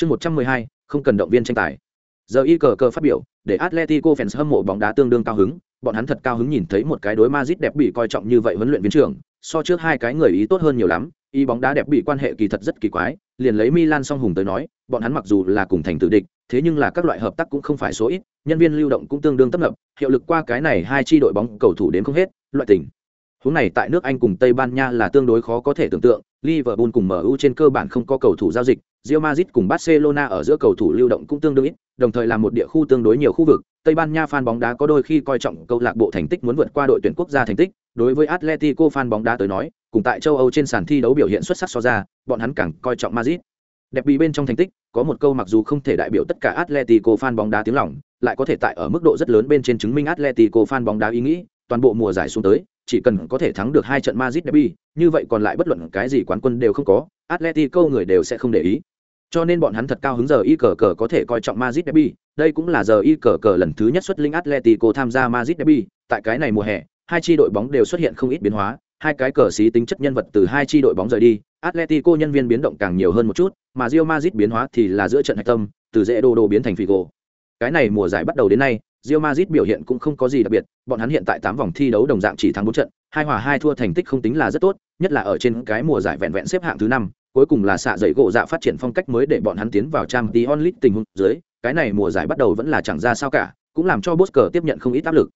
chương một trăm mười hai, không cần động viên tranh tài. Giờ y cờ cờ phát biểu, để atletico fans hâm mộ bóng đá tương đương cao hứng, bọn hắn thật cao hứng nhìn thấy một cái đối Madrid đẹp bị coi trọng như vậy huấn luyện viên trưởng, so trước hai cái người ý tốt hơn nhiều lắm, y bóng đá đẹp bị quan hệ kỳ thật rất kỳ quái, liền lấy milan song hùng tới nói, bọn hắn mặc dù là cùng thành tử địch, thế nhưng là các loại hợp tác cũng không phải số ít, nhân viên lưu động cũng tương đương tấp nập, hiệu lực qua cái này hai chi đội bóng cầu thủ đến không hết, loại tình. Huống này tại nước anh cùng tây ban nha là tương đối khó có thể tưởng tượng, liverpool cùng mu trên cơ bản không có cầu thủ giao dịch Real Madrid cùng Barcelona ở giữa cầu thủ lưu động cũng tương đương ít, đồng thời là một địa khu tương đối nhiều khu vực, Tây Ban Nha fan bóng đá có đôi khi coi trọng câu lạc bộ thành tích muốn vượt qua đội tuyển quốc gia thành tích, đối với Atletico fan bóng đá tới nói, cùng tại châu Âu trên sàn thi đấu biểu hiện xuất sắc so ra, bọn hắn càng coi trọng Madrid. Đẹp bị bên trong thành tích, có một câu mặc dù không thể đại biểu tất cả Atletico fan bóng đá tiếng lòng, lại có thể tại ở mức độ rất lớn bên trên chứng minh Atletico fan bóng đá ý nghĩ, toàn bộ mùa giải xuống tới, chỉ cần có thể thắng được hai trận Madrid derby, như vậy còn lại bất luận cái gì quán quân đều không có, Atletico người đều sẽ không để ý. Cho nên bọn hắn thật cao hứng giờ y cờ cờ có thể coi trọng Madrid derby, đây cũng là giờ y cờ cờ lần thứ nhất xuất linh Atletico tham gia Madrid derby, tại cái này mùa hè, hai chi đội bóng đều xuất hiện không ít biến hóa, hai cái cờ xí tính chất nhân vật từ hai chi đội bóng rời đi, Atletico nhân viên biến động càng nhiều hơn một chút, mà Real Madrid biến hóa thì là giữa trận hạch tâm, từ dễ đồ đồ biến thành Figo. Cái này mùa giải bắt đầu đến nay, Real Madrid biểu hiện cũng không có gì đặc biệt, bọn hắn hiện tại 8 vòng thi đấu đồng dạng chỉ thắng 4 trận, hai hòa hai thua thành tích không tính là rất tốt, nhất là ở trên cái mùa giải vẹn vẹn xếp hạng thứ 5, cuối cùng là xạ dậy gỗ dạ phát triển phong cách mới để bọn hắn tiến vào trang tí onlit tình huống dưới, cái này mùa giải bắt đầu vẫn là chẳng ra sao cả, cũng làm cho Bosker tiếp nhận không ít áp lực.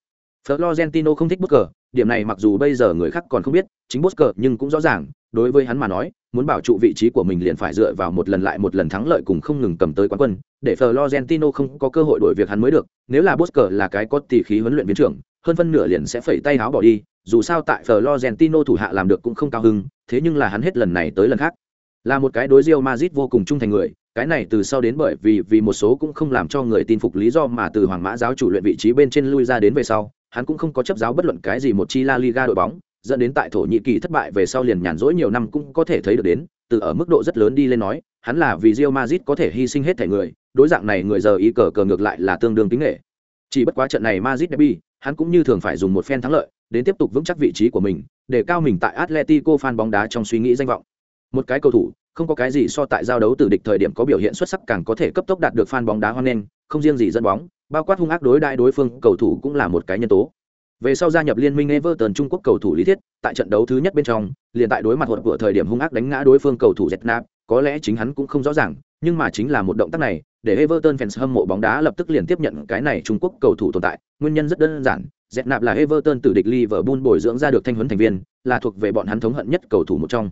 Florentino không thích Bosker, điểm này mặc dù bây giờ người khác còn không biết, chính Bosker nhưng cũng rõ ràng, đối với hắn mà nói, muốn bảo trụ vị trí của mình liền phải dựa vào một lần lại một lần thắng lợi cùng không ngừng cầm tới quán quân, để Florentino không có cơ hội đổi việc hắn mới được, nếu là Bosker là cái có tỷ khí huấn luyện viên trưởng, hơn phân nửa liền sẽ phẩy tay áo bỏ đi, dù sao tại Florentino thủ hạ làm được cũng không cao hưng thế nhưng là hắn hết lần này tới lần khác. Là một cái đối Real Madrid vô cùng trung thành người, cái này từ sau đến bởi vì vì một số cũng không làm cho người tin phục lý do mà từ Hoàng Mã giáo chủ luyện vị trí bên trên lui ra đến về sau, hắn cũng không có chấp giáo bất luận cái gì một chi La Liga đội bóng, dẫn đến tại Thổ Nhĩ Kỳ thất bại về sau liền nhàn rỗi nhiều năm cũng có thể thấy được đến, từ ở mức độ rất lớn đi lên nói, hắn là vì Real Madrid có thể hy sinh hết thể người, đối dạng này người giờ ý cờ cờ ngược lại là tương đương tính nghệ. Chỉ bất quá trận này Madrid derby, hắn cũng như thường phải dùng một phen thắng lợi, đến tiếp tục vững chắc vị trí của mình, để cao mình tại Atletico fan bóng đá trong suy nghĩ danh vọng. Một cái cầu thủ, không có cái gì so tại giao đấu từ địch thời điểm có biểu hiện xuất sắc càng có thể cấp tốc đạt được fan bóng đá hoan nghênh, không riêng gì dẫn bóng, bao quát hung ác đối đại đối phương, cầu thủ cũng là một cái nhân tố. Về sau gia nhập liên minh Everton Trung Quốc cầu thủ lý thiết, tại trận đấu thứ nhất bên trong, liền tại đối mặt hụt của thời điểm hung ác đánh ngã đối phương cầu thủ Zetnap, có lẽ chính hắn cũng không rõ ràng, nhưng mà chính là một động tác này, để Everton fans hâm mộ bóng đá lập tức liền tiếp nhận cái này Trung Quốc cầu thủ tồn tại, nguyên nhân rất đơn giản, Zetnap là Everton tử địch Liverpool bồi dưỡng ra được thanh huấn thành viên, là thuộc về bọn hắn thống hận nhất cầu thủ một trong.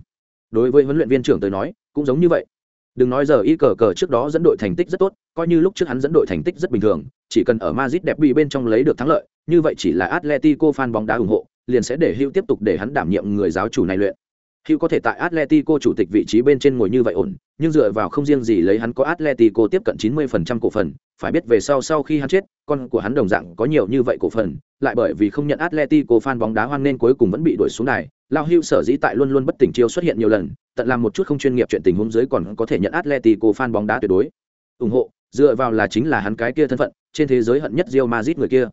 Đối với huấn luyện viên trưởng tới nói, cũng giống như vậy. Đừng nói giờ y cờ cờ trước đó dẫn đội thành tích rất tốt, coi như lúc trước hắn dẫn đội thành tích rất bình thường, chỉ cần ở Madrid đẹp bị bên trong lấy được thắng lợi, như vậy chỉ là Atletico fan bóng đá ủng hộ, liền sẽ để hữu tiếp tục để hắn đảm nhiệm người giáo chủ này luyện. hữu có thể tại Atletico chủ tịch vị trí bên trên ngồi như vậy ổn, nhưng dựa vào không riêng gì lấy hắn có Atletico tiếp cận 90% cổ phần, phải biết về sau sau khi hắn chết, con của hắn đồng dạng có nhiều như vậy cổ phần, lại bởi vì không nhận Atletico fan bóng đá hoan nên cuối cùng vẫn bị đuổi xuống đài. Lao hưu sở dĩ tại luôn luôn bất tỉnh chiêu xuất hiện nhiều lần, tận làm một chút không chuyên nghiệp chuyện tình huống dưới còn có thể nhận Atletico fan bóng đá tuyệt đối ủng hộ, dựa vào là chính là hắn cái kia thân phận, trên thế giới hận nhất Real Madrid người kia.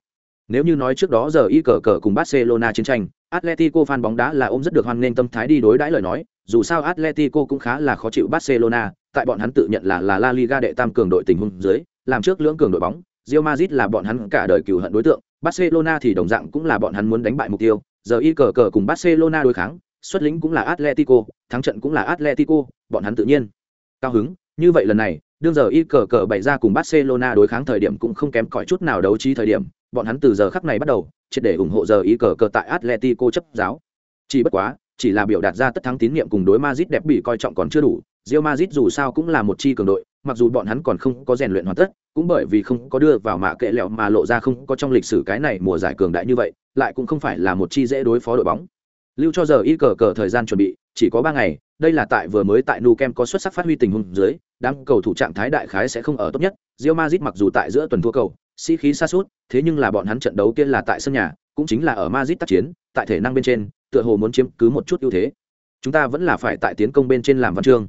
Nếu như nói trước đó giờ y cờ cờ cùng Barcelona chiến tranh, Atletico fan bóng đá là ôm rất được hoan nghênh tâm thái đi đối đãi lời nói, dù sao Atletico cũng khá là khó chịu Barcelona, tại bọn hắn tự nhận là là La Liga đệ tam cường đội tình huống dưới, làm trước lưỡng cường đội bóng, Real Madrid là bọn hắn cả đời cừu hận đối tượng, Barcelona thì đồng dạng cũng là bọn hắn muốn đánh bại mục tiêu, giờ y cờ cờ cùng Barcelona đối kháng, xuất lĩnh cũng là Atletico, thắng trận cũng là Atletico, bọn hắn tự nhiên cao hứng, như vậy lần này, đương giờ y cờ cờ bày ra cùng Barcelona đối kháng thời điểm cũng không kém cỏi chút nào đấu trí thời điểm, bọn hắn từ giờ khắc này bắt đầu, triệt để ủng hộ giờ y cờ cờ tại Atletico chấp giáo. Chỉ bất quá, chỉ là biểu đạt ra tất thắng tín nhiệm cùng đối Madrid đẹp bị coi trọng còn chưa đủ. Real Madrid dù sao cũng là một chi cường đội, mặc dù bọn hắn còn không có rèn luyện hoàn tất, cũng bởi vì không có đưa vào mạ kệ lẹo mà lộ ra không có trong lịch sử cái này mùa giải cường đại như vậy, lại cũng không phải là một chi dễ đối phó đội bóng. Lưu cho giờ y cờ cờ thời gian chuẩn bị, chỉ có ba ngày, đây là tại vừa mới tại nu kem có xuất sắc phát huy tình huống dưới, đám cầu thủ trạng thái đại khái sẽ không ở tốt nhất. Real Madrid mặc dù tại giữa tuần thua cầu, sĩ khí xa suốt thế nhưng là bọn hắn trận đấu kia là tại sân nhà, cũng chính là ở Madrid tác chiến, tại thể năng bên trên, tựa hồ muốn chiếm cứ một chút ưu thế. Chúng ta vẫn là phải tại tiến công bên trên làm văn chương.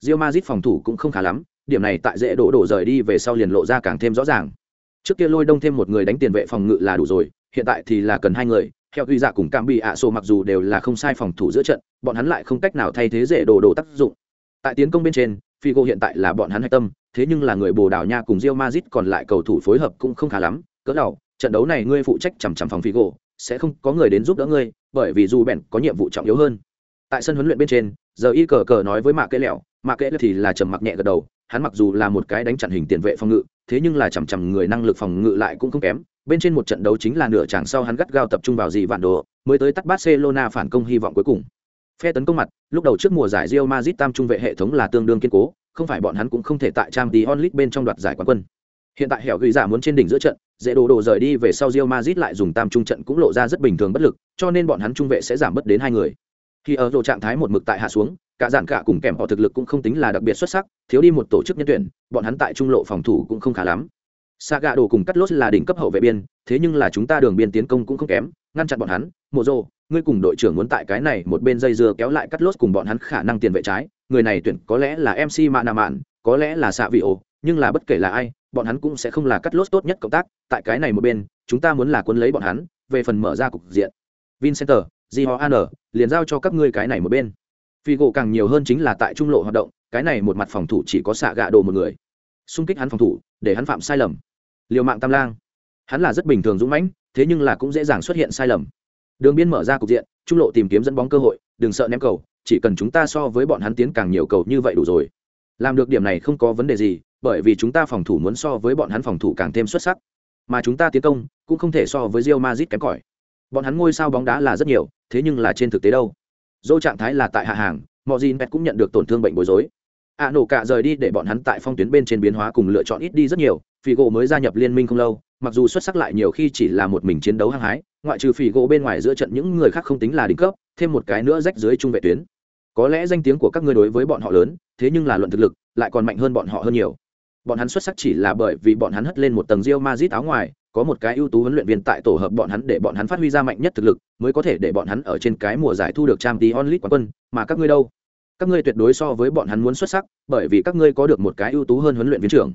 Real Madrid phòng thủ cũng không khá lắm, điểm này tại dễ đổ đổ rời đi về sau liền lộ ra càng thêm rõ ràng. Trước kia lôi đông thêm một người đánh tiền vệ phòng ngự là đủ rồi, hiện tại thì là cần hai người, theo uy dạ cùng cam bị ạ sổ mặc dù đều là không sai phòng thủ giữa trận bọn hắn lại không cách nào thay thế dễ đổ đổ tác dụng tại tiến công bên trên Figo hiện tại là bọn hắn hạch tâm, thế nhưng là người Bồ Đào Nha cùng Real Madrid còn lại cầu thủ phối hợp cũng không khá lắm, cỡ đầu, trận đấu này ngươi phụ trách chằm chằm phòng Figo, sẽ không có người đến giúp đỡ ngươi, bởi vì dù bèn có nhiệm vụ trọng yếu hơn. Tại sân huấn luyện bên trên, giờ y cờ cờ nói với mạ Kệ Lẹo, mạ Kệ thì là trầm mặc nhẹ gật đầu, hắn mặc dù là một cái đánh chặn hình tiền vệ phòng ngự, thế nhưng là chằm chằm người năng lực phòng ngự lại cũng không kém. Bên trên một trận đấu chính là nửa chàng sau hắn gắt gao tập trung vào gì vạn đồ, mới tới tắt Barcelona phản công hy vọng cuối cùng. Phe tấn công mặt, lúc đầu trước mùa giải Real Madrid tam trung vệ hệ thống là tương đương kiên cố, không phải bọn hắn cũng không thể tại Champions League bên trong đoạt giải quán quân. Hiện tại hẻo ghi giả muốn trên đỉnh giữa trận, dễ đồ đồ rời đi về sau Real Madrid lại dùng tam trung trận cũng lộ ra rất bình thường bất lực, cho nên bọn hắn trung vệ sẽ giảm bớt đến hai người. Khi ở độ trạng thái một mực tại hạ xuống, cả dàn cả cùng kèm họ thực lực cũng không tính là đặc biệt xuất sắc, thiếu đi một tổ chức nhân tuyển, bọn hắn tại trung lộ phòng thủ cũng không khá lắm. Saga đồ cùng cắt lốt là đỉnh cấp hậu vệ biên, thế nhưng là chúng ta đường biên tiến công cũng không kém, ngăn chặn bọn hắn. Mộ Dô, ngươi cùng đội trưởng muốn tại cái này một bên dây dưa kéo lại cắt lốt cùng bọn hắn khả năng tiền vệ trái, người này tuyển có lẽ là MC Mạn Mạn, có lẽ là Sạ Vị Ổ, nhưng là bất kể là ai, bọn hắn cũng sẽ không là cắt lốt tốt nhất cộng tác, tại cái này một bên, chúng ta muốn là cuốn lấy bọn hắn, về phần mở ra cục diện. Vincenter, di họ an liền giao cho các ngươi cái này một bên. Figo càng nhiều hơn chính là tại trung lộ hoạt động, cái này một mặt phòng thủ chỉ có xạ gạ đồ một người. Xung kích hắn phòng thủ, để hắn phạm sai lầm. Liều mạng tam lang. Hắn là rất bình thường dũng mãnh, thế nhưng là cũng dễ dàng xuất hiện sai lầm. Đường biên mở ra cục diện, trung lộ tìm kiếm dẫn bóng cơ hội, đừng sợ ném cầu, chỉ cần chúng ta so với bọn hắn tiến càng nhiều cầu như vậy đủ rồi. Làm được điểm này không có vấn đề gì, bởi vì chúng ta phòng thủ muốn so với bọn hắn phòng thủ càng thêm xuất sắc. Mà chúng ta tiến công cũng không thể so với Real Madrid kém cỏi. Bọn hắn ngôi sao bóng đá là rất nhiều, thế nhưng là trên thực tế đâu? Dô trạng thái là tại hạ hàng, mọi gì Pet cũng nhận được tổn thương bệnh bối rối. A nổ cả rời đi để bọn hắn tại phong tuyến bên trên biến hóa cùng lựa chọn ít đi rất nhiều, Figo mới gia nhập liên minh không lâu, mặc dù xuất sắc lại nhiều khi chỉ là một mình chiến đấu hăng hái, ngoại trừ Figo bên ngoài giữa trận những người khác không tính là đỉnh cấp, thêm một cái nữa rách dưới trung vệ tuyến. Có lẽ danh tiếng của các ngươi đối với bọn họ lớn, thế nhưng là luận thực lực, lại còn mạnh hơn bọn họ hơn nhiều. Bọn hắn xuất sắc chỉ là bởi vì bọn hắn hất lên một tầng Real Madrid áo ngoài, có một cái ưu tú huấn luyện viên tại tổ hợp bọn hắn để bọn hắn phát huy ra mạnh nhất thực lực, mới có thể để bọn hắn ở trên cái mùa giải thu được Champions League quán quân, mà các ngươi đâu? Các ngươi tuyệt đối so với bọn hắn muốn xuất sắc, bởi vì các ngươi có được một cái ưu tú hơn huấn luyện viên trưởng.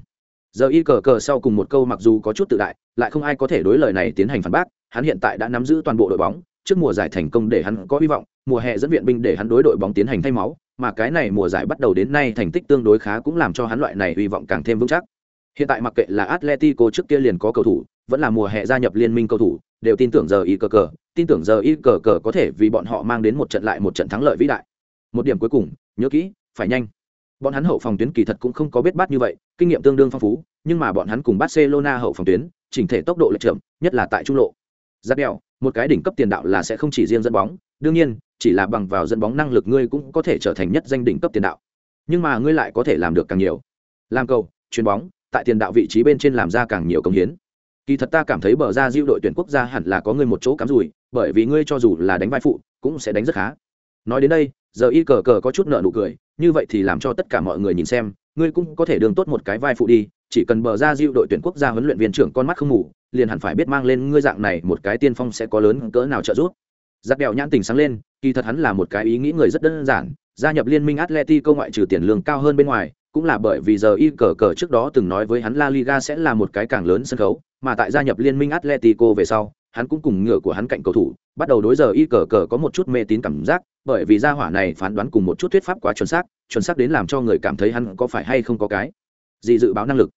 Giờ y cờ cờ sau cùng một câu mặc dù có chút tự đại, lại không ai có thể đối lời này tiến hành phản bác, hắn hiện tại đã nắm giữ toàn bộ đội bóng, trước mùa giải thành công để hắn có hy vọng, mùa hè dẫn viện binh để hắn đối đội bóng tiến hành thay máu, mà cái này mùa giải bắt đầu đến nay thành tích tương đối khá cũng làm cho hắn loại này hy vọng càng thêm vững chắc. Hiện tại mặc kệ là Atletico trước kia liền có cầu thủ, vẫn là mùa hè gia nhập liên minh cầu thủ, đều tin tưởng giờ y cờ cờ, tin tưởng giờ y cờ cờ có thể vì bọn họ mang đến một trận lại một trận thắng lợi vĩ đại. Một điểm cuối cùng, nhớ kỹ, phải nhanh. Bọn hắn hậu phòng tuyến kỳ thật cũng không có biết bát như vậy, kinh nghiệm tương đương phong phú, nhưng mà bọn hắn cùng Barcelona hậu phòng tuyến, chỉnh thể tốc độ lệch chậm, nhất là tại trung lộ. Giáp đèo, một cái đỉnh cấp tiền đạo là sẽ không chỉ riêng dẫn bóng, đương nhiên, chỉ là bằng vào dẫn bóng năng lực ngươi cũng có thể trở thành nhất danh đỉnh cấp tiền đạo. Nhưng mà ngươi lại có thể làm được càng nhiều. Làm cầu, chuyền bóng, tại tiền đạo vị trí bên trên làm ra càng nhiều công hiến kỳ thật ta cảm thấy bờ ra diệu đội tuyển quốc gia hẳn là có ngươi một chỗ cắm rủi bởi vì ngươi cho dù là đánh vai phụ cũng sẽ đánh rất khá. Nói đến đây giờ y cờ cờ có chút nợ nụ cười như vậy thì làm cho tất cả mọi người nhìn xem ngươi cũng có thể đường tốt một cái vai phụ đi chỉ cần bờ ra diệu đội tuyển quốc gia huấn luyện viên trưởng con mắt không ngủ liền hẳn phải biết mang lên ngươi dạng này một cái tiên phong sẽ có lớn cỡ nào trợ giúp. Giặc đèo nhãn tình sáng lên kỳ thật hắn là một cái ý nghĩ người rất đơn giản gia nhập liên minh Atleti câu ngoại trừ tiền lương cao hơn bên ngoài cũng là bởi vì giờ y cờ cờ trước đó từng nói với hắn La Liga sẽ là một cái càng lớn sân khấu, mà tại gia nhập liên minh Atletico về sau, hắn cũng cùng ngựa của hắn cạnh cầu thủ, bắt đầu đối giờ y cờ cờ có một chút mê tín cảm giác, bởi vì gia hỏa này phán đoán cùng một chút thuyết pháp quá chuẩn xác, chuẩn xác đến làm cho người cảm thấy hắn có phải hay không có cái gì dự báo năng lực.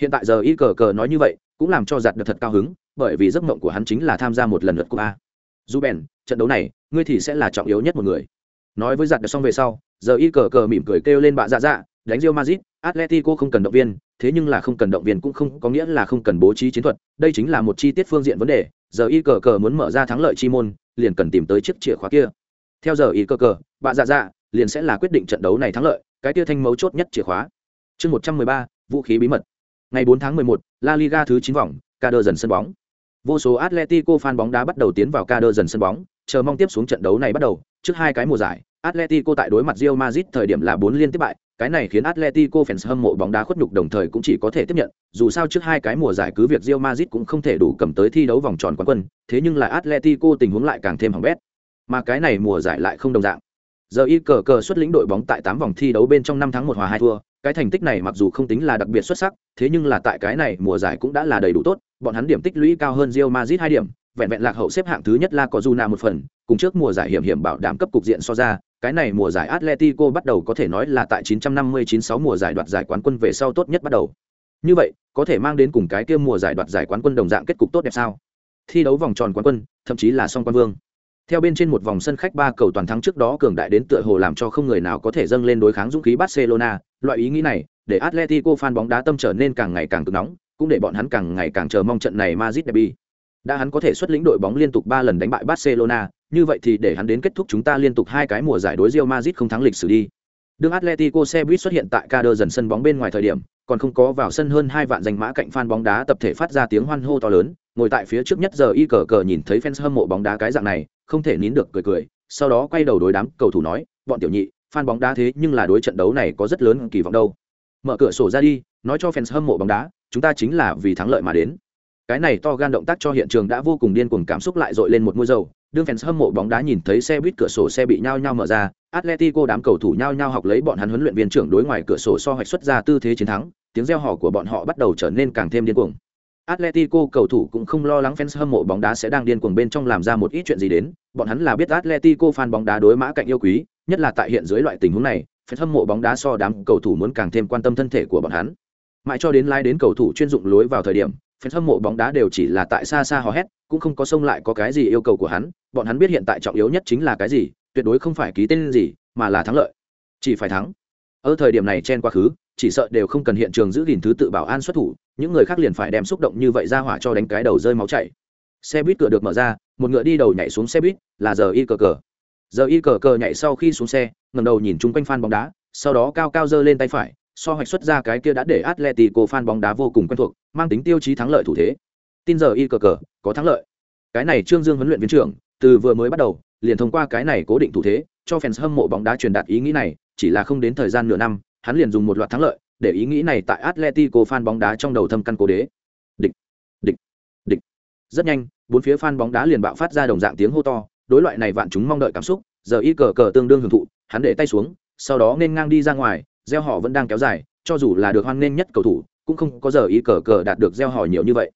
Hiện tại giờ y cờ cờ nói như vậy, cũng làm cho giặt được thật cao hứng, bởi vì giấc mộng của hắn chính là tham gia một lần lượt cúp A. Ruben, trận đấu này, ngươi thì sẽ là trọng yếu nhất một người. Nói với giặt được xong về sau, giờ y cờ cờ mỉm cười kêu lên bạ dạ dạ, đánh Real Madrid, Atletico không cần động viên, thế nhưng là không cần động viên cũng không có nghĩa là không cần bố trí chiến thuật, đây chính là một chi tiết phương diện vấn đề, giờ y cờ cờ muốn mở ra thắng lợi chi môn, liền cần tìm tới chiếc chìa khóa kia. Theo giờ y cờ cờ, bạ dạ dạ, liền sẽ là quyết định trận đấu này thắng lợi, cái kia thanh mấu chốt nhất chìa khóa. Chương 113, vũ khí bí mật. Ngày bốn tháng 11, La Liga thứ chín vòng, Cader dần sân bóng. Vô số Atletico fan bóng đá bắt đầu tiến vào Cader dần sân bóng, chờ mong tiếp xuống trận đấu này bắt đầu, trước hai cái mùa giải, Atletico tại đối mặt Real Madrid thời điểm là 4 liên tiếp bại, cái này khiến Atletico fans hâm mộ bóng đá khuất nhục đồng thời cũng chỉ có thể tiếp nhận, dù sao trước hai cái mùa giải cứ việc Real Madrid cũng không thể đủ cầm tới thi đấu vòng tròn quán quân, thế nhưng là Atletico tình huống lại càng thêm hỏng bét. Mà cái này mùa giải lại không đồng dạng. Giờ y cờ cờ xuất lĩnh đội bóng tại 8 vòng thi đấu bên trong 5 thắng 1 hòa 2 thua, cái thành tích này mặc dù không tính là đặc biệt xuất sắc, thế nhưng là tại cái này mùa giải cũng đã là đầy đủ tốt, bọn hắn điểm tích lũy cao hơn Real Madrid 2 điểm, vẹn vẹn lạc hậu xếp hạng thứ nhất là có Juna một phần, cùng trước mùa giải hiểm hiểm bảo đảm cấp cục diện so ra, cái này mùa giải Atletico bắt đầu có thể nói là tại 959-6 mùa giải đoạt giải quán quân về sau tốt nhất bắt đầu. Như vậy, có thể mang đến cùng cái kia mùa giải đoạt giải quán quân đồng dạng kết cục tốt đẹp sao? Thi đấu vòng tròn quán quân, thậm chí là song quán vương. Theo bên trên một vòng sân khách ba cầu toàn thắng trước đó cường đại đến tựa hồ làm cho không người nào có thể dâng lên đối kháng dũng khí Barcelona, loại ý nghĩ này, để Atletico fan bóng đá tâm trở nên càng ngày càng cực nóng, cũng để bọn hắn càng ngày càng chờ mong trận này Madrid derby. Đã hắn có thể xuất lĩnh đội bóng liên tục 3 lần đánh bại Barcelona, như vậy thì để hắn đến kết thúc chúng ta liên tục hai cái mùa giải đối Real Madrid không thắng lịch sử đi. Đường Atletico xe buýt xuất hiện tại Cader dần sân bóng bên ngoài thời điểm, còn không có vào sân hơn hai vạn danh mã cạnh fan bóng đá tập thể phát ra tiếng hoan hô to lớn, ngồi tại phía trước nhất giờ y cờ cờ nhìn thấy fans hâm mộ bóng đá cái dạng này, không thể nín được cười cười, sau đó quay đầu đối đám cầu thủ nói, bọn tiểu nhị, fan bóng đá thế nhưng là đối trận đấu này có rất lớn kỳ vọng đâu. Mở cửa sổ ra đi, nói cho fans hâm mộ bóng đá, chúng ta chính là vì thắng lợi mà đến. Cái này to gan động tác cho hiện trường đã vô cùng điên cuồng cảm xúc lại dội lên một mũi dầu, đương fans hâm mộ bóng đá nhìn thấy xe buýt cửa sổ xe bị nhao nhao mở ra, Atletico đám cầu thủ nhao nhao học lấy bọn hắn huấn luyện viên trưởng đối ngoài cửa sổ so hoạch xuất ra tư thế chiến thắng, tiếng reo hò của bọn họ bắt đầu trở nên càng thêm điên cuồng. Atletico cầu thủ cũng không lo lắng fans hâm mộ bóng đá sẽ đang điên cuồng bên trong làm ra một ít chuyện gì đến, bọn hắn là biết Atletico fan bóng đá đối mã cạnh yêu quý, nhất là tại hiện dưới loại tình huống này, fans hâm mộ bóng đá so đám cầu thủ muốn càng thêm quan tâm thân thể của bọn hắn. Mãi cho đến lái đến cầu thủ chuyên dụng lối vào thời điểm, fans hâm mộ bóng đá đều chỉ là tại xa xa hò hét, cũng không có xông lại có cái gì yêu cầu của hắn, bọn hắn biết hiện tại trọng yếu nhất chính là cái gì, tuyệt đối không phải ký tên gì, mà là thắng lợi. Chỉ phải thắng. Ở thời điểm này trên quá khứ, chỉ sợ đều không cần hiện trường giữ gìn thứ tự bảo an xuất thủ, những người khác liền phải đem xúc động như vậy ra hỏa cho đánh cái đầu rơi máu chảy. Xe buýt cửa được mở ra, một ngựa đi đầu nhảy xuống xe buýt, là giờ y cờ cờ. Giờ y cờ cờ nhảy sau khi xuống xe, ngẩng đầu nhìn chung quanh fan bóng đá, sau đó cao cao giơ lên tay phải, so hoạch xuất ra cái kia đã để Atletico fan bóng đá vô cùng quen thuộc, mang tính tiêu chí thắng lợi thủ thế. Tin giờ y cờ cờ, có thắng lợi. Cái này Trương Dương huấn luyện viên trưởng, từ vừa mới bắt đầu, liền thông qua cái này cố định thủ thế, cho fans hâm mộ bóng đá truyền đạt ý nghĩ này, chỉ là không đến thời gian nửa năm, hắn liền dùng một loạt thắng lợi, để ý nghĩ này tại Atletico fan bóng đá trong đầu thâm căn cố đế. Địch, địch, địch. Rất nhanh, bốn phía fan bóng đá liền bạo phát ra đồng dạng tiếng hô to, đối loại này vạn chúng mong đợi cảm xúc, giờ y cờ cờ tương đương hưởng thụ, hắn để tay xuống, sau đó nên ngang đi ra ngoài, gieo họ vẫn đang kéo dài, cho dù là được hoan nghênh nhất cầu thủ, cũng không có giờ y cờ cờ đạt được gieo họ nhiều như vậy.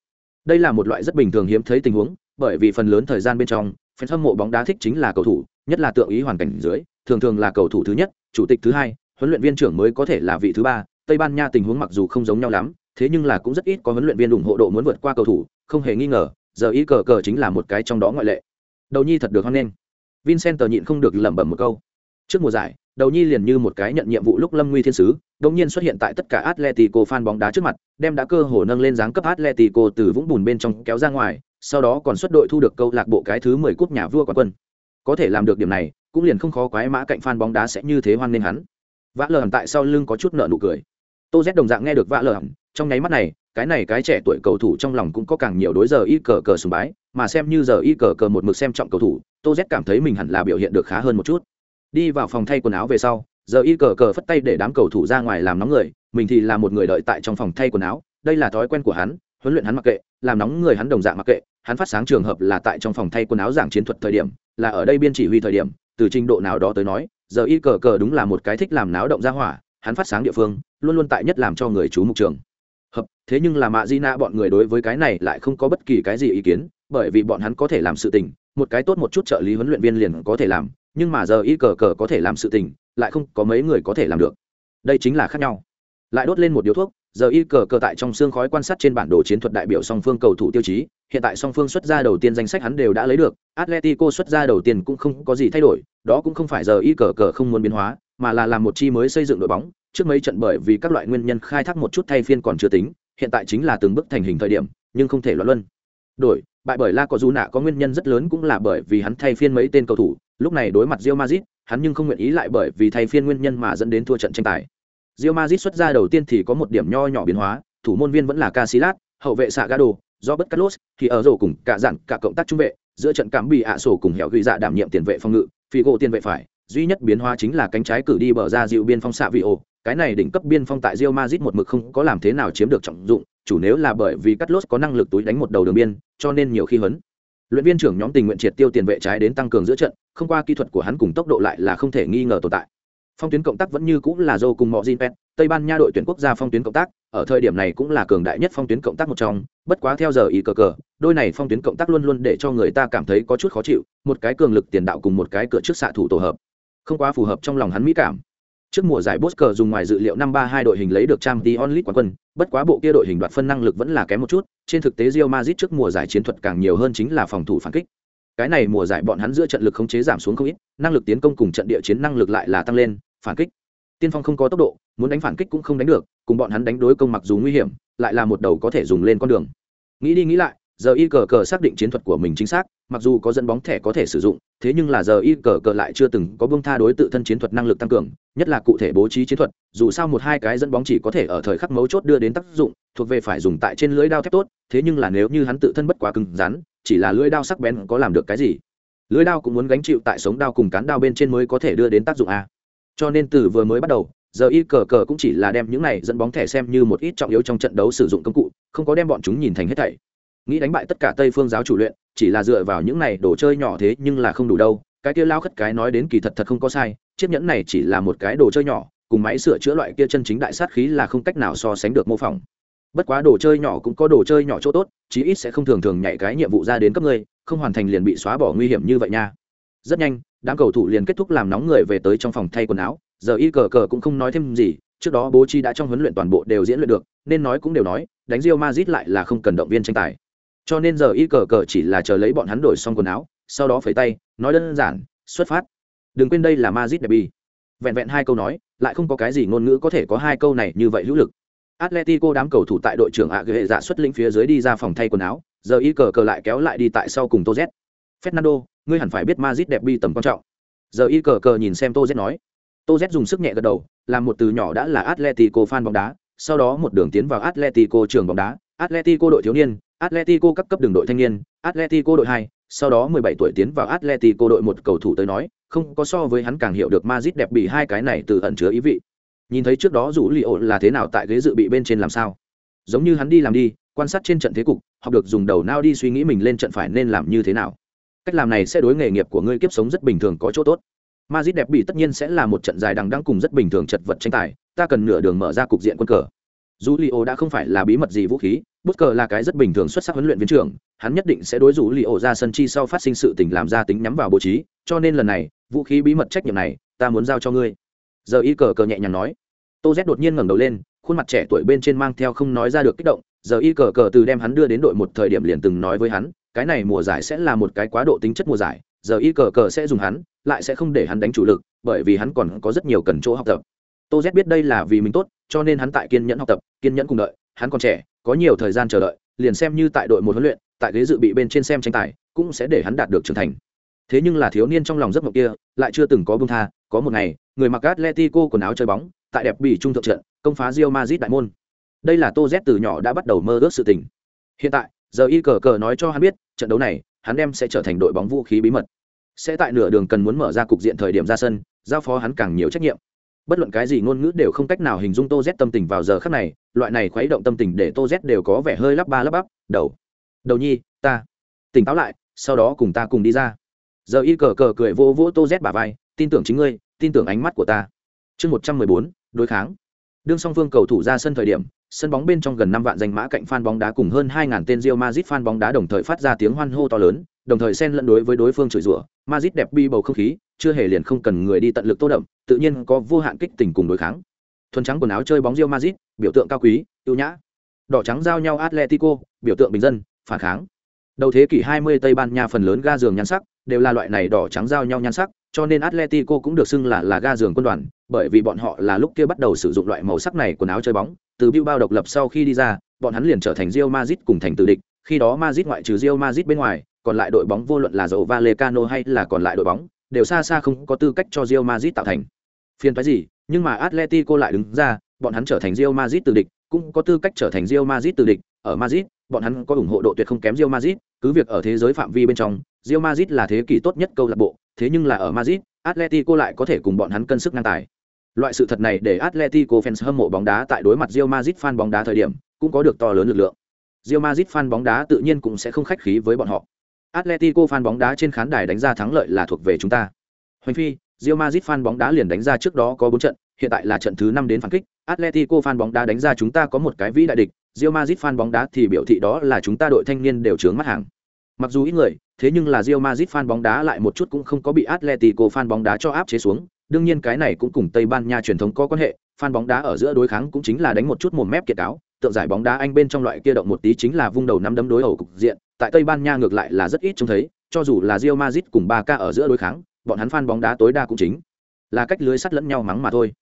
Đây là một loại rất bình thường hiếm thấy tình huống, bởi vì phần lớn thời gian bên trong, fan hâm mộ bóng đá thích chính là cầu thủ, nhất là tượng ý hoàn cảnh dưới, thường thường là cầu thủ thứ nhất, chủ tịch thứ hai, huấn luyện viên trưởng mới có thể là vị thứ ba, Tây Ban Nha tình huống mặc dù không giống nhau lắm, thế nhưng là cũng rất ít có huấn luyện viên ủng hộ độ muốn vượt qua cầu thủ, không hề nghi ngờ, giờ ý cờ cờ chính là một cái trong đó ngoại lệ. Đầu Nhi thật được hoan nghênh. Vincent nhịn không được lẩm bẩm một câu. Trước mùa giải, Đầu Nhi liền như một cái nhận nhiệm vụ lúc lâm nguy thiên sứ, đột nhiên xuất hiện tại tất cả Atletico fan bóng đá trước mặt, đem đã cơ hồ nâng lên dáng cấp Atletico từ vũng bùn bên trong kéo ra ngoài, sau đó còn xuất đội thu được câu lạc bộ cái thứ 10 cúp nhà vua quán quân. Có thể làm được điểm này, cũng liền không khó quái mã cạnh fan bóng đá sẽ như thế hoan nghênh hắn. Vã lờ tại sau lưng có chút nợ nụ cười tô z đồng dạng nghe được vã lờ trong nháy mắt này cái này cái trẻ tuổi cầu thủ trong lòng cũng có càng nhiều đối giờ y cờ cờ sùng bái mà xem như giờ y cờ cờ một mực xem trọng cầu thủ tô z cảm thấy mình hẳn là biểu hiện được khá hơn một chút đi vào phòng thay quần áo về sau, giờ y cờ cờ phất tay để đám cầu thủ ra ngoài làm nóng người, mình thì là một người đợi tại trong phòng thay quần áo, đây là thói quen của hắn, huấn luyện hắn mặc kệ, làm nóng người hắn đồng dạng mặc kệ, hắn phát sáng trường hợp là tại trong phòng thay quần áo giảng chiến thuật thời điểm, là ở đây biên chỉ huy thời điểm, từ trình độ nào đó tới nói, giờ y cờ cờ đúng là một cái thích làm náo động ra hỏa, hắn phát sáng địa phương, luôn luôn tại nhất làm cho người chú mục trường. Hợp, thế nhưng là mạ di na bọn người đối với cái này lại không có bất kỳ cái gì ý kiến, bởi vì bọn hắn có thể làm sự tình, một cái tốt một chút trợ lý huấn luyện viên liền có thể làm nhưng mà giờ y cờ cờ có thể làm sự tình, lại không có mấy người có thể làm được. Đây chính là khác nhau. Lại đốt lên một điếu thuốc, giờ y cờ cờ tại trong xương khói quan sát trên bản đồ chiến thuật đại biểu song phương cầu thủ tiêu chí, hiện tại song phương xuất ra đầu tiên danh sách hắn đều đã lấy được, atletico xuất ra đầu tiên cũng không có gì thay đổi, đó cũng không phải giờ y cờ cờ không muốn biến hóa, mà là làm một chi mới xây dựng đội bóng, trước mấy trận bởi vì các loại nguyên nhân khai thác một chút thay phiên còn chưa tính, hiện tại chính là từng bước thành hình thời điểm, nhưng không thể loạn luân. Đổi, bại bởi la có dù nạ có nguyên nhân rất lớn cũng là bởi vì hắn thay phiên mấy tên cầu thủ lúc này đối mặt Real Madrid, hắn nhưng không nguyện ý lại bởi vì thay phiên nguyên nhân mà dẫn đến thua trận tranh tài. Real Madrid xuất ra đầu tiên thì có một điểm nho nhỏ biến hóa thủ môn viên vẫn là Casillas, hậu vệ Sagado, Robert do bất Carlos, thì ở rổ cùng cả dặn cả cộng tác trung vệ, giữa trận cảm bị ạ sổ cùng hẻo ghi dạ đảm nhiệm tiền vệ phòng ngự, Figo tiền vệ phải, duy nhất biến hóa chính là cánh trái cử đi bờ ra dịu biên phong xạ vị ổ, cái này đỉnh cấp biên phong tại Real Madrid một mực không có làm thế nào chiếm được trọng dụng, chủ nếu là bởi vì Carlos có năng lực túi đánh một đầu đường biên, cho nên nhiều khi huấn. Luyện viên trưởng nhóm tình nguyện triệt tiêu tiền vệ trái đến tăng cường giữa trận, không qua kỹ thuật của hắn cùng tốc độ lại là không thể nghi ngờ tồn tại. Phong tuyến cộng tác vẫn như cũng là Joe cùng mọi Pet, Tây Ban Nha đội tuyển quốc gia phong tuyến cộng tác, ở thời điểm này cũng là cường đại nhất phong tuyến cộng tác một trong, bất quá theo giờ ý cờ cờ, đôi này phong tuyến cộng tác luôn luôn để cho người ta cảm thấy có chút khó chịu, một cái cường lực tiền đạo cùng một cái cửa trước xạ thủ tổ hợp không quá phù hợp trong lòng hắn mỹ cảm. Trước mùa giải Bosker dùng ngoài dự liệu năm ba hai đội hình lấy được Champions League quán quân, bất quá bộ kia đội hình đoạt phân năng lực vẫn là kém một chút, trên thực tế Real Madrid trước mùa giải chiến thuật càng nhiều hơn chính là phòng thủ phản kích. Cái này mùa giải bọn hắn giữa trận lực khống chế giảm xuống không ít, năng lực tiến công cùng trận địa chiến năng lực lại là tăng lên, phản kích. Tiên phong không có tốc độ, muốn đánh phản kích cũng không đánh được, cùng bọn hắn đánh đối công mặc dù nguy hiểm, lại là một đầu có thể dùng lên con đường. Nghĩ đi nghĩ lại, giờ y cờ cờ xác định chiến thuật của mình chính xác, mặc dù có dẫn bóng thẻ có thể sử dụng, thế nhưng là giờ y cờ cờ lại chưa từng có bưng tha đối tự thân chiến thuật năng lực tăng cường, nhất là cụ thể bố trí chiến thuật, dù sao một hai cái dẫn bóng chỉ có thể ở thời khắc mấu chốt đưa đến tác dụng, thuộc về phải dùng tại trên lưới đao thép tốt, thế nhưng là nếu như hắn tự thân bất quá cứng rắn, chỉ là lưới đao sắc bén có làm được cái gì? Lưới đao cũng muốn gánh chịu tại sống đao cùng cán đao bên trên mới có thể đưa đến tác dụng a. Cho nên từ vừa mới bắt đầu, giờ y cờ cờ cũng chỉ là đem những này dẫn bóng thẻ xem như một ít trọng yếu trong trận đấu sử dụng công cụ, không có đem bọn chúng nhìn thành hết thảy nghĩ đánh bại tất cả tây phương giáo chủ luyện, chỉ là dựa vào những này đồ chơi nhỏ thế nhưng là không đủ đâu. Cái kia lao khất cái nói đến kỳ thật thật không có sai, chiếc nhẫn này chỉ là một cái đồ chơi nhỏ, cùng máy sửa chữa loại kia chân chính đại sát khí là không cách nào so sánh được mô phỏng. Bất quá đồ chơi nhỏ cũng có đồ chơi nhỏ chỗ tốt, chí ít sẽ không thường thường nhảy cái nhiệm vụ ra đến cấp ngươi, không hoàn thành liền bị xóa bỏ nguy hiểm như vậy nha. Rất nhanh, đám cầu thủ liền kết thúc làm nóng người về tới trong phòng thay quần áo, giờ y cờ cờ cũng không nói thêm gì, trước đó bố chi đã trong huấn luyện toàn bộ đều diễn luyện được, nên nói cũng đều nói, đánh rio mazit lại là không cần động viên tranh tài cho nên giờ y cờ cờ chỉ là chờ lấy bọn hắn đổi xong quần áo, sau đó phẩy tay, nói đơn giản, xuất phát. Đừng quên đây là mazit derby. Vẹn vẹn hai câu nói, lại không có cái gì ngôn ngữ có thể có hai câu này như vậy hữu lực. Atletico đám cầu thủ tại đội trưởng ạ ghệ dạ xuất lĩnh phía dưới đi ra phòng thay quần áo, giờ y cờ cờ lại kéo lại đi tại sau cùng tô z fernando, ngươi hẳn phải biết mazit derby tầm quan trọng. Giờ y cờ cờ nhìn xem tô z nói. Tô z dùng sức nhẹ gật đầu, làm một từ nhỏ đã là atletico fan bóng đá, sau đó một đường tiến vào atletico trường bóng đá. Atletico đội thiếu niên Atletico các cấp đường đội thanh niên, Atletico đội 2, sau đó 17 tuổi tiến vào Atletico đội một cầu thủ tới nói, không có so với hắn càng hiểu được Madrid đẹp bị hai cái này từ ẩn chứa ý vị. Nhìn thấy trước đó rủ Lio là thế nào tại ghế dự bị bên trên làm sao? Giống như hắn đi làm đi, quan sát trên trận thế cục, học được dùng đầu não đi suy nghĩ mình lên trận phải nên làm như thế nào. Cách làm này sẽ đối nghề nghiệp của ngươi kiếp sống rất bình thường có chỗ tốt. Madrid đẹp bị tất nhiên sẽ là một trận dài đằng đẵng cùng rất bình thường chật vật tranh tài, ta cần nửa đường mở ra cục diện quân cờ. Julio đã không phải là bí mật gì vũ khí, bút cờ là cái rất bình thường xuất sắc huấn luyện viên trưởng hắn nhất định sẽ đối rủ li ô ra sân chi sau phát sinh sự tình làm ra tính nhắm vào bố trí cho nên lần này vũ khí bí mật trách nhiệm này ta muốn giao cho ngươi. Giờ y cờ cờ nhẹ nhàng nói. Tô z đột nhiên ngẩng đầu lên khuôn mặt trẻ tuổi bên trên mang theo không nói ra được kích động giờ y cờ cờ từ đem hắn đưa đến đội một thời điểm liền từng nói với hắn cái này mùa giải sẽ là một cái quá độ tính chất mùa giải giờ y cờ cờ sẽ dùng hắn lại sẽ không để hắn đánh chủ lực bởi vì hắn còn có rất nhiều cần chỗ học tập tô z biết đây là vì mình tốt, cho nên hắn tại kiên nhẫn học tập, kiên nhẫn cùng đợi. Hắn còn trẻ, có nhiều thời gian chờ đợi, liền xem như tại đội một huấn luyện, tại ghế dự bị bên trên xem tranh tài, cũng sẽ để hắn đạt được trưởng thành. Thế nhưng là thiếu niên trong lòng giấc mộng kia, lại chưa từng có bông tha. Có một ngày, người mặc atletico quần áo chơi bóng, tại đẹp bị trung thượng trận, công phá rio mazit đại môn. Đây là tô z từ nhỏ đã bắt đầu mơ ước sự tình. Hiện tại, giờ y cờ cờ nói cho hắn biết, trận đấu này, hắn đem sẽ trở thành đội bóng vũ khí bí mật. Sẽ tại nửa đường cần muốn mở ra cục diện thời điểm ra sân, giao phó hắn càng nhiều trách nhiệm bất luận cái gì ngôn ngữ đều không cách nào hình dung tô z tâm tình vào giờ khắc này loại này khuấy động tâm tình để tô z đều có vẻ hơi lắp ba lắp bắp đầu đầu nhi ta tỉnh táo lại sau đó cùng ta cùng đi ra. Giờ y cờ cờ cười vỗ vỗ tô z bà vai tin tưởng chính ngươi tin tưởng ánh mắt của ta. Chương một trăm mười bốn đối kháng. Đương song phương cầu thủ ra sân thời điểm sân bóng bên trong gần năm vạn danh mã cạnh fan bóng đá cùng hơn hai ngàn tên Real Madrid fan bóng đá đồng thời phát ra tiếng hoan hô to lớn, đồng thời xen lẫn đối với đối phương chửi rủa, Madrid đẹp bi bầu không khí, chưa hề liền không cần người đi tận lực tô đậm, tự nhiên có vô hạn kích tình cùng đối kháng. Thuần trắng quần áo chơi bóng Real Madrid, biểu tượng cao quý, ưu nhã. Đỏ trắng giao nhau Atletico, biểu tượng bình dân, phản kháng. Đầu thế kỷ 20 Tây Ban Nha phần lớn ga giường nhan sắc đều là loại này đỏ trắng giao nhau nhan sắc, cho nên Atletico cũng được xưng là là ga giường quân đoàn, bởi vì bọn họ là lúc kia bắt đầu sử dụng loại màu sắc này quần áo chơi bóng, từ Bilbao độc lập sau khi đi ra, bọn hắn liền trở thành Real Madrid cùng thành tử địch, khi đó Madrid ngoại trừ Real Madrid bên ngoài, còn lại đội bóng vô luận là dầu Vallecano hay là còn lại đội bóng, đều xa xa không có tư cách cho Real Madrid tạo thành. Phiên phái gì, nhưng mà Atletico lại đứng ra, bọn hắn trở thành Real Madrid từ địch, cũng có tư cách trở thành Real Madrid từ địch, ở Madrid, bọn hắn có ủng hộ độ tuyệt không kém Real Madrid, cứ việc ở thế giới phạm vi bên trong, Real Madrid là thế kỷ tốt nhất câu lạc bộ, thế nhưng là ở Madrid, Atletico lại có thể cùng bọn hắn cân sức ngang tài. Loại sự thật này để Atletico fans hâm mộ bóng đá tại đối mặt Real Madrid fan bóng đá thời điểm, cũng có được to lớn lực lượng. Real Madrid fan bóng đá tự nhiên cũng sẽ không khách khí với bọn họ. Atletico fan bóng đá trên khán đài đánh ra thắng lợi là thuộc về chúng ta. Hoành phi, Real Madrid fan bóng đá liền đánh ra trước đó có 4 trận, hiện tại là trận thứ 5 đến phản kích. Atletico fan bóng đá đánh ra chúng ta có một cái vĩ đại địch, Real Madrid fan bóng đá thì biểu thị đó là chúng ta đội thanh niên đều trướng mắt hàng. Mặc dù ít người, thế nhưng là Real Madrid fan bóng đá lại một chút cũng không có bị Atletico fan bóng đá cho áp chế xuống, đương nhiên cái này cũng cùng Tây Ban Nha truyền thống có quan hệ, fan bóng đá ở giữa đối kháng cũng chính là đánh một chút mồm mép kiệt cáo, tượng giải bóng đá Anh bên trong loại kia động một tí chính là vung đầu năm đấm đối ẩu cục diện, tại Tây Ban Nha ngược lại là rất ít trông thấy, cho dù là Real Madrid cùng Barca ở giữa đối kháng, bọn hắn fan bóng đá tối đa cũng chính là cách lưới sắt lẫn nhau mắng mà thôi.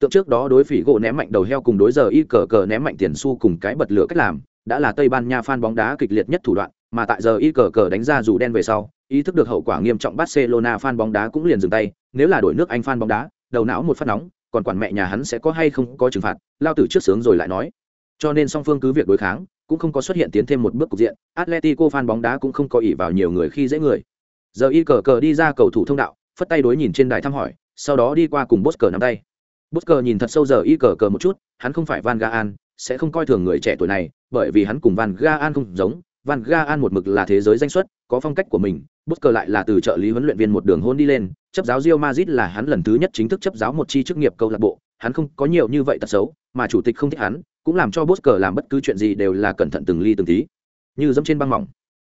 Tượng trước đó đối phỉ gỗ ném mạnh đầu heo cùng đối giờ y cờ cờ ném mạnh tiền xu cùng cái bật lửa cách làm, đã là Tây Ban Nha fan bóng đá kịch liệt nhất thủ đoạn, mà tại giờ y cờ cờ đánh ra dù đen về sau, ý thức được hậu quả nghiêm trọng Barcelona fan bóng đá cũng liền dừng tay, nếu là đổi nước Anh fan bóng đá, đầu não một phát nóng, còn quản mẹ nhà hắn sẽ có hay không có trừng phạt, lao tử trước sướng rồi lại nói. Cho nên song phương cứ việc đối kháng, cũng không có xuất hiện tiến thêm một bước cục diện, Atletico fan bóng đá cũng không có ỷ vào nhiều người khi dễ người. Giờ y cờ cờ đi ra cầu thủ thông đạo, phất tay đối nhìn trên đài thăm hỏi, sau đó đi qua cùng Bosker nắm tay. Bosker nhìn thật sâu giờ y cờ cờ một chút, hắn không phải Van Gaal, sẽ không coi thường người trẻ tuổi này, bởi vì hắn cùng Van Gaal không giống, Van Gaal một mực là thế giới danh xuất, có phong cách của mình, Bosker lại là từ trợ lý huấn luyện viên một đường hôn đi lên, chấp giáo Real Madrid là hắn lần thứ nhất chính thức chấp giáo một chi chức nghiệp câu lạc bộ, hắn không có nhiều như vậy tật xấu, mà chủ tịch không thích hắn, cũng làm cho Bosker làm bất cứ chuyện gì đều là cẩn thận từng ly từng tí, như dẫm trên băng mỏng.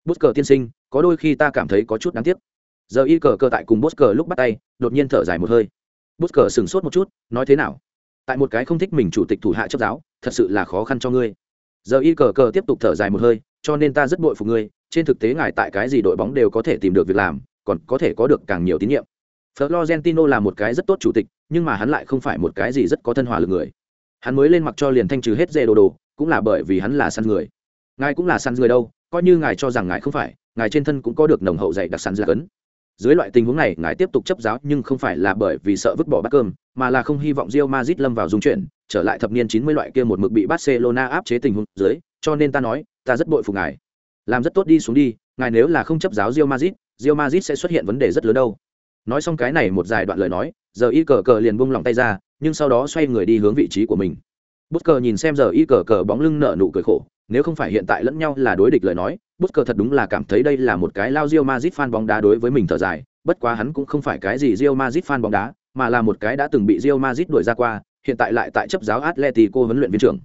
Bosker tiên sinh, có đôi khi ta cảm thấy có chút đáng tiếc. Giờ y cờ cơ tại cùng Bosker lúc bắt tay, đột nhiên thở dài một hơi. Bosker sửng sốt một chút, nói thế nào? Tại một cái không thích mình chủ tịch thủ hạ chấp giáo, thật sự là khó khăn cho ngươi. Giờ y cờ cờ tiếp tục thở dài một hơi, cho nên ta rất bội phục ngươi, trên thực tế ngài tại cái gì đội bóng đều có thể tìm được việc làm, còn có thể có được càng nhiều tín nhiệm. Florentino là một cái rất tốt chủ tịch, nhưng mà hắn lại không phải một cái gì rất có thân hòa lực người. Hắn mới lên mặc cho liền thanh trừ hết dê đồ đồ, cũng là bởi vì hắn là săn người. Ngài cũng là săn người đâu, coi như ngài cho rằng ngài không phải, ngài trên thân cũng có được nồng hậu dạy đặc săn là cấn. Dưới loại tình huống này, ngài tiếp tục chấp giáo nhưng không phải là bởi vì sợ vứt bỏ bát cơm, mà là không hy vọng Real Madrid lâm vào dung chuyển, trở lại thập niên 90 loại kia một mực bị Barcelona áp chế tình huống dưới, cho nên ta nói, ta rất bội phục ngài. Làm rất tốt đi xuống đi, ngài nếu là không chấp giáo Real Madrid, Real Madrid sẽ xuất hiện vấn đề rất lớn đâu. Nói xong cái này một dài đoạn lời nói, giờ y cờ cờ liền buông lòng tay ra, nhưng sau đó xoay người đi hướng vị trí của mình. Bút cờ nhìn xem giờ y cờ cờ bóng lưng nở nụ cười khổ, nếu không phải hiện tại lẫn nhau là đối địch lời nói, Bút cờ thật đúng là cảm thấy đây là một cái lao Real Madrid fan bóng đá đối với mình thở dài, bất quá hắn cũng không phải cái gì Real Madrid fan bóng đá, mà là một cái đã từng bị Real Madrid đuổi ra qua, hiện tại lại tại chấp giáo Atletico huấn luyện viên trưởng.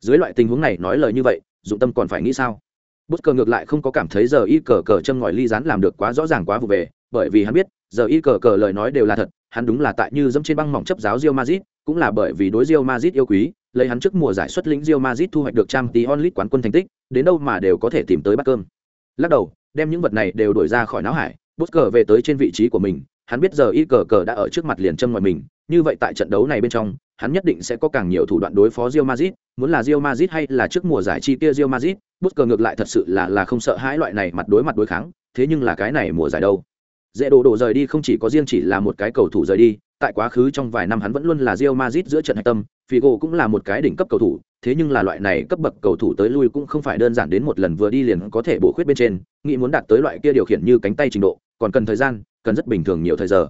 Dưới loại tình huống này nói lời như vậy, dụng tâm còn phải nghĩ sao? Bút cờ ngược lại không có cảm thấy giờ y cờ cờ châm ngòi ly rán làm được quá rõ ràng quá vụ về, bởi vì hắn biết, giờ y cờ cờ lời nói đều là thật, hắn đúng là tại như dẫm trên băng mỏng chấp giáo Real Madrid, cũng là bởi vì đối Real Madrid yêu quý, lấy hắn trước mùa giải xuất lĩnh Real Madrid thu hoạch được Champions League quán quân thành tích, đến đâu mà đều có thể tìm tới bát cơm. Lắc đầu, đem những vật này đều đuổi ra khỏi não hải, bút cờ về tới trên vị trí của mình, hắn biết giờ y cờ cờ đã ở trước mặt liền châm ngoài mình, như vậy tại trận đấu này bên trong, hắn nhất định sẽ có càng nhiều thủ đoạn đối phó Real Madrid, muốn là Real Madrid hay là trước mùa giải chi kia Real Madrid, bút cờ ngược lại thật sự là là không sợ hãi loại này mặt đối mặt đối kháng, thế nhưng là cái này mùa giải đâu. Dễ đồ đồ rời đi không chỉ có riêng chỉ là một cái cầu thủ rời đi, tại quá khứ trong vài năm hắn vẫn luôn là Real Madrid giữa trận hạch tâm, Figo cũng là một cái đỉnh cấp cầu thủ, thế nhưng là loại này cấp bậc cầu thủ tới lui cũng không phải đơn giản đến một lần vừa đi liền có thể bổ khuyết bên trên, nghĩ muốn đạt tới loại kia điều khiển như cánh tay trình độ, còn cần thời gian, cần rất bình thường nhiều thời giờ.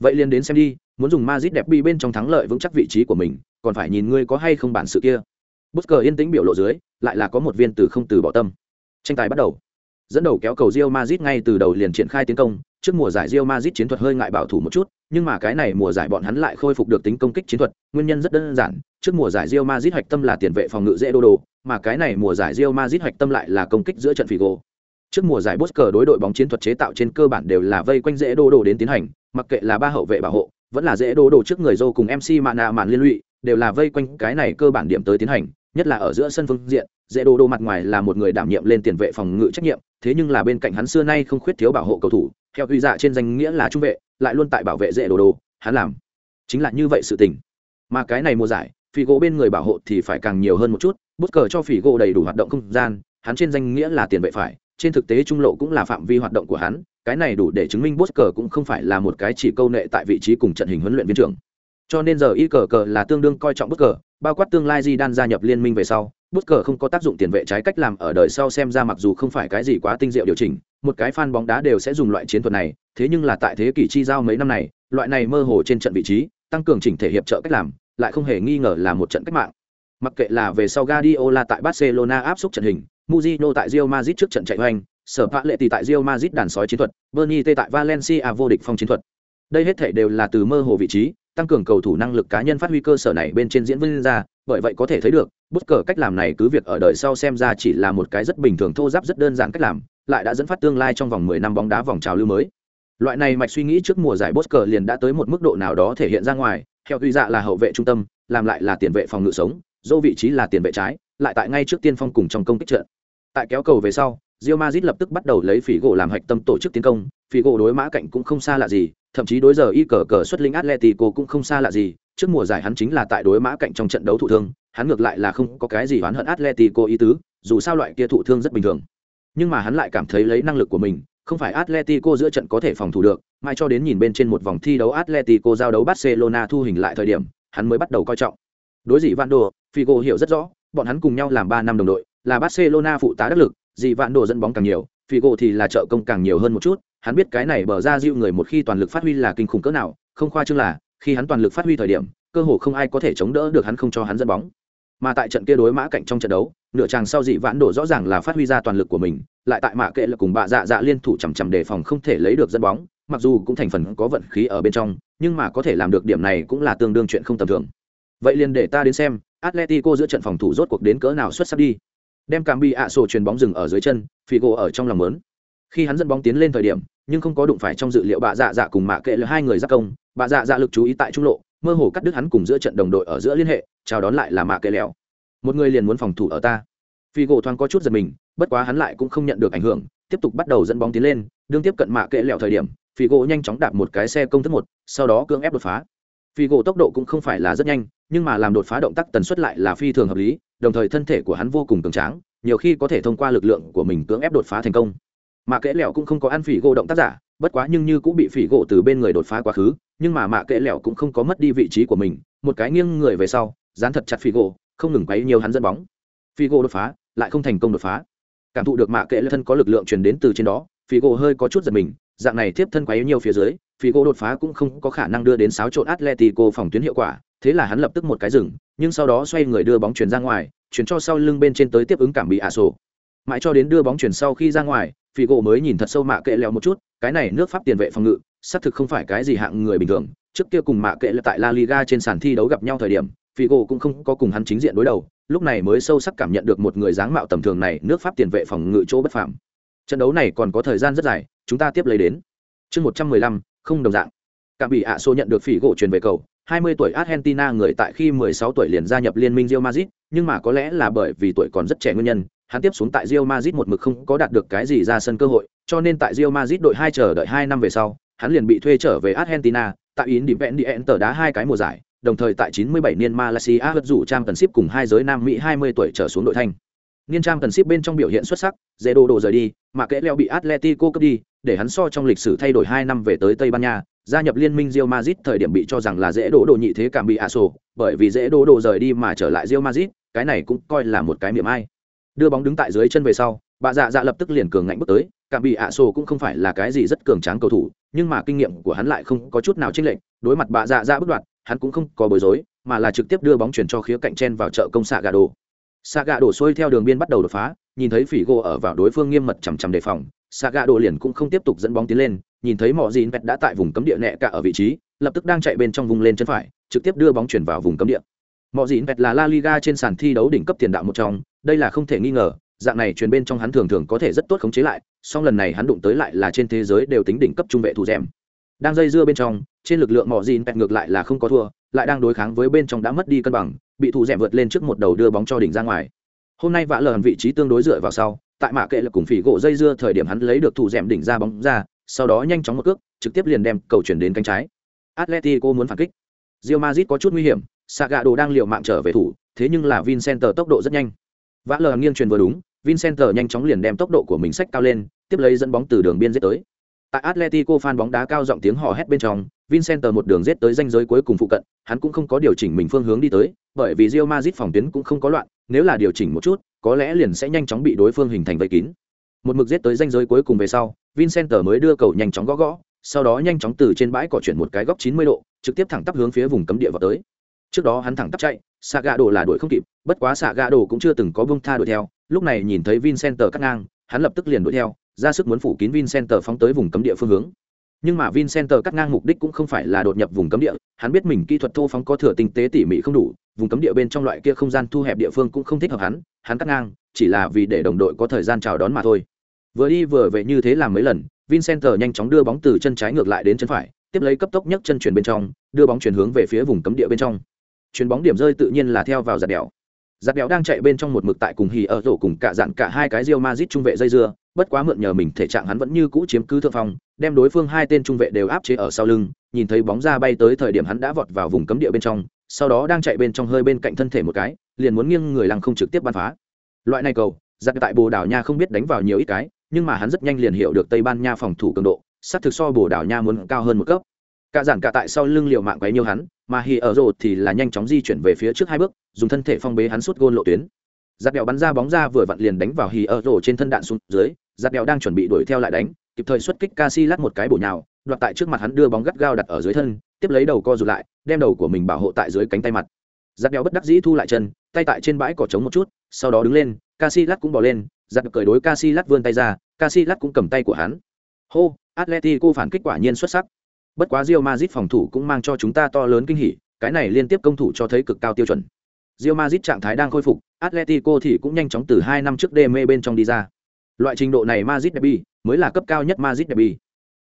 Vậy liền đến xem đi, muốn dùng Madrid đẹp bi bên trong thắng lợi vững chắc vị trí của mình, còn phải nhìn ngươi có hay không bản sự kia. Busker yên tĩnh biểu lộ dưới, lại là có một viên từ không từ bỏ tâm. Tranh tài bắt đầu. Dẫn đầu kéo cầu Real Madrid ngay từ đầu liền triển khai tiến công, trước mùa giải Real Madrid chiến thuật hơi ngại bảo thủ một chút, nhưng mà cái này mùa giải bọn hắn lại khôi phục được tính công kích chiến thuật, nguyên nhân rất đơn giản, trước mùa giải Real Madrid hoạch tâm là tiền vệ phòng ngự dễ đô đồ, mà cái này mùa giải Real Madrid hoạch tâm lại là công kích giữa trận Figo. Trước mùa giải Bosker đối đội bóng chiến thuật chế tạo trên cơ bản đều là vây quanh dễ đô đồ đến tiến hành, mặc kệ là ba hậu vệ bảo hộ, vẫn là dễ đô đồ trước người Zô cùng MC Mana màn liên lụy, đều là vây quanh cái này cơ bản điểm tới tiến hành, nhất là ở giữa sân phương diện, dễ đô đô mặt ngoài là một người đảm nhiệm lên tiền vệ phòng ngự trách nhiệm, thế nhưng là bên cạnh hắn xưa nay không khuyết thiếu bảo hộ cầu thủ, theo huy dạ trên danh nghĩa là trung vệ, lại luôn tại bảo vệ dễ đô đô, hắn làm chính là như vậy sự tình. Mà cái này mùa giải, phỉ gỗ bên người bảo hộ thì phải càng nhiều hơn một chút, bút cờ cho phỉ gỗ đầy đủ hoạt động không gian, hắn trên danh nghĩa là tiền vệ phải, trên thực tế trung lộ cũng là phạm vi hoạt động của hắn, cái này đủ để chứng minh bút cờ cũng không phải là một cái chỉ câu nệ tại vị trí cùng trận hình huấn luyện viên trưởng. Cho nên giờ y cờ cờ là tương đương coi trọng bút cờ, bao quát tương lai Di đan gia nhập liên minh về sau, bút cờ không có tác dụng tiền vệ trái cách làm ở đời sau xem ra mặc dù không phải cái gì quá tinh diệu điều chỉnh, một cái fan bóng đá đều sẽ dùng loại chiến thuật này, thế nhưng là tại thế kỷ chi giao mấy năm này, loại này mơ hồ trên trận vị trí, tăng cường chỉnh thể hiệp trợ cách làm, lại không hề nghi ngờ là một trận cách mạng. Mặc kệ là về sau Guardiola tại Barcelona áp xúc trận hình, Mourinho tại Real Madrid trước trận chạy hoành, Sở phạ Lệ tại Real Madrid đàn sói chiến thuật, Bernie T tại Valencia vô địch phong chiến thuật. Đây hết thể đều là từ mơ hồ vị trí, tăng cường cầu thủ năng lực cá nhân phát huy cơ sở này bên trên diễn viên ra, bởi vậy có thể thấy được, bút cờ cách làm này cứ việc ở đời sau xem ra chỉ là một cái rất bình thường thô giáp rất đơn giản cách làm, lại đã dẫn phát tương lai trong vòng 10 năm bóng đá vòng trào lưu mới. loại này mạch suy nghĩ trước mùa giải Bosker liền đã tới một mức độ nào đó thể hiện ra ngoài theo tuy dạ là hậu vệ trung tâm làm lại là tiền vệ phòng ngự sống dô vị trí là tiền vệ trái lại tại ngay trước tiên phong cùng trong công kích trận tại kéo cầu về sau Real Madrid lập tức bắt đầu lấy phỉ gỗ làm hạch tâm tổ chức tiến công, phỉ gỗ đối mã cạnh cũng không xa lạ gì, thậm chí đối giờ y cờ cờ xuất linh Atletico cũng không xa lạ gì, trước mùa giải hắn chính là tại đối mã cạnh trong trận đấu thụ thương, hắn ngược lại là không có cái gì oán hận Atletico ý tứ, dù sao loại kia thụ thương rất bình thường. Nhưng mà hắn lại cảm thấy lấy năng lực của mình, không phải Atletico giữa trận có thể phòng thủ được, mai cho đến nhìn bên trên một vòng thi đấu Atletico giao đấu Barcelona thu hình lại thời điểm, hắn mới bắt đầu coi trọng. Đối dị Van Đồ, Figo hiểu rất rõ, bọn hắn cùng nhau làm ba năm đồng đội, là Barcelona phụ tá đắc lực, dị vạn Đồ dẫn bóng càng nhiều, phi Figo thì là trợ công càng nhiều hơn một chút, hắn biết cái này bờ ra dịu người một khi toàn lực phát huy là kinh khủng cỡ nào, không khoa trương là, khi hắn toàn lực phát huy thời điểm, cơ hồ không ai có thể chống đỡ được hắn không cho hắn dẫn bóng. Mà tại trận kia đối mã cạnh trong trận đấu, nửa chàng sau dị vãn đổ rõ ràng là phát huy ra toàn lực của mình, lại tại mạ kệ là cùng bạ dạ dạ liên thủ chằm chằm đề phòng không thể lấy được dẫn bóng, mặc dù cũng thành phần có vận khí ở bên trong, nhưng mà có thể làm được điểm này cũng là tương đương chuyện không tầm thường. Vậy liền để ta đến xem, Atletico giữa trận phòng thủ rốt cuộc đến cỡ nào xuất sắc đi. Đem Cambi ạ sổ truyền bóng dừng ở dưới chân, phi gỗ ở trong lòng muốn. Khi hắn dẫn bóng tiến lên thời điểm, nhưng không có đụng phải trong dự liệu bà dạ dạ cùng mạ kệ là hai người giáp công, bà dạ dạ lực chú ý tại trung lộ, mơ hồ cắt đứt hắn cùng giữa trận đồng đội ở giữa liên hệ, chào đón lại là mạ kệ lẹo. Một người liền muốn phòng thủ ở ta. phi gỗ thoáng có chút giật mình, bất quá hắn lại cũng không nhận được ảnh hưởng, tiếp tục bắt đầu dẫn bóng tiến lên, đương tiếp cận mạ kệ lẹo thời điểm, phi gỗ nhanh chóng đạp một cái xe công thức một, sau đó cưỡng ép đột phá. Figo tốc độ cũng không phải là rất nhanh, nhưng mà làm đột phá động tác tần suất lại là phi thường hợp lý, đồng thời thân thể của hắn vô cùng cường tráng, nhiều khi có thể thông qua lực lượng của mình cưỡng ép đột phá thành công. Mạ kẽ lẹo cũng không có ăn Figo động tác giả, bất quá nhưng như cũng bị phỉ gỗ từ bên người đột phá quá khứ, nhưng mà mạ kệ lẹo cũng không có mất đi vị trí của mình, một cái nghiêng người về sau, dán thật chặt Figo, không ngừng quấy nhiều hắn dẫn bóng. Figo đột phá, lại không thành công đột phá cảm thụ được mạ kệ lẹo thân có lực lượng truyền đến từ trên đó phí gỗ hơi có chút giật mình dạng này tiếp thân quấy yếu nhiều phía dưới phí gỗ đột phá cũng không có khả năng đưa đến xáo trộn atletico phòng tuyến hiệu quả thế là hắn lập tức một cái rừng nhưng sau đó xoay người đưa bóng chuyển ra ngoài chuyển cho sau lưng bên trên tới tiếp ứng cảm bị ả sổ mãi cho đến đưa bóng chuyển sau khi ra ngoài phí gỗ mới nhìn thật sâu mạ kệ lẹo một chút cái này nước pháp tiền vệ phòng ngự xác thực không phải cái gì hạng người bình thường trước kia cùng mạ kệ là tại la liga trên sàn thi đấu gặp nhau thời điểm Figo cũng không có cùng hắn chính diện đối đầu, lúc này mới sâu sắc cảm nhận được một người dáng mạo tầm thường này nước Pháp tiền vệ phòng ngự chỗ bất phàm. Trận đấu này còn có thời gian rất dài, chúng ta tiếp lấy đến. Chương 115, không đồng dạng. Cả bị ạ số nhận được phỉ gỗ truyền về cầu, 20 tuổi Argentina người tại khi 16 tuổi liền gia nhập liên minh Real Madrid, nhưng mà có lẽ là bởi vì tuổi còn rất trẻ nguyên nhân, hắn tiếp xuống tại Real Madrid một mực không có đạt được cái gì ra sân cơ hội, cho nên tại Real Madrid đội hai chờ đợi 2 năm về sau, hắn liền bị thuê trở về Argentina, tại Yến Điểm Vẹn Điện tờ đá hai cái mùa giải, đồng thời tại 97 niên Malaysia hất dụ trang tần ship cùng hai giới Nam Mỹ 20 tuổi trở xuống đội thanh. Niên trang cần ship bên trong biểu hiện xuất sắc, dễ đồ đồ rời đi, mà kẽ leo bị Atletico cướp đi, để hắn so trong lịch sử thay đổi 2 năm về tới Tây Ban Nha, gia nhập liên minh Real Madrid thời điểm bị cho rằng là dễ đổ đồ nhị thế cảm bị Aso, bởi vì dễ đổ đồ rời đi mà trở lại Real Madrid, cái này cũng coi là một cái miệng ai. Đưa bóng đứng tại dưới chân về sau, bà dạ dạ lập tức liền cường ngạnh bước tới, cảm bị Aso cũng không phải là cái gì rất cường tráng cầu thủ, nhưng mà kinh nghiệm của hắn lại không có chút nào chênh lệch, đối mặt bà dạ dạ bất đoạn, hắn cũng không có bối rối mà là trực tiếp đưa bóng chuyển cho khía cạnh chen vào chợ công xạ gà đồ xạ gạ đổ xuôi theo đường biên bắt đầu đột phá, nhìn thấy phỉ gỗ ở vào đối phương nghiêm mật chằm chằm đề phòng xạ gạ đổ liền cũng không tiếp tục dẫn bóng tiến lên, nhìn thấy mọi gì pet đã tại vùng cấm địa nẹ cả ở vị trí, lập tức đang chạy bên trong vùng lên chân phải, trực tiếp đưa bóng chuyển vào vùng cấm địa. Mọi gì pet là la liga trên sàn thi đấu đỉnh cấp tiền đạo một trong, đây là không thể nghi ngờ, dạng này truyền bên trong hắn thường thường có thể rất tốt khống chế lại, song lần này hắn đụng tới lại là trên thế giới đều tính đỉnh cấp trung vệ thủ rèm đang dây dưa bên trong, trên lực lượng Mọ dìn pet ngược lại là không có thua lại đang đối kháng với bên trong đã mất đi cân bằng bị thủ rèm vượt lên trước một đầu đưa bóng cho đỉnh ra ngoài. Hôm nay vạ lờ vị trí tương đối dựa vào sau tại mạ kệ là cùng phỉ gỗ dây dưa thời điểm hắn lấy được thủ rèm đỉnh ra bóng ra sau đó nhanh chóng một cước trực tiếp liền đem cầu chuyển đến cánh trái. Atletico muốn phản kích. Rio mazit có chút nguy hiểm saga đồ đang liều mạng trở về thủ thế nhưng là vincenter tốc độ rất nhanh. Vã lờ nghiêng truyền vừa đúng vincenter nhanh chóng liền đem tốc độ của mình sách cao lên tiếp lấy dẫn bóng từ đường biên giết tới. Tại Atletico fan bóng đá cao giọng tiếng hò hét bên trong, Vincent một đường giết tới ranh giới cuối cùng phụ cận, hắn cũng không có điều chỉnh mình phương hướng đi tới, bởi vì Real Madrid phòng tuyến cũng không có loạn, nếu là điều chỉnh một chút, có lẽ liền sẽ nhanh chóng bị đối phương hình thành vây kín. Một mực giết tới ranh giới cuối cùng về sau, Vincent mới đưa cầu nhanh chóng gõ gõ, sau đó nhanh chóng từ trên bãi cỏ chuyển một cái góc 90 độ, trực tiếp thẳng tắp hướng phía vùng cấm địa vào tới. Trước đó hắn thẳng tắp chạy, Sagado là đuổi không kịp, bất quá Sagado cũng chưa từng có buông tha đuổi theo, lúc này nhìn thấy Vincent cắt ngang, hắn lập tức liền đuổi theo, ra sức muốn phủ kín Vincent phóng tới vùng cấm địa phương hướng. Nhưng mà Vincenter cắt ngang mục đích cũng không phải là đột nhập vùng cấm địa, hắn biết mình kỹ thuật thô phóng có thừa tinh tế tỉ mỉ không đủ, vùng cấm địa bên trong loại kia không gian thu hẹp địa phương cũng không thích hợp hắn, hắn cắt ngang, chỉ là vì để đồng đội có thời gian chào đón mà thôi. Vừa đi vừa về như thế làm mấy lần, Vincenter nhanh chóng đưa bóng từ chân trái ngược lại đến chân phải, tiếp lấy cấp tốc nhất chân chuyển bên trong, đưa bóng chuyển hướng về phía vùng cấm địa bên trong. Chuyền bóng điểm rơi tự nhiên là theo vào giật đèo. Giật đèo đang chạy bên trong một mực tại cùng hì ở rổ cùng cả dặn cả hai cái rio Madrid trung vệ dây dưa, bất quá mượn nhờ mình thể trạng hắn vẫn như cũ chiếm cứ thượng phong, đem đối phương hai tên trung vệ đều áp chế ở sau lưng, nhìn thấy bóng ra bay tới thời điểm hắn đã vọt vào vùng cấm địa bên trong, sau đó đang chạy bên trong hơi bên cạnh thân thể một cái, liền muốn nghiêng người lăng không trực tiếp bắn phá. Loại này cầu, giặc tại Bồ Đào Nha không biết đánh vào nhiều ít cái, nhưng mà hắn rất nhanh liền hiểu được Tây Ban Nha phòng thủ cường độ, sát thực so Bồ Đào Nha muốn cao hơn một cấp. Cả giản cả tại sau lưng liều mạng quấy nhiều hắn, mà Hi ở rồ thì là nhanh chóng di chuyển về phía trước hai bước, dùng thân thể phong bế hắn suốt gôn lộ tuyến giặt đèo bắn ra bóng ra vừa vặn liền đánh vào hì ở rổ trên thân đạn xuống dưới, giặt đèo đang chuẩn bị đuổi theo lại đánh, kịp thời xuất kích Casillas một cái bổ nhào, đoạt tại trước mặt hắn đưa bóng gắt gao đặt ở dưới thân, tiếp lấy đầu co rụt lại, đem đầu của mình bảo hộ tại dưới cánh tay mặt. giặt đèo bất đắc dĩ thu lại chân, tay tại trên bãi cỏ trống một chút, sau đó đứng lên, Casillas cũng bỏ lên, giặt cởi đối Casillas vươn tay ra, Casillas cũng cầm tay của hắn. Hô, Atletico phản kích quả nhiên xuất sắc. Bất quá Real Madrid phòng thủ cũng mang cho chúng ta to lớn kinh hỉ, cái này liên tiếp công thủ cho thấy cực cao tiêu chuẩn. Real Madrid trạng thái đang khôi phục, Atletico thì cũng nhanh chóng từ hai năm trước đê mê bên trong đi ra. Loại trình độ này Madrid derby mới là cấp cao nhất Madrid derby.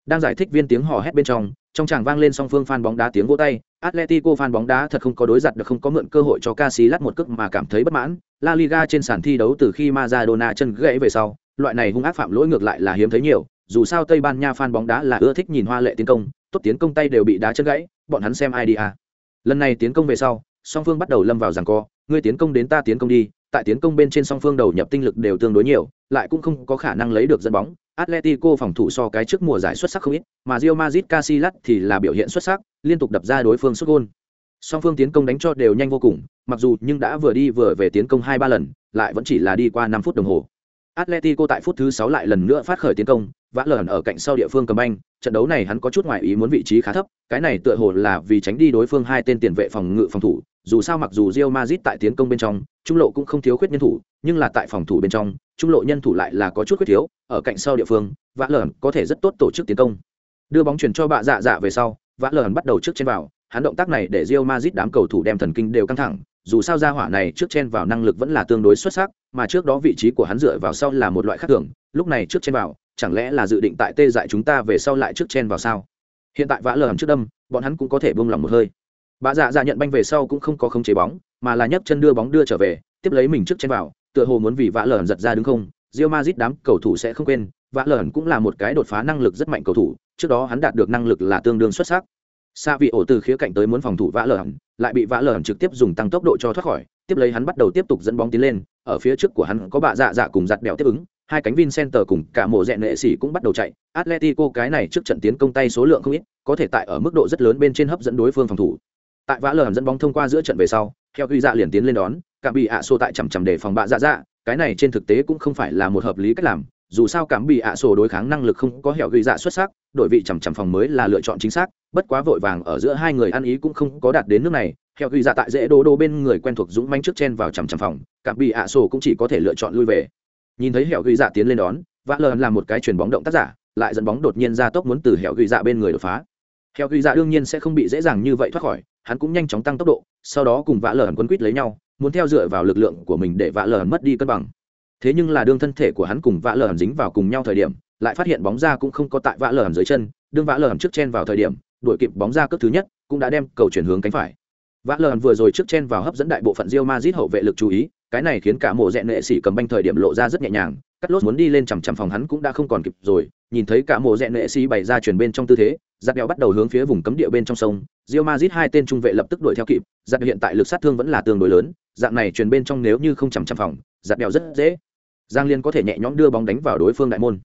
Đang giải thích viên tiếng hò hét bên trong, trong tràng vang lên song phương fan bóng đá tiếng vỗ tay, Atletico fan bóng đá thật không có đối giật được không có mượn cơ hội cho Casillas một cước mà cảm thấy bất mãn. La Liga trên sàn thi đấu từ khi Maradona chân gãy về sau, loại này hung ác phạm lỗi ngược lại là hiếm thấy nhiều, dù sao Tây Ban Nha fan bóng đá là ưa thích nhìn hoa lệ tiến công, tốt tiến công tay đều bị đá chân gãy, bọn hắn xem ai đi à. Lần này tiến công về sau, song phương bắt đầu lâm vào giằng co, ngươi tiến công đến ta tiến công đi, tại tiến công bên trên song phương đầu nhập tinh lực đều tương đối nhiều, lại cũng không có khả năng lấy được dẫn bóng. Atletico phòng thủ so cái trước mùa giải xuất sắc không ít, mà Real Madrid Casillas thì là biểu hiện xuất sắc, liên tục đập ra đối phương sút gôn. Song phương tiến công đánh cho đều nhanh vô cùng, mặc dù nhưng đã vừa đi vừa về tiến công 2-3 lần, lại vẫn chỉ là đi qua năm phút đồng hồ. Atletico tại phút thứ sáu lại lần nữa phát khởi tiến công, vã lởn ở cạnh sau địa phương cầm anh, trận đấu này hắn có chút ngoại ý muốn vị trí khá thấp, cái này tựa hồ là vì tránh đi đối phương hai tên tiền vệ phòng ngự phòng thủ, dù sao mặc dù Real Madrid tại tiến công bên trong, trung lộ cũng không thiếu khuyết nhân thủ, nhưng là tại phòng thủ bên trong, trung lộ nhân thủ lại là có chút khuyết thiếu, ở cạnh sau địa phương, vã lởn có thể rất tốt tổ chức tiến công. Đưa bóng chuyển cho bạ dạ dạ về sau, vã lởn bắt đầu trước trên vào, hắn động tác này để Real Madrid đám cầu thủ đem thần kinh đều căng thẳng, dù sao gia hỏa này trước chen vào năng lực vẫn là tương đối xuất sắc, mà trước đó vị trí của hắn dựa vào sau là một loại khác thường, lúc này trước chen vào, chẳng lẽ là dự định tại tê dại chúng ta về sau lại trước chen vào sao? Hiện tại vã Lởn trước đâm, bọn hắn cũng có thể buông lòng một hơi. Bà dạ dạ nhận banh về sau cũng không có khống chế bóng, mà là nhấc chân đưa bóng đưa trở về, tiếp lấy mình trước chen vào, tựa hồ muốn vì vã lờ giật ra đứng không, Real Madrid đám cầu thủ sẽ không quên, vã lờ cũng là một cái đột phá năng lực rất mạnh cầu thủ, trước đó hắn đạt được năng lực là tương đương xuất sắc, Sa vị ổ từ khía cạnh tới muốn phòng thủ vã lở lại bị vã lở trực tiếp dùng tăng tốc độ cho thoát khỏi, tiếp lấy hắn bắt đầu tiếp tục dẫn bóng tiến lên, ở phía trước của hắn có bà dạ dạ cùng giặt đèo tiếp ứng, hai cánh Vincenter cùng cả mộ rèn nệ sĩ cũng bắt đầu chạy. Atletico cái này trước trận tiến công tay số lượng không ít, có thể tại ở mức độ rất lớn bên trên hấp dẫn đối phương phòng thủ. Tại vã lờ hẳn dẫn bóng thông qua giữa trận về sau, theo ghi dạ liền tiến lên đón, Cảm bị ạ sổ tại chằm chằm để phòng bạ dạ dạ, cái này trên thực tế cũng không phải là một hợp lý cách làm, dù sao cảm bị ạ sổ đối kháng năng lực không có hẻo ghi dạ xuất sắc đội vị chằm chằm phòng mới là lựa chọn chính xác bất quá vội vàng ở giữa hai người ăn ý cũng không có đạt đến nước này hẻo ghi dạ tại dễ đô đô bên người quen thuộc dũng manh trước chen vào chằm chằm phòng cảm bị ạ sổ cũng chỉ có thể lựa chọn lui về. Nhìn thấy hẻo ghi dạ tiến lên đón vã lờ là một cái chuyền bóng động tác giả lại dẫn bóng đột nhiên ra tốc muốn từ hẻo ghi dạ bên người đột phá theo ghi dạ đương nhiên sẽ không bị dễ dàng như vậy thoát khỏi, hắn cũng nhanh chóng tăng tốc độ, sau đó cùng vã lờ quấn quýt lấy nhau, muốn theo dựa vào lực lượng của mình để vã lờ mất đi cân bằng. Thế nhưng là đương thân thể của hắn cùng vã lờ dính vào cùng nhau thời điểm, lại phát hiện bóng ra cũng không có tại vã lờ dưới chân, đương vã lờ trước chen vào thời điểm, đuổi kịp bóng ra cấp thứ nhất, cũng đã đem cầu chuyển hướng cánh phải. Vã lờ vừa rồi trước chen vào hấp dẫn đại bộ phận rio mazit hậu vệ lực chú ý, cái này khiến cả mộ dẹn nệ sĩ cầm banh thời điểm lộ ra rất nhẹ nhàng cắt lốt muốn đi lên chằm chằm phòng hắn cũng đã không còn kịp rồi, nhìn thấy cả mộ dẹn nệ sĩ bày ra chuyển bên trong tư thế giặc đèo bắt đầu hướng phía vùng cấm địa bên trong sông rio mazit hai tên trung vệ lập tức đuổi theo kịp giặc hiện tại lực sát thương vẫn là tương đối lớn, dạng này truyền bên trong nếu như không chằm chằm phòng giặc đèo rất dễ. Giang liên có thể nhẹ nhõm đưa bóng đánh vào đối phương đại môn.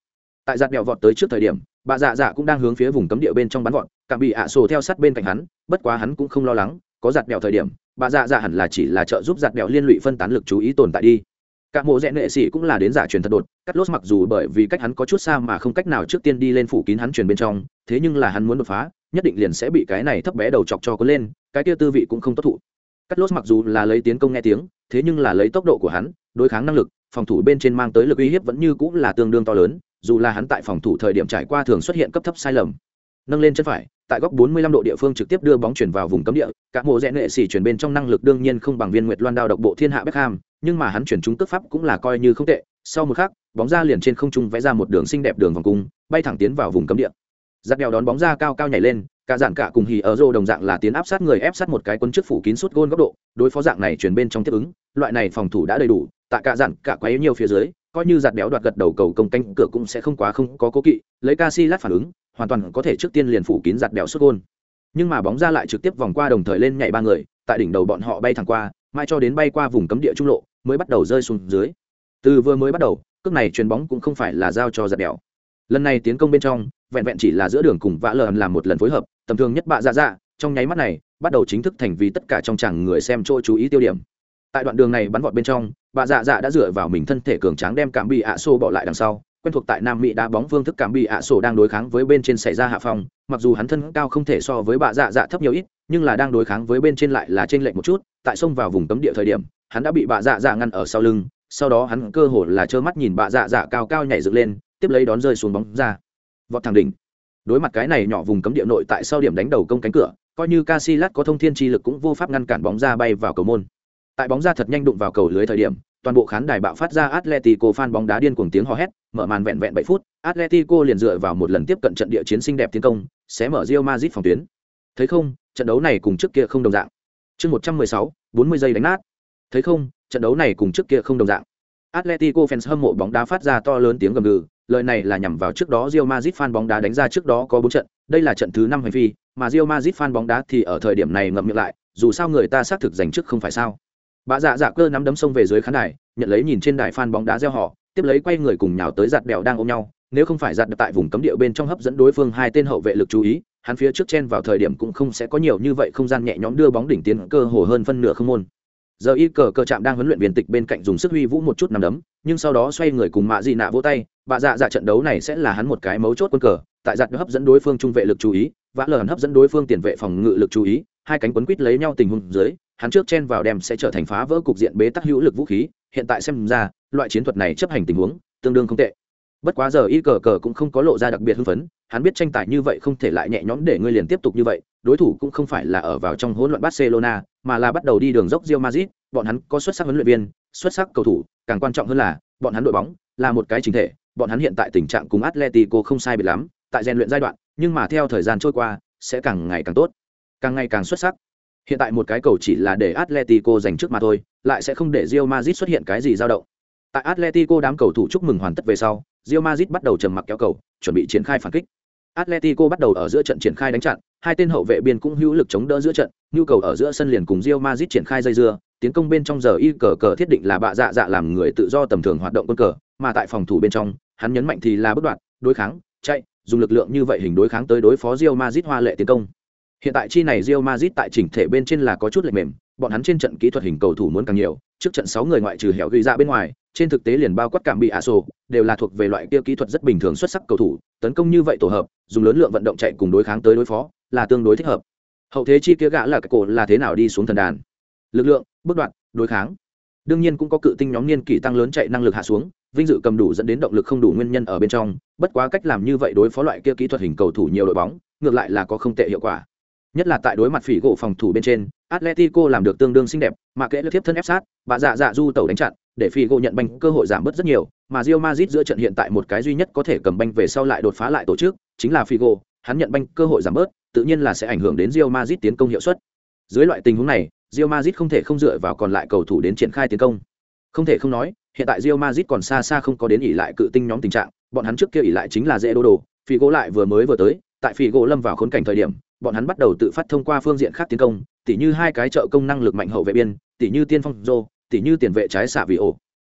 Tại giạt đèo vọt tới trước thời điểm, bà dạ dạ cũng đang hướng phía vùng cấm địa bên trong bắn vọt cảm bị ạ sổ theo sát bên cạnh hắn, bất quá hắn cũng không lo lắng, có giạt đèo thời điểm, bà dạ dạ hẳn là chỉ là trợ giúp giạt đèo liên lụy phân tán lực chú ý tồn tại đi cả mộ rẽ nệ sĩ cũng là đến giả truyền thật đột. Cắt lốt mặc dù bởi vì cách hắn có chút xa mà không cách nào trước tiên đi lên phủ kín hắn truyền bên trong, thế nhưng là hắn muốn đột phá, nhất định liền sẽ bị cái này thấp bé đầu chọc cho có lên, cái kia tư vị cũng không tốt thụ. Cắt lốt mặc dù là lấy tiến công nghe tiếng, thế nhưng là lấy tốc độ của hắn, đối kháng năng lực, phòng thủ bên trên mang tới lực uy hiếp vẫn như cũng là tương đương to lớn, dù là hắn tại phòng thủ thời điểm trải qua thường xuất hiện cấp thấp sai lầm. Nâng lên chân phải, tại góc 45 độ địa phương trực tiếp đưa bóng chuyển vào vùng cấm địa các mộ rẽ nệ sĩ chuyển bên trong năng lực đương nhiên không bằng viên nguyệt loan đao độc bộ thiên hạ beckham nhưng mà hắn chuyển trung tức pháp cũng là coi như không tệ, sau một khắc, bóng ra liền trên không trung vẽ ra một đường xinh đẹp đường vòng cung, bay thẳng tiến vào vùng cấm địa. Giặt đèo đón bóng ra cao cao nhảy lên, cả dạng cả cùng hì ở rô đồng dạng là tiến áp sát người ép sát một cái quân trước phủ kín suốt gôn góc độ, đối phó dạng này chuyển bên trong tiếp ứng, loại này phòng thủ đã đầy đủ Tạ cả dạng cả quấy nhiều phía dưới, coi như giặt béo đoạt gật đầu cầu công canh cửa cũng sẽ không quá không có cố kỵ, lấy Casillas phản ứng, hoàn toàn có thể trước tiên liền phủ kín giặt béo suốt gôn. Nhưng mà bóng ra lại trực tiếp vòng qua đồng thời lên nhảy ba người, tại đỉnh đầu bọn họ bay thẳng qua mai cho đến bay qua vùng cấm địa trung lộ mới bắt đầu rơi xuống dưới. Từ vừa mới bắt đầu, cước này chuyền bóng cũng không phải là giao cho giật béo lần này tiến công bên trong, vẹn vẹn chỉ là giữa đường cùng vã lờ làm một lần phối hợp, tầm thường nhất bạ dạ dạ trong nháy mắt này, bắt đầu chính thức thành vì tất cả trong chẳng người xem chỗ chú ý tiêu điểm. Tại đoạn đường này bắn vọt bên trong, bạ dạ dạ đã dựa vào mình thân thể cường tráng đem cảm bị ạ xô bỏ lại đằng sau, quen thuộc tại nam mỹ đá bóng phương thức cảm bị ạ sổ đang đối kháng với bên trên xảy ra hạ phòng mặc dù hắn thân cao không thể so với bạ dạ dạ thấp nhiều ít, nhưng là đang đối kháng với bên trên lại là trên lệnh một chút, tại xông vào vùng cấm địa thời điểm hắn đã bị bạ dạ dạ ngăn ở sau lưng, sau đó hắn cơ hồ là trơ mắt nhìn bạ dạ dạ cao cao nhảy dựng lên, tiếp lấy đón rơi xuống bóng ra. Vọt thẳng đỉnh. Đối mặt cái này nhỏ vùng cấm địa nội tại sau điểm đánh đầu công cánh cửa, coi như Casillas có thông thiên chi lực cũng vô pháp ngăn cản bóng ra bay vào cầu môn. Tại bóng ra thật nhanh đụng vào cầu lưới thời điểm, toàn bộ khán đài bạo phát ra Atletico fan bóng đá điên cuồng tiếng hò hét, mở màn vẹn vẹn bảy phút, Atletico liền dựa vào một lần tiếp cận trận địa chiến xinh đẹp tiến công, sẽ mở Real Madrid phòng tuyến. Thấy không, trận đấu này cùng trước kia không đồng dạng. Chương một trăm mười sáu, bốn mươi giây đánh nát thấy không trận đấu này cùng trước kia không đồng dạng Atletico fans hâm mộ bóng đá phát ra to lớn tiếng gầm gừ lời này là nhằm vào trước đó Real Madrid fan bóng đá đánh ra trước đó có bốn trận, đây là trận thứ năm hành vi, mà Real Madrid fan bóng đá thì ở thời điểm này ngậm miệng lại, dù sao người ta xác thực giành trước không phải sao. Bà dạ dạ cơ nắm đấm sông về dưới khán đài, nhận lấy nhìn trên đài fan bóng đá reo họ, tiếp lấy quay người cùng nhào tới giặt bèo đang ôm nhau, nếu không phải giặt tại vùng cấm địa bên trong hấp dẫn đối phương hai tên hậu vệ lực chú ý, hắn phía trước chen vào thời điểm cũng không sẽ có nhiều như vậy không gian nhẹ nhõm đưa bóng đỉnh tiến cơ hồ hơn phân nửa không môn giờ y cờ cờ chạm đang huấn luyện viên tịch bên cạnh dùng sức huy vũ một chút nằm đấm, nhưng sau đó xoay người cùng mạ dị nạ vỗ tay bà dạ dạ trận đấu này sẽ là hắn một cái mấu chốt quân cờ, tại giặt hấp dẫn đối phương trung vệ lực chú ý, vã lờ hấp dẫn đối phương tiền vệ phòng ngự lực chú ý, hai cánh quấn quýt lấy nhau tình huống dưới, hắn trước chen vào đem sẽ trở thành phá vỡ cục diện bế tắc hữu lực vũ khí, hiện tại xem ra, loại chiến thuật này chấp hành tình huống tương đương không tệ bất quá giờ y cờ cờ cũng không có lộ ra đặc biệt hưng phấn hắn biết tranh tài như vậy không thể lại nhẹ nhõm để ngươi liền tiếp tục như vậy đối thủ cũng không phải là ở vào trong hỗn loạn barcelona mà là bắt đầu đi đường dốc Real Madrid, bọn hắn có xuất sắc huấn luyện viên, xuất sắc cầu thủ, càng quan trọng hơn là, bọn hắn đội bóng là một cái chính thể, bọn hắn hiện tại tình trạng cùng Atletico không sai biệt lắm, tại rèn luyện giai đoạn, nhưng mà theo thời gian trôi qua, sẽ càng ngày càng tốt, càng ngày càng xuất sắc. Hiện tại một cái cầu chỉ là để Atletico giành trước mà thôi, lại sẽ không để Real Madrid xuất hiện cái gì dao động. Tại Atletico đám cầu thủ chúc mừng hoàn tất về sau, Real Madrid bắt đầu trầm mặc kéo cầu, chuẩn bị triển khai phản kích. Atletico bắt đầu ở giữa trận triển khai đánh chặn, hai tên hậu vệ biên cũng hữu lực chống đỡ giữa trận, nhu cầu ở giữa sân liền cùng Real Madrid triển khai dây dưa, tiến công bên trong giờ y cờ cờ thiết định là bạ dạ dạ làm người tự do tầm thường hoạt động quân cờ, mà tại phòng thủ bên trong, hắn nhấn mạnh thì là bất đoạn, đối kháng, chạy, dùng lực lượng như vậy hình đối kháng tới đối phó Real Madrid hoa lệ tiến công. Hiện tại chi này Real Madrid tại chỉnh thể bên trên là có chút lệch mềm, bọn hắn trên trận kỹ thuật hình cầu thủ muốn càng nhiều, trước trận 6 người ngoại trừ hẻo ghi ra bên ngoài, trên thực tế liền bao quát cảm bị ả sổ, đều là thuộc về loại kia kỹ thuật rất bình thường xuất sắc cầu thủ, tấn công như vậy tổ hợp, dùng lớn lượng vận động chạy cùng đối kháng tới đối phó, là tương đối thích hợp. Hậu thế chi kia gã là cái cổ là thế nào đi xuống thần đàn. Lực lượng, bước đoạn, đối kháng. Đương nhiên cũng có cự tinh nhóm niên kỷ tăng lớn chạy năng lực hạ xuống, vinh dự cầm đủ dẫn đến động lực không đủ nguyên nhân ở bên trong, bất quá cách làm như vậy đối phó loại kia kỹ thuật hình cầu thủ nhiều đội bóng, ngược lại là có không tệ hiệu quả nhất là tại đối mặt phỉ gỗ phòng thủ bên trên atletico làm được tương đương xinh đẹp mà kẽ tiếp thân ép sát và dạ dạ du tẩu đánh chặn để Figo gỗ nhận banh cơ hội giảm bớt rất nhiều, mà Real Madrid giữa trận hiện tại một cái duy nhất có thể cầm banh về sau lại đột phá lại tổ chức, chính là Figo. hắn nhận banh cơ hội giảm bớt, tự nhiên là sẽ ảnh hưởng đến Real Madrid tiến công hiệu suất dưới loại tình huống này, Real Madrid không thể không dựa vào còn lại cầu thủ đến triển khai tiến công không thể không nói, hiện tại Real Madrid còn xa xa không có đến ỉ lại cự tinh nhóm tình trạng, bọn hắn trước kia ỉ lại chính là dễ đô đồ lại vừa mới vừa tới, tại Figo lâm vào khốn cảnh thời điểm, bọn hắn bắt đầu tự phát thông qua phương diện khác tiến công, tỉ như hai cái trợ công năng lực mạnh hậu vệ biên, tỉ như tiên phong rô tỉ như tiền vệ trái xạ vì ổ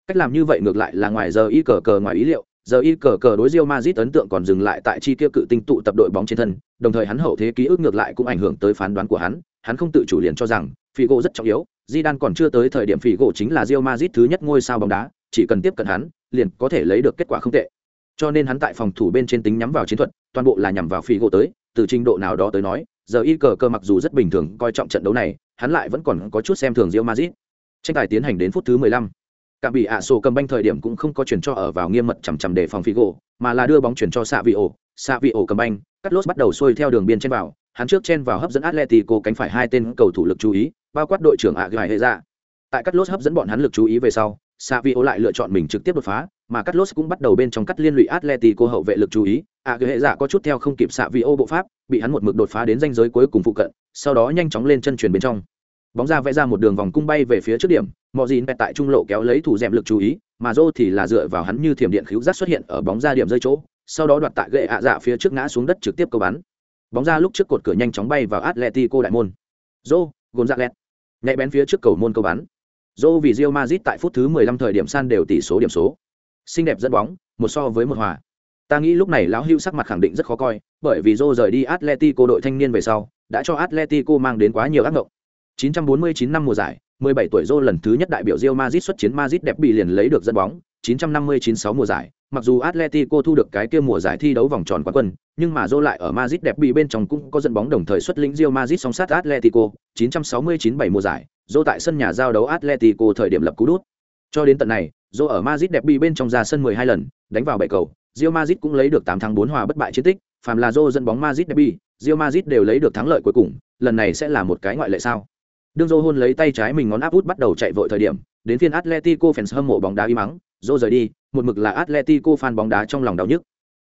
cách làm như vậy ngược lại là ngoài giờ y cờ cờ ngoài ý liệu giờ y cờ cờ đối Real Madrid ấn tượng còn dừng lại tại chi tiêu cự tinh tụ tập đội bóng trên thân, đồng thời hắn hậu thế ký ức ngược lại cũng ảnh hưởng tới phán đoán của hắn, hắn không tự chủ liền cho rằng Figo rất trọng yếu, Zidane còn chưa tới thời điểm Figo chính là Real Madrid thứ nhất ngôi sao bóng đá, chỉ cần tiếp cận hắn, liền có thể lấy được kết quả không tệ. Cho nên hắn tại phòng thủ bên trên tính nhắm vào chiến thuật, toàn bộ là nhắm vào Figo tới, từ trình độ nào đó tới nói, giờ y cờ cờ mặc dù rất bình thường coi trọng trận đấu này hắn lại vẫn còn có chút xem thường Real mazit tranh tài tiến hành đến phút thứ mười lăm. Bị ạ sổ cầm banh thời điểm cũng không có chuyển cho ở vào nghiêm mật chằm chằm để phòng figo mà là đưa bóng chuyển cho xạ vị ổ. Xạ vị ổ cầm banh cắt lốt bắt đầu xuôi theo đường biên trên vào hắn trước chen vào hấp dẫn atletico cánh phải hai tên cầu thủ lực chú ý bao quát đội trưởng ạ gài hệ ra tại cắt lốt hấp dẫn bọn hắn lực chú ý về sau xạ vị ổ lại lựa chọn mình trực tiếp đột phá mà cắt lốt cũng bắt đầu bên trong cắt liên lụy Atletico hậu vệ lực chú ý, à hệ có chút theo không kịp xạ bộ pháp, bị hắn một mực đột phá đến ranh giới cuối cùng phụ cận, sau đó nhanh chóng lên chân truyền bên trong. Bóng ra vẽ ra một đường vòng cung bay về phía trước điểm, mọi gì bẹt tại trung lộ kéo lấy thủ dẻm lực chú ý, mà dô thì là dựa vào hắn như thiểm điện khíu rác xuất hiện ở bóng ra điểm rơi chỗ, sau đó đoạt tại gậy ạ dạ phía trước ngã xuống đất trực tiếp cầu bắn. Bóng ra lúc trước cột cửa nhanh chóng bay vào Atletico đại môn. dô gồn dạ lẹt. Nhạy bén phía trước cầu môn cầu bắn. dô vì Real Madrid tại phút thứ 15 thời điểm san đều tỷ số điểm số xinh đẹp dẫn bóng một so với một hòa ta nghĩ lúc này lão hưu sắc mặt khẳng định rất khó coi bởi vì Joe rời đi atletico đội thanh niên về sau đã cho atletico mang đến quá nhiều ác mộng 949 năm mùa giải 17 tuổi Joe lần thứ nhất đại biểu Real Madrid xuất chiến Madrid đẹp bị liền lấy được dẫn bóng 959 6 mùa giải. Mặc dù atletico thu được cái kia mùa giải thi đấu vòng tròn quán quân nhưng mà Joe lại ở Madrid đẹp bị bên trong cũng có dẫn bóng đồng thời xuất lĩnh Real Madrid song sát atletico 969 7 mùa giải Joe tại sân nhà giao đấu atletico thời điểm lập cú đút. Cho đến tận này do ở Madrid đẹp bị bên trong ra sân 12 lần, đánh vào 7 cầu, Real Madrid cũng lấy được 8 thắng 4 hòa bất bại chiến tích, phàm là Do dẫn bóng Madrid đẹp bị, Real Madrid đều lấy được thắng lợi cuối cùng, lần này sẽ là một cái ngoại lệ sao? Đương Dô hôn lấy tay trái mình ngón áp út bắt đầu chạy vội thời điểm, đến phiên Atletico fans hâm mộ bóng đá y mắng, Dô rời đi, một mực là Atletico fan bóng đá trong lòng đau nhức.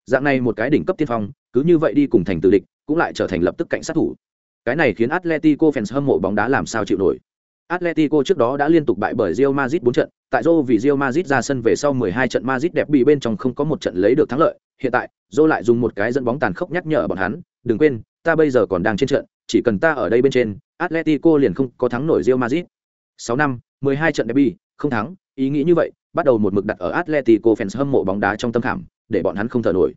Dạng này một cái đỉnh cấp tiên phong, cứ như vậy đi cùng thành tử địch, cũng lại trở thành lập tức cảnh sát thủ. Cái này khiến Atletico fans hâm mộ bóng đá làm sao chịu nổi. Atletico trước đó đã liên tục bại bởi Real Madrid 4 trận, tại Rio vì Real Madrid ra sân về sau 12 trận Madrid đẹp bị bên trong không có một trận lấy được thắng lợi, hiện tại, Rio lại dùng một cái dẫn bóng tàn khốc nhắc nhở bọn hắn, đừng quên, ta bây giờ còn đang trên trận, chỉ cần ta ở đây bên trên, Atletico liền không có thắng nổi Real Madrid. 6 năm, 12 trận derby, không thắng, ý nghĩ như vậy, bắt đầu một mực đặt ở Atletico fans hâm mộ bóng đá trong tâm khảm, để bọn hắn không thở nổi.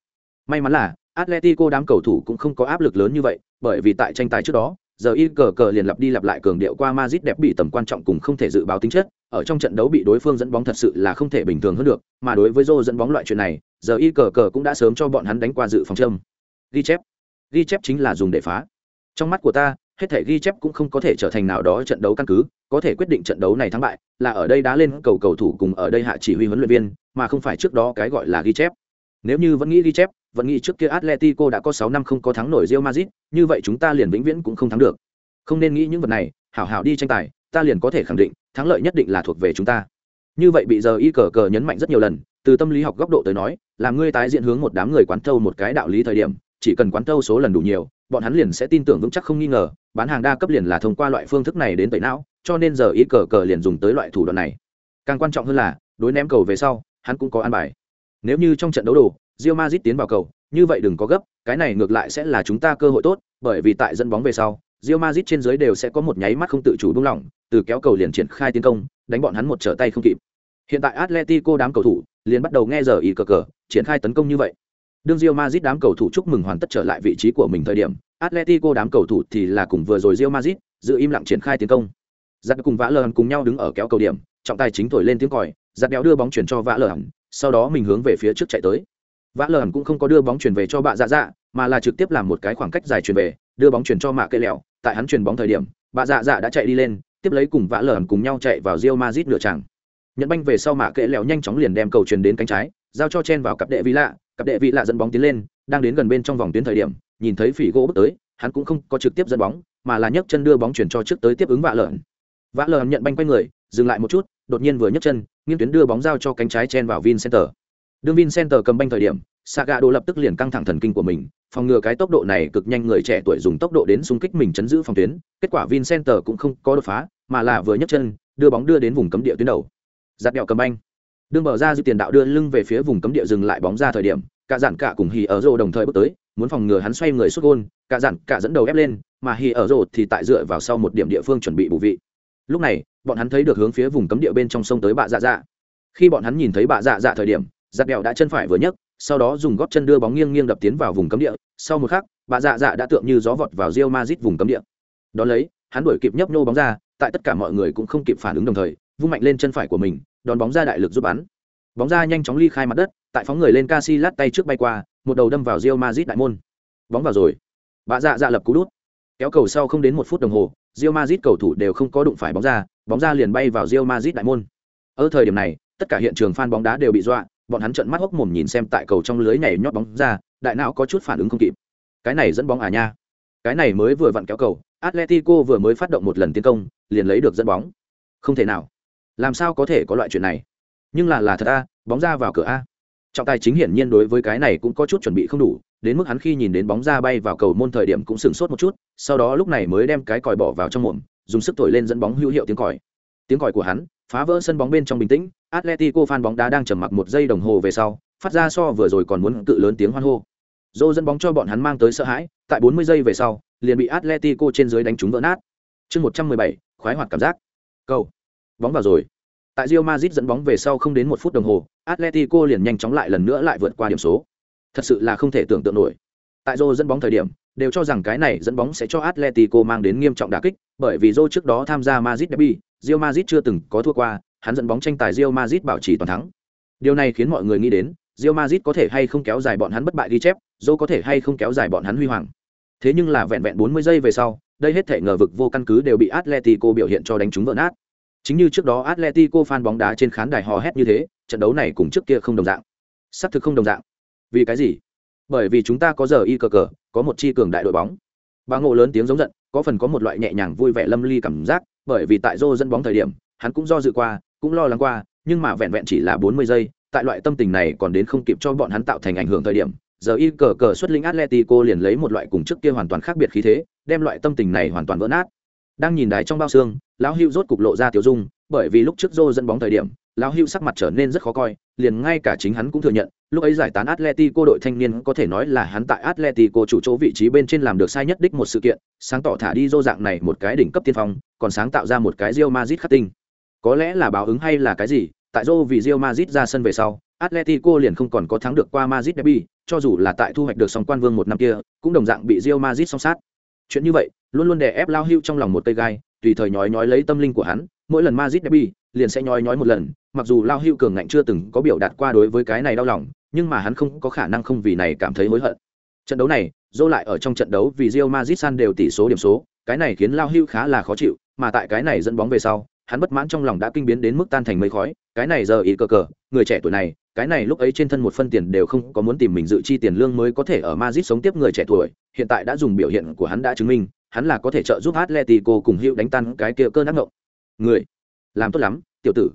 May mắn là, Atletico đám cầu thủ cũng không có áp lực lớn như vậy, bởi vì tại tranh tài trước đó, giờ y cờ cờ liền lặp đi lặp lại cường điệu qua Madrid đẹp bị tầm quan trọng cùng không thể dự báo tính chất, ở trong trận đấu bị đối phương dẫn bóng thật sự là không thể bình thường hơn được, mà đối với Zô dẫn bóng loại chuyện này, giờ y cờ cờ cũng đã sớm cho bọn hắn đánh qua dự phòng châm. Ghi chép, ghi chép chính là dùng để phá. Trong mắt của ta, hết thể ghi chép cũng không có thể trở thành nào đó trận đấu căn cứ, có thể quyết định trận đấu này thắng bại, là ở đây đá lên cầu cầu thủ cùng ở đây hạ chỉ huy huấn luyện viên, mà không phải trước đó cái gọi là ghi chép. Nếu như vẫn nghĩ ghi chép, vẫn nghĩ trước kia Atletico đã có sáu năm không có thắng nổi Real Madrid, như vậy chúng ta liền vĩnh viễn cũng không thắng được không nên nghĩ những vật này hảo hảo đi tranh tài ta liền có thể khẳng định thắng lợi nhất định là thuộc về chúng ta như vậy bị giờ y cờ cờ nhấn mạnh rất nhiều lần từ tâm lý học góc độ tới nói là ngươi tái diễn hướng một đám người quán thâu một cái đạo lý thời điểm chỉ cần quán thâu số lần đủ nhiều bọn hắn liền sẽ tin tưởng vững chắc không nghi ngờ bán hàng đa cấp liền là thông qua loại phương thức này đến tẩy não cho nên giờ ý cờ cờ liền dùng tới loại thủ đoạn này càng quan trọng hơn là đối ném cầu về sau hắn cũng có an bài nếu như trong trận đấu đồ Real Madrid tiến vào cầu như vậy đừng có gấp cái này ngược lại sẽ là chúng ta cơ hội tốt bởi vì tại dẫn bóng về sau Real Madrid trên dưới đều sẽ có một nháy mắt không tự chủ buông lỏng, từ kéo cầu liền triển khai tiến công, đánh bọn hắn một trở tay không kịp. Hiện tại Atletico đám cầu thủ liền bắt đầu nghe giờ ý cờ cờ, triển khai tấn công như vậy. Đương Real Madrid đám cầu thủ chúc mừng hoàn tất trở lại vị trí của mình thời điểm, Atletico đám cầu thủ thì là cùng vừa rồi Real Madrid, giữ im lặng triển khai tiến công. Giặt cùng Vã Lờ cùng nhau đứng ở kéo cầu điểm, trọng tài chính thổi lên tiếng còi, giặt béo đưa bóng chuyển cho Vã Lờ, sau đó mình hướng về phía trước chạy tới. Vã Lờ cũng không có đưa bóng chuyển về cho bạ dạ dạ, mà là trực tiếp làm một cái khoảng cách dài chuyển về, đưa bóng chuyển cho mạ cây lẹo, tại hắn chuyển bóng thời điểm Bạ dạ dạ đã chạy đi lên tiếp lấy cùng vã lởn cùng nhau chạy vào Real Madrid nửa tràng nhận banh về sau mạ kệ lẹo nhanh chóng liền đem cầu truyền đến cánh trái giao cho chen vào cặp đệ vị lạ cặp đệ vị lạ dẫn bóng tiến lên đang đến gần bên trong vòng tuyến thời điểm nhìn thấy phỉ gỗ bước tới hắn cũng không có trực tiếp dẫn bóng mà là nhấc chân đưa bóng chuyển cho trước tới tiếp ứng vạ lợn. vạ lợn nhận banh quay người dừng lại một chút đột nhiên vừa nhấc chân nghiêng tuyến đưa bóng giao cho cánh trái chen vào vincenter đương vincenter cầm banh thời điểm Saga Đồ lập tức liền căng thẳng thần kinh của mình, phòng ngừa cái tốc độ này cực nhanh người trẻ tuổi dùng tốc độ đến xung kích mình chấn giữ phòng tuyến, kết quả Vincenter cũng không có đột phá, mà là vừa nhấc chân, đưa bóng đưa đến vùng cấm địa tuyến đầu. giặt đẹo cầm banh. Đương bờ ra dư tiền đạo đưa lưng về phía vùng cấm địa dừng lại bóng ra thời điểm, cả dạn cả cùng hì ở rô đồng thời bước tới, muốn phòng ngừa hắn xoay người xuất gôn, cả dạn cả dẫn đầu ép lên, mà hì ở rô thì tại dựa vào sau một điểm địa phương chuẩn bị bù vị. Lúc này, bọn hắn thấy được hướng phía vùng cấm địa bên trong sông tới bạ dạ dạ. Khi bọn hắn nhìn thấy bạ dạ dạ thời điểm, giặt đèo đã chân phải vừa nhấc sau đó dùng góp chân đưa bóng nghiêng nghiêng đập tiến vào vùng cấm địa sau một khắc bà dạ dạ đã tượng như gió vọt vào rio mazit vùng cấm địa Đón lấy hắn đuổi kịp nhấp nhô bóng ra tại tất cả mọi người cũng không kịp phản ứng đồng thời vung mạnh lên chân phải của mình đón bóng ra đại lực giúp bắn bóng ra nhanh chóng ly khai mặt đất tại phóng người lên Casillas tay trước bay qua một đầu đâm vào Real Madrid đại môn bóng vào rồi Bạ dạ dạ lập cú đút kéo cầu sau không đến một phút đồng hồ Real Madrid cầu thủ đều không có đụng phải bóng ra bóng ra liền bay vào Real Madrid đại môn ở thời điểm này tất cả hiện trường fan bóng đá đều bị dọa bọn hắn trợn mắt hốc mồm nhìn xem tại cầu trong lưới nhảy nhót bóng ra, đại não có chút phản ứng không kịp. Cái này dẫn bóng à nha. Cái này mới vừa vặn kéo cầu, Atletico vừa mới phát động một lần tiến công, liền lấy được dẫn bóng. Không thể nào. Làm sao có thể có loại chuyện này? nhưng là là thật a bóng ra vào cửa a. Trọng tài chính hiển nhiên đối với cái này cũng có chút chuẩn bị không đủ đến mức hắn khi nhìn đến bóng ra bay vào cầu môn thời điểm cũng sửng sốt một chút sau đó lúc này mới đem cái còi bỏ vào trong mồm dùng sức thổi lên dẫn bóng hữu hiệu tiếng còi. Tiếng còi của hắn phá vỡ sân bóng bên trong bình tĩnh atletico fan bóng đá đang trầm mặc một giây đồng hồ về sau phát ra so vừa rồi còn muốn tự lớn tiếng hoan hô. Dô dẫn bóng cho bọn hắn mang tới sợ hãi tại 40 giây về sau liền bị atletico trên dưới đánh trúng vỡ nát. Chương 117, khoái hoạt cảm giác. Cầu bóng vào rồi tại Real Madrid dẫn bóng về sau không đến một phút đồng hồ atletico liền nhanh chóng lại lần nữa lại vượt qua điểm số thật sự là không thể tưởng tượng nổi tại Zô dẫn bóng thời điểm đều cho rằng cái này dẫn bóng sẽ cho Atletico mang đến nghiêm trọng đả kích, bởi vì Zô trước đó tham gia Madrid derby, Real Madrid chưa từng có thua qua, hắn dẫn bóng tranh tài Real Madrid bảo trì toàn thắng. Điều này khiến mọi người nghĩ đến, Real Madrid có thể hay không kéo dài bọn hắn bất bại ghi chép, Zô có thể hay không kéo dài bọn hắn huy hoàng. Thế nhưng là vẹn vẹn 40 giây về sau, đây hết thể ngờ vực vô căn cứ đều bị Atletico biểu hiện cho đánh trúng vỡ nát. Chính như trước đó Atletico fan bóng đá trên khán đài hò hét như thế, trận đấu này cùng trước kia không đồng dạng. Sắp thực không đồng dạng. Vì cái gì? Bởi vì chúng ta có giờ y cờ cờ, có một chi cường đại đội bóng. Bà Ngộ lớn tiếng giống giận, có phần có một loại nhẹ nhàng vui vẻ lâm ly cảm giác, bởi vì tại Zô dẫn bóng thời điểm, hắn cũng do dự qua, cũng lo lắng qua, nhưng mà vẹn vẹn chỉ là 40 giây, tại loại tâm tình này còn đến không kịp cho bọn hắn tạo thành ảnh hưởng thời điểm, giờ y cờ cờ xuất linh Atletico liền lấy một loại cùng trước kia hoàn toàn khác biệt khí thế, đem loại tâm tình này hoàn toàn vỡ nát. Đang nhìn đài trong bao xương, lão Hưu rốt cục lộ ra tiểu dung, bởi vì lúc trước dô dẫn bóng thời điểm, lão Hưu sắc mặt trở nên rất khó coi, liền ngay cả chính hắn cũng thừa nhận, lúc ấy giải tán Atletico đội thanh niên có thể nói là hắn tại Atletico chủ chỗ vị trí bên trên làm được sai nhất đích một sự kiện, sáng tỏ thả đi dô dạng này một cái đỉnh cấp tiên phong, còn sáng tạo ra một cái Real Madrid khắc tinh. Có lẽ là báo ứng hay là cái gì, tại dô vì Real Madrid ra sân về sau, Atletico liền không còn có thắng được qua Madrid derby, cho dù là tại thu hoạch được song quan vương một năm kia, cũng đồng dạng bị Real Madrid song sát. Chuyện như vậy, luôn luôn đè ép lao hưu trong lòng một cây gai, tùy thời nhói nhói lấy tâm linh của hắn, mỗi lần Madrid derby, liền sẽ nhói nhói một lần, mặc dù lao hưu cường ngạnh chưa từng có biểu đạt qua đối với cái này đau lòng, nhưng mà hắn không có khả năng không vì này cảm thấy hối hận. Trận đấu này, dô lại ở trong trận đấu vì rio mazit san đều tỷ số điểm số, cái này khiến lao hưu khá là khó chịu, mà tại cái này dẫn bóng về sau, hắn bất mãn trong lòng đã kinh biến đến mức tan thành mây khói, cái này giờ ý cờ cờ, người trẻ tuổi này, cái này lúc ấy trên thân một phân tiền đều không có muốn tìm mình dự chi tiền lương mới có thể ở Madrid sống tiếp người trẻ tuổi, hiện tại đã dùng biểu hiện của hắn đã chứng minh, hắn là có thể trợ giúp Atletico cùng Hữu đánh tan cái kia cơn ác ngộng. Người, làm tốt lắm, tiểu tử.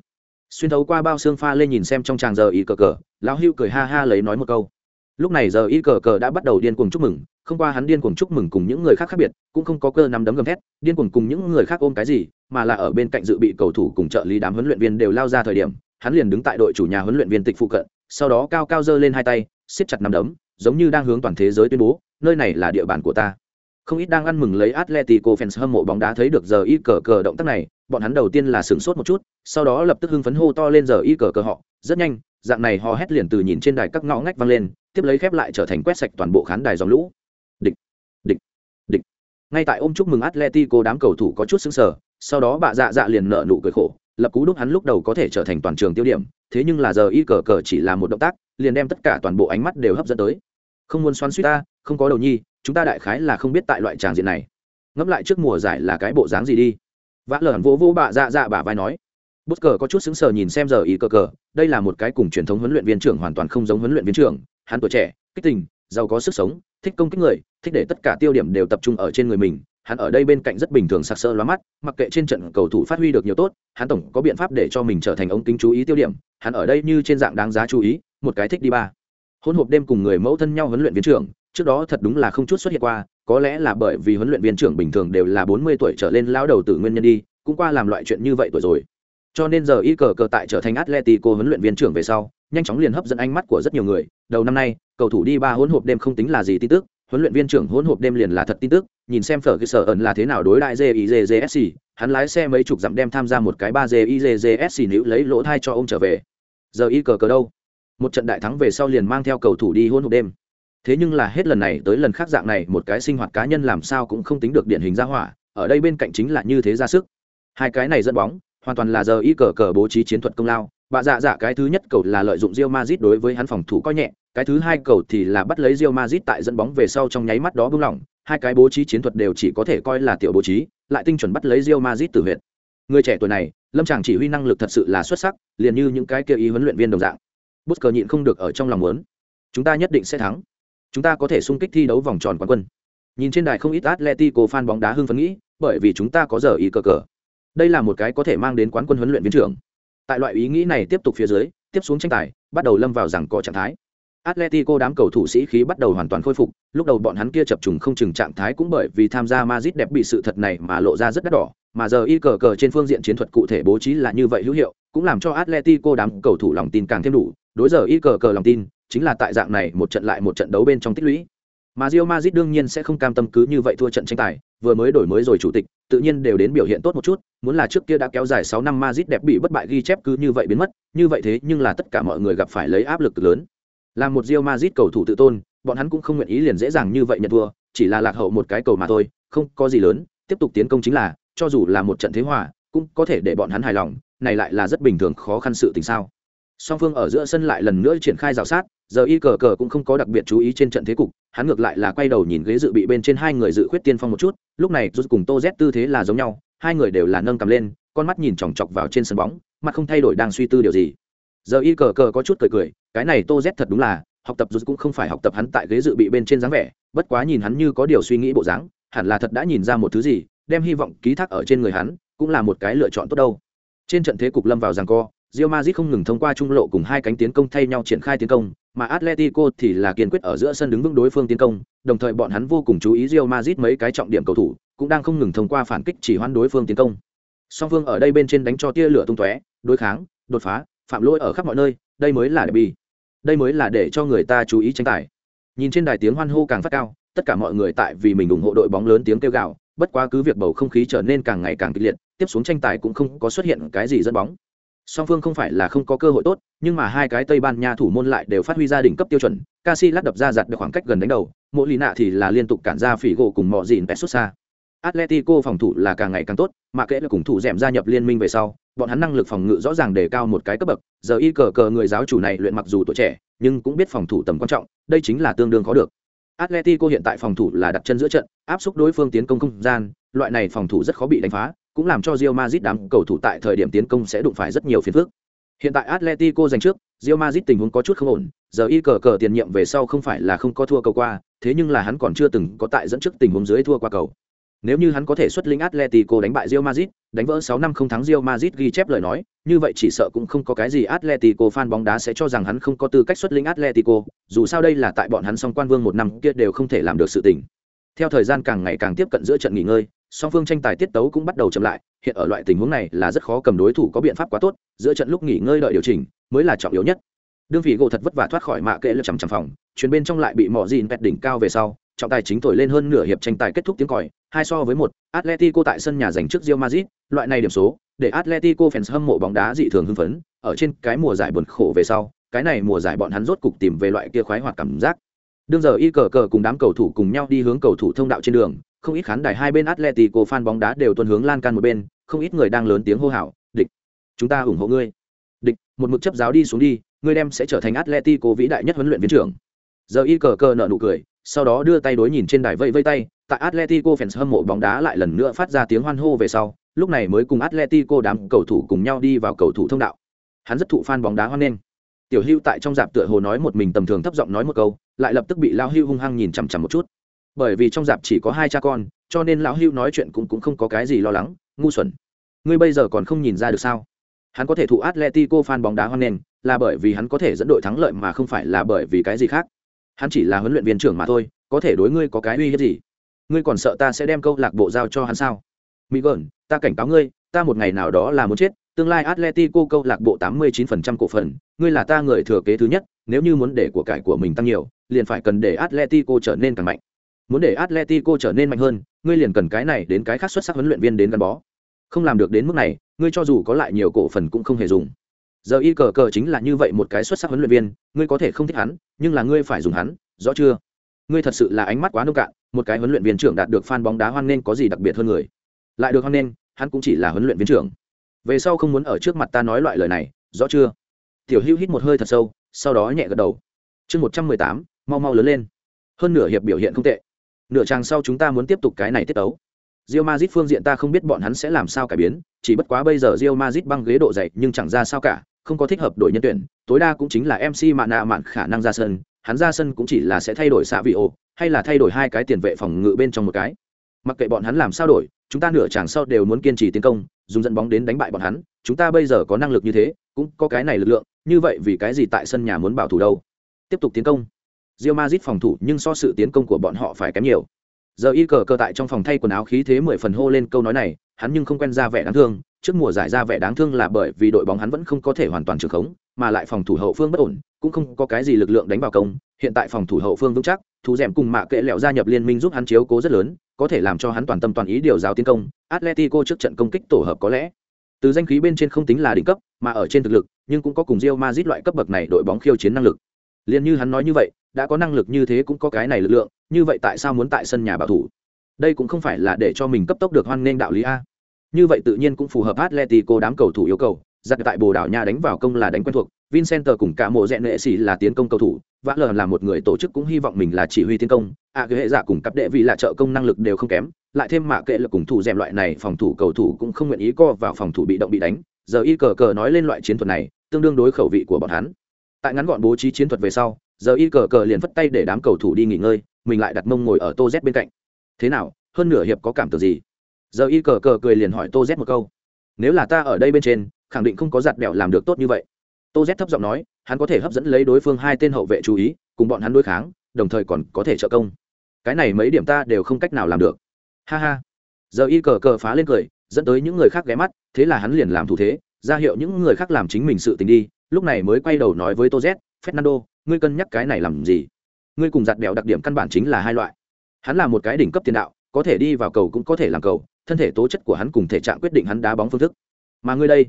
Xuyên thấu qua bao xương pha lên nhìn xem trong tràng giờ ý cờ cờ, lão Hữu cười ha ha lấy nói một câu. Lúc này giờ ý cờ cờ đã bắt đầu điên cuồng chúc mừng, không qua hắn điên cuồng chúc mừng cùng những người khác khác biệt, cũng không có cơ nắm đấm gầm thét, điên cuồng cùng những người khác ôm cái gì, mà là ở bên cạnh dự bị cầu thủ cùng trợ lý đám huấn luyện viên đều lao ra thời điểm, hắn liền đứng tại đội chủ nhà huấn luyện viên tịch phụ cận, sau đó cao cao giơ lên hai tay, siết chặt nắm đấm, giống như đang hướng toàn thế giới tuyên bố, nơi này là địa bàn của ta. Không ít đang ăn mừng lấy Atletico fans hâm mộ bóng đá thấy được giờ y cờ cờ động tác này, bọn hắn đầu tiên là sửng sốt một chút, sau đó lập tức hưng phấn hô to lên giờ y cờ cờ họ, rất nhanh, dạng này hò hét liền từ nhìn trên đài các ngõ ngách vang lên, tiếp lấy khép lại trở thành quét sạch toàn bộ khán đài dòng lũ. Địch, địch, địch. Ngay tại ôm chúc mừng Atletico đám cầu thủ có chút sững sờ, sau đó bà dạ dạ liền nở nụ cười khổ, lập cú đúc hắn lúc đầu có thể trở thành toàn trường tiêu điểm, thế nhưng là giờ y cờ cờ chỉ là một động tác, liền đem tất cả toàn bộ ánh mắt đều hấp dẫn tới. Không muốn xoắn xuýt ta, không có đầu nhi, chúng ta đại khái là không biết tại loại tràng diện này. Ngẫm lại trước mùa giải là cái bộ dáng gì đi. Vã lởn vỗ vỗ bà dạ dạ bà vai nói. Bút cờ có chút sững sờ nhìn xem giờ ý cờ cờ, đây là một cái cùng truyền thống huấn luyện viên trưởng hoàn toàn không giống huấn luyện viên trưởng, hắn tuổi trẻ, kích tình, giàu có sức sống, thích công kích người, thích để tất cả tiêu điểm đều tập trung ở trên người mình, hắn ở đây bên cạnh rất bình thường sặc sỡ lóa mắt, mặc kệ trên trận cầu thủ phát huy được nhiều tốt, hắn tổng có biện pháp để cho mình trở thành ống kính chú ý tiêu điểm, hắn ở đây như trên dạng đáng giá chú ý, một cái thích đi ba. Hôn hộp đêm cùng người mẫu thân nhau huấn luyện viên trưởng, trước đó thật đúng là không chút xuất hiện qua, có lẽ là bởi vì huấn luyện viên trưởng bình thường đều là bốn mươi tuổi trở lên lão đầu tử nguyên nhân đi, cũng qua làm loại chuyện như vậy tuổi rồi. Cho nên giờ y cờ cờ tại trở thành Atletico huấn luyện viên trưởng về sau, nhanh chóng liền hấp dẫn ánh mắt của rất nhiều người. Đầu năm nay, cầu thủ đi ba hỗn hộp đêm không tính là gì tin tức, huấn luyện viên trưởng hỗn hộp đêm liền là thật tin tức, nhìn xem phở cái sở ẩn là thế nào đối đại JIJJSC, hắn lái xe mấy chục dặm đem tham gia một cái ba JIJJSC nữ lấy lỗ thai cho ông trở về. Giờ y cờ cờ đâu? Một trận đại thắng về sau liền mang theo cầu thủ đi hỗn hộp đêm. Thế nhưng là hết lần này tới lần khác dạng này, một cái sinh hoạt cá nhân làm sao cũng không tính được điển hình ra hỏa, ở đây bên cạnh chính là như thế ra sức. Hai cái này dẫn bóng, hoàn toàn là giờ y cờ cờ bố trí chiến thuật công lao, bà dạ dạ cái thứ nhất cầu là lợi dụng rio mazit đối với hắn phòng thủ coi nhẹ, cái thứ hai cầu thì là bắt lấy rio mazit tại dẫn bóng về sau trong nháy mắt đó buông lỏng, hai cái bố trí chiến thuật đều chỉ có thể coi là tiểu bố trí, lại tinh chuẩn bắt lấy rio mazit từ huyện Người trẻ tuổi này, Lâm Tràng chỉ huy năng lực thật sự là xuất sắc, liền như những cái kia ý huấn luyện viên đồng dạng. Busker nhịn không được ở trong lòng muốn, chúng ta nhất định sẽ thắng. Chúng ta có thể xung kích thi đấu vòng tròn quán quân. Nhìn trên đài không ít Atletico fan bóng đá hưng phấn nghĩ, bởi vì chúng ta có giờ ý cờ cờ. Đây là một cái có thể mang đến quán quân huấn luyện viên trưởng Tại loại ý nghĩ này tiếp tục phía dưới, tiếp xuống tranh tài, bắt đầu lâm vào rằng có trạng thái. Atletico đám cầu thủ sĩ khí bắt đầu hoàn toàn khôi phục, lúc đầu bọn hắn kia chập trùng không chừng trạng thái cũng bởi vì tham gia Madrid đẹp bị sự thật này mà lộ ra rất đắt đỏ, mà giờ y cờ cờ trên phương diện chiến thuật cụ thể bố trí là như vậy hữu hiệu, cũng làm cho Atletico đám cầu thủ lòng tin càng thêm đủ, đối giờ y cờ cờ lòng tin, chính là tại dạng này một trận lại một trận đấu bên trong tích lũy. Mà Real Madrid đương nhiên sẽ không cam tâm cứ như vậy thua trận tranh tài, vừa mới đổi mới rồi chủ tịch, tự nhiên đều đến biểu hiện tốt một chút, muốn là trước kia đã kéo dài 6 năm Madrid đẹp bị bất bại ghi chép cứ như vậy biến mất, như vậy thế nhưng là tất cả mọi người gặp phải lấy áp lực lớn. Là một Real Madrid cầu thủ tự tôn, bọn hắn cũng không nguyện ý liền dễ dàng như vậy nhận thua, chỉ là lạc hậu một cái cầu mà thôi, không có gì lớn, tiếp tục tiến công chính là, cho dù là một trận thế hòa, cũng có thể để bọn hắn hài lòng, này lại là rất bình thường khó khăn sự tình sao. Song phương ở giữa sân lại lần nữa triển khai rào sát, giờ y cờ cờ cũng không có đặc biệt chú ý trên trận thế cục, hắn ngược lại là quay đầu nhìn ghế dự bị bên trên hai người dự khuyết tiên phong một chút, lúc này rút cùng Tô Z tư thế là giống nhau, hai người đều là nâng cầm lên, con mắt nhìn chòng chọc vào trên sân bóng, mặt không thay đổi đang suy tư điều gì. Giờ y cờ cờ có chút cười cười, cái này Tô Z thật đúng là, học tập rút cũng không phải học tập hắn tại ghế dự bị bên trên dáng vẻ, bất quá nhìn hắn như có điều suy nghĩ bộ dáng, hẳn là thật đã nhìn ra một thứ gì, đem hy vọng ký thác ở trên người hắn, cũng là một cái lựa chọn tốt đâu. Trên trận thế cục lâm vào giằng co, Real Madrid không ngừng thông qua trung lộ cùng hai cánh tiến công thay nhau triển khai tiến công, mà Atletico thì là kiên quyết ở giữa sân đứng vững đối phương tiến công, đồng thời bọn hắn vô cùng chú ý Real Madrid mấy cái trọng điểm cầu thủ, cũng đang không ngừng thông qua phản kích chỉ hoãn đối phương tiến công. Song phương ở đây bên trên đánh cho tia lửa tung tóe, đối kháng, đột phá, phạm lỗi ở khắp mọi nơi, đây mới là derby. Đây mới là để cho người ta chú ý tranh tài. Nhìn trên đài tiếng hoan hô càng phát cao, tất cả mọi người tại vì mình ủng hộ đội bóng lớn tiếng kêu gào, bất quá cứ việc bầu không khí trở nên càng ngày càng kịch liệt, tiếp xuống tranh tài cũng không có xuất hiện cái gì dẫn bóng song phương không phải là không có cơ hội tốt, nhưng mà hai cái tây ban nha thủ môn lại đều phát huy gia đình cấp tiêu chuẩn Casi lắc đập ra giặt được khoảng cách gần đánh đầu mỗi lì nạ thì là liên tục cản ra phỉ gỗ cùng mọi dìn pet xuất xa. Atletico phòng thủ là càng ngày càng tốt, mà kể là cùng thủ dẻm gia nhập liên minh về sau, bọn hắn năng lực phòng ngự rõ ràng đề cao một cái cấp bậc, giờ y cờ cờ người giáo chủ này luyện mặc dù tuổi trẻ, nhưng cũng biết phòng thủ tầm quan trọng, đây chính là tương đương khó được. Atletico hiện tại phòng thủ là đặt chân giữa trận, áp xúc đối phương tiến công không gian, loại này phòng thủ rất khó bị đánh phá cũng làm cho Real Madrid đám cầu thủ tại thời điểm tiến công sẽ đụng phải rất nhiều phiền phức. Hiện tại Atletico giành trước, Real Madrid tình huống có chút không ổn, giờ y cờ cờ tiền nhiệm về sau không phải là không có thua cầu qua, thế nhưng là hắn còn chưa từng có tại dẫn trước tình huống dưới thua qua cầu. Nếu như hắn có thể xuất linh Atletico đánh bại Real Madrid, đánh vỡ 6 năm không thắng Real Madrid ghi chép lời nói, như vậy chỉ sợ cũng không có cái gì Atletico fan bóng đá sẽ cho rằng hắn không có tư cách xuất linh Atletico, dù sao đây là tại bọn hắn song quan vương một năm kia đều không thể làm được sự tình. Theo thời gian càng ngày càng tiếp cận giữa trận nghỉ ngơi, song phương tranh tài tiết tấu cũng bắt đầu chậm lại, hiện ở loại tình huống này là rất khó cầm đối thủ có biện pháp quá tốt, giữa trận lúc nghỉ ngơi đợi điều chỉnh mới là trọng yếu nhất. Đương vị gỗ thật vất vả thoát khỏi mạ kệ lập chằm chằm phòng chuyến bên trong lại bị mỏ dìn pẹt đỉnh cao về sau, trọng tài chính thổi lên hơn nửa hiệp tranh tài kết thúc tiếng còi, hai so với một, atletico tại sân nhà giành trước rio mazit loại này điểm số, để atletico fans hâm mộ bóng đá dị thường hưng phấn, ở trên cái mùa giải buồn khổ về sau, cái này mùa giải bọn hắn rốt cục tìm về loại kia khoái hoạt cảm giác. Đương giờ y cờ cờ cùng đám cầu thủ cùng nhau đi hướng cầu thủ thông đạo trên đường không ít khán đài hai bên Atletico fan bóng đá đều tuần hướng lan can một bên, không ít người đang lớn tiếng hô hào, "Địch, chúng ta ủng hộ ngươi." "Địch, một mực chấp giáo đi xuống đi, ngươi đem sẽ trở thành Atletico vĩ đại nhất huấn luyện viên trưởng." Giờ y cờ cờ nở nụ cười, sau đó đưa tay đối nhìn trên đài vây vây tay, tại Atletico fans hâm mộ bóng đá lại lần nữa phát ra tiếng hoan hô về sau, lúc này mới cùng Atletico đám cầu thủ cùng nhau đi vào cầu thủ thông đạo. Hắn rất thụ fan bóng đá hoan nghênh. Tiểu Hưu tại trong dạp tựa hồ nói một mình tầm thường thấp giọng nói một câu, lại lập tức bị Lao Hưu hung hăng nhìn chằm chằm một chút bởi vì trong dạp chỉ có hai cha con cho nên lão hưu nói chuyện cũng, cũng không có cái gì lo lắng ngu xuẩn. Ngươi bây giờ còn không nhìn ra được sao? Hắn có thể thụ atletico fan bóng đá hoan nghênh là bởi vì hắn có thể dẫn đội thắng lợi mà không phải là bởi vì cái gì khác. Hắn chỉ là huấn luyện viên trưởng mà thôi có thể đối ngươi có cái uy hiếp gì? Ngươi còn sợ ta sẽ đem câu lạc bộ giao cho hắn sao? Mỹ gợn ta cảnh cáo ngươi ta một ngày nào đó là muốn chết tương lai atletico câu lạc bộ 89% cổ phần ngươi là ta người thừa kế thứ nhất nếu như muốn để của cải của mình tăng nhiều liền phải cần để atletico trở nên càng mạnh muốn để atletico trở nên mạnh hơn, ngươi liền cần cái này đến cái khác xuất sắc huấn luyện viên đến gắn bó. Không làm được đến mức này, ngươi cho dù có lại nhiều cổ phần cũng không hề dùng. Giờ y cờ cờ chính là như vậy một cái xuất sắc huấn luyện viên, ngươi có thể không thích hắn, nhưng là ngươi phải dùng hắn, rõ chưa? Ngươi thật sự là ánh mắt quá nông cạn, một cái huấn luyện viên trưởng đạt được fan bóng đá hoan nghênh có gì đặc biệt hơn người? Lại được hoan nghênh, hắn cũng chỉ là huấn luyện viên trưởng. Về sau không muốn ở trước mặt ta nói loại lời này, rõ chưa? Tiểu hữu hít một hơi thật sâu, sau đó nhẹ gật đầu. Chương một trăm mười tám, mau mau lớn lên. Hơn nửa hiệp biểu hiện không tệ nửa trang sau chúng ta muốn tiếp tục cái này tiết tấu. Real Madrid phương diện ta không biết bọn hắn sẽ làm sao cải biến, chỉ bất quá bây giờ Real Madrid băng ghế độ dày nhưng chẳng ra sao cả, không có thích hợp đổi nhân tuyển, tối đa cũng chính là MC Mạn Nạ Mạn khả năng ra sân, hắn ra sân cũng chỉ là sẽ thay đổi xạ vị ổ, hay là thay đổi hai cái tiền vệ phòng ngự bên trong một cái. Mặc kệ bọn hắn làm sao đổi, chúng ta nửa chàng sau đều muốn kiên trì tiến công, dùng dẫn bóng đến đánh bại bọn hắn, chúng ta bây giờ có năng lực như thế cũng có cái này lực lượng như vậy vì cái gì tại sân nhà muốn bảo thủ đâu? Tiếp tục tiến công. Real Madrid phòng thủ nhưng so sự tiến công của bọn họ phải kém nhiều. Giờ y cờ cờ tại trong phòng thay quần áo khí thế mười phần hô lên câu nói này, hắn nhưng không quen ra vẻ đáng thương, trước mùa giải ra vẻ đáng thương là bởi vì đội bóng hắn vẫn không có thể hoàn toàn trưởng khống, mà lại phòng thủ hậu phương bất ổn, cũng không có cái gì lực lượng đánh vào công, hiện tại phòng thủ hậu phương vững chắc thủ dẻm cùng mạ kệ lẹo gia nhập liên minh giúp hắn chiếu cố rất lớn, có thể làm cho hắn toàn tâm toàn ý điều giáo tiến công, atletico trước trận công kích tổ hợp có lẽ. Từ danh khí bên trên không tính là đỉnh cấp, mà ở trên thực lực, nhưng cũng có cùng Real Madrid loại cấp bậc này đội bóng khiêu chiến năng lực liền như hắn nói như vậy đã có năng lực như thế cũng có cái này lực lượng như vậy tại sao muốn tại sân nhà bảo thủ? Đây cũng không phải là để cho mình cấp tốc được hoan nghênh đạo lý a. Như vậy tự nhiên cũng phù hợp atletico đám cầu thủ yêu cầu giặc tại bồ đảo nha đánh vào công là đánh quen thuộc vincent cùng cả mộ rẽn nệ sĩ là tiến công cầu thủ vã lờ là một người tổ chức cũng hy vọng mình là chỉ huy tiến công a à, cái hệ giả cùng cặp đệ vì là trợ công năng lực đều không kém lại thêm mạ kệ là cùng thủ rèm loại này phòng thủ cầu thủ cũng không nguyện ý co vào phòng thủ bị động bị đánh giờ y cờ cờ nói lên loại chiến thuật này tương đương đối khẩu vị của bọn hắn tại ngắn gọn bố trí chiến thuật về sau, giờ y cờ cờ liền phất tay để đám cầu thủ đi nghỉ ngơi, mình lại đặt mông ngồi ở tô z bên cạnh. Thế nào, hơn nửa hiệp có cảm tưởng gì? Giờ y cờ cờ cười liền hỏi tô z một câu. Nếu là ta ở đây bên trên, khẳng định không có giặt bẹo làm được tốt như vậy. Tô z thấp giọng nói, hắn có thể hấp dẫn lấy đối phương hai tên hậu vệ chú ý, cùng bọn hắn đối kháng, đồng thời còn có thể trợ công. Cái này mấy điểm ta đều không cách nào làm được. Ha ha. Giờ y cờ cờ phá lên cười, dẫn tới những người khác ghé mắt, thế là hắn liền làm thủ thế, ra hiệu những người khác làm chính mình sự tình đi lúc này mới quay đầu nói với tô z, fernando, ngươi cân nhắc cái này làm gì? Ngươi cùng giặt bèo đặc điểm căn bản chính là hai loại. Hắn là một cái đỉnh cấp tiền đạo, có thể đi vào cầu cũng có thể làm cầu, thân thể tố chất của hắn cùng thể trạng quyết định hắn đá bóng phương thức. Mà ngươi đây,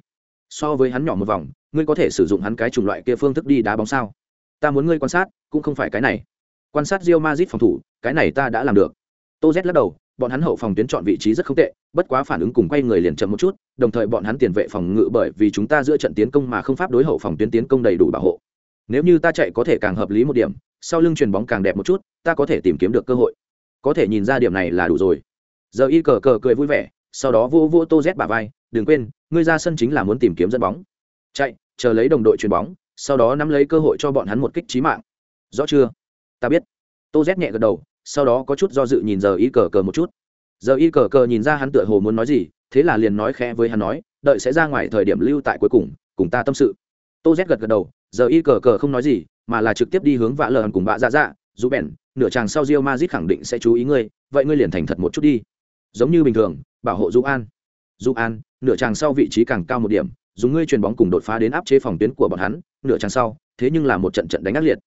so với hắn nhỏ một vòng, ngươi có thể sử dụng hắn cái chủng loại kia phương thức đi đá bóng sao? Ta muốn ngươi quan sát, cũng không phải cái này. Quan sát rio mazit phòng thủ, cái này ta đã làm được. Tô z lắc đầu, bọn hắn hậu phòng tuyến chọn vị trí rất không tệ bất quá phản ứng cùng quay người liền chậm một chút, đồng thời bọn hắn tiền vệ phòng ngự bởi vì chúng ta giữa trận tiến công mà không pháp đối hậu phòng tuyến tiến công đầy đủ bảo hộ. Nếu như ta chạy có thể càng hợp lý một điểm, sau lưng chuyền bóng càng đẹp một chút, ta có thể tìm kiếm được cơ hội. Có thể nhìn ra điểm này là đủ rồi. Giờ y cờ cờ cười vui vẻ, sau đó vô vô tô z bà vai, đừng quên, ngươi ra sân chính là muốn tìm kiếm dẫn bóng. Chạy, chờ lấy đồng đội chuyền bóng, sau đó nắm lấy cơ hội cho bọn hắn một kích trí mạng. Rõ chưa? Ta biết. Tô z nhẹ gật đầu, sau đó có chút do dự nhìn giờ y cờ cờ một chút giờ y cờ cờ nhìn ra hắn tựa hồ muốn nói gì, thế là liền nói khẽ với hắn nói, đợi sẽ ra ngoài thời điểm lưu tại cuối cùng cùng ta tâm sự. Tô z gật gật đầu, giờ y cờ cờ không nói gì, mà là trực tiếp đi hướng vạ lờ cùng bạ dạ dạ dù bèn, nửa chàng sau rio mazit khẳng định sẽ chú ý ngươi, vậy ngươi liền thành thật một chút đi. Giống như bình thường, bảo hộ du an. Du an, nửa chàng sau vị trí càng cao một điểm, dùng ngươi chuyền bóng cùng đột phá đến áp chế phòng tuyến của bọn hắn, nửa chàng sau, thế nhưng là một trận trận đánh ác liệt.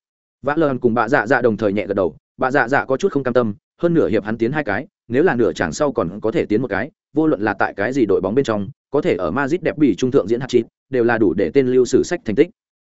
Vã lờ cùng bạ dạ dạ đồng thời nhẹ gật đầu bạ dạ dạ có chút không cam tâm, hơn nửa hiệp hắn tiến hai cái nếu là nửa chàng sau còn có thể tiến một cái vô luận là tại cái gì đội bóng bên trong có thể ở Madrid đẹp bỉ trung thượng diễn hạt chín, đều là đủ để tên lưu sử sách thành tích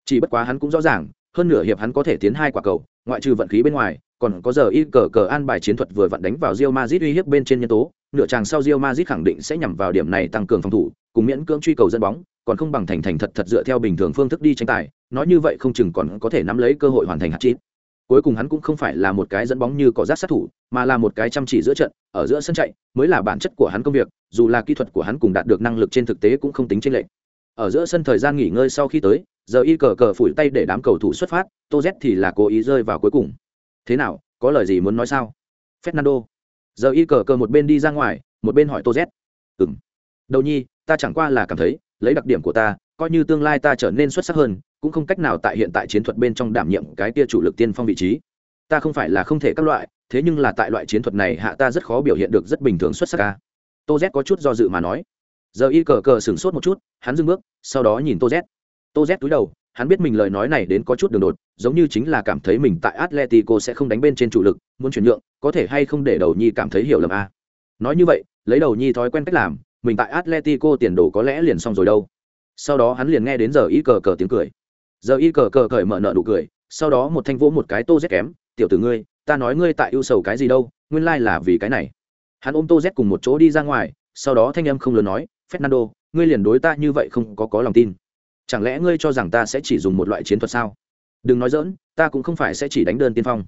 chỉ bất quá hắn cũng rõ ràng hơn nửa hiệp hắn có thể tiến hai quả cầu ngoại trừ vận khí bên ngoài còn có giờ y cờ cờ an bài chiến thuật vừa vận đánh vào Real Madrid uy hiếp bên trên nhân tố, nửa chàng sau Real Madrid khẳng định sẽ nhằm vào điểm này tăng cường phòng thủ, cùng miễn cưỡng truy cầu dẫn bóng, còn không bằng thành thành thật thật dựa theo bình thường phương thức đi tranh tài, nói như vậy không chừng còn có thể nắm lấy cơ hội hoàn thành hạt chín. Cuối cùng hắn cũng không phải là một cái dẫn bóng như cỏ rác sát thủ, mà là một cái chăm chỉ giữa trận, ở giữa sân chạy, mới là bản chất của hắn công việc, dù là kỹ thuật của hắn cùng đạt được năng lực trên thực tế cũng không tính chênh lệch. Ở giữa sân thời gian nghỉ ngơi sau khi tới, giờ y cờ cờ phủi tay để đám cầu thủ xuất phát, Tô Z thì là cố ý rơi vào cuối cùng. Thế nào, có lời gì muốn nói sao fernando giờ y cờ cờ một bên đi ra ngoài một bên hỏi tô z ừng đầu nhi ta chẳng qua là cảm thấy lấy đặc điểm của ta coi như tương lai ta trở nên xuất sắc hơn cũng không cách nào tại hiện tại chiến thuật bên trong đảm nhiệm cái tia chủ lực tiên phong vị trí ta không phải là không thể các loại thế nhưng là tại loại chiến thuật này hạ ta rất khó biểu hiện được rất bình thường xuất sắc ca tô z có chút do dự mà nói giờ y cờ cờ sửng sốt một chút hắn dưng bước sau đó nhìn tô z tô z túi đầu hắn biết mình lời nói này đến có chút đường đột, giống như chính là cảm thấy mình tại Atletico sẽ không đánh bên trên chủ lực, muốn chuyển nhượng, có thể hay không để đầu nhi cảm thấy hiểu lầm a. Nói như vậy, lấy đầu nhi thói quen cách làm, mình tại Atletico tiền đồ có lẽ liền xong rồi đâu. Sau đó hắn liền nghe đến giờ y cờ cờ tiếng cười. Giờ y cờ cờ cởi mở nợ nụ cười, sau đó một thanh vỗ một cái tô z kém, tiểu tử ngươi, ta nói ngươi tại ưu sầu cái gì đâu, nguyên lai là vì cái này. Hắn ôm tô z cùng một chỗ đi ra ngoài, sau đó thanh em không lớn nói, Fernando, ngươi liền đối ta như vậy không có có lòng tin. Chẳng lẽ ngươi cho rằng ta sẽ chỉ dùng một loại chiến thuật sao? Đừng nói dỡn ta cũng không phải sẽ chỉ đánh đơn tiên phong.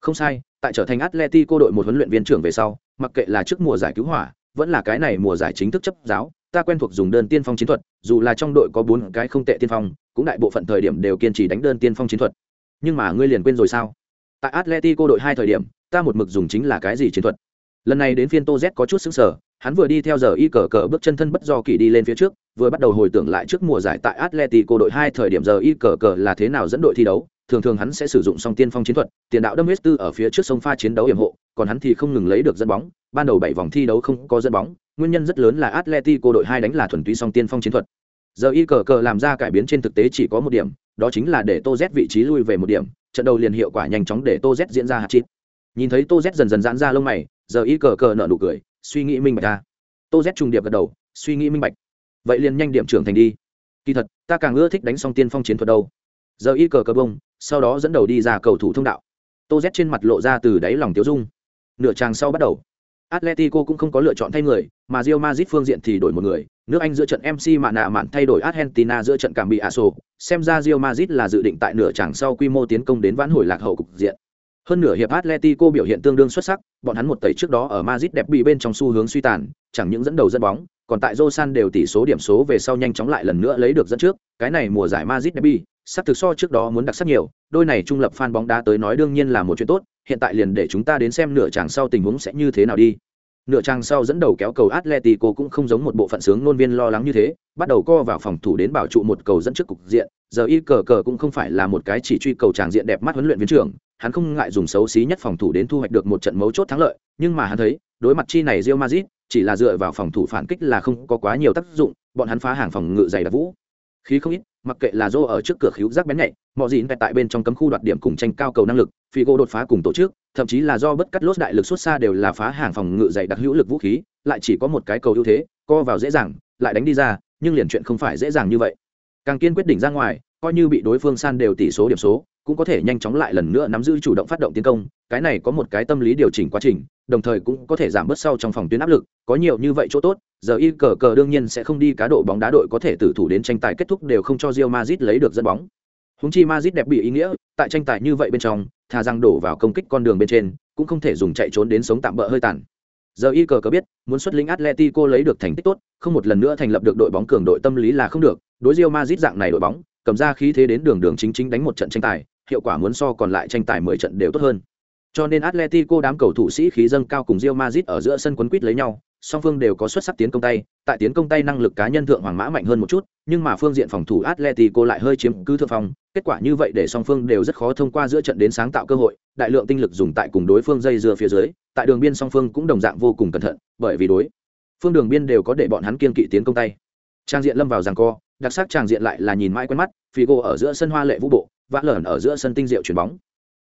Không sai tại trở thành atleti cô đội một huấn luyện viên trưởng về sau mặc kệ là trước mùa giải cứu hỏa vẫn là cái này mùa giải chính thức chấp giáo ta quen thuộc dùng đơn tiên phong chiến thuật dù là trong đội có bốn cái không tệ tiên phong cũng đại bộ phận thời điểm đều kiên trì đánh đơn tiên phong chiến thuật. Nhưng mà ngươi liền quên rồi sao? Tại Atletico đội hai thời điểm, ta một mực dùng chính là cái gì chiến thuật? Lần này đến phiên tô z có chút xứng sở hắn vừa đi theo giờ y cờ cờ bước chân thân bất do kỳ đi lên phía trước, vừa bắt đầu hồi tưởng lại trước mùa giải tại atletico đội hai thời điểm giờ y cờ cờ là thế nào dẫn đội thi đấu, thường thường hắn sẽ sử dụng song tiên phong chiến thuật, tiền đạo đâm huyết tư ở phía trước sông pha chiến đấu hiểm hộ, còn hắn thì không ngừng lấy được dẫn bóng, ban đầu bảy vòng thi đấu không có dẫn bóng, nguyên nhân rất lớn là atletico đội hai đánh là thuần túy song tiên phong chiến thuật giờ y cờ cờ làm ra cải biến trên thực tế chỉ có một điểm, đó chính là để tô z vị trí lui về một điểm, trận đầu liền hiệu quả nhanh chóng để tô z diễn ra hạt chít nhìn thấy tô z dần dần giãn ra lông mày, giờ y cờ cờ nợ nụ cười, suy nghĩ minh bạch ra. Tô z trùng điệp gật đầu, suy nghĩ minh bạch. Vậy liền nhanh điểm trưởng thành đi. Kỳ thật, ta càng ưa thích đánh xong tiên phong chiến thuật đâu. Giờ y cờ cờ bông, sau đó dẫn đầu đi ra cầu thủ thông đạo. Tô z trên mặt lộ ra từ đáy lòng tiếu dung. Nửa tràng sau bắt đầu. Atletico cũng không có lựa chọn thay người, mà rio mazit phương diện thì đổi một người nước anh giữa trận mc mạ nạ mạn thay đổi argentina giữa trận cảm bị aso xem ra rio mazit là dự định tại nửa chẳng sau quy mô tiến công đến vãn hồi lạc hậu cục diện. Hơn nửa hiệp atletico biểu hiện tương đương xuất sắc, bọn hắn một tẩy trước đó ở mazit đẹp bị bên trong xu hướng suy tàn, chẳng những dẫn đầu dẫn bóng, còn tại Josan đều tỷ số điểm số về sau nhanh chóng lại lần nữa lấy được dẫn trước, cái này mùa giải mazit derby sắp thực so trước đó muốn đặc sắc nhiều, đôi này trung lập fan bóng đá tới nói đương nhiên là một chuyện tốt, hiện tại liền để chúng ta đến xem nửa chẳng sau tình huống sẽ như thế nào đi nửa trang sau dẫn đầu kéo cầu Atletico cũng không giống một bộ phận sướng nôn viên lo lắng như thế, bắt đầu co vào phòng thủ đến bảo trụ một cầu dẫn trước cục diện, giờ y cờ cờ cũng không phải là một cái chỉ truy cầu tràng diện đẹp mắt huấn luyện viên trưởng, hắn không ngại dùng xấu xí nhất phòng thủ đến thu hoạch được một trận mấu chốt thắng lợi, nhưng mà hắn thấy, đối mặt chi này Real Madrid, chỉ là dựa vào phòng thủ phản kích là không có quá nhiều tác dụng, bọn hắn phá hàng phòng ngự dày đặc vũ. Khí không ít, mặc kệ là Zô ở trước cửa khiếu giác bén nhạy, mọi gì tại bên trong cấm khu đoạt điểm cùng tranh cao cầu năng lực, Figo đột phá cùng tổ chức, thậm chí là do bất cắt lốt đại lực xuất xa đều là phá hàng phòng ngự dày đặc hữu lực vũ khí, lại chỉ có một cái cầu ưu thế, co vào dễ dàng, lại đánh đi ra, nhưng liền chuyện không phải dễ dàng như vậy. Càng kiên quyết đỉnh ra ngoài, coi như bị đối phương san đều tỷ số điểm số, cũng có thể nhanh chóng lại lần nữa nắm giữ chủ động phát động tiến công, cái này có một cái tâm lý điều chỉnh quá trình, đồng thời cũng có thể giảm bớt sau trong phòng tuyến áp lực, có nhiều như vậy chỗ tốt, giờ y cờ cờ đương nhiên sẽ không đi cá độ bóng đá đội có thể tử thủ đến tranh tài kết thúc đều không cho Real Madrid lấy được dẫn bóng. Húng chi Madrid đẹp bị ý nghĩa, tại tranh tài như vậy bên trong, thà rằng đổ vào công kích con đường bên trên, cũng không thể dùng chạy trốn đến sống tạm bỡ hơi tàn. Giờ y cờ cờ biết, muốn xuất lĩnh Atletico lấy được thành tích tốt, không một lần nữa thành lập được đội bóng cường đội tâm lý là không được, đối Real Madrid dạng này đội bóng, cầm ra khí thế đến đường đường chính chính đánh một trận tranh tài, hiệu quả muốn so còn lại tranh tài 10 trận đều tốt hơn. Cho nên Atletico đám cầu thủ sĩ khí dâng cao cùng Real Madrid ở giữa sân quấn quýt lấy nhau, song phương đều có xuất sắc tiến công tay, tại tiến công tay năng lực cá nhân thượng hoàng mã mạnh hơn một chút, nhưng mà phương diện phòng thủ Atletico lại hơi chiếm cứ thượng phòng, kết quả như vậy để song phương đều rất khó thông qua giữa trận đến sáng tạo cơ hội, đại lượng tinh lực dùng tại cùng đối phương dây dưa phía dưới, tại đường biên song phương cũng đồng dạng vô cùng cẩn thận, bởi vì đối phương đường biên đều có để bọn hắn kiên kỵ tiến công tay. Trang diện lâm vào giằng co, đặc sắc trang diện lại là nhìn mãi quen mắt, Figo ở giữa sân hoa lệ vũ bộ, vã lởn ở giữa sân tinh diệu chuyển bóng.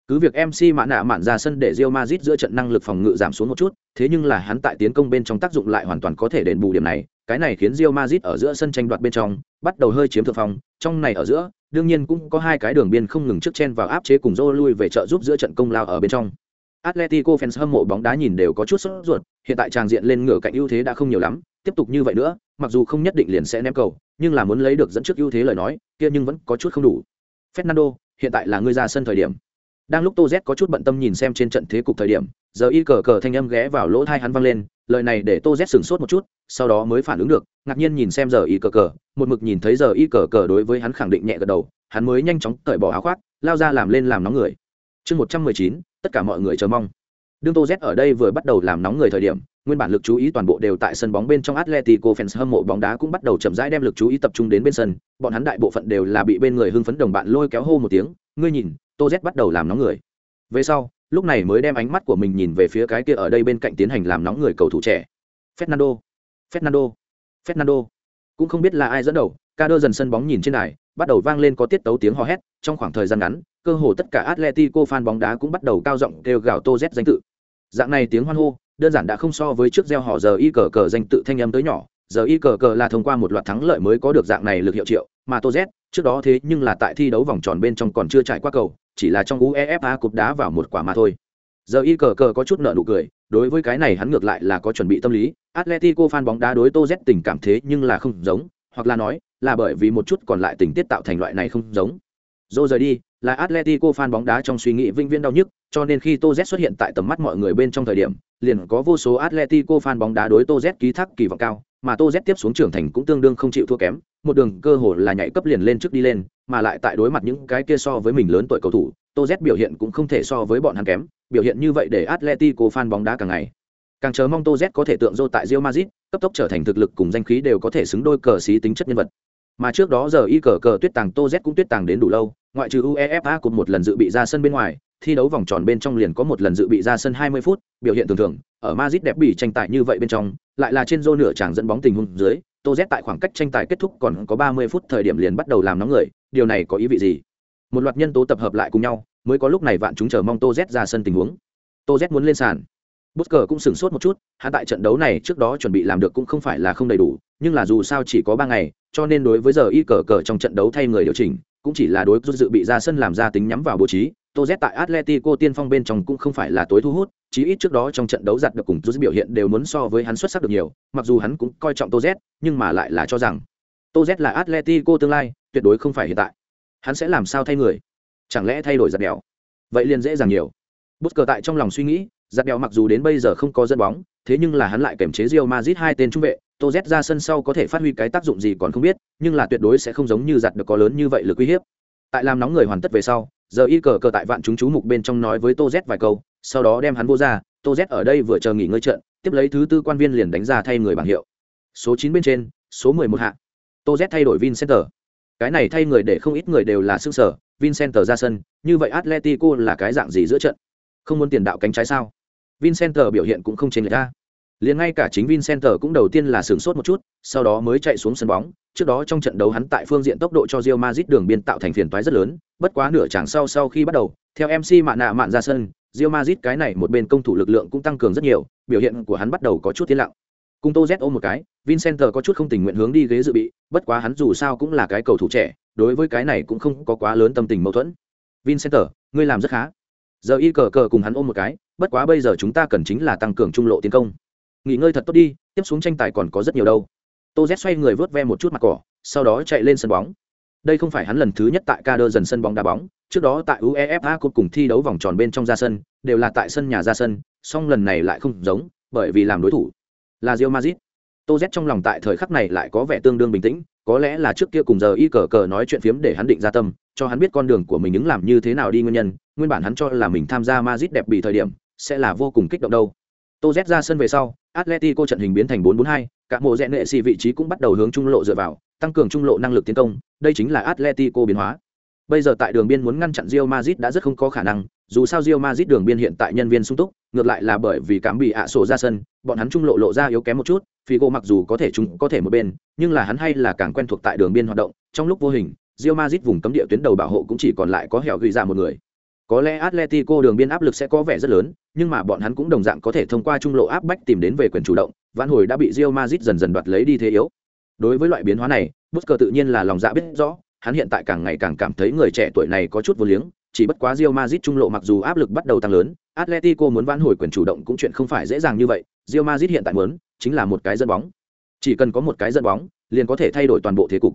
Cứ việc MC mã nạ mạn ra sân để Real Madrid giữa trận năng lực phòng ngự giảm xuống một chút, thế nhưng là hắn tại tiến công bên trong tác dụng lại hoàn toàn có thể đền bù điểm này, cái này khiến Real Madrid ở giữa sân tranh đoạt bên trong, bắt đầu hơi chiếm thượng phong, trong này ở giữa, đương nhiên cũng có hai cái đường biên không ngừng trước chen vào áp chế cùng Zô lui về trợ giúp giữa trận công lao ở bên trong. Atletico fans hâm mộ bóng đá nhìn đều có chút sốt ruột, hiện tại tràng diện lên ngửa cạnh ưu thế đã không nhiều lắm, tiếp tục như vậy nữa, mặc dù không nhất định liền sẽ ném cầu, nhưng là muốn lấy được dẫn trước ưu thế lời nói, kia nhưng vẫn có chút không đủ. Fernando, hiện tại là người ra sân thời điểm đang lúc tô z có chút bận tâm nhìn xem trên trận thế cục thời điểm giờ y cờ cờ thanh âm ghé vào lỗ thai hắn văng lên lời này để tô z sửng sốt một chút sau đó mới phản ứng được ngạc nhiên nhìn xem giờ y cờ cờ một mực nhìn thấy giờ y cờ cờ đối với hắn khẳng định nhẹ gật đầu hắn mới nhanh chóng cởi bỏ áo khoác lao ra làm lên làm nóng người. Chương một trăm mười chín tất cả mọi người chờ mong. Đương tô z ở đây vừa bắt đầu làm nóng người thời điểm nguyên bản lực chú ý toàn bộ đều tại sân bóng bên trong Atletico fans hâm mộ bóng đá cũng bắt đầu chậm rãi đem lực chú ý tập trung đến bên sân, bọn hắn đại bộ phận đều là bị bên người hưng phấn đồng bạn lôi kéo hô một tiếng, ngươi nhìn, tô z bắt đầu làm nóng người. Về sau lúc này mới đem ánh mắt của mình nhìn về phía cái kia ở đây bên cạnh tiến hành làm nóng người cầu thủ trẻ. Fernando fernando fernando. Cũng không biết là ai dẫn đầu ca đơ dần sân bóng nhìn trên đài, bắt đầu vang lên có tiết tấu tiếng hò hét trong khoảng thời gian ngắn cơ hồ tất cả atletico fan bóng đá cũng bắt đầu cao giọng kêu gào tô z danh tự. Dạng này tiếng hoan hô đơn giản đã không so với trước gieo họ giờ y cờ cờ danh tự thanh âm tới nhỏ giờ y cờ cờ là thông qua một loạt thắng lợi mới có được dạng này lực hiệu triệu mà tô z trước đó thế nhưng là tại thi đấu vòng tròn bên trong còn chưa trải qua cầu chỉ là trong uefa cục đá vào một quả mà thôi. Giờ y cờ cờ có chút nợ nụ cười, đối với cái này hắn ngược lại là có chuẩn bị tâm lý. Atletico fan bóng đá đối tô z tình cảm thế nhưng là không giống, hoặc là nói, là bởi vì một chút còn lại tình tiết tạo thành loại này không giống. Rồi rời đi, là atletico fan bóng đá trong suy nghĩ vinh viên đau nhức, cho nên khi tô z xuất hiện tại tầm mắt mọi người bên trong thời điểm, liền có vô số atletico fan bóng đá đối tô z ký thác kỳ vọng cao mà tô z tiếp xuống trưởng thành cũng tương đương không chịu thua kém, một đường cơ hồ là nhảy cấp liền lên trước đi lên, mà lại tại đối mặt những cái kia so với mình lớn tuổi cầu thủ, tô z biểu hiện cũng không thể so với bọn hắn kém, biểu hiện như vậy để atletico fan bóng đá càng ngày càng chờ mong tô z có thể tượng dô tại rio mazit cấp tốc trở thành thực lực cùng danh khí đều có thể xứng đôi cờ xí tính chất nhân vật. Mà trước đó giờ y cờ cờ tuyết tàng tô z cũng tuyết tàng đến đủ lâu, ngoại trừ uefa cùng một lần dự bị ra sân bên ngoài, thi đấu vòng tròn bên trong liền có một lần dự bị ra sân 20 phút, biểu hiện thường thường ở Madrid đẹp bị tranh tài như vậy bên trong lại là trên rô nửa chàng dẫn bóng tình huống dưới tô z tại khoảng cách tranh tài kết thúc còn có 30 phút thời điểm liền bắt đầu làm nóng người điều này có ý vị gì? Một loạt nhân tố tập hợp lại cùng nhau mới có lúc này vạn chúng chờ mong tô z ra sân tình huống. Tô z muốn lên sàn. Busker cờ cũng sửng sốt một chút, hắn tại trận đấu này trước đó chuẩn bị làm được cũng không phải là không đầy đủ, nhưng là dù sao chỉ có ba ngày, cho nên đối với giờ y cờ cờ trong trận đấu thay người điều chỉnh, cũng chỉ là đối rút dự bị ra sân làm ra tính nhắm vào bố trí. Tô Z tại Atletico tiên phong bên trong cũng không phải là tối thu hút, chí ít trước đó trong trận đấu giặt được cùng rút biểu hiện đều muốn so với hắn xuất sắc được nhiều, mặc dù hắn cũng coi trọng Tô Z, nhưng mà lại là cho rằng Tô Z là Atletico tương lai, tuyệt đối không phải hiện tại. Hắn sẽ làm sao thay người? Chẳng lẽ thay đổi giặt đèo? Vậy liền dễ dàng nhiều. Bút cờ tại trong lòng suy nghĩ, giặt đèo mặc dù đến bây giờ không có dẫn bóng thế nhưng là hắn lại kềm chế Real Madrid hai tên trung vệ tô z ra sân sau có thể phát huy cái tác dụng gì còn không biết, nhưng là tuyệt đối sẽ không giống như giặt được có lớn như vậy lực uy hiếp. Tại làm nóng người hoàn tất về sau, giờ y cờ cờ tại vạn chúng chú mục bên trong nói với tô z vài câu, sau đó đem hắn vô ra, tô z ở đây vừa chờ nghỉ ngơi trận, tiếp lấy thứ tư quan viên liền đánh ra thay người bảng hiệu. Số chín bên trên, số mười một hạ. Tô z thay đổi vincenter. Cái này thay người để không ít người đều là xương sở vincenter ra sân, như vậy atletico là cái dạng gì giữa trận? Không muốn tiền đạo cánh trái sao? Vincenter biểu hiện cũng không chênh lệch ra. Liền ngay cả chính Vincenter cũng đầu tiên là sửng sốt một chút, sau đó mới chạy xuống sân bóng. Trước đó trong trận đấu hắn tại phương diện tốc độ cho Real Madrid đường biên tạo thành phiền toái rất lớn, bất quá nửa chặng sau sau khi bắt đầu, theo MC Mạn Nạ Mạn ra sân, Real Madrid cái này một bên công thủ lực lượng cũng tăng cường rất nhiều, biểu hiện của hắn bắt đầu có chút tiến lặng. Cùng Tô Z ôm một cái, Vincenter có chút không tình nguyện hướng đi ghế dự bị, bất quá hắn dù sao cũng là cái cầu thủ trẻ, đối với cái này cũng không có quá lớn tâm tình mâu thuẫn. Vincenter, ngươi làm rất khá. Giờ y cờ cờ cùng hắn ôm một cái, bất quá bây giờ chúng ta cần chính là tăng cường trung lộ tiến công nghỉ ngơi thật tốt đi, tiếp xuống tranh tài còn có rất nhiều đâu. Tô z xoay người vớt ve một chút mặt cỏ, sau đó chạy lên sân bóng. Đây không phải hắn lần thứ nhất tại ca đơ dần sân bóng đá bóng, trước đó tại uefa cup cùng thi đấu vòng tròn bên trong ra sân, đều là tại sân nhà ra sân, song lần này lại không giống, bởi vì làm đối thủ là rio mazit tô z trong lòng tại thời khắc này lại có vẻ tương đương bình tĩnh, có lẽ là trước kia cùng giờ y cờ cờ nói chuyện phiếm để hắn định ra tâm, cho hắn biết con đường của mình ứng làm như thế nào đi nguyên nhân, nguyên bản hắn cho là mình tham gia mazit đẹp bị thời điểm, sẽ là vô cùng kích động đâu. Tô Z ra sân về sau, Atletico trận hình biến thành 4-4-2, cả mùa rèn nệ xì vị trí cũng bắt đầu hướng trung lộ dựa vào, tăng cường trung lộ năng lực tiến công, đây chính là Atletico biến hóa. Bây giờ tại đường biên muốn ngăn chặn Real Madrid đã rất không có khả năng, dù sao Real Madrid đường biên hiện tại nhân viên sung túc, ngược lại là bởi vì cảm bị ạ sổ ra sân, bọn hắn trung lộ lộ ra yếu kém một chút, Figo mặc dù có thể chúng có thể một bên, nhưng là hắn hay là càng quen thuộc tại đường biên hoạt động, trong lúc vô hình, Real Madrid vùng cấm địa tuyến đầu bảo hộ cũng chỉ còn lại có hẻo ghi ra một người. Có lẽ Atletico đường biên áp lực sẽ có vẻ rất lớn, nhưng mà bọn hắn cũng đồng dạng có thể thông qua trung lộ áp bách tìm đến về quyền chủ động, vãn hồi đã bị Real Madrid dần dần đoạt lấy đi thế yếu. Đối với loại biến hóa này, Busquets tự nhiên là lòng dạ biết rõ, hắn hiện tại càng ngày càng cảm thấy người trẻ tuổi này có chút vô liếng, chỉ bất quá Real Madrid trung lộ mặc dù áp lực bắt đầu tăng lớn, Atletico muốn vãn hồi quyền chủ động cũng chuyện không phải dễ dàng như vậy, Real Madrid hiện tại muốn chính là một cái dẫn bóng. Chỉ cần có một cái dẫn bóng, liền có thể thay đổi toàn bộ thế cục.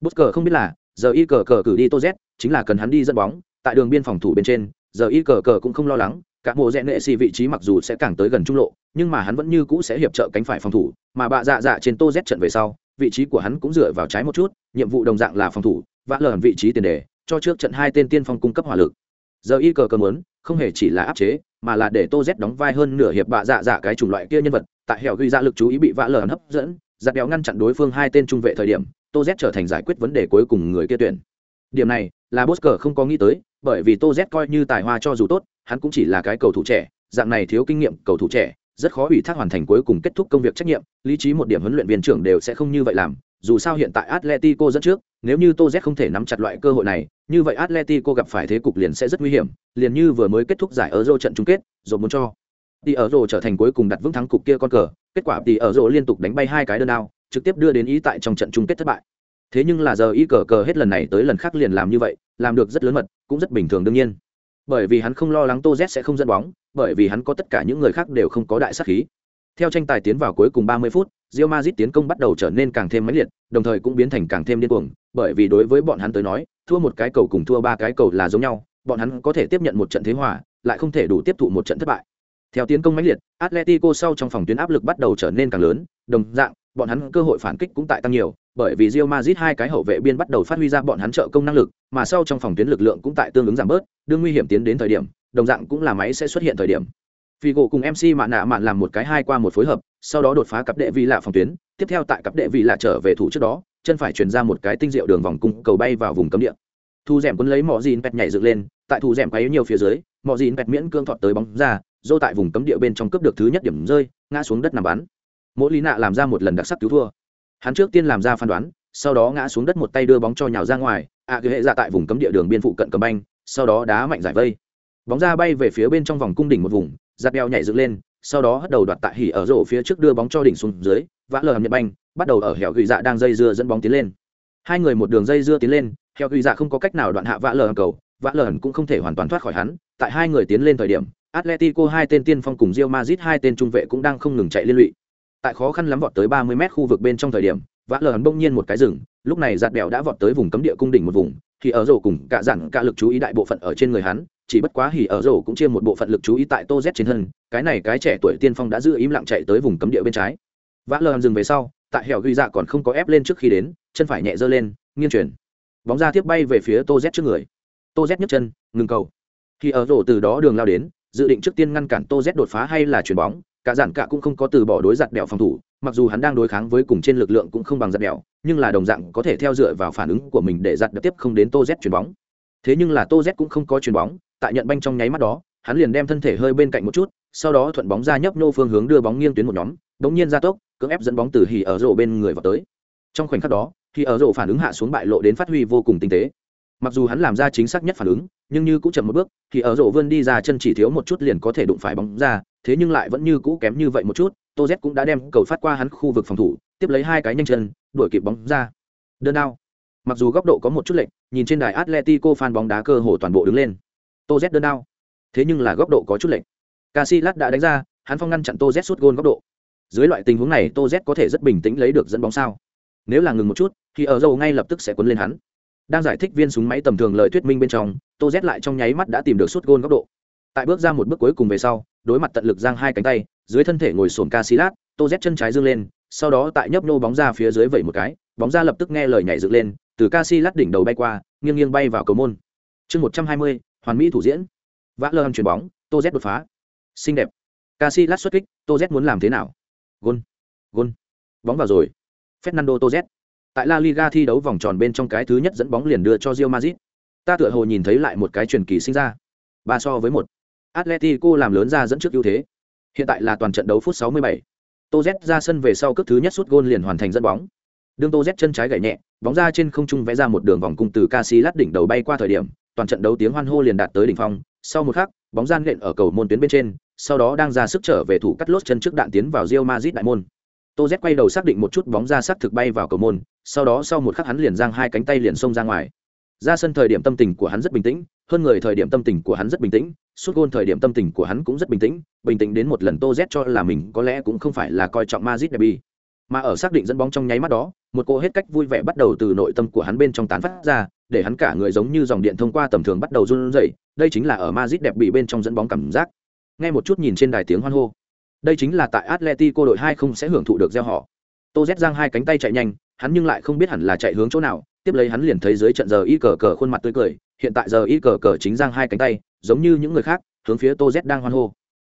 Busquets không biết là, giờ y cờ cờ cử đi Toz, chính là cần hắn đi dẫn bóng, tại đường biên phòng thủ bên trên, giờ y cờ cờ cũng không lo lắng, các mộ rẽ nệ xì vị trí mặc dù sẽ càng tới gần trung lộ nhưng mà hắn vẫn như cũ sẽ hiệp trợ cánh phải phòng thủ mà bạ dạ dạ trên tô z trận về sau vị trí của hắn cũng dựa vào trái một chút nhiệm vụ đồng dạng là phòng thủ vã lờ vị trí tiền đề cho trước trận hai tên tiên phong cung cấp hỏa lực. Giờ y cờ cờ muốn không hề chỉ là áp chế mà là để tô z đóng vai hơn nửa hiệp bạ dạ dạ cái chủng loại kia nhân vật tại hẻo ghi ra lực chú ý bị vã lờ hấp dẫn giặt béo ngăn chặn đối phương hai tên trung vệ thời điểm tô z trở thành giải quyết vấn đề cuối cùng người kia tuyển điểm này là Bosker không có nghĩ tới, bởi vì Tô Z coi như tài hoa cho dù tốt, hắn cũng chỉ là cái cầu thủ trẻ, dạng này thiếu kinh nghiệm cầu thủ trẻ, rất khó ủy thác hoàn thành cuối cùng kết thúc công việc trách nhiệm, lý trí một điểm huấn luyện viên trưởng đều sẽ không như vậy làm, dù sao hiện tại Atletico dẫn trước, nếu như Tô Z không thể nắm chặt loại cơ hội này, như vậy Atletico gặp phải thế cục liền sẽ rất nguy hiểm, liền như vừa mới kết thúc giải Euro trận chung kết, rồi muốn cho Tỷ ở rồ trở thành cuối cùng đặt vững thắng cục kia con cờ, kết quả Tỷ ở rồ liên tục đánh bay hai cái đơn ao, trực tiếp đưa đến ý tại trong trận chung kết thất bại thế nhưng là giờ y cờ cờ hết lần này tới lần khác liền làm như vậy, làm được rất lớn mật, cũng rất bình thường đương nhiên. Bởi vì hắn không lo lắng tô z sẽ không dẫn bóng, bởi vì hắn có tất cả những người khác đều không có đại sắc khí. Theo tranh tài tiến vào cuối cùng 30 phút rio mazit tiến công bắt đầu trở nên càng thêm mãnh liệt, đồng thời cũng biến thành càng thêm điên cuồng, bởi vì đối với bọn hắn tới nói, thua một cái cầu cùng thua ba cái cầu là giống nhau, bọn hắn có thể tiếp nhận một trận thế hòa, lại không thể đủ tiếp thụ một trận thất bại. Theo tiến công mãnh liệt, atletico sau trong phòng tuyến áp lực bắt đầu trở nên càng lớn, đồng dạng, bọn hắn cơ hội phản kích cũng tại tăng nhiều bởi vì Real Madrid hai cái hậu vệ biên bắt đầu phát huy ra bọn hắn trợ công năng lực, mà sau trong phòng tuyến lực lượng cũng tại tương ứng giảm bớt, đương nguy hiểm tiến đến thời điểm, đồng dạng cũng là máy sẽ xuất hiện thời điểm. Figo gỗ cùng MC mạn nạ mạn làm một cái hai qua một phối hợp, sau đó đột phá cặp đệ vị lạ phòng tuyến, tiếp theo tại cặp đệ vị lạ trở về thủ trước đó, chân phải chuyển ra một cái tinh diệu đường vòng cung cầu bay vào vùng cấm địa. Thu rèm cuốn lấy mọ Dìn Pet nhảy dựng lên, tại thủ rèm quấy nhiều phía dưới, mọ Dìn Pet miễn cương thọt tới bóng ra, dô tại vùng cấm địa bên trong cướp được thứ nhất điểm rơi, ngã xuống đất nằm bắn. Mỗ lý nạ làm ra một lần đặc sắc cứu thua. Hắn trước tiên làm ra phán đoán, sau đó ngã xuống đất một tay đưa bóng cho nhào ra ngoài, ạ à, hệ ra tại vùng cấm địa đường biên phụ cận cầm banh, sau đó đá mạnh giải vây. Bóng ra bay về phía bên trong vòng cung đỉnh một vùng, giặt đeo nhảy dựng lên sau đó hất đầu đoạt tại hỉ ở rổ phía trước đưa bóng cho đỉnh xuống dưới vã lờ hầm nhật banh bắt đầu ở hẻo gửi dạ đang dây dưa dẫn bóng tiến lên. Hai người một đường dây dưa tiến lên hẻo gửi dạ không có cách nào đoạn hạ vã lờ hầm cầu vã lờ hầm cũng không thể hoàn toàn thoát khỏi hắn. Tại hai người tiến lên thời điểm atletico hai tên tiên phong cùng rio mazit hai tên trung vệ cũng đang không ngừng chạy liên lụy tại khó khăn lắm vọt tới ba mươi mét khu vực bên trong thời điểm, vã lờ hắn bỗng nhiên một cái rừng, lúc này giạt bèo đã vọt tới vùng cấm địa cung đỉnh một vùng, thì ở rổ cùng cả dặn cả lực chú ý đại bộ phận ở trên người hắn, chỉ bất quá hỉ ở rổ cũng chia một bộ phận lực chú ý tại tô z trên thân, cái này cái trẻ tuổi tiên phong đã giữ im lặng chạy tới vùng cấm địa bên trái. Vã lờ dừng về sau, tại hẻo ghi dạ còn không có ép lên trước khi đến, chân phải nhẹ giơ lên, nghiêng chuyển. Bóng ra tiếp bay về phía tô z trước người. Tô z nhấc chân, ngừng cầu. Khi ở rổ từ đó đường lao đến, dự định trước tiên ngăn cản tô z đột phá hay là chuyền bóng cả giản cả cũng không có từ bỏ đối giặt đèo phòng thủ, mặc dù hắn đang đối kháng với cùng trên lực lượng cũng không bằng giặt đèo nhưng là đồng dạng có thể theo dựa vào phản ứng của mình để giặt đèo tiếp không đến tô z chuyền bóng. Thế nhưng là tô z cũng không có chuyền bóng, tại nhận banh trong nháy mắt đó, hắn liền đem thân thể hơi bên cạnh một chút, sau đó thuận bóng ra nhấp nô phương hướng đưa bóng nghiêng tuyến một nhóm bỗng nhiên ra tốc, cưỡng ép dẫn bóng từ hì ở rổ bên người vào tới. Trong khoảnh khắc đó hì ở rổ phản ứng hạ xuống bại lộ đến phát huy vô cùng tinh tế. Mặc dù hắn làm ra chính xác nhất phản ứng, nhưng như cũng chậm một bước thì ở rổ vươn đi ra chân chỉ thiếu một chút liền có thể đụng phải bóng ra thế nhưng lại vẫn như cũ kém như vậy một chút, tô z cũng đã đem cầu phát qua hắn khu vực phòng thủ, tiếp lấy hai cái nhanh chân, đuổi kịp bóng ra. Đơn đao. Mặc dù góc độ có một chút lệch, nhìn trên đài atletico phan bóng đá cơ hồ toàn bộ đứng lên. Tô z đơn đao. Thế nhưng là góc độ có chút lệch. Casilat đã đánh ra, hắn phong ngăn chặn tô z suốt gôn góc độ. Dưới loại tình huống này, tô z có thể rất bình tĩnh lấy được dẫn bóng sao? Nếu là ngừng một chút, thì ở dâu ngay lập tức sẽ quấn lên hắn. Đang giải thích viên súng máy tầm thường lợi thuyết minh bên trong, tô z lại trong nháy mắt đã tìm được suốt gôn góc độ. Tại bước ra một bước cuối cùng về sau đối mặt tận lực giang hai cánh tay dưới thân thể ngồi sồn Casillas, tô z chân trái dương lên sau đó tại nhấp nhô bóng ra phía dưới vẩy một cái bóng ra lập tức nghe lời nhảy dựng lên từ Casillas đỉnh đầu bay qua nghiêng nghiêng bay vào cầu môn. Chương một trăm hai mươi hoàn mỹ thủ diễn. Vã lơ hầm chuyền bóng tô z đột phá. Xinh đẹp. Casillas xuất kích tô z muốn làm thế nào? Gôn. Gôn. Bóng vào rồi. Fernando tô z. Tại la liga thi đấu vòng tròn bên trong cái thứ nhất dẫn bóng liền đưa cho rio mazit ta tựa hồ nhìn thấy lại một cái truyền kỳ sinh ra. Ba so với một atletico làm lớn ra dẫn trước ưu thế. Hiện tại là toàn trận đấu phút 67. tô z ra sân về sau cước thứ nhất sút gôn liền hoàn thành dẫn bóng. Đường tô z chân trái gảy nhẹ, bóng ra trên không trung vẽ ra một đường vòng cung từ Casillas đỉnh đầu bay qua thời điểm, toàn trận đấu tiếng hoan hô liền đạt tới đỉnh phong. Sau một khắc, bóng gian lện ở cầu môn tuyến bên trên, sau đó đang ra sức trở về thủ cắt lốt chân trước đạn tiến vào Real Madrid đại môn. Tô z quay đầu xác định một chút bóng ra sắc thực bay vào cầu môn, sau đó sau một khắc hắn liền giang hai cánh tay liền xông ra ngoài ra sân thời điểm tâm tình của hắn rất bình tĩnh, hơn người thời điểm tâm tình của hắn rất bình tĩnh suốt gôn thời điểm tâm tình của hắn cũng rất bình tĩnh bình tĩnh đến một lần tô z cho là mình có lẽ cũng không phải là coi trọng mazit derby. Mà ở xác định dẫn bóng trong nháy mắt đó, một cô hết cách vui vẻ bắt đầu từ nội tâm của hắn bên trong tán phát ra, để hắn cả người giống như dòng điện thông qua tầm thường bắt đầu run rẩy, đây chính là ở mazit đẹp bị bên trong dẫn bóng cảm giác. Nghe một chút nhìn trên đài tiếng hoan hô. Đây chính là tại Atleti cô đội hai không sẽ hưởng thụ được gieo họ. Tô z giang hai cánh tay chạy nhanh, hắn nhưng lại không biết hẳn là chạy hướng chỗ nào tiếp lấy hắn liền thấy dưới trận giờ y cờ cờ khuôn mặt tươi cười, hiện tại giờ y cờ cờ chính giang hai cánh tay, giống như những người khác, hướng phía tô z đang hoan hô.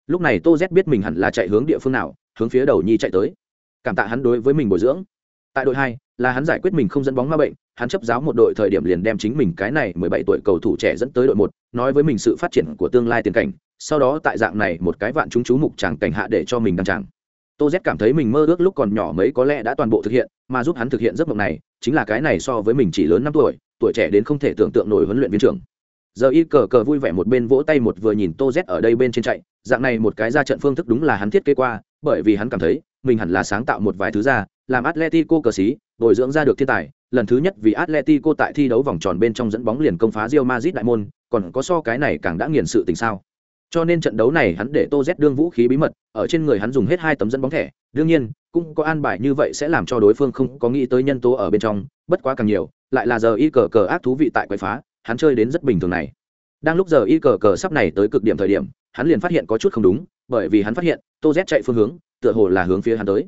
Lúc này tô z biết mình hẳn là chạy hướng địa phương nào, hướng phía đầu nhi chạy tới. Cảm tạ hắn đối với mình bồi dưỡng. Tại đội hai, là hắn giải quyết mình không dẫn bóng ma bệnh, hắn chấp giáo một đội thời điểm liền đem chính mình cái này mười bảy tuổi cầu thủ trẻ dẫn tới đội một, nói với mình sự phát triển của tương lai tiền cảnh, sau đó tại dạng này một cái vạn chúng chú mục tràng cảnh hạ để cho mình đăng tràng tô z cảm thấy mình mơ ước lúc còn nhỏ mấy có lẽ đã toàn bộ thực hiện, mà giúp hắn thực hiện giấc mộng này, chính là cái này so với mình chỉ lớn năm tuổi tuổi trẻ đến không thể tưởng tượng nổi huấn luyện viên trưởng. Giờ y cờ cờ vui vẻ một bên vỗ tay một vừa nhìn tô z ở đây bên trên chạy, dạng này một cái ra trận phương thức đúng là hắn thiết kế qua, bởi vì hắn cảm thấy, mình hẳn là sáng tạo một vài thứ ra, làm atletico cờ xí bồi dưỡng ra được thiên tài, lần thứ nhất vì atletico tại thi đấu vòng tròn bên trong dẫn bóng liền công phá rio mazit đại môn, còn có so cái này càng đã nghiền sự tình sao cho nên trận đấu này hắn để tô z đương vũ khí bí mật, ở trên người hắn dùng hết hai tấm dẫn bóng thẻ. Đương nhiên, cũng có an bài như vậy sẽ làm cho đối phương không có nghĩ tới nhân tố ở bên trong, bất quá càng nhiều, lại là giờ y cờ cờ ác thú vị tại quậy phá, hắn chơi đến rất bình thường này. Đang lúc giờ y cờ cờ sắp này tới cực điểm thời điểm, hắn liền phát hiện có chút không đúng, bởi vì hắn phát hiện, tô z chạy phương hướng, tựa hồ là hướng phía hắn tới.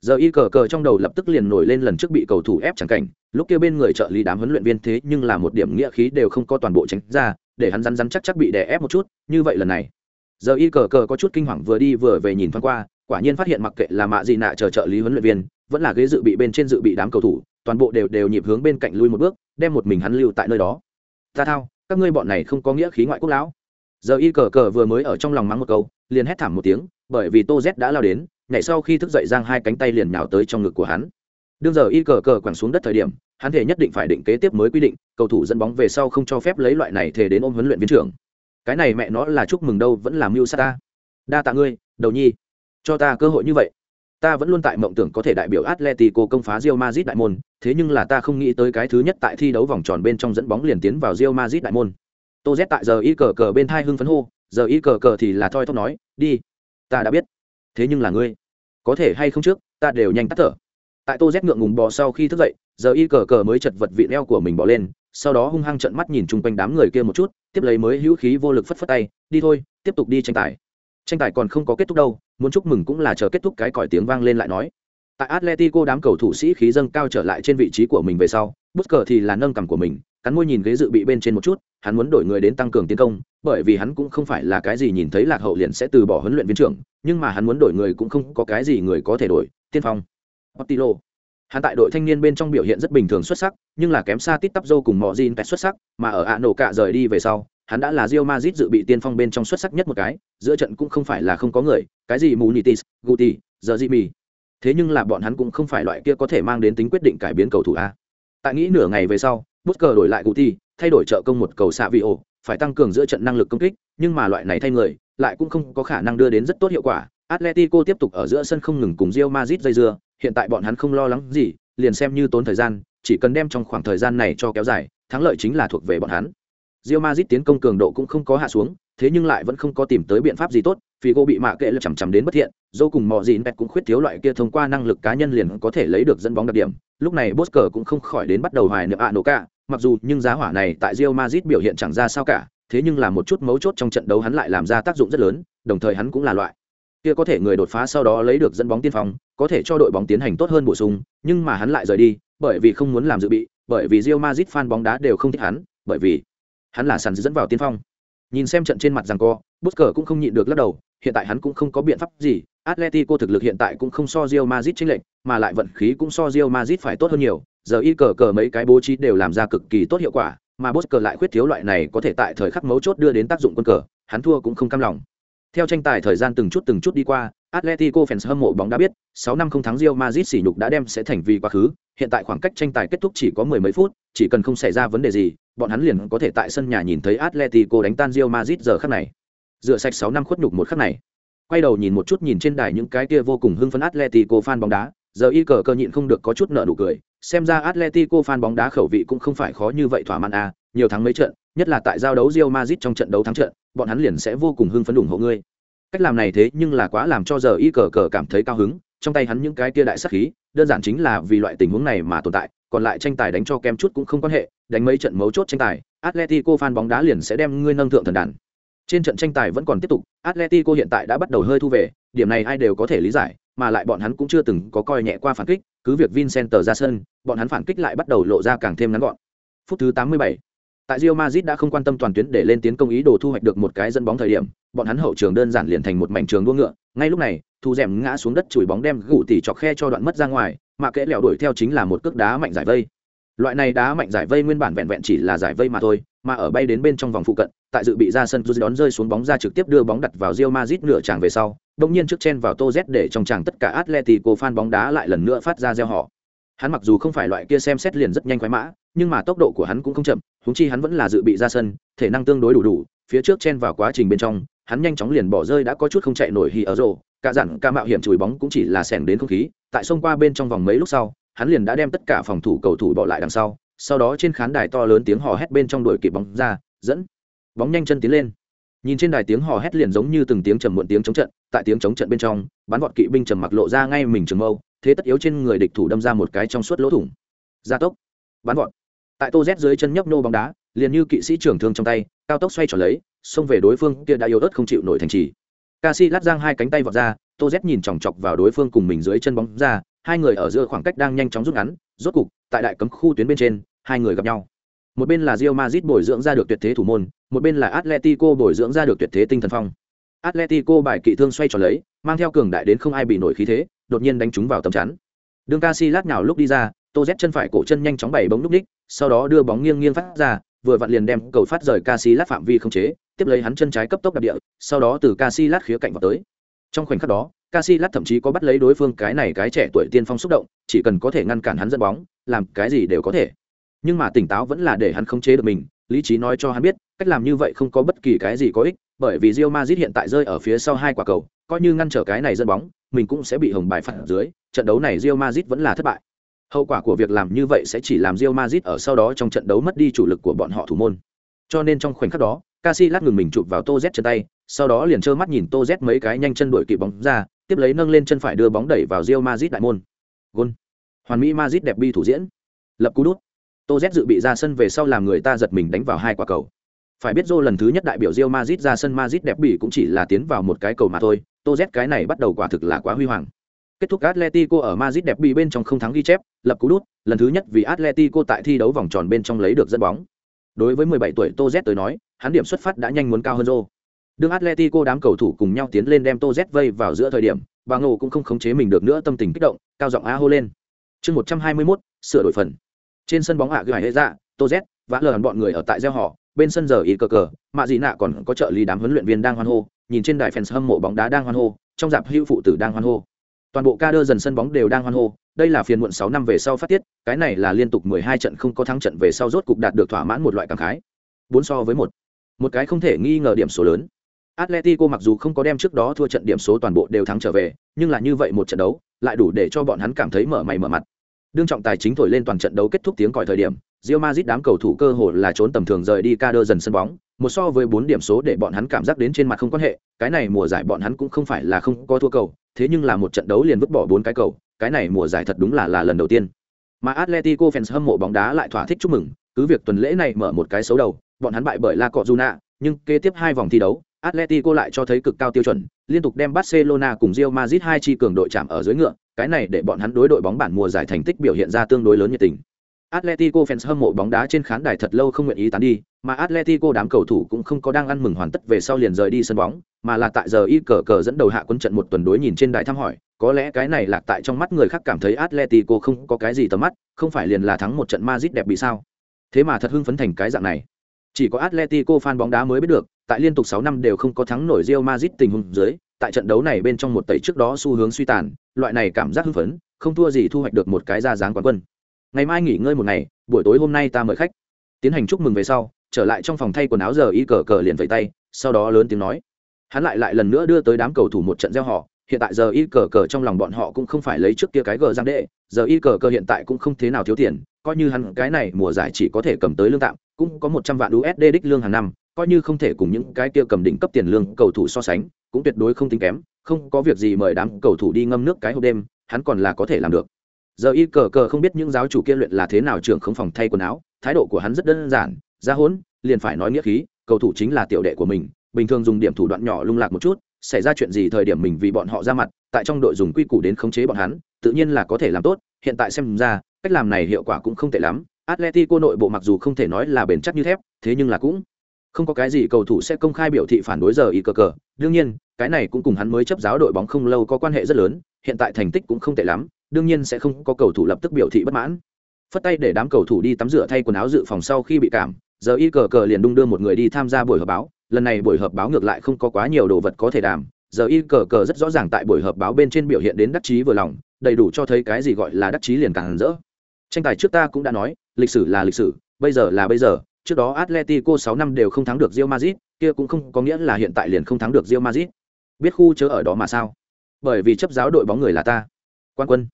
Giờ y cờ cờ trong đầu lập tức liền nổi lên lần trước bị cầu thủ ép chẳng cảnh, lúc kia bên người trợ lý đám huấn luyện viên thế nhưng là một điểm nghĩa khí đều không có toàn bộ tránh ra để hắn rắn rắn chắc chắc bị đè ép một chút, như vậy lần này. Giờ y cờ cờ có chút kinh hoàng vừa đi vừa về nhìn thoáng qua, quả nhiên phát hiện mặc kệ là mạ gì nạ chờ trợ lý huấn luyện viên, vẫn là ghế dự bị bên trên dự bị đám cầu thủ, toàn bộ đều đều nhịp hướng bên cạnh lui một bước, đem một mình hắn lưu tại nơi đó. Ta thao, các ngươi bọn này không có nghĩa khí ngoại quốc lão. Giờ y cờ cờ vừa mới ở trong lòng mắng một câu, liền hét thảm một tiếng, bởi vì tô z đã lao đến, nhảy sau khi thức dậy giang hai cánh tay liền nhào tới trong ngực của hắn. Đương giờ y cờ cờ quẳng xuống đất thời điểm hắn thể nhất định phải định kế tiếp mới quy định cầu thủ dẫn bóng về sau không cho phép lấy loại này thể đến ôm huấn luyện viên trưởng cái này mẹ nó là chúc mừng đâu vẫn làm mưu sát ta đa tạ ngươi đầu nhi cho ta cơ hội như vậy ta vẫn luôn tại mộng tưởng có thể đại biểu Atletico công phá Real Madrid đại môn, thế nhưng là ta không nghĩ tới cái thứ nhất tại thi đấu vòng tròn bên trong dẫn bóng liền tiến vào Real Madrid đại môn. Tô Z tại giờ y cờ cờ bên thai hưng phấn hô, giờ y cờ cờ thì là thoi thóp nói, đi, ta đã biết. Thế nhưng là ngươi, có thể hay không trước, ta đều nhanh tắt thở. Tại Tô Z ngượng ngùng bò sau khi thức dậy, giờ y cờ cờ mới chật vật vị leo của mình bỏ lên, sau đó hung hăng trợn mắt nhìn chung quanh đám người kia một chút, tiếp lấy mới hữu khí vô lực phất phất tay, đi thôi, tiếp tục đi tranh tài. Tranh tài còn không có kết thúc đâu muốn chúc mừng cũng là chờ kết thúc cái còi tiếng vang lên lại nói. Tại atletico đám cầu thủ sĩ khí dâng cao trở lại trên vị trí của mình về sau bất cờ thì là nâng cằm của mình cắn môi nhìn ghế dự bị bên trên một chút hắn muốn đổi người đến tăng cường tiến công bởi vì hắn cũng không phải là cái gì nhìn thấy lạc hậu liền sẽ từ bỏ huấn luyện viên trưởng nhưng mà hắn muốn đổi người cũng không có cái gì người có thể đổi tiên phong. Otilo, Hắn tại đội thanh niên bên trong biểu hiện rất bình thường xuất sắc, nhưng là kém xa Tít Tắp Dâu cùng mọi gin Pet xuất sắc, mà ở ạ nổ cạ rời đi về sau, hắn đã là rio mazit dự bị tiên phong bên trong xuất sắc nhất một cái, giữa trận cũng không phải là không có người, cái gì Munitis, Guti, giờ Jimmy. Thế nhưng là bọn hắn cũng không phải loại kia có thể mang đến tính quyết định cải biến cầu thủ a. Tại nghĩ nửa ngày về sau, Busker đổi lại Guti, thay đổi trợ công một cầu xạ vị ổ, phải tăng cường giữa trận năng lực công kích, nhưng mà loại này thay người, lại cũng không có khả năng đưa đến rất tốt hiệu quả. Atletico tiếp tục ở giữa sân không ngừng cùng Real Madrid dây dưa, hiện tại bọn hắn không lo lắng gì, liền xem như tốn thời gian, chỉ cần đem trong khoảng thời gian này cho kéo dài, thắng lợi chính là thuộc về bọn hắn. Real Madrid tiến công cường độ cũng không có hạ xuống, thế nhưng lại vẫn không có tìm tới biện pháp gì tốt, Figo bị mạ kệ lập chằm chằm đến bất thiện, dô cùng mò gìn pet cũng khuyết thiếu loại kia thông qua năng lực cá nhân liền có thể lấy được dẫn bóng đặc điểm. Lúc này Bosker cũng không khỏi đến bắt đầu hoài niệm Anoka, nổ cả, mặc dù nhưng giá hỏa này tại Real Madrid biểu hiện chẳng ra sao cả, thế nhưng là một chút mấu chốt trong trận đấu hắn lại làm ra tác dụng rất lớn, đồng thời hắn cũng là loại kia có thể người đột phá sau đó lấy được dẫn bóng tiên phong, có thể cho đội bóng tiến hành tốt hơn bổ sung, nhưng mà hắn lại rời đi, bởi vì không muốn làm dự bị, bởi vì Real Madrid fan bóng đá đều không thích hắn, bởi vì hắn là sàn dẫn vào tiên phong. Nhìn xem trận trên mặt rằng co Busker cũng không nhịn được lắc đầu hiện tại hắn cũng không có biện pháp gì atletico thực lực hiện tại cũng không so Real Madrid chênh lệnh mà lại vận khí cũng so Real Madrid phải tốt hơn nhiều giờ y cờ cờ mấy cái bố trí đều làm ra cực kỳ tốt hiệu quả mà Busker lại khuyết thiếu loại này có thể tại thời khắc mấu chốt đưa đến tác dụng quân cờ hắn thua cũng không cam lòng theo tranh tài thời gian từng chút từng chút đi qua Atletico fans hâm mộ bóng đã biết, 6 năm không thắng Real Madrid sỉ nhục đã đem sẽ thành vì quá khứ, hiện tại khoảng cách tranh tài kết thúc chỉ có mười mấy phút, chỉ cần không xảy ra vấn đề gì, bọn hắn liền có thể tại sân nhà nhìn thấy Atletico đánh tan Real Madrid giờ khắc này. Dựa sạch 6 năm khuất nhục một khắc này. Quay đầu nhìn một chút nhìn trên đài những cái kia vô cùng hưng phấn Atletico fan bóng đá, giờ y cờ cơ nhịn không được có chút nợ nụ cười, xem ra Atletico fan bóng đá khẩu vị cũng không phải khó như vậy thỏa mãn à, nhiều thắng mấy trận, nhất là tại giao đấu Real Madrid trong trận đấu thắng trận, bọn hắn liền sẽ vô cùng hưng phấn ủng hộ ngươi. Cách làm này thế nhưng là quá làm cho giờ y cờ cờ cảm thấy cao hứng trong tay hắn những cái kia đại sát khí đơn giản chính là vì loại tình huống này mà tồn tại còn lại tranh tài đánh cho kem chút cũng không quan hệ đánh mấy trận mấu chốt tranh tài atletico fan bóng đá liền sẽ đem ngươi nâng thượng thần đàn. Trên trận tranh tài vẫn còn tiếp tục atletico hiện tại đã bắt đầu hơi thu về điểm này ai đều có thể lý giải mà lại bọn hắn cũng chưa từng có coi nhẹ qua phản kích cứ việc vincent ra sân bọn hắn phản kích lại bắt đầu lộ ra càng thêm ngắn gọn. Phút thứ 87 Tại Real Madrid đã không quan tâm toàn tuyến để lên tiến công ý đồ thu hoạch được một cái dẫn bóng thời điểm, bọn hắn hậu trường đơn giản liền thành một mảnh trường đua ngựa. Ngay lúc này, thu rèm ngã xuống đất chùi bóng đem gù tỉ chọc khe cho đoạn mất ra ngoài, mà kẽ lẻo đuổi theo chính là một cước đá mạnh giải vây. Loại này đá mạnh giải vây nguyên bản vẹn vẹn chỉ là giải vây mà thôi, mà ở bay đến bên trong vòng phụ cận, tại dự bị ra sân Jose đón rơi xuống bóng ra trực tiếp đưa bóng đặt vào Real Madrid nửa tràng về sau, đồng nhiên trước chen vào Tô Z để trong tràng tất cả Atletico fan bóng đá lại lần nữa phát ra reo họ. Hắn mặc dù không phải loại kia xem xét liền rất nhanh khoái mã, nhưng mà tốc độ của hắn cũng không chậm, húng chi hắn vẫn là dự bị ra sân, thể năng tương đối đủ đủ, phía trước chen vào quá trình bên trong, hắn nhanh chóng liền bỏ rơi đã có chút không chạy nổi hì ở rổ, cả dặn cả mạo hiểm chùi bóng cũng chỉ là xẻng đến không khí, tại sông qua bên trong vòng mấy lúc sau, hắn liền đã đem tất cả phòng thủ cầu thủ bỏ lại đằng sau, sau đó trên khán đài to lớn tiếng hò hét bên trong đuổi kịp bóng ra, dẫn bóng nhanh chân tiến lên. Nhìn trên đài tiếng hò hét liền giống như từng tiếng trầm muộn tiếng chống trận, tại tiếng chống trận bên trong, bắn vọt kỵ binh trầm mặc lộ ra ngay mình trường mâu, thế tất yếu trên người địch thủ đâm ra một cái trong suốt lỗ thủng. Gia tốc, bắn vọt tại tô z dưới chân nhấp nô bóng đá liền như kỵ sĩ trưởng thương trong tay cao tốc xoay trở lấy xông về đối phương kia đã yếu ớt không chịu nổi thành trì ca si lát giang hai cánh tay vọt ra tô z nhìn chòng chọc vào đối phương cùng mình dưới chân bóng ra hai người ở giữa khoảng cách đang nhanh chóng rút ngắn rốt cục tại đại cấm khu tuyến bên trên hai người gặp nhau một bên là Real Madrid bồi dưỡng ra được tuyệt thế thủ môn, một bên là Atletico bồi dưỡng ra được tuyệt thế tinh thần phong. Atletico bài kỵ thương xoay tròn lấy, mang theo cường đại đến không ai bị nổi khí thế, đột nhiên đánh trúng vào tấm chắn. Đường Casillas nhào lúc đi ra, Tô Z chân phải cổ chân nhanh chóng bảy bóng lúc đích, sau đó đưa bóng nghiêng nghiêng phát ra, vừa vặn liền đem cầu phát rời Casillas phạm vi không chế, tiếp lấy hắn chân trái cấp tốc đạp địa, sau đó từ Casillas khía cạnh vào tới. Trong khoảnh khắc đó, Casillas thậm chí có bắt lấy đối phương cái này cái trẻ tuổi tiên phong xúc động, chỉ cần có thể ngăn cản hắn dẫn bóng, làm cái gì đều có thể. Nhưng mà tỉnh táo vẫn là để hắn khống chế được mình, lý trí nói cho hắn biết, cách làm như vậy không có bất kỳ cái gì có ích, bởi vì Real Madrid hiện tại rơi ở phía sau hai quả cầu, coi như ngăn trở cái này dẫn bóng, mình cũng sẽ bị hồng bài phạt dưới, trận đấu này Real Madrid vẫn là thất bại. Hậu quả của việc làm như vậy sẽ chỉ làm Real Madrid ở sau đó trong trận đấu mất đi chủ lực của bọn họ thủ môn. Cho nên trong khoảnh khắc đó, Casillas ngừng mình chụp vào Tô Z chân tay, sau đó liền trơ mắt nhìn Tô Z mấy cái nhanh chân đuổi kịp bóng ra, tiếp lấy nâng lên chân phải đưa bóng đẩy vào Real Madrid đại môn. Gol. Hoàn Mỹ Madrid đẹp bi thủ diễn. Lập cú đút. Tô Z dự bị ra sân về sau làm người ta giật mình đánh vào hai quả cầu. Phải biết Zô lần thứ nhất đại biểu Real Madrid ra sân Madrid đẹp bỉ cũng chỉ là tiến vào một cái cầu mà thôi, Tô Z cái này bắt đầu quả thực là quá huy hoàng. Kết thúc Atletico ở Madrid đẹp bỉ bên trong không thắng ghi chép, lập cú đút, lần thứ nhất vì Atletico tại thi đấu vòng tròn bên trong lấy được dẫn bóng. Đối với 17 tuổi Tô Z tới nói, hắn điểm xuất phát đã nhanh muốn cao hơn Zô. Đường Atletico đám cầu thủ cùng nhau tiến lên đem Tô Z vây vào giữa thời điểm, bà Ngộ cũng không khống chế mình được nữa tâm tình kích động, cao giọng a hô lên. Chương 121, sửa đổi phần. Trên sân bóng hạ gửi hệ dạ, Tô Z, vã lờ bọn người ở tại gieo họ, bên sân giờ y cờ cờ, mạ dị nạ còn có trợ lý đám huấn luyện viên đang hoan hô, nhìn trên đài fans hâm mộ bóng đá đang hoan hô, trong dạp hữu phụ tử đang hoan hô. Toàn bộ ca đơ dần sân bóng đều đang hoan hô, đây là phiên muộn sáu năm về sau phát tiết, cái này là liên tục mười hai trận không có thắng trận về sau rốt cục đạt được thỏa mãn một loại cảm khái. Bốn so với một. Một cái không thể nghi ngờ điểm số lớn. Atletico mặc dù không có đem trước đó thua trận điểm số toàn bộ đều thắng trở về, nhưng là như vậy một trận đấu, lại đủ để cho bọn hắn cảm thấy mở mày mở mặt. Đương trọng tài chính thổi lên toàn trận đấu kết thúc tiếng còi thời điểm Real Madrid đám cầu thủ cơ hội là trốn tầm thường rời đi ca đơ dần sân bóng, một so với bốn điểm số để bọn hắn cảm giác đến trên mặt không quan hệ, cái này mùa giải bọn hắn cũng không phải là không có thua cầu, thế nhưng là một trận đấu liền vứt bỏ bốn cái cầu, cái này mùa giải thật đúng là là lần đầu tiên. Mà Atletico fans hâm mộ bóng đá lại thỏa thích chúc mừng, cứ việc tuần lễ này mở một cái xấu đầu, bọn hắn bại bởi La Cọjuna, nhưng kế tiếp hai vòng thi đấu, Atletico lại cho thấy cực cao tiêu chuẩn, liên tục đem Barcelona cùng Real Madrid hai chi cường đội chạm ở dưới ngựa, cái này để bọn hắn đối đội bóng bản mùa giải thành tích biểu hiện ra tương đối lớn nhiệt tình. Atletico fans hâm mộ bóng đá trên khán đài thật lâu không nguyện ý tán đi, mà Atletico đám cầu thủ cũng không có đang ăn mừng hoàn tất về sau liền rời đi sân bóng, mà là tại giờ y cờ cờ dẫn đầu hạ quân trận một tuần đối nhìn trên đài thăm hỏi, có lẽ cái này lạc tại trong mắt người khác cảm thấy Atletico không có cái gì tầm mắt, không phải liền là thắng một trận Madrid đẹp bị sao? Thế mà thật hưng phấn thành cái dạng này. Chỉ có Atletico fan bóng đá mới biết được, tại liên tục 6 năm đều không có thắng nổi Real Madrid tình huống dưới, tại trận đấu này bên trong một tẩy trước đó xu hướng suy tàn, loại này cảm giác hưng phấn, không thua gì thu hoạch được một cái ra dáng quán quân ngày mai nghỉ ngơi một ngày, buổi tối hôm nay ta mời khách. Tiến hành chúc mừng về sau, trở lại trong phòng thay quần áo giờ y cờ cờ liền vẫy tay, sau đó lớn tiếng nói. Hắn lại lại lần nữa đưa tới đám cầu thủ một trận gieo họ, hiện tại giờ y cờ cờ trong lòng bọn họ cũng không phải lấy trước kia cái gờ giang đệ, giờ y cờ cờ hiện tại cũng không thế nào thiếu tiền, coi như hắn cái này mùa giải chỉ có thể cầm tới lương tạm, cũng có một trăm vạn usd đích lương hàng năm, coi như không thể cùng những cái kia cầm đỉnh cấp tiền lương cầu thủ so sánh, cũng tuyệt đối không tính kém, không có việc gì mời đám cầu thủ đi ngâm nước cái hộp đêm, hắn còn là có thể làm được giờ y cờ cờ không biết những giáo chủ kia luyện là thế nào trưởng không phòng thay quần áo, thái độ của hắn rất đơn giản, ra hỗn liền phải nói nghĩa khí, cầu thủ chính là tiểu đệ của mình, bình thường dùng điểm thủ đoạn nhỏ lung lạc một chút, xảy ra chuyện gì thời điểm mình vì bọn họ ra mặt, tại trong đội dùng quy củ đến khống chế bọn hắn, tự nhiên là có thể làm tốt, hiện tại xem ra, cách làm này hiệu quả cũng không tệ lắm, atletico nội bộ mặc dù không thể nói là bền chắc như thép, thế nhưng là cũng không có cái gì cầu thủ sẽ công khai biểu thị phản đối giờ y cờ cờ, đương nhiên, cái này cũng cùng hắn mới chấp giáo đội bóng không lâu có quan hệ rất lớn, hiện tại thành tích cũng không tệ lắm đương nhiên sẽ không có cầu thủ lập tức biểu thị bất mãn. Phất tay để đám cầu thủ đi tắm rửa thay quần áo dự phòng sau khi bị cảm, giờ y cờ cờ liền đung đưa một người đi tham gia buổi họp báo. Lần này buổi họp báo ngược lại không có quá nhiều đồ vật có thể đàm. Giờ y cờ cờ rất rõ ràng tại buổi họp báo bên trên biểu hiện đến đắc chí vừa lòng, đầy đủ cho thấy cái gì gọi là đắc chí liền càng rỡ. Tranh tài trước ta cũng đã nói, lịch sử là lịch sử, bây giờ là bây giờ. Trước đó atletico sáu năm đều không thắng được Real Madrid, kia cũng không có nghĩa là hiện tại liền không thắng được Real Madrid. Biết khu chớ ở đó mà sao? Bởi vì chấp giáo đội bóng người là ta. Quan quân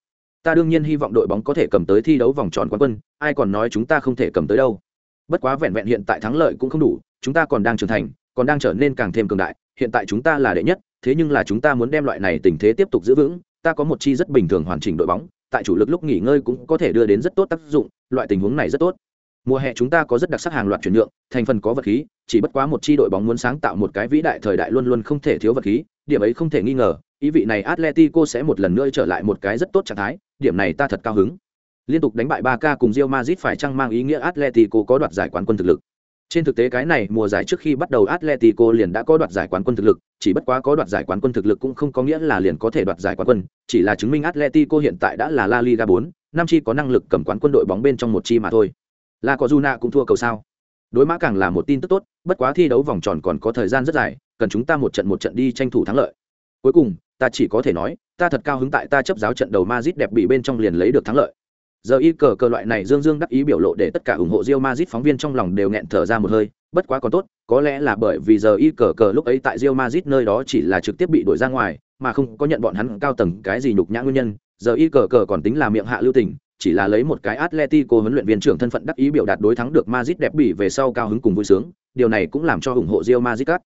ta đương nhiên hy vọng đội bóng có thể cầm tới thi đấu vòng tròn quán quân, ai còn nói chúng ta không thể cầm tới đâu. Bất quá vẹn vẹn hiện tại thắng lợi cũng không đủ, chúng ta còn đang trưởng thành, còn đang trở nên càng thêm cường đại, hiện tại chúng ta là đệ nhất, thế nhưng là chúng ta muốn đem loại này tình thế tiếp tục giữ vững, ta có một chi rất bình thường hoàn chỉnh đội bóng, tại chủ lực lúc nghỉ ngơi cũng có thể đưa đến rất tốt tác dụng, loại tình huống này rất tốt. Mùa hè chúng ta có rất đặc sắc hàng loạt chuyển nhượng, thành phần có vật khí, chỉ bất quá một chi đội bóng muốn sáng tạo một cái vĩ đại thời đại luôn luôn không thể thiếu vật khí điểm ấy không thể nghi ngờ ý vị này atletico sẽ một lần nữa trở lại một cái rất tốt trạng thái điểm này ta thật cao hứng liên tục đánh bại Barca k cùng Real Madrid phải chăng mang ý nghĩa atletico có đoạt giải quán quân thực lực Trên thực tế cái này mùa giải trước khi bắt đầu Atletico liền đã có đoạt giải quán quân thực lực, chỉ bất quá có đoạt giải quán quân thực lực cũng không có nghĩa là liền có thể đoạt giải quán quân, chỉ là chứng minh Atletico hiện tại đã là La Liga 4, năm chi có năng lực cầm quán quân đội bóng bên trong một chi mà thôi. La Cojuna cũng thua cầu sao? Đối mã càng là một tin tức tốt, bất quá thi đấu vòng tròn còn có thời gian rất dài, cần chúng ta một trận một trận đi tranh thủ thắng lợi. Cuối cùng, ta chỉ có thể nói, ta thật cao hứng tại ta chấp giáo trận đầu Madrid đẹp bị bên trong liền lấy được thắng lợi giờ y cờ cờ loại này dương dương đắc ý biểu lộ để tất cả ủng hộ Real Madrid phóng viên trong lòng đều nghẹn thở ra một hơi, bất quá còn tốt, có lẽ là bởi vì giờ y cờ cờ lúc ấy tại Real Madrid nơi đó chỉ là trực tiếp bị đuổi ra ngoài, mà không có nhận bọn hắn cao tầng cái gì nhục nhã nguyên nhân, giờ y cờ cờ còn tính là miệng hạ lưu tình, chỉ là lấy một cái Atletico huấn luyện viên trưởng thân phận đắc ý biểu đạt đối thắng được Madrid đẹp bỉ về sau cao hứng cùng vui sướng, điều này cũng làm cho ủng hộ Real Madrid các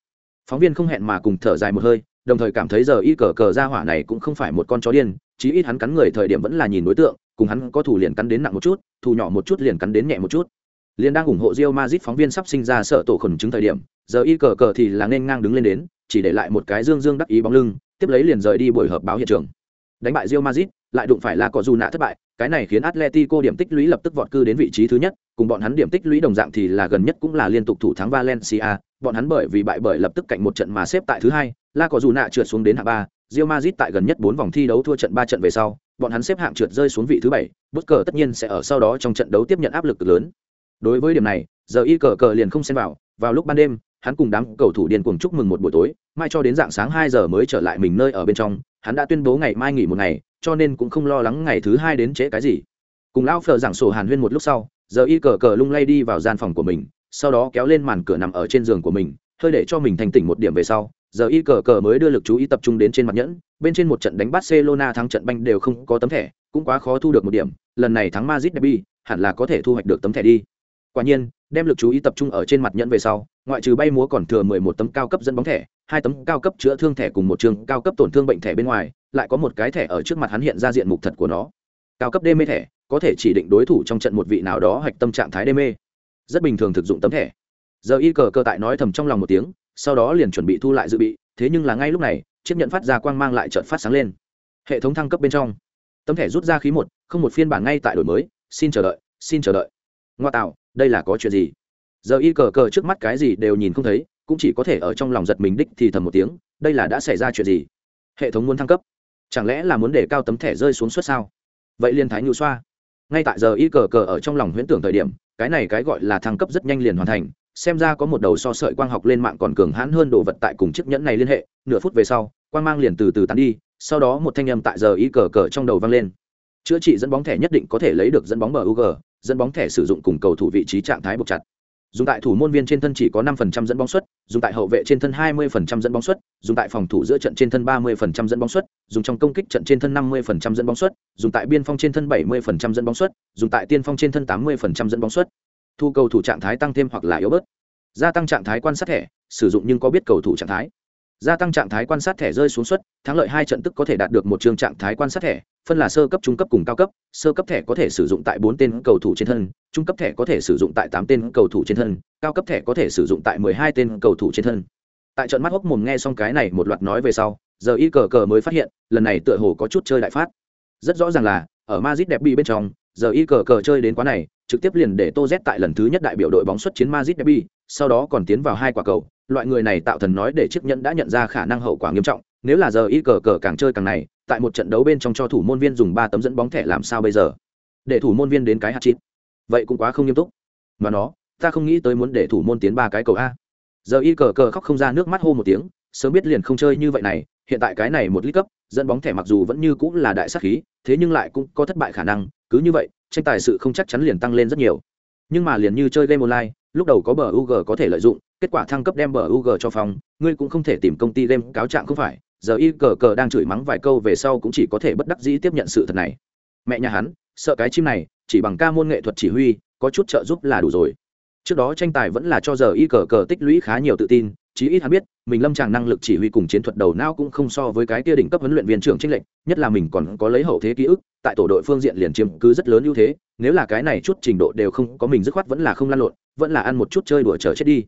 phóng viên không hẹn mà cùng thở dài một hơi, đồng thời cảm thấy giờ y cờ cờ ra hỏa này cũng không phải một con chó điên, chí ít hắn cắn người thời điểm vẫn là nhìn đối tượng, cùng hắn có thủ liền cắn đến nặng một chút, thủ nhỏ một chút liền cắn đến nhẹ một chút. Liên đang ủng hộ rio Madrid phóng viên sắp sinh ra sợ tổ khẩn chứng thời điểm, giờ y cờ cờ thì là nên ngang đứng lên đến, chỉ để lại một cái dương dương đắc ý bóng lưng, tiếp lấy liền rời đi buổi họp báo hiện trường. Đánh bại Real Madrid, lại đụng phải là có dù nạ thất bại, cái này khiến Atletico điểm tích lũy lập tức vọt cư đến vị trí thứ nhất, cùng bọn hắn điểm tích lũy đồng dạng thì là gần nhất cũng là liên tục thủ thắng Valencia, bọn hắn bởi vì bại bởi lập tức cạnh một trận mà xếp tại thứ hai, La có dù nạ trượt xuống đến hạng ba, Real Madrid tại gần nhất 4 vòng thi đấu thua trận 3 trận về sau, bọn hắn xếp hạng trượt rơi xuống vị thứ 7, cờ tất nhiên sẽ ở sau đó trong trận đấu tiếp nhận áp lực lớn. Đối với điểm này, giờ y cờ cờ liền không xen vào, vào lúc ban đêm, hắn cùng đám cầu thủ điên cuồng chúc mừng một buổi tối, mai cho đến dạng sáng 2 giờ mới trở lại mình nơi ở bên trong, hắn đã tuyên bố ngày mai nghỉ một ngày, cho nên cũng không lo lắng ngày thứ hai đến trễ cái gì. Cùng lão phờ giảng sổ Hàn Huyên một lúc sau, giờ y cờ cờ lung lay đi vào gian phòng của mình, sau đó kéo lên màn cửa nằm ở trên giường của mình, hơi để cho mình thành tỉnh một điểm về sau, giờ y cờ cờ mới đưa lực chú ý tập trung đến trên mặt nhẫn bên trên một trận đánh barcelona thắng trận banh đều không có tấm thẻ cũng quá khó thu được một điểm lần này thắng madrid derby hẳn là có thể thu hoạch được tấm thẻ đi quả nhiên đem lực chú ý tập trung ở trên mặt nhẫn về sau ngoại trừ bay múa còn thừa mười một tấm cao cấp dẫn bóng thẻ hai tấm cao cấp chữa thương thẻ cùng một trường cao cấp tổn thương bệnh thẻ bên ngoài, lại có một cái thẻ ở trước mặt hắn hiện ra diện mục thật của nó. Cao cấp đê mê thẻ, có thể chỉ định đối thủ trong trận một vị nào đó hạch tâm trạng thái đê mê. Rất bình thường thực dụng tấm thẻ. Giờ y cờ cơ tại nói thầm trong lòng một tiếng, sau đó liền chuẩn bị thu lại dự bị, thế nhưng là ngay lúc này, chiếc nhận phát ra quang mang lại trợt phát sáng lên. Hệ thống thăng cấp bên trong. Tấm thẻ rút ra khí một, không một phiên bản ngay tại đổi mới, xin chờ đợi, xin chờ đợi. Ngoa tạo, đây là có chuyện gì? Giờ y cờ cờ trước mắt cái gì đều nhìn không thấy cũng chỉ có thể ở trong lòng giật mình đích thì thầm một tiếng đây là đã xảy ra chuyện gì? Hệ thống muốn thăng cấp chẳng lẽ là muốn để cao tấm thẻ rơi xuống suốt sao? Vậy liền thái ngự xoa. Ngay tại giờ y cờ cờ ở trong lòng huyễn tưởng thời điểm cái này cái gọi là thăng cấp rất nhanh liền hoàn thành xem ra có một đầu so sợi quang học lên mạng còn cường hãn hơn đồ vật tại cùng chiếc nhẫn này liên hệ nửa phút về sau quang mang liền từ từ tán đi sau đó một thanh âm tại giờ y cờ cờ trong đầu vang lên. Chữa trị dẫn bóng thẻ nhất định có thể lấy được dẫn bóng bờ UG, dẫn bóng thẻ sử dụng cùng cầu thủ vị trí trạng thái buộc chặt. Dùng tại thủ môn viên trên thân chỉ có 5% dẫn bóng suất, dùng tại hậu vệ trên thân 20% dẫn bóng suất, dùng tại phòng thủ giữa trận trên thân 30% dẫn bóng suất, dùng trong công kích trận trên thân 50% dẫn bóng suất, dùng tại biên phong trên thân 70% dẫn bóng suất, dùng tại tiên phong trên thân 80% dẫn bóng suất. Thu cầu thủ trạng thái tăng thêm hoặc là yếu bớt gia tăng trạng thái quan sát thẻ sử dụng nhưng có biết cầu thủ trạng thái gia tăng trạng thái quan sát thẻ rơi xuống suất, thắng lợi hai trận tức có thể đạt được một trường trạng thái quan sát thẻ, phân là sơ cấp, trung cấp cùng cao cấp. Sơ cấp thẻ có thể sử dụng tại bốn tên cầu thủ trên thân, trung cấp thẻ có thể sử dụng tại tám tên cầu thủ trên thân, cao cấp thẻ có thể sử dụng tại mười hai tên cầu thủ trên thân. Tại trận mắt hốc mồm nghe xong cái này một loạt nói về sau, giờ y cờ cờ mới phát hiện, lần này tựa hồ có chút chơi đại phát. Rất rõ ràng là, ở Madrid đẹp bị bên trong, giờ y cờ cờ chơi đến quá này trực tiếp liền để tô z tại lần thứ nhất đại biểu đội bóng xuất chiến Madrid derby, sau đó còn tiến vào hai quả cầu. Loại người này tạo thần nói để chiếc nhẫn đã nhận ra khả năng hậu quả nghiêm trọng, nếu là giờ y cờ cờ càng chơi càng này, tại một trận đấu bên trong cho thủ môn viên dùng ba tấm dẫn bóng thẻ làm sao bây giờ? Để thủ môn viên đến cái hạt chít vậy cũng quá không nghiêm túc. Mà nó, ta không nghĩ tới muốn để thủ môn tiến ba cái cầu a. Giờ y cờ cờ khóc không ra nước mắt hô một tiếng, sớm biết liền không chơi như vậy này, hiện tại cái này một lít cấp, dẫn bóng thẻ mặc dù vẫn như cũng là đại sát khí, thế nhưng lại cũng có thất bại khả năng, cứ như vậy tranh tài sự không chắc chắn liền tăng lên rất nhiều nhưng mà liền như chơi game online lúc đầu có bờ UG có thể lợi dụng, kết quả thăng cấp đem bờ UG cho phòng, ngươi cũng không thể tìm công ty game cáo trạng không phải. Giờ y cờ cờ đang chửi mắng vài câu về sau cũng chỉ có thể bất đắc dĩ tiếp nhận sự thật này. Mẹ nhà hắn, sợ cái chim này, chỉ bằng ca môn nghệ thuật chỉ huy, có chút trợ giúp là đủ rồi. Trước đó tranh tài vẫn là cho giờ y cờ cờ tích lũy khá nhiều tự tin, chí ít hắn biết, mình lâm tràng năng lực chỉ huy cùng chiến thuật đầu não cũng không so với cái kia đỉnh cấp huấn luyện viên trưởng trinh lệnh, nhất là mình còn có lấy hậu thế ký ức, tại tổ đội phương diện liền chiếm cứ rất lớn ưu thế, nếu là cái này chút trình độ đều không có mình dứt khoát vẫn là không lăn lộn, vẫn là ăn một chút chơi đùa chờ chết đi.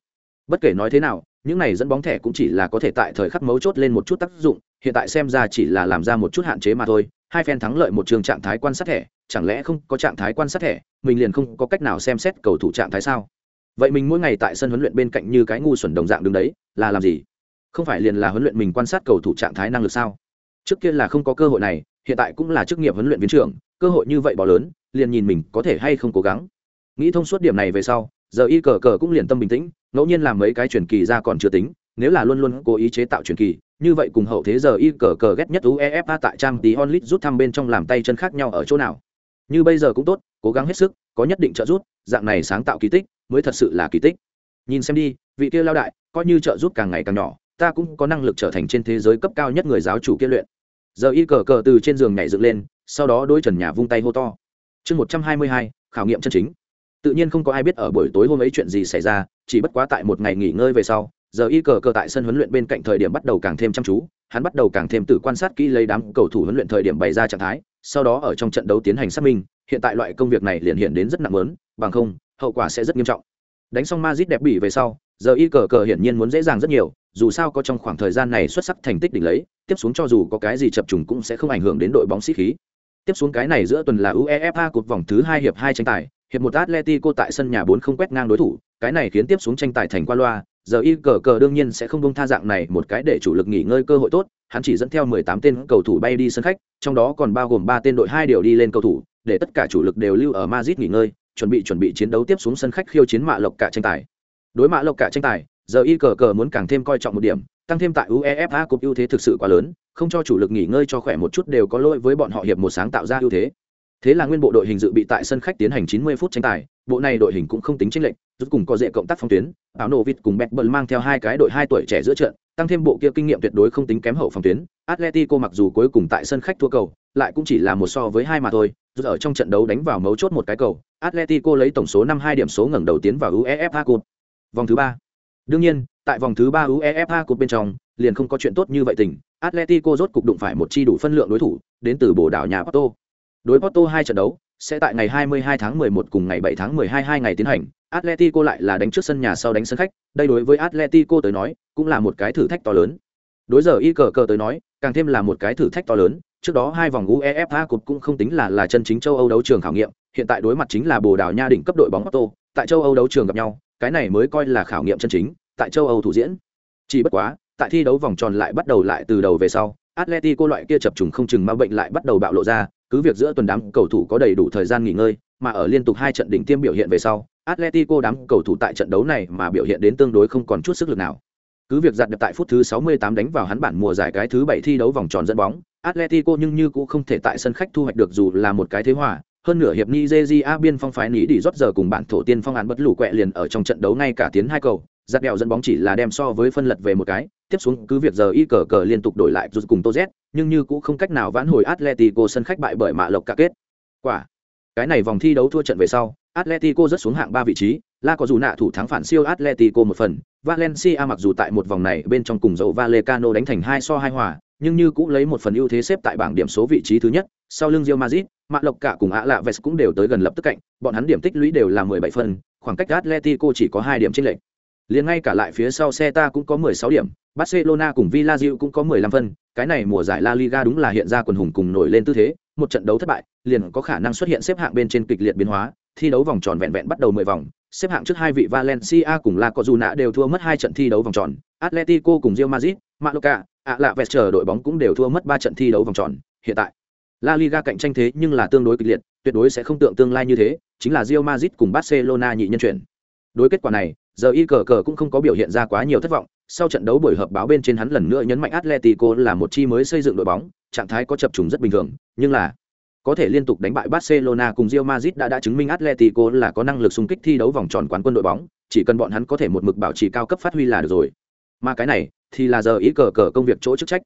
Bất kể nói thế nào những này dẫn bóng thẻ cũng chỉ là có thể tại thời khắc mấu chốt lên một chút tác dụng hiện tại xem ra chỉ là làm ra một chút hạn chế mà thôi hai phen thắng lợi một trường trạng thái quan sát thẻ chẳng lẽ không có trạng thái quan sát thẻ mình liền không có cách nào xem xét cầu thủ trạng thái sao? Vậy mình mỗi ngày tại sân huấn luyện bên cạnh như cái ngu xuẩn đồng dạng đứng đấy, là làm gì? Không phải liền là huấn luyện mình quan sát cầu thủ trạng thái năng lực sao? Trước kia là không có cơ hội này, hiện tại cũng là chức nghiệp huấn luyện viên trưởng, cơ hội như vậy bỏ lớn, liền nhìn mình có thể hay không cố gắng. Nghĩ thông suốt điểm này về sau, giờ y cờ cờ cũng liền tâm bình tĩnh, ngẫu nhiên làm mấy cái truyền kỳ ra còn chưa tính, nếu là luôn luôn cố ý chế tạo truyền kỳ, như vậy cùng hậu thế giờ y cờ cờ ghét nhất uefa tại trang tí onlit rút thăm bên trong làm tay chân khác nhau ở chỗ nào. Như bây giờ cũng tốt, cố gắng hết sức, có nhất định trợ giúp, dạng này sáng tạo kỳ tích mới thật sự là kỳ tích. Nhìn xem đi, vị kia lao đại, coi như trợ giúp càng ngày càng nhỏ, ta cũng có năng lực trở thành trên thế giới cấp cao nhất người giáo chủ kia luyện. Giờ y cờ cờ từ trên giường nhảy dựng lên, sau đó đôi trần nhà vung tay hô to. Chương một trăm hai mươi hai, khảo nghiệm chân chính. Tự nhiên không có ai biết ở buổi tối hôm ấy chuyện gì xảy ra, chỉ bất quá tại một ngày nghỉ ngơi về sau, giờ y cờ cờ tại sân huấn luyện bên cạnh thời điểm bắt đầu càng thêm chăm chú, hắn bắt đầu càng thêm tự quan sát kỹ lấy đám cầu thủ huấn luyện thời điểm bày ra trạng thái, sau đó ở trong trận đấu tiến hành xác minh, hiện tại loại công việc này liền hiện đến rất nặng lớn, bằng không hậu quả sẽ rất nghiêm trọng. Đánh xong mazit đẹp bỉ về sau, giờ y cờ cờ hiển nhiên muốn dễ dàng rất nhiều, dù sao có trong khoảng thời gian này xuất sắc thành tích đỉnh lấy, tiếp xuống cho dù có cái gì chập trùng cũng sẽ không ảnh hưởng đến đội bóng sĩ khí. Tiếp xuống cái này giữa tuần là uefa cột vòng thứ hai hiệp hai tranh tài, hiệp một atletico tại sân nhà bốn không quét ngang đối thủ, cái này khiến tiếp xuống tranh tài thành qua loa, giờ y cờ cờ đương nhiên sẽ không bông tha dạng này một cái để chủ lực nghỉ ngơi cơ hội tốt, hắn chỉ dẫn theo 18 tên cầu thủ bay đi sân khách, trong đó còn bao gồm ba tên đội hai điều đi lên cầu thủ, để tất cả chủ lực đều lưu ở Madrid nghỉ ngơi chuẩn bị chuẩn bị chiến đấu tiếp xuống sân khách khiêu chiến mạ lộc cả tranh tài. Đối mạ lộc cả tranh tài, giờ y cờ cờ muốn càng thêm coi trọng một điểm, tăng thêm tại uefa cúp ưu thế thực sự quá lớn, không cho chủ lực nghỉ ngơi cho khỏe một chút đều có lỗi với bọn họ hiệp một sáng tạo ra ưu thế. Thế là nguyên bộ đội hình dự bị tại sân khách tiến hành 90 phút tranh tài, bộ này đội hình cũng không tính tranh lệch, rút cùng có dễ cộng tác phong tuyến áo nổ vịt cùng bẹt bần mang theo hai cái đội hai tuổi trẻ giữa trận, tăng thêm bộ kia kinh nghiệm tuyệt đối không tính kém hậu phòng tuyến. Atletico mặc dù cuối cùng tại sân khách thua cầu, lại cũng chỉ là một so với hai mà thôi rút ở trong trận đấu đánh vào mấu chốt một cái cầu atletico lấy tổng số năm hai điểm số ngẩng đầu tiến vào uefa cup. Vòng thứ ba. Đương nhiên tại vòng thứ ba uefa cup bên trong liền không có chuyện tốt như vậy tình. Atletico rốt cục đụng phải một chi đủ phân lượng đối thủ đến từ bồ đảo nhà porto. Đối porto hai trận đấu sẽ tại ngày 22 tháng 11 cùng ngày 7 tháng 12 hai ngày tiến hành. Atletico lại là đánh trước sân nhà sau đánh sân khách, đây đối với Atletico tới nói, cũng là một cái thử thách to lớn. Đối giờ y cờ cờ tới nói, càng thêm là một cái thử thách to lớn, trước đó hai vòng UEFA Cup cũng không tính là là chân chính châu Âu đấu trường khảo nghiệm, hiện tại đối mặt chính là Bồ Đào Nha đỉnh cấp đội bóng Porto, tại châu Âu đấu trường gặp nhau, cái này mới coi là khảo nghiệm chân chính, tại châu Âu thủ diễn. Chỉ bất quá, tại thi đấu vòng tròn lại bắt đầu lại từ đầu về sau, Atletico loại kia chập trùng không chừng ma bệnh lại bắt đầu bạo lộ ra, cứ việc giữa tuần đám cầu thủ có đầy đủ thời gian nghỉ ngơi, mà ở liên tục hai trận đỉnh tiêm biểu hiện về sau, Atletico đám cầu thủ tại trận đấu này mà biểu hiện đến tương đối không còn chút sức lực nào. Cứ việc giật đập tại phút thứ 68 đánh vào hắn bản mùa giải cái thứ 7 thi đấu vòng tròn dẫn bóng, Atletico nhưng như cũng không thể tại sân khách thu hoạch được dù là một cái thế hòa. Hơn nửa hiệp Nigeria biên phong phái nỉ đi rót giờ cùng bản thổ tiên phong án bất lũ quẹ liền ở trong trận đấu ngay cả tiến hai cầu, giặt đèo dẫn bóng chỉ là đem so với phân lật về một cái, tiếp xuống cứ việc giờ y cờ cờ liên tục đổi lại rút cùng Tô Z, nhưng như cũng không cách nào vãn hồi Atletico sân khách bại bởi mạ lộc cả kết. Quả, cái này vòng thi đấu thua trận về sau, Atletico rất xuống hạng ba vị trí, La có dù nạ thủ thắng phản siêu Atletico một phần, Valencia mặc dù tại một vòng này bên trong cùng dầu Valecano đánh thành hai so hai hòa, nhưng như cũng lấy một phần ưu thế xếp tại bảng điểm số vị trí thứ nhất, sau lưng Real Madrid, Mạ Lộc cả cùng Ạ Lạ Vest cũng đều tới gần lập tức cạnh, bọn hắn điểm tích lũy đều là 17 phần, khoảng cách Atletico chỉ có 2 điểm chênh lệch. Liền ngay cả lại phía sau Celta cũng có 16 điểm, Barcelona cùng Villarreal cũng có 15 phân, cái này mùa giải La Liga đúng là hiện ra quần hùng cùng nổi lên tư thế, một trận đấu thất bại, liền có khả năng xuất hiện xếp hạng bên trên kịch liệt biến hóa, thi đấu vòng tròn vẹn vẹn bắt đầu 10 vòng, xếp hạng trước hai vị Valencia cùng La Cojuna đều thua mất hai trận thi đấu vòng tròn, Atletico cùng Real Madrid, Mallorca, ạ lạ vẹt chờ đội bóng cũng đều thua mất ba trận thi đấu vòng tròn, hiện tại La Liga cạnh tranh thế nhưng là tương đối kịch liệt, tuyệt đối sẽ không tượng tương lai như thế, chính là Real Madrid cùng Barcelona nhị nhân chuyển. Đối kết quả này, giờ y cờ cờ cũng không có biểu hiện ra quá nhiều thất vọng, sau trận đấu buổi họp báo bên trên hắn lần nữa nhấn mạnh Atletico là một chi mới xây dựng đội bóng, trạng thái có chập trùng rất bình thường, nhưng là có thể liên tục đánh bại Barcelona cùng Real Madrid đã đã chứng minh Atletico là có năng lực xung kích thi đấu vòng tròn quán quân đội bóng, chỉ cần bọn hắn có thể một mực bảo trì cao cấp phát huy là được rồi. Mà cái này thì là giờ ý cờ cờ công việc chỗ chức trách.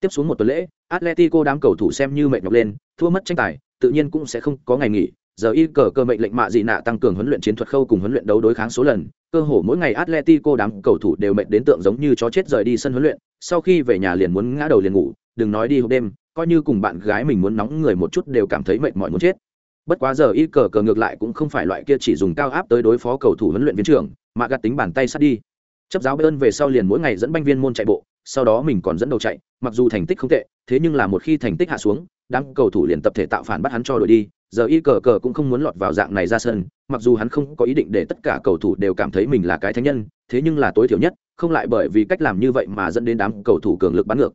Tiếp xuống một tuần lễ, Atletico đám cầu thủ xem như mệt nhọc lên, thua mất tranh tài, tự nhiên cũng sẽ không có ngày nghỉ. Giờ y cờ cờ mệnh lệnh mạ gì nạ tăng cường huấn luyện chiến thuật khâu cùng huấn luyện đấu đối kháng số lần, cơ hồ mỗi ngày Atletico đám cầu thủ đều mệt đến tượng giống như chó chết rời đi sân huấn luyện, sau khi về nhà liền muốn ngã đầu liền ngủ, đừng nói đi hộp đêm, coi như cùng bạn gái mình muốn nóng người một chút đều cảm thấy mệt mỏi muốn chết bất quá giờ y cờ cờ ngược lại cũng không phải loại kia chỉ dùng cao áp tới đối phó cầu thủ huấn luyện viên trưởng mà gạt tính bàn tay sát đi chấp giáo bayern về sau liền mỗi ngày dẫn banh viên môn chạy bộ, sau đó mình còn dẫn đầu chạy, mặc dù thành tích không tệ, thế nhưng là một khi thành tích hạ xuống, đám cầu thủ liền tập thể tạo phản bắt hắn cho đội đi, giờ y cờ cờ cũng không muốn lọt vào dạng này ra sân, mặc dù hắn không có ý định để tất cả cầu thủ đều cảm thấy mình là cái thánh nhân, thế nhưng là tối thiểu nhất, không lại bởi vì cách làm như vậy mà dẫn đến đám cầu thủ cường lực bắn ngược.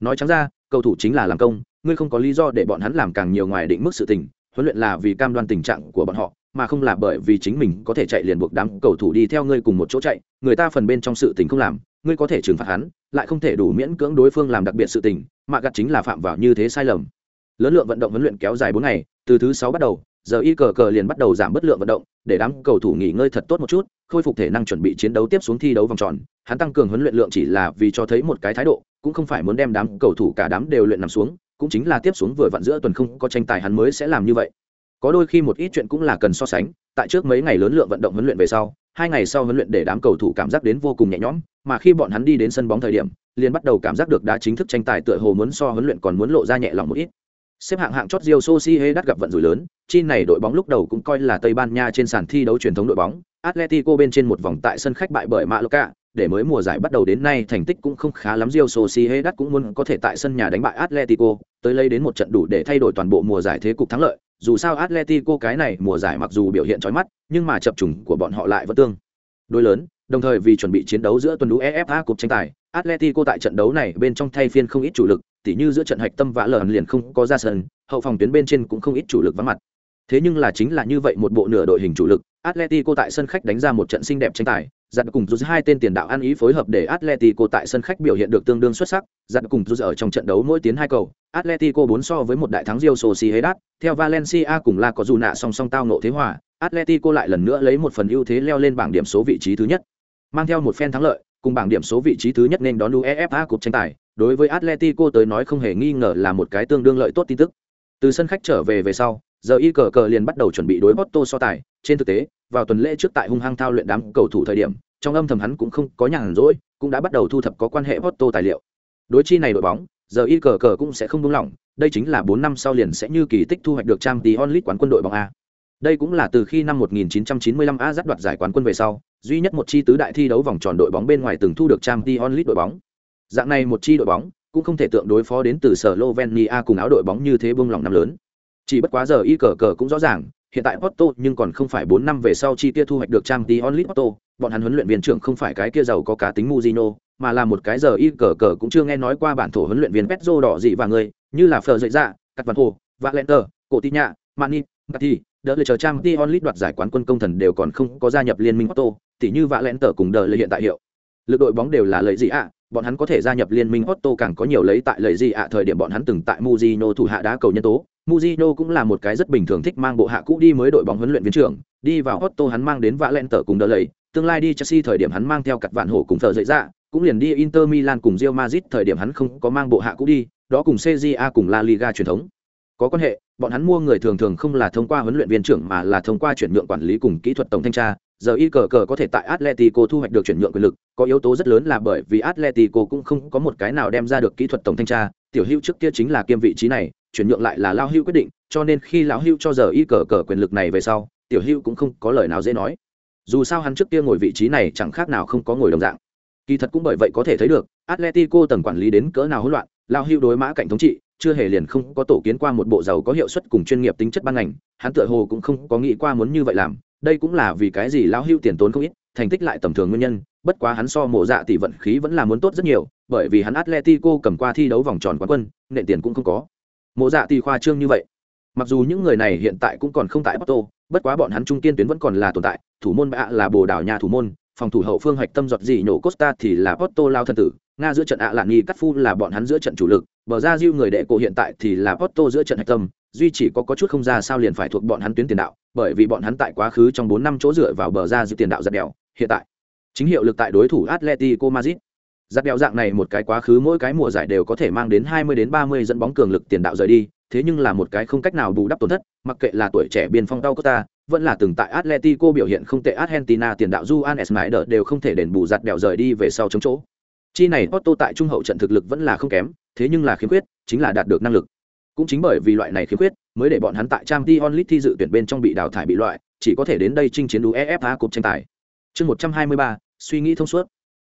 Nói trắng ra, cầu thủ chính là làm công, ngươi không có lý do để bọn hắn làm càng nhiều ngoài định mức sự tình, huấn luyện là vì cam đoan tình trạng của bọn họ mà không là bởi vì chính mình có thể chạy liền buộc đám cầu thủ đi theo ngươi cùng một chỗ chạy, người ta phần bên trong sự tình không làm, ngươi có thể trừng phạt hắn, lại không thể đủ miễn cưỡng đối phương làm đặc biệt sự tình, mà gặt chính là phạm vào như thế sai lầm. Lớn lượng vận động huấn luyện kéo dài bốn ngày, từ thứ sáu bắt đầu, giờ y cờ cờ liền bắt đầu giảm bất lượng vận động, để đám cầu thủ nghỉ ngơi thật tốt một chút, khôi phục thể năng chuẩn bị chiến đấu tiếp xuống thi đấu vòng tròn. Hắn tăng cường huấn luyện lượng chỉ là vì cho thấy một cái thái độ, cũng không phải muốn đem đám cầu thủ cả đám đều luyện nằm xuống, cũng chính là tiếp xuống vừa vặn giữa tuần không có tranh tài hắn mới sẽ làm như vậy có đôi khi một ít chuyện cũng là cần so sánh tại trước mấy ngày lớn lượng vận động huấn luyện về sau hai ngày sau huấn luyện để đám cầu thủ cảm giác đến vô cùng nhẹ nhõm mà khi bọn hắn đi đến sân bóng thời điểm liền bắt đầu cảm giác được đã chính thức tranh tài tựa hồ muốn so huấn luyện còn muốn lộ ra nhẹ lòng một ít. Xếp hạng hạng chót Rio Sociedad đắt gặp vận rủi lớn, chi này đội bóng lúc đầu cũng coi là Tây Ban Nha trên sàn thi đấu truyền thống đội bóng, Atletico bên trên một vòng tại sân khách bại bởi Mallorca, để mới mùa giải bắt đầu đến nay thành tích cũng không khá lắm Rio Sociedad cũng muốn có thể tại sân nhà đánh bại Atletico, tới lấy đến một trận đủ để thay đổi toàn bộ mùa giải thế cục thắng lợi, dù sao Atletico cái này mùa giải mặc dù biểu hiện chói mắt, nhưng mà chập trùng của bọn họ lại vẫn tương đối lớn, đồng thời vì chuẩn bị chiến đấu giữa tuần UEFA Cup tranh tài, Atletico tại trận đấu này bên trong thay phiên không ít chủ lực, tỉ như giữa trận hạch tâm vã lởn liền không có ra sân, hậu phòng tuyến bên trên cũng không ít chủ lực vắng mặt. Thế nhưng là chính là như vậy một bộ nửa đội hình chủ lực, Atletico tại sân khách đánh ra một trận xinh đẹp tranh tài, giật cùng rút hai tên tiền đạo ăn ý phối hợp để Atletico tại sân khách biểu hiện được tương đương xuất sắc, giật cùng rút ở trong trận đấu mỗi tiến hai cầu, Atletico 4 so với một đại thắng Real Sociedad, theo Valencia cùng La Cojuna song song tao ngộ thế hòa, Atletico lại lần nữa lấy một phần ưu thế leo lên bảng điểm số vị trí thứ nhất. Mang theo một phen thắng lợi, cùng bảng điểm số vị trí thứ nhất nên đón UEFA cuộc tranh tài, đối với Atletico tới nói không hề nghi ngờ là một cái tương đương lợi tốt tin tức. Từ sân khách trở về về sau, giờ y cờ cờ liền bắt đầu chuẩn bị đối Porto so tài, trên thực tế, vào tuần lễ trước tại hung hăng thao luyện đám cầu thủ thời điểm, trong âm thầm hắn cũng không có nhàn rỗi, cũng đã bắt đầu thu thập có quan hệ Porto tài liệu. Đối chi này đội bóng, giờ y cờ cờ cũng sẽ không buông lỏng, đây chính là 4 năm sau liền sẽ như kỳ tích thu hoạch được trang tí onlit quán quân đội bóng A. Đây cũng là từ khi năm 1995 A dắt đoạt giải quán quân về sau, duy nhất một chi tứ đại thi đấu vòng tròn đội bóng bên ngoài từng thu được trang tí onlit đội bóng. Dạng này một chi đội bóng, cũng không thể tượng đối phó đến từ Slovenia cùng áo đội bóng như thế buông lỏng năm lớn. Chỉ bất quá giờ y cờ cờ cũng rõ ràng, hiện tại Porto nhưng còn không phải 4 năm về sau chi tiêu thu hoạch được trang tí onlit Porto, bọn hắn huấn luyện viên trưởng không phải cái kia giàu có cá tính Mujino, mà là một cái giờ y cờ cờ cũng chưa nghe nói qua bản thổ huấn luyện viên Petro đỏ gì và người, như là Phở dậy dạ, Cắt Văn Hồ, Valenter, Coutinho, Mani, Gatti, đỡ lời chờ trang tí onlit đoạt giải quán quân công thần đều còn không có gia nhập liên minh Porto, tỉ như Valenter cùng đỡ lời hiện tại hiệu. Lực đội bóng đều là lợi gì ạ, bọn hắn có thể gia nhập liên minh Porto càng có nhiều lấy tại lợi gì ạ thời điểm bọn hắn từng tại Mujino thủ hạ đá cầu nhân tố, Mujino cũng là một cái rất bình thường thích mang bộ hạ cũ đi mới đội bóng huấn luyện viên trưởng, đi vào Otto hắn mang đến vạ lẹn tở cùng đỡ lấy, tương lai đi Chelsea thời điểm hắn mang theo cặt vạn hổ cùng thợ dậy ra, dạ, cũng liền đi Inter Milan cùng Real Madrid thời điểm hắn không có mang bộ hạ cũ đi, đó cùng CJA cùng La Liga truyền thống. Có quan hệ, bọn hắn mua người thường thường không là thông qua huấn luyện viên trưởng mà là thông qua chuyển nhượng quản lý cùng kỹ thuật tổng thanh tra, giờ y cờ cờ có thể tại Atletico thu hoạch được chuyển nhượng quyền lực, có yếu tố rất lớn là bởi vì Atletico cũng không có một cái nào đem ra được kỹ thuật tổng thanh tra, tiểu hữu trước kia chính là kiêm vị trí này, chuyển nhượng lại là lao Hưu quyết định, cho nên khi lão Hưu cho giờ y cờ cờ quyền lực này về sau, tiểu Hưu cũng không có lời nào dễ nói. Dù sao hắn trước kia ngồi vị trí này chẳng khác nào không có ngồi đồng dạng. Kỳ thật cũng bởi vậy có thể thấy được, Atletico tầng quản lý đến cỡ nào hỗn loạn, lao Hưu đối mã cạnh thống trị, chưa hề liền không có tổ kiến qua một bộ giàu có hiệu suất cùng chuyên nghiệp tính chất ban ngành, hắn tựa hồ cũng không có nghĩ qua muốn như vậy làm, đây cũng là vì cái gì lão hưu tiền tốn không ít thành tích lại tầm thường nguyên nhân bất quá hắn so mộ dạ tỷ vận khí vẫn là muốn tốt rất nhiều bởi vì hắn atletico cầm qua thi đấu vòng tròn quán quân nện tiền cũng không có mộ dạ tỷ khoa trương như vậy. Mặc dù những người này hiện tại cũng còn không tại Porto, bất quá bọn hắn trung kiên tuyến vẫn còn là tồn tại. Thủ môn bạ là bồ đảo nhà thủ môn phòng thủ hậu phương Hạch tâm giọt gì nhổ costa thì là Porto lao thân tử nga giữa trận ạ lạn nghi cắt phu là bọn hắn giữa trận chủ lực bờ ra diêu người đệ cổ hiện tại thì là Porto giữa trận hạch tâm duy chỉ có có chút không ra sao liền phải thuộc bọn hắn tuyến tiền đạo bởi vì bọn hắn tại quá khứ trong bốn năm chỗ dựa vào bờ ra diêu tiền đạo giật đèo hiện tại. Chính hiệu lực tại đối thủ Atletico Madrid giặt đèo dạng này một cái quá khứ mỗi cái mùa giải đều có thể mang đến 20 đến 30 dẫn bóng cường lực tiền đạo rời đi thế nhưng là một cái không cách nào bù đắp tổn thất mặc kệ là tuổi trẻ biên phong tao Costa vẫn là từng tại Atletico biểu hiện không tệ Argentina tiền đạo Juan Esmaider đều không thể đền bù giặt đèo rời đi về sau chống chỗ Chi này Otto tại trung hậu trận thực lực vẫn là không kém, thế nhưng là khiếm khuyết, chính là đạt được năng lực. Cũng chính bởi vì loại này khiếm khuyết, mới để bọn hắn tại Champions League thi dự tuyển bên trong bị đào thải bị loại, chỉ có thể đến đây chinh chiến UEFA Cup tranh tài. Chương 123, suy nghĩ thông suốt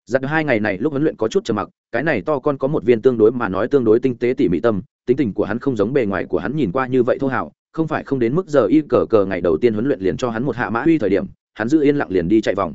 giặt hai ngày này lúc huấn luyện có chút trầm mặc, cái này to con có một viên tương đối mà nói tương đối tinh tế tỉ mỉ tâm, tính tình của hắn không giống bề ngoài của hắn nhìn qua như vậy thô hào không phải không đến mức giờ y cờ cờ ngày đầu tiên huấn luyện liền cho hắn một hạ mã uy thời điểm, hắn giữ yên lặng liền đi chạy vòng.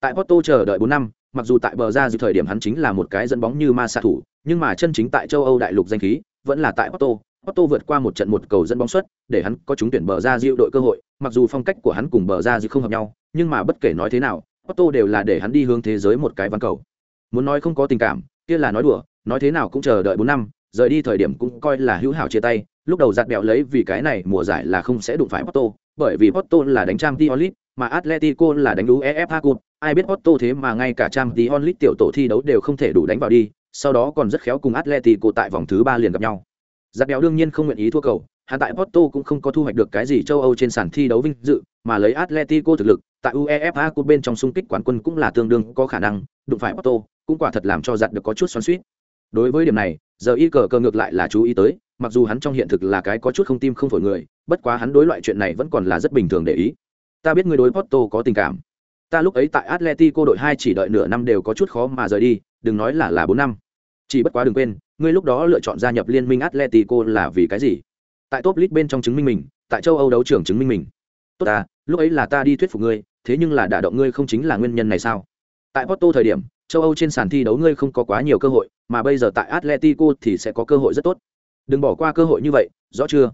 Tại porto chờ đợi bốn năm, mặc dù tại bờ ra dư thời điểm hắn chính là một cái dẫn bóng như ma xạ thủ, nhưng mà chân chính tại châu âu đại lục danh khí, vẫn là tại porto. Porto vượt qua một trận một cầu dẫn bóng xuất, để hắn có trúng tuyển bờ ra diệu đội cơ hội, mặc dù phong cách của hắn cùng bờ ra diệu không hợp nhau, nhưng mà bất kể nói thế nào Otto đều là để hắn đi hướng thế giới một cái văn cầu muốn nói không có tình cảm kia là nói đùa nói thế nào cũng chờ đợi bốn năm rời đi thời điểm cũng coi là hữu hảo chia tay lúc đầu giặt bẹo lấy vì cái này mùa giải là không sẽ đụng phải Otto, bởi vì Otto là đánh trang Diolit, mà Atletico là đánh UEFA Cup, ai biết Otto thế mà ngay cả trang Diolit tiểu tổ thi đấu đều không thể đủ đánh vào đi, sau đó còn rất khéo cùng Atletico tại vòng thứ ba liền gặp nhau. Giặt bẹo đương nhiên không nguyện ý thua cầu, hắn tại Porto cũng không có thu hoạch được cái gì châu Âu trên sàn thi đấu vinh dự, mà lấy Atletico thực lực, tại UEFA Cup bên trong xung kích quán quân cũng là tương đương có khả năng, đụng phải Porto, cũng quả thật làm cho giật được có chút xoắn xuýt. Đối với điểm này, giờ y cờ cờ ngược lại là chú ý tới, mặc dù hắn trong hiện thực là cái có chút không tim không phổi người bất quá hắn đối loại chuyện này vẫn còn là rất bình thường để ý. Ta biết ngươi đối porto có tình cảm. Ta lúc ấy tại atletico đội hai chỉ đợi nửa năm đều có chút khó mà rời đi đừng nói là là bốn năm. Chỉ bất quá đừng quên ngươi lúc đó lựa chọn gia nhập liên minh atletico là vì cái gì? Tại top List bên trong chứng minh mình, tại châu âu đấu trường chứng minh mình. Tốt ta, lúc ấy là ta đi thuyết phục ngươi, thế nhưng là đả động ngươi không chính là nguyên nhân này sao? Tại porto thời điểm, châu âu trên sàn thi đấu ngươi không có quá nhiều cơ hội, mà bây giờ tại atletico thì sẽ có cơ hội rất tốt. Đừng bỏ qua cơ hội như vậy, rõ chưa?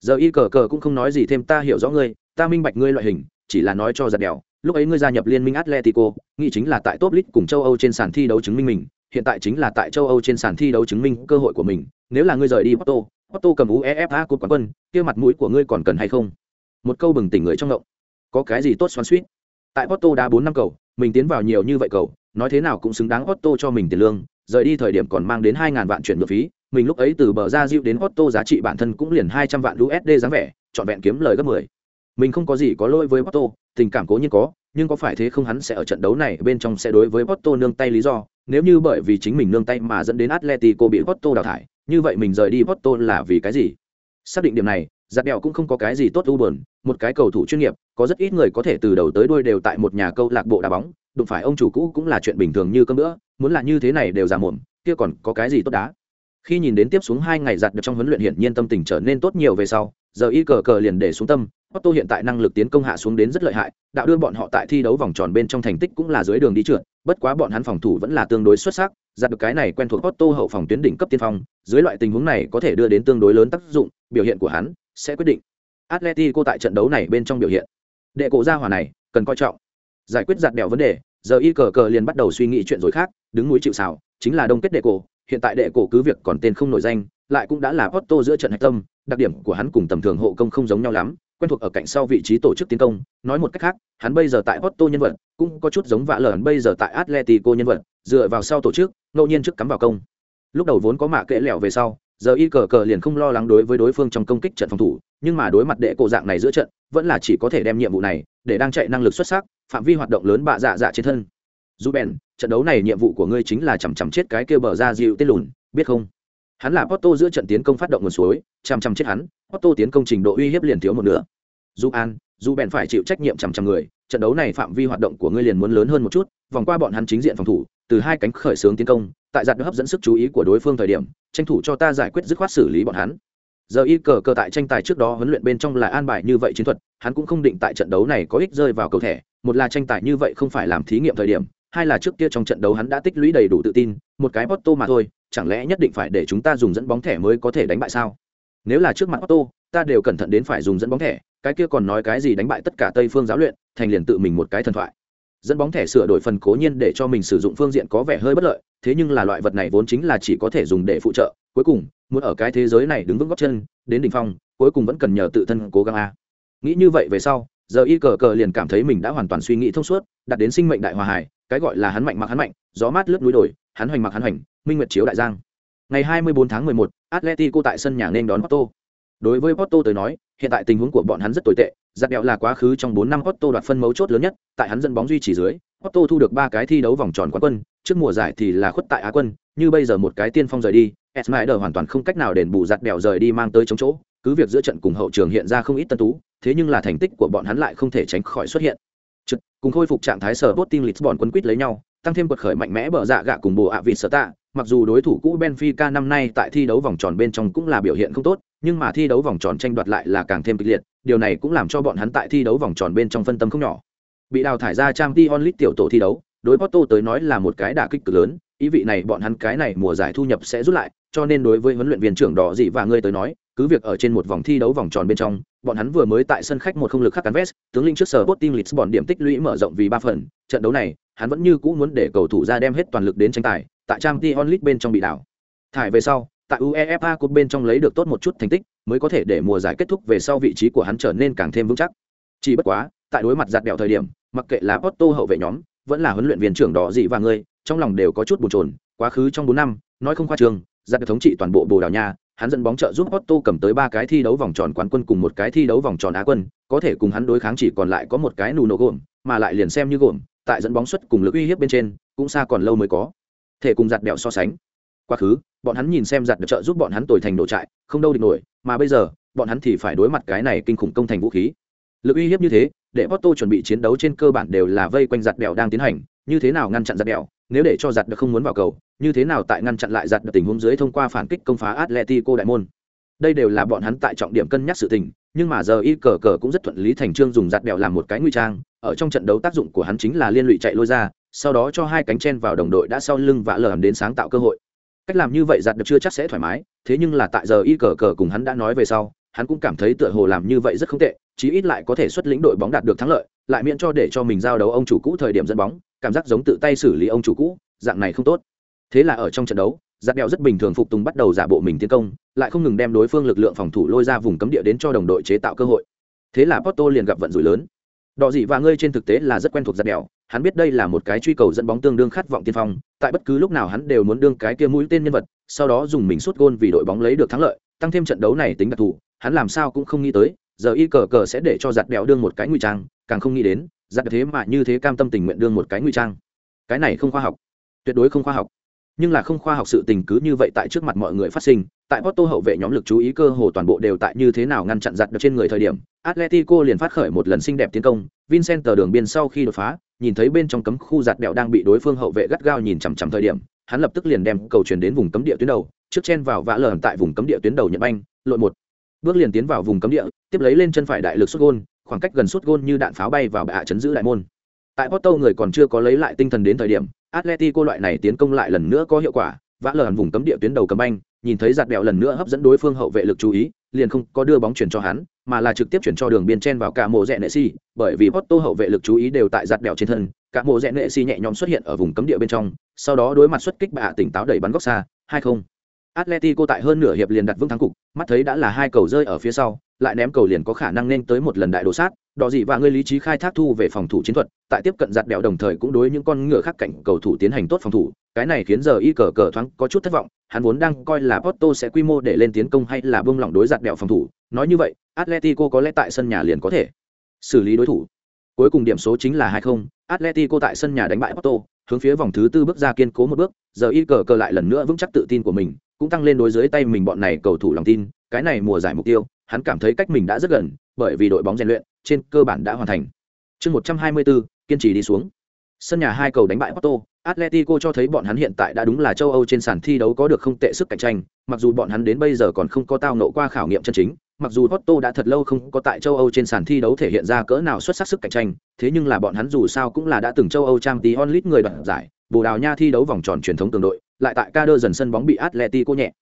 Giờ y cờ cờ cũng không nói gì thêm, ta hiểu rõ ngươi, ta minh bạch ngươi loại hình, chỉ là nói cho giặt đèo, lúc ấy ngươi gia nhập liên minh atletico, nghĩ chính là tại top league cùng châu âu trên sàn thi đấu chứng minh mình, hiện tại chính là tại châu âu trên sàn thi đấu chứng minh cơ hội của mình, nếu là ngươi rời đi porto Otto cầm uefa cúp quán quân kia mặt mũi của ngươi còn cần hay không một câu bừng tỉnh người trong động. có cái gì tốt xoắn xuýt? tại Otto đã bốn năm cầu mình tiến vào nhiều như vậy cầu nói thế nào cũng xứng đáng Otto cho mình tiền lương rời đi thời điểm còn mang đến hai ngàn vạn chuyển nhượng phí mình lúc ấy từ bờ ra dịu đến Otto giá trị bản thân cũng liền hai trăm vạn USD dáng vẻ, chọn vẹn kiếm lời gấp mười. Mình không có gì có lỗi với Otto, tình cảm cố nhiên có, nhưng có phải thế không hắn sẽ ở trận đấu này bên trong sẽ đối với Otto nương tay lý do, nếu như bởi vì chính mình nương tay mà dẫn đến Atletico bị Otto đào thải, như vậy mình rời đi Boston là vì cái gì? Xác định điểm này, giặt đèo cũng không có cái gì tốt u buồn, một cái cầu thủ chuyên nghiệp, có rất ít người có thể từ đầu tới đuôi đều tại một nhà câu lạc bộ đá bóng, đụng phải ông chủ cũ cũng là chuyện bình thường như cơm nữa, muốn là như thế này đều giả mồm, kia còn có cái gì tốt đá khi nhìn đến tiếp xuống hai ngày giặt được trong huấn luyện hiển nhiên tâm tình trở nên tốt nhiều về sau giờ y cờ cờ liền để xuống tâm Otto hiện tại năng lực tiến công hạ xuống đến rất lợi hại, đạo đưa bọn họ tại thi đấu vòng tròn bên trong thành tích cũng là dưới đường đi trượt, bất quá bọn hắn phòng thủ vẫn là tương đối xuất sắc, giật được cái này quen thuộc Otto hậu phòng tuyến đỉnh cấp tiên phong, dưới loại tình huống này có thể đưa đến tương đối lớn tác dụng, biểu hiện của hắn sẽ quyết định. Atletico tại trận đấu này bên trong biểu hiện. Đệ cổ ra hỏa này, cần coi trọng. Giải quyết giật đèo vấn đề, giờ y cờ cờ liền bắt đầu suy nghĩ chuyện rồi khác, đứng núi chịu sào, chính là đông kết đệ cổ, hiện tại đệ cổ cứ việc còn tên không nổi danh, lại cũng đã là Otto giữa trận hạch tâm, đặc điểm của hắn cùng tầm thường hộ công không giống nhau lắm, quen thuộc ở cạnh sau vị trí tổ chức tiến công, nói một cách khác, hắn bây giờ tại Otto nhân vật, cũng có chút giống vạ lởn bây giờ tại Atletico nhân vật, dựa vào sau tổ chức, ngẫu nhiên trước cắm vào công. Lúc đầu vốn có mạ kệ lẹo về sau, giờ y cờ cờ liền không lo lắng đối với đối phương trong công kích trận phòng thủ, nhưng mà đối mặt đệ cổ dạng này giữa trận, vẫn là chỉ có thể đem nhiệm vụ này, để đang chạy năng lực xuất sắc, phạm vi hoạt động lớn bạ dạ dạ trên thân. Dù bèn, trận đấu này nhiệm vụ của ngươi chính là chằm chằm chết cái kia bờ ra dịu tên lùn biết không hắn là Porto giữa trận tiến công phát động nguồn suối chằm chằm chết hắn, Porto tiến công trình độ uy hiếp liền thiếu một nửa. Dù an, dù bèn phải chịu trách nhiệm chằm chằm người, trận đấu này phạm vi hoạt động của ngươi liền muốn lớn hơn một chút, vòng qua bọn hắn chính diện phòng thủ, từ hai cánh khởi xướng tiến công, tại giật hấp dẫn sức chú ý của đối phương thời điểm, tranh thủ cho ta giải quyết dứt khoát xử lý bọn hắn. Giờ y cờ cờ tại tranh tài trước đó huấn luyện bên trong là an bài như vậy chiến thuật, hắn cũng không định tại trận đấu này có ích rơi vào cầu thẻ, một là tranh tài như vậy không phải làm thí nghiệm thời điểm hai là trước kia trong trận đấu hắn đã tích lũy đầy đủ tự tin, một cái Porto mà thôi, chẳng lẽ nhất định phải để chúng ta dùng dẫn bóng thẻ mới có thể đánh bại sao? Nếu là trước mặt Porto, ta đều cẩn thận đến phải dùng dẫn bóng thẻ, cái kia còn nói cái gì đánh bại tất cả Tây phương giáo luyện, thành liền tự mình một cái thần thoại. Dẫn bóng thẻ sửa đổi phần cố nhiên để cho mình sử dụng phương diện có vẻ hơi bất lợi, thế nhưng là loại vật này vốn chính là chỉ có thể dùng để phụ trợ, cuối cùng, muốn ở cái thế giới này đứng vững gót chân, đến đỉnh phong, cuối cùng vẫn cần nhờ tự thân cố gắng a. Nghĩ như vậy về sau, giờ y cờ cờ liền cảm thấy mình đã hoàn toàn suy nghĩ thông suốt, đặt đến sinh mệnh đại hòa hải, cái gọi là hắn mạnh mặc hắn mạnh gió mát lướt núi đồi hắn hoành mặc hắn hoành minh nguyệt chiếu đại giang. Ngày 24 tháng 11, atletico tại sân nhà nên đón porto. Đối với porto tới nói hiện tại tình huống của bọn hắn rất tồi tệ giặc đẹo là quá khứ trong 4 năm porto đoạt phân mấu chốt lớn nhất tại hắn dẫn bóng duy trì dưới porto thu được ba cái thi đấu vòng tròn quán quân trước mùa giải thì là khuất tại á quân như bây giờ một cái tiên phong rời đi Snyder hoàn toàn không cách nào đền bù giặt đèo rời đi mang tới chống chỗ cứ việc giữa trận cùng hậu trường hiện ra không ít tân tú thế nhưng là thành tích của bọn hắn lại không thể tránh khỏi xuất hiện cùng khôi phục trạng thái sở team Lisbon quấn quýt lấy nhau, tăng thêm quật khởi mạnh mẽ bờ dạ gạ cùng bộ ạ vịt sở tạ. Mặc dù đối thủ cũ benfica năm nay tại thi đấu vòng tròn bên trong cũng là biểu hiện không tốt nhưng mà thi đấu vòng tròn tranh đoạt lại là càng thêm kịch liệt điều này cũng làm cho bọn hắn tại thi đấu vòng tròn bên trong phân tâm không nhỏ. Bị đào thải ra trang t onlit tiểu tổ thi đấu đối porto tới nói là một cái đả kích cực lớn ý vị này bọn hắn cái này mùa giải thu nhập sẽ rút lại cho nên đối với huấn luyện viên trưởng đỏ dị và ngươi tới nói cứ việc ở trên một vòng thi đấu vòng tròn bên trong, bọn hắn vừa mới tại sân khách một không lực khắc cán vest tướng linh trước sở Sporting lisbon điểm tích lũy mở rộng vì ba phần, trận đấu này, hắn vẫn như cũ muốn để cầu thủ ra đem hết toàn lực đến tranh tài, tại trang League bên trong bị đảo. Thải về sau, tại uefa cup bên trong lấy được tốt một chút thành tích, mới có thể để mùa giải kết thúc về sau vị trí của hắn trở nên càng thêm vững chắc. Chỉ bất quá, tại đối mặt giật bẹo thời điểm, mặc kệ là Porto hậu vệ nhóm, vẫn là huấn luyện viên trưởng đó gì và người, trong lòng đều có chút bồn chồn, quá khứ trong bốn năm, nói không khoa trường giật được thống trị toàn bộ bồ đào nha hắn dẫn bóng trợ giúp Otto cầm tới ba cái thi đấu vòng tròn quán quân cùng một cái thi đấu vòng tròn á quân, có thể cùng hắn đối kháng chỉ còn lại có một cái Nuno nổ gồm, mà lại liền xem như gồm, tại dẫn bóng xuất cùng lực uy hiếp bên trên, cũng xa còn lâu mới có. Thể cùng giặt bẹo so sánh. Quá khứ, bọn hắn nhìn xem giặt được trợ giúp bọn hắn tồi thành nổ trại, không đâu địch nổi, mà bây giờ, bọn hắn thì phải đối mặt cái này kinh khủng công thành vũ khí. Lực uy hiếp như thế, để Otto chuẩn bị chiến đấu trên cơ bản đều là vây quanh giặt bẹo đang tiến hành, như thế nào ngăn chặn giặt bẹo, nếu để cho giặt được không muốn vào cầu, như thế nào tại ngăn chặn lại giặt được tình huống dưới thông qua phản kích công phá Atletico đại môn? Đây đều là bọn hắn tại trọng điểm cân nhắc sự tình nhưng mà giờ y cờ cờ cũng rất thuận lý thành trương dùng giặt bèo làm một cái nguy trang ở trong trận đấu tác dụng của hắn chính là liên lụy chạy lôi ra sau đó cho hai cánh chen vào đồng đội đã sau lưng vạ lờ đến sáng tạo cơ hội. Cách làm như vậy giặt được chưa chắc sẽ thoải mái thế nhưng là tại giờ y cờ cờ cùng hắn đã nói về sau hắn cũng cảm thấy tựa hồ làm như vậy rất không tệ, chí ít lại có thể xuất lĩnh đội bóng đạt được thắng lợi, lại miễn cho để cho mình giao đấu ông chủ cũ thời điểm dẫn bóng, cảm giác giống tự tay xử lý ông chủ cũ, dạng này không tốt. Thế là ở trong trận đấu, giặt đèo rất bình thường phục tùng bắt đầu giả bộ mình tiến công, lại không ngừng đem đối phương lực lượng phòng thủ lôi ra vùng cấm địa đến cho đồng đội chế tạo cơ hội. Thế là porto liền gặp vận rủi lớn. Đỏ dị và ngươi trên thực tế là rất quen thuộc giặt đèo hắn biết đây là một cái truy cầu dẫn bóng tương đương khát vọng tiên phong, tại bất cứ lúc nào hắn đều muốn đương cái kia mũi tên nhân vật, sau đó dùng mình sút gôn vì đội bóng lấy được thắng lợi, tăng thêm trận đấu này tính đặc thù hắn làm sao cũng không nghĩ tới, giờ y cờ cờ sẽ để cho giặt đèo đương một cái nguy trang, càng không nghĩ đến, giặt thế mà như thế cam tâm tình nguyện đương một cái nguy trang. Cái này không khoa học. Tuyệt đối không khoa học. Nhưng là không khoa học sự tình cứ như vậy tại trước mặt mọi người phát sinh, tại Porto hậu vệ nhóm lực chú ý cơ hồ toàn bộ đều tại như thế nào ngăn chặn giặt được trên người thời điểm, Atletico liền phát khởi một lần xinh đẹp tiến công, Vincent tờ đường biên sau khi đột phá, nhìn thấy bên trong cấm khu giặt đẹo đang bị đối phương hậu vệ gắt gao nhìn chằm chằm thời điểm, hắn lập tức liền đem cầu truyền đến vùng cấm địa tuyến đầu, trước chen vào vã lởn tại vùng cấm địa tuyến đầu nhận banh, lội một bước liền tiến vào vùng cấm địa tiếp lấy lên chân phải đại lực xuất gôn khoảng cách gần suốt gôn như đạn pháo bay vào bệ hạ chấn giữ đại môn tại Porto người còn chưa có lấy lại tinh thần đến thời điểm Atletico loại này tiến công lại lần nữa có hiệu quả, vã lờ vùng cấm địa tuyến đầu cầm banh, nhìn thấy giạt bẹo lần nữa hấp dẫn đối phương hậu vệ lực chú ý, liền không có đưa bóng chuyển cho hắn, mà là trực tiếp chuyển cho đường biên chen vào cả mộ rẽ nệ si, bởi vì Porto hậu vệ lực chú ý đều tại giạt bẹo trên thân, cả mộ rẽ nệ si nhẹ nhõm xuất hiện ở vùng cấm địa bên trong, sau đó đối mặt xuất kích bạ tỉnh táo đẩy bắn góc xa, 2-0. Atletico tại hơn nửa hiệp liền đặt vững thắng cục, mắt thấy đã là hai cầu rơi ở phía sau, lại ném cầu liền có khả năng nên tới một lần đại đồ sát, Đó gì và ngươi lý trí khai thác thu về phòng thủ chiến thuật, tại tiếp cận giật đèo đồng thời cũng đối những con ngựa khác cạnh cầu thủ tiến hành tốt phòng thủ, cái này khiến giờ y cờ cờ thoáng có chút thất vọng, hắn vốn đang coi là Porto sẽ quy mô để lên tiến công hay là buông lỏng đối giật đèo phòng thủ, nói như vậy, Atletico có lẽ tại sân nhà liền có thể xử lý đối thủ. Cuối cùng điểm số chính là 2-0, Atletico tại sân nhà đánh bại Porto, hướng phía vòng thứ tư bước ra kiên cố một bước, giờ y cờ cờ lại lần nữa vững chắc tự tin của mình, cũng tăng lên đối dưới tay mình bọn này cầu thủ lòng tin, cái này mùa giải mục tiêu, hắn cảm thấy cách mình đã rất gần, bởi vì đội bóng rèn luyện, trên cơ bản đã hoàn thành. Chương 124, kiên trì đi xuống. Sân nhà hai cầu đánh bại Porto, Atletico cho thấy bọn hắn hiện tại đã đúng là châu Âu trên sàn thi đấu có được không tệ sức cạnh tranh, mặc dù bọn hắn đến bây giờ còn không có tao nộ qua khảo nghiệm chân chính, mặc dù Porto đã thật lâu không có tại châu Âu trên sàn thi đấu thể hiện ra cỡ nào xuất sắc sức cạnh tranh, thế nhưng là bọn hắn dù sao cũng là đã từng châu Âu Champions League người đoạt giải, Bồ Đào Nha thi đấu vòng tròn truyền thống cường đội, lại tại Kader dần sân bóng bị Atletico nhẹ.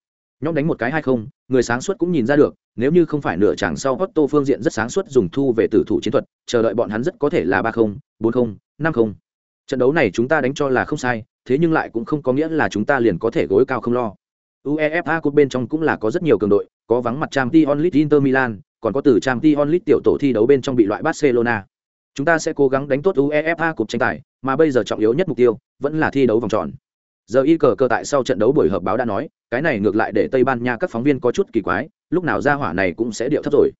Nhóm đánh một cái hay không người sáng suốt cũng nhìn ra được nếu như không phải nửa chẳng sau Otto phương diện rất sáng suốt dùng thu về tử thủ chiến thuật chờ đợi bọn hắn rất có thể là ba không bốn không năm không. Trận đấu này chúng ta đánh cho là không sai thế nhưng lại cũng không có nghĩa là chúng ta liền có thể gối cao không lo. Uefa cột bên trong cũng là có rất nhiều cường đội có vắng mặt trang t onlit inter milan, còn có từ trang t onlit tiểu tổ thi đấu bên trong bị loại barcelona. Chúng ta sẽ cố gắng đánh tốt uefa cột tranh tài, mà bây giờ trọng yếu nhất mục tiêu vẫn là thi đấu vòng tròn. Giờ y cờ cờ tại sau trận đấu buổi họp báo đã nói, cái này ngược lại để tây ban nha các phóng viên có chút kỳ quái, lúc nào ra hỏa này cũng sẽ điệu thấp rồi.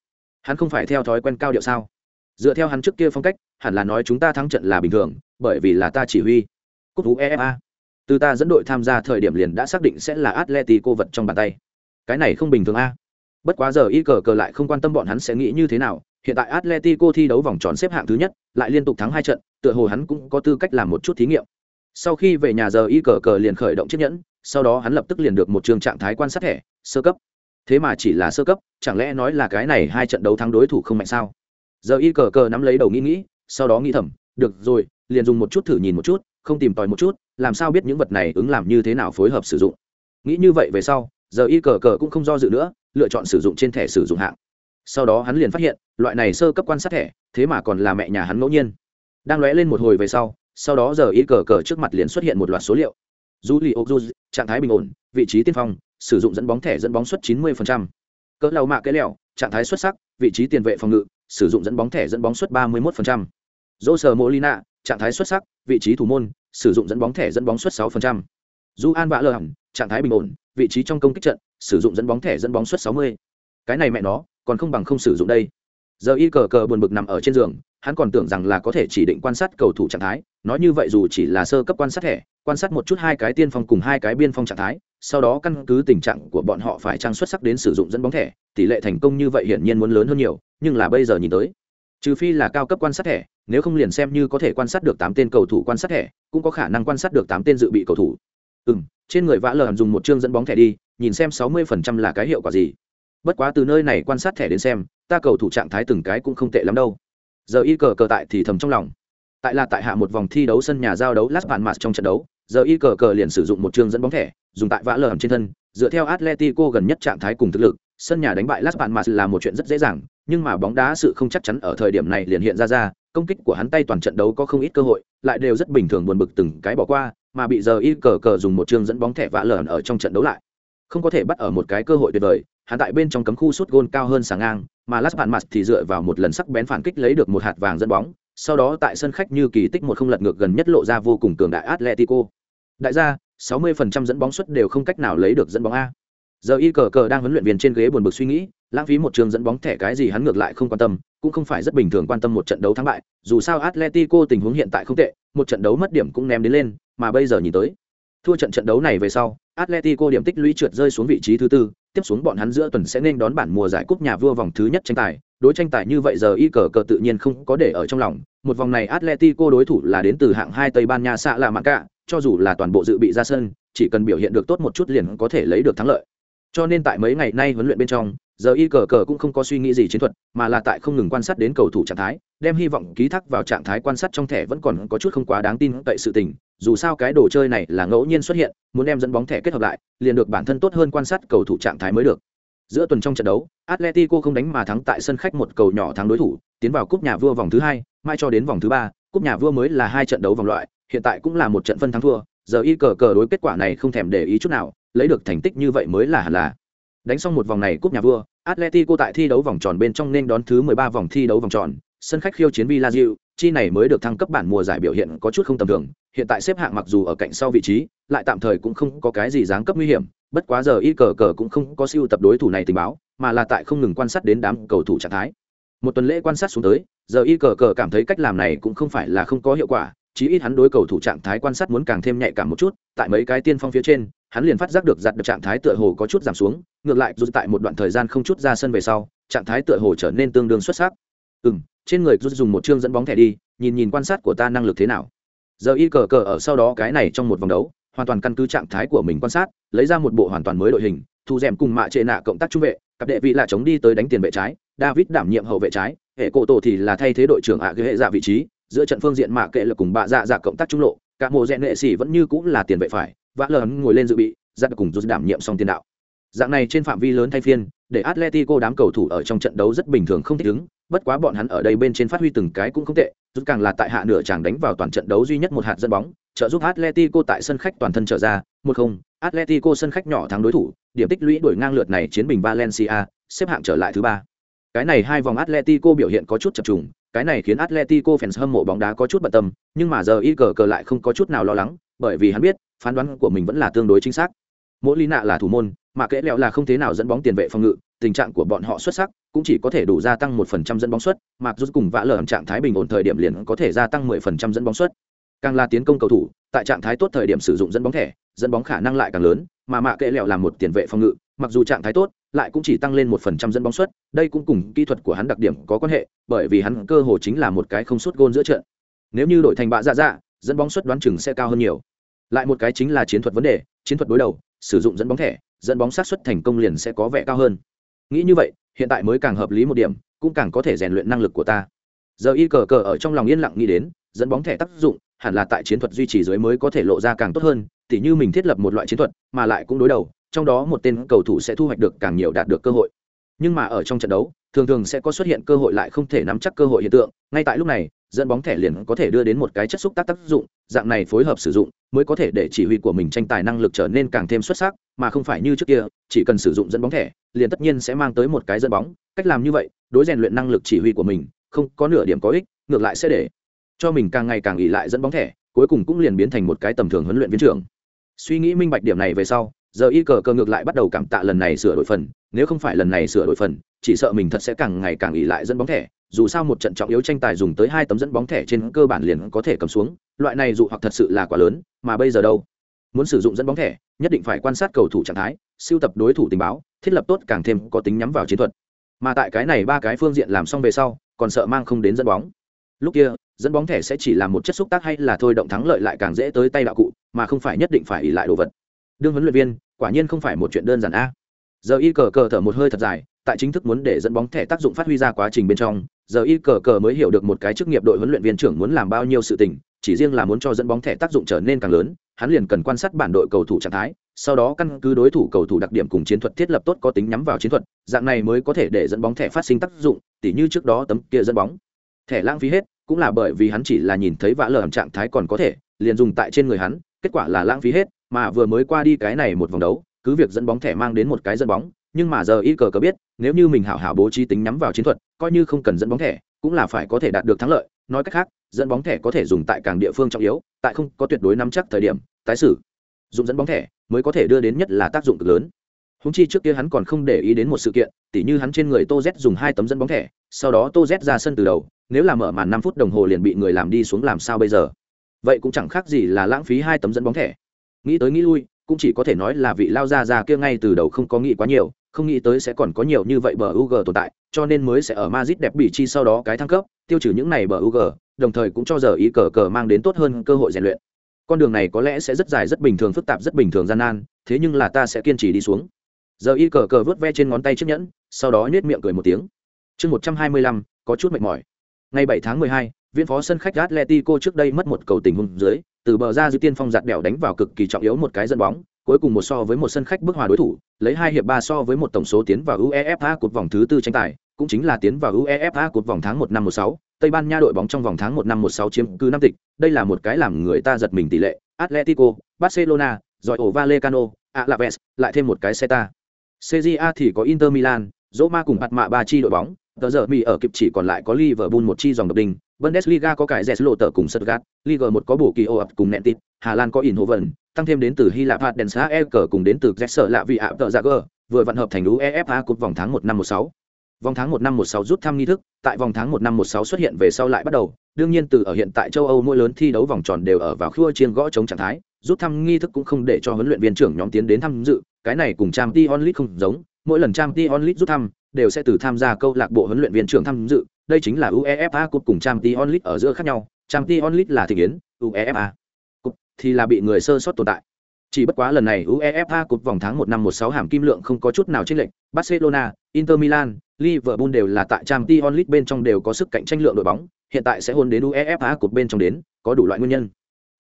Hắn không phải theo thói quen cao điệu sao? Dựa theo hắn trước kia phong cách, hẳn là nói chúng ta thắng trận là bình thường, bởi vì là ta chỉ huy. Cúp uefa. Từ ta dẫn đội tham gia thời điểm liền đã xác định sẽ là atletico vật trong bàn tay cái này không bình thường a. À? Bất quá giờ y cờ cờ lại không quan tâm bọn hắn sẽ nghĩ như thế nào, hiện tại atletico thi đấu vòng tròn xếp hạng thứ nhất, lại liên tục thắng hai trận, tựa hồ hắn cũng có tư cách làm một chút thí nghiệm. Sau khi về nhà giờ y cờ cờ liền khởi động chiếc nhẫn, sau đó hắn lập tức liền được một trường trạng thái quan sát thẻ, sơ cấp. Thế mà chỉ là sơ cấp, chẳng lẽ nói là cái này hai trận đấu thắng đối thủ không mạnh sao? Giờ y cờ cờ nắm lấy đầu nghĩ nghĩ, sau đó nghĩ thầm, được rồi, liền dùng một chút thử nhìn một chút, không tìm tòi một chút, làm sao biết những vật này ứng làm như thế nào phối hợp sử dụng? Nghĩ như vậy về sau giờ y cờ cờ cũng không do dự nữa, lựa chọn sử dụng trên thẻ sử dụng hạng sau đó hắn liền phát hiện, loại này sơ cấp quan sát thẻ, thế mà còn là mẹ nhà hắn ngẫu nhiên đang lóe lên một hồi về sau sau đó giờ y cờ cờ trước mặt liền xuất hiện một loạt số liệu du li ô trạng thái bình ổn, vị trí tiên phong, sử dụng dẫn bóng thẻ dẫn bóng suất 90%. cỡ lầu mạ cái lẹo, trạng thái xuất sắc, vị trí tiền vệ phòng ngự, sử dụng dẫn bóng thẻ dẫn bóng suất 31%. dô sờ molina, trạng thái xuất sắc, vị trí thủ môn, sử dụng dẫn bóng thẻ dẫn bóng suất 6%. du an vã lờ hẳn trạng thái bình ổn vị trí trong công kích trận, sử dụng dẫn bóng thẻ dẫn bóng suất 60. cái này mẹ nó, còn không bằng không sử dụng đây giờ y cờ cờ buồn bực nằm ở trên giường, hắn còn tưởng rằng là có thể chỉ định quan sát cầu thủ trạng thái, nói như vậy dù chỉ là sơ cấp quan sát thẻ, quan sát một chút hai cái tiên phong cùng hai cái biên phong trạng thái, sau đó căn cứ tình trạng của bọn họ phải trang xuất sắc đến sử dụng dẫn bóng thẻ, tỷ lệ thành công như vậy hiển nhiên muốn lớn hơn nhiều, nhưng là bây giờ nhìn tới, trừ phi là cao cấp quan sát thẻ, nếu không liền xem như có thể quan sát được tám tên cầu thủ quan sát thẻ, cũng có khả năng quan sát được tám tên dự bị cầu thủ ừ m trên người vã lờ dùng một chương dẫn bóng thẻ đi nhìn xem sáu mươi phần trăm là cái hiệu quả gì. Bất quá từ nơi này quan sát thẻ đến xem ta cầu thủ trạng thái từng cái cũng không tệ lắm đâu. Giờ y cờ cờ tại thì thầm trong lòng. Tại là tại hạ một vòng thi đấu sân nhà giao đấu Las Palmas trong trận đấu, giờ y cờ cờ liền sử dụng một chương dẫn bóng thẻ, dùng tại vã lờ trên thân, dựa theo Atletico gần nhất trạng thái cùng thực lực, sân nhà đánh bại Las Palmas là một chuyện rất dễ dàng, nhưng mà bóng đá sự không chắc chắn ở thời điểm này liền hiện ra ra, công kích của hắn tay toàn trận đấu có không ít cơ hội, lại đều rất bình thường buồn bực từng cái bỏ qua, mà bị giờ y cờ cờ dùng một chương dẫn bóng thẻ vạ lởn ở trong trận đấu lại. Không có thể bắt ở một cái cơ hội tuyệt vời, hắn tại bên trong cấm khu sút gôn cao hơn sáng ngang, mà lát bạn mặt thì dựa vào một lần sắc bén phản kích lấy được một hạt vàng dẫn bóng, sau đó tại sân khách như kỳ tích một không lật ngược gần nhất lộ ra vô cùng cường đại Atletico. Đại gia, 60% dẫn bóng suất đều không cách nào lấy được dẫn bóng a. Giờ y cờ cờ đang huấn luyện viên trên ghế buồn bực suy nghĩ, lãng phí một trường dẫn bóng thẻ cái gì hắn ngược lại không quan tâm, cũng không phải rất bình thường quan tâm một trận đấu thắng bại, dù sao Atletico tình huống hiện tại không tệ, một trận đấu mất điểm cũng ném đến lên, mà bây giờ nhìn tới, thua trận trận đấu này về sau, Atletico điểm tích lũy trượt rơi xuống vị trí thứ tư, tiếp xuống bọn hắn giữa tuần sẽ nên đón bản mùa giải cúp nhà vua vòng thứ nhất tranh tài, đối tranh tài như vậy giờ y cờ cờ tự nhiên không có để ở trong lòng một vòng này atletico đối thủ là đến từ hạng hai tây ban nha xạ là mạng cả cho dù là toàn bộ dự bị ra sân chỉ cần biểu hiện được tốt một chút liền có thể lấy được thắng lợi cho nên tại mấy ngày nay huấn luyện bên trong giờ y cờ cờ cũng không có suy nghĩ gì chiến thuật mà là tại không ngừng quan sát đến cầu thủ trạng thái đem hy vọng ký thác vào trạng thái quan sát trong thẻ vẫn còn có chút không quá đáng tin cậy sự tình. Dù sao cái đồ chơi này là ngẫu nhiên xuất hiện muốn đem dẫn bóng thẻ kết hợp lại liền được bản thân tốt hơn quan sát cầu thủ trạng thái mới được. Giữa tuần trong trận đấu, Atletico không đánh mà thắng tại sân khách một cầu nhỏ thắng đối thủ, tiến vào cúp nhà vua vòng thứ hai, mai cho đến vòng thứ ba, cúp nhà vua mới là hai trận đấu vòng loại, hiện tại cũng là một trận phân thắng thua, giờ y cờ cờ đối kết quả này không thèm để ý chút nào, lấy được thành tích như vậy mới là hẳn là. Đánh xong một vòng này cúp nhà vua, Atletico tại thi đấu vòng tròn bên trong nên đón thứ 13 vòng thi đấu vòng tròn, sân khách khiêu chiến Villarreal, chi này mới được thăng cấp bản mùa giải biểu hiện có chút không tầm thường, hiện tại xếp hạng mặc dù ở cạnh sau vị trí, lại tạm thời cũng không có cái gì dáng cấp nguy hiểm, bất quá giờ y cờ cờ cũng không có siêu tập đối thủ này tình báo mà là tại không ngừng quan sát đến đám cầu thủ trạng thái một tuần lễ quan sát xuống tới giờ y cờ cờ cảm thấy cách làm này cũng không phải là không có hiệu quả chí ít hắn đối cầu thủ trạng thái quan sát muốn càng thêm nhạy cảm một chút tại mấy cái tiên phong phía trên hắn liền phát giác được giật được trạng thái tựa hồ có chút giảm xuống ngược lại dù tại một đoạn thời gian không chút ra sân về sau trạng thái tựa hồ trở nên tương đương xuất sắc. Ừm, trên người rút dùng một chương dẫn bóng thẻ đi nhìn nhìn quan sát của ta năng lực thế nào. Giờ y cờ cờ ở sau đó cái này trong một vòng đấu hoàn toàn căn cứ trạng thái của mình quan sát lấy ra một bộ hoàn toàn mới đội hình thu dẻm cùng mạ trệ nạ cộng tác trung vệ cặp đệ vị là chống đi tới đánh tiền vệ trái david đảm nhiệm hậu vệ trái hệ cổ tổ thì là thay thế đội trưởng ạ à hệ dạ vị trí giữa trận phương diện mạ kệ là cùng bạ dạ dạ cộng tác trung lộ cả mùa rẽ nghệ sĩ vẫn như cũng là tiền vệ phải vã lờ ngồi lên dự bị ra cùng rút đảm nhiệm xong tiền đạo dạng này trên phạm vi lớn thay phiên để atletico đám cầu thủ ở trong trận đấu rất bình thường không thích ứng bất quá bọn hắn ở đây bên trên phát huy từng cái cũng không tệ rút càng là tại hạ nửa chàng đánh vào toàn trận đấu duy nhất một hạt dẫn bóng trợ giúp Atletico tại sân khách toàn thân trở ra, một không, Atletico sân khách nhỏ thắng đối thủ, điểm tích lũy đổi ngang lượt này chiến bình Valencia, xếp hạng trở lại thứ ba. Cái này hai vòng Atletico biểu hiện có chút chập trùng, cái này khiến Atletico fans hâm mộ bóng đá có chút bận tâm, nhưng mà giờ y cờ cờ lại không có chút nào lo lắng, bởi vì hắn biết, phán đoán của mình vẫn là tương đối chính xác. Mỗi Lý Nạ là thủ môn, mà kẽ lẹo là không thế nào dẫn bóng tiền vệ phòng ngự, tình trạng của bọn họ xuất sắc, cũng chỉ có thể đủ gia tăng một phần trăm dẫn bóng suất, mặc dù cùng vã lở trạng thái bình ổn thời điểm liền có thể gia tăng mười phần trăm dẫn bóng suất càng là tiến công cầu thủ tại trạng thái tốt thời điểm sử dụng dẫn bóng thẻ dẫn bóng khả năng lại càng lớn mà mạ kệ lẹo làm một tiền vệ phòng ngự mặc dù trạng thái tốt lại cũng chỉ tăng lên một phần trăm dẫn bóng suất, đây cũng cùng kỹ thuật của hắn đặc điểm có quan hệ, bởi vì hắn cơ hồ chính là một cái không suốt gôn giữa trận. Nếu như đổi thành bạ dạ dạ dẫn bóng suất đoán chừng sẽ cao hơn nhiều. Lại một cái chính là chiến thuật vấn đề, chiến thuật đối đầu, sử dụng dẫn bóng thẻ, dẫn bóng sát xuất thành công liền sẽ có vẻ cao hơn. Nghĩ như vậy, hiện tại mới càng hợp lý một điểm, cũng càng có thể rèn luyện năng lực của ta. Giờ y cờ cờ ở trong lòng yên lặng nghĩ đến, dẫn bóng thẻ tác dụng, hẳn là tại chiến thuật duy trì dưới mới có thể lộ ra càng tốt hơn, tỉ như mình thiết lập một loại chiến thuật, mà lại cũng đối đầu trong đó một tên cầu thủ sẽ thu hoạch được càng nhiều đạt được cơ hội. Nhưng mà ở trong trận đấu, thường thường sẽ có xuất hiện cơ hội lại không thể nắm chắc cơ hội hiện tượng. Ngay tại lúc này, dẫn bóng thẻ liền có thể đưa đến một cái chất xúc tác tác dụng, dạng này phối hợp sử dụng mới có thể để chỉ huy của mình tranh tài năng lực trở nên càng thêm xuất sắc, mà không phải như trước kia, chỉ cần sử dụng dẫn bóng thẻ, liền tất nhiên sẽ mang tới một cái dẫn bóng. Cách làm như vậy, đối rèn luyện năng lực chỉ huy của mình, không có nửa điểm có ích, ngược lại sẽ để cho mình càng ngày càng ỉ lại dẫn bóng thẻ, cuối cùng cũng liền biến thành một cái tầm thường huấn luyện viên trưởng. Suy nghĩ minh bạch điểm này về sau giờ y cờ cờ ngược lại bắt đầu cảm tạ lần này sửa đổi phần, nếu không phải lần này sửa đổi phần, chỉ sợ mình thật sẽ càng ngày càng ỉ lại dẫn bóng thẻ. Dù sao một trận trọng yếu tranh tài dùng tới hai tấm dẫn bóng thẻ trên cơ bản liền có thể cầm xuống, loại này dụ hoặc thật sự là quá lớn, mà bây giờ đâu? Muốn sử dụng dẫn bóng thẻ, nhất định phải quan sát cầu thủ trạng thái siêu tập đối thủ tình báo, thiết lập tốt càng thêm có tính nhắm vào chiến thuật. Mà tại cái này ba cái phương diện làm xong về sau, còn sợ mang không đến dẫn bóng. Lúc kia, dẫn bóng thẻ sẽ chỉ là một chất xúc tác hay là thôi động thắng lợi lại càng dễ tới tay đạo cụ, mà không phải nhất định phải ỉ lại đồ vật đương huấn luyện viên, quả nhiên không phải một chuyện đơn giản a. Giờ y cờ cờ thở một hơi thật dài, tại chính thức muốn để dẫn bóng thẻ tác dụng phát huy ra quá trình bên trong, giờ y cờ cờ mới hiểu được một cái chức nghiệp đội huấn luyện viên trưởng muốn làm bao nhiêu sự tình, chỉ riêng là muốn cho dẫn bóng thẻ tác dụng trở nên càng lớn, hắn liền cần quan sát bản đội cầu thủ trạng thái, sau đó căn cứ đối thủ cầu thủ đặc điểm cùng chiến thuật thiết lập tốt có tính nhắm vào chiến thuật, dạng này mới có thể để dẫn bóng thẻ phát sinh tác dụng, tỉ như trước đó tấm kia dẫn bóng. Thẻ lãng phí hết, cũng là bởi vì hắn chỉ là nhìn thấy vã lờ trạng thái còn có thể, liền dùng tại trên người hắn, kết quả là lãng phí hết mà vừa mới qua đi cái này một vòng đấu, cứ việc dẫn bóng thẻ mang đến một cái dẫn bóng, nhưng mà giờ y cờ cờ biết, nếu như mình hảo hảo bố trí tính nhắm vào chiến thuật, coi như không cần dẫn bóng thẻ, cũng là phải có thể đạt được thắng lợi. Nói cách khác, dẫn bóng thẻ có thể dùng tại càng địa phương trọng yếu, tại không có tuyệt đối nắm chắc thời điểm, tái sử. Dụng dẫn bóng thẻ mới có thể đưa đến nhất là tác dụng cực lớn. Húng chi trước kia hắn còn không để ý đến một sự kiện, tỉ như hắn trên người tô z dùng hai tấm dẫn bóng thẻ, sau đó tô z ra sân từ đầu, nếu là mở màn năm phút đồng hồ liền bị người làm đi xuống làm sao bây giờ? Vậy cũng chẳng khác gì là lãng phí hai tấm dẫn bóng thẻ nghĩ tới nghĩ lui cũng chỉ có thể nói là vị lao ra ra kia ngay từ đầu không có nghĩ quá nhiều không nghĩ tới sẽ còn có nhiều như vậy bờ UG tồn tại, cho nên mới sẽ ở Madrid đẹp bị chi sau đó cái thăng cấp, tiêu trừ những này bờ UG, đồng thời cũng cho giờ ý cờ cờ mang đến tốt hơn cơ hội rèn luyện. Con đường này có lẽ sẽ rất dài rất bình thường phức tạp rất bình thường gian nan, thế nhưng là ta sẽ kiên trì đi xuống. Giờ y cờ cờ vớt ve trên ngón tay chiếc nhẫn, sau đó nhếch miệng cười một tiếng. Chương 125, có chút mệt mỏi. Ngày 7 tháng 12, viên phó sân khách Atletico trước đây mất một cầu tình huống dưới, từ bờ ra dư tiên phong giạt bèo đánh vào cực kỳ trọng yếu một cái dẫn bóng, cuối cùng một so với một sân khách bước hòa đối thủ, lấy hai hiệp ba so với một tổng số tiến vào UEFA cột vòng thứ tư tranh tài, cũng chính là tiến vào UEFA cột vòng tháng một năm một sáu. Tây Ban Nha đội bóng trong vòng tháng một năm một sáu chiếm cứ năm tịch, đây là một cái làm người ta giật mình tỷ lệ. Atletico, Barcelona, rồi ổ Valecano, Alaves, lại thêm một cái Celta. CJA thì có Inter Milan, Roma cùng mặt mạ ba chi đội bóng, tờ giờ Mỹ ở kịp chỉ còn lại có Liverpool một chi dòng độc đinh, Bundesliga có cải Jeslo tờ cùng Stuttgart, Liga một có bổ kỳ ập cùng Nentit, Hà Lan có Inhoven, tăng thêm đến từ Hy Lạp hạt đèn xã e cờ cùng đến từ Jesser lạ vị ạ tờ dạ Jager, vừa vận hợp thành UEFA cúp vòng tháng 1 năm 16. Vòng tháng 1 năm 16 rút thăm nghi thức, tại vòng tháng 1 năm 16 xuất hiện về sau lại bắt đầu, đương nhiên từ ở hiện tại châu Âu mỗi lớn thi đấu vòng tròn đều ở vào khua chiên gõ chống trạng thái, rút thăm nghi thức cũng không để cho huấn luyện viên trưởng nhóm tiến đến tham dự, cái này cùng Champions League không giống, mỗi lần Champions League rút thăm đều sẽ từ tham gia câu lạc bộ huấn luyện viên trưởng tham dự, đây chính là UEFA Cup cùng Champions League ở giữa khác nhau, Champions League là thị yến, UEFA Cup thì là bị người sơ sót tồn tại. Chỉ bất quá lần này UEFA Cup vòng tháng 1 năm 16 hàm kim lượng không có chút nào chênh lệch, Barcelona, Inter Milan, Liverpool đều là tại Champions League bên trong đều có sức cạnh tranh lượng đội bóng, hiện tại sẽ hôn đến UEFA Cup bên trong đến, có đủ loại nguyên nhân.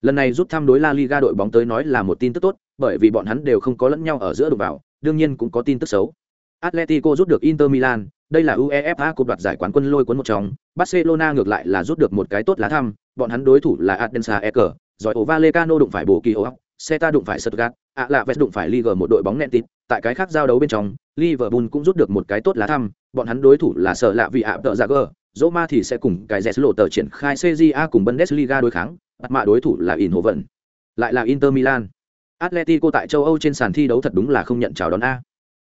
Lần này rút thăm đối La Liga đội bóng tới nói là một tin tức tốt, bởi vì bọn hắn đều không có lẫn nhau ở giữa đụng vào, đương nhiên cũng có tin tức xấu. Atletico rút được Inter Milan, đây là UEFA Cup đoạt giải quán quân lôi cuốn một trong, Barcelona ngược lại là rút được một cái tốt lá thăm, bọn hắn đối thủ là Adensa Eker, rồi Ovalecano đụng phải bộ Kỳ Oak, Seta đụng phải Stuttgart, ạ lạ Vest đụng phải Liga một đội bóng nện tịt, tại cái khác giao đấu bên trong, Liverpool cũng rút được một cái tốt lá thăm, bọn hắn đối thủ là sở lạ vì ạ tợ Jager, Roma thì sẽ cùng cái Jeslo tờ triển khai CJA cùng Bundesliga đối kháng, mặt mạ đối thủ là Inhoven, lại là Inter Milan. Atletico tại châu Âu trên sàn thi đấu thật đúng là không nhận chào đón a.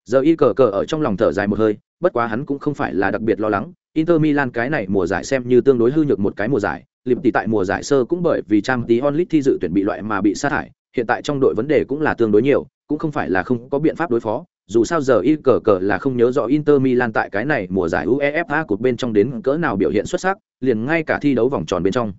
Giờ y cờ cờ ở trong lòng thở dài một hơi, bất quá hắn cũng không phải là đặc biệt lo lắng, Inter Milan cái này mùa giải xem như tương đối hư nhược một cái mùa giải, liệm tỷ tại mùa giải sơ cũng bởi vì trang tí onlit thi dự tuyển bị loại mà bị sa thải. hiện tại trong đội vấn đề cũng là tương đối nhiều, cũng không phải là không có biện pháp đối phó. Dù sao giờ y cờ cờ là không nhớ rõ Inter Milan tại cái này mùa giải UEFA cột bên trong đến cỡ nào biểu hiện xuất sắc, liền ngay cả thi đấu vòng tròn bên trong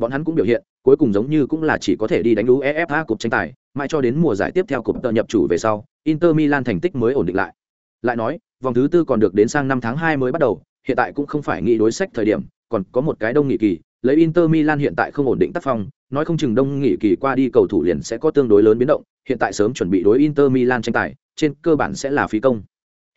bọn hắn cũng biểu hiện cuối cùng giống như cũng là chỉ có thể đi đánh uefa cột tranh tài mãi cho đến mùa giải tiếp theo cột tờ nhập chủ về sau inter milan thành tích mới ổn định lại. Lại nói, vòng thứ tư còn được đến sang năm tháng hai mới bắt đầu, hiện tại cũng không phải nghĩ đối sách thời điểm, còn có một cái đông nghị kỳ, lấy inter milan hiện tại không ổn định tác phong, nói không chừng đông nghị kỳ qua đi cầu thủ liền sẽ có tương đối lớn biến động, hiện tại sớm chuẩn bị đối inter milan tranh tài, trên cơ bản sẽ là phí công.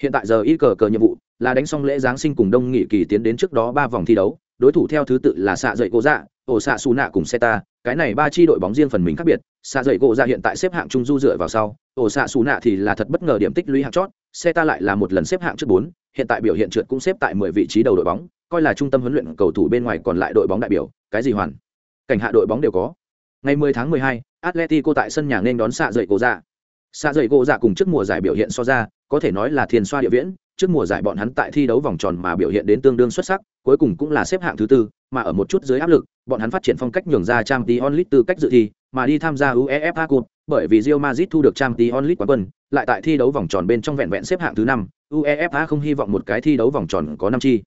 Hiện tại giờ ít cờ cờ nhiệm vụ là đánh xong lễ giáng sinh cùng đông nghị kỳ tiến đến trước đó ba vòng thi đấu, đối thủ theo thứ tự là xạ dậy cô dạ ổ xạ xù nạ cùng seta cái này ba chi đội bóng riêng phần mình khác biệt xạ dậy gỗ ra hiện tại xếp hạng trung du dựa vào sau ổ xạ xù nạ thì là thật bất ngờ điểm tích lũy hạng chót xe ta lại là một lần xếp hạng trước bốn hiện tại biểu hiện trượt cũng xếp tại mười vị trí đầu đội bóng coi là trung tâm huấn luyện cầu thủ bên ngoài còn lại đội bóng đại biểu cái gì hoàn? Cảnh hạ đội bóng đều có. Ngày 10 tháng 12, Atletico tại sân nhà nên đón xạ dậy gỗ dạ. ra xạ dậy gỗ ra cùng trước mùa giải biểu hiện so ra có thể nói là thiên xoa địa viễn trước mùa giải bọn hắn tại thi đấu vòng tròn mà biểu hiện đến tương đương xuất sắc, cuối cùng cũng là xếp hạng thứ tư, mà ở một chút dưới áp lực, bọn hắn phát triển phong cách nhường ra trang tí onlit từ cách dự thi, mà đi tham gia UEFA Cup, bởi vì Real Madrid thu được trang tí onlit quán quân, lại tại thi đấu vòng tròn bên trong vẹn vẹn xếp hạng thứ năm, UEFA không hy vọng một cái thi đấu vòng tròn có năm chi.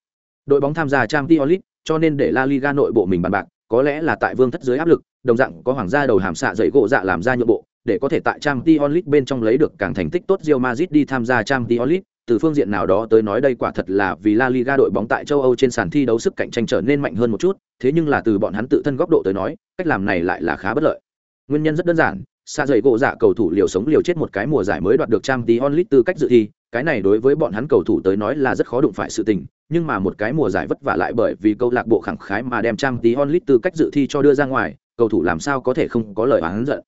Đội bóng tham gia trang tí onlit, cho nên để La Liga nội bộ mình bàn bạc, có lẽ là tại vương thất dưới áp lực, đồng dạng có hoàng gia đầu hàm xạ dậy gỗ dạ làm ra nhượng bộ, để có thể tại trang tí onlit bên trong lấy được càng thành tích tốt Real Madrid đi tham gia trang tí onlit, từ phương diện nào đó tới nói đây quả thật là vì La Liga đội bóng tại châu Âu trên sàn thi đấu sức cạnh tranh trở nên mạnh hơn một chút, thế nhưng là từ bọn hắn tự thân góc độ tới nói, cách làm này lại là khá bất lợi. Nguyên nhân rất đơn giản, xa dày gỗ dạ cầu thủ liều sống liều chết một cái mùa giải mới đoạt được trang tí onlit tư cách dự thi, cái này đối với bọn hắn cầu thủ tới nói là rất khó đụng phải sự tình, nhưng mà một cái mùa giải vất vả lại bởi vì câu lạc bộ khẳng khái mà đem trang tí onlit tư cách dự thi cho đưa ra ngoài, cầu thủ làm sao có thể không có lời oán giận.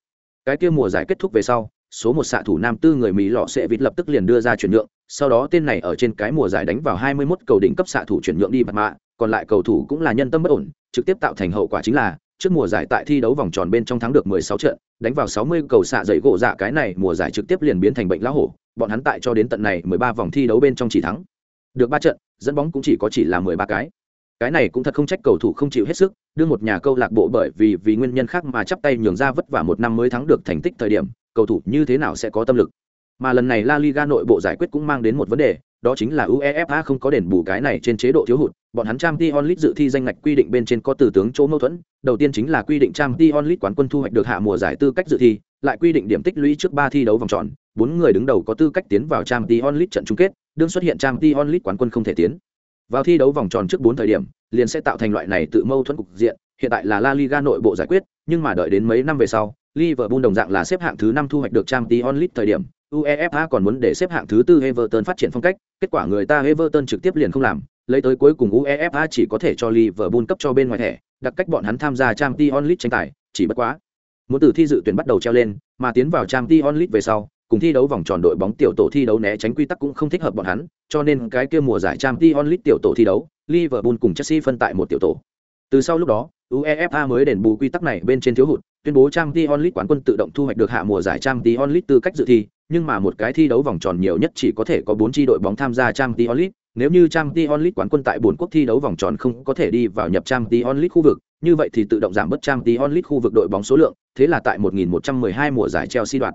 Cái kia mùa giải kết thúc về sau, số một xạ thủ nam tư người Mỹ lọ sẽ vịt lập tức liền đưa ra chuyển nhượng, sau đó tên này ở trên cái mùa giải đánh vào 21 cầu đỉnh cấp xạ thủ chuyển nhượng đi bật mạ, còn lại cầu thủ cũng là nhân tâm bất ổn, trực tiếp tạo thành hậu quả chính là trước mùa giải tại thi đấu vòng tròn bên trong thắng được 16 trận, đánh vào 60 cầu xạ dậy gỗ dạ cái này mùa giải trực tiếp liền biến thành bệnh lão hổ, bọn hắn tại cho đến tận này 13 vòng thi đấu bên trong chỉ thắng được 3 trận, dẫn bóng cũng chỉ có chỉ là 13 cái. Cái này cũng thật không trách cầu thủ không chịu hết sức, đưa một nhà câu lạc bộ bởi vì vì nguyên nhân khác mà chắp tay nhường ra vất vả một năm mới thắng được thành tích thời điểm, cầu thủ như thế nào sẽ có tâm lực. Mà lần này La Liga nội bộ giải quyết cũng mang đến một vấn đề, đó chính là UEFA không có đền bù cái này trên chế độ thiếu hụt, bọn hắn Champions League dự thi danh ngạch quy định bên trên có từ tướng chỗ mâu thuẫn, đầu tiên chính là quy định Champions League quán quân thu hoạch được hạ mùa giải tư cách dự thi, lại quy định điểm tích lũy trước 3 thi đấu vòng tròn, bốn người đứng đầu có tư cách tiến vào Champions League trận chung kết, đương xuất hiện Champions League quán quân không thể tiến. Vào thi đấu vòng tròn trước bốn thời điểm, liền sẽ tạo thành loại này tự mâu thuẫn cục diện, hiện tại là La Liga nội bộ giải quyết, nhưng mà đợi đến mấy năm về sau, Liverpool đồng dạng là xếp hạng thứ năm thu hoạch được Champions League thời điểm, UEFA còn muốn để xếp hạng thứ tư Everton phát triển phong cách, kết quả người ta Everton trực tiếp liền không làm, lấy tới cuối cùng UEFA chỉ có thể cho Liverpool cấp cho bên ngoài thẻ, đặc cách bọn hắn tham gia Champions League tranh tài, chỉ bất quá. Muốn từ thi dự tuyển bắt đầu treo lên, mà tiến vào Champions League về sau, cùng thi đấu vòng tròn đội bóng tiểu tổ thi đấu né tránh quy tắc cũng không thích hợp bọn hắn, cho nên cái kia mùa giải Champions League tiểu tổ thi đấu, Liverpool cùng Chelsea phân tại một tiểu tổ. Từ sau lúc đó, UEFA mới đền bù quy tắc này bên trên thiếu hụt, tuyên bố Champions League quán quân tự động thu hoạch được hạ mùa giải Champions League tư cách dự thi, nhưng mà một cái thi đấu vòng tròn nhiều nhất chỉ có thể có 4 chi đội bóng tham gia Champions League, nếu như Champions League quán quân tại bốn quốc thi đấu vòng tròn không có thể đi vào nhập Champions League khu vực, như vậy thì tự động giảm bớt Champions League khu vực đội bóng số lượng, thế là tại 1112 mùa giải Chelsea đoạt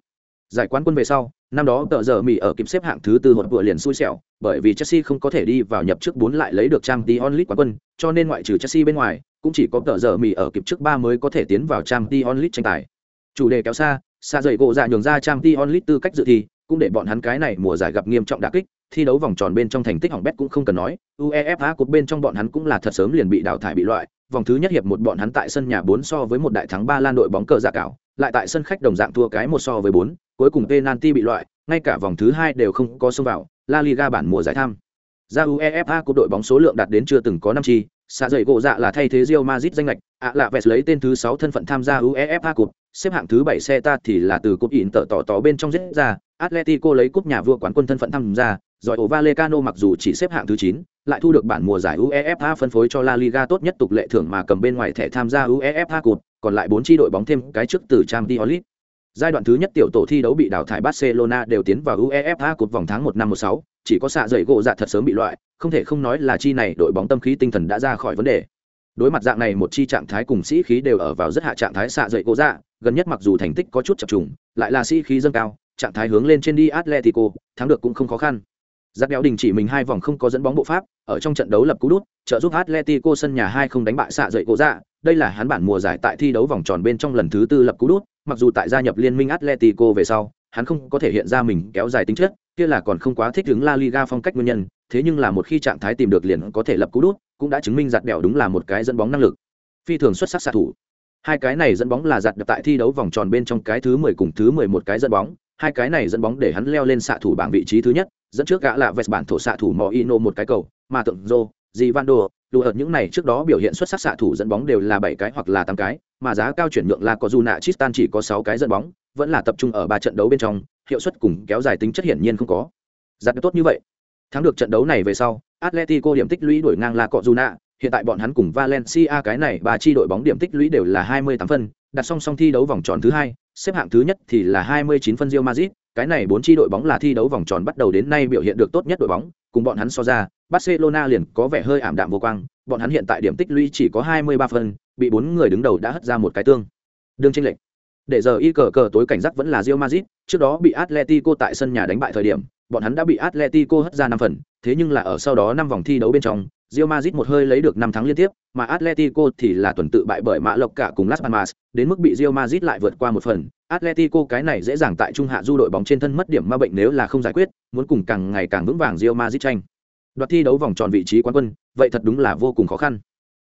giải quán quân về sau, năm đó tờ giờ Mỹ ở kịp xếp hạng thứ tư hột vừa liền xui xẻo, bởi vì Chelsea không có thể đi vào nhập trước bốn lại lấy được trang t onlit quán quân, cho nên ngoại trừ Chelsea bên ngoài, cũng chỉ có tờ giờ Mỹ ở kịp trước ba mới có thể tiến vào trang t onlit tranh tài. Chủ đề kéo xa, xa dày gỗ dạ nhường ra trang t onlit tư cách dự thi, cũng để bọn hắn cái này mùa giải gặp nghiêm trọng đả kích, thi đấu vòng tròn bên trong thành tích hỏng bét cũng không cần nói, UEFA cột bên trong bọn hắn cũng là thật sớm liền bị đào thải bị loại, vòng thứ nhất hiệp một bọn hắn tại sân nhà bốn so với một đại thắng ba lan đội bóng cờ giả cảo, lại tại sân khách đồng dạng thua cái một so với bốn cuối cùng penalty bị loại, ngay cả vòng thứ hai đều không có xông vào, La Liga bản mùa giải tham. Ra UEFA của đội bóng số lượng đạt đến chưa từng có năm chi, xạ dậy gỗ dạ là thay thế Real Madrid danh lệch, ạ lạ vẹt lấy tên thứ 6 thân phận tham gia UEFA Cup, xếp hạng thứ 7 xe ta thì là từ cúp ỉn tở tỏ tỏ bên trong giết ra, Atletico lấy cúp nhà vua quán quân thân phận tham gia, rồi ổ Valecano mặc dù chỉ xếp hạng thứ 9, lại thu được bản mùa giải UEFA phân phối cho La Liga tốt nhất tục lệ thưởng mà cầm bên ngoài thẻ tham gia UEFA Cup, còn lại 4 chi đội bóng thêm cái trước từ Champions League. Giai đoạn thứ nhất tiểu tổ thi đấu bị đào thải Barcelona đều tiến vào UEFA Cup vòng tháng 1 năm 16, chỉ có xạ dậy gỗ dạ thật sớm bị loại, không thể không nói là chi này đội bóng tâm khí tinh thần đã ra khỏi vấn đề. Đối mặt dạng này một chi trạng thái cùng sĩ khí đều ở vào rất hạ trạng thái xạ dậy gỗ dạ, gần nhất mặc dù thành tích có chút chập trùng, lại là sĩ khí dâng cao, trạng thái hướng lên trên đi Atletico, thắng được cũng không khó khăn. Giáp béo đình chỉ mình hai vòng không có dẫn bóng bộ pháp, ở trong trận đấu lập cú đút, trợ giúp Atletico sân nhà hai không đánh bại xạ dậy cổ dạ, đây là hắn bản mùa giải tại thi đấu vòng tròn bên trong lần thứ tư lập cú đút, mặc dù tại gia nhập liên minh Atletico về sau, hắn không có thể hiện ra mình kéo dài tính chất, kia là còn không quá thích ứng La Liga phong cách nguyên nhân, thế nhưng là một khi trạng thái tìm được liền có thể lập cú đút, cũng đã chứng minh giặt đèo đúng là một cái dẫn bóng năng lực. Phi thường xuất sắc xạ thủ. Hai cái này dẫn bóng là giặt tại thi đấu vòng tròn bên trong cái thứ 10 cùng thứ 11 cái dẫn bóng, hai cái này dẫn bóng để hắn leo lên xạ thủ bảng vị trí thứ nhất, dẫn trước gã là vẹt bản thổ xạ thủ Moino một cái cầu, mà tượng Zô, Di Van Đồ, ở những này trước đó biểu hiện xuất sắc xạ thủ dẫn bóng đều là bảy cái hoặc là tám cái, mà giá cao chuyển nhượng là có dù nạ chỉ có sáu cái dẫn bóng, vẫn là tập trung ở ba trận đấu bên trong, hiệu suất cùng kéo dài tính chất hiển nhiên không có. Giặt tốt như vậy. Thắng được trận đấu này về sau, Atletico điểm tích lũy đuổi ngang là cọ dù nạ, hiện tại bọn hắn cùng Valencia cái này ba chi đội bóng điểm tích lũy đều là 28 phân, đặt song song thi đấu vòng tròn thứ hai, xếp hạng thứ nhất thì là 29 phân Real Madrid, cái này bốn chi đội bóng là thi đấu vòng tròn bắt đầu đến nay biểu hiện được tốt nhất đội bóng, cùng bọn hắn so ra, Barcelona liền có vẻ hơi ảm đạm vô quang, bọn hắn hiện tại điểm tích lũy chỉ có 23 phân, bị bốn người đứng đầu đã hất ra một cái tương. Đường chênh lệch. Để giờ y cờ cờ tối cảnh giác vẫn là Real Madrid, trước đó bị Atletico tại sân nhà đánh bại thời điểm, bọn hắn đã bị Atletico hất ra năm phần, thế nhưng là ở sau đó năm vòng thi đấu bên trong, Real Madrid một hơi lấy được năm thắng liên tiếp, mà Atletico thì là tuần tự bại bởi Mã Lộc cả cùng Las Palmas, đến mức bị Real Madrid lại vượt qua một phần. Atletico cái này dễ dàng tại trung hạ du đội bóng trên thân mất điểm ma bệnh nếu là không giải quyết, muốn cùng càng ngày càng vững vàng Real Madrid tranh. Đoạt thi đấu vòng tròn vị trí quán quân, vậy thật đúng là vô cùng khó khăn.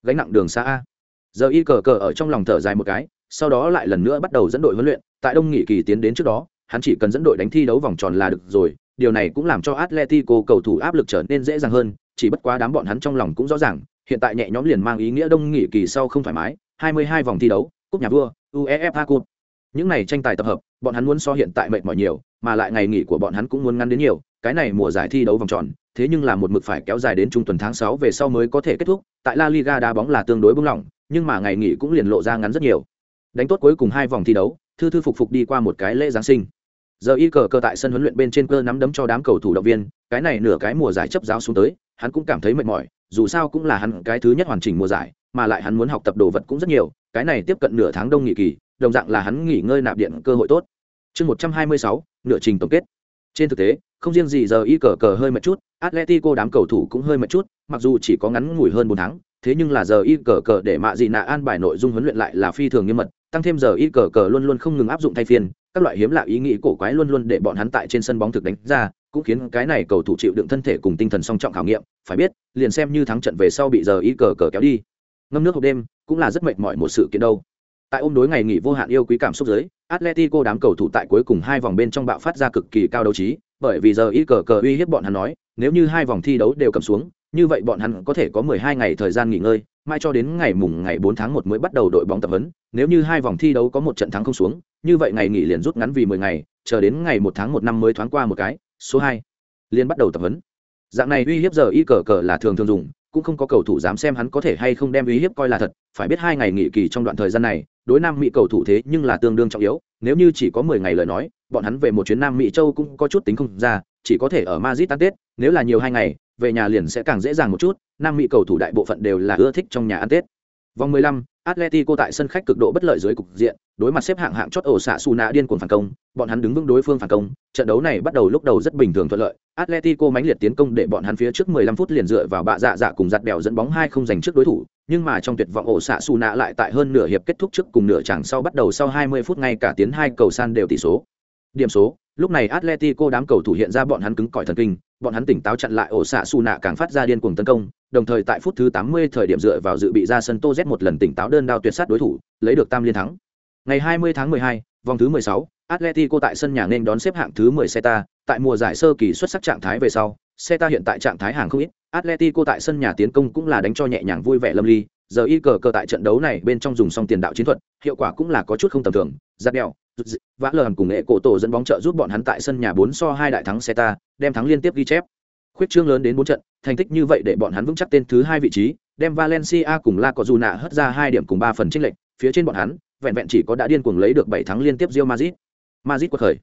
Gánh nặng đường xa a. Giờ y cờ cờ ở trong lòng thở dài một cái, sau đó lại lần nữa bắt đầu dẫn đội huấn luyện, tại Đông nghỉ kỳ tiến đến trước đó, hắn chỉ cần dẫn đội đánh thi đấu vòng tròn là được rồi, điều này cũng làm cho Atletico cầu thủ áp lực trở nên dễ dàng hơn, chỉ bất quá đám bọn hắn trong lòng cũng rõ ràng, hiện tại nhẹ nhõm liền mang ý nghĩa đông nghỉ kỳ sau không thoải mái, 22 vòng thi đấu, cúp nhà vua, UEFA Cup. Những này tranh tài tập hợp, bọn hắn muốn so hiện tại mệt mỏi nhiều, mà lại ngày nghỉ của bọn hắn cũng muốn ngắn đến nhiều, cái này mùa giải thi đấu vòng tròn, thế nhưng là một mực phải kéo dài đến trung tuần tháng 6 về sau mới có thể kết thúc, tại La Liga đá bóng là tương đối bướng lỏng, nhưng mà ngày nghỉ cũng liền lộ ra ngắn rất nhiều. Đánh tốt cuối cùng hai vòng thi đấu, thư thư phục phục đi qua một cái lễ giáng sinh giờ y cờ cờ tại sân huấn luyện bên trên cơ nắm đấm cho đám cầu thủ động viên cái này nửa cái mùa giải chấp giáo xuống tới hắn cũng cảm thấy mệt mỏi, dù sao cũng là hắn cái thứ nhất hoàn chỉnh mùa giải, mà lại hắn muốn học tập đồ vật cũng rất nhiều, cái này tiếp cận nửa tháng đông nghỉ kỳ, đồng dạng là hắn nghỉ ngơi nạp điện cơ hội tốt. Chương một trăm hai mươi sáu, nửa trình tổng kết. Trên thực tế, không riêng gì giờ y cờ cờ hơi mệt chút, atletico đám cầu thủ cũng hơi mệt chút, mặc dù chỉ có ngắn ngủi hơn bốn tháng, thế nhưng là giờ y cờ cờ để mạ gì nạ an bài nội dung huấn luyện lại là phi thường nghiêm mật, tăng thêm giờ y cờ cờ luôn luôn không ngừng áp dụng thay phiên, các loại hiếm lạ ý nghĩ cổ quái luôn luôn để bọn hắn tại trên sân bóng thực đánh ra cũng khiến cái này cầu thủ chịu đựng thân thể cùng tinh thần song trọng khảo nghiệm, phải biết, liền xem như thắng trận về sau bị giờ ý cờ cờ kéo đi. Ngâm nước hộp đêm, cũng là rất mệt mỏi một sự kiện đâu. Tại ôm đối ngày nghỉ vô hạn yêu quý cảm xúc giới, atletico đám cầu thủ tại cuối cùng hai vòng bên trong bạo phát ra cực kỳ cao đấu trí, bởi vì giờ ý cờ cờ uy hiếp bọn hắn nói, nếu như hai vòng thi đấu đều cầm xuống, như vậy bọn hắn có thể có mười hai ngày thời gian nghỉ ngơi, mai cho đến ngày mùng ngày bốn tháng một mới bắt đầu đội bóng tập huấn. Nếu như hai vòng thi đấu có một trận thắng không xuống, như vậy ngày nghỉ liền rút ngắn vì mười ngày, chờ đến ngày một tháng một năm mới thoáng qua một cái số hai. Liền bắt đầu tập huấn. Dạng này uy hiếp giờ y cờ cờ là thường thường dùng cũng không có cầu thủ dám xem hắn có thể hay không đem uy hiếp coi là thật. Phải biết hai ngày nghỉ kỳ trong đoạn thời gian này đối nam mỹ cầu thủ thế nhưng là tương đương trọng yếu. Nếu như chỉ có mười ngày lời nói bọn hắn về một chuyến nam mỹ châu cũng có chút tính không ra chỉ có thể ở Madrid ăn Tết, nếu là nhiều hai ngày, về nhà liền sẽ càng dễ dàng một chút, Nam Mỹ cầu thủ đại bộ phận đều là ưa thích trong nhà ăn Tết. Vòng 15, Atletico tại sân khách cực độ bất lợi dưới cục diện, đối mặt xếp hạng hạng chót ổ xạ Suna điên cuồng phản công, bọn hắn đứng vững đối phương phản công, trận đấu này bắt đầu lúc đầu rất bình thường thuận lợi, Atletico mãnh liệt tiến công để bọn hắn phía trước 15 phút liền dựa vào bạ dạ dạ cùng giật bèo dẫn bóng hai không giành trước đối thủ, nhưng mà trong tuyệt vọng ổ xạ Suna lại tại hơn nửa hiệp kết thúc trước cùng nửa chẳng sau bắt đầu sau 20 phút ngay cả tiến hai cầu san đều tỷ số. Điểm số, lúc này Atletico đám cầu thủ hiện ra bọn hắn cứng cỏi thần kinh, bọn hắn tỉnh táo chặn lại ổ xạ nạ càng phát ra điên cuồng tấn công, đồng thời tại phút thứ 80 thời điểm dựa vào dự bị ra sân Tô Z một lần tỉnh táo đơn đao tuyệt sát đối thủ, lấy được tam liên thắng. Ngày 20 tháng 12, vòng thứ 16, Atletico tại sân nhà nên đón xếp hạng thứ 10 seta tại mùa giải sơ kỳ xuất sắc trạng thái về sau, seta hiện tại trạng thái hàng không ít, Atletico tại sân nhà tiến công cũng là đánh cho nhẹ nhàng vui vẻ lâm ly, giờ y cờ cờ tại trận đấu này bên trong dùng xong tiền đạo chiến thuật, hiệu quả cũng là có chút không tầm thường, giặt đèo, vã lờn cùng nghệ cổ tổ dẫn bóng trợ giúp bọn hắn tại sân nhà 4 so 2 đại thắng xe ta đem thắng liên tiếp ghi chép. Khuyết trương lớn đến 4 trận, thành tích như vậy để bọn hắn vững chắc tên thứ hai vị trí, đem Valencia cùng La Cojuna hất ra hai điểm cùng ba phần chênh lệch, phía trên bọn hắn, vẹn vẹn chỉ có đã điên cuồng lấy được bảy thắng liên tiếp Real Madrid. Madrid quật khởi.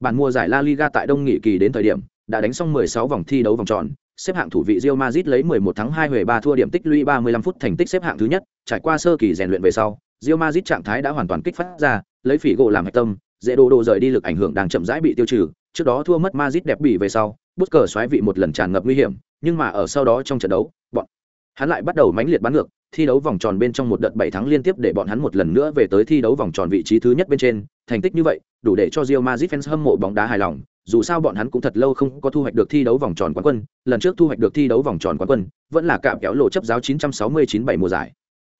Bản mùa giải La Liga tại Đông Nghị kỳ đến thời điểm, đã đánh xong 16 vòng thi đấu vòng tròn, xếp hạng thủ vị Real Madrid lấy 11 thắng 2 huề 3 thua điểm tích lũy 35 phút thành tích xếp hạng thứ nhất, trải qua sơ kỳ rèn luyện về sau, Real Madrid trạng thái đã hoàn toàn kích phát ra, lấy phỉ gỗ làm hạch tâm, dễ đồ đồ rời đi lực ảnh hưởng đang chậm rãi bị tiêu trừ, trước đó thua mất Madrid đẹp bị về sau, bút cờ xoáy vị một lần tràn ngập nguy hiểm, nhưng mà ở sau đó trong trận đấu, bọn hắn lại bắt đầu mãnh liệt bắn ngược thi đấu vòng tròn bên trong một đợt bảy thắng liên tiếp để bọn hắn một lần nữa về tới thi đấu vòng tròn vị trí thứ nhất bên trên. Thành tích như vậy đủ để cho Real Madrid fans hâm mộ bóng đá hài lòng. Dù sao bọn hắn cũng thật lâu không có thu hoạch được thi đấu vòng tròn quán quân lần trước thu hoạch được thi đấu vòng tròn quán quân vẫn là cạm kéo lộ chấp giáo 969 mùa giải.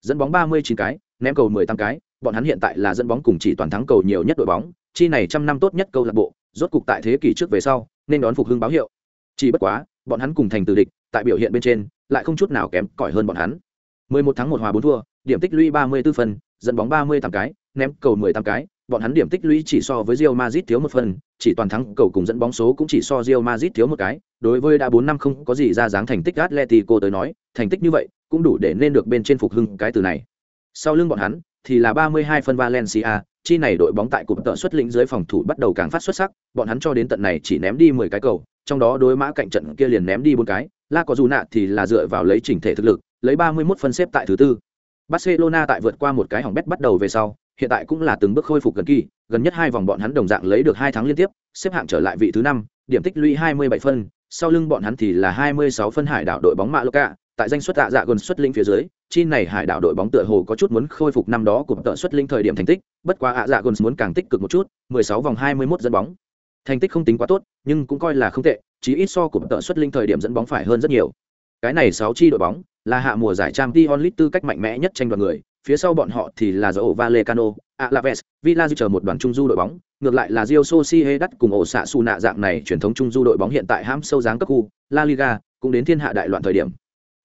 Dẫn bóng 39 cái ném cầu 18 cái bọn hắn hiện tại là dẫn bóng cùng chỉ toàn thắng cầu nhiều nhất đội bóng chi này trăm năm tốt nhất câu lạc bộ rốt cục tại thế kỷ trước về sau nên đón phục hưng báo hiệu chỉ bất quá bọn hắn cùng thành từ địch tại biểu hiện bên trên lại không chút nào kém cỏi hơn bọn hắn 11 tháng một hòa bốn thua điểm tích lũy 34 phần, dẫn bóng 38 cái ném cầu 18 cái bọn hắn điểm tích lũy chỉ so với Real Madrid thiếu một phần, chỉ toàn thắng cầu cùng dẫn bóng số cũng chỉ so Real Madrid thiếu một cái. Đối với đã 4 năm không có gì ra dáng thành tích Atletico tới nói, thành tích như vậy cũng đủ để nên được bên trên phục hưng cái từ này. Sau lưng bọn hắn thì là 32 phân Valencia, chi này đội bóng tại cụm tợ xuất lĩnh dưới phòng thủ bắt đầu càng phát xuất sắc, bọn hắn cho đến tận này chỉ ném đi 10 cái cầu, trong đó đối mã cạnh trận kia liền ném đi 4 cái, La có dù nạ thì là dựa vào lấy chỉnh thể thực lực, lấy 31 phân xếp tại thứ tư. Barcelona tại vượt qua một cái hỏng bét bắt đầu về sau, hiện tại cũng là từng bước khôi phục gần kỳ, gần nhất hai vòng bọn hắn đồng dạng lấy được hai tháng liên tiếp, xếp hạng trở lại vị thứ năm, điểm tích lũy 27 phân, sau lưng bọn hắn thì là 26 phân hải đảo đội bóng Mallorca tại danh suất tạ dạ gần xuất linh phía dưới, chi này hải đảo đội bóng tựa hồ có chút muốn khôi phục năm đó của tợ xuất linh thời điểm thành tích, bất quá ạ dạ gần muốn càng tích cực một chút, 16 vòng 21 dẫn bóng. Thành tích không tính quá tốt, nhưng cũng coi là không tệ, chí ít so của tợ xuất linh thời điểm dẫn bóng phải hơn rất nhiều. Cái này 6 chi đội bóng, là hạ mùa giải Champions League tư cách mạnh mẽ nhất tranh đoạt người, phía sau bọn họ thì là Joao Vallecano, Alaves, Villa chờ một đoàn trung du đội bóng, ngược lại là Real Sociedad cùng ổ xạ su nạ dạng này truyền thống trung du đội bóng hiện tại ham sâu dáng cấp khu, La Liga cũng đến thiên hạ đại loạn thời điểm.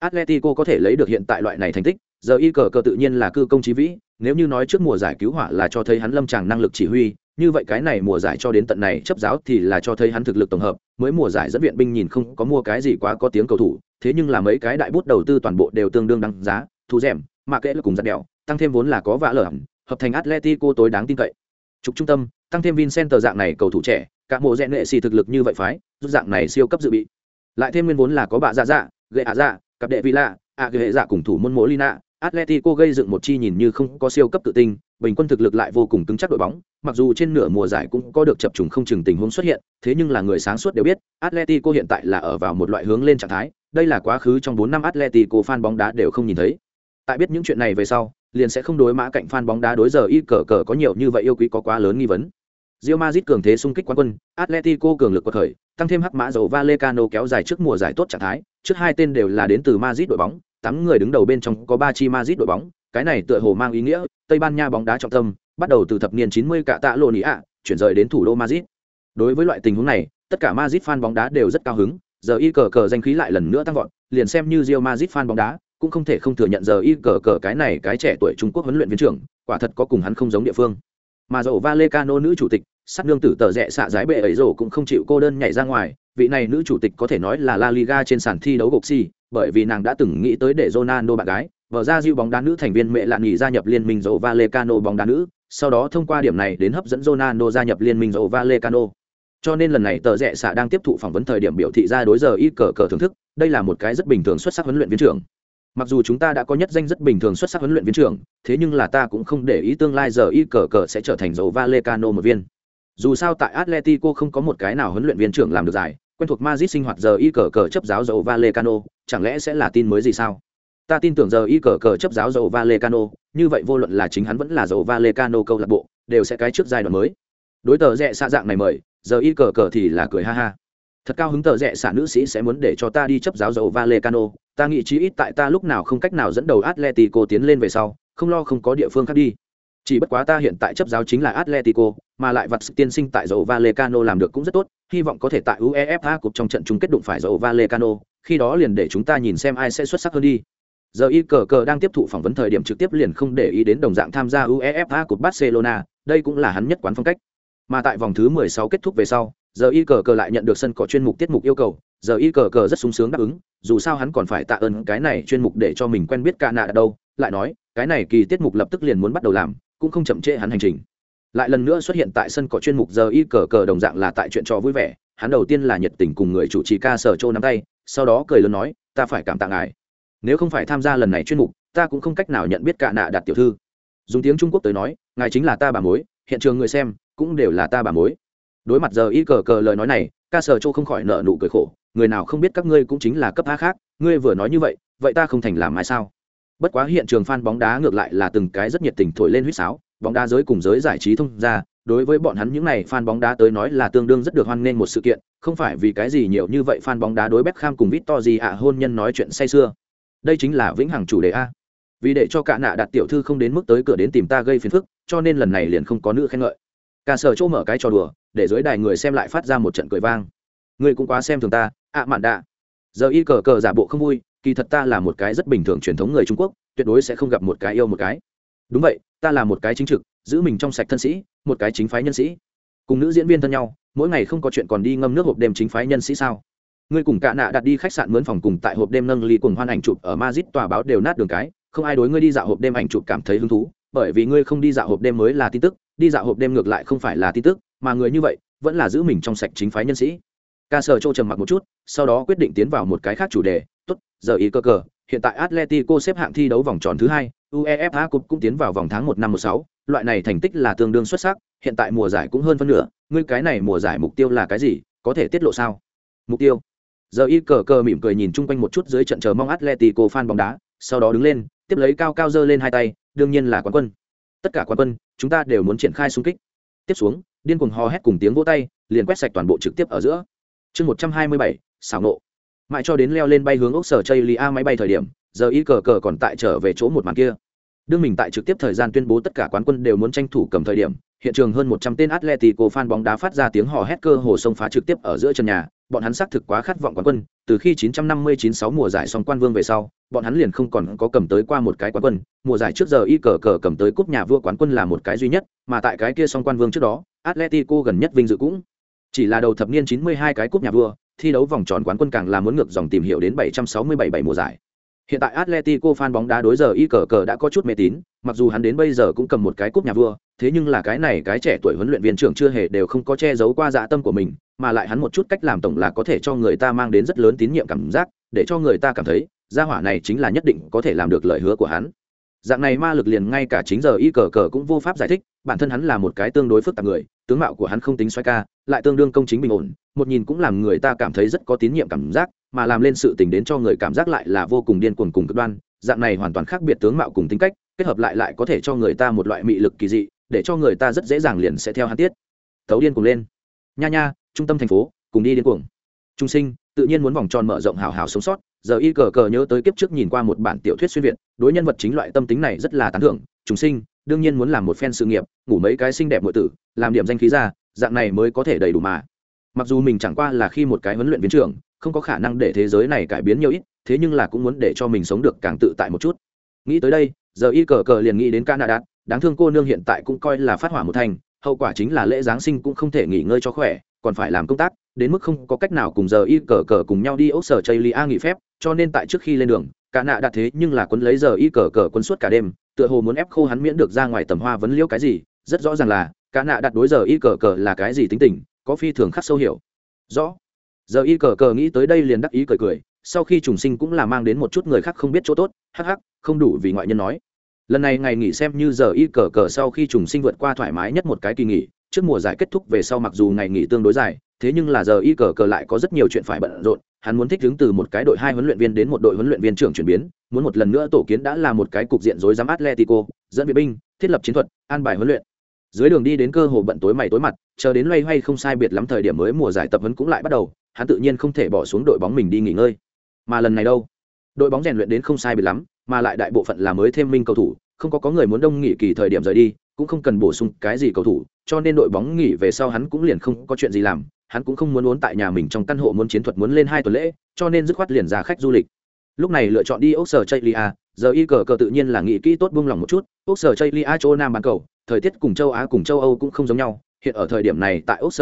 Atletico có thể lấy được hiện tại loại này thành tích, giờ y cờ cờ tự nhiên là cư công chí vĩ, nếu như nói trước mùa giải cứu hỏa là cho thấy hắn lâm tràng năng lực chỉ huy, như vậy cái này mùa giải cho đến tận này chấp giáo thì là cho thấy hắn thực lực tổng hợp, mới mùa giải dẫn viện binh nhìn không có mua cái gì quá có tiếng cầu thủ, thế nhưng là mấy cái đại bút đầu tư toàn bộ đều tương đương đăng giá, thu rèm, mà kệ là cùng giật đèo, tăng thêm vốn là có vạ lở hợp thành Atletico tối đáng tin cậy. Trục trung tâm, tăng thêm Vincent dạng này cầu thủ trẻ, cả mùa rèn nghệ xì thực lực như vậy phái, rút dạng này siêu cấp dự bị. Lại thêm nguyên vốn là có bạ dạ dạ, gậy ạ dạ, cặp đệ Villa, ạ à, hệ dạ cùng thủ môn Molina, Atletico gây dựng một chi nhìn như không có siêu cấp tự tin, bình quân thực lực lại vô cùng cứng chắc đội bóng, mặc dù trên nửa mùa giải cũng có được chập trùng không chừng tình huống xuất hiện, thế nhưng là người sáng suốt đều biết, Atletico hiện tại là ở vào một loại hướng lên trạng thái, đây là quá khứ trong 4 năm Atletico fan bóng đá đều không nhìn thấy. Tại biết những chuyện này về sau, liền sẽ không đối mã cạnh fan bóng đá đối giờ y cờ cờ có nhiều như vậy yêu quý có quá lớn nghi vấn. Real Madrid cường thế xung kích quán quân, Atletico cường lực quật khởi, tăng thêm hắc mã dầu Vallecano kéo dài trước mùa giải tốt trạng thái, trước hai tên đều là đến từ Madrid đội bóng, tám người đứng đầu bên trong có ba chi Madrid đội bóng, cái này tựa hồ mang ý nghĩa Tây Ban Nha bóng đá trọng tâm, bắt đầu từ thập niên 90 cả tạ lộ nỉ ạ, chuyển rời đến thủ đô Madrid. Đối với loại tình huống này, tất cả Madrid fan bóng đá đều rất cao hứng, giờ y cờ cờ danh khí lại lần nữa tăng vọt, liền xem như Real Madrid fan bóng đá, cũng không thể không thừa nhận giờ y cờ cờ cái này cái trẻ tuổi Trung Quốc huấn luyện viên trưởng, quả thật có cùng hắn không giống địa phương. Mà dầu valecano nữ chủ tịch, sát nương tử tờ rẽ xạ giái bệ ấy rổ cũng không chịu cô đơn nhảy ra ngoài, vị này nữ chủ tịch có thể nói là La Liga trên sàn thi đấu gục si, bởi vì nàng đã từng nghĩ tới để Ronaldo bạn gái, vợ ra diêu bóng đá nữ thành viên mẹ lạn nghỉ gia nhập liên minh dầu valecano bóng đá nữ, sau đó thông qua điểm này đến hấp dẫn Ronaldo gia nhập liên minh dầu valecano Cho nên lần này tờ rẽ xạ đang tiếp thụ phỏng vấn thời điểm biểu thị ra đối giờ ít cờ cờ thưởng thức, đây là một cái rất bình thường xuất sắc huấn luyện viên trưởng. Mặc dù chúng ta đã có nhất danh rất bình thường xuất sắc huấn luyện viên trưởng, thế nhưng là ta cũng không để ý tương lai giờ y cờ cờ sẽ trở thành dầu Vallecano một viên. Dù sao tại Atletico không có một cái nào huấn luyện viên trưởng làm được giải, quen thuộc Madrid sinh hoạt giờ y cờ cờ chấp giáo dầu Vallecano, chẳng lẽ sẽ là tin mới gì sao? Ta tin tưởng giờ y cờ cờ chấp giáo dầu Vallecano, như vậy vô luận là chính hắn vẫn là dầu Vallecano câu lạc bộ, đều sẽ cái trước giai đoạn mới. Đối tờ rẻ xa dạng này mời, giờ y cờ cờ thì là cười ha ha. Thật cao hứng tờ rẻ xả nữ sĩ sẽ muốn để cho ta đi chấp giáo dầu Vallecano, ta nghĩ chí ít tại ta lúc nào không cách nào dẫn đầu Atletico tiến lên về sau, không lo không có địa phương khác đi. Chỉ bất quá ta hiện tại chấp giáo chính là Atletico, mà lại vật tiên sinh tại dầu Valecano làm được cũng rất tốt, hy vọng có thể tại UEFA cục trong trận chung kết đụng phải dầu Valecano, khi đó liền để chúng ta nhìn xem ai sẽ xuất sắc hơn đi. Giờ y cờ cờ đang tiếp thụ phỏng vấn thời điểm trực tiếp liền không để ý đến đồng dạng tham gia UEFA cục Barcelona, đây cũng là hắn nhất quán phong cách. Mà tại vòng thứ 16 kết thúc về sau, giờ y cờ cờ lại nhận được sân cỏ chuyên mục tiết mục yêu cầu, giờ y cờ cờ rất sung sướng đáp ứng, dù sao hắn còn phải tạ ơn cái này chuyên mục để cho mình quen biết cả nạ ở đâu, lại nói, cái này kỳ tiết mục lập tức liền muốn bắt đầu làm, cũng không chậm trễ hắn hành trình. Lại lần nữa xuất hiện tại sân cỏ chuyên mục giờ y cờ cờ đồng dạng là tại chuyện trò vui vẻ hắn đầu tiên là nhiệt tình cùng người chủ trì ca sở châu nắm tay sau đó cười lớn nói ta phải cảm tạ ngài. Nếu không phải tham gia lần này chuyên mục ta cũng không cách nào nhận biết cả nạ đạt tiểu thư. Dùng tiếng trung quốc tới nói ngài chính là ta bà mối hiện trường người xem cũng đều là ta bà mối. Đối mặt giờ y cờ cờ lời nói này ca sở châu không khỏi nợ nụ cười khổ người nào không biết các ngươi cũng chính là cấp a khác, ngươi vừa nói như vậy vậy ta không thành làm mai sao? Bất quá hiện trường fan bóng đá ngược lại là từng cái rất nhiệt tình thổi lên huýt sáo, bóng đá giới cùng giới giải trí thông ra, đối với bọn hắn những này fan bóng đá tới nói là tương đương rất được hoan nghênh một sự kiện, không phải vì cái gì nhiều như vậy fan bóng đá đối Beckham cùng Victory ạ hôn nhân nói chuyện say xưa đây chính là vĩnh hằng chủ đề a. Vì để cho cả nạ đặt tiểu thư không đến mức tới cửa đến tìm ta gây phiền phức, cho nên lần này liền không có nữ khen ngợi. Cả sở chỗ mở cái trò đùa, để dưới đài người xem lại phát ra một trận cười vang ngươi cũng quá xem thường ta, ạ mạn đạ. Giờ y cờ cờ giả bộ không vui, kỳ thật ta là một cái rất bình thường truyền thống người trung quốc, tuyệt đối sẽ không gặp một cái yêu một cái. Đúng vậy, ta là một cái chính trực, giữ mình trong sạch thân sĩ, một cái chính phái nhân sĩ. Cùng nữ diễn viên thân nhau, mỗi ngày không có chuyện còn đi ngâm nước hộp đêm chính phái nhân sĩ sao? Ngươi cùng cạ nạ đặt đi khách sạn mướn phòng cùng tại hộp đêm nâng ly cùng hoan ảnh chụp ở mazit tòa báo đều nát đường cái, không ai đối ngươi đi dạo hộp đêm ảnh chụp cảm thấy hứng thú, bởi vì ngươi không đi dạo hộp đêm mới là tin tức, đi dạo hộp đêm ngược lại không phải là tin tức, mà người như vậy vẫn là giữ mình trong sạch chính phái nhân sĩ ca sở châu trầm mặc một chút, sau đó quyết định tiến vào một cái khác chủ đề, tốt, giờ ý cơ cờ, hiện tại atletico xếp hạng thi đấu vòng tròn thứ hai, uefa cup cũng tiến vào vòng tháng một năm một sáu, loại này thành tích là tương đương xuất sắc, hiện tại mùa giải cũng hơn phân nửa, ngươi cái này mùa giải mục tiêu là cái gì, có thể tiết lộ sao? Mục tiêu. Giờ y cờ cờ mỉm cười nhìn chung quanh một chút dưới trận chờ mong atletico fan bóng đá, sau đó đứng lên, tiếp lấy cao cao dơ lên hai tay, đương nhiên là quán quân. Tất cả quán quân, chúng ta đều muốn triển khai xung kích. Tiếp xuống, điên cuồng hò hét cùng tiếng vỗ tay, liền quét sạch toàn bộ trực tiếp ở giữa chương một trăm hai mươi bảy, xảo nộ mãi cho đến leo lên bay hướng ốc sở chây lia máy bay thời điểm, giờ y cờ cờ còn tại trở về chỗ một màn kia. Đương mình tại trực tiếp thời gian tuyên bố tất cả quán quân đều muốn tranh thủ cầm thời điểm, hiện trường hơn một trăm tên atletico fan bóng đá phát ra tiếng hò hét cơ hồ sông phá trực tiếp ở giữa chân nhà, bọn hắn xác thực quá khát vọng quán quân, từ khi 959-6 mùa giải xong quan vương về sau, bọn hắn liền không còn có cầm tới qua một cái quán quân, mùa giải trước giờ y cờ cờ cầm tới cúp nhà vua quán quân là một cái duy nhất, mà tại cái kia xong quan vương trước đó, atletico gần nhất vinh dự cũng chỉ là đầu thập niên 92 cái cúp nhà vua thi đấu vòng tròn quán quân càng là muốn ngược dòng tìm hiểu đến 767 bảy mùa giải Hiện tại Atletico fan bóng đá đối giờ y cờ cờ đã có chút mê tín, mặc dù hắn đến bây giờ cũng cầm một cái cúp nhà vua, thế nhưng là cái này cái trẻ tuổi huấn luyện viên trưởng chưa hề đều không có che giấu qua dạ tâm của mình, mà lại hắn một chút cách làm tổng là có thể cho người ta mang đến rất lớn tín nhiệm cảm giác, để cho người ta cảm thấy, gia hỏa này chính là nhất định có thể làm được lời hứa của hắn. Dạng này ma lực liền ngay cả chính giờ y cờ cờ cũng vô pháp giải thích, bản thân hắn là một cái tương đối phức tạp người, tướng mạo của hắn không tính xoay ca, lại tương đương công chính bình ổn, một nhìn cũng làm người ta cảm thấy rất có tín nhiệm cảm giác, mà làm lên sự tình đến cho người cảm giác lại là vô cùng điên cuồng cùng cực đoan dạng này hoàn toàn khác biệt tướng mạo cùng tính cách kết hợp lại lại có thể cho người ta một loại mị lực kỳ dị để cho người ta rất dễ dàng liền sẽ theo hắn tiết. Tấu điên cuồng lên. Nha nha trung tâm thành phố cùng đi điên cuồng. Trung sinh tự nhiên muốn vòng tròn mở rộng hào hào sống sót giờ y cờ cờ nhớ tới kiếp trước nhìn qua một bản tiểu thuyết xuyên việt đối nhân vật chính loại tâm tính này rất là tán thưởng. Trung sinh đương nhiên muốn làm một phen sự nghiệp, ngủ mấy cái xinh đẹp nội tử, làm điểm danh khí ra, dạng này mới có thể đầy đủ mà. Mặc dù mình chẳng qua là khi một cái huấn luyện viên trưởng, không có khả năng để thế giới này cải biến nhiều ít, thế nhưng là cũng muốn để cho mình sống được càng tự tại một chút. Nghĩ tới đây, giờ y cờ cờ liền nghĩ đến canada, đáng thương cô nương hiện tại cũng coi là phát hỏa một thành, hậu quả chính là lễ giáng sinh cũng không thể nghỉ ngơi cho khỏe, còn phải làm công tác, đến mức không có cách nào cùng giờ y cờ cờ cùng nhau đi ốc sở chây lia nghỉ phép, cho nên tại trước khi lên đường cả nạ đạt thế nhưng là quấn lấy giờ y cờ cờ quấn suốt cả đêm tựa hồ muốn ép khô hắn miễn được ra ngoài tầm hoa vấn liễu cái gì, rất rõ ràng là cá nạ đặt đối giờ y cờ cờ là cái gì tính tình, có phi thường khắc sâu hiểu. Rõ. Giờ y cờ cờ nghĩ tới đây liền đắc ý cười cười, sau khi trùng sinh cũng là mang đến một chút người khác không biết chỗ tốt, hắc hắc, không đủ vì ngoại nhân nói. Lần này ngày nghỉ xem như giờ y cờ cờ sau khi trùng sinh vượt qua thoải mái nhất một cái kỳ nghỉ, trước mùa giải kết thúc về sau mặc dù ngày nghỉ tương đối dài thế nhưng là giờ y cờ cờ lại có rất nhiều chuyện phải bận rộn, hắn muốn thích đứng từ một cái đội hai huấn luyện viên đến một đội huấn luyện viên trưởng chuyển biến, muốn một lần nữa tổ kiến đã là một cái cục diện rối rắm atletico, dẫn vệ binh, thiết lập chiến thuật, an bài huấn luyện. Dưới đường đi đến cơ hồ bận tối mày tối mặt, chờ đến loay hoay không sai biệt lắm thời điểm mới mùa giải tập huấn cũng lại bắt đầu, hắn tự nhiên không thể bỏ xuống đội bóng mình đi nghỉ ngơi. Mà lần này đâu? Đội bóng rèn luyện đến không sai biệt lắm, mà lại đại bộ phận là mới thêm minh cầu thủ, không có có người muốn đông nghỉ kỳ thời điểm rời đi, cũng không cần bổ sung cái gì cầu thủ cho nên đội bóng nghỉ về sau hắn cũng liền không có chuyện gì làm hắn cũng không muốn muốn tại nhà mình trong căn hộ muốn chiến thuật muốn lên hai tuần lễ cho nên dứt khoát liền ra khách du lịch. Lúc này lựa chọn đi ốc giờ y cờ cờ tự nhiên là nghĩ kỹ tốt buông lòng một chút. Ốc sở chỗ nam bán cầu thời tiết cùng châu á cùng châu âu cũng không giống nhau. Hiện ở thời điểm này tại ốc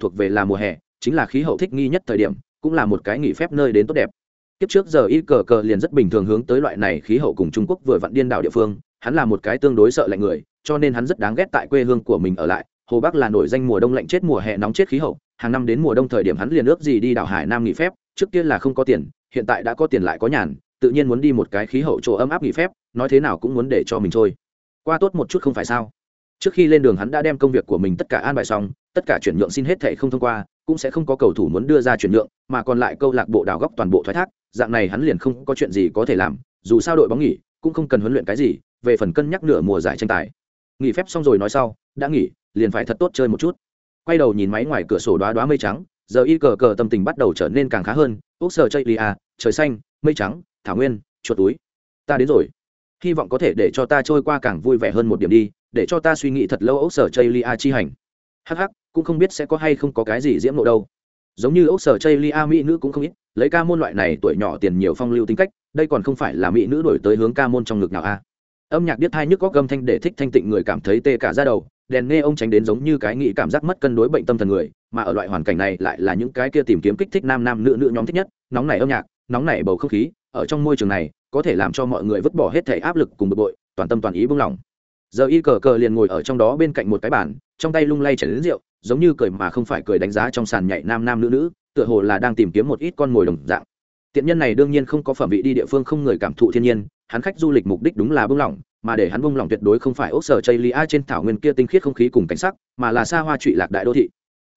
thuộc về là mùa hè chính là khí hậu thích nghi nhất thời điểm cũng là một cái nghỉ phép nơi đến tốt đẹp. Tiếp trước giờ y cờ cờ liền rất bình thường hướng tới loại này khí hậu cùng Trung Quốc vừa vặn điên đảo địa phương, hắn là một cái tương đối sợ lạnh người, cho nên hắn rất đáng ghét tại quê hương của mình ở lại. Hồ Bắc là nổi danh mùa đông lạnh chết mùa hè nóng chết khí hậu, hàng năm đến mùa đông thời điểm hắn liền ước gì đi đảo Hải Nam nghỉ phép, trước kia là không có tiền, hiện tại đã có tiền lại có nhàn, tự nhiên muốn đi một cái khí hậu chỗ ấm áp nghỉ phép, nói thế nào cũng muốn để cho mình trôi, Qua tốt một chút không phải sao? Trước khi lên đường hắn đã đem công việc của mình tất cả an bài xong, tất cả chuyển nhượng xin hết thảy không thông qua, cũng sẽ không có cầu thủ muốn đưa ra chuyển nhượng, mà còn lại câu lạc bộ đào góc toàn bộ thoái thác, dạng này hắn liền không có chuyện gì có thể làm dù sao đội bóng nghỉ cũng không cần huấn luyện cái gì về phần cân nhắc nửa mùa giải tranh tài. Nghỉ phép xong rồi nói sau, đã nghỉ, liền phải thật tốt chơi một chút. Quay đầu nhìn máy ngoài cửa sổ đoá đoá mây trắng, giờ y cờ cờ tâm tình bắt đầu trở nên càng khá hơn. Ốc sờ chơi lia à, trời xanh, mây trắng, thảo nguyên, chuột túi. Ta đến rồi. Hy vọng có thể để cho ta trôi qua càng vui vẻ hơn một điểm đi, để cho ta suy nghĩ thật lâu ốc sở chơi lia à chi hành. Hh cũng không biết sẽ có hay không có cái gì diễm lộ đâu. Giống như ốc sở chơi lia à mỹ nữ cũng không ít, lấy ca môn loại này tuổi nhỏ tiền nhiều phong lưu tính cách, đây còn không phải là mỹ nữ đổi tới hướng ca môn trong ngực nào a âm nhạc điếc thai nhức có gâm thanh để thích thanh tịnh người cảm thấy tê cả ra đầu, đèn nghe ông tránh đến giống như cái nghĩ cảm giác mất cân đối bệnh tâm thần người, mà ở loại hoàn cảnh này lại là những cái kia tìm kiếm kích thích nam nam nữ nữ nhóm thích nhất, nóng này âm nhạc, nóng này bầu không khí, ở trong môi trường này, có thể làm cho mọi người vứt bỏ hết thể áp lực cùng bực bội, toàn tâm toàn ý buông lỏng. Giờ y cờ cờ liền ngồi ở trong đó bên cạnh một cái bàn, trong tay lung lay chảy đến rượu, giống như cười mà không phải cười đánh giá trong sàn nhảy nam nam nữ nữ, tựa hồ là đang tìm kiếm một ít con mồi đồng dạng. Tiện nhân này đương nhiên không có phẩm vị đi địa phương không người cảm thụ thiên nhiên hắn khách du lịch mục đích đúng là buông lỏng, mà để hắn buông lỏng tuyệt đối không phải ốc sở chây lia trên thảo nguyên kia tinh khiết không khí cùng cảnh sắc, mà là xa hoa trụy lạc đại đô thị.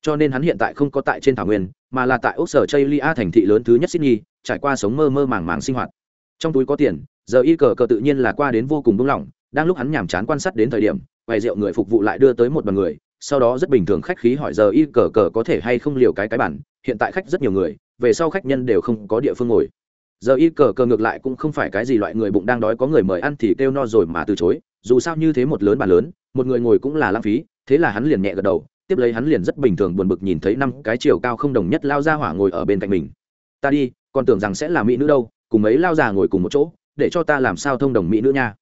Cho nên hắn hiện tại không có tại trên thảo nguyên, mà là tại ốc sở chây lia thành thị lớn thứ nhất sydney, trải qua sống mơ mơ màng màng sinh hoạt. Trong túi có tiền, giờ y cờ cờ tự nhiên là qua đến vô cùng buông lỏng, đang lúc hắn nhàm chán quan sát đến thời điểm, quầy rượu người phục vụ lại đưa tới một đoàn người, sau đó rất bình thường khách khí hỏi giờ y cờ cờ có thể hay không liều cái cái bản, hiện tại khách rất nhiều người, về sau khách nhân đều không có địa phương ngồi giờ y cờ cờ ngược lại cũng không phải cái gì loại người bụng đang đói có người mời ăn thì kêu no rồi mà từ chối. Dù sao như thế một lớn bàn lớn, một người ngồi cũng là lãng phí, thế là hắn liền nhẹ gật đầu, tiếp lấy hắn liền rất bình thường buồn bực nhìn thấy năm cái chiều cao không đồng nhất lao ra hỏa ngồi ở bên cạnh mình. Ta đi, còn tưởng rằng sẽ là mỹ nữ đâu, cùng mấy lao già ngồi cùng một chỗ, để cho ta làm sao thông đồng mỹ nữ nha.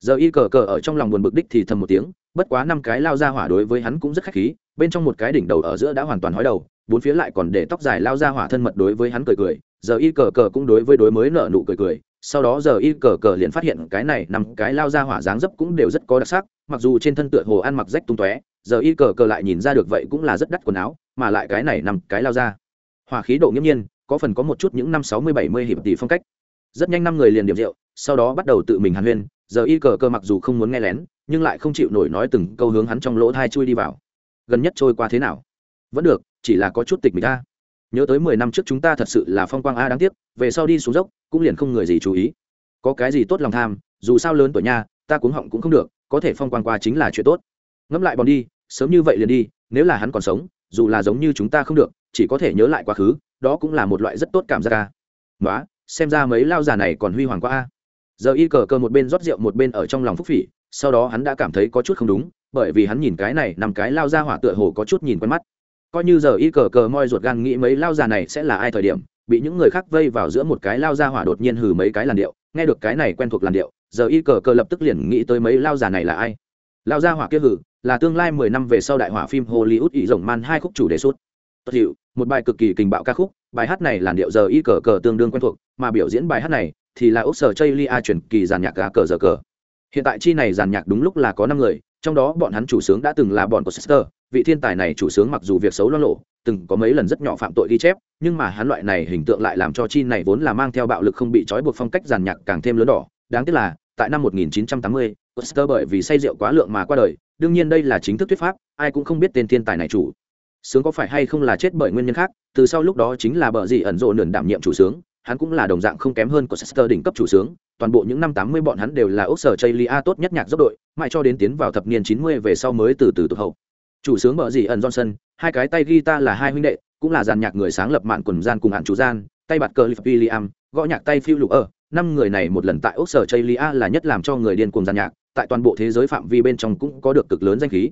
Giờ y cờ cờ ở trong lòng buồn bực đích thì thầm một tiếng, bất quá năm cái lao ra hỏa đối với hắn cũng rất khách khí, bên trong một cái đỉnh đầu ở giữa đã hoàn toàn hói đầu, bốn phía lại còn để tóc dài lao ra hỏa thân mật đối với hắn cười cười giờ y cờ cờ cũng đối với đối mới nợ nụ cười cười, sau đó giờ y cờ cờ liền phát hiện cái này nằm cái lao ra hỏa dáng dấp cũng đều rất có đặc sắc, mặc dù trên thân tựa hồ ăn mặc rách tung tóe, giờ y cờ cờ lại nhìn ra được vậy cũng là rất đắt quần áo, mà lại cái này nằm cái lao ra. Hỏa khí độ nghiêm nhiên, có phần có một chút những năm sáu mươi bảy mươi hiệp tỷ phong cách. Rất nhanh năm người liền điểm rượu, sau đó bắt đầu tự mình hàn huyên, giờ y cờ cờ mặc dù không muốn nghe lén, nhưng lại không chịu nổi nói từng câu hướng hắn trong lỗ thai chui đi vào. Gần nhất trôi qua thế nào? Vẫn được, chỉ là có chút tịch mình ta nhớ tới mười năm trước chúng ta thật sự là phong quang a đáng tiếc, về sau đi xuống dốc, cũng liền không người gì chú ý. Có cái gì tốt lòng tham, dù sao lớn tuổi nha, ta cuống họng cũng không được, có thể phong quang qua chính là chuyện tốt. Ngẫm lại bọn đi, sớm như vậy liền đi, nếu là hắn còn sống, dù là giống như chúng ta không được, chỉ có thể nhớ lại quá khứ, đó cũng là một loại rất tốt cảm giác ca nói xem ra mấy lao già này còn huy hoàng quá a. Giờ y cờ cờ một bên rót rượu một bên ở trong lòng phúc phỉ, sau đó hắn đã cảm thấy có chút không đúng, bởi vì hắn nhìn cái này, nằm cái lao ra hỏa tựa hồ có chút nhìn quen mắt coi như giờ y cờ cờ moi ruột gan nghĩ mấy lao già này sẽ là ai thời điểm bị những người khác vây vào giữa một cái lao ra hỏa đột nhiên hử mấy cái làn điệu nghe được cái này quen thuộc làn điệu giờ y cờ cờ lập tức liền nghĩ tới mấy lao già này là ai. Lao ra hỏa kia hử là tương lai mười năm về sau đại hỏa phim hollywood ý rồng man hai khúc chủ đề suốt. Tất hiệu một bài cực kỳ kình bạo ca khúc bài hát này làn điệu giờ y cờ cờ tương đương quen thuộc mà biểu diễn bài hát này thì là ốc sở chây lia chuyển kỳ giàn nhạc gà cờ giờ cờ. Hiện tại chi này giàn nhạc đúng lúc là có năm người trong đó bọn hắn chủ sướng đã từng là bọn của Sister, vị thiên tài này chủ sướng mặc dù việc xấu lo lộ, từng có mấy lần rất nhỏ phạm tội ghi chép, nhưng mà hắn loại này hình tượng lại làm cho chi này vốn là mang theo bạo lực không bị trói buộc phong cách giàn nhạc càng thêm lớn đỏ. Đáng tiếc là, tại năm 1980, Sister bởi vì say rượu quá lượng mà qua đời, đương nhiên đây là chính thức thuyết pháp, ai cũng không biết tên thiên tài này chủ. Sướng có phải hay không là chết bởi nguyên nhân khác, từ sau lúc đó chính là bờ gì ẩn rộ nườn đảm nhiệm chủ sướng, hắn cũng là đồng dạng không kém hơn của Sister đỉnh cấp chủ sướng, toàn bộ những năm 80 bọn hắn đều là ốc sở tốt nhất nhạc dốc đội, mãi cho đến tiến vào thập niên 90 về sau mới từ từ tụt hậu. Chủ sướng bờ gì ẩn Johnson, hai cái tay guitar là hai huynh đệ, cũng là dàn nhạc người sáng lập mạn quần gian cùng hạn chủ gian, tay bạt cờ William, gõ nhạc tay phiêu Lục ở, năm người này một lần tại ốc sở Chaylia là nhất làm cho người điên cuồng dàn nhạc, tại toàn bộ thế giới phạm vi bên trong cũng có được cực lớn danh khí.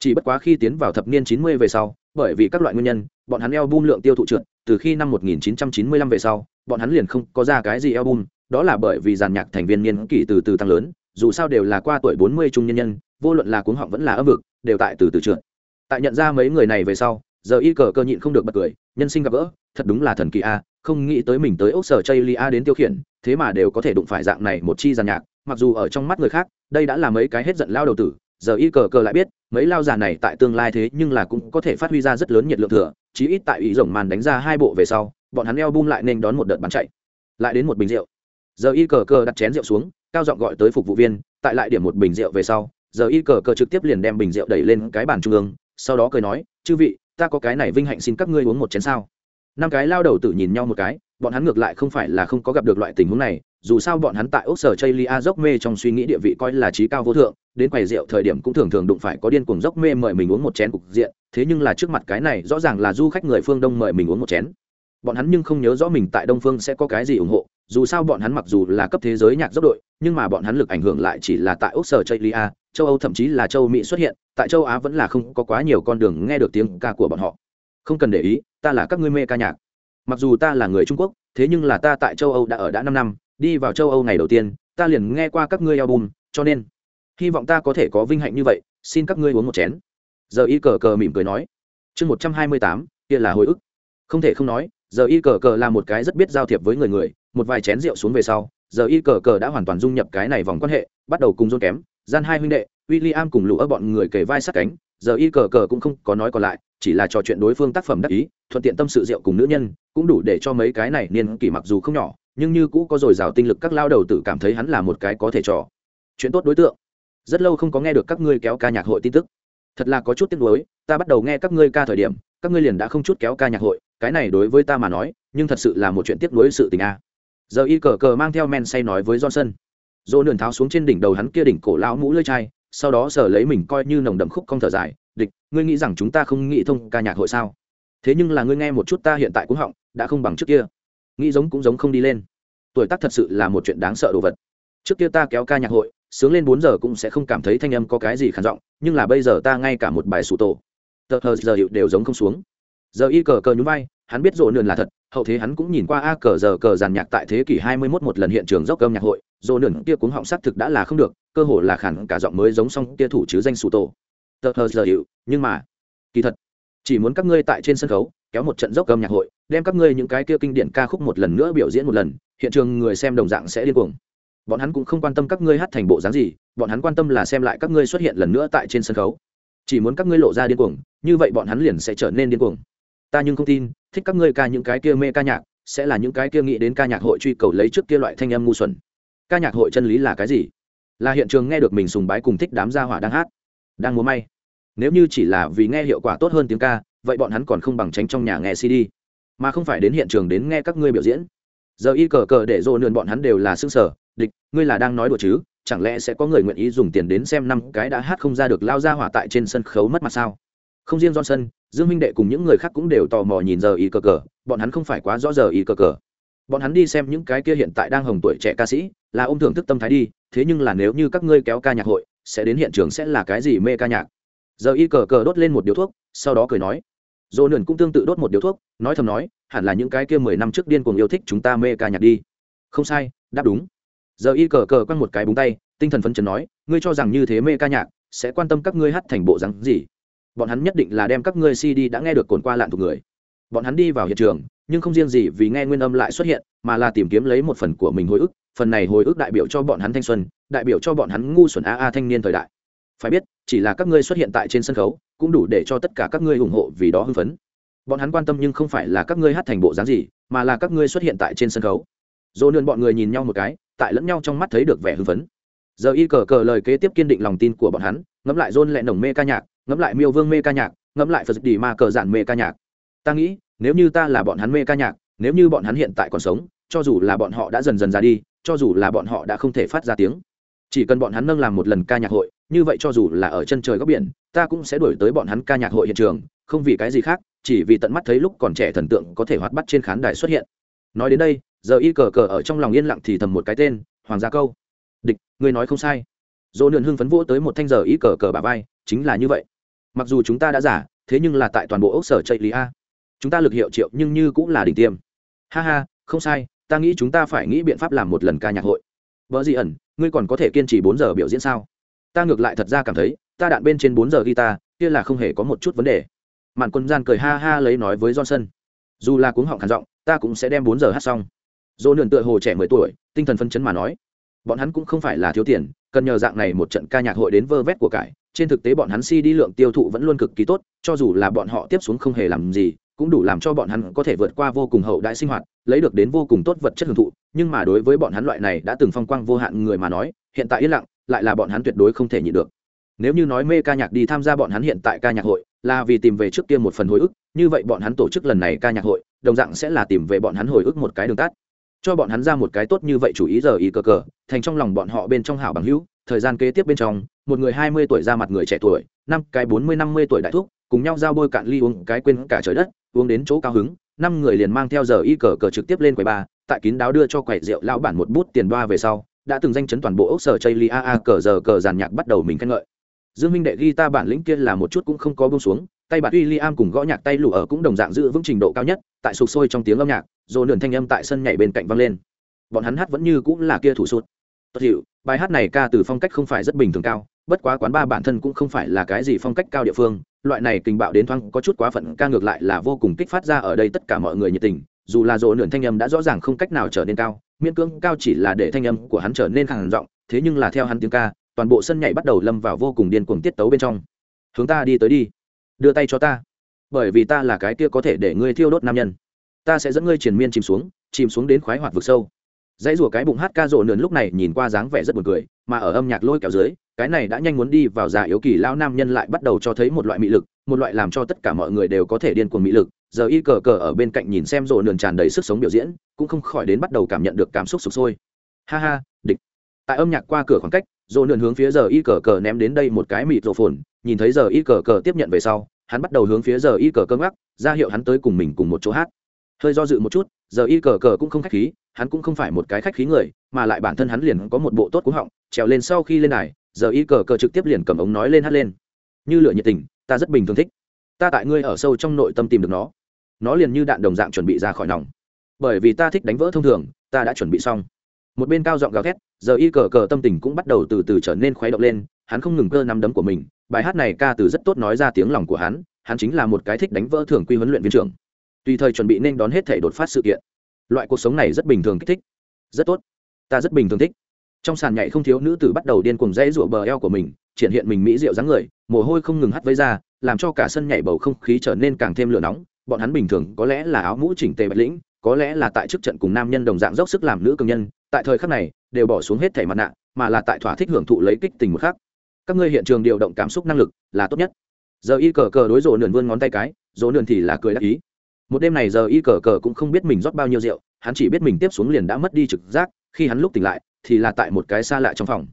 Chỉ bất quá khi tiến vào thập niên 90 về sau, bởi vì các loại nguyên nhân, bọn hắn album lượng tiêu thụ trượt, từ khi năm 1995 về sau, bọn hắn liền không có ra cái gì album, đó là bởi vì giàn nhạc thành viên niên kỷ từ từ tăng lớn dù sao đều là qua tuổi bốn mươi trung nhân nhân vô luận là cuống họng vẫn là âm vực đều tại từ từ trượt tại nhận ra mấy người này về sau, giờ y cờ cơ nhịn không được bật cười, nhân sinh gặp gỡ, thật đúng là thần kỳ a à, không nghĩ tới mình tới ốc sở chây lia đến tiêu khiển, thế mà đều có thể đụng phải dạng này một chi giàn nhạc, mặc dù ở trong mắt người khác, đây đã là mấy cái hết giận lao đầu tử, giờ y cờ cờ lại biết, mấy lao già này tại tương lai thế nhưng là cũng có thể phát huy ra rất lớn nhiệt lượng thừa, chí ít tại ý rồng màn đánh ra hai bộ về sau, bọn hắn eo bung lại nên đón một đợt bắn chạy. Lại đến một bình rượu. Giờ y cờ cờ đặt chén rượu xuống, cao giọng gọi tới phục vụ viên, tại lại điểm một bình rượu về sau, giờ y cờ cờ trực tiếp liền đem bình rượu đẩy lên cái bàn trung ương sau đó cười nói, chư vị, ta có cái này vinh hạnh xin các ngươi uống một chén sao? Năm cái lao đầu tử nhìn nhau một cái, bọn hắn ngược lại không phải là không có gặp được loại tình huống này, dù sao bọn hắn tại ốc sở chây lia dốc mê trong suy nghĩ địa vị coi là trí cao vô thượng, đến quầy rượu thời điểm cũng thường thường đụng phải có điên cuồng dốc mê mời mình uống một chén cục diện, thế nhưng là trước mặt cái này rõ ràng là du khách người phương đông mời mình uống một chén. Bọn hắn nhưng không nhớ rõ mình tại đông phương sẽ có cái gì ủng hộ, dù sao bọn hắn mặc dù là cấp thế giới nhạc dốc đội, nhưng mà bọn hắn lực ảnh hưởng lại chỉ là tại ốc sở chây lia châu âu thậm chí là châu mỹ xuất hiện, tại châu á vẫn là không có quá nhiều con đường nghe được tiếng ca của bọn họ. Không cần để ý, ta là các ngươi mê ca nhạc. Mặc dù ta là người trung quốc, thế nhưng là ta tại châu âu đã ở đã năm năm, đi vào châu âu ngày đầu tiên, ta liền nghe qua các ngươi album, cho nên hy vọng ta có thể có vinh hạnh như vậy, xin các ngươi uống một chén. Giờ y cờ cờ mỉm cười nói. Chương một trăm hai mươi tám, kia là hồi ức. Không thể không nói, giờ y cờ cờ là một cái rất biết giao thiệp với người người, một vài chén rượu xuống về sau, giờ y cờ cờ đã hoàn toàn dung nhập cái này vòng quan hệ, bắt đầu cùng dôn kém gian hai huynh đệ, William cùng lũ ở bọn người kề vai sát cánh, giờ y cờ cờ cũng không có nói còn lại, chỉ là trò chuyện đối phương tác phẩm đắc ý, thuận tiện tâm sự rượu cùng nữ nhân, cũng đủ để cho mấy cái này niên kỷ mặc dù không nhỏ, nhưng như cũ có dồi dào tinh lực các lao đầu tự cảm thấy hắn là một cái có thể trò. Chuyện tốt đối tượng. Rất lâu không có nghe được các ngươi kéo ca nhạc hội tin tức. Thật là có chút tiếc nuối, ta bắt đầu nghe các ngươi ca thời điểm, các ngươi liền đã không chút kéo ca nhạc hội, cái này đối với ta mà nói, nhưng thật sự là một chuyện tiếc nuối sự tình a. Giờ y cờ cờ mang theo men say nói với johnson dỗ nườn tháo xuống trên đỉnh đầu hắn kia đỉnh cổ lão mũ lưỡi chai, sau đó sở lấy mình coi như nồng đậm khúc không thở dài, địch, ngươi nghĩ rằng chúng ta không nghĩ thông ca nhạc hội sao? Thế nhưng là ngươi nghe một chút ta hiện tại cũng họng, đã không bằng trước kia. Nghĩ giống cũng giống không đi lên. Tuổi tác thật sự là một chuyện đáng sợ đồ vật. Trước kia ta kéo ca nhạc hội, sướng lên bốn giờ cũng sẽ không cảm thấy thanh âm có cái gì khản giọng, nhưng là bây giờ ta ngay cả một bài sủ tổ, tờ hờ giờ hiệu đều giống không xuống. Giờ y cờ cờ nhún vai, hắn biết rộ nườn là thật, hậu thế hắn cũng nhìn qua a cờ giờ cờ giàn nhạc tại thế kỷ hai mươi 21 một lần hiện trường dốc âm nhạc hội rộ nườn kia cuống họng xác thực đã là không được, cơ hồ là khản cả giọng mới giống song kia thủ chứ danh sủ tổ. Tờ hờ giờ hiệu, nhưng mà, kỳ thật, chỉ muốn các ngươi tại trên sân khấu, kéo một trận dốc âm nhạc hội, đem các ngươi những cái kia kinh điển ca khúc một lần nữa biểu diễn một lần, hiện trường người xem đồng dạng sẽ điên cuồng. Bọn hắn cũng không quan tâm các ngươi hát thành bộ dáng gì, bọn hắn quan tâm là xem lại các ngươi xuất hiện lần nữa tại trên sân khấu. Chỉ muốn các ngươi lộ ra điên cuồng, như vậy bọn hắn liền sẽ trở nên điên cuồng. Ta nhưng không tin, thích các ngươi ca những cái kia mê ca nhạc, sẽ là những cái kia nghĩ đến ca nhạc hội truy cầu lấy trước kia loại thanh âm ngu xuẩn ca nhạc hội chân lý là cái gì? Là hiện trường nghe được mình sùng bái cùng thích đám gia hỏa đang hát. Đang múa may. Nếu như chỉ là vì nghe hiệu quả tốt hơn tiếng ca, vậy bọn hắn còn không bằng tránh trong nhà nghe cd mà không phải đến hiện trường đến nghe các ngươi biểu diễn. Giờ y cờ cờ để dồn lượn bọn hắn đều là xương sở địch, ngươi là đang nói đùa chứ? Chẳng lẽ sẽ có người nguyện ý dùng tiền đến xem năm cái đã hát không ra được lao ra hỏa tại trên sân khấu mất mặt sao? Không riêng johnson, dương minh đệ cùng những người khác cũng đều tò mò nhìn giờ y cờ cờ, bọn hắn không phải quá rõ giờ y cờ cờ bọn hắn đi xem những cái kia hiện tại đang hồng tuổi trẻ ca sĩ, là ông thưởng thức tâm thái đi, thế nhưng là nếu như các ngươi kéo ca nhạc hội, sẽ đến hiện trường sẽ là cái gì mê ca nhạc? Giờ y cờ cờ đốt lên một điếu thuốc, sau đó cười nói. Dỗ nườn cũng tương tự đốt một điếu thuốc, nói thầm nói, hẳn là những cái kia mười năm trước điên cuồng yêu thích chúng ta mê ca nhạc đi. Không sai, đáp đúng. Giờ y cờ cờ quăng một cái búng tay, tinh thần phấn chấn nói, ngươi cho rằng như thế mê ca nhạc, sẽ quan tâm các ngươi hát thành bộ rắn gì? Bọn hắn nhất định là đem các ngươi cd đã nghe được cồn qua lạn thuộc người. Bọn hắn đi vào hiện trường nhưng không riêng gì vì nghe nguyên âm lại xuất hiện, mà là tìm kiếm lấy một phần của mình hồi ức, phần này hồi ức đại biểu cho bọn hắn thanh xuân, đại biểu cho bọn hắn ngu xuẩn a a thanh niên thời đại. Phải biết, chỉ là các ngươi xuất hiện tại trên sân khấu, cũng đủ để cho tất cả các ngươi ủng hộ vì đó hưng phấn. Bọn hắn quan tâm nhưng không phải là các ngươi hát thành bộ dáng gì, mà là các ngươi xuất hiện tại trên sân khấu. Dỗ nương bọn người nhìn nhau một cái, tại lẫn nhau trong mắt thấy được vẻ hưng phấn. Giờ y cờ cờ lời kế tiếp kiên định lòng tin của bọn hắn, ngẫm lại dôn lẹ nồng mê ca nhạc, ngẫm lại miêu vương mê ca nhạc, ngẫm lại phật đi ma cờ giản mê ca nhạc. Ta nghĩ nếu như ta là bọn hắn mê ca nhạc, nếu như bọn hắn hiện tại còn sống, cho dù là bọn họ đã dần dần ra đi, cho dù là bọn họ đã không thể phát ra tiếng, chỉ cần bọn hắn nâng làm một lần ca nhạc hội, như vậy cho dù là ở chân trời góc biển, ta cũng sẽ đuổi tới bọn hắn ca nhạc hội hiện trường, không vì cái gì khác, chỉ vì tận mắt thấy lúc còn trẻ thần tượng có thể hoạt bắt trên khán đài xuất hiện. Nói đến đây, giờ y cờ cờ ở trong lòng yên lặng thì thầm một cái tên, hoàng gia câu. Địch, ngươi nói không sai. Dỗ nườn hưng phấn vỗ tới một thanh giờ y cờ cờ bà vai, chính là như vậy. Mặc dù chúng ta đã giả, thế nhưng là tại toàn bộ ốc sở chạy lý a chúng ta lực hiệu triệu nhưng như cũng là đỉnh tiêm. Ha ha, không sai, ta nghĩ chúng ta phải nghĩ biện pháp làm một lần ca nhạc hội. Vợ dị ẩn, ngươi còn có thể kiên trì bốn giờ biểu diễn sao? Ta ngược lại thật ra cảm thấy, ta đạn bên trên bốn giờ guitar, kia là không hề có một chút vấn đề. Mạn quân gian cười ha ha lấy nói với johnson. Dù là cuống họng khản giọng, ta cũng sẽ đem bốn giờ hát xong. Dỗ nườn tựa hồ trẻ mười tuổi, tinh thần phân chấn mà nói. Bọn hắn cũng không phải là thiếu tiền, cần nhờ dạng này một trận ca nhạc hội đến vơ vét của cải. Trên thực tế bọn hắn si đi lượng tiêu thụ vẫn luôn cực kỳ tốt, cho dù là bọn họ tiếp xuống không hề làm gì cũng đủ làm cho bọn hắn có thể vượt qua vô cùng hậu đại sinh hoạt, lấy được đến vô cùng tốt vật chất hưởng thụ, nhưng mà đối với bọn hắn loại này đã từng phong quang vô hạn người mà nói, hiện tại yên lặng, lại là bọn hắn tuyệt đối không thể nhịn được. Nếu như nói mê ca nhạc đi tham gia bọn hắn hiện tại ca nhạc hội, là vì tìm về trước kia một phần hồi ức, như vậy bọn hắn tổ chức lần này ca nhạc hội, đồng dạng sẽ là tìm về bọn hắn hồi ức một cái đường tắt. Cho bọn hắn ra một cái tốt như vậy chủ ý giờ ý cờ cờ, thành trong lòng bọn họ bên trong hảo bằng hữu, thời gian kế tiếp bên trong, một người hai mươi tuổi ra mặt người trẻ tuổi, năm cái bốn mươi năm mươi tuổi đại thúc, cùng nhau giao bôi cạn ly uống cái quên cả trời đất uống đến chỗ cao hứng, năm người liền mang theo giờ y cờ cờ trực tiếp lên quầy ba, tại kín đáo đưa cho quầy rượu lão bản một bút tiền đoa về sau, đã từng danh chấn toàn bộ ốc sở chây li a a cờ giờ cờ giàn nhạc bắt đầu mình khen ngợi. Dương minh đệ ghi ta bản lĩnh kia là một chút cũng không có buông xuống, tay bạn liam cùng gõ nhạc tay lụ ở cũng đồng dạng giữ vững trình độ cao nhất, tại sục sôi trong tiếng âm nhạc rồi nườn thanh âm tại sân nhảy bên cạnh vang lên. Bọn hắn hát vẫn như cũng là kia thủ sút tất hiệu bài hát này ca từ phong cách không phải rất bình thường cao bất quá quán ba bản thân cũng không phải là cái gì phong cách cao địa phương, loại này kinh bạo đến thoáng có chút quá phận, ca ngược lại là vô cùng kích phát ra ở đây tất cả mọi người nhiệt tình, dù là rộ nườn thanh âm đã rõ ràng không cách nào trở nên cao, miễn cưỡng cao chỉ là để thanh âm của hắn trở nên khẳng giọng, thế nhưng là theo hắn tiếng ca, toàn bộ sân nhảy bắt đầu lâm vào vô cùng điên cuồng tiết tấu bên trong. Hướng ta đi tới đi, đưa tay cho ta, bởi vì ta là cái kia có thể để ngươi thiêu đốt nam nhân. Ta sẽ dẫn ngươi triền miên chìm xuống chìm xuống đến khoái hoạt vực sâu. Dãy rùa cái bụng hát ca rộ nườn lúc này nhìn qua dáng vẻ rất buồn cười, mà ở âm nhạc lôi kéo dưới cái này đã nhanh muốn đi vào già yếu kỳ lao nam nhân lại bắt đầu cho thấy một loại mị lực, một loại làm cho tất cả mọi người đều có thể điên cuồng mị lực. Giờ y cờ cờ ở bên cạnh nhìn xem rộ nườn tràn đầy sức sống biểu diễn, cũng không khỏi đến bắt đầu cảm nhận được cảm xúc sụp sôi. Ha ha, địch. Tại âm nhạc qua cửa khoảng cách, rộ nườn hướng phía giờ y cờ cờ ném đến đây một cái mịt rộ phồn, nhìn thấy giờ y cờ cờ tiếp nhận về sau, hắn bắt đầu hướng phía giờ y cờ cờ ngắc ra hiệu hắn tới cùng mình cùng một chỗ hát. Hơi do dự một chút, giờ y cờ cờ cũng không khách khí, hắn cũng không phải một cái khách khí người, mà lại bản thân hắn liền có một bộ tốt cúng họng, trèo lên sau khi lên này giờ y cờ cờ trực tiếp liền cầm ống nói lên hát lên. Như lửa nhiệt tình, ta rất bình thường thích. Ta tại ngươi ở sâu trong nội tâm tìm được nó. Nó liền như đạn đồng dạng chuẩn bị ra khỏi nòng. Bởi vì ta thích đánh vỡ thông thường, ta đã chuẩn bị xong. Một bên cao giọng gào thét, giờ y cờ cờ tâm tình cũng bắt đầu từ từ trở nên khuấy động lên, hắn không ngừng cơ nắm đấm của mình. Bài hát này ca từ rất tốt nói ra tiếng lòng của hắn hắn chính là một cái thích đánh vỡ thường quy huấn luyện viên trưởng. Tùy thời chuẩn bị nên đón hết thể đột phát sự kiện. Loại cuộc sống này rất bình thường kích thích. Rất tốt. Ta rất bình thường thích trong sàn nhảy không thiếu nữ tử bắt đầu điên cuồng dãy rụa bờ eo của mình, triển hiện mình mỹ rượu dáng người, mồ hôi không ngừng hắt với ra, làm cho cả sân nhảy bầu không khí trở nên càng thêm lửa nóng. Bọn hắn bình thường có lẽ là áo mũ chỉnh tề bạch lĩnh, có lẽ là tại trước trận cùng nam nhân đồng dạng dốc sức làm nữ công nhân, tại thời khắc này, đều bỏ xuống hết thẻ mặt nạ, mà là tại thỏa thích hưởng thụ lấy kích tình một khắc. Các ngươi hiện trường điều động cảm xúc năng lực là tốt nhất. Giờ y cờ cờ đối rộ nườn vươn ngón tay cái rộ nườn thì là cười đắc ý. Một đêm này giờ y cờ cờ cũng không biết mình rót bao nhiêu rượu, hắn chỉ biết mình tiếp xuống liền đã mất đi trực giác khi hắn lúc tỉnh lại, thì là tại một cái xa lạ trong phòng.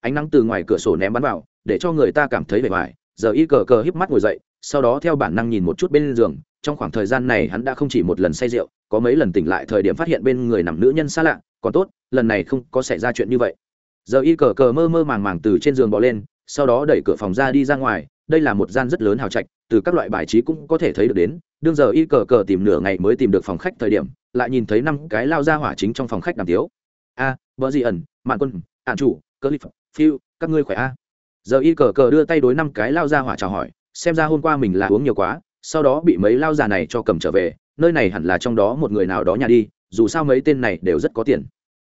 Ánh nắng từ ngoài cửa sổ ném bắn vào, để cho người ta cảm thấy vẻ vải. Giờ y cờ cờ híp mắt ngồi dậy, sau đó theo bản năng nhìn một chút bên giường. Trong khoảng thời gian này hắn đã không chỉ một lần say rượu, có mấy lần tỉnh lại thời điểm phát hiện bên người nằm nữ nhân xa lạ. Còn tốt, lần này không có xảy ra chuyện như vậy. Giờ y cờ cờ mơ mơ màng màng từ trên giường bỏ lên, sau đó đẩy cửa phòng ra đi ra ngoài. Đây là một gian rất lớn hào trạch, từ các loại bài trí cũng có thể thấy được đến. Đương giờ y cờ cờ tìm nửa ngày mới tìm được phòng khách thời điểm, lại nhìn thấy năm cái lao ra hỏa chính trong phòng khách đàm tiếu a vợ gì ẩn, mạn quân, ạn chủ cơ lip phiêu, các ngươi khỏe a. Giờ y cờ cờ đưa tay đối năm cái lao ra hỏa chào hỏi, xem ra hôm qua mình là uống nhiều quá, sau đó bị mấy lao già này cho cầm trở về, nơi này hẳn là trong đó một người nào đó nhà đi, dù sao mấy tên này đều rất có tiền.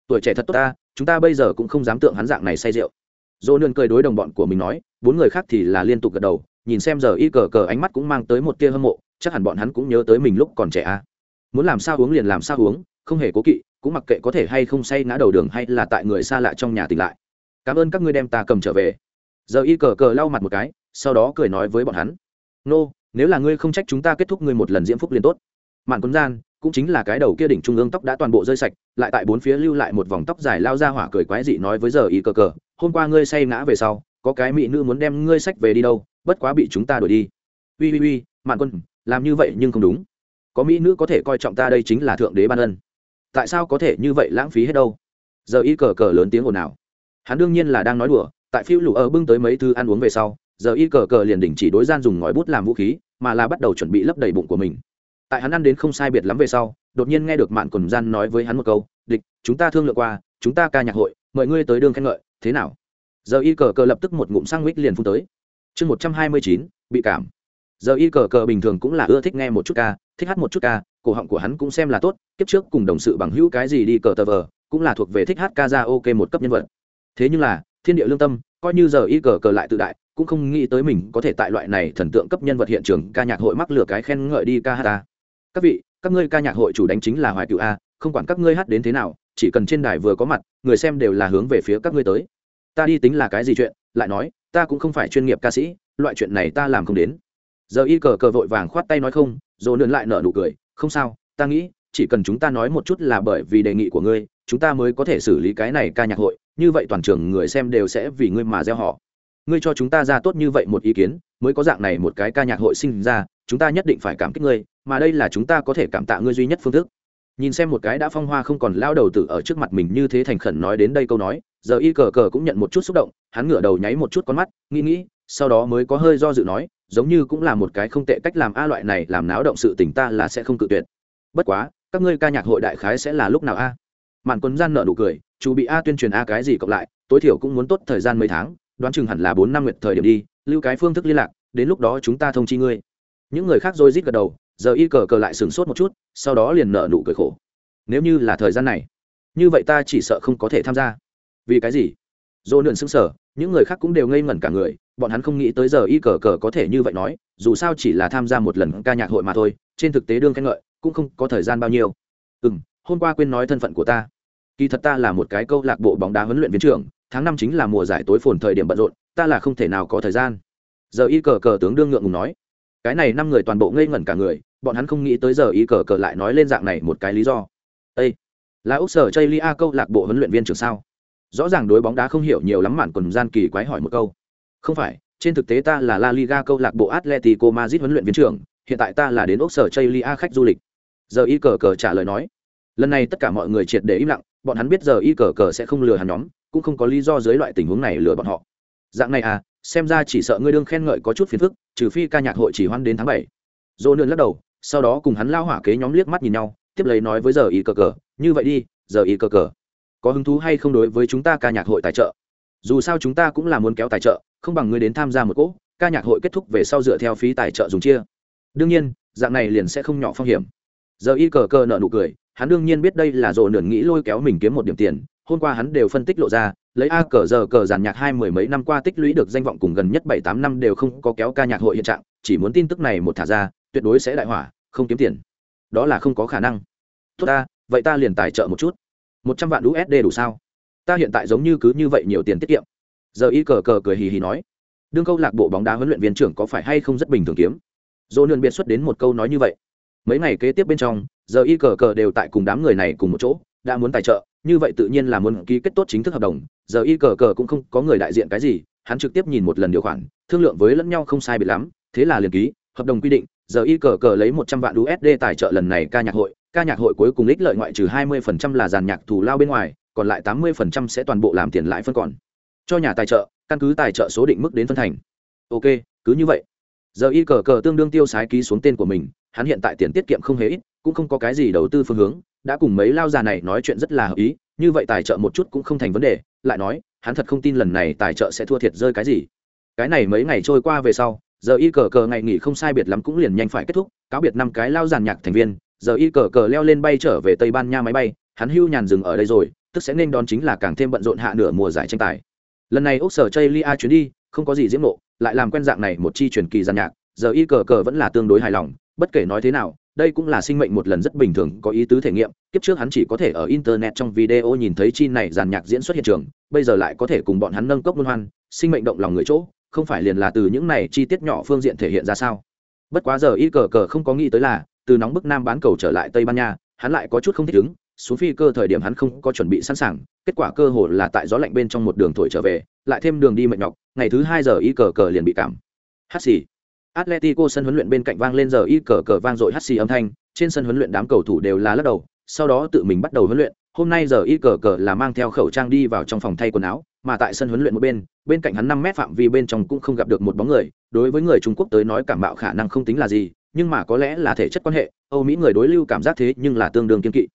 Tuổi trẻ thật tốt ta, chúng ta bây giờ cũng không dám tượng hắn dạng này say rượu. Dỗ nương cười đối đồng bọn của mình nói, bốn người khác thì là liên tục gật đầu, nhìn xem giờ y cờ cờ ánh mắt cũng mang tới một tia hâm mộ, chắc hẳn bọn hắn cũng nhớ tới mình lúc còn trẻ a. Muốn làm sao uống liền làm sao uống, không hề cố kỵ cũng mặc kệ có thể hay không say ngã đầu đường hay là tại người xa lạ trong nhà tỉnh lại. Cảm ơn các ngươi đem ta cầm trở về. Giờ y cờ cờ lau mặt một cái sau đó cười nói với bọn hắn. Nô、no, nếu là ngươi không trách chúng ta kết thúc ngươi một lần diễm phúc liền tốt. Mạn quân gian cũng chính là cái đầu kia đỉnh trung ương tóc đã toàn bộ rơi sạch lại tại bốn phía lưu lại một vòng tóc dài lao ra hỏa cười quái dị nói với giờ y cờ cờ hôm qua ngươi say ngã về sau có cái mỹ nữ muốn đem ngươi sách về đi đâu bất quá bị chúng ta đuổi đi. Ui ui ui mạn quân làm như vậy nhưng không đúng. Có mỹ nữ có thể coi trọng ta đây chính là thượng đế ban ân tại sao có thể như vậy lãng phí hết đâu? Giờ y cờ cờ lớn tiếng ồn ào. Hắn đương nhiên là đang nói đùa, tại phiêu lụ ở bưng tới mấy thứ ăn uống về sau, giờ y cờ cờ liền đỉnh chỉ đối gian dùng ngòi bút làm vũ khí, mà là bắt đầu chuẩn bị lấp đầy bụng của mình. Tại hắn ăn đến không sai biệt lắm về sau, đột nhiên nghe được mạn cồn gian nói với hắn một câu, địch, chúng ta thương lượng qua, chúng ta ca nhạc hội, mời ngươi tới đương khen ngợi, thế nào? Giờ y cờ cờ lập tức một ngụm sang mít liền phun tới. Chương một trăm hai mươi chín, bị cảm. Giờ y cờ cờ bình thường cũng là ưa thích nghe một chút ca, thích hát một chút ca cổ họng của hắn cũng xem là tốt, kiếp trước cùng đồng sự bằng hữu cái gì đi cờ tờ vờ, cũng là thuộc về thích hát ca ra ok một cấp nhân vật. Thế nhưng là, thiên địa lương tâm, coi như giờ y cờ cờ lại tự đại, cũng không nghĩ tới mình có thể tại loại này thần tượng cấp nhân vật hiện trường ca nhạc hội mắc lửa cái khen ngợi đi ca hát ta. Các vị, các ngươi ca nhạc hội chủ đánh chính là hoài cựu a, không quản các ngươi hát đến thế nào, chỉ cần trên đài vừa có mặt, người xem đều là hướng về phía các ngươi tới. Ta đi tính là cái gì chuyện, lại nói, ta cũng không phải chuyên nghiệp ca sĩ, loại chuyện này ta làm không đến. Giờ y cờ cờ vội vàng khoát tay nói không, rồi nườn lại nở nụ cười không sao, ta nghĩ, chỉ cần chúng ta nói một chút là bởi vì đề nghị của ngươi, chúng ta mới có thể xử lý cái này ca nhạc hội. Như vậy toàn trường người xem đều sẽ vì ngươi mà gieo họ. Ngươi cho chúng ta ra tốt như vậy một ý kiến, mới có dạng này một cái ca nhạc hội sinh ra, chúng ta nhất định phải cảm kích ngươi, mà đây là chúng ta có thể cảm tạ ngươi duy nhất phương thức. Nhìn xem một cái đã phong hoa không còn lao đầu tử ở trước mặt mình như thế thành khẩn nói đến đây câu nói, giờ y cờ cờ cũng nhận một chút xúc động, hắn ngửa đầu nháy một chút con mắt, nghĩ nghĩ, sau đó mới có hơi do dự nói giống như cũng là một cái không tệ cách làm a loại này làm náo động sự tình ta là sẽ không cự tuyệt. Bất quá, các ngươi ca nhạc hội đại khái sẽ là lúc nào a? Mạn quân gian nợ nụ cười, chú bị a tuyên truyền a cái gì cộng lại, tối thiểu cũng muốn tốt thời gian mấy tháng, đoán chừng hẳn là bốn năm nguyệt thời điểm đi, lưu cái phương thức liên lạc, đến lúc đó chúng ta thông chi ngươi. Những người khác rồi rít gật đầu, giờ y cờ cờ lại sửng sốt một chút, sau đó liền nợ nụ cười khổ. Nếu như là thời gian này, như vậy ta chỉ sợ không có thể tham gia. Vì cái gì? Dỗ nượn xứng sở những người khác cũng đều ngây ngẩn cả người, bọn hắn không nghĩ tới giờ y cờ cờ có thể như vậy nói, dù sao chỉ là tham gia một lần ca nhạc hội mà thôi, trên thực tế đương khen ngợi cũng không có thời gian bao nhiêu. Ừ m hôm qua quên nói thân phận của ta. Kỳ thật ta là một cái câu lạc bộ bóng đá huấn luyện viên trưởng, tháng năm chính là mùa giải tối phồn thời điểm bận rộn, ta là không thể nào có thời gian. Giờ y cờ cờ tướng đương ngượng ngùng nói. Cái này năm người toàn bộ ngây ngẩn cả người, bọn hắn không nghĩ tới giờ y cờ cờ lại nói lên dạng này một cái lý do. Â là úc sở chây lia câu lạc bộ huấn luyện viên trưởng sao? Rõ ràng đối bóng đá không hiểu nhiều lắm mạn quần gian kỳ quái hỏi một câu. Không phải, trên thực tế ta là la liga câu lạc bộ atletico madrid huấn luyện viên trưởng, hiện tại ta là đến ốc sở chây lia khách du lịch. Giờ y cờ cờ trả lời nói. Lần này tất cả mọi người triệt để im lặng, bọn hắn biết giờ y cờ cờ sẽ không lừa hắn nhóm, cũng không có lý do dưới loại tình huống này lừa bọn họ. Dạng này à xem ra chỉ sợ ngươi đương khen ngợi có chút phiền phức, trừ phi ca nhạc hội chỉ hoan đến tháng bảy. Dỗ nương lắc đầu, sau đó cùng hắn lao hỏa kế nhóm liếc mắt nhìn nhau, tiếp lấy nói với giờ y cờ cờ, như vậy đi, giờ y cờ cờ có hứng thú hay không đối với chúng ta ca nhạc hội tài trợ? Dù sao chúng ta cũng là muốn kéo tài trợ, không bằng ngươi đến tham gia một cỗ, ca nhạc hội kết thúc về sau dựa theo phí tài trợ dùng chia. Đương nhiên, dạng này liền sẽ không nhỏ phong hiểm. Giờ y cờ cờ nợ nụ cười, hắn đương nhiên biết đây là dồn nườn nghĩ lôi kéo mình kiếm một điểm tiền, hôm qua hắn đều phân tích lộ ra, lấy a cờ giờ cờ giàn nhạc hai mười mấy năm qua tích lũy được danh vọng cùng gần nhất bảy tám năm đều không có kéo ca nhạc hội hiện trạng, chỉ muốn tin tức này một thả ra, tuyệt đối sẽ đại hỏa, không kiếm tiền. Đó là không có khả năng. Tốt ta, vậy ta liền tài trợ một chút một trăm vạn usd đủ sao? Ta hiện tại giống như cứ như vậy nhiều tiền tiết kiệm. Giờ y cờ cờ cười hì hì nói. Đương câu lạc bộ bóng đá huấn luyện viên trưởng có phải hay không rất bình thường kiếm? Dỗ nương biệt xuất đến một câu nói như vậy. Mấy ngày kế tiếp bên trong, giờ y cờ cờ đều tại cùng đám người này cùng một chỗ, đã muốn tài trợ, như vậy tự nhiên là muốn ký kết tốt chính thức hợp đồng. Giờ y cờ cờ cũng không có người đại diện cái gì, hắn trực tiếp nhìn một lần điều khoản, thương lượng với lẫn nhau không sai biệt lắm, thế là liền ký, hợp đồng quy định, giờ y cờ cờ lấy một trăm vạn usd tài trợ lần này ca nhạc hội ca nhạc hội cuối cùng ích lợi ngoại trừ hai mươi phần trăm là giàn nhạc thù lao bên ngoài, còn lại tám mươi phần trăm sẽ toàn bộ làm tiền lãi phân còn. Cho nhà tài trợ, căn cứ tài trợ số định mức đến phân thành. Ok, cứ như vậy. Giờ y cờ cờ tương đương tiêu sái ký xuống tên của mình, hắn hiện tại tiền tiết kiệm không hề ít, cũng không có cái gì đầu tư phương hướng, đã cùng mấy lao già này nói chuyện rất là hợp ý, như vậy tài trợ một chút cũng không thành vấn đề, lại nói, hắn thật không tin lần này tài trợ sẽ thua thiệt rơi cái gì. Cái này mấy ngày trôi qua về sau, giờ y cờ cờ ngày nghỉ không sai biệt lắm cũng liền nhanh phải kết thúc, cáo biệt năm cái lao giàn nhạc thành viên giờ y cờ cờ leo lên bay trở về tây ban nha máy bay, hắn hưu nhàn dừng ở đây rồi, tức sẽ nên đón chính là càng thêm bận rộn hạ nửa mùa giải tranh tài. Lần này ốc sở chây lia chuyến đi, không có gì diễm nộ lại làm quen dạng này một chi truyền kỳ giàn nhạc, giờ y cờ cờ vẫn là tương đối hài lòng, bất kể nói thế nào, đây cũng là sinh mệnh một lần rất bình thường, có ý tứ thể nghiệm, kiếp trước hắn chỉ có thể ở internet trong video nhìn thấy chi này giàn nhạc diễn xuất hiện trường, bây giờ lại có thể cùng bọn hắn nâng cốc luân hoan, sinh mệnh động lòng người chỗ, không phải liền là từ những này chi tiết nhỏ phương diện thể hiện ra sao. Bất quá giờ y cờ cờ không có nghĩ tới là từ nóng bức nam bán cầu trở lại tây ban nha, hắn lại có chút không thích ứng, xuống phi cơ thời điểm hắn không có chuẩn bị sẵn sàng, kết quả cơ hồ là tại gió lạnh bên trong một đường thổi trở về, lại thêm đường đi mệt nhọc, ngày thứ hai giờ y cờ cờ liền bị cảm. Hát xì. Atletico sân huấn luyện bên cạnh vang lên giờ y cờ cờ vang dội hát xì âm thanh, trên sân huấn luyện đám cầu thủ đều là lắc đầu, sau đó tự mình bắt đầu huấn luyện, hôm nay giờ y cờ cờ là mang theo khẩu trang đi vào trong phòng thay quần áo, mà tại sân huấn luyện một bên bên cạnh hắn năm mét phạm vi bên trong cũng không gặp được một bóng người, đối với người trung quốc tới nói cảm bạo khả năng không tính là gì nhưng mà có lẽ là thể chất quan hệ, âu mỹ người đối lưu cảm giác thế nhưng là tương đương kiên kỵ.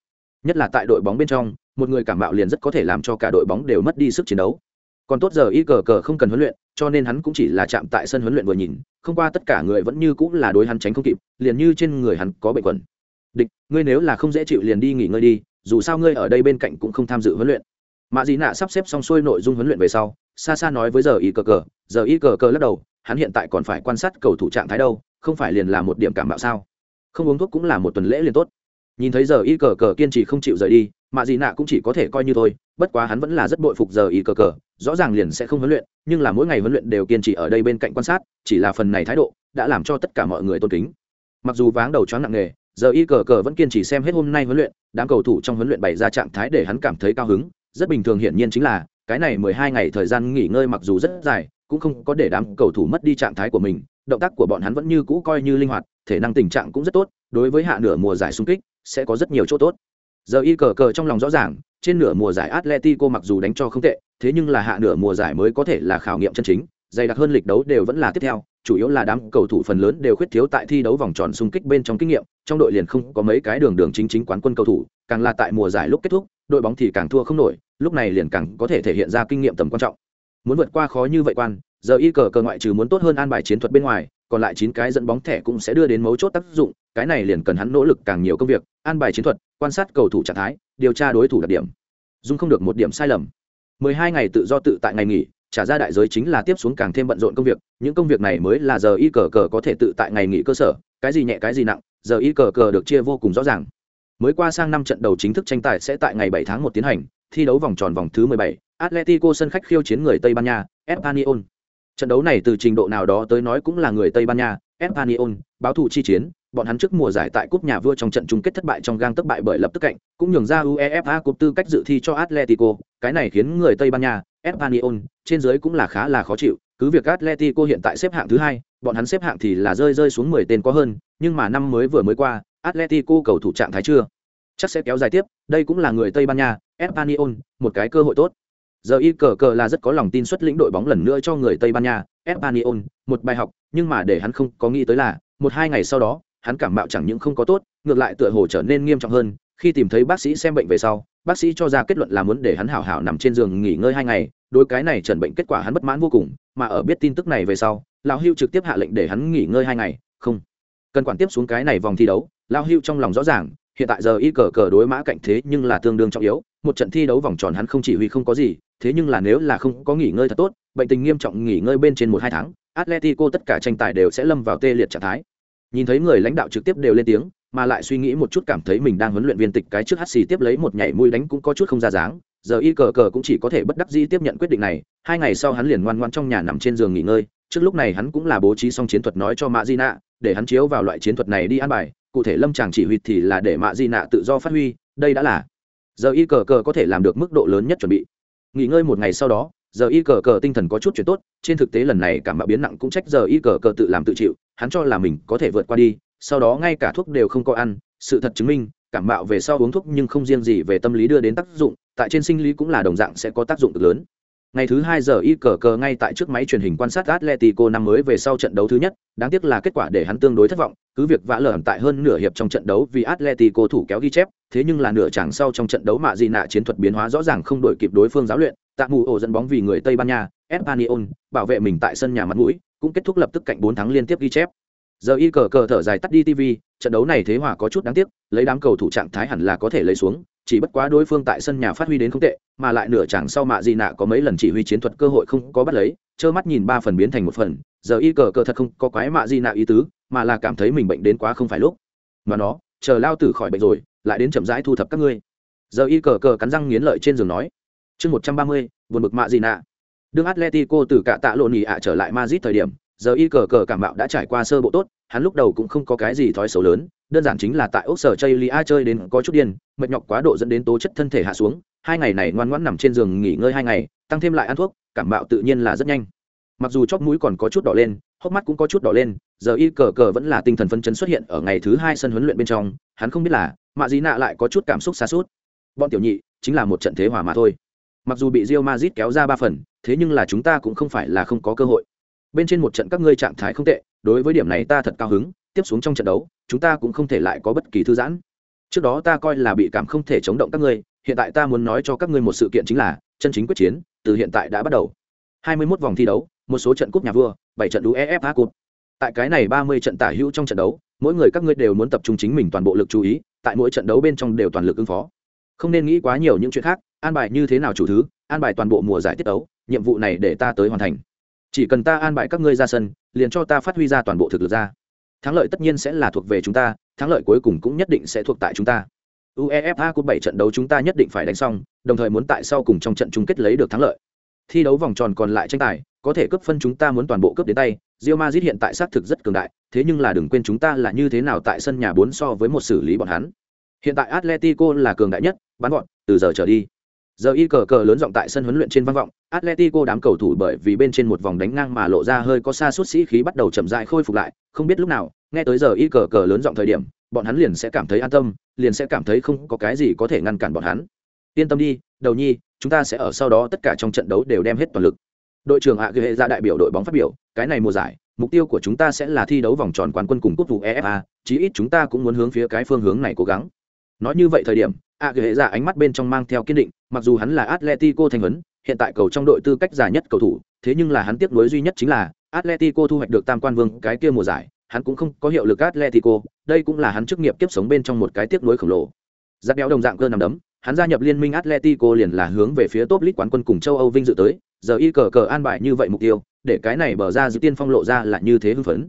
Nhất là tại đội bóng bên trong, một người cảm bạo liền rất có thể làm cho cả đội bóng đều mất đi sức chiến đấu. Còn tốt giờ y cờ cờ không cần huấn luyện, cho nên hắn cũng chỉ là chạm tại sân huấn luyện vừa nhìn, không qua tất cả người vẫn như cũng là đối hắn tránh không kịp, liền như trên người hắn có bệnh quẩn địch, ngươi nếu là không dễ chịu liền đi nghỉ ngơi đi, dù sao ngươi ở đây bên cạnh cũng không tham dự huấn luyện. Mạ dị nạ sắp xếp xong xuôi nội dung huấn luyện về sau xa xa nói với giờ y cờ cờ, giờ y cờ cờ lắc đầu, hắn hiện tại còn phải quan sát cầu thủ trạng thái đâu không phải liền là một điểm cảm bạo sao? Không uống thuốc cũng là một tuần lễ liền tốt. Nhìn thấy giờ y cờ cờ kiên trì không chịu rời đi, mạ dị nạ cũng chỉ có thể coi như thôi, bất quá hắn vẫn là rất bội phục giờ y cờ cờ, rõ ràng liền sẽ không huấn luyện, nhưng là mỗi ngày huấn luyện đều kiên trì ở đây bên cạnh quan sát, chỉ là phần này thái độ đã làm cho tất cả mọi người tôn kính. Mặc dù váng đầu choáng nặng nề, giờ y cờ cờ vẫn kiên trì xem hết hôm nay huấn luyện, đám cầu thủ trong huấn luyện bày ra trạng thái để hắn cảm thấy cao hứng, rất bình thường hiển nhiên chính là, cái này mười hai ngày thời gian nghỉ ngơi mặc dù rất dài, cũng không có để đám cầu thủ mất đi trạng thái của mình động tác của bọn hắn vẫn như cũ coi như linh hoạt, thể năng tình trạng cũng rất tốt, đối với hạ nửa mùa giải xung kích, sẽ có rất nhiều chỗ tốt. Giờ y cờ cờ trong lòng rõ ràng, trên nửa mùa giải atletico mặc dù đánh cho không tệ, thế nhưng là hạ nửa mùa giải mới có thể là khảo nghiệm chân chính, dày đặc hơn lịch đấu đều vẫn là tiếp theo, chủ yếu là đám cầu thủ phần lớn đều khuyết thiếu tại thi đấu vòng tròn xung kích bên trong kinh nghiệm, trong đội liền không có mấy cái đường đường chính chính quán quân cầu thủ, càng là tại mùa giải lúc kết thúc, đội bóng thì càng thua không nổi, lúc này liền càng có thể thể hiện ra kinh nghiệm tầm quan trọng. Muốn vượt qua khó như vậy quan giờ y cờ cờ ngoại trừ muốn tốt hơn an bài chiến thuật bên ngoài còn lại chín cái dẫn bóng thẻ cũng sẽ đưa đến mấu chốt tác dụng cái này liền cần hắn nỗ lực càng nhiều công việc an bài chiến thuật quan sát cầu thủ trạng thái điều tra đối thủ đặc điểm. Dung không được một điểm sai lầm. 12 ngày tự do tự tại ngày nghỉ trả ra đại giới chính là tiếp xuống càng thêm bận rộn công việc những công việc này mới là giờ y cờ cờ có thể tự tại ngày nghỉ cơ sở cái gì nhẹ cái gì nặng giờ y cờ cờ được chia vô cùng rõ ràng. Mới qua sang năm trận đầu chính thức tranh tài sẽ tại ngày 7 tháng 1 tiến hành thi đấu vòng tròn vòng thứ 17, Atletico sân khách khiêu chiến người Tây Ban Nha, Espanyol. Trận đấu này từ trình độ nào đó tới nói cũng là người Tây Ban Nha, Espanyol, báo thủ chi chiến, bọn hắn trước mùa giải tại cúp nhà vua trong trận chung kết thất bại trong gang thất bại bởi lập tức cạnh, cũng nhường ra UEFA cúp tư cách dự thi cho Atletico, cái này khiến người Tây Ban Nha, Espanyol, trên dưới cũng là khá là khó chịu, cứ việc Atletico hiện tại xếp hạng thứ hai, bọn hắn xếp hạng thì là rơi rơi xuống 10 tên có hơn, nhưng mà năm mới vừa mới qua, Atletico cầu thủ trạng thái chưa chắc sẽ kéo dài tiếp, đây cũng là người Tây Ban Nha, Espanyol, một cái cơ hội tốt. Giờ y cờ cờ là rất có lòng tin xuất lĩnh đội bóng lần nữa cho người Tây Ban Nha, Espanyol, một bài học, nhưng mà để hắn không có nghĩ tới là, một hai ngày sau đó, hắn cảm mạo chẳng những không có tốt, ngược lại tựa hồ trở nên nghiêm trọng hơn, khi tìm thấy bác sĩ xem bệnh về sau, bác sĩ cho ra kết luận là muốn để hắn hảo hảo nằm trên giường nghỉ ngơi hai ngày, đối cái này trần bệnh kết quả hắn bất mãn vô cùng, mà ở biết tin tức này về sau, lão Hưu trực tiếp hạ lệnh để hắn nghỉ ngơi hai ngày, không cần quản tiếp xuống cái này vòng thi đấu, lão Hưu trong lòng rõ ràng, hiện tại giờ y cờ cờ đối mã cạnh thế nhưng là tương đương trọng yếu. Một trận thi đấu vòng tròn hắn không chỉ huy không có gì thế nhưng là nếu là không có nghỉ ngơi thật tốt, bệnh tình nghiêm trọng nghỉ ngơi bên trên một hai tháng, atletico tất cả tranh tài đều sẽ lâm vào tê liệt trạng thái. Nhìn thấy người lãnh đạo trực tiếp đều lên tiếng, mà lại suy nghĩ một chút cảm thấy mình đang huấn luyện viên tịch cái trước hắt xì tiếp lấy một nhảy mũi đánh cũng có chút không ra dáng, giờ y cờ cờ cũng chỉ có thể bất đắc dĩ tiếp nhận quyết định này, hai ngày sau hắn liền ngoan ngoan trong nhà nằm trên giường nghỉ ngơi, trước lúc này hắn cũng là bố trí xong chiến thuật nói cho mạ di nạ để hắn chiếu vào loại chiến thuật này đi ăn bài, cụ thể lâm tràng chỉ huy thì là để mạ di nạ tự do phát huy, đây đã là, giờ y cờ cờ có thể làm được mức độ lớn nhất chuẩn bị nghỉ ngơi một ngày sau đó, giờ y cờ cờ tinh thần có chút chuyển tốt, trên thực tế lần này cảm mạo biến nặng cũng trách giờ y cờ cờ tự làm tự chịu, hắn cho là mình có thể vượt qua đi, sau đó ngay cả thuốc đều không có ăn, sự thật chứng minh, cảm mạo về sau uống thuốc nhưng không riêng gì về tâm lý đưa đến tác dụng, tại trên sinh lý cũng là đồng dạng sẽ có tác dụng cực lớn. Ngày thứ hai giờ y cờ cờ ngay tại trước máy truyền hình quan sát Atletico năm mới về sau trận đấu thứ nhất, đáng tiếc là kết quả để hắn tương đối thất vọng, cứ việc vã lởm tại hơn nửa hiệp trong trận đấu vì Atletico thủ kéo ghi chép, thế nhưng là nửa chẳng sau trong trận đấu mạ gì nạ chiến thuật biến hóa rõ ràng không đổi kịp đối phương giáo luyện, tạ mù ổ dẫn bóng vì người Tây Ban Nha, Espanyol, bảo vệ mình tại sân nhà mặt mũi, cũng kết thúc lập tức cạnh 4 thắng liên tiếp ghi chép. Giờ y cờ cờ thở dài tắt đi TV, trận đấu này thế hòa có chút đáng tiếc, lấy đám cầu thủ trạng thái hẳn là có thể lấy xuống, chỉ bất quá đối phương tại sân nhà phát huy đến không tệ mà lại nửa chẳng sau mạ gì nạ có mấy lần chỉ huy chiến thuật cơ hội không có bắt lấy trơ mắt nhìn ba phần biến thành một phần giờ y cờ cờ thật không có quái mạ gì nạ ý tứ mà là cảm thấy mình bệnh đến quá không phải lúc. Mà nó chờ lao tử khỏi bệnh rồi lại đến chậm rãi thu thập các ngươi. Giờ y cờ cờ cắn răng nghiến lợi trên giường nói. Chương một trăm ba mươi buồn bực mạ gì nạ. Đương atletico từ cả tạ lộn nhì ạ trở lại Madrid thời điểm giờ y cờ cờ cảm bạo đã trải qua sơ bộ tốt, hắn lúc đầu cũng không có cái gì thói xấu lớn, đơn giản chính là tại ốc sở chây lia chơi đến có chút điên, mệt nhọc quá độ dẫn đến tố chất thân thể hạ xuống, hai ngày này ngoan ngoãn nằm trên giường nghỉ ngơi hai ngày, tăng thêm lại ăn thuốc, cảm bạo tự nhiên là rất nhanh. Mặc dù chóp mũi còn có chút đỏ lên, hốc mắt cũng có chút đỏ lên, giờ y cờ cờ vẫn là tinh thần phấn chấn xuất hiện ở ngày thứ hai sân huấn luyện bên trong, hắn không biết là, mạ dí nạ lại có chút cảm xúc xa suốt. Bọn tiểu nhị, chính là một trận thế hòa mà thôi. Mặc dù bị rio mazit kéo ra ba phần, thế nhưng là chúng ta cũng không phải là không có cơ hội bên trên một trận các ngươi trạng thái không tệ, đối với điểm này ta thật cao hứng, tiếp xuống trong trận đấu, chúng ta cũng không thể lại có bất kỳ thư giãn. Trước đó ta coi là bị cảm không thể chống động các ngươi, hiện tại ta muốn nói cho các ngươi một sự kiện chính là, chân chính quyết chiến, từ hiện tại đã bắt đầu. 21 vòng thi đấu, một số trận cúp nhà vua, bảy trận uefa cúp tại cái này 30 trận tả hữu trong trận đấu, mỗi người các ngươi đều muốn tập trung chính mình toàn bộ lực chú ý, tại mỗi trận đấu bên trong đều toàn lực ứng phó. Không nên nghĩ quá nhiều những chuyện khác, an bài như thế nào chủ thứ, an bài toàn bộ mùa giải tiết đấu nhiệm vụ này để ta tới hoàn thành chỉ cần ta an bài các ngươi ra sân liền cho ta phát huy ra toàn bộ thực lực ra thắng lợi tất nhiên sẽ là thuộc về chúng ta thắng lợi cuối cùng cũng nhất định sẽ thuộc tại chúng ta uefa cúp bảy trận đấu chúng ta nhất định phải đánh xong đồng thời muốn tại sau cùng trong trận chung kết lấy được thắng lợi thi đấu vòng tròn còn lại tranh tài có thể cấp phân chúng ta muốn toàn bộ cấp đến tay Real Madrid hiện tại xác thực rất cường đại, thế nhưng là đừng quên chúng ta là như thế nào tại sân nhà bốn so với một xử lý bọn hắn. Hiện tại Atletico là cường đại nhất, bắn gọn, từ giờ trở đi. Giờ y cờ cờ lớn giọng tại sân huấn luyện trên vang vọng, Atletico đám cầu thủ bởi vì bên trên một vòng đánh ngang mà lộ ra hơi có xa suốt sĩ khí bắt đầu chậm rãi khôi phục lại, không biết lúc nào, nghe tới giờ y cờ cờ lớn giọng thời điểm, bọn hắn liền sẽ cảm thấy an tâm, liền sẽ cảm thấy không có cái gì có thể ngăn cản bọn hắn. Yên tâm đi, đầu nhi, chúng ta sẽ ở sau đó tất cả trong trận đấu đều đem hết toàn lực. Đội trưởng Hạ ghệ ra dạ đại biểu đội bóng phát biểu, cái này mùa giải, mục tiêu của chúng ta sẽ là thi đấu vòng tròn quán quân cùng cúp vụ EFA, chí ít chúng ta cũng muốn hướng phía cái phương hướng này cố gắng. Nói như vậy thời điểm, A Gue giả dạ ánh mắt bên trong mang theo kiên định, mặc dù hắn là Atletico thành vấn, hiện tại cầu trong đội tư cách già nhất cầu thủ, thế nhưng là hắn tiếc nuối duy nhất chính là Atletico thu hoạch được tam quan vương cái kia mùa giải, hắn cũng không có hiệu lực Atletico, đây cũng là hắn chức nghiệp kiếp sống bên trong một cái tiếc nuối khổng lồ. Giáp béo đồng dạng cơ nằm đấm, hắn gia nhập liên minh Atletico liền là hướng về phía top league quán quân cùng châu Âu vinh dự tới, giờ y cờ cờ an bài như vậy mục tiêu, để cái này bờ ra dự tiên phong lộ ra là như thế hưng phấn.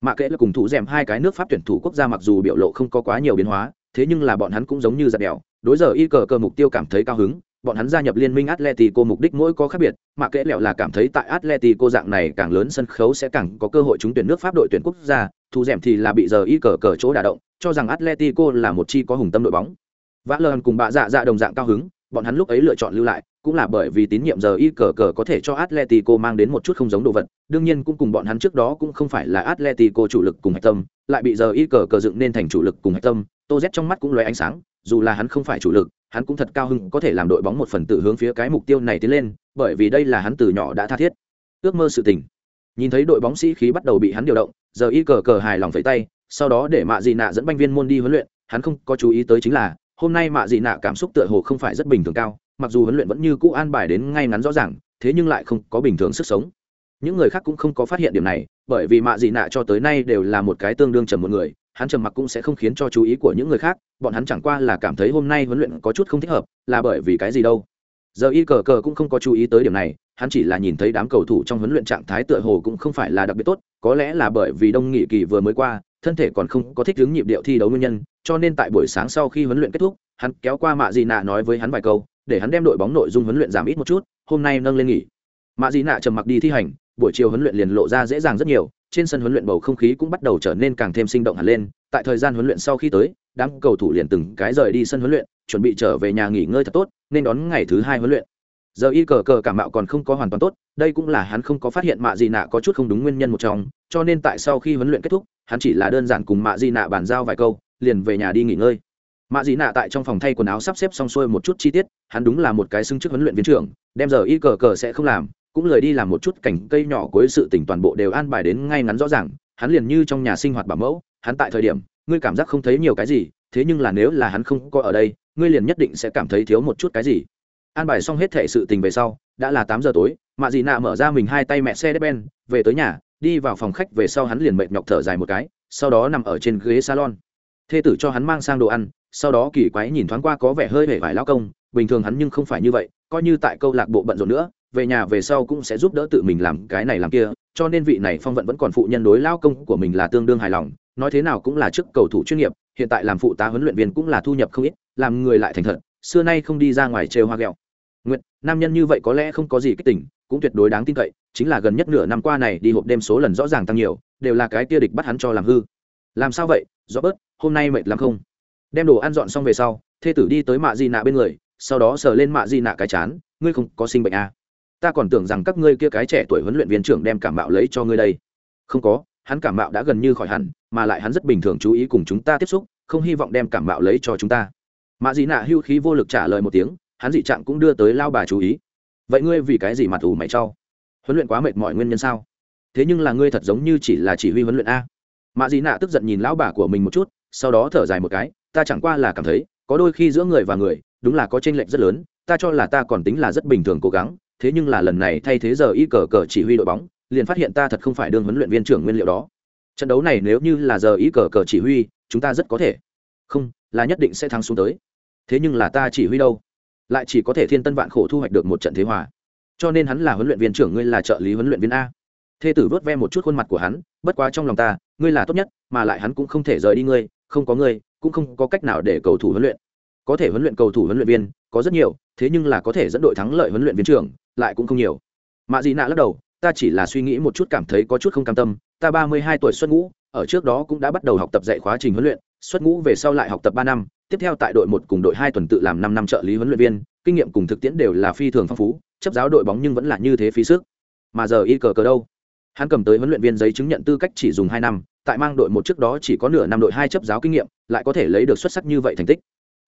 Mà kệ là cùng thủ rèm hai cái nước Pháp tuyển thủ quốc gia mặc dù biểu lộ không có quá nhiều biến hóa, thế nhưng là bọn hắn cũng giống như giặt đèo, đối giờ y cờ cờ mục tiêu cảm thấy cao hứng, bọn hắn gia nhập liên minh Atletico mục đích mỗi có khác biệt, mà kẽ lẹo là cảm thấy tại Atletico dạng này càng lớn sân khấu sẽ càng có cơ hội trúng tuyển nước Pháp đội tuyển quốc gia, thu rèm thì là bị giờ y cờ cờ chỗ đả động, cho rằng Atletico là một chi có hùng tâm đội bóng. Vã lơn cùng bạ dạ dạ đồng dạng cao hứng, bọn hắn lúc ấy lựa chọn lưu lại, cũng là bởi vì tín nhiệm giờ y cờ cờ có thể cho Atletico mang đến một chút không giống đồ vật, đương nhiên cũng cùng bọn hắn trước đó cũng không phải là Atletico chủ lực cùng hạch tâm, lại bị giờ y cờ cờ dựng nên thành chủ lực cùng hạch tâm, Tô Z trong mắt cũng lóe ánh sáng, dù là hắn không phải chủ lực, hắn cũng thật cao hứng có thể làm đội bóng một phần tự hướng phía cái mục tiêu này tiến lên, bởi vì đây là hắn từ nhỏ đã tha thiết ước mơ sự tình. Nhìn thấy đội bóng sĩ khí bắt đầu bị hắn điều động, giờ y cờ cờ hài lòng vẫy tay, sau đó để Mạ Dị Nạ dẫn banh viên môn đi huấn luyện, hắn không có chú ý tới chính là hôm nay Mạ Dị Nạ cảm xúc tựa hồ không phải rất bình thường cao, mặc dù huấn luyện vẫn như cũ an bài đến ngay ngắn rõ ràng, thế nhưng lại không có bình thường sức sống. Những người khác cũng không có phát hiện điểm này, bởi vì mạ dị nạ cho tới nay đều là một cái tương đương trầm một người, hắn trầm mặc cũng sẽ không khiến cho chú ý của những người khác, bọn hắn chẳng qua là cảm thấy hôm nay huấn luyện có chút không thích hợp, là bởi vì cái gì đâu. Giờ y cờ cờ cũng không có chú ý tới điểm này, hắn chỉ là nhìn thấy đám cầu thủ trong huấn luyện trạng thái tựa hồ cũng không phải là đặc biệt tốt, có lẽ là bởi vì đông nghị kỳ vừa mới qua, thân thể còn không có thích ứng nhịp điệu thi đấu nguyên nhân, cho nên tại buổi sáng sau khi huấn luyện kết thúc, hắn kéo qua mạ dị nạ nói với hắn vài câu để hắn đem đội bóng nội dung huấn luyện giảm ít một chút, hôm nay nâng lên nghỉ. Mạ dị nạ trầm mặc đi thi hành, buổi chiều huấn luyện liền lộ ra dễ dàng rất nhiều, trên sân huấn luyện bầu không khí cũng bắt đầu trở nên càng thêm sinh động hẳn lên, tại thời gian huấn luyện sau khi tới, đám cầu thủ liền từng cái rời đi sân huấn luyện, chuẩn bị trở về nhà nghỉ ngơi thật tốt, nên đón ngày thứ hai huấn luyện. Giờ y cờ cờ cảm mạo còn không có hoàn toàn tốt, đây cũng là hắn không có phát hiện mạ dị nạ có chút không đúng nguyên nhân một trong, cho nên tại sau khi huấn luyện kết thúc, hắn chỉ là đơn giản cùng mạ dị nạ bàn giao vài câu, liền về nhà đi nghỉ ngơi mạ dị nạ tại trong phòng thay quần áo sắp xếp xong xuôi một chút chi tiết, hắn đúng là một cái xưng chức huấn luyện viên trưởng, đem giờ y cờ cờ sẽ không làm, cũng lời đi làm một chút cảnh cây nhỏ cuối sự tỉnh toàn bộ đều an bài đến ngay ngắn rõ ràng, hắn liền như trong nhà sinh hoạt bảo mẫu, hắn tại thời điểm, ngươi cảm giác không thấy nhiều cái gì, thế nhưng là nếu là hắn không có ở đây, ngươi liền nhất định sẽ cảm thấy thiếu một chút cái gì. An bài xong hết thể sự tình về sau, đã là tám giờ tối mạ dị nạ mở ra mình hai tay mẹ xe đép ben, về tới nhà, đi vào phòng khách về sau hắn liền mệt nhọc thở dài một cái, sau đó nằm ở trên ghế salon. Thê tử cho hắn mang sang đồ ăn sau đó kỳ quái nhìn thoáng qua có vẻ hơi hề vải lao công, bình thường hắn nhưng không phải như vậy, coi như tại câu lạc bộ bận rộn nữa, về nhà về sau cũng sẽ giúp đỡ tự mình làm cái này làm kia, cho nên vị này phong vận vẫn còn phụ nhân đối lao công của mình là tương đương hài lòng, nói thế nào cũng là chức cầu thủ chuyên nghiệp, hiện tại làm phụ tá huấn luyện viên cũng là thu nhập không ít, làm người lại thành thật, xưa nay không đi ra ngoài trêu hoa ghẹo. Nguyện nam nhân như vậy có lẽ không có gì kích tỉnh cũng tuyệt đối đáng tin cậy, chính là gần nhất nửa năm qua này đi hộp đêm số lần rõ ràng tăng nhiều, đều là cái tia địch bắt hắn cho làm hư. Làm sao vậy rõ bớt hôm nay mệt lắm không? Đem đồ ăn dọn xong về sau, thê tử đi tới mạ di nạ bên người, sau đó sờ lên mạ di nạ cái chán, ngươi không có sinh bệnh à. ta còn tưởng rằng các ngươi kia cái trẻ tuổi huấn luyện viên trưởng đem cảm mạo lấy cho ngươi đây. Không có, hắn cảm mạo đã gần như khỏi hẳn, mà lại hắn rất bình thường chú ý cùng chúng ta tiếp xúc, không hy vọng đem cảm mạo lấy cho chúng ta. Mạ di nạ hưu khí vô lực trả lời một tiếng, hắn dị trạng cũng đưa tới lao bà chú ý. Vậy ngươi vì cái gì mặt ủ mày trau huấn luyện quá mệt mọi nguyên nhân sao? Thế nhưng là ngươi thật giống như chỉ là chỉ huy huấn luyện a. Mạ dị nạ tức giận nhìn lão bà của mình một chút, sau đó thở dài một cái ta chẳng qua là cảm thấy, có đôi khi giữa người và người, đúng là có tranh lệch rất lớn, ta cho là ta còn tính là rất bình thường cố gắng, thế nhưng là lần này thay thế giờ y cờ cờ chỉ huy đội bóng, liền phát hiện ta thật không phải đương huấn luyện viên trưởng nguyên liệu đó. Trận đấu này nếu như là giờ y cờ cờ chỉ huy, chúng ta rất có thể. Không, là nhất định sẽ thắng xuống tới. Thế nhưng là ta chỉ huy đâu? Lại chỉ có thể thiên tân vạn khổ thu hoạch được một trận thế hòa. Cho nên hắn là huấn luyện viên trưởng, ngươi là trợ lý huấn luyện viên a. Thê tử vớt ve một chút khuôn mặt của hắn, bất quá trong lòng ta, ngươi là tốt nhất, mà lại hắn cũng không thể rời đi ngươi, không có ngươi cũng không có cách nào để cầu thủ huấn luyện. Có thể huấn luyện cầu thủ huấn luyện viên, có rất nhiều, thế nhưng là có thể dẫn đội thắng lợi huấn luyện viên trưởng, lại cũng không nhiều. Mạ dị nạ lắc đầu, ta chỉ là suy nghĩ một chút cảm thấy có chút không cam tâm. Ta ba mươi hai tuổi xuất ngũ, ở trước đó cũng đã bắt đầu học tập dạy khóa trình huấn luyện, xuất ngũ về sau lại học tập ba năm, tiếp theo tại đội một cùng đội hai tuần tự làm năm năm trợ lý huấn luyện viên, kinh nghiệm cùng thực tiễn đều là phi thường phong phú, chấp giáo đội bóng nhưng vẫn là như thế phí sức. Mà giờ y cờ cờ đâu? Hắn cầm tới huấn luyện viên giấy chứng nhận tư cách chỉ dùng hai năm, tại mang đội một trước đó chỉ có nửa năm đội hai chấp giáo kinh nghiệm lại có thể lấy được xuất sắc như vậy thành tích.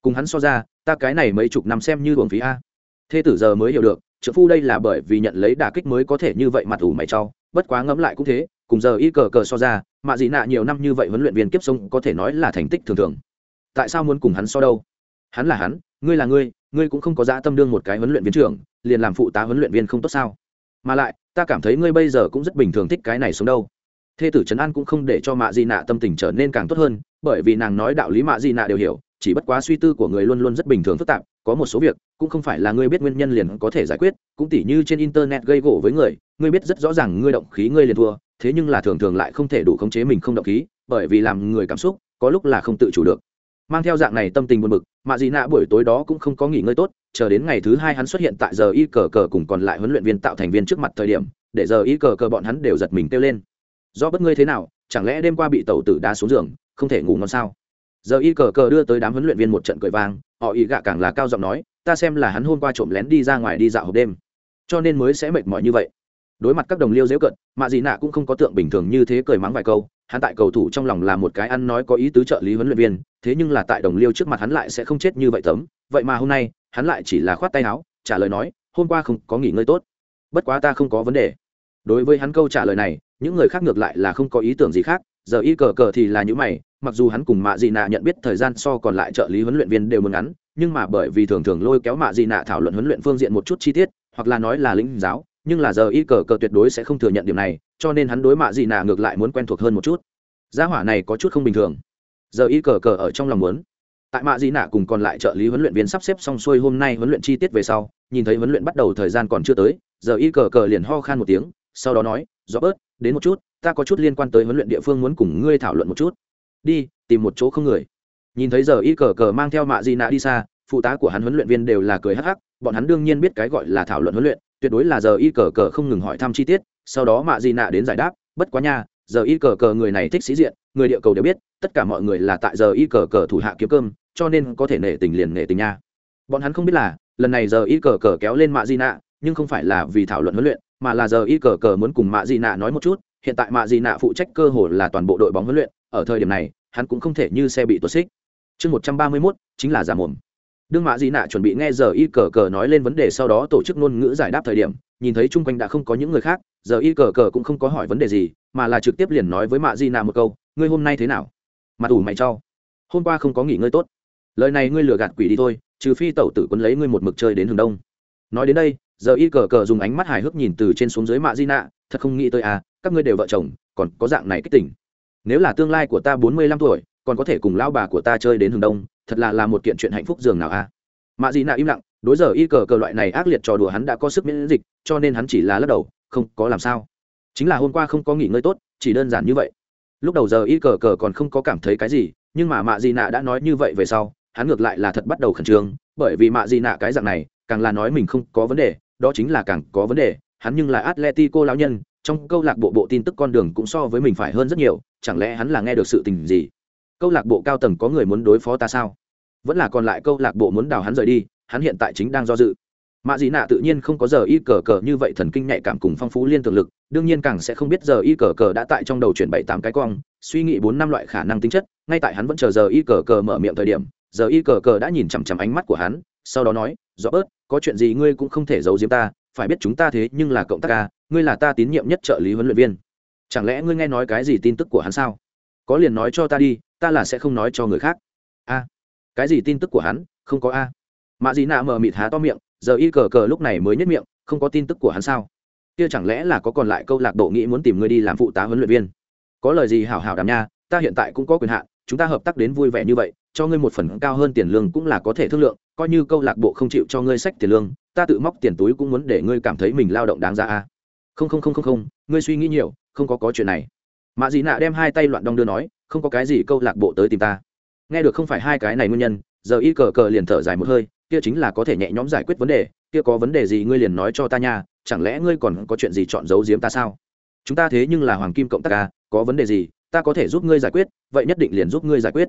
Cùng hắn so ra, ta cái này mấy chục năm xem như buồng phí a. Thê tử giờ mới hiểu được trợ phu đây là bởi vì nhận lấy đả kích mới có thể như vậy mặt ủ mày trau bất quá ngẫm lại cũng thế, cùng giờ y cờ cờ so ra mạ dị nạ nhiều năm như vậy huấn luyện viên kiếp sông có thể nói là thành tích thường thường. Tại sao muốn cùng hắn so đâu? Hắn là hắn, ngươi là ngươi ngươi cũng không có dã tâm đương một cái huấn luyện viên trưởng, liền làm phụ tá huấn luyện viên không tốt sao? Mà lại, ta cảm thấy ngươi bây giờ cũng rất bình thường thích cái này sống đâu. Thê tử trấn an cũng không để cho mạ di nạ tâm tình trở nên càng tốt hơn bởi vì nàng nói đạo lý mạ gì nạ đều hiểu, chỉ bất quá suy tư của người luôn luôn rất bình thường phức tạp, có một số việc, cũng không phải là ngươi biết nguyên nhân liền có thể giải quyết, cũng tỉ như trên internet gây gỗ với người, ngươi biết rất rõ ràng ngươi động khí ngươi liền thua, thế nhưng là thường thường lại không thể đủ khống chế mình không động khí, bởi vì làm người cảm xúc, có lúc là không tự chủ được. Mang theo dạng này tâm tình buồn bực, mạ dị nạ buổi tối đó cũng không có nghỉ ngơi tốt, chờ đến ngày thứ hai hắn xuất hiện tại giờ y cờ cờ cùng còn lại huấn luyện viên tạo thành viên trước mặt thời điểm, để giờ y cờ cờ bọn hắn đều giật mình kêu lên. Do bất ngươi thế nào? Chẳng lẽ đêm qua bị tàu tử đá xuống giường, không thể ngủ ngon sao? Giờ y cờ cờ đưa tới đám huấn luyện viên một trận cười vang, họ y gạ càng là cao giọng nói, ta xem là hắn hôm qua trộm lén đi ra ngoài đi dạo hộp đêm. Cho nên mới sẽ mệt mỏi như vậy. Đối mặt các đồng liêu dễu cận, mạ dị nạ cũng không có tượng bình thường như thế cười mắng vài câu, hắn tại cầu thủ trong lòng là một cái ăn nói có ý tứ trợ lý huấn luyện viên, thế nhưng là tại đồng liêu trước mặt hắn lại sẽ không chết như vậy tấm. Vậy mà hôm nay, hắn lại chỉ là khoát tay áo, trả lời nói, hôm qua không có nghỉ ngơi tốt. Bất quá ta không có vấn đề. Đối với hắn câu trả lời này những người khác ngược lại là không có ý tưởng gì khác, giờ y cờ cờ thì là những mày, mặc dù hắn cùng mạ dị nạ nhận biết thời gian so còn lại trợ lý huấn luyện viên đều muốn ngắn, nhưng mà bởi vì thường thường lôi kéo mạ dị nạ thảo luận huấn luyện phương diện một chút chi tiết, hoặc là nói là lĩnh giáo, nhưng là giờ y cờ cờ tuyệt đối sẽ không thừa nhận điểm này, cho nên hắn đối mạ dị nạ ngược lại muốn quen thuộc hơn một chút. Gia hỏa này có chút không bình thường. Giờ y cờ cờ ở trong lòng muốn. Tại mạ dị nạ cùng còn lại trợ lý huấn luyện viên sắp xếp xong xuôi hôm nay huấn luyện chi tiết về sau, nhìn thấy huấn luyện bắt đầu thời gian còn chưa tới, giờ y cờ cờ liền ho khan một tiếng, sau đó nói rõ bớt đến một chút, ta có chút liên quan tới huấn luyện địa phương muốn cùng ngươi thảo luận một chút. Đi, tìm một chỗ không người. Nhìn thấy giờ y cờ cờ mang theo mạ di nạ đi xa, phụ tá của hắn huấn luyện viên đều là cười hắc hắc, bọn hắn đương nhiên biết cái gọi là thảo luận huấn luyện, tuyệt đối là giờ y cờ cờ không ngừng hỏi thăm chi tiết, sau đó mạ di nạ đến giải đáp, bất quá nha, giờ y cờ cờ người này thích sĩ diện, người địa cầu đều biết, tất cả mọi người là tại giờ y cờ cờ thủ hạ kiếm cơm, cho nên có thể nể tình liền nể tình nha. Bọn hắn không biết là, lần này giờ y cờ cờ kéo lên mạ di nạ, nhưng không phải là vì thảo luận huấn luyện mà là giờ y cờ cờ muốn cùng mạ di nạ nói một chút, hiện tại mạ di nạ phụ trách cơ hồ là toàn bộ đội bóng huấn luyện, ở thời điểm này, hắn cũng không thể như xe bị tuột xích. Chương một trăm ba mươi mốt, chính là giả mồm. Đương mạ di nạ chuẩn bị nghe giờ y cờ cờ nói lên vấn đề sau đó tổ chức ngôn ngữ giải đáp thời điểm, nhìn thấy chung quanh đã không có những người khác, giờ y cờ cờ cũng không có hỏi vấn đề gì, mà là trực tiếp liền nói với mạ di nạ một câu, ngươi hôm nay thế nào? Mặt ủ mày cho. Hôm qua không có nghỉ ngơi tốt. Lời này ngươi lừa gạt quỷ đi thôi, trừ phi tẩu tử quân lấy ngươi một mực chơi đến hướng đông. Nói đến đây giờ y cờ cờ dùng ánh mắt hài hước nhìn từ trên xuống dưới mạ di nạ, thật không nghĩ tới à các ngươi đều vợ chồng, còn có dạng này kích tỉnh nếu là tương lai của ta bốn mươi lăm tuổi, còn có thể cùng lao bà của ta chơi đến hừng đông, thật là là một kiện chuyện hạnh phúc dường nào à? Mạ di nạ im lặng, đối giờ y cờ cờ loại này ác liệt trò đùa hắn đã có sức miễn dịch, cho nên hắn chỉ là lắc đầu, không, có làm sao? Chính là hôm qua không có nghỉ ngơi tốt, chỉ đơn giản như vậy. Lúc đầu giờ y cờ cờ còn không có cảm thấy cái gì, nhưng mà mạ di nạ đã nói như vậy về sau, hắn ngược lại là thật bắt đầu khẩn trương, bởi vì mạ di nạ cái dạng này, càng là nói mình không có vấn đề đó chính là càng có vấn đề, hắn nhưng là atletico lão nhân, trong câu lạc bộ bộ tin tức con đường cũng so với mình phải hơn rất nhiều, chẳng lẽ hắn là nghe được sự tình gì? Câu lạc bộ cao tầng có người muốn đối phó ta sao? Vẫn là còn lại câu lạc bộ muốn đào hắn rời đi, hắn hiện tại chính đang do dự. Mạ dị nạ tự nhiên không có giờ y cờ cờ như vậy thần kinh nhạy cảm cùng phong phú liên tưởng lực, đương nhiên càng sẽ không biết giờ y cờ cờ đã tại trong đầu chuyển bảy tám cái cong suy nghĩ bốn năm loại khả năng tính chất, ngay tại hắn vẫn chờ giờ y cờ cờ mở miệng thời điểm, giờ y cờ cờ đã nhìn chằm chằm ánh mắt của hắn, sau đó nói rõ bớt, có chuyện gì ngươi cũng không thể giấu giếm ta, phải biết chúng ta thế nhưng là cộng tác ca, ngươi là ta tín nhiệm nhất trợ lý huấn luyện viên. Chẳng lẽ ngươi nghe nói cái gì tin tức của hắn sao? Có liền nói cho ta đi, ta là sẽ không nói cho người khác. A, cái gì tin tức của hắn? Không có a. Mạ dị nạ mờ mịt há to miệng, giờ y cờ cờ lúc này mới nhất miệng, không có tin tức của hắn sao? Kia chẳng lẽ là có còn lại câu lạc bộ nghĩ muốn tìm ngươi đi làm phụ tá huấn luyện viên? Có lời gì hảo hảo đàm nha, ta hiện tại cũng có quyền hạn, chúng ta hợp tác đến vui vẻ như vậy, cho ngươi một phần cao hơn tiền lương cũng là có thể thương lượng coi như câu lạc bộ không chịu cho ngươi sách tiền lương, ta tự móc tiền túi cũng muốn để ngươi cảm thấy mình lao động đáng ra a. Không không không không không, ngươi suy nghĩ nhiều, không có có chuyện này. Mạ dị nạ đem hai tay loạn đong đưa nói, không có cái gì câu lạc bộ tới tìm ta. Nghe được không phải hai cái này nguyên nhân, giờ y cờ cờ liền thở dài một hơi, kia chính là có thể nhẹ nhõm giải quyết vấn đề, kia có vấn đề gì ngươi liền nói cho ta nha, chẳng lẽ ngươi còn có chuyện gì chọn giấu giếm ta sao? Chúng ta thế nhưng là hoàng kim cộng tác ca có vấn đề gì, ta có thể giúp ngươi giải quyết, vậy nhất định liền giúp ngươi giải quyết.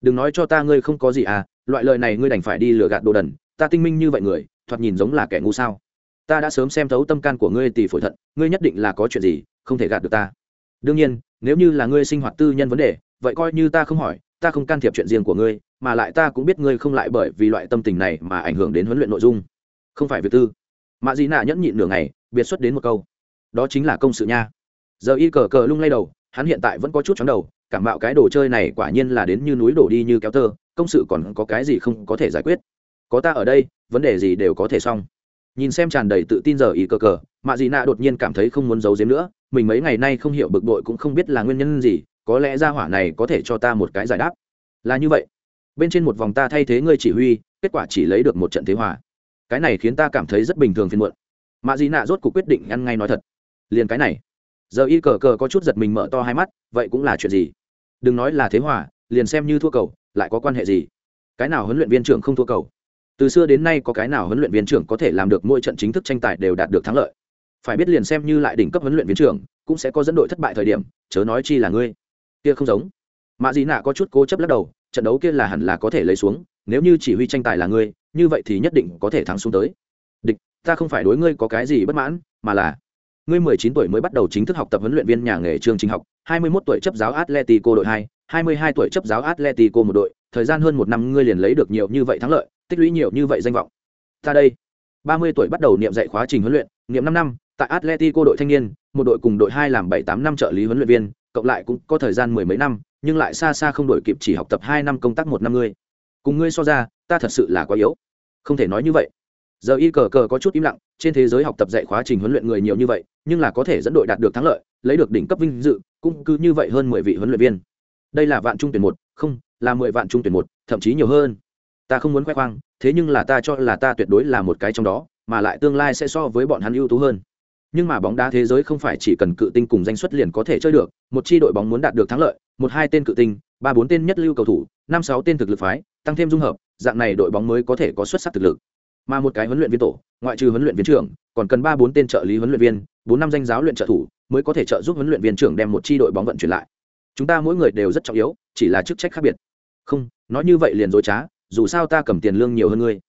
Đừng nói cho ta ngươi không có gì à loại lời này ngươi đành phải đi lừa gạt đồ đần, ta tinh minh như vậy người, thoạt nhìn giống là kẻ ngu sao? Ta đã sớm xem thấu tâm can của ngươi tỷ phổi thận, ngươi nhất định là có chuyện gì, không thể gạt được ta. Đương nhiên, nếu như là ngươi sinh hoạt tư nhân vấn đề, vậy coi như ta không hỏi, ta không can thiệp chuyện riêng của ngươi, mà lại ta cũng biết ngươi không lại bởi vì loại tâm tình này mà ảnh hưởng đến huấn luyện nội dung. Không phải việc tư. Mạ dị nạ nhẫn nhịn nửa ngày, biệt xuất đến một câu. Đó chính là công sự nha. Giờ y cờ cờ lung lay đầu, hắn hiện tại vẫn có chút chóng đầu cảm mạo cái đồ chơi này quả nhiên là đến như núi đổ đi như kéo tơ, công sự còn có cái gì không có thể giải quyết. Có ta ở đây, vấn đề gì đều có thể xong. Nhìn xem tràn đầy tự tin giờ ý cờ cờ, mạ dị nạ đột nhiên cảm thấy không muốn giấu giếm nữa, mình mấy ngày nay không hiểu bực bội cũng không biết là nguyên nhân gì, có lẽ ra hỏa này có thể cho ta một cái giải đáp. Là như vậy. Bên trên một vòng ta thay thế ngươi chỉ huy, kết quả chỉ lấy được một trận thế hòa. Cái này khiến ta cảm thấy rất bình thường phiền muộn. Mạ dị nạ rốt cuộc quyết định ăn ngay nói thật. Liền cái này giờ y cờ cờ có chút giật mình mở to hai mắt, vậy cũng là chuyện gì? Đừng nói là thế hòa, liền xem như thua cầu, lại có quan hệ gì? Cái nào huấn luyện viên trưởng không thua cầu? Từ xưa đến nay có cái nào huấn luyện viên trưởng có thể làm được mỗi trận chính thức tranh tài đều đạt được thắng lợi? Phải biết liền xem như lại đỉnh cấp huấn luyện viên trưởng, cũng sẽ có dẫn đội thất bại thời điểm, chớ nói chi là ngươi. Kia không giống. Mạ dị nạ có chút cố chấp lắc đầu, trận đấu kia là hẳn là có thể lấy xuống, nếu như chỉ huy tranh tài là ngươi, như vậy thì nhất định có thể thắng xuống tới. Địch, ta không phải đối ngươi có cái gì bất mãn, mà là ngươi mười chín tuổi mới bắt đầu chính thức học tập huấn luyện viên nhà nghề trường trình học, hai mươi 21 tuổi chấp giáo atletico đội hai hai mươi hai tuổi chấp giáo atletico một đội, thời gian hơn một năm ngươi liền lấy được nhiều như vậy thắng lợi, tích lũy nhiều như vậy danh vọng. Ta đây. ba mươi tuổi bắt đầu niệm dạy khóa trình huấn luyện, niệm năm năm, tại atletico đội thanh niên, một đội cùng đội hai làm bảy tám năm trợ lý huấn luyện viên, cộng lại cũng có thời gian mười mấy năm, nhưng lại xa xa không đổi kịp chỉ học tập hai năm công tác một năm ngươi. Cùng ngươi so ra, ta thật sự là quá yếu. Không thể nói như vậy giờ y cờ cờ có chút im lặng, trên thế giới học tập dạy khóa trình huấn luyện người nhiều như vậy, nhưng là có thể dẫn đội đạt được thắng lợi, lấy được đỉnh cấp vinh dự, cũng cứ như vậy hơn mười vị huấn luyện viên. Đây là vạn trung tuyển một, không, là mười vạn trung tuyển một, thậm chí nhiều hơn. Ta không muốn khoe khoang, thế nhưng là ta cho là ta tuyệt đối là một cái trong đó, mà lại tương lai sẽ so với bọn hắn ưu tú hơn. Nhưng mà bóng đá thế giới không phải chỉ cần cự tinh cùng danh xuất liền có thể chơi được, một chi đội bóng muốn đạt được thắng lợi, một hai tên cự tinh, ba bốn tên nhất lưu cầu thủ, năm sáu tên thực lực phái, tăng thêm dung hợp, dạng này đội bóng mới có thể có xuất sắc thực lực mà một cái huấn luyện viên tổ, ngoại trừ huấn luyện viên trưởng, còn cần ba bốn tên trợ lý huấn luyện viên, bốn năm danh giáo luyện trợ thủ mới có thể trợ giúp huấn luyện viên trưởng đem một chi đội bóng vận chuyển lại. Chúng ta mỗi người đều rất trọng yếu, chỉ là chức trách khác biệt. Không, nói như vậy liền dối trá, dù sao ta cầm tiền lương nhiều hơn ngươi.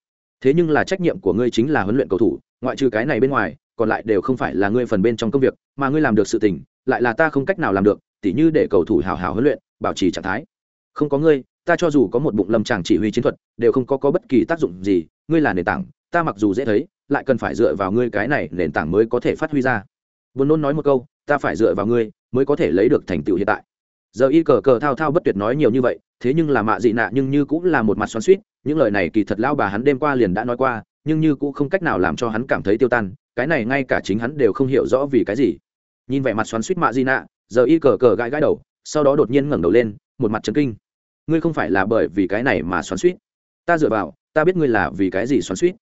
Thế nhưng là trách nhiệm của ngươi chính là huấn luyện cầu thủ, ngoại trừ cái này bên ngoài, còn lại đều không phải là ngươi phần bên trong công việc, mà ngươi làm được sự tình, lại là ta không cách nào làm được, tỉ như để cầu thủ hào hào huấn luyện, bảo trì trạng thái. Không có ngươi ta cho dù có một bụng lâm tràng chỉ huy chiến thuật đều không có, có bất kỳ tác dụng gì ngươi là nền tảng ta mặc dù dễ thấy lại cần phải dựa vào ngươi cái này nền tảng mới có thể phát huy ra. Buồn nôn nói một câu ta phải dựa vào ngươi mới có thể lấy được thành tựu hiện tại. Giờ y cờ cờ thao thao bất tuyệt nói nhiều như vậy thế nhưng là mạ dị nạ nhưng như cũng là một mặt xoắn suýt những lời này kỳ thật lao bà hắn đêm qua liền đã nói qua nhưng như cũng không cách nào làm cho hắn cảm thấy tiêu tan cái này ngay cả chính hắn đều không hiểu rõ vì cái gì. Nhìn vẻ mặt xoắn suýt mạ dị nạ giờ y cờ cờ gãi gãi đầu sau đó đột nhiên ngẩng đầu lên một mặt trấn kinh ngươi không phải là bởi vì cái này mà xoắn suýt. Ta dựa vào, ta biết ngươi là vì cái gì xoắn suýt.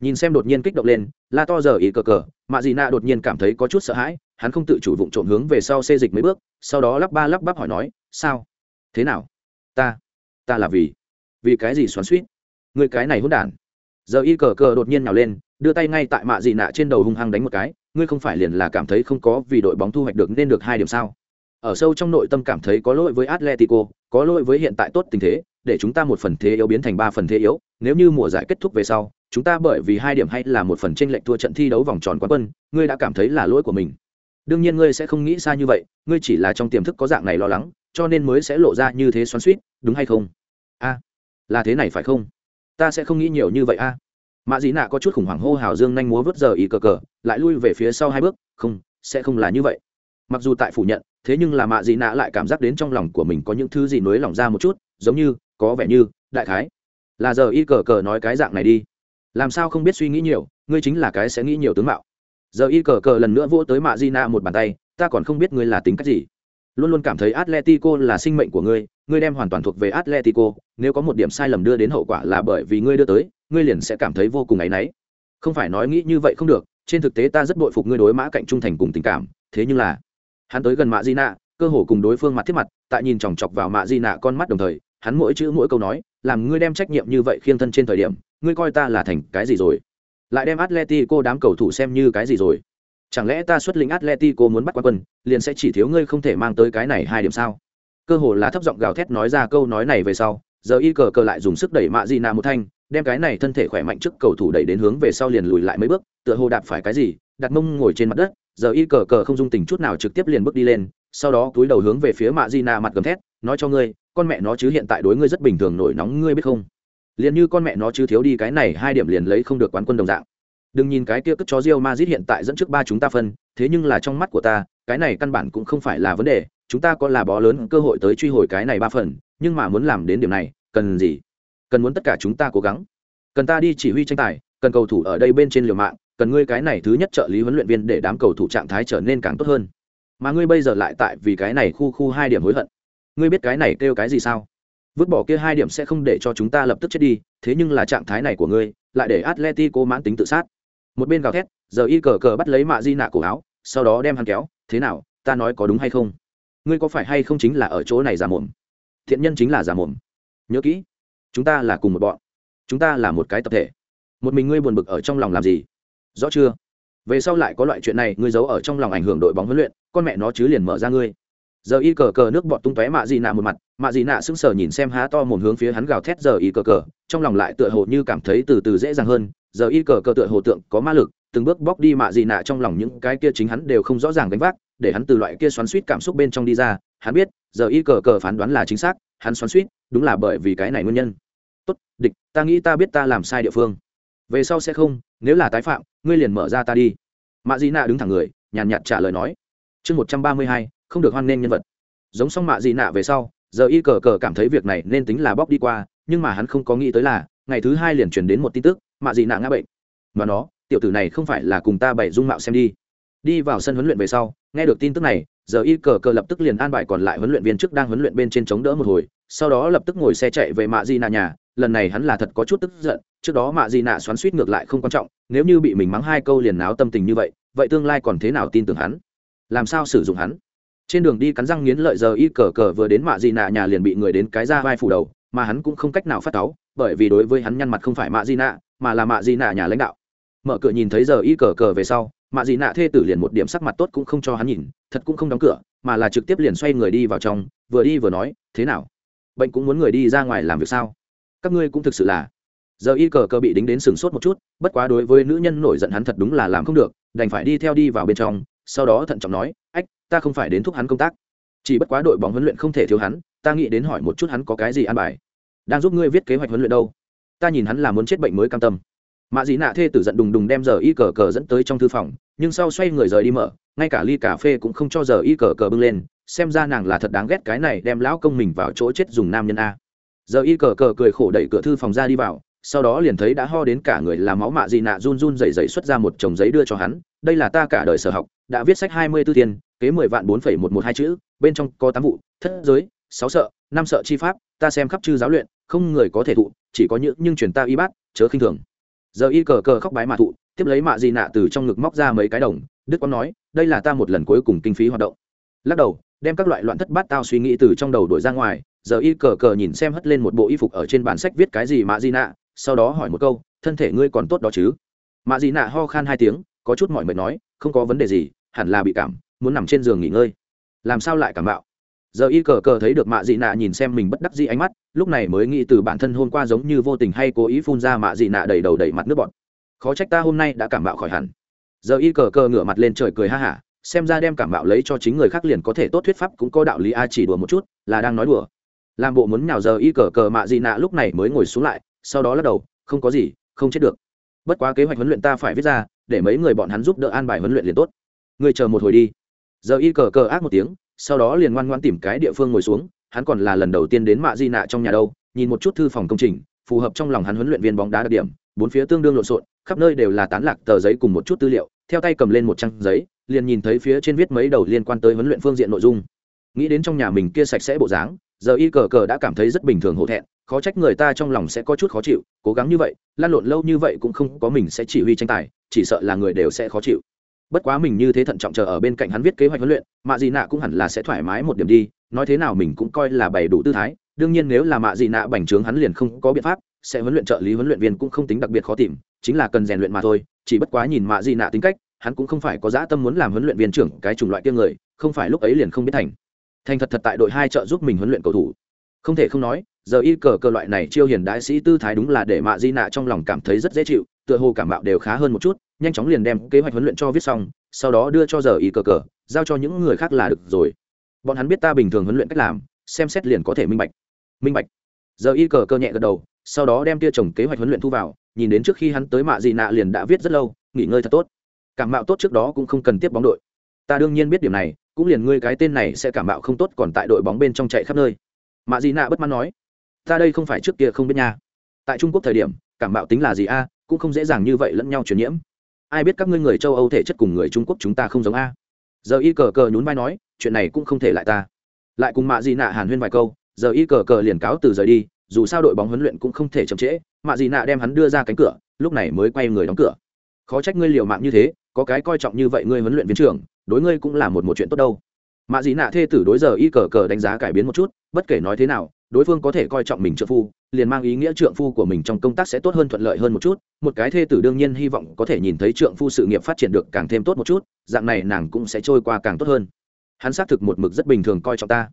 Nhìn xem đột nhiên kích động lên, la to giờ ý cờ cờ, mạ dị nạ đột nhiên cảm thấy có chút sợ hãi, hắn không tự chủ vụng trộm hướng về sau xê dịch mấy bước, sau đó lắp ba lắp bắp hỏi nói, sao? Thế nào? Ta ta là vì vì cái gì xoắn suýt? Người cái này hôn đản. Giờ y cờ cờ đột nhiên nhào lên, đưa tay ngay tại mạ dị nạ trên đầu hung hăng đánh một cái, ngươi không phải liền là cảm thấy không có vì đội bóng thu hoạch được nên được hai điểm sao? Ở sâu trong nội tâm cảm thấy có lỗi với atletico có lỗi với hiện tại tốt tình thế để chúng ta một phần thế yếu biến thành ba phần thế yếu. Nếu như mùa giải kết thúc về sau chúng ta bởi vì hai điểm hay là một phần chênh lệch thua trận thi đấu vòng tròn quán quân ngươi đã cảm thấy là lỗi của mình. Đương nhiên ngươi sẽ không nghĩ xa như vậy ngươi chỉ là trong tiềm thức có dạng này lo lắng cho nên mới sẽ lộ ra như thế xoắn xuýt, đúng hay không? A là thế này phải không? Ta sẽ không nghĩ nhiều như vậy a. À? mạ dĩ nạ có chút khủng hoảng hô hào dương nhanh múa vớt giờ ý cờ cờ lại lui về phía sau hai bước không sẽ không là như vậy mặc dù tại phủ nhận, thế nhưng là mạ Dị nạ lại cảm giác đến trong lòng của mình có những thứ gì nới lỏng ra một chút, giống như, có vẻ như, đại khái. Là giờ y cờ cờ nói cái dạng này đi. Làm sao không biết suy nghĩ nhiều, ngươi chính là cái sẽ nghĩ nhiều tướng mạo. Giờ y cờ cờ lần nữa vỗ tới mạ di na một bàn tay, ta còn không biết ngươi là tính cách gì. Luôn luôn cảm thấy atletico là sinh mệnh của ngươi ngươi đem hoàn toàn thuộc về atletico, nếu có một điểm sai lầm đưa đến hậu quả là bởi vì ngươi đưa tới, ngươi liền sẽ cảm thấy vô cùng áy náy. Không phải nói nghĩ như vậy không được, trên thực tế ta rất bội phục ngươi đối mã cạnh trung thành cùng tình cảm, thế nhưng là hắn tới gần mạ di nạ, cơ hồ cùng đối phương mặt thiết mặt, tại nhìn chòng chọc vào mạ di nạ con mắt đồng thời, hắn mỗi chữ mỗi câu nói, làm ngươi đem trách nhiệm như vậy khiêng thân trên thời điểm, ngươi coi ta là thành cái gì rồi? Lại đem atletico đám cầu thủ xem như cái gì rồi? Chẳng lẽ ta xuất lĩnh atletico muốn bắt quan quân, liền sẽ chỉ thiếu ngươi không thể mang tới cái này hai điểm sao? Cơ hồ là thấp giọng gào thét nói ra câu nói này về sau, giờ y cờ cờ lại dùng sức đẩy mạ di nạ một thanh, đem cái này thân thể khỏe mạnh trước cầu thủ đẩy đến hướng về sau liền lùi lại mấy bước, tựa hồ đạp phải cái gì, đặt mông ngồi trên mặt đất giờ y cờ cờ không dung tình chút nào trực tiếp liền bước đi lên, sau đó túi đầu hướng về phía mạ di nạ mặt gầm thét, nói cho ngươi, con mẹ nó chứ hiện tại đối ngươi rất bình thường nổi nóng, ngươi biết không? Liền như con mẹ nó chứ thiếu đi cái này hai điểm liền lấy không được quán quân đồng dạng. Đừng nhìn cái kia cất chó rio mazit hiện tại dẫn trước ba chúng ta phân, thế nhưng là trong mắt của ta, cái này căn bản cũng không phải là vấn đề, chúng ta có là bó lớn cơ hội tới truy hồi cái này ba phần, nhưng mà muốn làm đến điểm này, cần gì? Cần muốn tất cả chúng ta cố gắng. Cần ta đi chỉ huy tranh tài, cần cầu thủ ở đây bên trên liều mạng cần ngươi cái này thứ nhất trợ lý huấn luyện viên để đám cầu thủ trạng thái trở nên càng tốt hơn. Mà ngươi bây giờ lại tại vì cái này khu khu hai điểm hối hận. Ngươi biết cái này kêu cái gì sao? Vứt bỏ kia hai điểm sẽ không để cho chúng ta lập tức chết đi, thế nhưng là trạng thái này của ngươi, lại để atletico mãn tính tự sát. Một bên gào thét, giờ y cờ cờ bắt lấy mạ di nạ cổ áo, sau đó đem hắn kéo, thế nào, ta nói có đúng hay không? Ngươi có phải hay không chính là ở chỗ này giả mồm? Thiện nhân chính là giả mồm. Nhớ kỹ, chúng ta là cùng một bọn. Chúng ta là một cái tập thể. Một mình ngươi buồn bực ở trong lòng làm gì? Rõ chưa? Về sau lại có loại chuyện này, ngươi giấu ở trong lòng ảnh hưởng đội bóng huấn luyện, con mẹ nó chứ liền mở ra ngươi. Giờ y cờ cờ nước bọt tung tóe mạ dị nạ một mặt, mạ dị nạ sững sờ nhìn xem há to mồm hướng phía hắn gào thét giờ y cờ cờ, trong lòng lại tựa hồ như cảm thấy từ từ dễ dàng hơn, giờ y cờ cờ tựa hồ tượng có ma lực, từng bước bóc đi mạ dị nạ trong lòng những cái kia chính hắn đều không rõ ràng đánh vác, để hắn từ loại kia xoắn suýt cảm xúc bên trong đi ra, hắn biết, giờ y cờ cờ phán đoán là chính xác, hắn xoắn suýt, đúng là bởi vì cái này nguyên nhân. Tốt, địch, ta nghĩ ta biết ta làm sai địa phương về sau sẽ không, nếu là tái phạm, ngươi liền mở ra ta đi. Mạ dị nạ đứng thẳng người, nhàn nhạt trả lời nói. Chương một trăm ba mươi hai, không được hoan nghênh nhân vật. Giống xong mạ dị nạ về sau, giờ y cờ cờ cảm thấy việc này nên tính là bóc đi qua, nhưng mà hắn không có nghĩ tới là, ngày thứ hai liền truyền đến một tin tức, mạ dị nạ ngã bệnh. Mà nó, tiểu tử này không phải là cùng ta bày dung mạo xem đi. Đi vào sân huấn luyện về sau, nghe được tin tức này, giờ y cờ cờ lập tức liền an bài còn lại huấn luyện viên trước đang huấn luyện bên trên chống đỡ một hồi, sau đó lập tức ngồi xe chạy về mạ di nạ nhà lần này hắn là thật có chút tức giận, trước đó mạ di nạ xoắn suýt ngược lại không quan trọng, nếu như bị mình mắng hai câu liền náo tâm tình như vậy vậy tương lai còn thế nào tin tưởng hắn? Làm sao sử dụng hắn? Trên đường đi cắn răng nghiến lợi giờ y cờ cờ vừa đến mạ di nạ nhà liền bị người đến cái ra vai phủ đầu, mà hắn cũng không cách nào phát táo bởi vì đối với hắn nhăn mặt không phải mạ di nạ, mà là mạ di nạ nhà lãnh đạo. Mở cửa nhìn thấy giờ y cờ cờ về sau, mạ di nạ thê tử liền một điểm sắc mặt tốt cũng không cho hắn nhìn, thật cũng không đóng cửa, mà là trực tiếp liền xoay người đi vào trong, vừa đi vừa nói, thế nào? Bệnh cũng muốn người đi ra ngoài làm việc sao? Các ngươi cũng thực sự là. Giờ y cờ cờ bị đính đến sừng sốt một chút, bất quá đối với nữ nhân nổi giận hắn thật đúng là làm không được, đành phải đi theo đi vào bên trong, sau đó thận trọng nói, ách, ta không phải đến thúc hắn công tác. Chỉ bất quá đội bóng huấn luyện không thể thiếu hắn, ta nghĩ đến hỏi một chút hắn có cái gì an bài. Đang giúp ngươi viết kế hoạch huấn luyện đâu? Ta nhìn hắn là muốn chết bệnh mới cam tâm. Mạ dị nạ thê tử giận đùng đùng đem giờ y cờ cờ dẫn tới trong thư phòng, nhưng sau xoay người rời đi mở, ngay cả ly cà phê cũng không cho giờ y cờ cờ bưng lên, xem ra nàng là thật đáng ghét cái này đem lão công mình vào chỗ chết dùng nam nhân a giờ y cờ cờ cười khổ đẩy cửa thư phòng ra đi vào, sau đó liền thấy đã ho đến cả người làm máu mạ gì nạ run run dày dày xuất ra một chồng giấy đưa cho hắn. Đây là ta cả đời sở học, đã viết sách hai mươi tư tiền, kế mười vạn bốn phẩy một một hai chữ, bên trong có tám vụ, thất giới, sáu sợ, năm sợ chi pháp, ta xem khắp chư giáo luyện, không người có thể thụ, chỉ có những, nhưng truyền ta y bát, chớ khinh thường. Giờ y cờ cờ khóc bái mạ thụ, tiếp lấy mạ gì nạ từ trong ngực móc ra mấy cái đồng, đức quang nói, đây là ta một lần cuối cùng kinh phí hoạt động. Lắc đầu, đem các loại loạn thất bát tao suy nghĩ từ trong đầu đổi ra ngoài giờ y cờ cờ nhìn xem hất lên một bộ y phục ở trên bản sách viết cái gì mạ Di nạ, sau đó hỏi một câu, thân thể ngươi còn tốt đó chứ? Mạ Di nạ ho khan hai tiếng, có chút mỏi mệt nói, không có vấn đề gì, hẳn là bị cảm, muốn nằm trên giường nghỉ ngơi. Làm sao lại cảm bạo? Giờ y cờ cờ thấy được mạ dị nạ nhìn xem mình bất đắc dĩ ánh mắt, lúc này mới nghĩ từ bản thân hôm qua giống như vô tình hay cố ý phun ra mạ dị nạ đầy đầu đầy mặt nước bọt. Khó trách ta hôm nay đã cảm bạo khỏi hẳn. Giờ y cờ cờ ngửa mặt lên trời cười ha hả, xem ra đem cảm bạo lấy cho chính người khác liền có thể tốt thuyết pháp cũng có đạo lý a, chỉ đùa một chút, là đang nói đùa làm bộ muốn nhào giờ y cờ cờ mạ gì nạ lúc này mới ngồi xuống lại, sau đó lắc đầu, không có gì, không chết được. Bất quá kế hoạch huấn luyện ta phải viết ra, để mấy người bọn hắn giúp đỡ an bài huấn luyện liền tốt. Người chờ một hồi đi. Giờ y cờ cờ ác một tiếng, sau đó liền ngoan ngoan tìm cái địa phương ngồi xuống, hắn còn là lần đầu tiên đến mạ di nạ trong nhà đâu, nhìn một chút thư phòng công trình, phù hợp trong lòng hắn huấn luyện viên bóng đá đặc điểm, bốn phía tương đương lộn xộn, khắp nơi đều là tán lạc tờ giấy cùng một chút tư liệu, theo tay cầm lên một trang giấy, liền nhìn thấy phía trên viết mấy đầu liên quan tới huấn luyện phương diện nội dung. Nghĩ đến trong nhà mình kia sạch sẽ bộ dáng giờ y cờ cờ đã cảm thấy rất bình thường hổ thẹn, khó trách người ta trong lòng sẽ có chút khó chịu, cố gắng như vậy, lan lộn lâu như vậy cũng không có mình sẽ chỉ huy tranh tài, chỉ sợ là người đều sẽ khó chịu. Bất quá mình như thế thận trọng chờ ở bên cạnh hắn viết kế hoạch huấn luyện, mạ dị nạ cũng hẳn là sẽ thoải mái một điểm đi, nói thế nào mình cũng coi là bày đủ tư thái, đương nhiên nếu là mạ dị nạ bành trướng hắn liền không có biện pháp, sẽ huấn luyện trợ lý huấn luyện viên cũng không tính đặc biệt khó tìm, chính là cần rèn luyện mà thôi, chỉ bất quá nhìn mạ di nạ tính cách, hắn cũng không phải có dã tâm muốn làm huấn luyện viên trưởng cái chủng loại kia người, không phải lúc ấy liền không biết thành thành thật thật tại đội hai trợ giúp mình huấn luyện cầu thủ. Không thể không nói, giờ y cờ cờ loại này chiêu hiền đại sĩ tư thái đúng là để mạ di nạ trong lòng cảm thấy rất dễ chịu, tựa hồ cảm mạo đều khá hơn một chút, nhanh chóng liền đem kế hoạch huấn luyện cho viết xong, sau đó đưa cho giờ y cờ cờ, giao cho những người khác là được rồi. Bọn hắn biết ta bình thường huấn luyện cách làm, xem xét liền có thể minh bạch. Minh bạch. Giờ y cờ Cờ nhẹ gật đầu, sau đó đem tia chồng kế hoạch huấn luyện thu vào, nhìn đến trước khi hắn tới mạ dị nạ liền đã viết rất lâu, nghỉ ngơi thật tốt. Cảm mạo tốt trước đó cũng không cần tiếp bóng đội. Ta đương nhiên biết điểm này cũng liền ngươi cái tên này sẽ cảm mạo không tốt còn tại đội bóng bên trong chạy khắp nơi. Mạ dị nạ bất mãn nói, ta đây không phải trước kia không biết nha. Tại trung quốc thời điểm, cảm mạo tính là gì a, cũng không dễ dàng như vậy lẫn nhau truyền nhiễm. Ai biết các ngươi người châu âu thể chất cùng người trung quốc chúng ta không giống a? Giờ y cờ cờ nhún vai nói, chuyện này cũng không thể lại ta. Lại cùng mạ dị nạ hàn huyên vài câu, giờ y cờ cờ liền cáo từ rời đi, dù sao đội bóng huấn luyện cũng không thể chậm trễ, mạ dị nạ đem hắn đưa ra cánh cửa, lúc này mới quay người đóng cửa. Khó trách ngươi liều mạng như thế, có cái coi trọng như vậy ngươi huấn luyện viên trưởng đối ngươi cũng là một một chuyện tốt đâu. Mạ dị nạ thê tử đối giờ y cờ cờ đánh giá cải biến một chút, bất kể nói thế nào, đối phương có thể coi trọng mình trợ phu, liền mang ý nghĩa trượng phu của mình trong công tác sẽ tốt hơn thuận lợi hơn một chút. Một cái thê tử đương nhiên hy vọng có thể nhìn thấy trượng phu sự nghiệp phát triển được càng thêm tốt một chút, dạng này nàng cũng sẽ trôi qua càng tốt hơn. Hắn xác thực một mực rất bình thường coi trọng ta.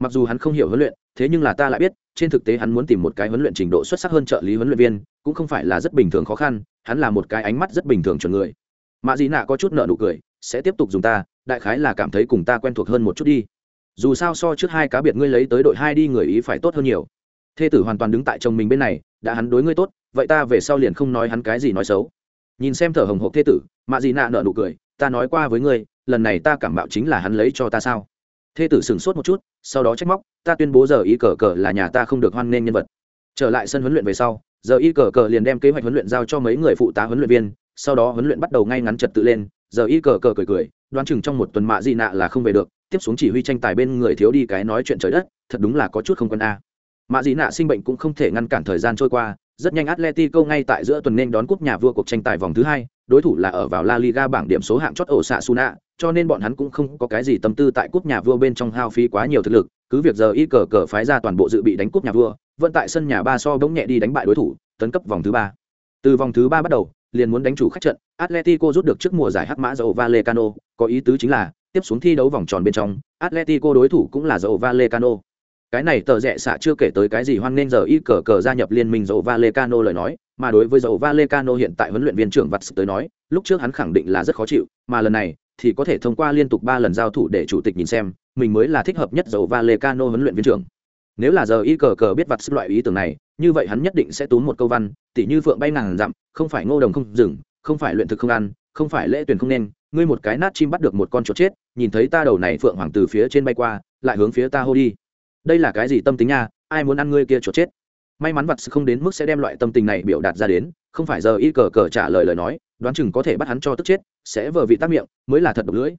Mặc dù hắn không hiểu huấn luyện, thế nhưng là ta lại biết, trên thực tế hắn muốn tìm một cái huấn luyện trình độ xuất sắc hơn trợ lý huấn luyện viên, cũng không phải là rất bình thường khó khăn, hắn là một cái ánh mắt rất bình thường chuẩn người mạ dị nạ có chút nợ nụ cười, sẽ tiếp tục dùng ta, đại khái là cảm thấy cùng ta quen thuộc hơn một chút đi. Dù sao so trước hai cá biệt ngươi lấy tới đội hai đi người ý phải tốt hơn nhiều. Thê tử hoàn toàn đứng tại chồng mình bên này, đã hắn đối ngươi tốt, vậy ta về sau liền không nói hắn cái gì nói xấu. Nhìn xem thở hồng hộc thê tử mạ dị nạ nợ nụ cười, ta nói qua với ngươi, lần này ta cảm bạo chính là hắn lấy cho ta sao? Thê tử sửng sốt một chút, sau đó trách móc, ta tuyên bố giờ y cờ cờ là nhà ta không được hoan nghênh nhân vật. Trở lại sân huấn luyện về sau, giờ y cờ cờ liền đem kế hoạch huấn luyện giao cho mấy người phụ tá huấn luyện viên sau đó huấn luyện bắt đầu ngay ngắn trật tự lên, giờ y cờ cờ cười cười, đoán chừng trong một tuần mạ dị nạ là không về được, tiếp xuống chỉ huy tranh tài bên người thiếu đi cái nói chuyện trời đất, thật đúng là có chút không quân a. Mạ dị nạ sinh bệnh cũng không thể ngăn cản thời gian trôi qua, rất nhanh atletico ngay tại giữa tuần nên đón cúp nhà vua cuộc tranh tài vòng thứ hai, đối thủ là ở vào la liga bảng điểm số hạng chót ổ xạ suna cho nên bọn hắn cũng không có cái gì tâm tư tại cúp nhà vua bên trong hao phí quá nhiều thực lực, cứ việc giờ y cờ cờ phái ra toàn bộ dự bị đánh cúp nhà vua, vẫn tại sân nhà ba so bỗng nhẹ đi đánh bại đối thủ, tấn cấp vòng thứ ba. Từ vòng thứ ba bắt đầu liền muốn đánh chủ khách trận, atletico rút được trước mùa giải hắc mã dầu vallecano, có ý tứ chính là tiếp xuống thi đấu vòng tròn bên trong, atletico đối thủ cũng là dầu vallecano. Cái này tờ rẻ xạ chưa kể tới cái gì hoan nên giờ y cờ cờ gia nhập liên minh dầu vallecano lời nói, mà đối với dầu vallecano hiện tại huấn luyện viên trưởng vặt tới nói, lúc trước hắn khẳng định là rất khó chịu, mà lần này thì có thể thông qua liên tục ba lần giao thủ để chủ tịch nhìn xem, mình mới là thích hợp nhất dầu vallecano huấn luyện viên trưởng. Nếu là giờ y cờ cờ biết vặt loại ý tưởng này như vậy hắn nhất định sẽ túm một câu văn, tỉ như phượng bay ngàn dặm, không phải ngô đồng không dừng không phải luyện thực không ăn, không phải lễ tuyển không nên, ngươi một cái nát chim bắt được một con chuột chết, nhìn thấy ta đầu này phượng hoàng từ phía trên bay qua, lại hướng phía ta hô đi. Đây là cái gì tâm tính nha, ai muốn ăn ngươi kia chuột chết? May mắn vặt không đến mức sẽ đem loại tâm tình này biểu đạt ra đến, không phải giờ y cờ cờ trả lời lời nói, đoán chừng có thể bắt hắn cho tức chết, sẽ vờ vị tác miệng, mới là thật độc lưỡi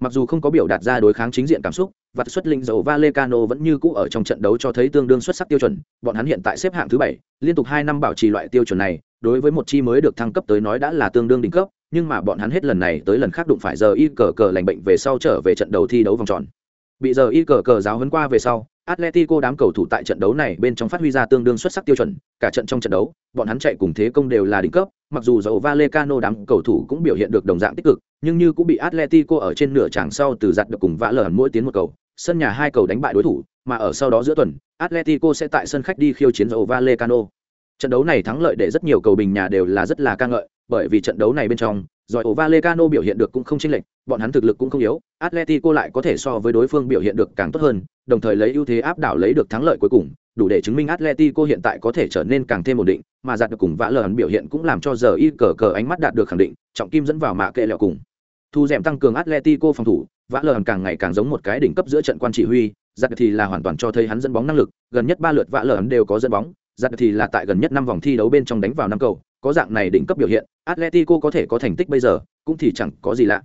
mặc dù không có biểu đạt ra đối kháng chính diện cảm xúc và xuất linh dầu valecano vẫn như cũ ở trong trận đấu cho thấy tương đương xuất sắc tiêu chuẩn bọn hắn hiện tại xếp hạng thứ bảy liên tục hai năm bảo trì loại tiêu chuẩn này đối với một chi mới được thăng cấp tới nói đã là tương đương đỉnh cấp nhưng mà bọn hắn hết lần này tới lần khác đụng phải giờ y cờ cờ lành bệnh về sau trở về trận đấu thi đấu vòng tròn. Bị giờ y cờ cờ giáo hấn qua về sau Atletico đám cầu thủ tại trận đấu này bên trong phát huy ra tương đương xuất sắc tiêu chuẩn, cả trận trong trận đấu, bọn hắn chạy cùng thế công đều là đỉnh cấp, mặc dù dầu Valecano đám cầu thủ cũng biểu hiện được đồng dạng tích cực, nhưng như cũng bị Atletico ở trên nửa tràng sau từ giặt được cùng vã lở mỗi tiến một cầu, sân nhà hai cầu đánh bại đối thủ, mà ở sau đó giữa tuần, Atletico sẽ tại sân khách đi khiêu chiến dầu Valecano. Trận đấu này thắng lợi để rất nhiều cầu bình nhà đều là rất là ca ngợi, bởi vì trận đấu này bên trong, rồi Ovalecano biểu hiện được cũng không chênh lệch, bọn hắn thực lực cũng không yếu, Atletico lại có thể so với đối phương biểu hiện được càng tốt hơn, đồng thời lấy ưu thế áp đảo lấy được thắng lợi cuối cùng, đủ để chứng minh Atletico hiện tại có thể trở nên càng thêm ổn định, mà giật được cùng vã lờn biểu hiện cũng làm cho giờ y cờ cờ ánh mắt đạt được khẳng định, trọng kim dẫn vào mạ kệ lẹo cùng. Thu dẻm tăng cường Atletico phòng thủ, vã lờn càng ngày càng giống một cái đỉnh cấp giữa trận quan chỉ huy, giật thì là hoàn toàn cho thấy hắn dẫn bóng năng lực, gần nhất ba lượt vã lờn đều có dẫn bóng, giật thì là tại gần nhất năm vòng thi đấu bên trong đánh vào năm cầu, có dạng này đỉnh cấp biểu hiện, Atletico có thể có thành tích bây giờ, cũng thì chẳng có gì lạ.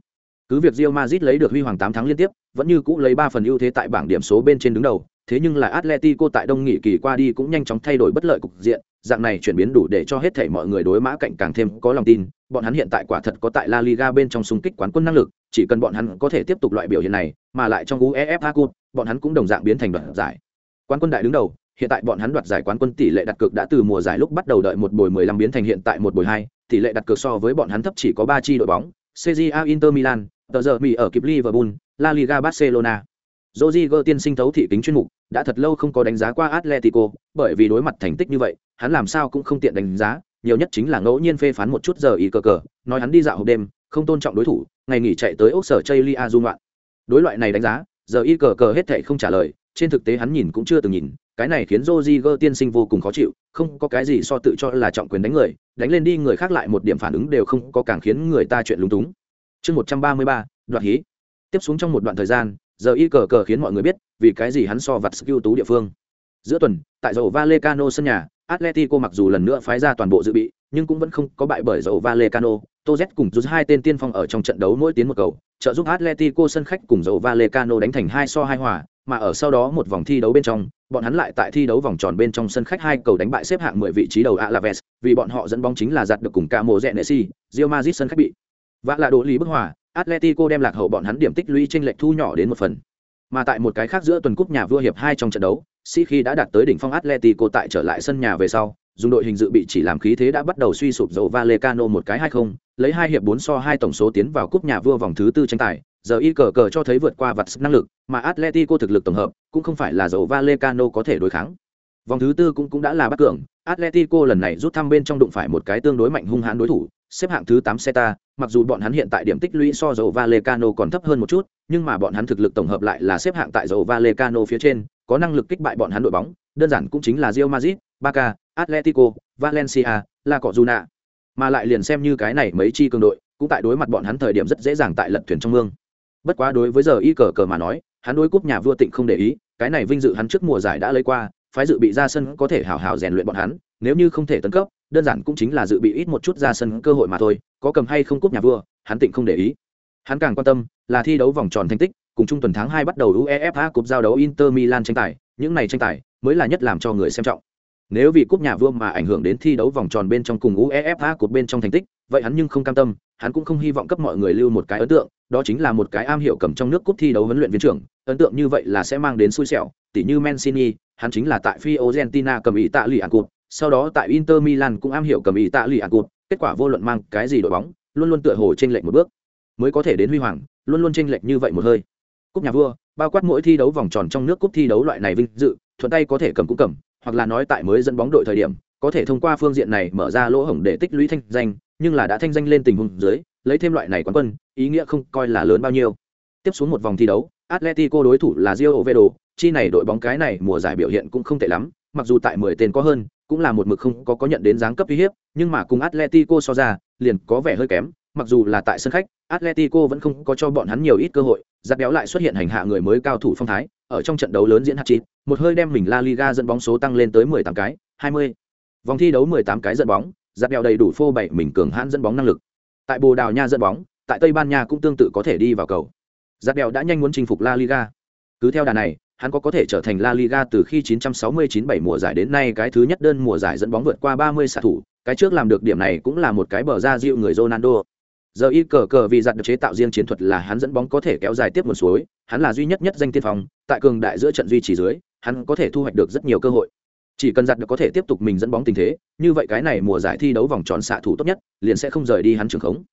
Cứ việc Real Madrid lấy được huy hoàng 8 tháng liên tiếp, vẫn như cũ lấy 3 phần ưu thế tại bảng điểm số bên trên đứng đầu, thế nhưng là Atletico tại đông nghị kỳ qua đi cũng nhanh chóng thay đổi bất lợi cục diện, dạng này chuyển biến đủ để cho hết thảy mọi người đối mã cạnh càng thêm có lòng tin, bọn hắn hiện tại quả thật có tại La Liga bên trong xung kích quán quân năng lực, chỉ cần bọn hắn có thể tiếp tục loại biểu hiện này, mà lại trong UEFA Cup, bọn hắn cũng đồng dạng biến thành đoạt giải. Quán quân đại đứng đầu, hiện tại bọn hắn đoạt giải quán quân tỷ lệ đặt cược đã từ mùa giải lúc bắt đầu đợi một buổi 15 biến thành hiện tại một buổi hai, tỷ lệ đặt cược so với bọn hắn thấp chỉ có ba chi đội bóng, CJA Inter Milan, tờ giờ Mỹ ở kịp Liverpool, La Liga Barcelona. Rodrigo tiên sinh thấu thị tính chuyên mục, đã thật lâu không có đánh giá qua Atletico, bởi vì đối mặt thành tích như vậy, hắn làm sao cũng không tiện đánh giá, nhiều nhất chính là ngẫu nhiên phê phán một chút giờ ý cờ cờ, nói hắn đi dạo hộp đêm, không tôn trọng đối thủ, ngày nghỉ chạy tới ốc sở Chailia du ngoạn. Đối loại này đánh giá, giờ y cờ cờ hết thảy không trả lời, trên thực tế hắn nhìn cũng chưa từng nhìn, cái này khiến Rodrigo tiên sinh vô cùng khó chịu, không có cái gì so tự cho là trọng quyền đánh người, đánh lên đi người khác lại một điểm phản ứng đều không có càng khiến người ta chuyện lúng túng. Chương 133, đoạn hí. Tiếp xuống trong một đoạn thời gian, giờ y cờ cờ khiến mọi người biết vì cái gì hắn so vặt skill tú địa phương. Giữa tuần, tại dầu valecano sân nhà, Atletico mặc dù lần nữa phái ra toàn bộ dự bị, nhưng cũng vẫn không có bại bởi dầu valecano. Toz cùng rút hai tên tiên phong ở trong trận đấu mỗi tiến một cầu, trợ giúp Atletico sân khách cùng dầu valecano đánh thành hai so hai hòa, mà ở sau đó một vòng thi đấu bên trong, bọn hắn lại tại thi đấu vòng tròn bên trong sân khách hai cầu đánh bại xếp hạng 10 vị trí đầu Alaves, vì bọn họ dẫn bóng chính là giặt được cùng Camo Genesi, Real mazit sân khách bị. Vạ là đổ lý bức hòa Atletico đem lạc hậu bọn hắn điểm tích lũy trên lệch thu nhỏ đến một phần. Mà tại một cái khác giữa tuần cúp nhà vua hiệp hai trong trận đấu, sĩ khi đã đạt tới đỉnh phong Atletico tại trở lại sân nhà về sau, dùng đội hình dự bị chỉ làm khí thế đã bắt đầu suy sụp dầu Valecano một cái hai không, lấy hai hiệp bốn so hai tổng số tiến vào cúp nhà vua vòng thứ tư tranh tài, giờ y cờ cờ cho thấy vượt qua vật năng lực, mà Atletico thực lực tổng hợp cũng không phải là dầu Valecano có thể đối kháng. Vòng thứ tư cũng cũng đã là bắt cường, Atletico lần này rút thăm bên trong đụng phải một cái tương đối mạnh hung hãn đối thủ, xếp hạng thứ 8 Celta, mặc dù bọn hắn hiện tại điểm tích lũy so dầu valecano còn thấp hơn một chút, nhưng mà bọn hắn thực lực tổng hợp lại là xếp hạng tại dầu valecano phía trên, có năng lực kích bại bọn hắn đội bóng, đơn giản cũng chính là Real Madrid, Barca, Atletico, Valencia, La Cojuna. Mà lại liền xem như cái này mấy chi cường đội, cũng tại đối mặt bọn hắn thời điểm rất dễ dàng tại lật thuyền trong mương. Bất quá đối với giờ y cờ cờ mà nói, hắn đối cúp nhà vua tịnh không để ý, cái này vinh dự hắn trước mùa giải đã lấy qua, phái dự bị ra sân có thể hào hào rèn luyện bọn hắn, nếu như không thể tấn cấp, đơn giản cũng chính là dự bị ít một chút ra sân cơ hội mà thôi, có cầm hay không cúp nhà vua, hắn tịnh không để ý. Hắn càng quan tâm là thi đấu vòng tròn thành tích, cùng trung tuần tháng hai bắt đầu UEFA cúp giao đấu Inter Milan tranh tài, những này tranh tài mới là nhất làm cho người xem trọng. Nếu vì cúp nhà vua mà ảnh hưởng đến thi đấu vòng tròn bên trong cùng UEFA cúp bên trong thành tích, vậy hắn nhưng không cam tâm, hắn cũng không hy vọng cấp mọi người lưu một cái ấn tượng, đó chính là một cái am hiểu cầm trong nước cúp thi đấu huấn luyện viên trưởng, ấn tượng như vậy là sẽ mang đến xui xẻo, tỉ như Mancini, hắn chính là tại Fiorentina cầm ý tạ lì cúp, sau đó tại Inter Milan cũng am hiểu cầm ý tạ lì cúp, kết quả vô luận mang cái gì đội bóng, luôn luôn tựa hồ trên lệch một bước, mới có thể đến huy hoàng, luôn luôn trên lệch như vậy một hơi. Cúp nhà vua, bao quát mỗi thi đấu vòng tròn trong nước cúp thi đấu loại này vinh dự, thuận tay có thể cầm cũng cầm, hoặc là nói tại mới dẫn bóng đội thời điểm, có thể thông qua phương diện này mở ra lỗ hổng để tích lũy thanh danh, nhưng là đã thanh danh lên tình huống dưới, lấy thêm loại này quán quân, ý nghĩa không coi là lớn bao nhiêu. Tiếp xuống một vòng thi đấu, Atletico đối thủ là Real Oviedo, chi này đội bóng cái này mùa giải biểu hiện cũng không tệ lắm, mặc dù tại 10 tên có hơn, cũng là một mực không có có nhận đến dáng cấp uy hiếp, nhưng mà cùng Atletico so ra, liền có vẻ hơi kém, mặc dù là tại sân khách, Atletico vẫn không có cho bọn hắn nhiều ít cơ hội, giật béo lại xuất hiện hành hạ người mới cao thủ phong thái, ở trong trận đấu lớn diễn hạt chín, một hơi đem mình La Liga dẫn bóng số tăng lên tới 18 cái, 20. Vòng thi đấu 18 cái dẫn bóng, giật béo đầy đủ phô bày mình cường hãn dẫn bóng năng lực. Tại Bồ Đào Nha dẫn bóng, tại Tây Ban Nha cũng tương tự có thể đi vào cầu. Giật béo đã nhanh muốn chinh phục La Liga. Cứ theo đà này, hắn có có thể trở thành La Liga từ khi 969-7 mùa giải đến nay cái thứ nhất đơn mùa giải dẫn bóng vượt qua 30 xạ thủ, cái trước làm được điểm này cũng là một cái bờ ra dịu người Ronaldo. Giờ y cờ cờ vì giặt được chế tạo riêng chiến thuật là hắn dẫn bóng có thể kéo dài tiếp một suối, hắn là duy nhất nhất danh tiên phong, tại cường đại giữa trận duy trì dưới, hắn có thể thu hoạch được rất nhiều cơ hội. Chỉ cần giặt được có thể tiếp tục mình dẫn bóng tình thế, như vậy cái này mùa giải thi đấu vòng tròn xạ thủ tốt nhất, liền sẽ không rời đi hắn trường khống.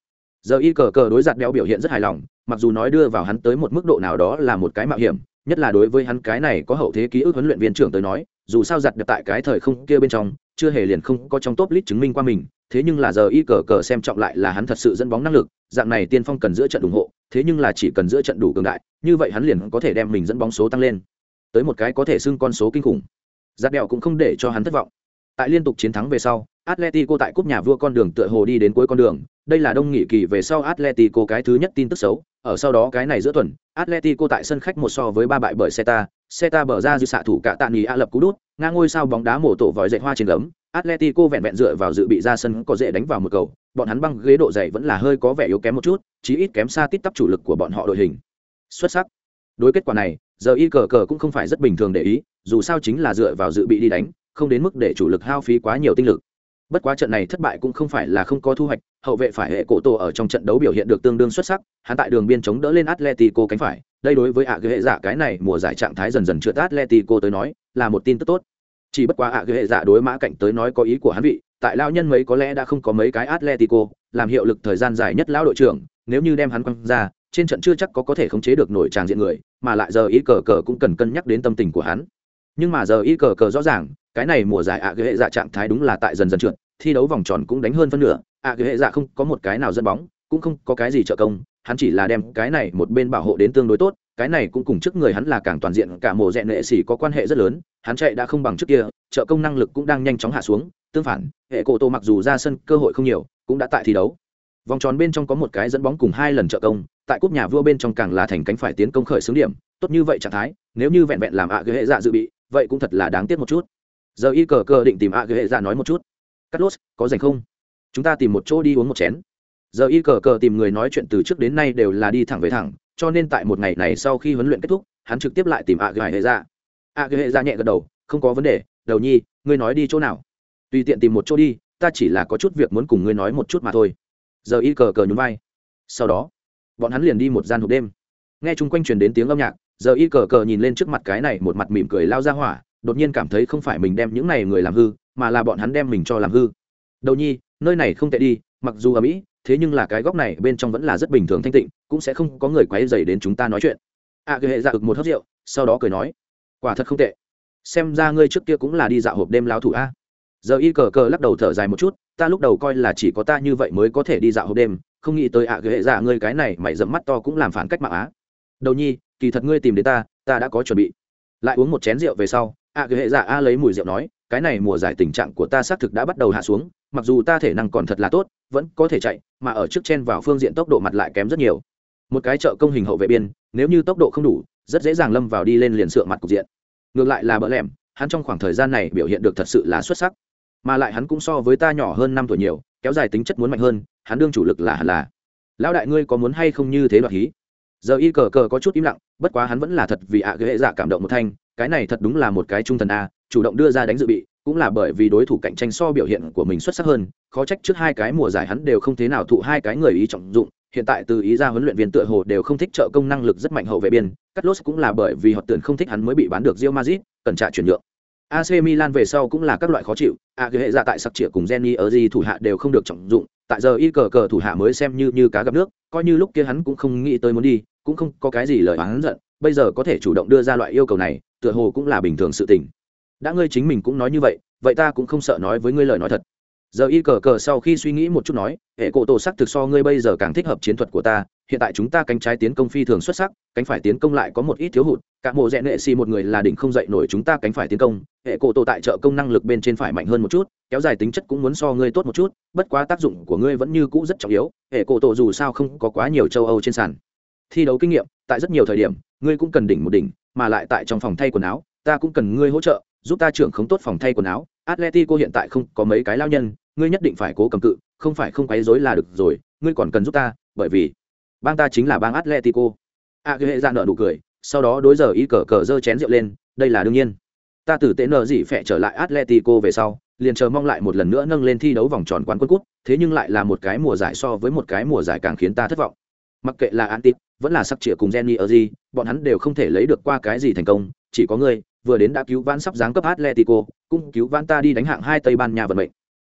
Giờ y cờ cờ đối giặt béo biểu hiện rất hài lòng, mặc dù nói đưa vào hắn tới một mức độ nào đó là một cái mạo hiểm, nhất là đối với hắn cái này có hậu thế ký ức huấn luyện viên trưởng tới nói, dù sao giặt được tại cái thời không kia bên trong, chưa hề liền không có trong top list chứng minh qua mình, thế nhưng là giờ y cờ cờ xem trọng lại là hắn thật sự dẫn bóng năng lực, dạng này tiên phong cần giữa trận ủng hộ, thế nhưng là chỉ cần giữa trận đủ cường đại, như vậy hắn liền có thể đem mình dẫn bóng số tăng lên. Tới một cái có thể xưng con số kinh khủng. Giặt đèo cũng không để cho hắn thất vọng tại liên tục chiến thắng về sau atletico tại cúp nhà vua con đường tựa hồ đi đến cuối con đường. Đây là đông nghị kỳ về sau atletico cái thứ nhất tin tức xấu. Ở sau đó cái này giữa tuần, Atletico tại sân khách một so với ba bại bởi Celta, Celta bờ ra dư xạ thủ cả tạn nghỉ a lập cú đút, ngang ngôi sao bóng đá mổ tổ vòi dậy hoa trên gấm, Atletico vẹn vẹn dựa vào dự bị ra sân có dễ đánh vào một cầu, bọn hắn băng ghế độ dày vẫn là hơi có vẻ yếu kém một chút, chí ít kém xa tít tắp chủ lực của bọn họ đội hình. Xuất sắc. Đối kết quả này, giờ y cờ cờ cũng không phải rất bình thường để ý, dù sao chính là dựa vào dự bị đi đánh, không đến mức để chủ lực hao phí quá nhiều tinh lực. Bất quá trận này thất bại cũng không phải là không có thu hoạch, hậu vệ phải hệ cổ tổ ở trong trận đấu biểu hiện được tương đương xuất sắc, hắn tại đường biên chống đỡ lên Atletico cánh phải, đây đối với ạ ghệ giả cái này mùa giải trạng thái dần dần trượt Atletico tới nói, là một tin tức tốt. Chỉ bất quá ạ ghệ giả đối mã cảnh tới nói có ý của hắn vị, tại lao nhân mấy có lẽ đã không có mấy cái atletico làm hiệu lực thời gian dài nhất lão đội trưởng nếu như đem hắn quăng ra trên trận chưa chắc có có thể khống chế được nổi tràng diện người mà lại giờ ý cờ cờ cũng cần cân nhắc đến tâm tình của hắn nhưng mà giờ ý cờ cờ rõ ràng cái này mùa giải ạ à hệ dạ trạng thái đúng là tại dần dần trượt, thi đấu vòng tròn cũng đánh hơn phân nửa, ạ à hệ dạ không có một cái nào dẫn bóng, cũng không có cái gì trợ công, hắn chỉ là đem cái này một bên bảo hộ đến tương đối tốt, cái này cũng cùng trước người hắn là càng toàn diện, cả mùa rẽ nệ xỉ có quan hệ rất lớn, hắn chạy đã không bằng trước kia, trợ công năng lực cũng đang nhanh chóng hạ xuống, tương phản, hệ cổ tô mặc dù ra sân cơ hội không nhiều, cũng đã tại thi đấu. Vòng tròn bên trong có một cái dẫn bóng cùng hai lần trợ công, tại cúp nhà vua bên trong càng là thành cánh phải tiến công khởi xướng điểm, tốt như vậy trạng thái, nếu như vẹn vẹn làm ạ à hệ dạ dự bị, vậy cũng thật là đáng tiếc một chút giờ y cờ cờ định tìm ạ à hệ ra dạ nói một chút. Cắt lốt có dành không? Chúng ta tìm một chỗ đi uống một chén. Giờ y cờ cờ tìm người nói chuyện từ trước đến nay đều là đi thẳng về thẳng, cho nên tại một ngày này sau khi huấn luyện kết thúc, hắn trực tiếp lại tìm ạ ghệ hệ ra ạ ghệ hệ ra nhẹ gật đầu, không có vấn đề, đầu nhi, ngươi nói đi chỗ nào? Tùy tiện tìm một chỗ đi, ta chỉ là có chút việc muốn cùng ngươi nói một chút mà thôi. Giờ y cờ cờ nhún vai. Sau đó, bọn hắn liền đi một gian hộp đêm. Nghe chung quanh truyền đến tiếng âm nhạc, giờ y cờ cờ nhìn lên trước mặt cái này một mặt mỉm cười lao ra hỏa đột nhiên cảm thấy không phải mình đem những này người làm hư mà là bọn hắn đem mình cho làm hư. Đầu nhi nơi này không tệ đi mặc dù ở mỹ thế nhưng là cái góc này bên trong vẫn là rất bình thường thanh tịnh cũng sẽ không có người quấy dày đến chúng ta nói chuyện. A ghệ hệ dạ ực một hớt rượu sau đó cười nói quả thật không tệ. Xem ra ngươi trước kia cũng là đi dạo hộp đêm lao thủ a. Giờ y cờ cờ lắc đầu thở dài một chút ta lúc đầu coi là chỉ có ta như vậy mới có thể đi dạo hộp đêm không nghĩ tới ạ à, hệ dạ ngươi cái này mày dẫm mắt to cũng làm phản cách mạng á. Đầu nhi kỳ thật ngươi tìm đến ta ta đã có chuẩn bị. Lại uống một chén rượu về sau ạ à, hệ dạ a lấy mùi rượu nói cái này mùa giải tình trạng của ta xác thực đã bắt đầu hạ xuống mặc dù ta thể năng còn thật là tốt vẫn có thể chạy mà ở trước chen vào phương diện tốc độ mặt lại kém rất nhiều. Một cái chợ công hình hậu vệ biên nếu như tốc độ không đủ rất dễ dàng lâm vào đi lên liền sượng mặt cục diện. Ngược lại là bỡ lẻm hắn trong khoảng thời gian này biểu hiện được thật sự là xuất sắc. Mà lại hắn cũng so với ta nhỏ hơn năm tuổi nhiều kéo dài tính chất muốn mạnh hơn hắn đương chủ lực là hẳn là. Lão đại ngươi có muốn hay không như thế đoạt hí? Giờ y cờ cờ có chút im lặng, bất quá hắn vẫn là thật vì ạ à hệ dạ cảm động một thanh, cái này thật đúng là một cái trung thần a, chủ động đưa ra đánh dự bị, cũng là bởi vì đối thủ cạnh tranh so biểu hiện của mình xuất sắc hơn, khó trách trước hai cái mùa giải hắn đều không thế nào thụ hai cái người ý trọng dụng, hiện tại từ ý ra huấn luyện viên tựa hồ đều không thích trợ công năng lực rất mạnh hậu vệ biên cắt lốt cũng là bởi vì họ tưởng không thích hắn mới bị bán được rio mazit cần trả chuyển nhượng. AC Milan về sau cũng là các loại khó chịu, à à, hệ dạ tại sặc trịa cùng Jenny ở gì thủ hạ đều không được trọng dụng, tại giờ y cờ cờ thủ hạ mới xem như như cá gặp nước, coi như lúc kia hắn cũng không nghĩ tới muốn đi, cũng không có cái gì lời oán giận, bây giờ có thể chủ động đưa ra loại yêu cầu này, tựa hồ cũng là bình thường sự tình. Đã ngươi chính mình cũng nói như vậy, vậy ta cũng không sợ nói với ngươi lời nói thật giờ y cờ cờ sau khi suy nghĩ một chút nói, hệ cổ tổ sắc thực so ngươi bây giờ càng thích hợp chiến thuật của ta, hiện tại chúng ta cánh trái tiến công phi thường xuất sắc, cánh phải tiến công lại có một ít thiếu hụt, cả mộ rẽ nệ xì một người là đỉnh không dậy nổi chúng ta cánh phải tiến công, hệ cổ tổ tại trợ công năng lực bên trên phải mạnh hơn một chút, kéo dài tính chất cũng muốn so ngươi tốt một chút, bất quá tác dụng của ngươi vẫn như cũ rất trọng yếu, hệ cổ tổ dù sao không có quá nhiều châu âu trên sàn. Thi đấu kinh nghiệm, tại rất nhiều thời điểm, ngươi cũng cần đỉnh một đỉnh, mà lại tại trong phòng thay quần áo, ta cũng cần ngươi hỗ trợ, giúp ta trưởng không tốt phòng thay quần áo atletico hiện tại không có mấy cái lao nhân ngươi nhất định phải cố cầm cự không phải không quấy rối là được rồi ngươi còn cần giúp ta bởi vì bang ta chính là bang atletico. A à, hệ ra nợ nụ cười sau đó đối giờ y cờ cờ giơ chén rượu lên đây là đương nhiên. Ta tử tế nợ gì phẹ trở lại atletico về sau liền chờ mong lại một lần nữa nâng lên thi đấu vòng tròn quán quân cút thế nhưng lại là một cái mùa giải so với một cái mùa giải càng khiến ta thất vọng. Mặc kệ là antit vẫn là sắc trịa cùng jenny ở gì bọn hắn đều không thể lấy được qua cái gì thành công chỉ có ngươi vừa đến đã cứu vãn sắp giáng cấp Atletico, cũng cứu vãn ta đi đánh hạng hai Tây Ban Nha vận mệnh.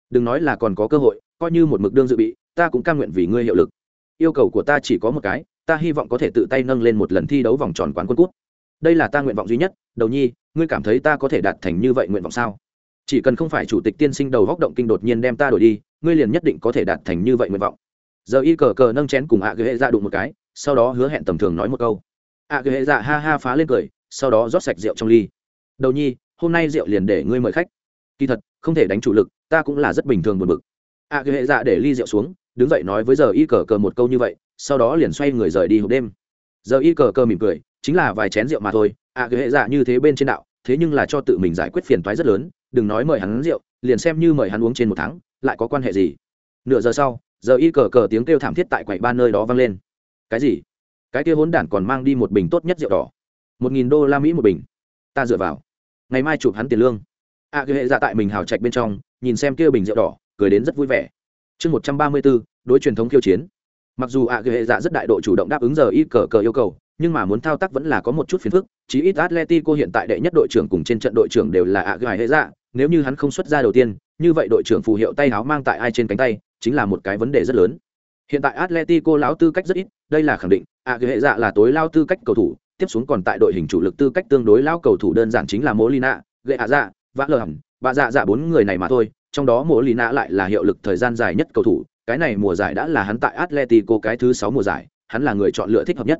Đừng nói là còn có cơ hội, coi như một mực đương dự bị, ta cũng cam nguyện vì ngươi hiệu lực. Yêu cầu của ta chỉ có một cái, ta hy vọng có thể tự tay nâng lên một lần thi đấu vòng tròn quán quân quốc Đây là ta nguyện vọng duy nhất, Đầu Nhi, ngươi cảm thấy ta có thể đạt thành như vậy nguyện vọng sao? Chỉ cần không phải chủ tịch tiên sinh đầu góc động kinh đột nhiên đem ta đổi đi, ngươi liền nhất định có thể đạt thành như vậy nguyện vọng. Giờ y cờ cờ nâng chén cùng ạ à hệ ra đụng một cái, sau đó hứa hẹn tầm thường nói một câu. ạ à hệ ra ha ha phá lên cười, sau đó rót sạch rượu trong ly đầu nhi hôm nay rượu liền để ngươi mời khách. Kỳ thật không thể đánh chủ lực ta cũng là rất bình thường buồn bực. A à, hệ dạ để ly rượu xuống đứng dậy nói với giờ y cờ cờ một câu như vậy sau đó liền xoay người rời đi hộp đêm. Giờ y cờ cờ mỉm cười chính là vài chén rượu mà thôi a à, hệ dạ như thế bên trên đạo thế nhưng là cho tự mình giải quyết phiền toái rất lớn đừng nói mời hắn rượu liền xem như mời hắn uống trên một tháng lại có quan hệ gì. Nửa giờ sau giờ y cờ cờ tiếng kêu thảm thiết tại quầy ba nơi đó vang lên. Cái gì? Cái kia hốn đản còn mang đi một bình tốt nhất rượu đỏ. Một nghìn đô la mỹ một bình. Ta dựa vào ngày mai chụp hắn tiền lương. A à, hệ dạ tại mình hào trạch bên trong nhìn xem kia bình rượu đỏ cười đến rất vui vẻ. Chương một trăm ba mươi bốn đối truyền thống khiêu chiến. Mặc dù a à, hệ dạ rất đại độ chủ động đáp ứng giờ ít cờ cờ yêu cầu nhưng mà muốn thao tác vẫn là có một chút phiền phức chí ít atletico hiện tại đệ nhất đội trưởng cùng trên trận đội trưởng đều là a à, hệ dạ nếu như hắn không xuất ra đầu tiên như vậy đội trưởng phù hiệu tay áo mang tại ai trên cánh tay chính là một cái vấn đề rất lớn. Hiện tại atletico lão tư cách rất ít đây là khẳng định a à, hệ dạ là tối lao tư cách cầu thủ tiếp xuống còn tại đội hình chủ lực tư cách tương đối lao cầu thủ đơn giản chính là molina gệ ạ dạ vã lờ hẳn. Bà dạ dạ bốn người này mà thôi, trong đó molina lại là hiệu lực thời gian dài nhất cầu thủ. Cái này mùa giải đã là hắn tại atletico cái thứ sáu mùa giải, hắn là người chọn lựa thích hợp nhất.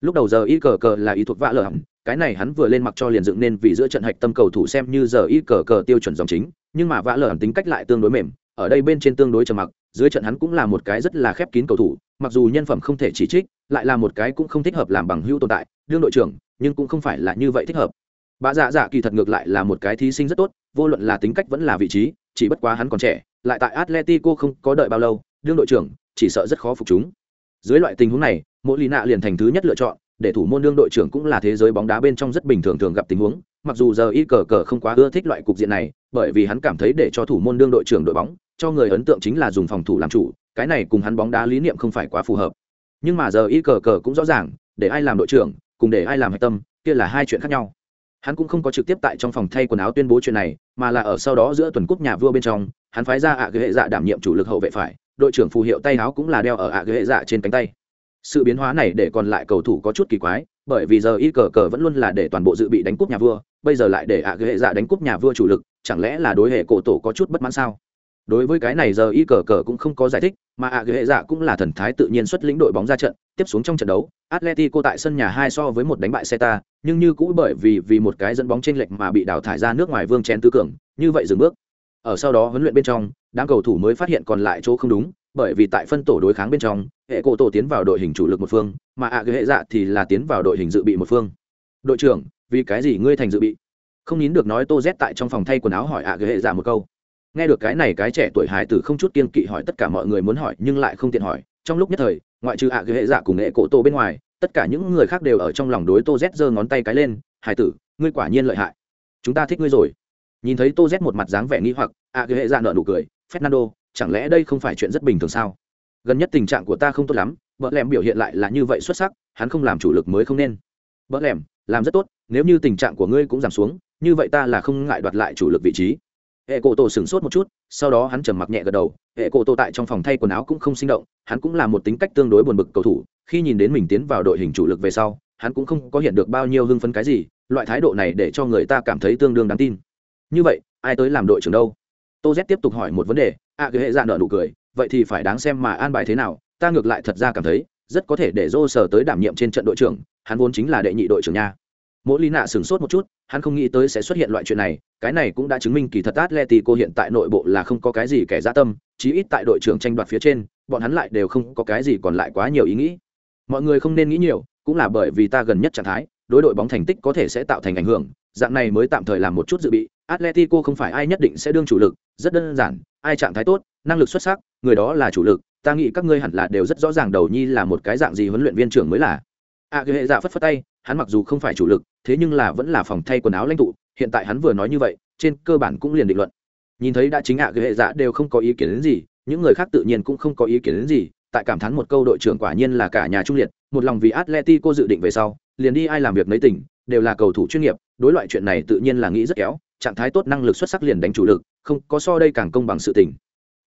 Lúc đầu giờ y cờ cờ là ý thuộc vã lờ hẳn, cái này hắn vừa lên mặc cho liền dựng nên vì giữa trận hạch tâm cầu thủ xem như giờ y cờ cờ tiêu chuẩn dòng chính. Nhưng mà vã lờ hẳn tính cách lại tương đối mềm, ở đây bên trên tương đối trầm mặc dưới trận hắn cũng là một cái rất là khép kín cầu thủ, mặc dù nhân phẩm không thể chỉ trích, lại là một cái cũng không thích hợp làm bằng hữu tồn tại, đương đội trưởng, nhưng cũng không phải là như vậy thích hợp. Bà dạ dạ kỳ thật ngược lại là một cái thí sinh rất tốt, vô luận là tính cách vẫn là vị trí, chỉ bất quá hắn còn trẻ, lại tại atletico không có đợi bao lâu, đương đội trưởng, chỉ sợ rất khó phục chúng. Dưới loại tình huống này mỗi lì nạ liền thành thứ nhất lựa chọn, để thủ môn đương đội trưởng cũng là thế giới bóng đá bên trong rất bình thường thường gặp tình huống, mặc dù giờ y cờ cờ không quá ưa thích loại cục diện này, bởi vì hắn cảm thấy để cho thủ môn đương đội trưởng đội bóng cho người ấn tượng chính là dùng phòng thủ làm chủ, cái này cùng hắn bóng đá lý niệm không phải quá phù hợp. Nhưng mà giờ y cờ cờ cũng rõ ràng, để ai làm đội trưởng, cùng để ai làm hạch tâm, kia là hai chuyện khác nhau. Hắn cũng không có trực tiếp tại trong phòng thay quần áo tuyên bố chuyện này, mà là ở sau đó giữa tuần cúp nhà vua bên trong, hắn phái ra ạ à ghế hệ dạ đảm nhiệm chủ lực hậu vệ phải, đội trưởng phù hiệu tay áo cũng là đeo ở ạ à ghế hệ dạ trên cánh tay. Sự biến hóa này để còn lại cầu thủ có chút kỳ quái, bởi vì giờ y cờ cờ vẫn luôn là để toàn bộ dự bị đánh cúp nhà vua, bây giờ lại để ạ à ghế hệ dạ đánh cúp nhà vua chủ lực, chẳng lẽ là đối hệ cổ tổ có chút bất mãn sao? Đối với cái này giờ y cờ cờ cũng không có giải thích, mà ạ ghế hệ dạ cũng là thần thái tự nhiên xuất lĩnh đội bóng ra trận, tiếp xuống trong trận đấu, atletico tại sân nhà hai so với một đánh bại seta nhưng như cũ bởi vì vì một cái dẫn bóng trên lệch mà bị đào thải ra nước ngoài vương chén tứ cường như vậy dừng bước. Ở sau đó huấn luyện bên trong, đám cầu thủ mới phát hiện còn lại chỗ không đúng, bởi vì tại phân tổ đối kháng bên trong, hệ cổ tổ tiến vào đội hình chủ lực một phương, mà ạ ghế hệ dạ thì là tiến vào đội hình dự bị một phương. Đội trưởng, vì cái gì ngươi thành dự bị? Không nín được nói tô z tại trong phòng thay quần áo hỏi ạ ghế hệ dạ một câu nghe được cái này cái trẻ tuổi hải tử không chút kiên kỵ hỏi tất cả mọi người muốn hỏi nhưng lại không tiện hỏi. Trong lúc nhất thời, ngoại trừ ạ ghế hệ dạ cùng nghệ cổ tô bên ngoài, tất cả những người khác đều ở trong lòng đối tô z giơ ngón tay cái lên hải tử, ngươi quả nhiên lợi hại. Chúng ta thích ngươi rồi. Nhìn thấy tô z một mặt dáng vẻ nghi hoặc, ạ ghế hệ dạ nợ nụ cười, fernando, chẳng lẽ đây không phải chuyện rất bình thường sao? Gần nhất tình trạng của ta không tốt lắm, vợ lẻm biểu hiện lại là như vậy xuất sắc, hắn không làm chủ lực mới không nên. Vợ lẻm, làm rất tốt, nếu như tình trạng của ngươi cũng giảm xuống, như vậy ta là không ngại đoạt lại chủ lực vị trí hệ cổ tổ sửng sốt một chút sau đó hắn trầm mặc nhẹ gật đầu. Hệ cổ tổ tại trong phòng thay quần áo cũng không sinh động hắn cũng là một tính cách tương đối buồn bực cầu thủ. Khi nhìn đến mình tiến vào đội hình chủ lực về sau hắn cũng không có hiện được bao nhiêu hưng phấn cái gì loại thái độ này để cho người ta cảm thấy tương đương đáng tin. Như vậy ai tới làm đội trưởng đâu? Tô z tiếp tục hỏi một vấn đề. A à, cái hệ dạ nợ nụ cười. Vậy thì phải đáng xem mà an bài thế nào? Ta ngược lại thật ra cảm thấy rất có thể để dô sở tới đảm nhiệm trên trận đội trưởng. Hắn vốn chính là đệ nhị đội trưởng nha mỗi lý nạ sửng sốt một chút hắn không nghĩ tới sẽ xuất hiện loại chuyện này cái này cũng đã chứng minh kỳ thật atletico hiện tại nội bộ là không có cái gì kẻ gia tâm chí ít tại đội trưởng tranh đoạt phía trên bọn hắn lại đều không có cái gì còn lại quá nhiều ý nghĩ. Mọi người không nên nghĩ nhiều cũng là bởi vì ta gần nhất trạng thái đối đội bóng thành tích có thể sẽ tạo thành ảnh hưởng dạng này mới tạm thời làm một chút dự bị atletico không phải ai nhất định sẽ đương chủ lực rất đơn giản ai trạng thái tốt năng lực xuất sắc người đó là chủ lực ta nghĩ các ngươi hẳn là đều rất rõ ràng đầu nhi là một cái dạng gì huấn luyện viên trưởng mới là. A à, hệ dạ phất phất tay hắn mặc dù không phải chủ lực thế nhưng là vẫn là phòng thay quần áo lãnh tụ hiện tại hắn vừa nói như vậy trên cơ bản cũng liền định luận. Nhìn thấy đã chính ạ à, hệ dạ đều không có ý kiến đến gì những người khác tự nhiên cũng không có ý kiến đến gì tại cảm thán một câu đội trưởng quả nhiên là cả nhà trung liệt một lòng vì atletico dự định về sau liền đi ai làm việc nấy tỉnh đều là cầu thủ chuyên nghiệp đối loại chuyện này tự nhiên là nghĩ rất kéo trạng thái tốt năng lực xuất sắc liền đánh chủ lực không có so đây càng công bằng sự tình.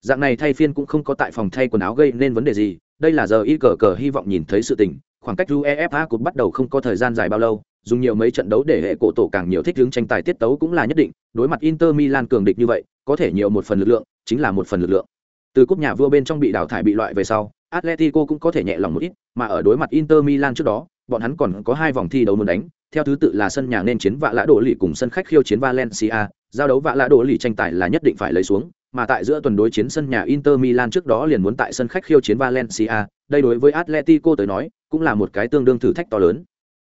Dạng này thay phiên cũng không có tại phòng thay quần áo gây nên vấn đề gì đây là giờ y cờ cờ hy vọng nhìn thấy sự tình khoảng cách uefa cũng bắt đầu không có thời gian dài bao lâu, dùng nhiều mấy trận đấu để hệ cổ tổ càng nhiều thích hướng tranh tài tiết tấu cũng là nhất định, đối mặt inter milan cường địch như vậy, có thể nhiều một phần lực lượng, chính là một phần lực lượng. Từ cúp nhà vua bên trong bị đào thải bị loại về sau, atletico cũng có thể nhẹ lòng một ít, mà ở đối mặt inter milan trước đó, bọn hắn còn có hai vòng thi đấu muốn đánh, theo thứ tự là sân nhà nên chiến vạ lã đổ lì cùng sân khách khiêu chiến valencia, giao đấu vạ lã đổ lì tranh tài là nhất định phải lấy xuống mà tại giữa tuần đối chiến sân nhà inter milan trước đó liền muốn tại sân khách khiêu chiến valencia đây đối với atletico tới nói cũng là một cái tương đương thử thách to lớn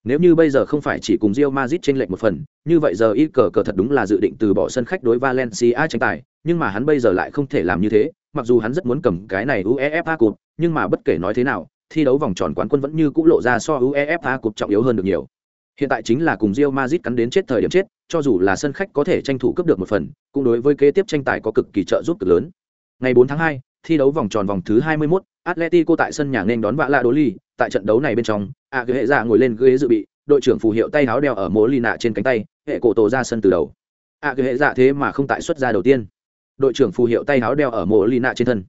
nếu như bây giờ không phải chỉ cùng Real Madrid trên lệch một phần, như vậy giờ ít cờ cờ thật đúng là dự định từ bỏ sân khách đối Valencia tranh tài, nhưng mà hắn bây giờ lại không thể làm như thế, mặc dù hắn rất muốn cầm cái này UEFA Cup, nhưng mà bất kể nói thế nào, thi đấu vòng tròn quán quân vẫn như cũ lộ ra so UEFA Cup trọng yếu hơn được nhiều. Hiện tại chính là cùng Real Madrid cắn đến chết thời điểm chết, cho dù là sân khách có thể tranh thủ cướp được một phần, cũng đối với kế tiếp tranh tài có cực kỳ trợ giúp cực lớn. Ngày 4 tháng 2, thi đấu vòng tròn vòng thứ 21, Atletico tại sân nhà nên đón Vạ Lạ đối Ly, tại trận đấu này bên trong, A hệ dạ ngồi lên ghế dự bị, đội trưởng phù hiệu tay áo đeo ở mố nạ trên cánh tay, hệ cổ tổ ra sân từ đầu. A hệ dạ thế mà không tại xuất ra đầu tiên. đội trưởng phù hiệu tay áo đeo ở mộ nạ trên thân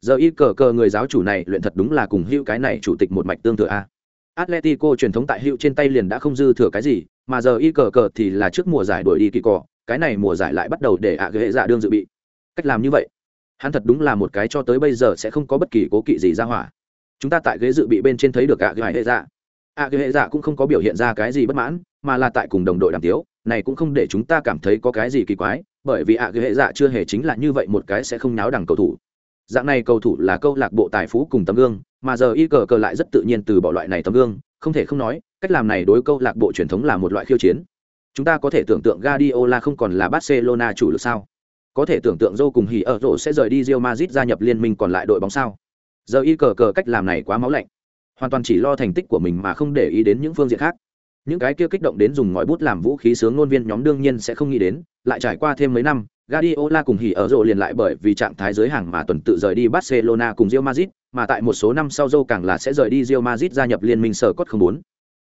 giờ ít cờ cờ người giáo chủ này luyện thật đúng là cùng hữu cái này chủ tịch một mạch tương tự a atletico truyền thống tại hữu trên tay liền đã không dư thừa cái gì, mà giờ y cờ cờ thì là trước mùa giải đuổi đi kỳ cọ cái này mùa giải lại bắt đầu để ạ ghế dạ đương dự bị. Cách làm như vậy, hắn thật đúng là một cái cho tới bây giờ sẽ không có bất kỳ cố kỵ gì ra hỏa. Chúng ta tại ghế dự bị bên trên thấy được ạ ghế hệ dạ. ạ ghế hệ dạ cũng không có biểu hiện ra cái gì bất mãn, mà là tại cùng đồng đội đàm tiếu, này cũng không để chúng ta cảm thấy có cái gì kỳ quái, bởi vì ạ ghế hệ dạ chưa hề chính là như vậy một cái sẽ không náo đằng cầu thủ. Dạng này cầu thủ là câu lạc bộ tài phú cùng tấm gương mà giờ y cờ cờ lại rất tự nhiên từ bỏ loại này tấm gương, không thể không nói, cách làm này đối câu lạc bộ truyền thống là một loại khiêu chiến. Chúng ta có thể tưởng tượng Guardiola không còn là Barcelona chủ lực sao? Có thể tưởng tượng Joe cùng Hỉ ở rổ sẽ rời đi Real Madrid gia nhập liên minh còn lại đội bóng sao? Giờ y cờ cờ cách làm này quá máu lạnh. Hoàn toàn chỉ lo thành tích của mình mà không để ý đến những phương diện khác. Những cái kia kích động đến dùng ngòi bút làm vũ khí sướng ngôn viên nhóm đương nhiên sẽ không nghĩ đến, lại trải qua thêm mấy năm Guardiola cùng hỉ ở rộ liền lại bởi vì trạng thái giới hàng mà tuần tự rời đi Barcelona cùng Real Madrid, mà tại một số năm sau Zhou càng là sẽ rời đi Real Madrid gia nhập liên minh sở cốt không muốn.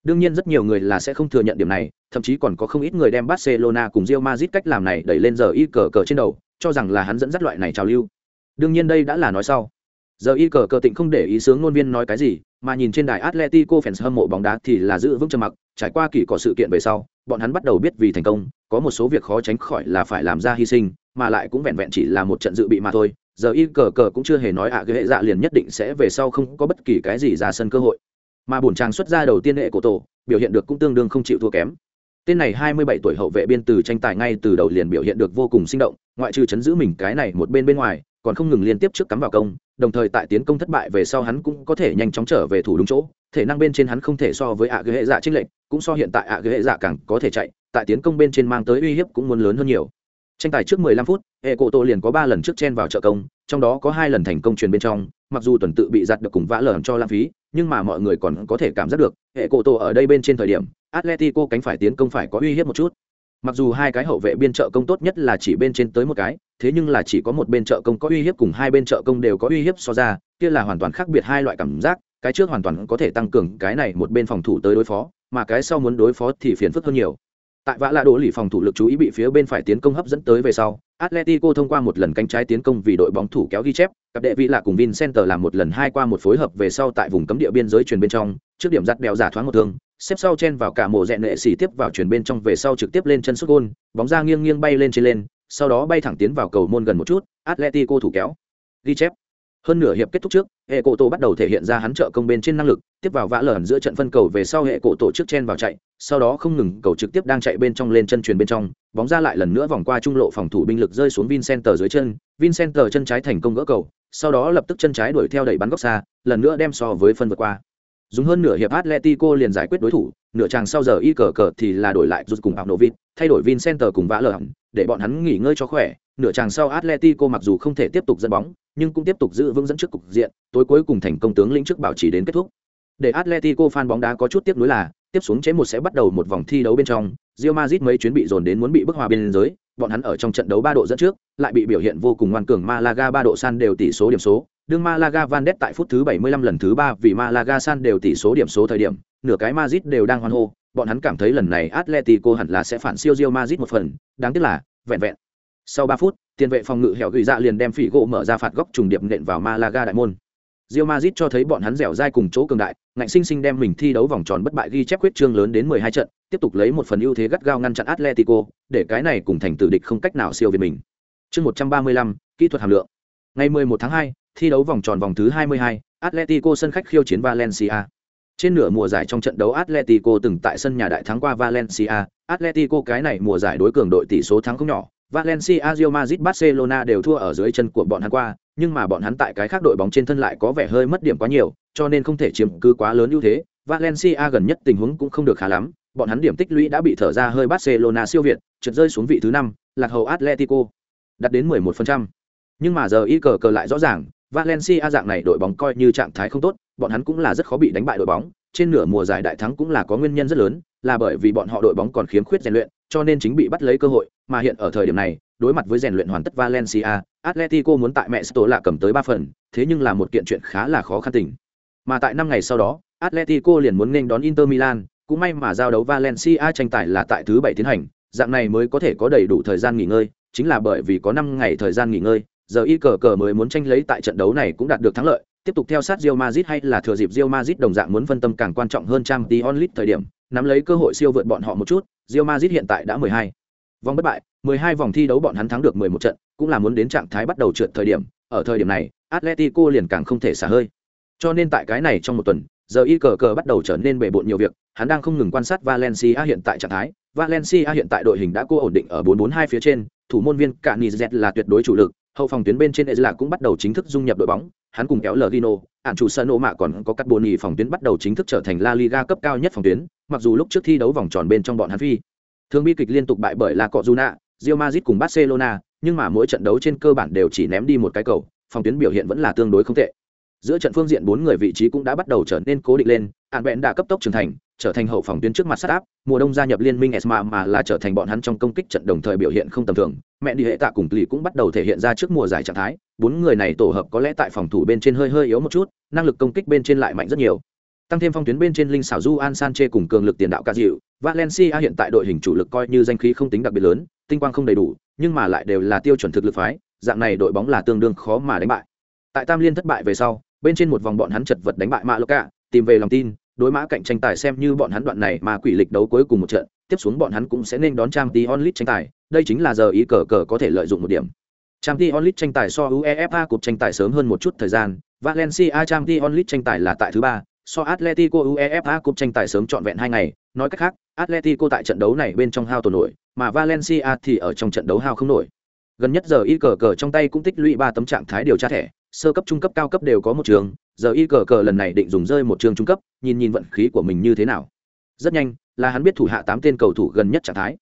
Đương nhiên rất nhiều người là sẽ không thừa nhận điểm này, thậm chí còn có không ít người đem Barcelona cùng Real Madrid cách làm này đẩy lên giờ y cờ cờ trên đầu, cho rằng là hắn dẫn dắt loại này trào lưu. Đương nhiên đây đã là nói sau. Giờ y cờ cờ tịnh không để ý sướng ngôn viên nói cái gì, mà nhìn trên đài Atletico fans hâm mộ bóng đá thì là giữ vững trầm mặc, trải qua kỳ có sự kiện về sau, bọn hắn bắt đầu biết vì thành công, có một số việc khó tránh khỏi là phải làm ra hy sinh, mà lại cũng vẹn vẹn chỉ là một trận dự bị mà thôi. Giờ y cờ cờ cũng chưa hề nói ạ à, cái hệ dạ liền nhất định sẽ về sau không có bất kỳ cái gì ra sân cơ hội. Mà bổn trang xuất ra đầu tiên hệ của tổ, biểu hiện được cũng tương đương không chịu thua kém. Tên này 27 tuổi hậu vệ biên từ tranh tài ngay từ đầu liền biểu hiện được vô cùng sinh động, ngoại trừ chấn giữ mình cái này một bên bên ngoài, còn không ngừng liên tiếp trước cắm vào công, đồng thời tại tiến công thất bại về sau hắn cũng có thể nhanh chóng trở về thủ đúng chỗ, thể năng bên trên hắn không thể so với ạ à hệ dạ trích lệnh, cũng so hiện tại ạ à hệ dạ càng có thể chạy, tại tiến công bên trên mang tới uy hiếp cũng muốn lớn hơn nhiều. Tranh tài trước 15 phút, hệ cổ tổ liền có 3 lần trước chen vào trợ công, trong đó có hai lần thành công truyền bên trong, mặc dù tuần tự bị giặt được cùng vã lởn cho lãng phí, nhưng mà mọi người còn có thể cảm giác được, hệ cổ tổ ở đây bên trên thời điểm, Atletico cánh phải tiến công phải có uy hiếp một chút. Mặc dù hai cái hậu vệ biên trợ công tốt nhất là chỉ bên trên tới một cái, thế nhưng là chỉ có một bên trợ công có uy hiếp cùng hai bên trợ công đều có uy hiếp so ra, kia là hoàn toàn khác biệt hai loại cảm giác, cái trước hoàn toàn có thể tăng cường cái này một bên phòng thủ tới đối phó, mà cái sau muốn đối phó thì phiền phức hơn nhiều. Tại vã lạ đổ lì phòng thủ lực chú ý bị phía bên phải tiến công hấp dẫn tới về sau, Atletico thông qua một lần cánh trái tiến công vì đội bóng thủ kéo ghi chép, cặp đệ vị lạ cùng Vincenter làm một lần hai qua một phối hợp về sau tại vùng cấm địa biên giới truyền bên trong, trước điểm giật bèo giả thoáng một thương, xếp sau chen vào cả mộ dẹn nệ xỉ tiếp vào chuyển bên trong về sau trực tiếp lên chân sút gôn bóng ra nghiêng nghiêng bay lên trên lên sau đó bay thẳng tiến vào cầu môn gần một chút atletico thủ kéo ghi chép hơn nửa hiệp kết thúc trước, hệ cổ tổ bắt đầu thể hiện ra hắn trợ công bên trên năng lực, tiếp vào vã lởn giữa trận phân cầu về sau hệ cổ tổ trước chen vào chạy, sau đó không ngừng cầu trực tiếp đang chạy bên trong lên chân truyền bên trong, bóng ra lại lần nữa vòng qua trung lộ phòng thủ binh lực rơi xuống vincenter dưới chân vincenter chân trái thành công gỡ cầu, sau đó lập tức chân trái đuổi theo đẩy bắn góc xa, lần nữa đem so với phân vượt qua dùng hơn nửa hiệp Atletico liền giải quyết đối thủ, nửa chàng sau giờ y cờ cờ thì là đổi lại rút cùng Paunovic, thay đổi Vincenter cùng vã lở để bọn hắn nghỉ ngơi cho khỏe. Nửa chàng sau Atletico mặc dù không thể tiếp tục dẫn bóng, nhưng cũng tiếp tục giữ vững dẫn trước cục diện, tối cuối cùng thành công tướng lĩnh trước bảo trì đến kết thúc. Để Atletico fan bóng đá có chút tiếc nuối là, tiếp xuống chế một sẽ bắt đầu một vòng thi đấu bên trong, Real Madrid mấy chuyến bị dồn đến muốn bị bức hòa bên giới, bọn hắn ở trong trận đấu ba độ dẫn trước, lại bị biểu hiện vô cùng ngoan cường Malaga ba độ san đều tỷ số điểm số, đương Malaga Van tại phút thứ 75 lần thứ 3 vì Malaga san đều tỷ số điểm số thời điểm, nửa cái Madrid đều đang hoan hô, bọn hắn cảm thấy lần này Atletico hẳn là sẽ phản siêu Real Madrid một phần, đáng tiếc là, vẹn vẹn. Sau 3 phút, tiền vệ phòng ngự hẻo gửi dạ liền đem phỉ gỗ mở ra phạt góc trùng điệp nện vào Malaga đại môn. Real Madrid cho thấy bọn hắn dẻo dai cùng chỗ cường đại, ngạnh sinh sinh đem mình thi đấu vòng tròn bất bại ghi chép quyết trương lớn đến 12 trận, tiếp tục lấy một phần ưu thế gắt gao ngăn chặn Atletico, để cái này cùng thành tử địch không cách nào siêu việt mình. Chương 135, kỹ thuật hàm lượng. Ngày 11 tháng 2, thi đấu vòng tròn vòng thứ 22, Atletico sân khách khiêu chiến Valencia. Trên nửa mùa giải trong trận đấu Atletico từng tại sân nhà đại thắng qua Valencia, Atletico cái này mùa giải đối cường đội tỷ số thắng không nhỏ, Valencia, Real Madrid, Barcelona đều thua ở dưới chân của bọn hắn qua, nhưng mà bọn hắn tại cái khác đội bóng trên thân lại có vẻ hơi mất điểm quá nhiều, cho nên không thể chiếm cứ quá lớn ưu thế. Valencia gần nhất tình huống cũng không được khá lắm, bọn hắn điểm tích lũy đã bị thở ra hơi Barcelona siêu việt, trượt rơi xuống vị thứ 5, lạc hậu Atletico, đạt đến 11%. Nhưng mà giờ y cờ cờ lại rõ ràng, Valencia dạng này đội bóng coi như trạng thái không tốt, bọn hắn cũng là rất khó bị đánh bại đội bóng, trên nửa mùa giải đại thắng cũng là có nguyên nhân rất lớn, là bởi vì bọn họ đội bóng còn khiếm khuyết rèn luyện, cho nên chính bị bắt lấy cơ hội, mà hiện ở thời điểm này, đối mặt với rèn luyện hoàn tất Valencia, Atletico muốn tại mẹ Sto là cầm tới 3 phần, thế nhưng là một kiện chuyện khá là khó khăn tình. Mà tại năm ngày sau đó, Atletico liền muốn nghênh đón Inter Milan, cũng may mà giao đấu Valencia tranh tài là tại thứ bảy tiến hành, dạng này mới có thể có đầy đủ thời gian nghỉ ngơi, chính là bởi vì có năm ngày thời gian nghỉ ngơi giờ y cờ cờ mới muốn tranh lấy tại trận đấu này cũng đạt được thắng lợi tiếp tục theo sát Real Madrid hay là thừa dịp Real Madrid đồng dạng muốn phân tâm càng quan trọng hơn trang Champions League thời điểm, nắm lấy cơ hội siêu vượt bọn họ một chút, Real Madrid hiện tại đã 12 vòng bất bại, 12 vòng thi đấu bọn hắn thắng được 11 trận, cũng là muốn đến trạng thái bắt đầu trượt thời điểm, ở thời điểm này, Atletico liền càng không thể xả hơi. Cho nên tại cái này trong một tuần, giờ y cờ cờ bắt đầu trở nên bề bộn nhiều việc, hắn đang không ngừng quan sát Valencia hiện tại trạng thái. Valencia hiện tại đội hình đã cô ổn định ở 442 phía trên, thủ môn viên Canizet là tuyệt đối chủ lực, hậu phòng tuyến bên trên Ezra cũng bắt đầu chính thức dung nhập đội bóng, hắn cùng kéo Lino, ản chủ sân mạ còn có các bộ nhì phòng tuyến bắt đầu chính thức trở thành La Liga cấp cao nhất phòng tuyến, mặc dù lúc trước thi đấu vòng tròn bên trong bọn hắn phi. Thường bi kịch liên tục bại bởi La Cojuna, Real Madrid cùng Barcelona, nhưng mà mỗi trận đấu trên cơ bản đều chỉ ném đi một cái cầu, phòng tuyến biểu hiện vẫn là tương đối không tệ. Giữa trận phương diện bốn người vị trí cũng đã bắt đầu trở nên cố định lên, Ản Bện đã cấp tốc trưởng thành, trở thành hậu phòng tuyến trước mặt sát áp, mùa đông gia nhập liên minh Esma mà là trở thành bọn hắn trong công kích trận đồng thời biểu hiện không tầm thường. Mẹ đi hệ tạ cùng Lì cũng bắt đầu thể hiện ra trước mùa giải trạng thái, bốn người này tổ hợp có lẽ tại phòng thủ bên trên hơi hơi yếu một chút, năng lực công kích bên trên lại mạnh rất nhiều. Tăng thêm phong tuyến bên trên linh xảo Du An Sanche cùng cường lực tiền đạo ca dịu, Valencia hiện tại đội hình chủ lực coi như danh khí không tính đặc biệt lớn, tinh quang không đầy đủ, nhưng mà lại đều là tiêu chuẩn thực lực phái, dạng này đội bóng là tương đương khó mà đánh bại. Tại Tam Liên thất bại về sau, bên trên một vòng bọn hắn chật vật đánh bại Mạ cả tìm về lòng tin, đối mã cạnh tranh tài xem như bọn hắn đoạn này mà quỷ lịch đấu cuối cùng một trận, tiếp xuống bọn hắn cũng sẽ nên đón trang tí onlit tranh tài, đây chính là giờ ý cờ cờ có thể lợi dụng một điểm. Trang tí onlit tranh tài so UEFA cuộc tranh tài sớm hơn một chút thời gian, Valencia Trang tí onlit tranh tài là tại thứ ba, so Atletico UEFA cuộc tranh tài sớm trọn vẹn hai ngày, nói cách khác, Atletico tại trận đấu này bên trong hao tổn nổi, mà Valencia thì ở trong trận đấu hao không nổi. Gần nhất giờ y cờ cờ trong tay cũng tích lũy ba tấm trạng thái điều tra thẻ, sơ cấp trung cấp cao cấp đều có một trường, giờ y cờ cờ lần này định dùng rơi một trường trung cấp nhìn nhìn vận khí của mình như thế nào. Rất nhanh là hắn biết thủ hạ tám tên cầu thủ gần nhất trạng thái.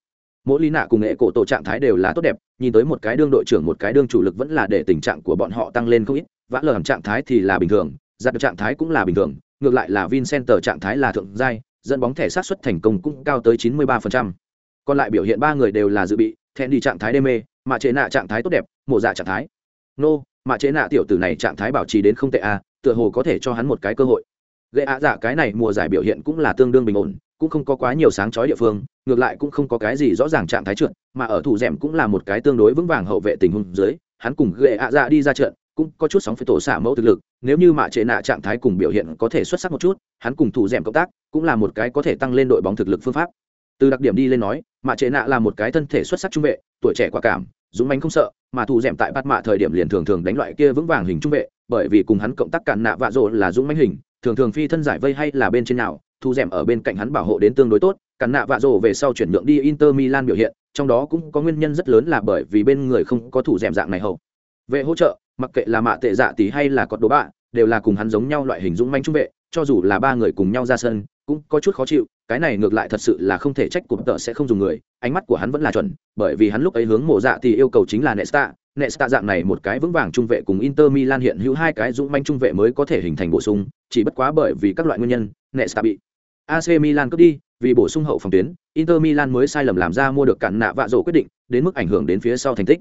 Mỗi lý nạ cùng nghệ cổ tổ trạng thái đều là tốt đẹp nhìn tới một cái đương đội trưởng một cái đương chủ lực vẫn là để tình trạng của bọn họ tăng lên không ít. Vã lờ trạng thái thì là bình thường giặt được trạng thái cũng là bình thường ngược lại là vincenter trạng thái là thượng giai dẫn bóng thẻ sát xuất thành công cũng cao tới 93%. còn lại biểu hiện ba người đều là dự bị thẹn đi trạng thái đê mê mà chế nạ trạng thái tốt đẹp mộ dạ trạng thái. Nô mà chế nạ tiểu tử này trạng thái bảo trì đến không tệ a à, tựa hồ có thể cho hắn một cái cơ hội. Gậy ạ dạ cái này mùa giải biểu hiện cũng là tương đương bình ổn, cũng không có quá nhiều sáng chói địa phương, ngược lại cũng không có cái gì rõ ràng trạng thái trượt, mà ở thủ rèm cũng là một cái tương đối vững vàng hậu vệ tình huống dưới, hắn cùng gậy ạ dạ đi ra trận, cũng có chút sóng phải tổ xả mẫu thực lực, nếu như mạ trệ nạ trạng thái cùng biểu hiện có thể xuất sắc một chút, hắn cùng thủ rèm cộng tác cũng là một cái có thể tăng lên đội bóng thực lực phương pháp. Từ đặc điểm đi lên nói mạ trệ nạ là một cái thân thể xuất sắc trung vệ, tuổi trẻ quả cảm dũng mánh không sợ, mà thủ m tại Bát mạ thời điểm liền thường thường đánh loại kia vững vàng hình trung vệ, bởi vì cùng hắn cộng tác cản nạ vạ rộ là dũng mánh hình, thường thường phi thân giải vây hay là bên trên nào thu rèm ở bên cạnh hắn bảo hộ đến tương đối tốt, cản nạ vạ rộ về sau chuyển nhượng đi inter milan biểu hiện, trong đó cũng có nguyên nhân rất lớn là bởi vì bên người không có thủ m dạng này hậu. Về hỗ trợ, mặc kệ là mạ tệ dạ tí hay là cọt đồ bạ, đều là cùng hắn giống nhau loại hình dũng manh trung vệ cho dù là ba người cùng nhau ra sân cũng có chút khó chịu cái này ngược lại thật sự là không thể trách cụm tợ sẽ không dùng người ánh mắt của hắn vẫn là chuẩn bởi vì hắn lúc ấy hướng mộ dạ thì yêu cầu chính là nesta nesta dạng này một cái vững vàng trung vệ cùng inter milan hiện hữu hai cái dũng manh trung vệ mới có thể hình thành bổ sung chỉ bất quá bởi vì các loại nguyên nhân nesta bị ac milan cướp đi vì bổ sung hậu phòng tuyến inter milan mới sai lầm làm ra mua được cản nạ vạ rổ quyết định đến mức ảnh hưởng đến phía sau thành tích.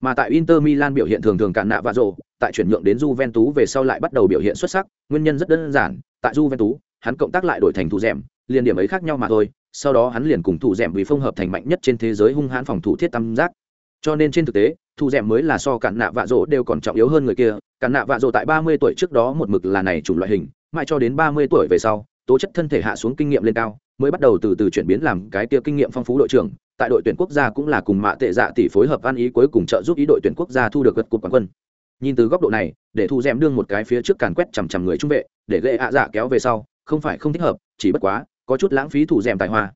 Mà tại Inter Milan biểu hiện thường thường cản nạ vạ rổ, tại chuyển nhượng đến Juventus về sau lại bắt đầu biểu hiện xuất sắc, nguyên nhân rất đơn giản, tại Juventus, hắn cộng tác lại đổi thành thủ rèm, liền điểm ấy khác nhau mà thôi, sau đó hắn liền cùng thủ rèm vì phong hợp thành mạnh nhất trên thế giới hung hãn phòng thủ thiết tam giác. Cho nên trên thực tế, thủ rèm mới là so cản nạ vạ rổ đều còn trọng yếu hơn người kia, cản nạ vạ rổ tại 30 tuổi trước đó một mực là này chủng loại hình, mãi cho đến 30 tuổi về sau, tố chất thân thể hạ xuống kinh nghiệm lên cao, mới bắt đầu từ từ chuyển biến làm cái kia kinh nghiệm phong phú đội trưởng, tại đội tuyển quốc gia cũng là cùng mạ tệ dạ tỷ phối hợp ăn ý cuối cùng trợ giúp ý đội tuyển quốc gia thu được gật cục quán quân nhìn từ góc độ này, để thu rèm đương một cái phía trước càn quét chằm chằm người trung vệ, để gây ạ dạ kéo về sau, không phải không thích hợp, chỉ bất quá, có chút lãng phí thủ rèm tài hoa.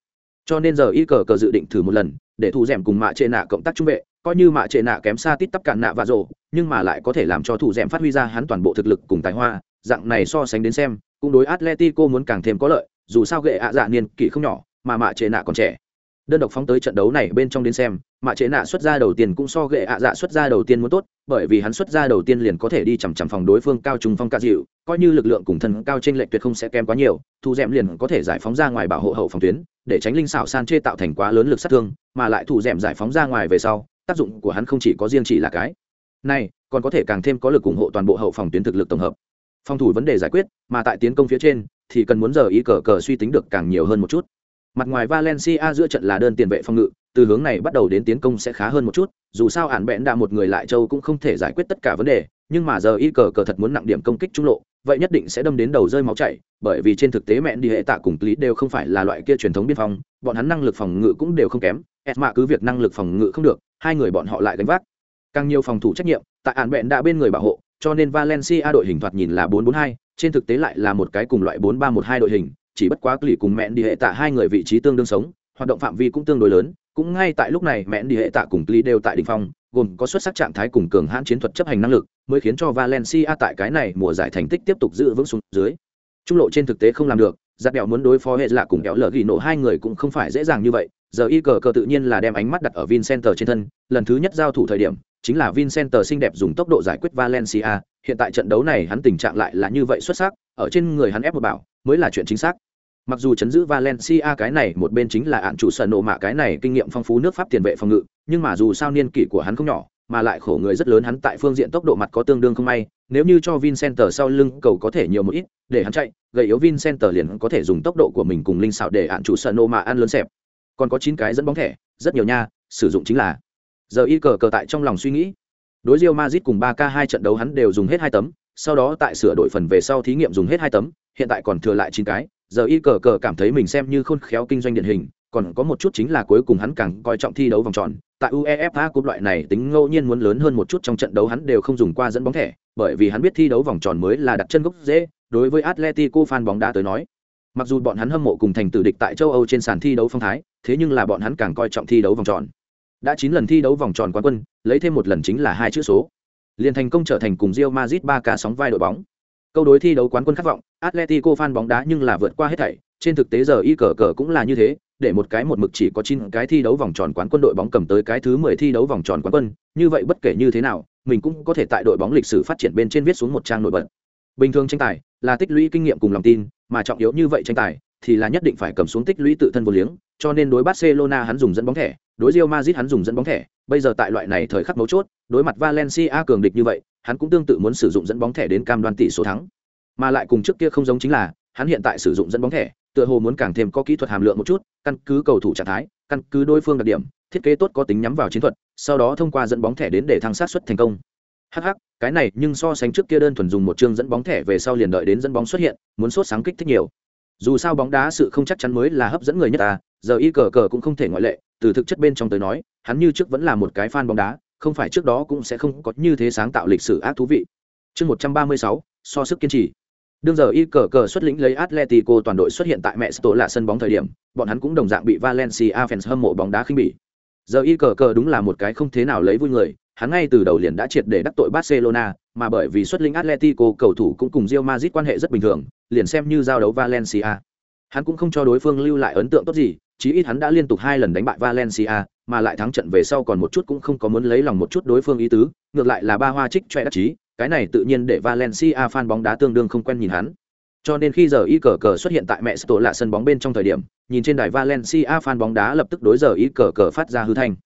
Cho nên giờ y cờ cờ dự định thử một lần, để thủ m cùng mạ trệ nạ cộng tác trung vệ, coi như mạ trệ nạ kém xa tít tắp cạn nạ và rộ nhưng mà lại có thể làm cho thủ rèm phát huy ra hắn toàn bộ thực lực cùng tài hoa, dạng này so sánh đến xem, cũng đối atletico muốn càng thêm có lợi, dù sao gậy ạ dạ niên kỷ không nhỏ, mà mạ trệ nạ còn trẻ. Đơn độc phóng tới trận đấu này bên trong đến xem mạ chế nạ xuất ra đầu tiên cũng so ghệ ạ dạ xuất ra đầu tiên muốn tốt bởi vì hắn xuất ra đầu tiên liền có thể đi chằm chằm phòng đối phương cao trung phong ca dịu coi như lực lượng cùng thân cao trên lệch tuyệt không sẽ kém quá nhiều thu d liền có thể giải phóng ra ngoài bảo hộ hậu phòng tuyến để tránh linh xảo san chê tạo thành quá lớn lực sát thương mà lại thủ d giải phóng ra ngoài về sau tác dụng của hắn không chỉ có riêng chỉ là cái này còn có thể càng thêm có lực ủng hộ toàn bộ hậu phòng tuyến thực lực tổng hợp. Phòng thủ vấn đề giải quyết mà tại tiến công phía trên thì cần muốn giờ ý cờ cờ suy tính được càng nhiều hơn một chút. Mặt ngoài Valencia giữa trận là đơn tiền vệ phòng ngự, từ hướng này bắt đầu đến tiến công sẽ khá hơn một chút dù sao ản bẽn đã một người lại châu cũng không thể giải quyết tất cả vấn đề nhưng mà giờ y cờ cờ thật muốn nặng điểm công kích trung lộ vậy nhất định sẽ đâm đến đầu rơi máu chảy bởi vì trên thực tế mẹn đi hệ tạ cùng lý đều không phải là loại kia truyền thống biên phòng bọn hắn năng lực phòng ngự cũng đều không kém esma cứ việc năng lực phòng ngự không được hai người bọn họ lại gánh vác. Càng nhiều phòng thủ trách nhiệm tại ản bẽn đã bên người bảo hộ cho nên valencia đội hình thoạt nhìn là 4-4-2, trên thực tế lại là một cái cùng loại 4-3-1-2 đội hình chỉ bất quá lì cùng mẹn đi hệ tạ hai người vị trí tương đương sống hoạt động phạm vi cũng tương đối lớn cũng ngay tại lúc này, mẹn đi hệ tạ cùng lý đều tại đỉnh phong, gồm có xuất sắc trạng thái cùng cường hãn chiến thuật chấp hành năng lực, mới khiến cho valencia tại cái này mùa giải thành tích tiếp tục giữ vững xuống dưới. Trung lộ trên thực tế không làm được giặc đèo muốn đối phó hệ lạ cùng kéo lờ ghi nổ, hai người cũng không phải dễ dàng như vậy. Giờ y cờ cờ tự nhiên là đem ánh mắt đặt ở Vincent trên thân, lần thứ nhất giao thủ thời điểm, chính là Vincent xinh đẹp dùng tốc độ giải quyết valencia. Hiện tại trận đấu này hắn tình trạng lại là như vậy xuất sắc, ở trên người hắn ép một bảo, mới là chuyện chính xác mặc dù chấn giữ valencia cái này một bên chính là ạn chủ sợ nộ mạ cái này kinh nghiệm phong phú nước pháp tiền vệ phòng ngự nhưng mà dù sao niên kỷ của hắn không nhỏ mà lại khổ người rất lớn hắn tại phương diện tốc độ mặt có tương đương không may nếu như cho vincenter sau lưng cầu có thể nhiều một ít để hắn chạy gầy yếu vincenter liền có thể dùng tốc độ của mình cùng linh xảo để ạn chủ sợ nộ mạ ăn lớn xẹp. Còn có chín cái dẫn bóng thẻ rất nhiều nha sử dụng chính là giờ y cờ cờ tại trong lòng suy nghĩ. Đối Real Madrid cùng 3K hai trận đấu hắn đều dùng hết hai tấm, sau đó tại sửa đổi phần về sau thí nghiệm dùng hết hai tấm, hiện tại còn thừa lại chín cái, giờ y cờ cờ cảm thấy mình xem như khôn khéo kinh doanh điển hình, còn có một chút chính là cuối cùng hắn càng coi trọng thi đấu vòng tròn. Tại UEFA cúp loại này tính ngẫu nhiên muốn lớn hơn một chút trong trận đấu hắn đều không dùng qua dẫn bóng thẻ, bởi vì hắn biết thi đấu vòng tròn mới là đặt chân gốc dễ, đối với Atletico fan bóng đá tới nói. Mặc dù bọn hắn hâm mộ cùng thành tử địch tại châu Âu trên sàn thi đấu phong thái, thế nhưng là bọn hắn càng coi trọng thi đấu vòng tròn đã chín lần thi đấu vòng tròn quán quân lấy thêm một lần chính là hai chữ số liền thành công trở thành cùng Real Madrid ba ca sóng vai đội bóng câu đối thi đấu quán quân khát vọng Atletico fan bóng đá nhưng là vượt qua hết thảy trên thực tế giờ y cờ cờ cũng là như thế để một cái một mực chỉ có chín cái thi đấu vòng tròn quán quân đội bóng cầm tới cái thứ mười thi đấu vòng tròn quán quân như vậy bất kể như thế nào mình cũng có thể tại đội bóng lịch sử phát triển bên trên viết xuống một trang nổi bật. Bình thường tranh tài là tích lũy kinh nghiệm cùng lòng tin mà trọng yếu như vậy tranh tài thì là nhất định phải cầm xuống tích lũy tự thân vô liếng cho nên đối Barcelona hắn dùng dẫn bóng thẻ đối Real Madrid hắn dùng dẫn bóng thẻ, bây giờ tại loại này thời khắc mấu chốt, đối mặt Valencia cường địch như vậy, hắn cũng tương tự muốn sử dụng dẫn bóng thẻ đến cam đoan tỷ số thắng. Mà lại cùng trước kia không giống chính là, hắn hiện tại sử dụng dẫn bóng thẻ, tựa hồ muốn càng thêm có kỹ thuật hàm lượng một chút, căn cứ cầu thủ trạng thái, căn cứ đối phương đặc điểm, thiết kế tốt có tính nhắm vào chiến thuật, sau đó thông qua dẫn bóng thẻ đến để thăng sát suất thành công. Hắc hắc, cái này nhưng so sánh trước kia đơn thuần dùng một chương dẫn bóng thẻ về sau liền đợi đến dẫn bóng xuất hiện, muốn sốt sáng kích thích nhiều. Dù sao bóng đá sự không chắc chắn mới là hấp dẫn người nhất ta, giờ y cờ cờ cũng không thể ngoại lệ, từ thực chất bên trong tới nói hắn như trước vẫn là một cái fan bóng đá không phải trước đó cũng sẽ không có như thế sáng tạo lịch sử ác thú vị. Chương một trăm ba mươi sáu so sức kiên trì. Đương giờ y cờ cờ xuất lĩnh lấy atletico toàn đội xuất hiện tại mẹ sto là sân bóng thời điểm bọn hắn cũng đồng dạng bị valencia fans hâm mộ bóng đá khinh bỉ. Giờ y cờ cờ đúng là một cái không thế nào lấy vui người hắn ngay từ đầu liền đã triệt để đắc tội barcelona mà bởi vì xuất lĩnh atletico cầu thủ cũng cùng Real Madrid quan hệ rất bình thường liền xem như giao đấu valencia. Hắn cũng không cho đối phương lưu lại ấn tượng tốt gì chí ít hắn đã liên tục hai lần đánh bại Valencia, mà lại thắng trận về sau còn một chút cũng không có muốn lấy lòng một chút đối phương ý tứ, ngược lại là ba hoa trích choe đắc chí, cái này tự nhiên để Valencia fan bóng đá tương đương không quen nhìn hắn. Cho nên khi giờ y cờ cờ xuất hiện tại mẹ tổ lạ sân bóng bên trong thời điểm, nhìn trên đài Valencia fan bóng đá lập tức đối giờ y cờ cờ phát ra hư thanh.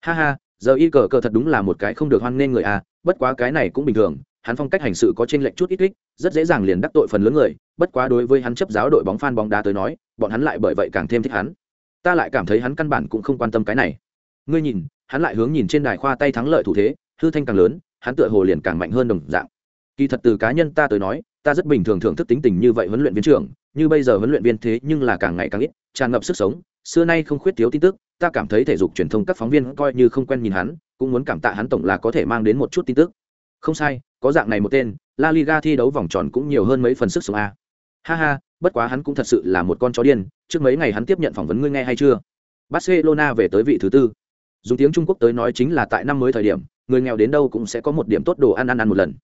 Ha ha, giờ y cờ cờ thật đúng là một cái không được hoan nghênh người à, bất quá cái này cũng bình thường, hắn phong cách hành sự có trên lệch chút ít ít, rất dễ dàng liền đắc tội phần lớn người, bất quá đối với hắn chấp giáo đội bóng fan bóng đá tới nói, bọn hắn lại bởi vậy càng thêm thích hắn ta lại cảm thấy hắn căn bản cũng không quan tâm cái này ngươi nhìn, hắn lại hướng nhìn trên đài khoa tay thắng lợi thủ thế, hư thanh càng lớn, hắn tựa hồ liền càng mạnh hơn đồng dạng. Kỳ thật từ cá nhân ta tới nói, ta rất bình thường thưởng thức tính tình như vậy huấn luyện viên trưởng, như bây giờ huấn luyện viên thế nhưng là càng ngày càng ít, tràn ngập sức sống, xưa nay không khuyết thiếu tin tức, ta cảm thấy thể dục truyền thông các phóng viên coi như không quen nhìn hắn, cũng muốn cảm tạ hắn tổng là có thể mang đến một chút tin tức. Không sai, có dạng này một tên, la liga thi đấu vòng tròn cũng nhiều hơn mấy phần sức sống a. Ha ha, bất quá hắn cũng thật sự là một con chó điên, trước mấy ngày hắn tiếp nhận phỏng vấn ngươi nghe hay chưa? Barcelona về tới vị thứ tư dùng tiếng trung quốc tới nói chính là tại năm mới thời điểm, người nghèo đến đâu cũng sẽ có một điểm tốt đồ ăn ăn ăn một lần.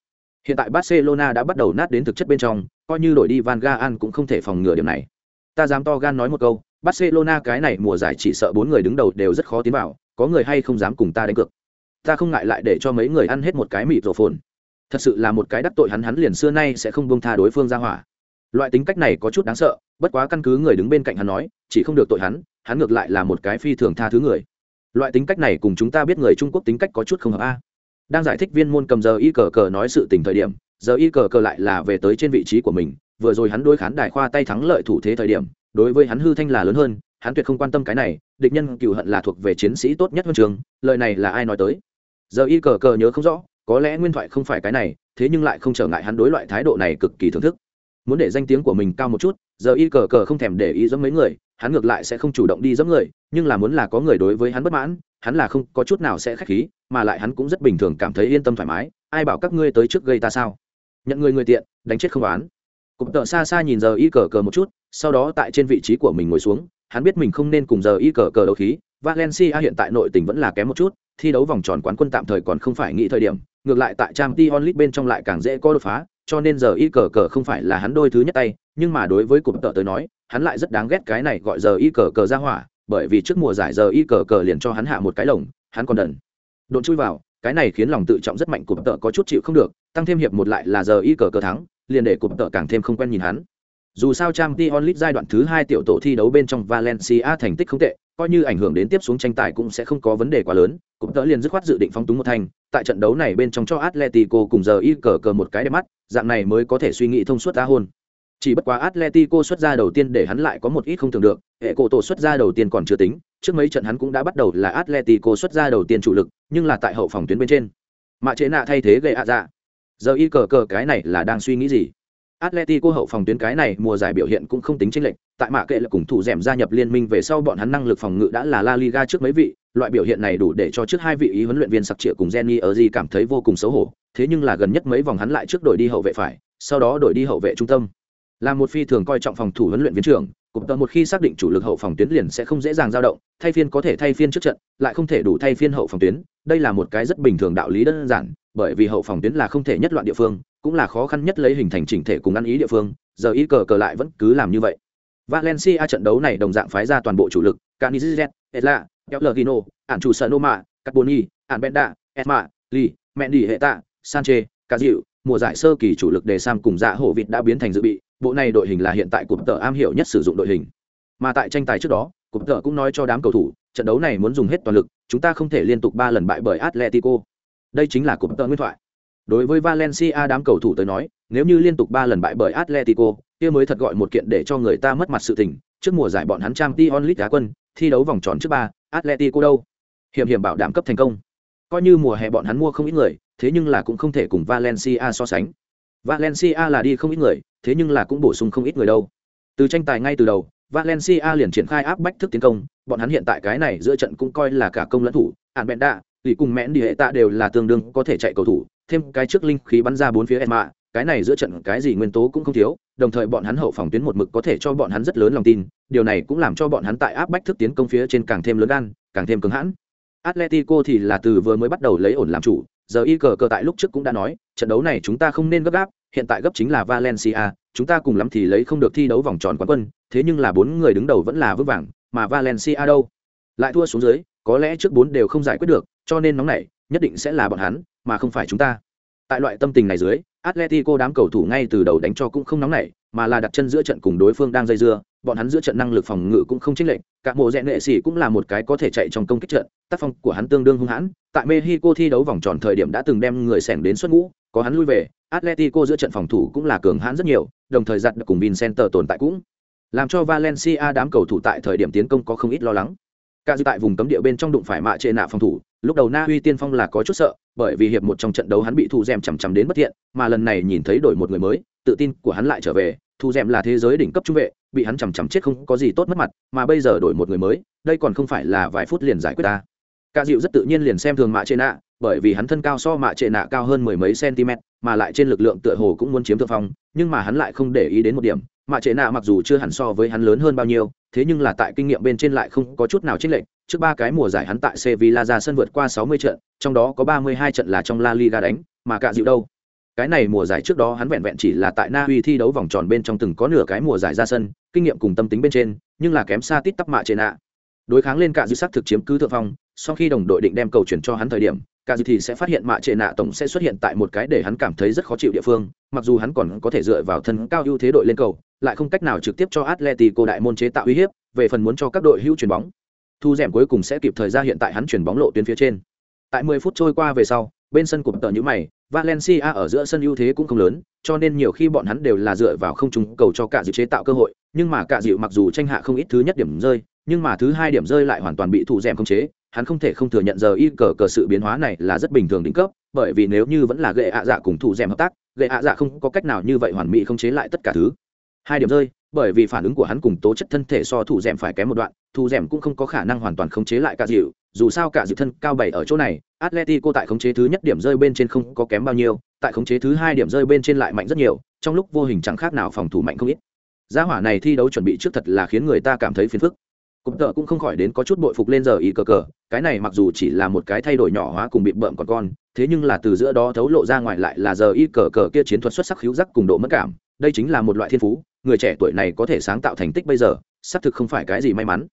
Hiện tại barcelona đã bắt đầu nát đến thực chất bên trong, coi như đổi đi van gaal cũng không thể phòng ngừa điểm này. Ta dám to gan nói một câu, barcelona cái này mùa giải chỉ sợ bốn người đứng đầu đều rất khó tiến vào, có người hay không dám cùng ta đánh cược. Ta không ngại lại để cho mấy người ăn hết một cái mịt rổ phồn. Thật sự là một cái đắc tội hắn hắn liền xưa nay sẽ không bông tha đối phương ra hỏa. Loại tính cách này có chút đáng sợ, bất quá căn cứ người đứng bên cạnh hắn nói, chỉ không được tội hắn hắn ngược lại là một cái phi thường tha thứ người loại tính cách này cùng chúng ta biết người trung quốc tính cách có chút không hợp a. Đang giải thích viên môn cầm giờ y cờ cờ nói sự tình thời điểm, giờ y cờ cờ lại là về tới trên vị trí của mình, vừa rồi hắn đôi khán đài khoa tay thắng lợi thủ thế thời điểm, đối với hắn hư thanh là lớn hơn, hắn tuyệt không quan tâm cái này, địch nhân cựu hận là thuộc về chiến sĩ tốt nhất huân trường, lời này là ai nói tới? Giờ y cờ cờ nhớ không rõ, có lẽ nguyên thoại không phải cái này, thế nhưng lại không trở ngại hắn đối loại thái độ này cực kỳ thưởng thức. Muốn để danh tiếng của mình cao một chút, giờ y cờ cờ không thèm để ý giống mấy người hắn ngược lại sẽ không chủ động đi dẫm người, nhưng là muốn là có người đối với hắn bất mãn, hắn là không có chút nào sẽ khách khí, mà lại hắn cũng rất bình thường cảm thấy yên tâm thoải mái, ai bảo các ngươi tới trước gây ta sao? Nhận người người tiện, đánh chết không oán. Cụm tợ xa xa nhìn giờ y cờ cờ một chút, sau đó tại trên vị trí của mình ngồi xuống, hắn biết mình không nên cùng giờ y cờ cờ đấu khí, valencia hiện tại nội tình vẫn là kém một chút, thi đấu vòng tròn quán quân tạm thời còn không phải nghĩ thời điểm, ngược lại tại trang t onlit bên trong lại càng dễ có đột phá, cho nên giờ y cờ cờ không phải là hắn đôi thứ nhất tay, nhưng mà đối với cụm tợ tới nói hắn lại rất đáng ghét cái này gọi giờ y cờ cờ ra hỏa, bởi vì trước mùa giải giờ y cờ cờ liền cho hắn hạ một cái lồng, hắn còn đần độn chui vào, cái này khiến lòng tự trọng rất mạnh cụm tợ có chút chịu không được, tăng thêm hiệp một lại là giờ y cờ cờ thắng, liền để cụm tợ càng thêm không quen nhìn hắn dù sao trang t onlit giai đoạn thứ hai tiểu tổ thi đấu bên trong valencia thành tích không tệ, coi như ảnh hưởng đến tiếp xuống tranh tài cũng sẽ không có vấn đề quá lớn cụm tợ liền dứt khoát dự định phóng túng một thành. tại trận đấu này bên trong cho atletico cùng giờ y cờ cờ một cái đẹp mắt, dạng này mới có thể suy nghĩ thông suốt ra hôn chỉ bất quá atletico xuất ra đầu tiên để hắn lại có một ít không thường được hệ cổ tổ xuất ra đầu tiên còn chưa tính trước mấy trận hắn cũng đã bắt đầu là atletico xuất ra đầu tiên chủ lực nhưng là tại hậu phòng tuyến bên trên. Mạ chế nạ thay thế gây ạ dạ giờ y cờ cờ cái này là đang suy nghĩ gì? Atletico hậu phòng tuyến cái này mùa giải biểu hiện cũng không tính chênh lệch, tại mạ kệ là cùng thủ dẻm gia nhập liên minh về sau bọn hắn năng lực phòng ngự đã là La Liga trước mấy vị, loại biểu hiện này đủ để cho trước hai vị ý huấn luyện viên sặc trịa cùng Jenny ở gì cảm thấy vô cùng xấu hổ, thế nhưng là gần nhất mấy vòng hắn lại trước đổi đi hậu vệ phải, sau đó đổi đi hậu vệ trung tâm. Là một phi thường coi trọng phòng thủ huấn luyện viên trưởng, cục tờ một khi xác định chủ lực hậu phòng tuyến liền sẽ không dễ dàng dao động, thay phiên có thể thay phiên trước trận, lại không thể đủ thay phiên hậu phòng tuyến, đây là một cái rất bình thường đạo lý đơn giản, bởi vì hậu phòng tuyến là không thể nhất loạn địa phương, cũng là khó khăn nhất lấy hình thành chỉnh thể cùng ăn ý địa phương, giờ ý cờ cờ lại vẫn cứ làm như vậy. Valencia trận đấu này đồng dạng phái ra toàn bộ chủ lực, Canizet, Etla, elgino ản chủ Sonoma, Carboni, ản Benda, Esma, Li, Mendy hệ tạ, Sanchez, Cá Dịu, mùa giải sơ kỳ chủ lực đề Sam cùng dạ hổ vịt đã biến thành dự bị, bộ này đội hình là hiện tại cụm tờ am hiểu nhất sử dụng đội hình. Mà tại tranh tài trước đó, cụm tờ cũng nói cho đám cầu thủ, trận đấu này muốn dùng hết toàn lực, chúng ta không thể liên tục ba lần bại bởi Atletico. Đây chính là cụm tờ nguyên thoại. Đối với Valencia đám cầu thủ tới nói, nếu như liên tục ba lần bại bởi Atletico, kia mới thật gọi một kiện để cho người ta mất mặt sự tình. Trước mùa giải bọn hắn trang Champions onlit đá quân, thi đấu vòng tròn trước ba, Atletico đâu? Hiểm hiểm bảo đảm cấp thành công. Coi như mùa hè bọn hắn mua không ít người, thế nhưng là cũng không thể cùng Valencia so sánh. Valencia là đi không ít người, thế nhưng là cũng bổ sung không ít người đâu. Từ tranh tài ngay từ đầu, Valencia liền triển khai áp bách thức tiến công, bọn hắn hiện tại cái này giữa trận cũng coi là cả công lẫn thủ, Ản Bèn Đạ, Lý cùng Mẽn đi hệ tạ đều là tương đương có thể chạy cầu thủ, thêm cái trước linh khí bắn ra bốn phía Emma, cái này giữa trận cái gì nguyên tố cũng không thiếu, đồng thời bọn hắn hậu phòng tuyến một mực có thể cho bọn hắn rất lớn lòng tin, điều này cũng làm cho bọn hắn tại áp bách thức tiến công phía trên càng thêm lớn gan, càng thêm cứng hãn. Atletico thì là từ vừa mới bắt đầu lấy ổn làm chủ, giờ y cờ cờ tại lúc trước cũng đã nói, trận đấu này chúng ta không nên gấp gáp, hiện tại gấp chính là Valencia, chúng ta cùng lắm thì lấy không được thi đấu vòng tròn quán quân, thế nhưng là bốn người đứng đầu vẫn là vững vàng, mà Valencia đâu? Lại thua xuống dưới, có lẽ trước bốn đều không giải quyết được, cho nên nóng này nhất định sẽ là bọn hắn, mà không phải chúng ta. Tại loại tâm tình này dưới, Atletico đám cầu thủ ngay từ đầu đánh cho cũng không nóng nảy, mà là đặt chân giữa trận cùng đối phương đang dây dưa, bọn hắn giữa trận năng lực phòng ngự cũng không chênh lệch, các mộ rèn nghệ sĩ cũng là một cái có thể chạy trong công kích trận, tác phong của hắn tương đương hung hãn, tại Mexico thi đấu vòng tròn thời điểm đã từng đem người xẻng đến xuất ngũ, có hắn lui về, Atletico giữa trận phòng thủ cũng là cường hãn rất nhiều, đồng thời giật được cùng Vincenter tồn tại cũng làm cho Valencia đám cầu thủ tại thời điểm tiến công có không ít lo lắng. Cả dư tại vùng cấm địa bên trong đụng phải mạ trệ nạ phòng thủ, lúc đầu Na Uy tiên phong là có chút sợ, bởi vì hiệp một trong trận đấu hắn bị thủ rèm chằm chằm đến bất thiện, mà lần này nhìn thấy đổi một người mới, tự tin của hắn lại trở về, thu m là thế giới đỉnh cấp trung vệ, bị hắn chằm chằm chết không có gì tốt mất mặt, mà bây giờ đổi một người mới, đây còn không phải là vài phút liền giải quyết ta. Cả dịu rất tự nhiên liền xem thường mạ trệ nạ, bởi vì hắn thân cao so mạ trệ nạ cao hơn mười mấy cm, mà lại trên lực lượng tựa hồ cũng muốn chiếm thượng phong, nhưng mà hắn lại không để ý đến một điểm, mạ trệ nạ mặc dù chưa hẳn so với hắn lớn hơn bao nhiêu, thế nhưng là tại kinh nghiệm bên trên lại không có chút nào chênh lệch, trước ba cái mùa giải hắn tại Sevilla ra sân vượt qua 60 trận, trong đó có 32 trận là trong La Liga đánh, mà cả dịu đâu. Cái này mùa giải trước đó hắn vẹn vẹn chỉ là tại Na Uy thi đấu vòng tròn bên trong từng có nửa cái mùa giải ra sân, kinh nghiệm cùng tâm tính bên trên, nhưng là kém xa tít tắp mạ trên nạ. Đối kháng lên cả dư sắc thực chiếm cứ thượng phong, sau khi đồng đội định đem cầu chuyển cho hắn thời điểm, cả dư thì sẽ phát hiện mạ trệ nạ tổng sẽ xuất hiện tại một cái để hắn cảm thấy rất khó chịu địa phương, mặc dù hắn còn có thể dựa vào thân cao ưu thế đội lên cầu, lại không cách nào trực tiếp cho Atletico đại môn chế tạo uy hiếp, về phần muốn cho các đội hữu chuyển bóng, thu rèm cuối cùng sẽ kịp thời ra hiện tại hắn chuyển bóng lộ tuyến phía trên tại 10 phút trôi qua về sau bên sân của tờ như mày valencia ở giữa sân ưu thế cũng không lớn, cho nên nhiều khi bọn hắn đều là dựa vào không trúng cầu cho cả dự chế tạo cơ hội, nhưng mà cả dịu mặc dù tranh hạ không ít thứ nhất điểm rơi, nhưng mà thứ hai điểm rơi lại hoàn toàn bị thủ dẻm không chế, hắn không thể không thừa nhận giờ y cờ cờ sự biến hóa này là rất bình thường đỉnh cấp, bởi vì nếu như vẫn là gệ ạ dạ cùng thủ dẻm hợp tác gệ ạ dạ không có cách nào như vậy hoàn mỹ không chế lại tất cả thứ. Hai điểm rơi, bởi vì phản ứng của hắn cùng tố chất thân thể so thủ dẻm phải kém một đoạn, thủ dẻm cũng không có khả năng hoàn toàn không chế lại cả dịu dù sao cả dịu thân cao bảy ở chỗ này, atletico tại khống chế thứ nhất điểm rơi bên trên không có kém bao nhiêu, tại khống chế thứ hai điểm rơi bên trên lại mạnh rất nhiều, trong lúc vô hình chẳng khác nào phòng thủ mạnh không ít. Gia hỏa này thi đấu chuẩn bị trước thật là khiến người ta cảm thấy phiền phức. Cụm tợ cũng không khỏi đến có chút bội phục lên giờ ý cờ cờ, cái này mặc dù chỉ là một cái thay đổi nhỏ hóa cùng bị bợm còn con, thế nhưng là từ giữa đó thấu lộ ra ngoài lại là giờ y cờ cờ kia chiến thuật xuất sắc hữu giác cùng độ mất cảm, đây chính là một loại thiên phú, người trẻ tuổi này có thể sáng tạo thành tích bây giờ, xác thực không phải cái gì may mắn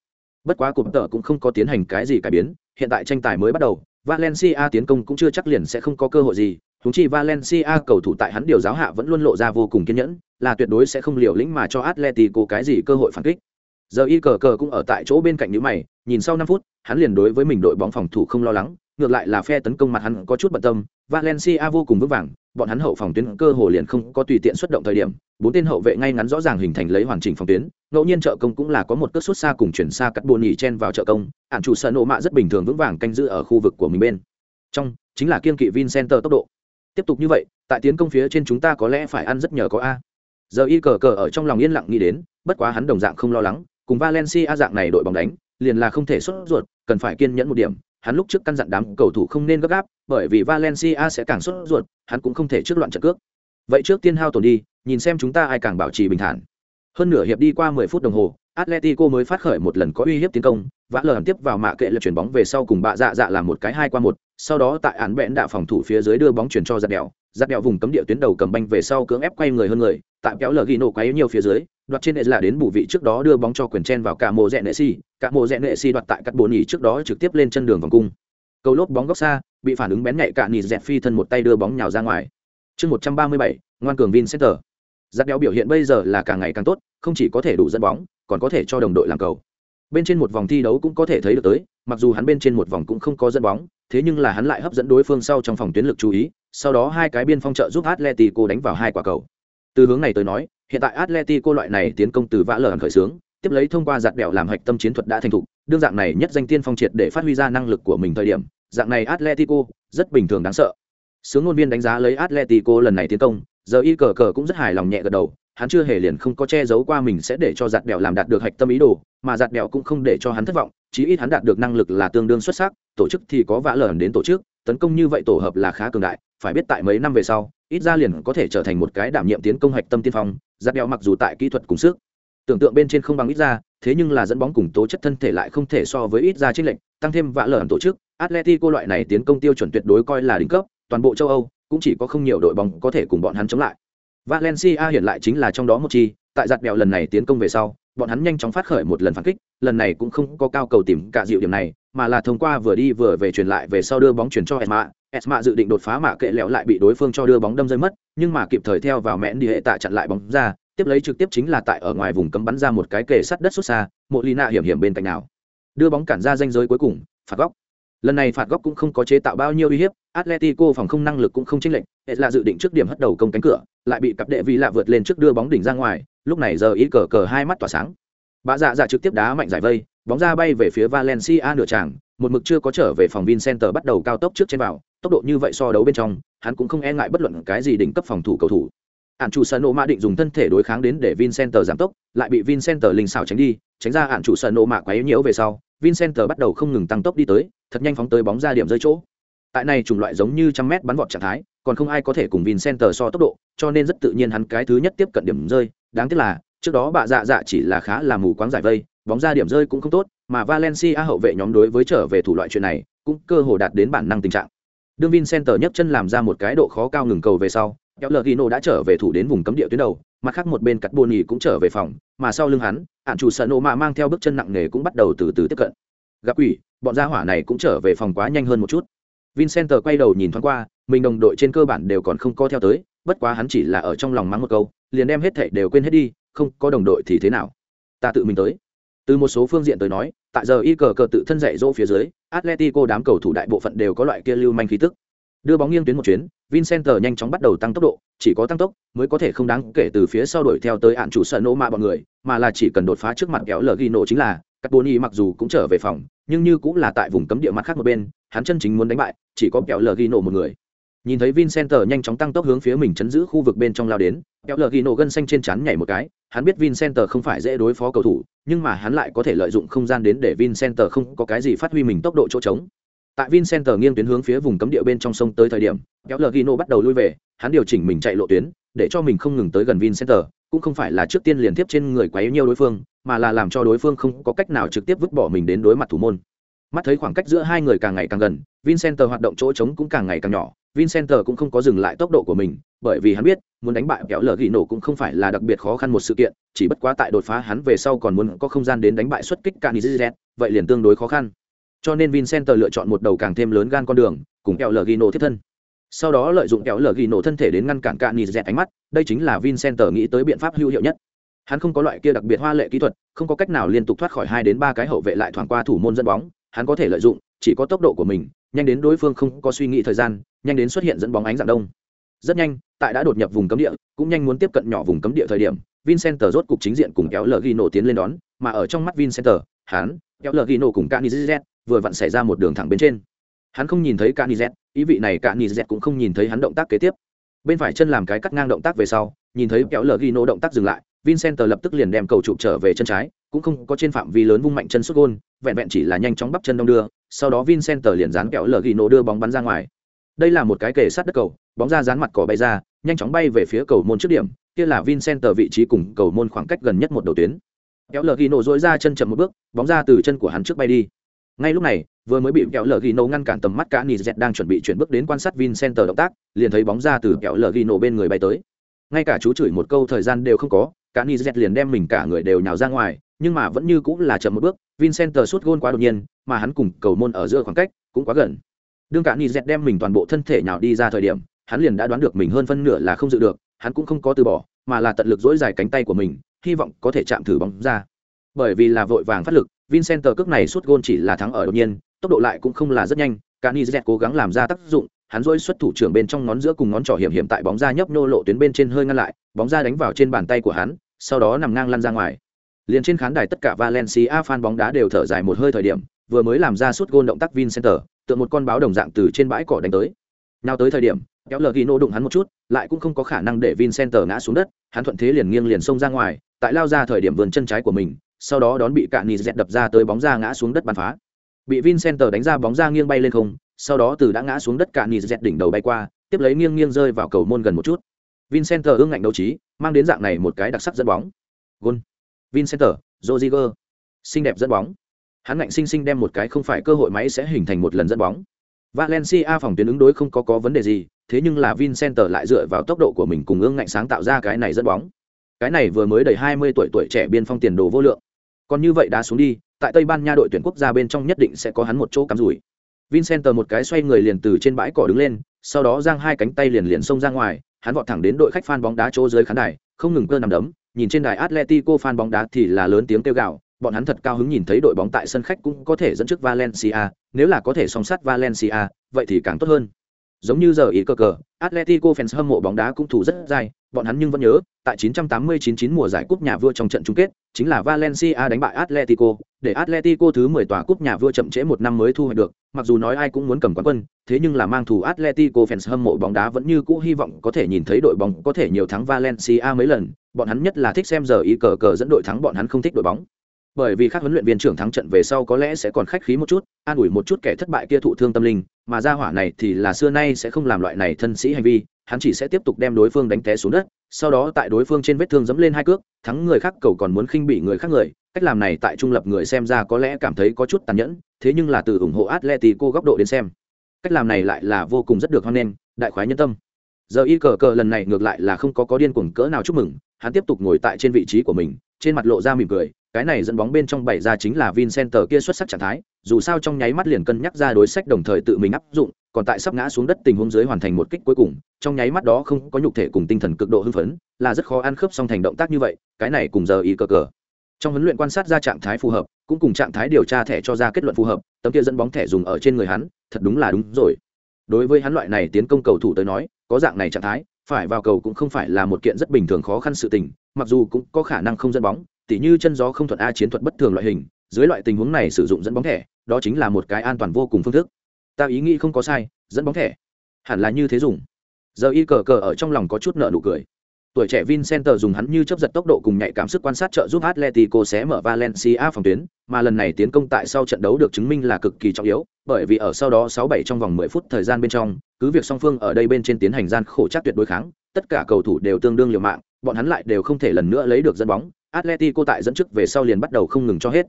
bất quá cụm tợ cũng không có tiến hành cái gì cải biến, hiện tại tranh tài mới bắt đầu, valencia tiến công cũng chưa chắc liền sẽ không có cơ hội gì. Thúng chi valencia cầu thủ tại hắn điều giáo hạ vẫn luôn lộ ra vô cùng kiên nhẫn, là tuyệt đối sẽ không liều lĩnh mà cho atletico cái gì cơ hội phản kích. Giờ y cờ cờ cũng ở tại chỗ bên cạnh những mày, nhìn sau năm phút, hắn liền đối với mình đội bóng phòng thủ không lo lắng ngược lại là phe tấn công mặt hắn có chút bận tâm, valencia vô cùng vững vàng, bọn hắn hậu phòng tuyến cơ hồ liền không có tùy tiện xuất động thời điểm, bốn tên hậu vệ ngay ngắn rõ ràng hình thành lấy hoàn chỉnh phòng tuyến, ngẫu nhiên trợ công cũng là có một cất xuất xa cùng chuyển xa cắt bồn nhỉ chen vào trợ công ạn chủ sợ nộ mạ rất bình thường vững vàng canh giữ ở khu vực của mình bên. Trong, chính là kiên kỵ vincenter tốc độ. Tiếp tục như vậy, tại tiến công phía trên chúng ta có lẽ phải ăn rất nhờ có a. Giờ y cờ cờ ở trong lòng yên lặng nghĩ đến, bất quá hắn đồng dạng không lo lắng, cùng valencia dạng này đội bóng đánh, liền là không thể xuất ruột, cần phải kiên nhẫn một điểm hắn lúc trước căn dặn đám cầu thủ không nên gấp gáp, bởi vì valencia sẽ càng sốt ruột, hắn cũng không thể trước loạn trận cước. Vậy trước tiên hao tổn đi, nhìn xem chúng ta ai càng bảo trì bình thản. Hơn nửa hiệp đi qua 10 phút đồng hồ, atletico mới phát khởi một lần có uy hiếp tiến công, vã lờ tiếp vào mạ kệ lượt chuyển bóng về sau cùng bạ dạ dạ làm một cái hai qua một, sau đó tại án bẽn đạ phòng thủ phía dưới đưa bóng chuyển cho giặt đèo giặt đèo vùng cấm địa tuyến đầu cầm banh về sau cưỡng ép quay người hơn người, tại kéo lờ ghi nổ quấy nhiều phía dưới đoạt trên hệ là đến bù vị trước đó đưa bóng cho quyền chen vào cả mộ rẽ nệ si cả mộ rẽ nệ si đoạt tại cắt bồn nhì trước đó trực tiếp lên chân đường vòng cung. Cầu lốp bóng góc xa, bị phản ứng bén nhạy cả nhì dẹt phi thân một tay đưa bóng nhào ra ngoài. Chương một trăm ba mươi bảy, ngoan cường vin center giặc đéo biểu hiện bây giờ là càng ngày càng tốt, không chỉ có thể đủ dẫn bóng, còn có thể cho đồng đội làm cầu. Bên trên một vòng thi đấu cũng có thể thấy được tới, mặc dù hắn bên trên một vòng cũng không có dẫn bóng, thế nhưng là hắn lại hấp dẫn đối phương sau trong phòng tuyến lực chú ý, sau đó hai cái biên phong trợ giúp atletico đánh vào hai quả cầu từ hướng này tới nói, hiện tại atletico loại này tiến công từ vã lờ khởi xướng tiếp lấy thông qua giặt bẹo làm hạch tâm chiến thuật đã thành thục, đương dạng này nhất danh tiên phong triệt để phát huy ra năng lực của mình thời điểm, dạng này atletico rất bình thường đáng sợ. Sướng ngôn viên đánh giá lấy atletico lần này tiến công, giờ y cờ cờ cũng rất hài lòng nhẹ gật đầu, hắn chưa hề liền không có che giấu qua mình sẽ để cho giặt bẹo làm đạt được hạch tâm ý đồ, mà giặt bẹo cũng không để cho hắn thất vọng, chí ít hắn đạt được năng lực là tương đương xuất sắc, tổ chức thì có vã lởn đến tổ chức, tấn công như vậy tổ hợp là khá cường đại phải biết tại mấy năm về sau, ít ra liền có thể trở thành một cái đảm nhiệm tiến công hạch tâm tiên phong giặt đeo mặc dù tại kỹ thuật cùng sức, tưởng tượng bên trên không bằng ít ra, thế nhưng là dẫn bóng cùng tố chất thân thể lại không thể so với ít ra trích lệnh tăng thêm vạ lởn tổ chức, atletico loại này tiến công tiêu chuẩn tuyệt đối coi là đỉnh cấp, toàn bộ châu âu cũng chỉ có không nhiều đội bóng có thể cùng bọn hắn chống lại. Valencia hiện lại chính là trong đó một chi, tại giặt bèo lần này tiến công về sau, bọn hắn nhanh chóng phát khởi một lần phản kích, lần này cũng không có cao cầu tìm cả dịu điểm này mà là thông qua vừa đi vừa về truyền lại về sau đưa bóng chuyển cho esma. Esma dự định đột phá mà kệ lẹo lại bị đối phương cho đưa bóng đâm rơi mất, nhưng mà kịp thời theo vào mẹn đi hệ tạ chặn lại bóng ra, tiếp lấy trực tiếp chính là tại ở ngoài vùng cấm bắn ra một cái kề sắt đất xuất xa mộ lina hiểm hiểm bên cạnh nào. Đưa bóng cản ra danh giới cuối cùng, phạt góc. Lần này phạt góc cũng không có chế tạo bao nhiêu uy hiếp, atletico phòng không năng lực cũng không chênh lệch hệ là dự định trước điểm hất đầu công cánh cửa, lại bị cặp đệ vị lạ vượt lên trước đưa bóng đỉnh ra ngoài, lúc này giờ ý cờ cờ hai mắt tỏa sáng. Bà dạ dạ trực tiếp đá mạnh giải vây bóng ra bay về phía valencia nửa tràng, một mực chưa có trở về phòng vincenter bắt đầu cao tốc trước trên vào, tốc độ như vậy so đấu bên trong, hắn cũng không e ngại bất luận cái gì đỉnh cấp phòng thủ cầu thủ. Ạn chủ Sano nộ mạ định dùng thân thể đối kháng đến để vincenter giảm tốc, lại bị vincenter linh xảo tránh đi, tránh ra ạn chủ Sano nộ mạ quấy nhiễu về sau vincenter bắt đầu không ngừng tăng tốc đi tới, thật nhanh phóng tới bóng ra điểm rơi chỗ. Tại này chủng loại giống như trăm mét bắn vọt trạng thái, còn không ai có thể cùng vincenter so tốc độ, cho nên rất tự nhiên hắn cái thứ nhất tiếp cận điểm rơi. Đáng tiếc là, trước đó bà dạ dạ chỉ là khá là mù quáng giải vây bóng ra điểm rơi cũng không tốt, mà valencia hậu vệ nhóm đối với trở về thủ loại chuyện này cũng cơ hồ đạt đến bản năng tình trạng. Đương vincenter nhấc chân làm ra một cái độ khó cao ngừng cầu về sau kéo Lino đã trở về thủ đến vùng cấm địa tuyến đầu, mặt khác một bên cắt buồn nhì cũng trở về phòng, mà sau lưng hắn ản chủ Sano mà mang theo bước chân nặng nề cũng bắt đầu từ từ tiếp cận. Gặp quỷ, bọn gia hỏa này cũng trở về phòng quá nhanh hơn một chút. Vincenter quay đầu nhìn thoáng qua, mình đồng đội trên cơ bản đều còn không co theo tới, bất quá hắn chỉ là ở trong lòng mắng một câu, liền đem hết thảy đều quên hết đi, không có đồng đội thì thế nào? Ta tự mình tới từ một số phương diện tới nói, tại giờ y cờ cờ tự thân dạy dỗ phía dưới, atletico đám cầu thủ đại bộ phận đều có loại kia lưu manh khí tức. Đưa bóng nghiêng tuyến một chuyến vincent nhanh chóng bắt đầu tăng tốc độ, chỉ có tăng tốc mới có thể không đáng kể từ phía sau đuổi theo tới hạn chủ sợ nô mạ bọn người, mà là chỉ cần đột phá trước mặt kéo lờ ghi nổ chính là các bồn y mặc dù cũng trở về phòng, nhưng như cũng là tại vùng cấm địa mặt khác một bên, hắn chân chính muốn đánh bại, chỉ có kẹo lờ ghi nổ một người nhìn thấy vincenter nhanh chóng tăng tốc hướng phía mình chấn giữ khu vực bên trong lao đến, Kéo lờ ghi nổ gân xanh trên chắn nhảy một cái, hắn biết vincenter không phải dễ đối phó cầu thủ, nhưng mà hắn lại có thể lợi dụng không gian đến để vincenter không có cái gì phát huy mình tốc độ chỗ trống. Tại vincenter nghiêng tuyến hướng phía vùng cấm địa bên trong sông tới thời điểm, kéo lờ gino bắt đầu lui về, hắn điều chỉnh mình chạy lộ tuyến, để cho mình không ngừng tới gần vincenter cũng không phải là trước tiên liền tiếp trên người quá yếu nhiều đối phương, mà là làm cho đối phương không có cách nào trực tiếp vứt bỏ mình đến đối mặt thủ môn. Mắt thấy khoảng cách giữa hai người càng ngày càng gần vincenter hoạt động chỗ trống cũng càng ngày càng nhỏ. Vincenter cũng không có dừng lại tốc độ của mình bởi vì hắn biết muốn đánh bại kéo lở ghi nổ cũng không phải là đặc biệt khó khăn một sự kiện chỉ bất quá tại đột phá hắn về sau còn muốn có không gian đến đánh bại xuất kích Canizet, vậy liền tương đối khó khăn. Cho nên vincenter lựa chọn một đầu càng thêm lớn gan con đường cùng kéo lở ghi nổ thiết thân. Sau đó lợi dụng kéo lở ghi nổ thân thể đến ngăn cản Canizet ánh mắt đây chính là vincenter nghĩ tới biện pháp hữu hiệu nhất. Hắn không có loại kia đặc biệt hoa lệ kỹ thuật không có cách nào liên tục thoát khỏi hai đến ba cái hậu vệ lại thoảng qua thủ môn dẫn bóng hắn có thể lợi dụng chỉ có tốc độ của mình nhanh đến đối phương không có suy nghĩ thời gian, nhanh đến xuất hiện dẫn bóng ánh dạng đông. Rất nhanh, tại đã đột nhập vùng cấm địa, cũng nhanh muốn tiếp cận nhỏ vùng cấm địa thời điểm vincenter rốt cục chính diện cùng kéo lờ ghi nổ tiến lên đón, mà ở trong mắt vincenter hắn kéo lờ ghi nổ cùng canizet vừa vặn xảy ra một đường thẳng bên trên. Hắn không nhìn thấy canizet ý vị này canizet cũng không nhìn thấy hắn động tác kế tiếp. Bên phải chân làm cái cắt ngang động tác về sau, nhìn thấy kéo lờ ghi nổ động tác dừng lại vincenter lập tức liền đem cầu chụp trở về chân trái, cũng không có trên phạm vi lớn vung mạnh chân xuất gôn vẹn vẹn chỉ là nhanh chóng bắp chân đông đưa, sau đó vincenter liền dán kẹo lờ ghi nổ đưa bóng bắn ra ngoài. Đây là một cái kề sát đất cầu, bóng ra dán mặt cỏ bay ra, nhanh chóng bay về phía cầu môn trước điểm, kia là vincenter vị trí cùng cầu môn khoảng cách gần nhất một đầu tuyến. Kẹo lờ ghi nổ dối ra chân chậm một bước, bóng ra từ chân của hắn trước bay đi. Ngay lúc này, vừa mới bị kẹo lờ ghi nổ ngăn cản tầm mắt cả nizet đang chuẩn bị chuyển bước đến quan sát vincenter động tác, liền thấy bóng ra từ kẹo lờ ghi nổ bên người bay tới. Ngay cả chú chửi một câu thời gian đều không có, cả nizet liền đem mình cả người đều nhào ra ngoài nhưng mà vẫn như cũng là chậm một bước vincenter sút gôn quá đột nhiên, mà hắn cùng cầu môn ở giữa khoảng cách cũng quá gần. Đương cả nizet đem mình toàn bộ thân thể nhào đi ra thời điểm, hắn liền đã đoán được mình hơn phân nửa là không dự được, hắn cũng không có từ bỏ, mà là tận lực dỗi dài cánh tay của mình, hy vọng có thể chạm thử bóng ra. Bởi vì là vội vàng phát lực vincenter cước này sút gôn chỉ là thắng ở đột nhiên, tốc độ lại cũng không là rất nhanh, cả nizet cố gắng làm ra tác dụng, hắn dỗi xuất thủ trưởng bên trong ngón giữa cùng ngón trỏ hiểm hiểm tại bóng ra nhấp nô lộ tuyến bên trên hơi ngăn lại, bóng ra đánh vào trên bàn tay của hắn, sau đó nằm ngang lăn ra ngoài liền trên khán đài tất cả valencia fan bóng đá đều thở dài một hơi thời điểm, vừa mới làm ra suốt gôn động tác vincenter, tượng một con báo đồng dạng từ trên bãi cỏ đánh tới. Nào tới thời điểm, kéo lờ ghi nô đụng hắn một chút, lại cũng không có khả năng để vincenter ngã xuống đất, hắn thuận thế liền nghiêng liền xông ra ngoài, tại lao ra thời điểm vườn chân trái của mình, sau đó đón bị cạn nỉ dẹt đập ra tới bóng ra ngã xuống đất bắn phá. Bị vincenter đánh ra bóng ra nghiêng bay lên không, sau đó từ đã ngã xuống đất cạn nỉ dẹt đỉnh đầu bay qua, tiếp lấy nghiêng nghiêng rơi vào cầu môn gần một chút. Vincenter ương ngạnh đấu trí, mang đến dạng này một cái đặc sắc dẫn bóng. Gôn vincenter Rodriguez xinh đẹp dẫn bóng. Hắn ngạnh sinh sinh đem một cái không phải cơ hội máy sẽ hình thành một lần dẫn bóng. Valencia phòng tuyến ứng đối không có có vấn đề gì, thế nhưng là vincenter lại dựa vào tốc độ của mình cùng ương ngạnh sáng tạo ra cái này dẫn bóng. Cái này vừa mới đầy 20 tuổi tuổi trẻ biên phong tiền đồ vô lượng. Còn như vậy đá xuống đi, tại tây ban nha đội tuyển quốc gia bên trong nhất định sẽ có hắn một chỗ cắm rủi. Vincenter một cái xoay người liền từ trên bãi cỏ đứng lên, sau đó giang hai cánh tay liền liền xông ra ngoài, hắn vọt thẳng đến đội khách fan bóng đá chỗ dưới khán đài, không ngừng cơ nằm đấm nhìn trên đài atletico fan bóng đá thì là lớn tiếng kêu gào bọn hắn thật cao hứng nhìn thấy đội bóng tại sân khách cũng có thể dẫn trước Valencia, nếu là có thể song sát Valencia, vậy thì càng tốt hơn. Giống như giờ ý cơ cờ, Atletico fans hâm mộ bóng đá cũng thủ rất dai, bọn hắn nhưng vẫn nhớ, tại 989 mùa giải cúp nhà vua trong trận chung kết, chính là Valencia đánh bại Atletico, để Atletico thứ 10 tòa cúp nhà vua chậm trễ một năm mới thu hoạch được, mặc dù nói ai cũng muốn cầm quán quân, thế nhưng là mang thủ Atletico fans hâm mộ bóng đá vẫn như cũ hy vọng có thể nhìn thấy đội bóng có thể nhiều thắng Valencia mấy lần, bọn hắn nhất là thích xem giờ ý cờ cờ dẫn đội thắng bọn hắn không thích đội bóng. Bởi vì các huấn luyện viên trưởng thắng trận về sau có lẽ sẽ còn khách khí một chút, an ủi một chút kẻ thất bại kia thụ thương tâm linh, mà ra hỏa này thì là xưa nay sẽ không làm loại này thân sĩ hành vi, hắn chỉ sẽ tiếp tục đem đối phương đánh té xuống đất, sau đó tại đối phương trên vết thương dẫm lên hai cước, thắng người khác cầu còn muốn khinh bị người khác người, cách làm này tại trung lập người xem ra có lẽ cảm thấy có chút tàn nhẫn, thế nhưng là từ ủng hộ atleti cô góc độ đến xem, cách làm này lại là vô cùng rất được hoan nghênh, đại khoái nhân tâm. Giờ y cờ cờ lần này ngược lại là không có có điên cuồng cỡ nào chúc mừng hắn tiếp tục ngồi tại trên vị trí của mình trên mặt lộ ra mỉm cười cái này dẫn bóng bên trong bảy ra chính là Vincenter kia xuất sắc trạng thái, dù sao trong nháy mắt liền cân nhắc ra đối sách đồng thời tự mình áp dụng, còn tại sắp ngã xuống đất tình huống dưới hoàn thành một kích cuối cùng, trong nháy mắt đó không có nhục thể cùng tinh thần cực độ hưng phấn, là rất khó ăn khớp song thành động tác như vậy, cái này cùng giờ ý cờ cờ. Trong huấn luyện quan sát ra trạng thái phù hợp, cũng cùng trạng thái điều tra thẻ cho ra kết luận phù hợp, tấm kia dẫn bóng thẻ dùng ở trên người hắn, thật đúng là đúng rồi. Đối với hắn loại này tiến công cầu thủ tới nói, có dạng này trạng thái, phải vào cầu cũng không phải là một kiện rất bình thường khó khăn sự tình, mặc dù cũng có khả năng không dẫn bóng, tỉ như chân gió không thuận a chiến thuật bất thường loại hình dưới loại tình huống này sử dụng dẫn bóng thẻ đó chính là một cái an toàn vô cùng phương thức. Ta ý nghĩ không có sai dẫn bóng thẻ. Hẳn là như thế dùng. Giờ y cờ cờ ở trong lòng có chút nợ nụ cười. Tuổi trẻ Vincenter dùng hắn như chấp giật tốc độ cùng nhạy cảm sức quan sát trợ giúp Atletico xé mở Valencia phòng tuyến, mà lần này tiến công tại sau trận đấu được chứng minh là cực kỳ trọng yếu, bởi vì ở sau đó 6-7 trong vòng 10 phút thời gian bên trong, cứ việc song phương ở đây bên trên tiến hành gian khổ chắc tuyệt đối kháng, tất cả cầu thủ đều tương đương liều mạng, bọn hắn lại đều không thể lần nữa lấy được dẫn bóng, Atletico tại dẫn trước về sau liền bắt đầu không ngừng cho hết.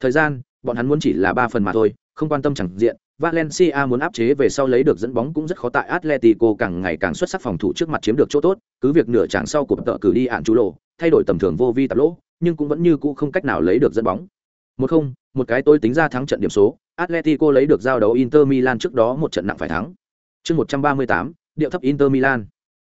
Thời gian, bọn hắn muốn chỉ là 3 phần mà thôi, không quan tâm chẳng diện, Valencia muốn áp chế về sau lấy được dẫn bóng cũng rất khó tại Atletico càng ngày càng xuất sắc phòng thủ trước mặt chiếm được chỗ tốt, cứ việc nửa chặng sau của tợ cử đi ạn chú lộ, thay đổi tầm thường vô vi tạp lỗ, nhưng cũng vẫn như cũ không cách nào lấy được dẫn bóng. Một không, một cái tôi tính ra thắng trận điểm số, Atletico lấy được giao đấu Inter Milan trước đó một trận nặng phải thắng. Chương 138, điệu thấp Inter Milan.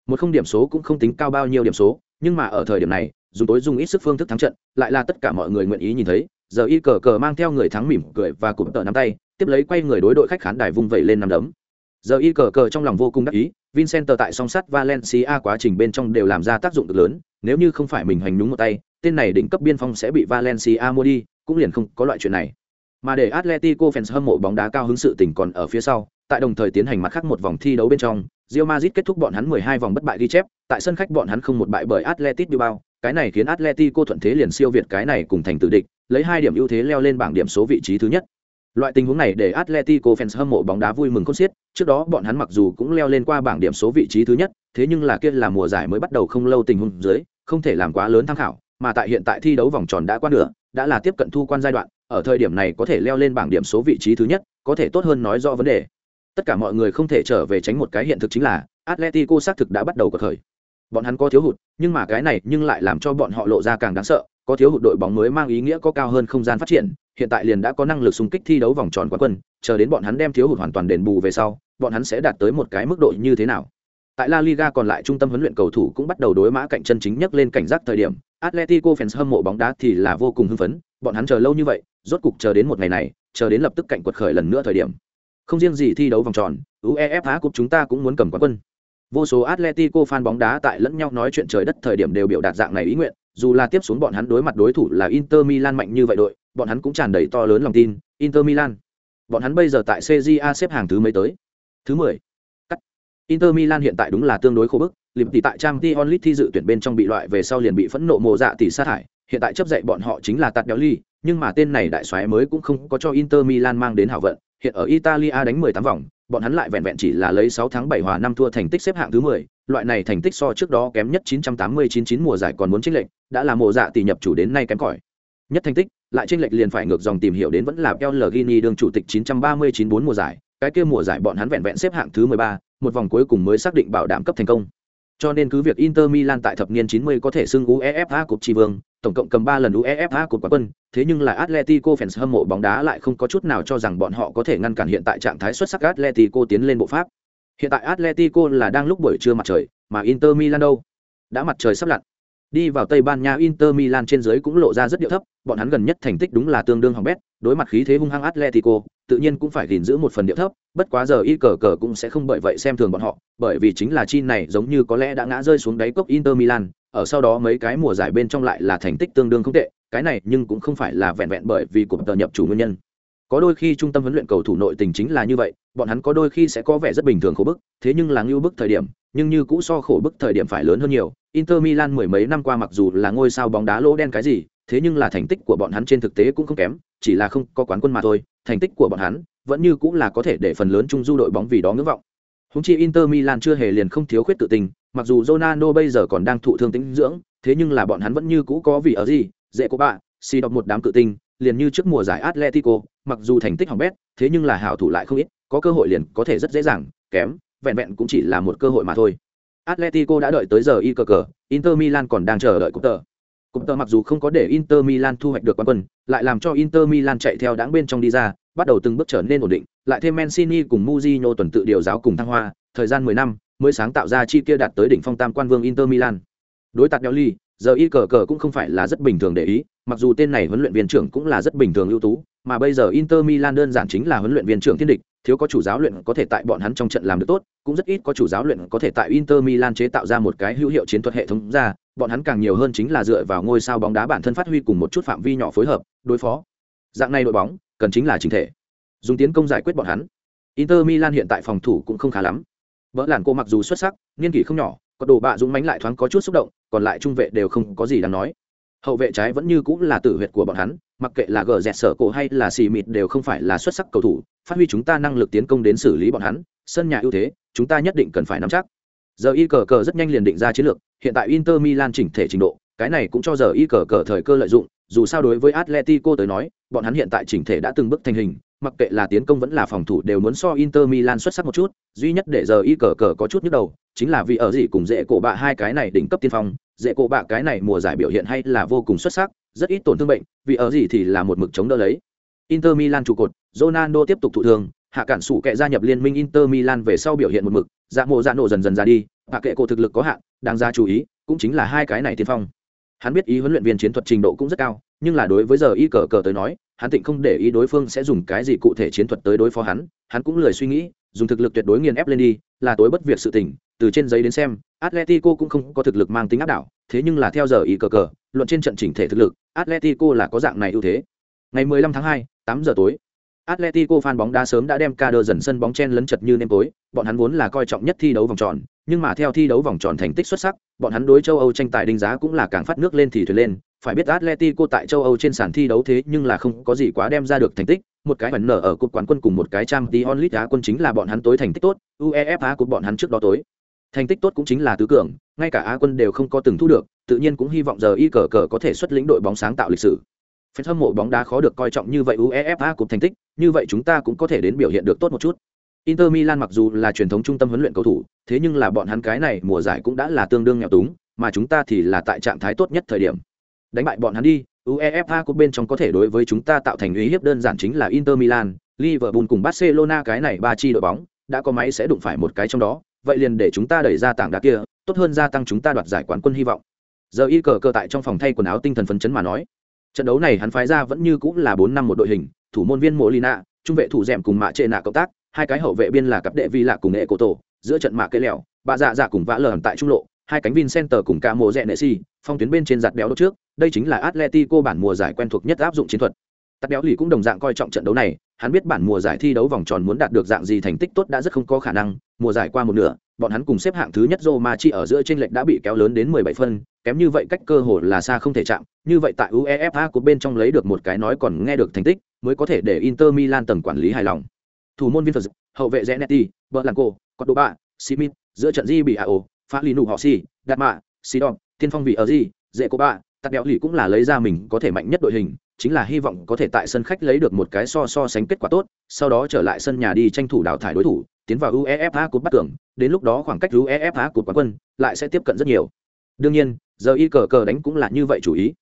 Một không điểm số cũng không tính cao bao nhiêu điểm số, nhưng mà ở thời điểm này, dùng tối dùng ít sức phương thức thắng trận, lại là tất cả mọi người nguyện ý nhìn thấy, giờ y cờ cờ mang theo người thắng mỉm cười và cụm tợ nắm tay tiếp lấy quay người đối đội khách khán đài vung vẩy lên năm đấm giờ y cờ cờ trong lòng vô cùng đắc ý vincent tại song sắt valencia quá trình bên trong đều làm ra tác dụng cực lớn nếu như không phải mình hành nhúng một tay tên này đỉnh cấp biên phong sẽ bị valencia mua đi cũng liền không có loại chuyện này mà để atletico fans hâm mộ bóng đá cao hứng sự tình còn ở phía sau tại đồng thời tiến hành mặt khác một vòng thi đấu bên trong Real Madrid kết thúc bọn hắn 12 vòng bất bại ghi chép, tại sân khách bọn hắn không một bại bởi Atletico Bilbao, cái này khiến Atletico thuận thế liền siêu việt cái này cùng thành tử địch, lấy hai điểm ưu thế leo lên bảng điểm số vị trí thứ nhất. Loại tình huống này để Atletico fans hâm mộ bóng đá vui mừng khôn xiết, trước đó bọn hắn mặc dù cũng leo lên qua bảng điểm số vị trí thứ nhất, thế nhưng là kia là mùa giải mới bắt đầu không lâu tình huống dưới, không thể làm quá lớn tham khảo, mà tại hiện tại thi đấu vòng tròn đã qua nửa, đã là tiếp cận thu quan giai đoạn, ở thời điểm này có thể leo lên bảng điểm số vị trí thứ nhất, có thể tốt hơn nói rõ vấn đề. Tất cả mọi người không thể trở về tránh một cái hiện thực chính là Atletico xác thực đã bắt đầu cuộc khởi. Bọn hắn có thiếu hụt, nhưng mà cái này nhưng lại làm cho bọn họ lộ ra càng đáng sợ, có thiếu hụt đội bóng mới mang ý nghĩa có cao hơn không gian phát triển, hiện tại liền đã có năng lực xung kích thi đấu vòng tròn quán quân, chờ đến bọn hắn đem thiếu hụt hoàn toàn đền bù về sau, bọn hắn sẽ đạt tới một cái mức độ như thế nào. Tại La Liga còn lại trung tâm huấn luyện cầu thủ cũng bắt đầu đối mã cạnh chân chính nhất lên cảnh giác thời điểm, Atletico fans hâm mộ bóng đá thì là vô cùng hưng phấn, bọn hắn chờ lâu như vậy, rốt cục chờ đến một ngày này, chờ đến lập tức cạnh quật khởi lần nữa thời điểm. Không riêng gì thi đấu vòng tròn, UEFA Cup chúng ta cũng muốn cầm quán quân. Vô số Atletico fan bóng đá tại lẫn nhau nói chuyện trời đất thời điểm đều biểu đạt dạng này ý nguyện, dù là tiếp xuống bọn hắn đối mặt đối thủ là Inter Milan mạnh như vậy đội, bọn hắn cũng tràn đầy to lớn lòng tin, Inter Milan. Bọn hắn bây giờ tại CJA xếp hàng thứ mấy tới? Thứ 10. Cắt. Inter Milan hiện tại đúng là tương đối khô bức, liệm tỷ tại Champions League thi dự tuyển bên trong bị loại về sau liền bị phẫn nộ mồ dạ tỷ sát thải, hiện tại chấp dậy bọn họ chính là tạt đéo ly, nhưng mà tên này đại soái mới cũng không có cho Inter Milan mang đến hảo vận, hiện ở Italia đánh 18 vòng, bọn hắn lại vẹn vẹn chỉ là lấy 6 tháng 7 hòa 5 thua thành tích xếp hạng thứ 10, loại này thành tích so trước đó kém nhất 989 mùa giải còn muốn chênh lệch, đã là mùa dạ tỷ nhập chủ đến nay kém cỏi. Nhất thành tích, lại chênh lệch liền phải ngược dòng tìm hiểu đến vẫn là El Gini đương chủ tịch 939 mùa giải, cái kia mùa giải bọn hắn vẹn vẹn xếp hạng thứ 13, một vòng cuối cùng mới xác định bảo đảm cấp thành công. Cho nên cứ việc Inter Milan tại thập niên 90 có thể xưng UEFA Cup chi vương, tổng cộng cầm 3 lần UEFA cột quán quân, thế nhưng là Atletico fans hâm mộ bóng đá lại không có chút nào cho rằng bọn họ có thể ngăn cản hiện tại trạng thái xuất sắc Atletico tiến lên bộ pháp. Hiện tại Atletico là đang lúc buổi trưa mặt trời, mà Inter Milan đâu? Đã mặt trời sắp lặn. Đi vào Tây Ban Nha Inter Milan trên dưới cũng lộ ra rất điệu thấp, bọn hắn gần nhất thành tích đúng là tương đương hỏng bét, đối mặt khí thế hung hăng Atletico, tự nhiên cũng phải gìn giữ một phần điệu thấp, bất quá giờ y cờ cờ cũng sẽ không bởi vậy xem thường bọn họ, bởi vì chính là chi này giống như có lẽ đã ngã rơi xuống đáy cốc Inter Milan, ở sau đó mấy cái mùa giải bên trong lại là thành tích tương đương không tệ, cái này nhưng cũng không phải là vẹn vẹn bởi vì cuộc tờ nhập chủ nguyên nhân. Có đôi khi trung tâm huấn luyện cầu thủ nội tình chính là như vậy, bọn hắn có đôi khi sẽ có vẻ rất bình thường khổ bức, thế nhưng là ngưu bức thời điểm, nhưng như cũ so khổ bức thời điểm phải lớn hơn nhiều. Inter Milan mười mấy năm qua mặc dù là ngôi sao bóng đá lỗ đen cái gì, thế nhưng là thành tích của bọn hắn trên thực tế cũng không kém, chỉ là không có quán quân mà thôi. Thành tích của bọn hắn vẫn như cũng là có thể để phần lớn trung du đội bóng vì đó ngưỡng vọng. Húng chi Inter Milan chưa hề liền không thiếu khuyết tự tình, mặc dù Ronaldo bây giờ còn đang thụ thương tĩnh dưỡng, thế nhưng là bọn hắn vẫn như cũ có vì ở gì, dễ của bạn, si đọc một đám cự tinh, liền như trước mùa giải Atletico, mặc dù thành tích hỏng bét, thế nhưng là hảo thủ lại không ít, có cơ hội liền có thể rất dễ dàng, kém, vẹn vẹn cũng chỉ là một cơ hội mà thôi. Atletico đã đợi tới giờ y cờ cờ, Inter Milan còn đang chờ đợi cúp tờ. Cúp tờ mặc dù không có để Inter Milan thu hoạch được quán quân, lại làm cho Inter Milan chạy theo đáng bên trong đi ra, bắt đầu từng bước trở nên ổn định, lại thêm Mancini cùng Mourinho tuần tự điều giáo cùng thăng hoa, thời gian 10 năm mới sáng tạo ra chi kia đạt tới đỉnh phong tam quan vương Inter Milan. Đối tạc neoli ly, giờ y cờ cờ cũng không phải là rất bình thường để ý, mặc dù tên này huấn luyện viên trưởng cũng là rất bình thường ưu tú, mà bây giờ Inter Milan đơn giản chính là huấn luyện viên trưởng thiên địch, thiếu có chủ giáo luyện có thể tại bọn hắn trong trận làm được tốt, cũng rất ít có chủ giáo luyện có thể tại Inter Milan chế tạo ra một cái hữu hiệu chiến thuật hệ thống ra, bọn hắn càng nhiều hơn chính là dựa vào ngôi sao bóng đá bản thân phát huy cùng một chút phạm vi nhỏ phối hợp, đối phó. Dạng này đội bóng, cần chính là chính thể. Dùng tiến công giải quyết bọn hắn. Inter Milan hiện tại phòng thủ cũng không khá lắm vợ làn cô mặc dù xuất sắc, niên kỷ không nhỏ, có đồ bạ dũng mãnh lại thoáng có chút xúc động, còn lại trung vệ đều không có gì đáng nói. Hậu vệ trái vẫn như cũng là tử huyệt của bọn hắn, mặc kệ là gờ dẹt sở cổ hay là xì mịt đều không phải là xuất sắc cầu thủ, phát huy chúng ta năng lực tiến công đến xử lý bọn hắn, sân nhà ưu thế, chúng ta nhất định cần phải nắm chắc. Giờ y cờ cờ rất nhanh liền định ra chiến lược, hiện tại Inter Milan chỉnh thể trình độ, cái này cũng cho giờ y cờ cờ thời cơ lợi dụng, dù sao đối với Atletico tới nói, bọn hắn hiện tại chỉnh thể đã từng bước thành hình, mặc kệ là tiến công vẫn là phòng thủ đều muốn so Inter Milan xuất sắc một chút, duy nhất để giờ y cờ cờ có chút nhức đầu, chính là vì ở gì cùng dễ cổ bạ hai cái này đỉnh cấp tiên phong, dễ cổ bạ cái này mùa giải biểu hiện hay là vô cùng xuất sắc, rất ít tổn thương bệnh, vì ở gì thì là một mực chống đỡ lấy. Inter Milan trụ cột, Ronaldo tiếp tục thụ thương, hạ cản sủ kệ gia nhập liên minh Inter Milan về sau biểu hiện một mực, dạ mộ dạ nổ dần dần ra đi, và kệ cổ thực lực có hạn, đáng ra chú ý, cũng chính là hai cái này tiên phong. Hắn biết ý huấn luyện viên chiến thuật trình độ cũng rất cao, nhưng là đối với giờ y cờ cờ tới nói, hắn tịnh không để ý đối phương sẽ dùng cái gì cụ thể chiến thuật tới đối phó hắn, hắn cũng lười suy nghĩ, dùng thực lực tuyệt đối nghiền ép lên đi, là tối bất việc sự tình, từ trên giấy đến xem, Atletico cũng không có thực lực mang tính áp đảo, thế nhưng là theo giờ y cờ cờ, luận trên trận chỉnh thể thực lực, Atletico là có dạng này ưu thế. Ngày 15 tháng 2, 8 giờ tối, Atletico fan bóng đá sớm đã đem ca đơ dần sân bóng chen lấn chật như nêm tối, bọn hắn vốn là coi trọng nhất thi đấu vòng tròn, nhưng mà theo thi đấu vòng tròn thành tích xuất sắc, bọn hắn đối châu Âu tranh tài đánh giá cũng là càng phát nước lên thì thuyền lên, phải biết Atletico tại châu Âu trên sàn thi đấu thế nhưng là không có gì quá đem ra được thành tích, một cái ẩn nở ở cúp quán quân cùng một cái Champions League đá quân chính là bọn hắn tối thành tích tốt, UEFA của bọn hắn trước đó tối. Thành tích tốt cũng chính là tứ cường, ngay cả Á quân đều không có từng thu được, tự nhiên cũng hy vọng giờ y cờ cờ có thể xuất lĩnh đội bóng sáng tạo lịch sử. Phần hâm mộ bóng đá khó được coi trọng như vậy UEFA cúp thành tích, như vậy chúng ta cũng có thể đến biểu hiện được tốt một chút. Inter Milan mặc dù là truyền thống trung tâm huấn luyện cầu thủ, thế nhưng là bọn hắn cái này mùa giải cũng đã là tương đương nghèo túng, mà chúng ta thì là tại trạng thái tốt nhất thời điểm. Đánh bại bọn hắn đi, UEFA Cup bên trong có thể đối với chúng ta tạo thành uy hiếp đơn giản chính là Inter Milan, Liverpool cùng Barcelona cái này ba chi đội bóng, đã có máy sẽ đụng phải một cái trong đó, vậy liền để chúng ta đẩy ra tảng đá kia, tốt hơn gia tăng chúng ta đoạt giải quán quân hy vọng. Giờ y cờ cờ tại trong phòng thay quần áo tinh thần phấn chấn mà nói. Trận đấu này hắn phái ra vẫn như cũng là bốn năm một đội hình, thủ môn viên Molina, trung vệ thủ dẻm cùng mạ trệ nạ cộng tác, hai cái hậu vệ biên là cặp đệ vi lạ cùng nghệ cổ tổ, giữa trận mạ cây lẹo, bà dạ dạ cùng vã lờn tại trung lộ, hai cánh Vincenter cùng cả mùa rẽ nệ si, phong tuyến bên trên giặt béo đốt trước, đây chính là Atletico bản mùa giải quen thuộc nhất áp dụng chiến thuật. Tạt béo lì cũng đồng dạng coi trọng trận đấu này, hắn biết bản mùa giải thi đấu vòng tròn muốn đạt được dạng gì thành tích tốt đã rất không có khả năng, mùa giải qua một nửa, bọn hắn cùng xếp hạng thứ nhất Roma chỉ ở giữa trên lệch đã bị kéo lớn đến 17 phân, kém như vậy cách cơ hội là xa không thể chạm, như vậy tại UEFA của bên trong lấy được một cái nói còn nghe được thành tích, mới có thể để Inter Milan tầng quản lý hài lòng. Thủ môn viên Phật, hậu vệ Zanetti, Blanco, Cordoba, Simit, giữa trận Di bị AO, Phá Lì Nụ Họ xì Đạt Mạ, xì đọc Tiên Phong vị ở gì, Dễ Cô bạ Tạt Béo Lì cũng là lấy ra mình có thể mạnh nhất đội hình, chính là hy vọng có thể tại sân khách lấy được một cái so so sánh kết quả tốt, sau đó trở lại sân nhà đi tranh thủ đào thải đối thủ, tiến vào UEFA Cup bắt tưởng, đến lúc đó khoảng cách UEFA Cup quán quân lại sẽ tiếp cận rất nhiều. Đương nhiên, giờ y cờ cờ đánh cũng là như vậy chủ ý.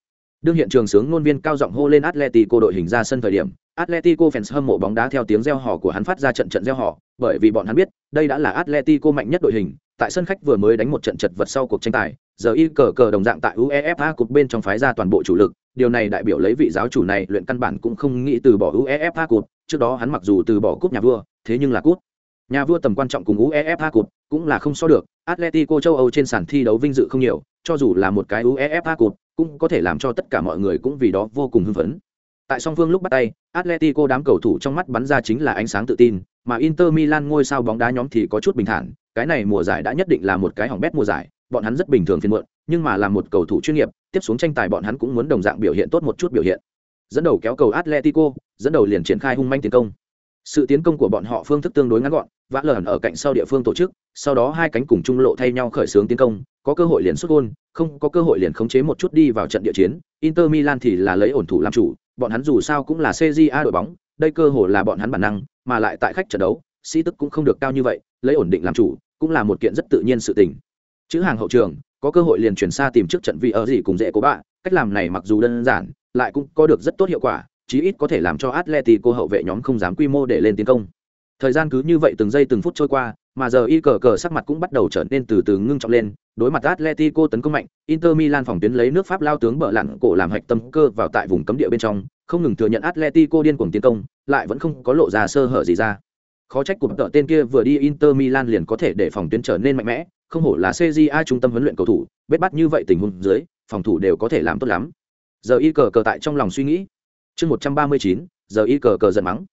Đương hiện trường sướng ngôn viên cao giọng hô lên Atletico đội hình ra sân thời điểm, Atletico fans hâm mộ bóng đá theo tiếng reo hò của hắn phát ra trận trận reo hò, bởi vì bọn hắn biết, đây đã là Atletico mạnh nhất đội hình, tại sân khách vừa mới đánh một trận chật vật sau cuộc tranh tài, giờ y cờ cờ đồng dạng tại UEFA Cup bên trong phái ra toàn bộ chủ lực, điều này đại biểu lấy vị giáo chủ này luyện căn bản cũng không nghĩ từ bỏ UEFA Cup, trước đó hắn mặc dù từ bỏ cúp nhà vua, thế nhưng là cúp Nhà vua tầm quan trọng cùng UEFA Cup cũng là không so được, Atletico châu Âu trên sàn thi đấu vinh dự không nhiều, cho dù là một cái UEFA Cup cũng có thể làm cho tất cả mọi người cũng vì đó vô cùng hưng phấn. Tại song phương lúc bắt tay, Atletico đám cầu thủ trong mắt bắn ra chính là ánh sáng tự tin, mà Inter Milan ngôi sao bóng đá nhóm thì có chút bình thản, cái này mùa giải đã nhất định là một cái hỏng bét mùa giải, bọn hắn rất bình thường phiền muộn, nhưng mà làm một cầu thủ chuyên nghiệp, tiếp xuống tranh tài bọn hắn cũng muốn đồng dạng biểu hiện tốt một chút biểu hiện. Dẫn đầu kéo cầu Atletico, dẫn đầu liền triển khai hung manh tiến công. Sự tiến công của bọn họ phương thức tương đối ngắn gọn, vã lởn ở cạnh sau địa phương tổ chức, sau đó hai cánh cùng trung lộ thay nhau khởi xướng tiến công, có cơ hội liền xuất gôn, không có cơ hội liền khống chế một chút đi vào trận địa chiến. Inter Milan thì là lấy ổn thủ làm chủ, bọn hắn dù sao cũng là CJA đội bóng, đây cơ hội là bọn hắn bản năng, mà lại tại khách trận đấu, sĩ tức cũng không được cao như vậy, lấy ổn định làm chủ, cũng là một kiện rất tự nhiên sự tình. Chữ hàng hậu trường, có cơ hội liền chuyển xa tìm trước trận vị ở gì cùng dễ của bạn. cách làm này mặc dù đơn giản, lại cũng có được rất tốt hiệu quả, chí ít có thể làm cho Atletico hậu vệ nhóm không dám quy mô để lên tiến công. Thời gian cứ như vậy từng giây từng phút trôi qua, mà giờ y cờ cờ sắc mặt cũng bắt đầu trở nên từ từ ngưng trọng lên, đối mặt Atletico tấn công mạnh, Inter Milan phòng tuyến lấy nước Pháp lao tướng bợ lặn cổ làm hạch tâm cơ vào tại vùng cấm địa bên trong, không ngừng thừa nhận Atletico điên cuồng tiến công, lại vẫn không có lộ ra sơ hở gì ra. Khó trách của tợ tên kia vừa đi Inter Milan liền có thể để phòng tuyến trở nên mạnh mẽ, không hổ là CJA trung tâm huấn luyện cầu thủ, bết bắt như vậy tình huống dưới, phòng thủ đều có thể làm tốt lắm. Giờ y cờ cờ tại trong lòng suy nghĩ, chương một trăm ba mươi chín giờ y cờ cờ giận mắng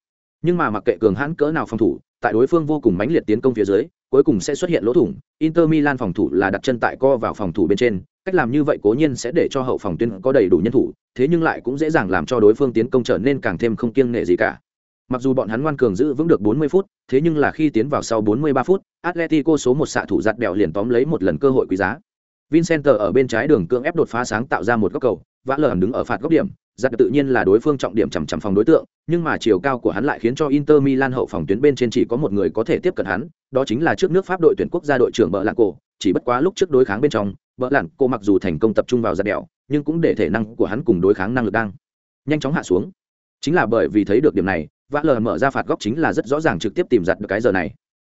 nhưng mà mặc kệ cường hãn cỡ nào phòng thủ tại đối phương vô cùng mãnh liệt tiến công phía dưới, cuối cùng sẽ xuất hiện lỗ thủng. Inter milan phòng thủ là đặt chân tại co vào phòng thủ bên trên, cách làm như vậy cố nhiên sẽ để cho hậu phòng tuyến có đầy đủ nhân thủ, thế nhưng lại cũng dễ dàng làm cho đối phương tiến công trở nên càng thêm không kiêng nể gì cả. Mặc dù bọn hắn ngoan cường giữ vững được 40 phút, thế nhưng là khi tiến vào sau 43 phút, atletico số một xạ thủ giật bèo liền tóm lấy một lần cơ hội quý giá. Vincent ở bên trái đường cưỡng ép đột phá sáng tạo ra một góc cầu, vã lởm đứng ở phạt góc điểm giặt tự nhiên là đối phương trọng điểm chằm chằm phòng đối tượng, nhưng mà chiều cao của hắn lại khiến cho inter milan hậu phòng tuyến bên trên chỉ có một người có thể tiếp cận hắn, đó chính là trước nước pháp đội tuyển quốc gia đội trưởng bờ lạng cổ chỉ bất quá lúc trước đối kháng bên trong bờ lạng cổ mặc dù thành công tập trung vào giặt đèo, nhưng cũng để thể năng của hắn cùng đối kháng năng lực đang nhanh chóng hạ xuống. Chính là bởi vì thấy được điểm này vã lờ mở ra phạt góc chính là rất rõ ràng trực tiếp tìm giặt được cái giờ này.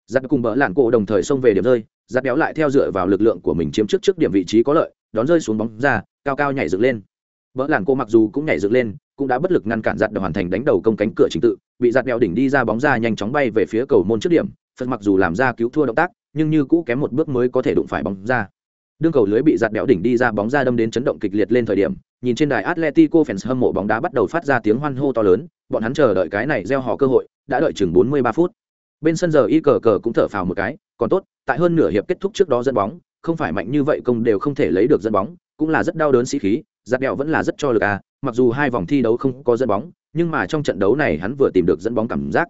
Giặt cùng bờ lạng cổ đồng thời xông về điểm rơi giặt béo lại theo dựa vào lực lượng của mình chiếm trước trước điểm vị trí có lợi, đón rơi xuống bóng ra, cao cao nhảy dựng lên vợ làn cô mặc dù cũng nhảy dựng lên, cũng đã bất lực ngăn cản giặt được hoàn thành đánh đầu công cánh cửa chính tự, bị giặt đèo đỉnh đi ra bóng ra nhanh chóng bay về phía cầu môn trước điểm, phật mặc dù làm ra cứu thua động tác, nhưng như cũ kém một bước mới có thể đụng phải bóng ra. Đương cầu lưới bị giặt béo đỉnh đi ra bóng ra đâm đến chấn động kịch liệt lên thời điểm, nhìn trên đài atletico fans hâm mộ bóng đá bắt đầu phát ra tiếng hoan hô to lớn, bọn hắn chờ đợi cái này gieo họ cơ hội, đã đợi chừng 43 phút. Bên sân giờ y cờ cờ cũng thở phào một cái, còn tốt, tại hơn nửa hiệp kết thúc trước đó dẫn bóng, không phải mạnh như vậy công đều không thể lấy được dẫn bóng, cũng là rất đau đớn sĩ khí giặt đẹo vẫn là rất cho lực à mặc dù hai vòng thi đấu không có dẫn bóng nhưng mà trong trận đấu này hắn vừa tìm được dẫn bóng cảm giác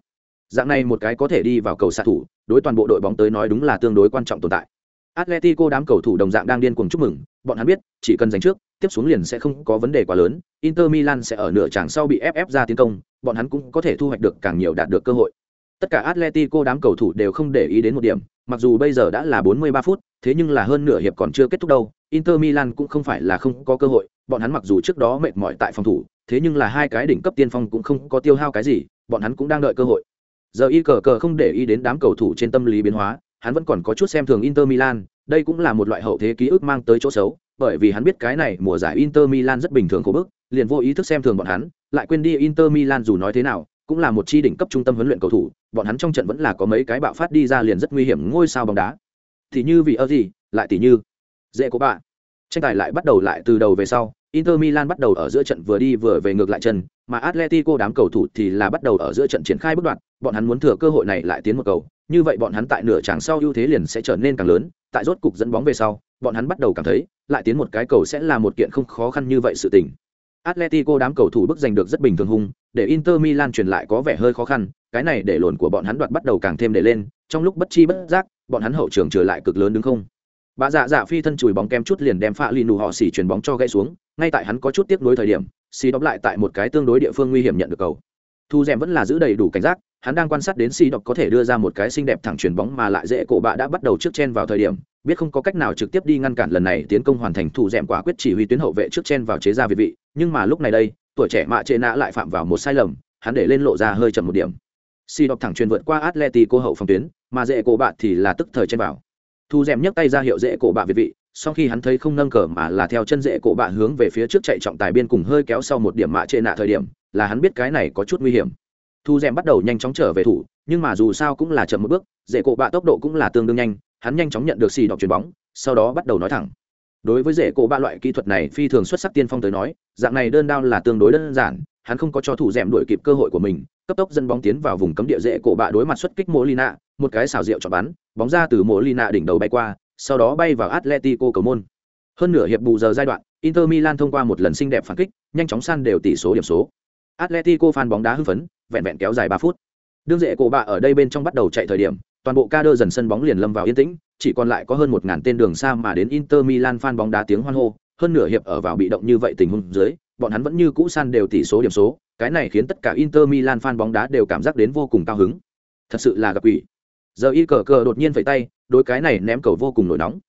dạng này một cái có thể đi vào cầu xạ thủ đối toàn bộ đội bóng tới nói đúng là tương đối quan trọng tồn tại Atletico đám cầu thủ đồng dạng đang điên cuồng chúc mừng, bọn hắn biết, chỉ cần giành trước, tiếp xuống liền sẽ không có vấn đề quá lớn, Inter Milan sẽ ở nửa chặng sau bị ép ra tiến công, bọn hắn cũng có thể thu hoạch được càng nhiều đạt được cơ hội. Tất cả Atletico đám cầu thủ đều không để ý đến một điểm, mặc dù bây giờ đã là 43 phút, thế nhưng là hơn nửa hiệp còn chưa kết thúc đâu, Inter Milan cũng không phải là không có cơ hội, bọn hắn mặc dù trước đó mệt mỏi tại phòng thủ, thế nhưng là hai cái đỉnh cấp tiên phong cũng không có tiêu hao cái gì, bọn hắn cũng đang đợi cơ hội. Giờ y cờ cờ không để ý đến đám cầu thủ trên tâm lý biến hóa, hắn vẫn còn có chút xem thường Inter Milan, đây cũng là một loại hậu thế ký ức mang tới chỗ xấu, bởi vì hắn biết cái này mùa giải Inter Milan rất bình thường khổ bức, liền vô ý thức xem thường bọn hắn, lại quên đi Inter Milan dù nói thế nào, cũng là một chi đỉnh cấp trung tâm huấn luyện cầu thủ, bọn hắn trong trận vẫn là có mấy cái bạo phát đi ra liền rất nguy hiểm ngôi sao bóng đá. Thì như vì ở gì, lại tỷ như dễ của bạn. Tranh tài lại bắt đầu lại từ đầu về sau, Inter Milan bắt đầu ở giữa trận vừa đi vừa về ngược lại chân, mà Atletico đám cầu thủ thì là bắt đầu ở giữa trận triển khai bước đoạn, bọn hắn muốn thừa cơ hội này lại tiến một cầu, như vậy bọn hắn tại nửa tràng sau ưu thế liền sẽ trở nên càng lớn, tại rốt cục dẫn bóng về sau, bọn hắn bắt đầu cảm thấy, lại tiến một cái cầu sẽ là một kiện không khó khăn như vậy sự tình. Atletico đám cầu thủ bức giành được rất bình thường hung, để Inter Milan truyền lại có vẻ hơi khó khăn, cái này để lồn của bọn hắn đoạt bắt đầu càng thêm để lên, trong lúc bất chi bất giác, bọn hắn hậu trường trở lại cực lớn đứng không. Bà dạ dạ phi thân chùi bóng kem chút liền đem Phạ Linu họ xỉ chuyền bóng cho gãy xuống, ngay tại hắn có chút tiếc nuối thời điểm, xì đọc lại tại một cái tương đối địa phương nguy hiểm nhận được cầu. Thu Dẻm vẫn là giữ đầy đủ cảnh giác, hắn đang quan sát đến Si đọc có thể đưa ra một cái xinh đẹp thẳng chuyển bóng mà lại dễ cổ bạ đã bắt đầu trước chen vào thời điểm, biết không có cách nào trực tiếp đi ngăn cản lần này tiến công hoàn thành thủ dẻm quả quyết chỉ huy tuyến hậu vệ trước chen vào chế ra việt vị, nhưng mà lúc này đây, tuổi trẻ mạ trệ nã lại phạm vào một sai lầm, hắn để lên lộ ra hơi chậm một điểm. Si đọc thẳng truyền vượt qua Atletico hậu phòng tuyến, mà dễ cổ bạ thì là tức thời chen vào thu rèm nhấc tay ra hiệu dễ cổ bạ việt vị sau khi hắn thấy không nâng cờ mà là theo chân dễ cổ bạ hướng về phía trước chạy trọng tài biên cùng hơi kéo sau một điểm mạ trệ nạ thời điểm là hắn biết cái này có chút nguy hiểm thu d bắt đầu nhanh chóng trở về thủ nhưng mà dù sao cũng là chậm một bước dễ cộ bạ tốc độ cũng là tương đương nhanh hắn nhanh chóng nhận được xì đọc chuyền bóng sau đó bắt đầu nói thẳng đối với dễ cộ bạ loại kỹ thuật này phi thường xuất sắc tiên phong tới nói dạng này đơn đao là tương đối đơn giản hắn không có cho thủ d đuổi kịp cơ hội của mình cấp tốc dẫn bóng tiến vào vùng cấm địa dễ cổ bạ đối mặt xuất kích Mô Lina, một cái xào rượu cho bắn, bóng ra từ Mô Lina đỉnh đầu bay qua, sau đó bay vào Atletico cầu môn. Hơn nửa hiệp bù giờ giai đoạn, Inter Milan thông qua một lần xinh đẹp phản kích, nhanh chóng san đều tỷ số điểm số. Atletico fan bóng đá hưng phấn, vẹn vẹn kéo dài 3 phút. Đương dễ cổ bạ ở đây bên trong bắt đầu chạy thời điểm, toàn bộ ca đơ dần sân bóng liền lâm vào yên tĩnh, chỉ còn lại có hơn 1000 tên đường xa mà đến Inter Milan fan bóng đá tiếng hoan hô, hơn nửa hiệp ở vào bị động như vậy tình huống dưới, bọn hắn vẫn như cũ san đều tỷ số điểm số, cái này khiến tất cả Inter Milan fan bóng đá đều cảm giác đến vô cùng cao hứng. Thật sự là gặp quỷ. Giờ y cờ cờ đột nhiên phải tay, đối cái này ném cầu vô cùng nổi nóng.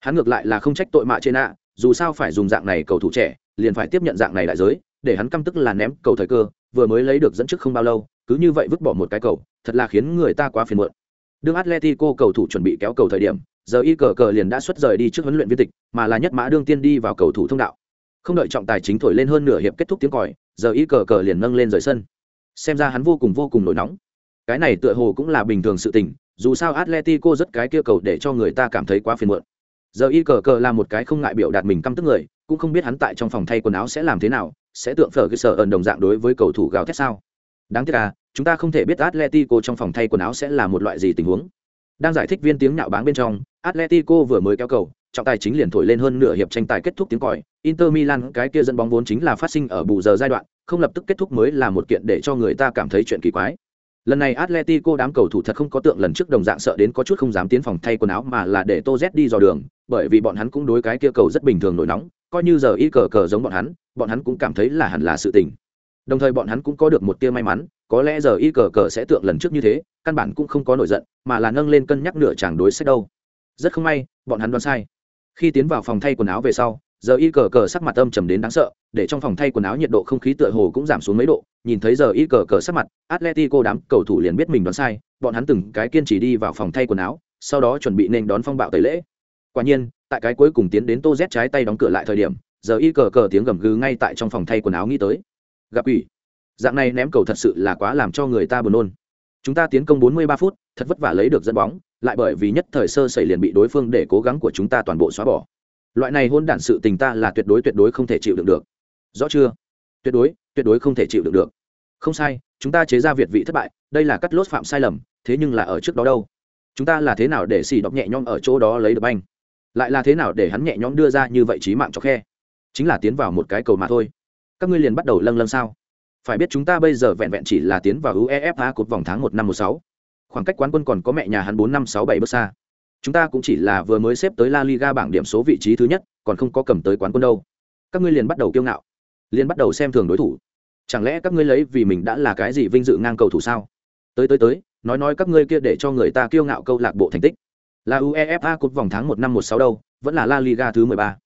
Hắn ngược lại là không trách tội mạ trên ạ, dù sao phải dùng dạng này cầu thủ trẻ, liền phải tiếp nhận dạng này đại giới, để hắn căm tức là ném cầu thời cơ, vừa mới lấy được dẫn trước không bao lâu, cứ như vậy vứt bỏ một cái cầu, thật là khiến người ta quá phiền muộn. Đương Atletico cầu thủ chuẩn bị kéo cầu thời điểm, giờ y cờ cờ liền đã xuất rời đi trước huấn luyện viên tịch, mà là nhất mã đương tiên đi vào cầu thủ thông đạo. Không đợi trọng tài chính thổi lên hơn nửa hiệp kết thúc tiếng còi, giờ y cờ cờ liền nâng lên rời sân xem ra hắn vô cùng vô cùng nổi nóng cái này tựa hồ cũng là bình thường sự tình dù sao atletico rất cái kia cầu để cho người ta cảm thấy quá phiền muộn giờ y cờ cờ là một cái không ngại biểu đạt mình căm tức người cũng không biết hắn tại trong phòng thay quần áo sẽ làm thế nào sẽ tượng phở cơ sở ẩn đồng dạng đối với cầu thủ gào thét sao? Đáng tiếc à chúng ta không thể biết atletico trong phòng thay quần áo sẽ là một loại gì tình huống. Đang giải thích viên tiếng nhạo báng bên trong, atletico vừa mới kéo cầu, trọng tài chính liền thổi lên hơn nửa hiệp tranh tài kết thúc tiếng còi. Inter milan, cái kia dẫn bóng vốn chính là phát sinh ở bù giờ giai đoạn, không lập tức kết thúc mới là một kiện để cho người ta cảm thấy chuyện kỳ quái. Lần này atletico đám cầu thủ thật không có tượng lần trước đồng dạng sợ đến có chút không dám tiến phòng thay quần áo mà là để tô z đi dò đường, bởi vì bọn hắn cũng đối cái kia cầu rất bình thường nổi nóng coi như giờ y cờ cờ giống bọn hắn bọn hắn cũng cảm thấy là hẳn là sự tình. Đồng thời bọn hắn cũng có được một tia may mắn, có lẽ giờ y cờ cờ sẽ tượng lần trước như thế, căn bản cũng không có nổi giận, mà là nâng lên cân nhắc nửa chàng đối sách đâu. Rất không may, bọn hắn đoán sai. Khi tiến vào phòng thay quần áo về sau, giờ y cờ cờ sắc mặt âm trầm đến đáng sợ, để trong phòng thay quần áo nhiệt độ không khí tựa hồ cũng giảm xuống mấy độ, nhìn thấy giờ y cờ cờ sắc mặt, atletico đám cầu thủ liền biết mình đoán sai, bọn hắn từng cái kiên trì đi vào phòng thay quần áo, sau đó chuẩn bị nên đón phong bạo tẩy lễ quả nhiên, tại cái cuối cùng tiến đến tô z trái tay đóng cửa lại thời điểm, giờ y cờ cờ tiếng gầm gừ ngay tại trong phòng thay quần áo nghĩ tới. Gặp ủy dạng này ném cầu thật sự là quá làm cho người ta buồn nôn. Chúng ta tiến công 43 phút, thật vất vả lấy được dẫn bóng, lại bởi vì nhất thời sơ sẩy liền bị đối phương để cố gắng của chúng ta toàn bộ xóa bỏ. Loại này hôn đản sự tình ta là tuyệt đối tuyệt đối không thể chịu đựng được. Rõ chưa? Tuyệt đối tuyệt đối không thể chịu đựng được. Không sai, chúng ta chế ra việt vị thất bại, đây là cắt lốt phạm sai lầm, thế nhưng là ở trước đó đâu? Chúng ta là thế nào để xì đọc nhẹ nhõm ở chỗ đó lấy được banh? Lại là thế nào để hắn nhẹ nhõm đưa ra như vậy trí mạng cho khe? Chính là tiến vào một cái cầu mà thôi. Các ngươi liền bắt đầu lâng lâng sao? Phải biết chúng ta bây giờ vẹn vẹn chỉ là tiến vào uefa cột vòng tháng một năm một sáu. Khoảng cách quán quân còn có mẹ nhà hắn bốn năm sáu bảy bước xa. Chúng ta cũng chỉ là vừa mới xếp tới la liga bảng điểm số vị trí thứ nhất, còn không có cầm tới quán quân đâu. Các ngươi liền bắt đầu kiêu ngạo. Liền bắt đầu xem thường đối thủ. Chẳng lẽ các ngươi lấy vì mình đã là cái gì vinh dự ngang cầu thủ sao? Tới tới tới, nói nói các ngươi kia để cho người ta kiêu ngạo câu lạc bộ thành tích là uefa cột vòng tháng một năm một sáu đâu, vẫn là la liga thứ mười ba.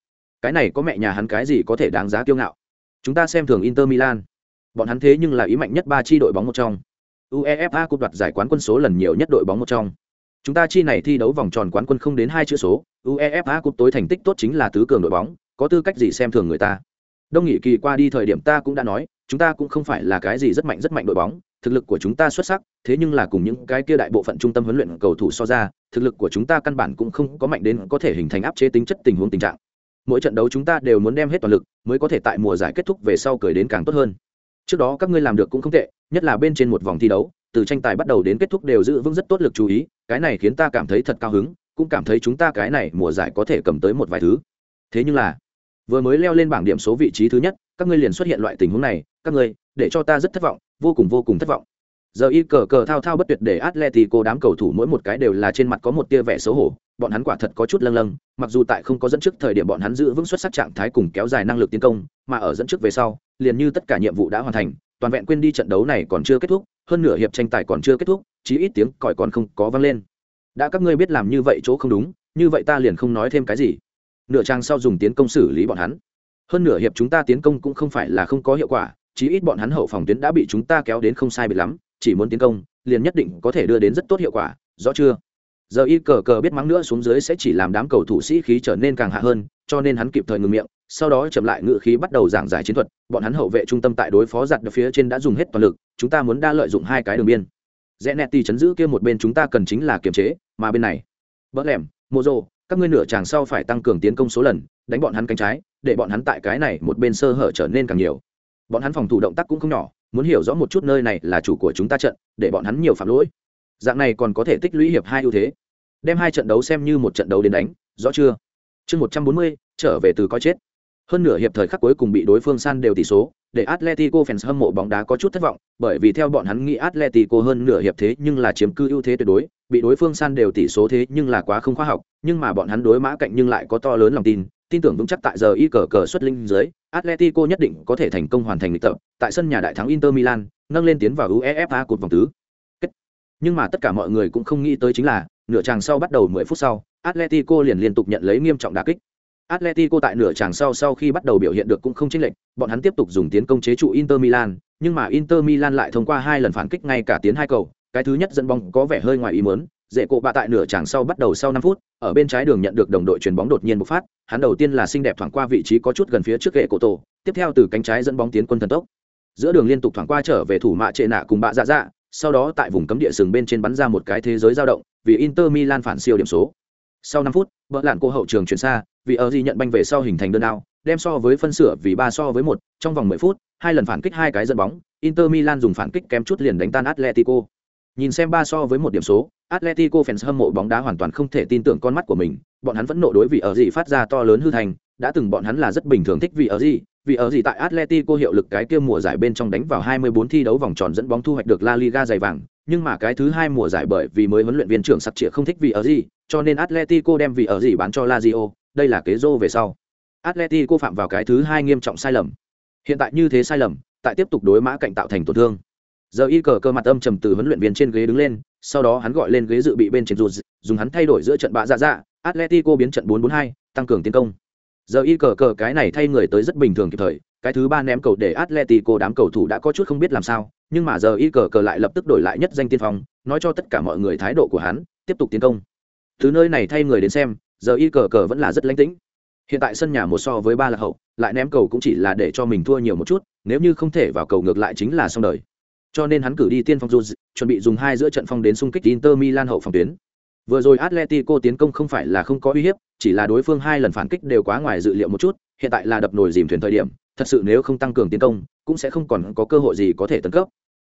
Cái này có mẹ nhà hắn cái gì có thể đáng giá kiêu ngạo? Chúng ta xem thường inter milan. Bọn hắn thế nhưng là ý mạnh nhất ba chi đội bóng một trong. Uefa cúp đoạt giải quán quân số lần nhiều nhất đội bóng một trong. Chúng ta chi này thi đấu vòng tròn quán quân không đến hai chữ số, uefa cúp tối thành tích tốt chính là tứ cường đội bóng, có tư cách gì xem thường người ta? Đông nghị kỳ qua đi thời điểm ta cũng đã nói, chúng ta cũng không phải là cái gì rất mạnh rất mạnh đội bóng thực lực của chúng ta xuất sắc, thế nhưng là cùng những cái kia đại bộ phận trung tâm huấn luyện cầu thủ so ra, thực lực của chúng ta căn bản cũng không có mạnh đến có thể hình thành áp chế tính chất tình huống tình trạng. Mỗi trận đấu chúng ta đều muốn đem hết toàn lực mới có thể tại mùa giải kết thúc về sau cười đến càng tốt hơn. Trước đó các ngươi làm được cũng không tệ, nhất là bên trên một vòng thi đấu, từ tranh tài bắt đầu đến kết thúc đều giữ vững rất tốt lực chú ý, cái này khiến ta cảm thấy thật cao hứng, cũng cảm thấy chúng ta cái này mùa giải có thể cầm tới một vài thứ. Thế nhưng là, vừa mới leo lên bảng điểm số vị trí thứ nhất, các ngươi liền xuất hiện loại tình huống này, các ngươi, để cho ta rất thất vọng vô cùng vô cùng thất vọng. Giờ y cờ cờ thao thao bất tuyệt để atletico đám cầu thủ mỗi một cái đều là trên mặt có một tia vẻ xấu hổ, bọn hắn quả thật có chút lâng lâng, mặc dù tại không có dẫn trước thời điểm bọn hắn giữ vững xuất sắc trạng thái cùng kéo dài năng lực tiến công, mà ở dẫn trước về sau, liền như tất cả nhiệm vụ đã hoàn thành, toàn vẹn quên đi trận đấu này còn chưa kết thúc, hơn nửa hiệp tranh tài còn chưa kết thúc, chí ít tiếng còi còn không có vang lên. Đã các ngươi biết làm như vậy chỗ không đúng, như vậy ta liền không nói thêm cái gì. Nửa trang sau dùng tiến công xử lý bọn hắn. Hơn nửa hiệp chúng ta tiến công cũng không phải là không có hiệu quả chí ít bọn hắn hậu phòng tuyến đã bị chúng ta kéo đến không sai biệt lắm, chỉ muốn tiến công, liền nhất định có thể đưa đến rất tốt hiệu quả, rõ chưa? Giờ y cờ cờ biết mắng nữa xuống dưới sẽ chỉ làm đám cầu thủ sĩ khí trở nên càng hạ hơn, cho nên hắn kịp thời ngừng miệng, sau đó chậm lại ngự khí bắt đầu giảng giải chiến thuật, bọn hắn hậu vệ trung tâm tại đối phó giặt phía trên đã dùng hết toàn lực, chúng ta muốn đa lợi dụng hai cái đường biên. Rẽ nẹt thì chấn giữ kia một bên chúng ta cần chính là kiềm chế, mà bên này, bỡ lẻm mô rô các ngươi nửa chàng sau phải tăng cường tiến công số lần, đánh bọn hắn cánh trái, để bọn hắn tại cái này một bên sơ hở trở nên càng nhiều bọn hắn phòng thủ động tác cũng không nhỏ, muốn hiểu rõ một chút nơi này là chủ của chúng ta trận, để bọn hắn nhiều phạm lỗi. Dạng này còn có thể tích lũy hiệp hai ưu thế. Đem hai trận đấu xem như một trận đấu đến đánh, rõ chưa? Chương một trăm bốn mươi, trở về từ coi chết. Hơn nửa hiệp thời khắc cuối cùng bị đối phương san đều tỷ số, để atletico fans hâm mộ bóng đá có chút thất vọng, bởi vì theo bọn hắn nghĩ atletico hơn nửa hiệp thế nhưng là chiếm cư ưu thế tuyệt đối, bị đối phương san đều tỷ số thế nhưng là quá không khoa học, nhưng mà bọn hắn đối mã cạnh nhưng lại có to lớn lòng tin tin tưởng vững chắc tại giờ y cờ cờ xuất linh dưới, atletico nhất định có thể thành công hoàn thành lịch tập, tại sân nhà đại thắng inter milan, nâng lên tiến vào uefa cột vòng tứ nhưng mà tất cả mọi người cũng không nghĩ tới chính là, nửa tràng sau bắt đầu 10 phút sau, atletico liền liên tục nhận lấy nghiêm trọng đà kích. Atletico tại nửa chàng sau sau khi bắt đầu biểu hiện được cũng không chênh lệch, bọn hắn tiếp tục dùng tiến công chế trụ inter milan, nhưng mà inter milan lại thông qua hai lần phản kích ngay cả tiến hai cầu, cái thứ nhất dẫn bóng có vẻ hơi ngoài ý muốn dễ cộ bạ tại nửa tràng sau bắt đầu sau năm phút ở bên trái đường nhận được đồng đội chuyền bóng đột nhiên bộc phát hắn đầu tiên là xinh đẹp thoảng qua vị trí có chút gần phía trước ghệ cổ tổ tiếp theo từ cánh trái dẫn bóng tiến quân thần tốc giữa đường liên tục thoảng qua trở về thủ mạ trệ nạ cùng bạ dạ dạ sau đó tại vùng cấm địa sừng bên trên bắn ra một cái thế giới dao động vì inter milan phản siêu điểm số sau năm phút vợ lạn cô hậu trường chuyển xa vì ở gì nhận banh về sau hình thành đơn ao đem so với phân sửa vì ba so với một trong vòng 10 phút, hai lần phản kích hai cái dẫn bóng, Inter Milan dùng phản kích kém chút liền đánh tan Atletico. Nhìn xem ba so với một điểm số, Atletico fans hâm mộ bóng đá hoàn toàn không thể tin tưởng con mắt của mình, bọn hắn vẫn nộ đối vì ở gì phát ra to lớn hư thành, đã từng bọn hắn là rất bình thường thích vì ở gì, vì ở gì tại Atletico hiệu lực cái kia mùa giải bên trong đánh vào 24 thi đấu vòng tròn dẫn bóng thu hoạch được La Liga dày vàng, nhưng mà cái thứ hai mùa giải bởi vì mới huấn luyện viên trưởng sặc trịa không thích vì ở gì, cho nên Atletico đem vì ở gì bán cho Lazio, đây là kế rô về sau. Atletico phạm vào cái thứ hai nghiêm trọng sai lầm. Hiện tại như thế sai lầm, tại tiếp tục đối mã cạnh tạo thành tổn thương. Giờ y cờ cơ mặt âm trầm từ huấn luyện viên trên ghế đứng lên, sau đó hắn gọi lên ghế dự bị bên trên dù dùng hắn thay đổi giữa trận bạ dạ dạ, Atletico biến trận 4-4-2, tăng cường tiến công. Giờ y cờ cờ cái này thay người tới rất bình thường kịp thời, cái thứ ba ném cầu để Atletico đám cầu thủ đã có chút không biết làm sao, nhưng mà giờ y cờ cờ lại lập tức đổi lại nhất danh tiên phong, nói cho tất cả mọi người thái độ của hắn, tiếp tục tiến công. Thứ nơi này thay người đến xem, giờ y cờ cờ vẫn là rất lãnh tĩnh. Hiện tại sân nhà một so với ba là hậu, lại ném cầu cũng chỉ là để cho mình thua nhiều một chút, nếu như không thể vào cầu ngược lại chính là xong đời. Cho nên hắn cử đi tiên phong Juz, chuẩn bị dùng hai giữa trận phong đến xung kích Inter Milan hậu phòng tuyến. Vừa rồi Atletico tiến công không phải là không có uy hiếp, chỉ là đối phương hai lần phản kích đều quá ngoài dự liệu một chút, hiện tại là đập nồi dìm thuyền thời điểm, thật sự nếu không tăng cường tiến công, cũng sẽ không còn có cơ hội gì có thể tấn cấp.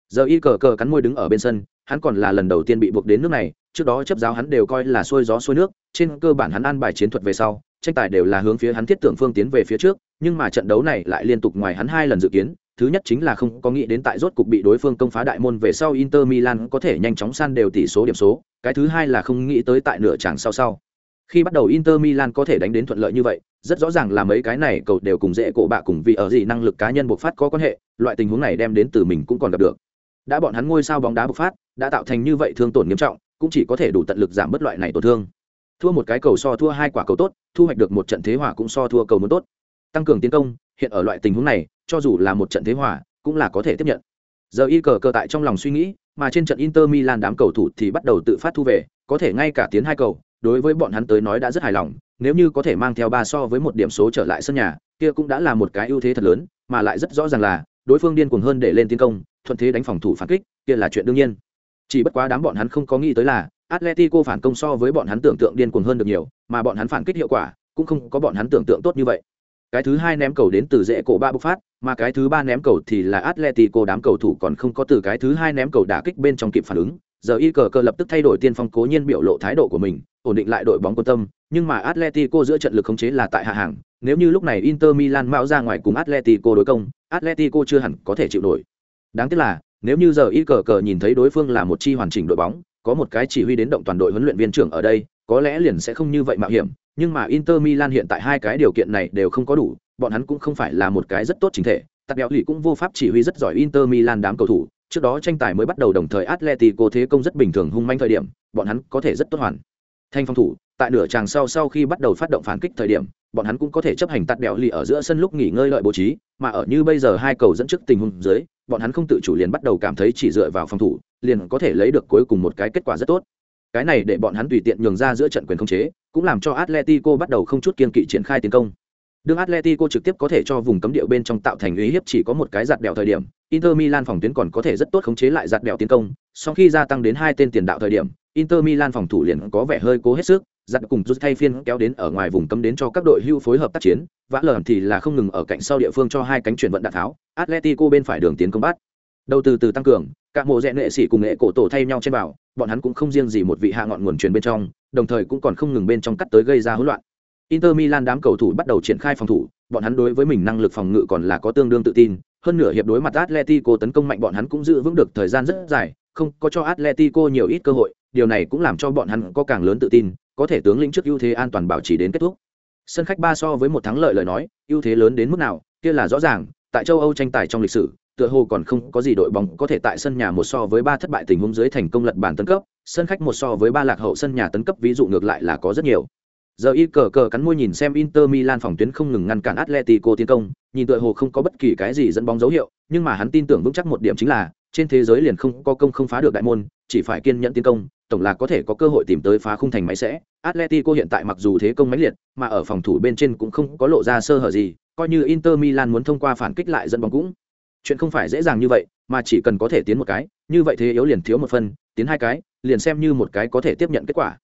Giờ y cờ cờ cắn môi đứng ở bên sân, hắn còn là lần đầu tiên bị buộc đến nước này, trước đó chấp giáo hắn đều coi là xuôi gió xuôi nước, trên cơ bản hắn ăn bài chiến thuật về sau, tranh tài đều là hướng phía hắn thiết tưởng phương tiến về phía trước, nhưng mà trận đấu này lại liên tục ngoài hắn hai lần dự kiến, thứ nhất chính là không có nghĩ đến tại rốt cục bị đối phương công phá đại môn về sau Inter Milan có thể nhanh chóng san đều tỷ số điểm số, cái thứ hai là không nghĩ tới tại nửa chặng sau sau. Khi bắt đầu Inter Milan có thể đánh đến thuận lợi như vậy, rất rõ ràng là mấy cái này cầu đều cùng dễ cổ bạ cùng vì ở gì năng lực cá nhân bộc phát có quan hệ, loại tình huống này đem đến từ mình cũng còn gặp được. Đã bọn hắn ngôi sao bóng đá bộc phát, đã tạo thành như vậy thương tổn nghiêm trọng, cũng chỉ có thể đủ tận lực giảm bớt loại này tổn thương. Thua một cái cầu so thua hai quả cầu tốt, thu hoạch được một trận thế hòa cũng so thua cầu muốn tốt. Tăng cường tiến công, hiện ở loại tình huống này, cho dù là một trận thế hòa, cũng là có thể tiếp nhận. Giờ y cờ cờ tại trong lòng suy nghĩ, mà trên trận Inter Milan đám cầu thủ thì bắt đầu tự phát thu về, có thể ngay cả tiến hai cầu, đối với bọn hắn tới nói đã rất hài lòng, nếu như có thể mang theo ba so với một điểm số trở lại sân nhà, kia cũng đã là một cái ưu thế thật lớn, mà lại rất rõ ràng là đối phương điên cuồng hơn để lên tiến công, thuận thế đánh phòng thủ phản kích, kia là chuyện đương nhiên. Chỉ bất quá đám bọn hắn không có nghĩ tới là Atletico phản công so với bọn hắn tưởng tượng điên cuồng hơn được nhiều, mà bọn hắn phản kích hiệu quả cũng không có bọn hắn tưởng tượng tốt như vậy. Cái thứ hai ném cầu đến từ dễ cổ ba bộc phát, mà cái thứ ba ném cầu thì là Atletico đám cầu thủ còn không có từ cái thứ hai ném cầu đả kích bên trong kịp phản ứng. Giờ y cờ cờ lập tức thay đổi tiên phong cố nhiên biểu lộ thái độ của mình, ổn định lại đội bóng quan tâm, nhưng mà Atletico giữa trận lực khống chế là tại hạ hàng, nếu như lúc này Inter Milan mạo ra ngoài cùng Atletico đối công, Atletico chưa hẳn có thể chịu nổi. Đáng tiếc là, nếu như giờ y cờ cờ nhìn thấy đối phương là một chi hoàn chỉnh đội bóng, có một cái chỉ huy đến động toàn đội huấn luyện viên trưởng ở đây, có lẽ liền sẽ không như vậy mạo hiểm, nhưng mà Inter Milan hiện tại hai cái điều kiện này đều không có đủ, bọn hắn cũng không phải là một cái rất tốt chính thể, Tạt Béo Lì cũng vô pháp chỉ huy rất giỏi Inter Milan đám cầu thủ, trước đó tranh tài mới bắt đầu đồng thời Atletico thế công rất bình thường hung manh thời điểm, bọn hắn có thể rất tốt hoàn. Thanh phòng thủ, tại nửa tràng sau sau khi bắt đầu phát động phản kích thời điểm, bọn hắn cũng có thể chấp hành tạt Béo Lì ở giữa sân lúc nghỉ ngơi lợi bố trí, mà ở như bây giờ hai cầu dẫn trước tình huống dưới, bọn hắn không tự chủ liền bắt đầu cảm thấy chỉ dựa vào phòng thủ, liền có thể lấy được cuối cùng một cái kết quả rất tốt. Cái này để bọn hắn tùy tiện nhường ra giữa trận quyền khống chế, cũng làm cho Atletico bắt đầu không chút kiên kỵ triển khai tiến công. Đường Atletico trực tiếp có thể cho vùng cấm địa bên trong tạo thành uy hiếp chỉ có một cái giật đèo thời điểm, Inter Milan phòng tuyến còn có thể rất tốt khống chế lại giật đèo tiến công, sau khi gia tăng đến hai tên tiền đạo thời điểm, Inter Milan phòng thủ liền có vẻ hơi cố hết sức, giật cùng rút thay phiên kéo đến ở ngoài vùng cấm đến cho các đội hưu phối hợp tác chiến, vã lởn thì là không ngừng ở cạnh sau địa phương cho hai cánh chuyển vận đạn tháo, Atletico bên phải đường tiến công bắt. Đầu từ từ tăng cường, các mộ rẽ nghệ sĩ cùng nghệ cổ tổ thay nhau trên bảo, bọn hắn cũng không riêng gì một vị hạ ngọn nguồn truyền bên trong, đồng thời cũng còn không ngừng bên trong cắt tới gây ra hỗn loạn. Inter Milan đám cầu thủ bắt đầu triển khai phòng thủ, bọn hắn đối với mình năng lực phòng ngự còn là có tương đương tự tin, hơn nửa hiệp đối mặt Atletico tấn công mạnh bọn hắn cũng giữ vững được thời gian rất dài, không có cho Atletico nhiều ít cơ hội, điều này cũng làm cho bọn hắn có càng lớn tự tin, có thể tướng lĩnh trước ưu thế an toàn bảo trì đến kết thúc. Sân khách ba so với một thắng lợi lời nói, ưu thế lớn đến mức nào, kia là rõ ràng, tại châu Âu tranh tài trong lịch sử, tựa hồ còn không có gì đội bóng có thể tại sân nhà một so với ba thất bại tình huống dưới thành công lật bàn tấn cấp, sân khách một so với ba lạc hậu sân nhà tấn cấp ví dụ ngược lại là có rất nhiều. Giờ y cờ cờ cắn môi nhìn xem Inter Milan phòng tuyến không ngừng ngăn cản Atletico tiến công, nhìn tựa hồ không có bất kỳ cái gì dẫn bóng dấu hiệu, nhưng mà hắn tin tưởng vững chắc một điểm chính là, trên thế giới liền không có công không phá được đại môn, chỉ phải kiên nhẫn tiến công, tổng là có thể có cơ hội tìm tới phá khung thành máy sẽ. Atletico hiện tại mặc dù thế công mãnh liệt, mà ở phòng thủ bên trên cũng không có lộ ra sơ hở gì, coi như Inter Milan muốn thông qua phản kích lại dẫn bóng cũng chuyện không phải dễ dàng như vậy, mà chỉ cần có thể tiến một cái, như vậy thế yếu liền thiếu một phần, tiến hai cái, liền xem như một cái có thể tiếp nhận kết quả.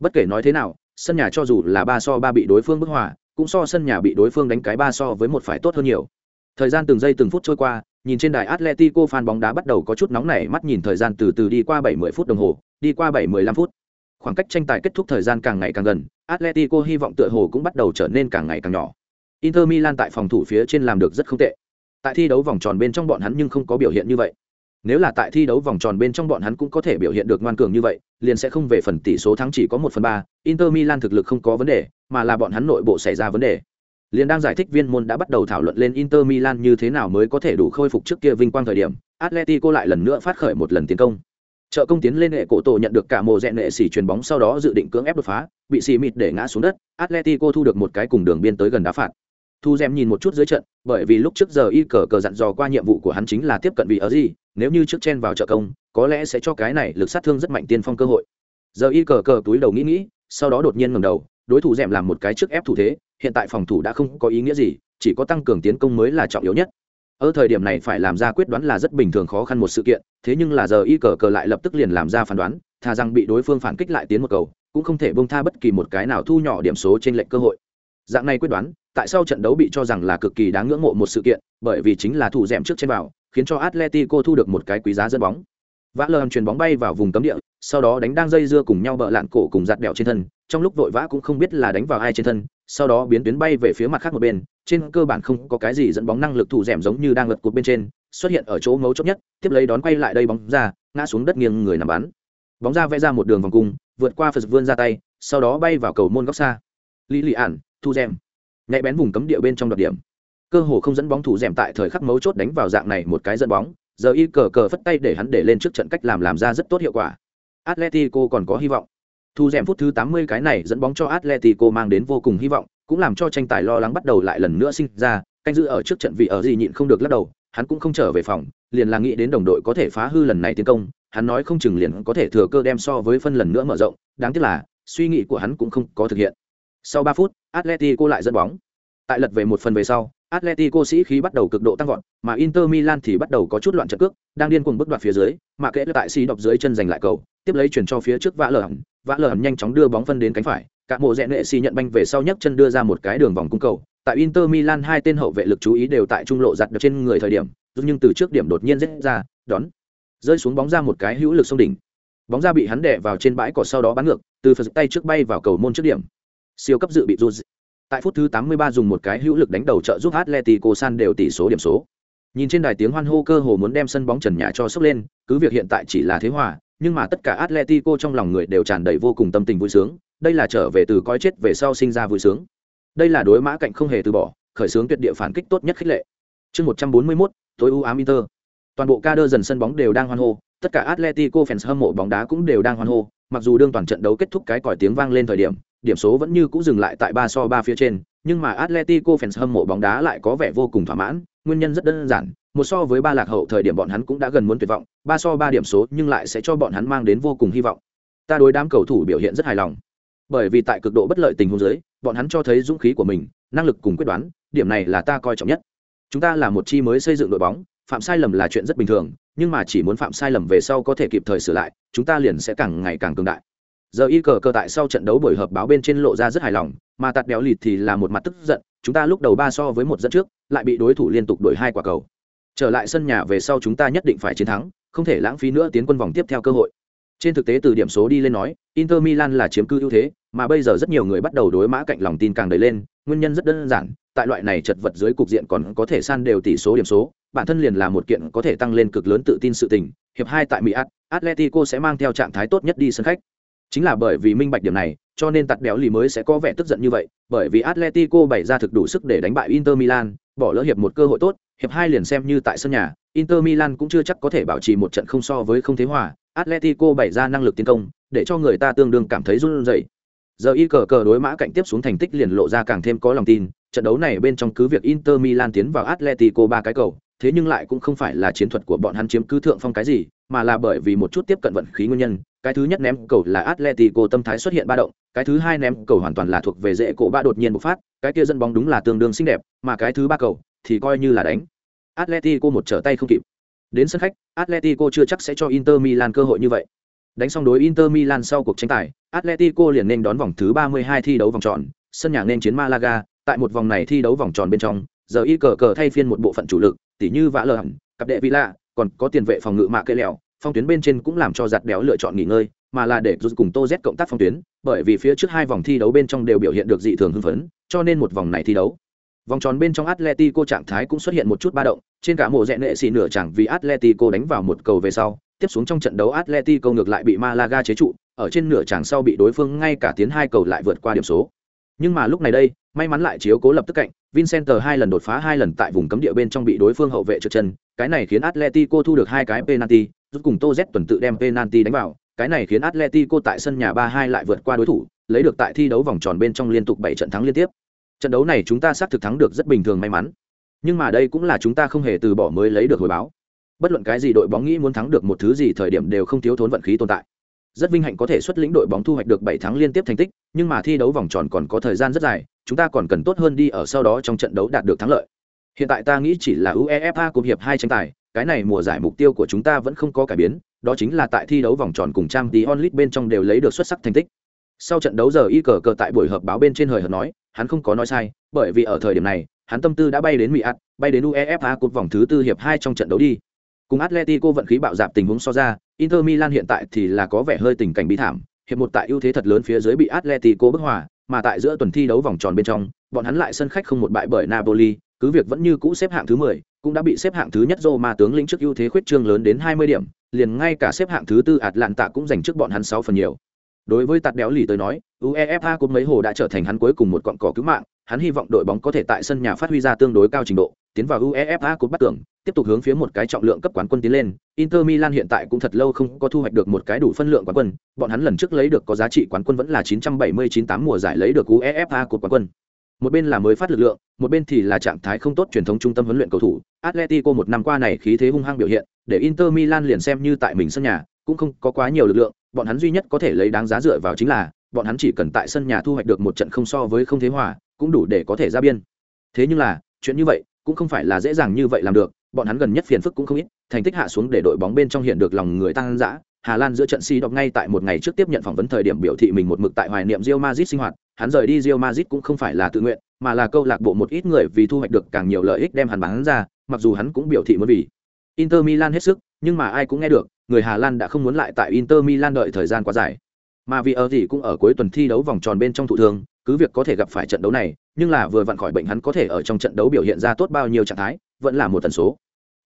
Bất kể nói thế nào, sân nhà cho dù là ba so ba bị đối phương bức hòa, cũng so sân nhà bị đối phương đánh cái ba so với một phải tốt hơn nhiều. Thời gian từng giây từng phút trôi qua nhìn trên đài atletico fan bóng đá bắt đầu có chút nóng nảy mắt nhìn thời gian từ từ đi qua 70 phút đồng hồ đi qua 7-15 phút. Khoảng cách tranh tài kết thúc thời gian càng ngày càng gần atletico hy vọng tựa hồ cũng bắt đầu trở nên càng ngày càng nhỏ. Inter milan tại phòng thủ phía trên làm được rất không tệ tại thi đấu vòng tròn bên trong bọn hắn nhưng không có biểu hiện như vậy. Nếu là tại thi đấu vòng tròn bên trong bọn hắn cũng có thể biểu hiện được ngoan cường như vậy, liền sẽ không về phần tỷ số thắng chỉ có một phần ba, inter milan thực lực không có vấn đề, mà là bọn hắn nội bộ xảy ra vấn đề. Liền đang giải thích viên môn đã bắt đầu thảo luận lên inter milan như thế nào mới có thể đủ khôi phục trước kia vinh quang thời điểm, atletico lại lần nữa phát khởi một lần tiến công. Trợ công tiến lên hệ cổ tổ nhận được cả mồ rẽ nghệ xỉ chuyền bóng sau đó dự định cưỡng ép đột phá, bị xì mịt để ngã xuống đất, atletico thu được một cái cùng đường biên tới gần đá phạt thu dèm nhìn một chút dưới trận, bởi vì lúc trước giờ y cờ cờ dặn dò qua nhiệm vụ của hắn chính là tiếp cận vị ở gì, nếu như trước chen vào trợ công, có lẽ sẽ cho cái này lực sát thương rất mạnh tiên phong cơ hội. Giờ y cờ cờ túi đầu nghĩ nghĩ, sau đó đột nhiên ngầm đầu, đối thủ dèm làm một cái trước ép thủ thế, hiện tại phòng thủ đã không có ý nghĩa gì, chỉ có tăng cường tiến công mới là trọng yếu nhất. Ở thời điểm này phải làm ra quyết đoán là rất bình thường khó khăn một sự kiện, thế nhưng là giờ y cờ cờ lại lập tức liền làm ra phán đoán, thà rằng bị đối phương phản kích lại tiến một cầu, cũng không thể bông tha bất kỳ một cái nào thu nhỏ điểm số trên lệnh cơ hội. Dạng này quyết đoán tại sao trận đấu bị cho rằng là cực kỳ đáng ngưỡng mộ một sự kiện, bởi vì chính là thủ dẻm trước trên vào, khiến cho atletico thu được một cái quý giá dẫn bóng. Vã lơm chuyền bóng bay vào vùng cấm địa, sau đó đánh đang dây dưa cùng nhau bợ lạn cổ cùng giật đèo trên thân, trong lúc vội vã cũng không biết là đánh vào ai trên thân, sau đó biến tuyến bay về phía mặt khác một bên, trên cơ bản không có cái gì dẫn bóng năng lực thủ dẻm giống như đang lật cột bên trên, xuất hiện ở chỗ ngấu chốc nhất, tiếp lấy đón quay lại đây bóng ra, ngã xuống đất nghiêng người nằm bắn. Bóng ra vẽ ra một đường vòng cung, vượt qua phật vươn ra tay, sau đó bay vào cầu môn góc xa. Lý lị ản, thu dẻm nhạy bén vùng cấm địa bên trong đoạt điểm. Cơ hồ không dẫn bóng thủ rèm tại thời khắc mấu chốt đánh vào dạng này một cái dẫn bóng, giờ y cờ cờ phất tay để hắn để lên trước trận cách làm làm ra rất tốt hiệu quả. Atletico còn có hy vọng. Thu rèm phút thứ 80 cái này dẫn bóng cho atletico mang đến vô cùng hy vọng, cũng làm cho tranh tài lo lắng bắt đầu lại lần nữa sinh ra, canh giữ ở trước trận vị ở gì nhịn không được lắc đầu, hắn cũng không trở về phòng, liền là nghĩ đến đồng đội có thể phá hư lần này tiến công, hắn nói không chừng liền có thể thừa cơ đem so với phân lần nữa mở rộng, đáng tiếc là, suy nghĩ của hắn cũng không có thực hiện. Sau ba phút atletico lại dẫn bóng tại lật về một phần về sau Atletico sĩ khí bắt đầu cực độ tăng vọt, mà Inter Milan thì bắt đầu có chút loạn trận cước, đang điên cuồng bước đoạt phía dưới, mà kệ tại xì đọc dưới chân giành lại cầu, tiếp lấy chuyển cho phía trước vã lở hẳn, vã lở hẳn nhanh chóng đưa bóng phân đến cánh phải, cả mộ rẽ nệ xì nhận banh về sau nhấc chân đưa ra một cái đường vòng cung cầu. Tại Inter Milan hai tên hậu vệ lực chú ý đều tại trung lộ giật được trên người thời điểm, nhưng từ trước điểm đột nhiên rẽ ra, đón rơi xuống bóng ra một cái hữu lực sông đỉnh. Bóng ra bị hắn đè vào trên bãi cỏ sau đó bắn ngược, từ phần tay trước bay vào cầu môn trước điểm. Siêu cấp dự bị rút Tại phút thứ 83 dùng một cái hữu lực đánh đầu trợ giúp Atletico san đều tỷ số điểm số. Nhìn trên đài tiếng hoan hô cơ hồ muốn đem sân bóng trần nhà cho sốc lên, cứ việc hiện tại chỉ là thế hòa, nhưng mà tất cả Atletico trong lòng người đều tràn đầy vô cùng tâm tình vui sướng, đây là trở về từ coi chết về sau sinh ra vui sướng. Đây là đối mã cạnh không hề từ bỏ, khởi sướng tuyệt địa phản kích tốt nhất khích lệ. Chương 141, tối ưu ám Inter. Toàn bộ ca đơ dần sân bóng đều đang hoan hô, tất cả Atletico fans hâm mộ bóng đá cũng đều đang hoan hô, mặc dù đương toàn trận đấu kết thúc cái còi tiếng vang lên thời điểm, điểm số vẫn như cũ dừng lại tại ba so ba phía trên, nhưng mà Atletico fans hâm mộ bóng đá lại có vẻ vô cùng thỏa mãn, nguyên nhân rất đơn giản, một so với ba lạc hậu thời điểm bọn hắn cũng đã gần muốn tuyệt vọng, ba so ba điểm số nhưng lại sẽ cho bọn hắn mang đến vô cùng hy vọng. Ta đối đám cầu thủ biểu hiện rất hài lòng. Bởi vì tại cực độ bất lợi tình huống dưới, bọn hắn cho thấy dũng khí của mình, năng lực cùng quyết đoán, điểm này là ta coi trọng nhất. Chúng ta là một chi mới xây dựng đội bóng, phạm sai lầm là chuyện rất bình thường, nhưng mà chỉ muốn phạm sai lầm về sau có thể kịp thời sửa lại, chúng ta liền sẽ càng ngày càng cường đại giờ y cờ cờ tại sau trận đấu buổi họp báo bên trên lộ ra rất hài lòng, mà tạt béo lịt thì là một mặt tức giận, chúng ta lúc đầu ba so với một dẫn trước, lại bị đối thủ liên tục đổi hai quả cầu. Trở lại sân nhà về sau chúng ta nhất định phải chiến thắng, không thể lãng phí nữa tiến quân vòng tiếp theo cơ hội. Trên thực tế từ điểm số đi lên nói, inter milan là chiếm cư ưu thế, mà bây giờ rất nhiều người bắt đầu đối mã cạnh lòng tin càng đầy lên, nguyên nhân rất đơn giản, tại loại này chật vật dưới cục diện còn có thể san đều tỷ số điểm số, bản thân liền là một kiện có thể tăng lên cực lớn tự tin sự tình, hiệp hai tại mỹ at atletico sẽ mang theo trạng thái tốt nhất đi sân khách. Chính là bởi vì minh bạch điểm này, cho nên tạt béo lì mới sẽ có vẻ tức giận như vậy, bởi vì Atletico bày ra thực đủ sức để đánh bại Inter Milan, bỏ lỡ hiệp một cơ hội tốt, hiệp hai liền xem như tại sân nhà, Inter Milan cũng chưa chắc có thể bảo trì một trận không so với không thế hòa, Atletico bày ra năng lực tiến công, để cho người ta tương đương cảm thấy run rẩy. Giờ y cờ cờ đối mã cạnh tiếp xuống thành tích liền lộ ra càng thêm có lòng tin, trận đấu này bên trong cứ việc Inter Milan tiến vào Atletico ba cái cầu, thế nhưng lại cũng không phải là chiến thuật của bọn hắn chiếm cứ thượng phong cái gì, mà là bởi vì một chút tiếp cận vận khí nguyên nhân, cái thứ nhất ném cầu là Atletico tâm thái xuất hiện ba động, cái thứ hai ném cầu hoàn toàn là thuộc về dễ cổ ba đột nhiên bộc phát, cái kia dẫn bóng đúng là tương đương xinh đẹp, mà cái thứ ba cầu thì coi như là đánh. Atletico một trở tay không kịp. Đến sân khách, Atletico chưa chắc sẽ cho Inter Milan cơ hội như vậy. Đánh xong đối Inter Milan sau cuộc tranh tài, Atletico liền nên đón vòng thứ 32 thi đấu vòng tròn, sân nhà nên chiến Malaga, tại một vòng này thi đấu vòng tròn bên trong giờ y cờ cờ thay phiên một bộ phận chủ lực, tỉ như vã lờ hẳn, cặp đệ villa còn có tiền vệ phòng ngự mạ cây lèo phong tuyến bên trên cũng làm cho giặt béo lựa chọn nghỉ ngơi, mà là để rút cùng tô z cộng tác phong tuyến, bởi vì phía trước hai vòng thi đấu bên trong đều biểu hiện được dị thường hưng phấn, cho nên một vòng này thi đấu. Vòng tròn bên trong atletico trạng thái cũng xuất hiện một chút ba động, trên cả mùa rẽ nệ xì nửa chẳng vì atletico đánh vào một cầu về sau, tiếp xuống trong trận đấu atletico ngược lại bị malaga chế trụ, ở trên nửa chẳng sau bị đối phương ngay cả tiến hai cầu lại vượt qua điểm số. Nhưng mà lúc này đây may mắn lại chiếu cố lập tức cạnh vincent hai lần đột phá, hai lần tại vùng cấm địa bên trong bị đối phương hậu vệ trượt chân, cái này khiến atletico thu được hai cái penalty, rút cùng tô z tuần tự đem penalty đánh vào, cái này khiến atletico tại sân nhà 3-2 lại vượt qua đối thủ, lấy được tại thi đấu vòng tròn bên trong liên tục bảy trận thắng liên tiếp. Trận đấu này chúng ta xác thực thắng được rất bình thường may mắn, nhưng mà đây cũng là chúng ta không hề từ bỏ mới lấy được hồi báo. Bất luận cái gì đội bóng nghĩ muốn thắng được một thứ gì thời điểm đều không thiếu thốn vận khí tồn tại. Rất vinh hạnh có thể xuất lĩnh đội bóng thu hoạch được bảy thắng liên tiếp thành tích, nhưng mà thi đấu vòng tròn còn có thời gian rất dài chúng ta còn cần tốt hơn đi ở sau đó trong trận đấu đạt được thắng lợi. Hiện tại ta nghĩ chỉ là uefa Cup hiệp hai tranh tài, cái này mùa giải mục tiêu của chúng ta vẫn không có cải biến, đó chính là tại thi đấu vòng tròn cùng trang tí onlit bên trong đều lấy được xuất sắc thành tích. Sau trận đấu giờ y cờ cờ tại buổi họp báo bên trên hời hợt nói, hắn không có nói sai, bởi vì ở thời điểm này, hắn tâm tư đã bay đến mỹ ạt bay đến uefa Cup vòng thứ tư hiệp hai trong trận đấu đi. Cùng atletico vận khí bạo dạp tình huống so ra, inter milan hiện tại thì là có vẻ hơi tình cảnh bi thảm, hiệp một tại ưu thế thật lớn phía dưới bị atletico bức hòa mà tại giữa tuần thi đấu vòng tròn bên trong bọn hắn lại sân khách không một bại bởi napoli cứ việc vẫn như cũ xếp hạng thứ 10, cũng đã bị xếp hạng thứ nhất Roma tướng lĩnh trước ưu thế khuyết trương lớn đến 20 điểm, liền ngay cả xếp hạng thứ tư Atlanta cũng giành trước bọn hắn 6 phần nhiều. Đối với tạt béo lì tới nói, UEFA cũng mấy hồ đã trở thành hắn cuối cùng một cọn cỏ cứu mạng, hắn hy vọng đội bóng có thể tại sân nhà phát huy ra tương đối cao trình độ, tiến vào UEFA Cup bắt tưởng, tiếp tục hướng phía một cái trọng lượng cấp quán quân tiến lên. Inter Milan hiện tại cũng thật lâu không có thu hoạch được một cái đủ phân lượng quán quân, bọn hắn lần trước lấy được có giá trị quán quân vẫn là 979 mùa giải lấy được UEFA Cup quán quân. Một bên là mới phát lực lượng một bên thì là trạng thái không tốt truyền thống trung tâm huấn luyện cầu thủ. Atletico một năm qua này khí thế hung hăng biểu hiện để inter milan liền xem như tại mình sân nhà cũng không có quá nhiều lực lượng. Bọn hắn duy nhất có thể lấy đáng giá dựa vào chính là bọn hắn chỉ cần tại sân nhà thu hoạch được một trận không so với không thế hòa cũng đủ để có thể ra biên. Thế nhưng là chuyện như vậy cũng không phải là dễ dàng như vậy làm được bọn hắn gần nhất phiền phức cũng không ít thành tích hạ xuống để đội bóng bên trong hiện được lòng người tăng dã Hà Lan giữa trận si đọc ngay tại một ngày trước tiếp nhận phỏng vấn thời điểm biểu thị mình một mực tại hoài niệm Real Madrid sinh hoạt, hắn rời đi Real Madrid cũng không phải là tự nguyện, mà là câu lạc bộ một ít người vì thu hoạch được càng nhiều lợi ích đem hắn bán ra, mặc dù hắn cũng biểu thị muốn vì Inter Milan hết sức, nhưng mà ai cũng nghe được, người Hà Lan đã không muốn lại tại Inter Milan đợi thời gian quá dài. Mà vì ở gì cũng ở cuối tuần thi đấu vòng tròn bên trong thụ thương, cứ việc có thể gặp phải trận đấu này, nhưng là vừa vặn khỏi bệnh hắn có thể ở trong trận đấu biểu hiện ra tốt bao nhiêu trạng thái, vẫn là một tần số.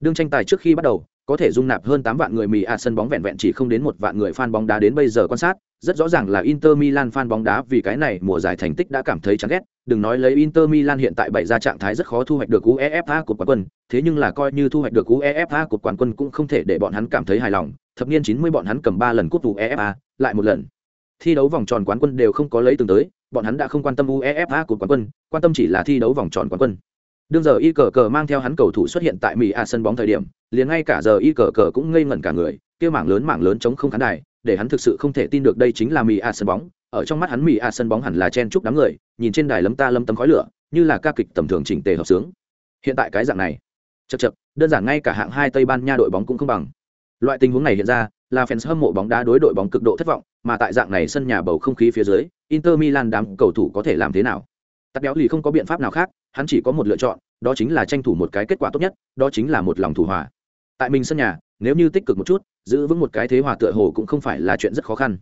Đương tranh tài trước khi bắt đầu, có thể dung nạp hơn tám vạn người Mỹ à sân bóng vẹn vẹn chỉ không đến một vạn người fan bóng đá đến bây giờ quan sát, rất rõ ràng là Inter Milan fan bóng đá vì cái này mùa giải thành tích đã cảm thấy chán ghét, đừng nói lấy Inter Milan hiện tại bày ra trạng thái rất khó thu hoạch được UEFA của quán quân, thế nhưng là coi như thu hoạch được UEFA của quán quân cũng không thể để bọn hắn cảm thấy hài lòng, thập niên 90 bọn hắn cầm 3 lần cúp UEFA, lại một lần. Thi đấu vòng tròn quán quân đều không có lấy từng tới, bọn hắn đã không quan tâm UEFA của quán quân, quan tâm chỉ là thi đấu vòng tròn quán quân. Đương giờ y cờ cờ mang theo hắn cầu thủ xuất hiện tại mỹ a sân bóng thời điểm liền ngay cả giờ y cờ cờ cũng ngây ngẩn cả người kia mảng lớn mảng lớn chống không khán đài để hắn thực sự không thể tin được đây chính là mỹ a sân bóng. Ở trong mắt hắn mỹ a sân bóng hẳn là chen chúc đám người nhìn trên đài lấm ta lấm tấm khói lửa như là ca kịch tầm thường chỉnh tề hợp sướng. Hiện tại cái dạng này chật chật đơn giản ngay cả hạng hai tây ban nha đội bóng cũng không bằng. Loại tình huống này hiện ra là fans hâm mộ bóng đá đối đội bóng cực độ thất vọng mà tại dạng này sân nhà bầu không khí phía dưới inter milan đám cầu thủ có thể làm thế nào? Tắt béo lì không có biện pháp nào khác, hắn chỉ có một lựa chọn, đó chính là tranh thủ một cái kết quả tốt nhất, đó chính là một lòng thủ hòa. Tại mình sân nhà, nếu như tích cực một chút, giữ vững một cái thế hòa tựa hồ cũng không phải là chuyện rất khó khăn.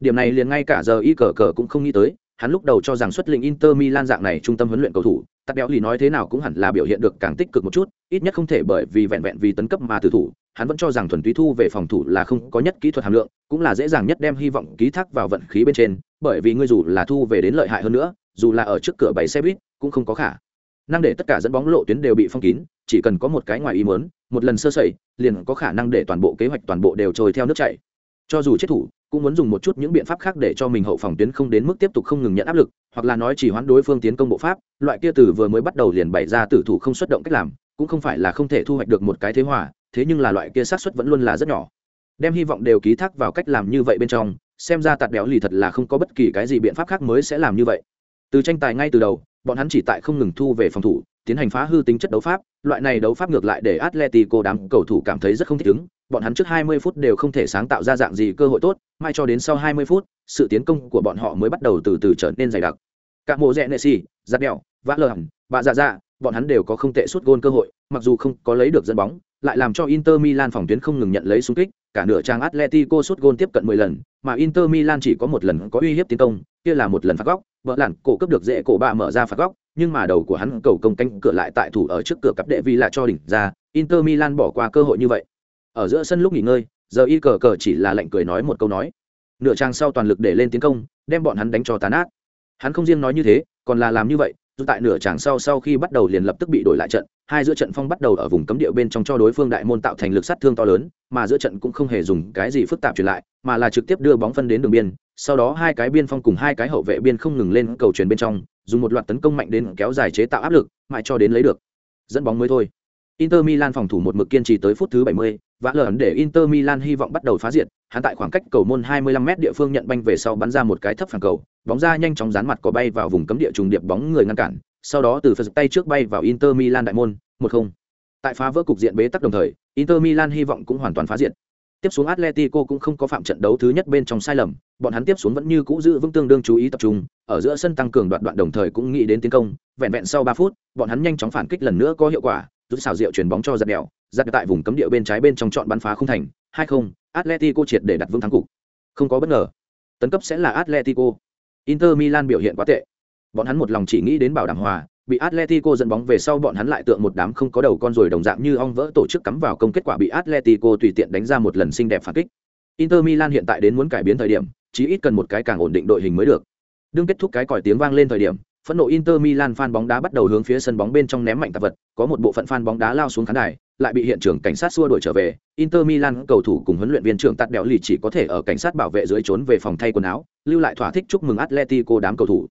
Điểm này liền ngay cả giờ y cờ cờ cũng không nghĩ tới, hắn lúc đầu cho rằng xuất lĩnh inter milan dạng này trung tâm huấn luyện cầu thủ tắt béo lì nói thế nào cũng hẳn là biểu hiện được càng tích cực một chút, ít nhất không thể bởi vì vẹn vẹn vì tấn cấp mà từ thủ, hắn vẫn cho rằng thuần túy thu về phòng thủ là không có nhất kỹ thuật hàm lượng, cũng là dễ dàng nhất đem hy vọng ký thác vào vận khí bên trên bởi vì ngươi dù là thu về đến lợi hại hơn nữa, dù là ở trước cửa bảy xe buýt, cũng không có khả năng để tất cả dẫn bóng lộ tuyến đều bị phong kín, chỉ cần có một cái ngoài ý muốn, một lần sơ sẩy, liền có khả năng để toàn bộ kế hoạch toàn bộ đều trôi theo nước chảy. Cho dù chết thủ, cũng muốn dùng một chút những biện pháp khác để cho mình hậu phòng tuyến không đến mức tiếp tục không ngừng nhận áp lực, hoặc là nói chỉ hoán đối phương tiến công bộ pháp, loại kia từ vừa mới bắt đầu liền bày ra tử thủ không xuất động cách làm, cũng không phải là không thể thu hoạch được một cái thế hòa, thế nhưng là loại kia xác suất vẫn luôn là rất nhỏ. Đem hy vọng đều ký thác vào cách làm như vậy bên trong xem ra tạt béo lì thật là không có bất kỳ cái gì biện pháp khác mới sẽ làm như vậy. Từ tranh tài ngay từ đầu bọn hắn chỉ tại không ngừng thu về phòng thủ tiến hành phá hư tính chất đấu pháp loại này đấu pháp ngược lại để atletico đám cầu thủ cảm thấy rất không thích ứng bọn hắn trước 20 phút đều không thể sáng tạo ra dạng gì cơ hội tốt mai cho đến sau 20 phút sự tiến công của bọn họ mới bắt đầu từ từ trở nên dày đặc. Cả mộ rẽ nệ xì, giặt đèo, vã lờ hẳn, bà dạ dạ, bọn hắn đều có không tệ suốt gôn cơ hội, mặc dù không có lấy được dẫn bóng, lại làm cho Inter Milan phòng tuyến không ngừng nhận lấy xung kích, cả nửa trang Atletico sút gôn tiếp cận 10 lần, mà Inter Milan chỉ có một lần có uy hiếp tiến công, kia là một lần phạt góc, vợ lặn cổ cấp được dễ cổ bạ mở ra phạt góc, nhưng mà đầu của hắn cầu công cánh cửa lại tại thủ ở trước cửa cặp đệ vi là cho đỉnh ra, Inter Milan bỏ qua cơ hội như vậy. Ở giữa sân lúc nghỉ ngơi, giờ y cờ cờ chỉ là lạnh cười nói một câu nói. Nửa trang sau toàn lực để lên tiến công, đem bọn hắn đánh cho tàn ác. Hắn không riêng nói như thế, còn là làm như vậy, dù tại nửa tràng sau sau khi bắt đầu liền lập tức bị đổi lại trận, hai giữa trận phong bắt đầu ở vùng cấm địa bên trong cho đối phương đại môn tạo thành lực sát thương to lớn, mà giữa trận cũng không hề dùng cái gì phức tạp truyền lại, mà là trực tiếp đưa bóng phân đến đường biên, sau đó hai cái biên phong cùng hai cái hậu vệ biên không ngừng lên cầu truyền bên trong, dùng một loạt tấn công mạnh đến kéo dài chế tạo áp lực, mãi cho đến lấy được dẫn bóng mới thôi. Inter Milan phòng thủ một mực kiên trì tới phút thứ 70, vã lờ để Inter Milan hy vọng bắt đầu phá diệt, hắn tại khoảng cách cầu môn 25m địa phương nhận banh về sau bắn ra một cái thấp phản cầu, bóng ra nhanh chóng dán mặt có bay vào vùng cấm địa trùng điệp bóng người ngăn cản, sau đó từ phần tay trước bay vào Inter Milan đại môn, 1-0. Tại phá vỡ cục diện bế tắc đồng thời, Inter Milan hy vọng cũng hoàn toàn phá diện Tiếp xuống Atletico cũng không có phạm trận đấu thứ nhất bên trong sai lầm, bọn hắn tiếp xuống vẫn như cũ giữ vững tương đương chú ý tập trung, ở giữa sân tăng cường đoạn đoạn đồng thời cũng nghĩ đến tiến công, vẹn vẹn sau 3 phút, bọn hắn nhanh chóng phản kích lần nữa có hiệu quả, rút xào rượu chuyển bóng cho giật đèo, giặt tại vùng cấm địa bên trái bên trong chọn bắn phá không thành, 2-0, Atletico triệt để đặt vững thắng cục. Không có bất ngờ, tấn cấp sẽ là Atletico. Inter Milan biểu hiện quá tệ. Bọn hắn một lòng chỉ nghĩ đến bảo đảm hòa, bị Atletico dẫn bóng về sau bọn hắn lại tượng một đám không có đầu con rồi đồng dạng như ong vỡ tổ chức cắm vào công kết quả bị Atletico tùy tiện đánh ra một lần xinh đẹp phản kích. Inter Milan hiện tại đến muốn cải biến thời điểm, chỉ ít cần một cái càng ổn định đội hình mới được. Đương kết thúc cái còi tiếng vang lên thời điểm, phẫn nộ Inter Milan fan bóng đá bắt đầu hướng phía sân bóng bên trong ném mạnh tạp vật, có một bộ phận fan bóng đá lao xuống khán đài, lại bị hiện trường cảnh sát xua đuổi trở về. Inter Milan cầu thủ cùng huấn luyện viên trưởng Tạt đèo lì chỉ có thể ở cảnh sát bảo vệ dưới trốn về phòng thay quần áo, lưu lại thỏa thích chúc mừng Atletico đám cầu thủ.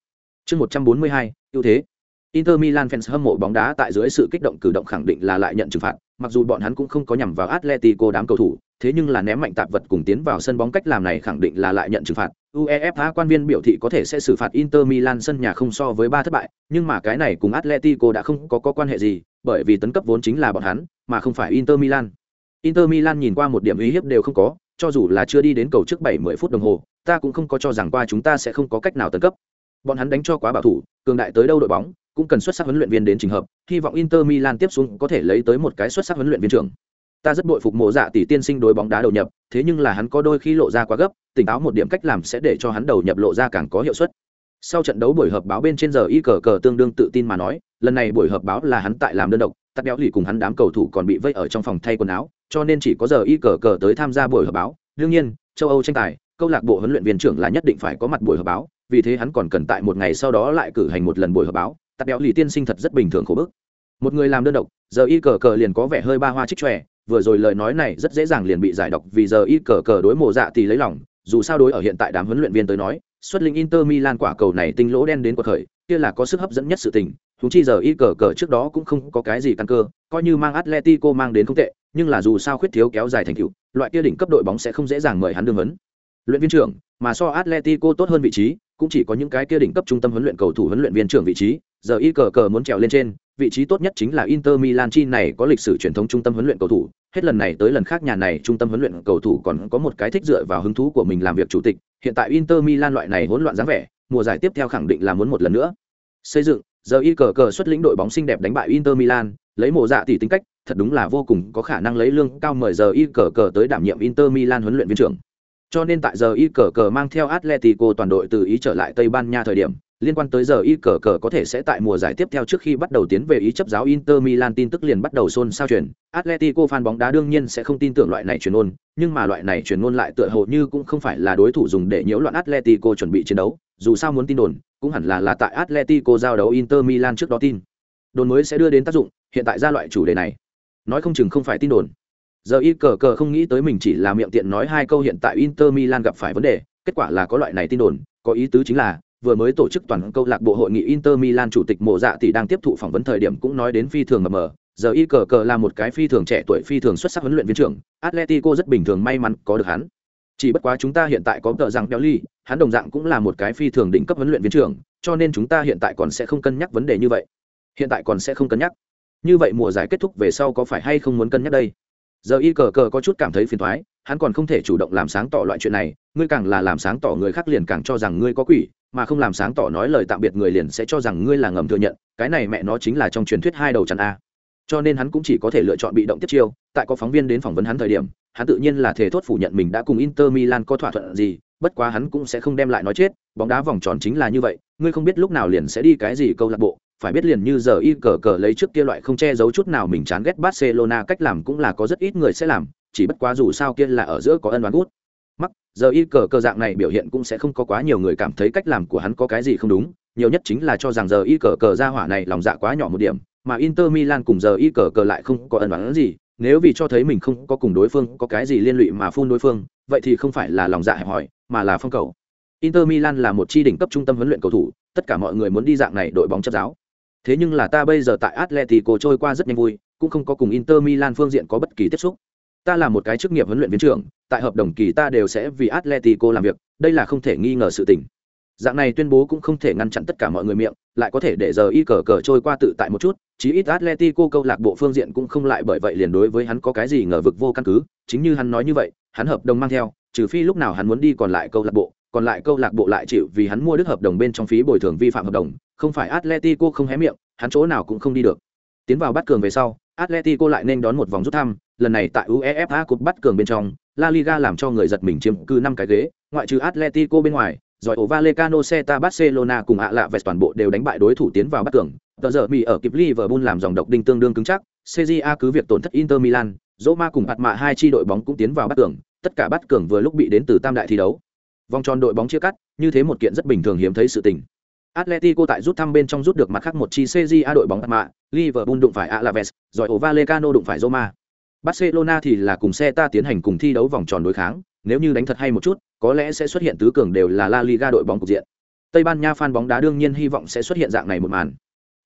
Chương 142, ưu thế. Inter Milan fans hâm mộ bóng đá tại dưới sự kích động cử động khẳng định là lại nhận trừng phạt, mặc dù bọn hắn cũng không có nhằm vào Atletico đám cầu thủ, thế nhưng là ném mạnh tạp vật cùng tiến vào sân bóng cách làm này khẳng định là lại nhận trừng phạt. UEFA quan viên biểu thị có thể sẽ xử phạt Inter Milan sân nhà không so với ba thất bại, nhưng mà cái này cùng Atletico đã không có, có quan hệ gì, bởi vì tấn cấp vốn chính là bọn hắn, mà không phải Inter Milan. Inter Milan nhìn qua một điểm uy hiếp đều không có, cho dù là chưa đi đến cầu trước 70 phút đồng hồ, ta cũng không có cho rằng qua chúng ta sẽ không có cách nào tấn cấp. Bọn hắn đánh cho quá bảo thủ, cường đại tới đâu đội bóng, cũng cần xuất sắc huấn luyện viên đến trình hợp, hy vọng Inter Milan tiếp xuống có thể lấy tới một cái xuất sắc huấn luyện viên trưởng. Ta rất bội phục mộ dạ tỷ tiên sinh đối bóng đá đầu nhập, thế nhưng là hắn có đôi khi lộ ra quá gấp, tỉnh táo một điểm cách làm sẽ để cho hắn đầu nhập lộ ra càng có hiệu suất. Sau trận đấu buổi họp báo bên trên giờ y cờ cờ tương đương tự tin mà nói, lần này buổi họp báo là hắn tại làm đơn độc, tắt béo lì cùng hắn đám cầu thủ còn bị vây ở trong phòng thay quần áo, cho nên chỉ có giờ y cờ cờ tới tham gia buổi họp báo. Đương nhiên, châu Âu tranh tài, câu lạc bộ huấn luyện viên trưởng là nhất định phải có mặt buổi họp báo, vì thế hắn còn cần tại một ngày sau đó lại cử hành một lần buổi họp báo, tắt béo lì tiên sinh thật rất bình thường khổ bức một người làm đơn độc giờ y cờ cờ liền có vẻ hơi ba hoa trích tròe vừa rồi lời nói này rất dễ dàng liền bị giải độc vì giờ y cờ cờ đối mộ dạ thì lấy lòng, dù sao đối ở hiện tại đám huấn luyện viên tới nói, xuất linh inter milan quả cầu này tinh lỗ đen đến cuộc khởi, kia là có sức hấp dẫn nhất sự tình chúng chi giờ y cờ cờ trước đó cũng không có cái gì căn cơ, coi như mang atletico mang đến không tệ, nhưng là dù sao khuyết thiếu kéo dài thành tựu, loại kia đỉnh cấp đội bóng sẽ không dễ dàng mời hắn đương vấn luyện viên trưởng, mà so atletico tốt hơn vị trí, cũng chỉ có những cái kia đỉnh cấp trung tâm huấn luyện cầu thủ huấn luyện viên trưởng vị trí, giờ y cờ cờ muốn trèo lên trên vị trí tốt nhất chính là inter milan, chi này có lịch sử truyền thống trung tâm huấn luyện cầu thủ. Hết lần này tới lần khác nhà này trung tâm huấn luyện cầu thủ còn có một cái thích dựa vào hứng thú của mình làm việc chủ tịch. Hiện tại inter milan loại này hỗn loạn dáng vẻ, mùa giải tiếp theo khẳng định là muốn một lần nữa. Xây dựng, giờ y cờ cờ xuất lĩnh đội bóng xinh đẹp đánh bại inter milan, lấy mộ dạ tỷ tính cách, thật đúng là vô cùng có khả năng lấy lương cao mời giờ y cờ cờ tới đảm nhiệm inter milan huấn luyện viên trưởng. Cho nên tại giờ y cờ cờ mang theo atletico toàn đội từ ý trở lại tây ban nha thời điểm liên quan tới giờ y cờ cờ có thể sẽ tại mùa giải tiếp theo trước khi bắt đầu tiến về ý chấp giáo Inter Milan tin tức liền bắt đầu xôn xao truyền. Atletico fan bóng đá đương nhiên sẽ không tin tưởng loại này truyền ngôn, nhưng mà loại này truyền ngôn lại tựa hồ như cũng không phải là đối thủ dùng để nhiễu loạn Atletico chuẩn bị chiến đấu, dù sao muốn tin đồn, cũng hẳn là là tại Atletico giao đấu Inter Milan trước đó tin. Đồn mới sẽ đưa đến tác dụng, hiện tại ra loại chủ đề này, nói không chừng không phải tin đồn. Giờ y cờ cờ không nghĩ tới mình chỉ là miệng tiện nói hai câu hiện tại Inter Milan gặp phải vấn đề, kết quả là có loại này tin đồn, có ý tứ chính là vừa mới tổ chức toàn câu lạc bộ hội nghị Inter Milan chủ tịch Mộ Dạ tỷ đang tiếp thụ phỏng vấn thời điểm cũng nói đến phi thường mờ mờ, giờ y cờ cờ là một cái phi thường trẻ tuổi phi thường xuất sắc huấn luyện viên trưởng, Atletico rất bình thường may mắn có được hắn. Chỉ bất quá chúng ta hiện tại có tờ rằng Belly, hắn đồng dạng cũng là một cái phi thường đỉnh cấp huấn luyện viên trưởng, cho nên chúng ta hiện tại còn sẽ không cân nhắc vấn đề như vậy. Hiện tại còn sẽ không cân nhắc. Như vậy mùa giải kết thúc về sau có phải hay không muốn cân nhắc đây? Giờ y cờ cờ có chút cảm thấy phiền toái, hắn còn không thể chủ động làm sáng tỏ loại chuyện này, ngươi càng là làm sáng tỏ người khác liền càng cho rằng ngươi có quỷ, mà không làm sáng tỏ nói lời tạm biệt người liền sẽ cho rằng ngươi là ngầm thừa nhận, cái này mẹ nó chính là trong truyền thuyết hai đầu chắn a. Cho nên hắn cũng chỉ có thể lựa chọn bị động tiếp chiêu, tại có phóng viên đến phỏng vấn hắn thời điểm, hắn tự nhiên là thể thốt phủ nhận mình đã cùng inter milan có thỏa thuận gì, bất quá hắn cũng sẽ không đem lại nói chết, bóng đá vòng tròn chính là như vậy, ngươi không biết lúc nào liền sẽ đi cái gì câu lạc bộ, phải biết liền như giờ y cờ cờ lấy trước kia loại không che giấu chút nào mình chán ghét barcelona, cách làm cũng là có rất ít người sẽ làm chỉ bất quá dù sao kia là ở giữa có ân đoán gút. Mắc, giờ y cờ cờ dạng này biểu hiện cũng sẽ không có quá nhiều người cảm thấy cách làm của hắn có cái gì không đúng, nhiều nhất chính là cho rằng giờ y cờ cờ ra hỏa này lòng dạ quá nhỏ một điểm, mà inter milan cùng giờ y cờ cờ lại không có ân đoán gì, nếu vì cho thấy mình không có cùng đối phương, có cái gì liên lụy mà phun đối phương, vậy thì không phải là lòng dạ hẹp hòi, mà là phong cầu. Inter milan là một chi đỉnh cấp trung tâm huấn luyện cầu thủ, tất cả mọi người muốn đi dạng này đội bóng chấp giáo. Thế nhưng là ta bây giờ tại atletico trôi qua rất nhanh vui, cũng không có cùng inter milan phương diện có bất kỳ tiếp xúc ta là một cái chức nghiệp huấn luyện viên trưởng, tại hợp đồng kỳ ta đều sẽ vì atletico làm việc, đây là không thể nghi ngờ sự tình. Dạng này tuyên bố cũng không thể ngăn chặn tất cả mọi người miệng, lại có thể để giờ y cờ cờ trôi qua tự tại một chút, chí ít atletico câu lạc bộ phương diện cũng không lại bởi vậy liền đối với hắn có cái gì ngờ vực vô căn cứ, chính như hắn nói như vậy, hắn hợp đồng mang theo, trừ phi lúc nào hắn muốn đi còn lại câu lạc bộ, còn lại câu lạc bộ lại chịu vì hắn mua đức hợp đồng bên trong phí bồi thường vi phạm hợp đồng, không phải atletico không hé miệng, hắn chỗ nào cũng không đi được. Tiến vào bắt cường về sau atletico lại nên đón một vòng rút thăm lần này tại uefa Cup bắt cường bên trong la liga làm cho người giật mình chiếm cứ năm cái ghế ngoại trừ atletico bên ngoài rồi ổ Vallecano Celta Barcelona cùng ạ lạ vẹt toàn bộ đều đánh bại đối thủ tiến vào bắt cường. Tờ giờ Mỹ ở kịp Liverpool làm dòng độc đinh tương đương cứng chắc, CJA cứ việc tổn thất Inter Milan, Roma cùng hạt mạ hai chi đội bóng cũng tiến vào bắt cường, tất cả bắt cường vừa lúc bị đến từ tam đại thi đấu. Vòng tròn đội bóng chia cắt, như thế một kiện rất bình thường hiếm thấy sự tình. Atletico tại rút thăm bên trong rút được mặt khác một chi CJA đội bóng mạ, Liverpool đụng phải Alaves, rồi Ovalecano đụng phải Roma. Barcelona thì là cùng xe ta tiến hành cùng thi đấu vòng tròn đối kháng, nếu như đánh thật hay một chút, có lẽ sẽ xuất hiện tứ cường đều là La Liga đội bóng cục diện. Tây Ban Nha fan bóng đá đương nhiên hy vọng sẽ xuất hiện dạng này một màn.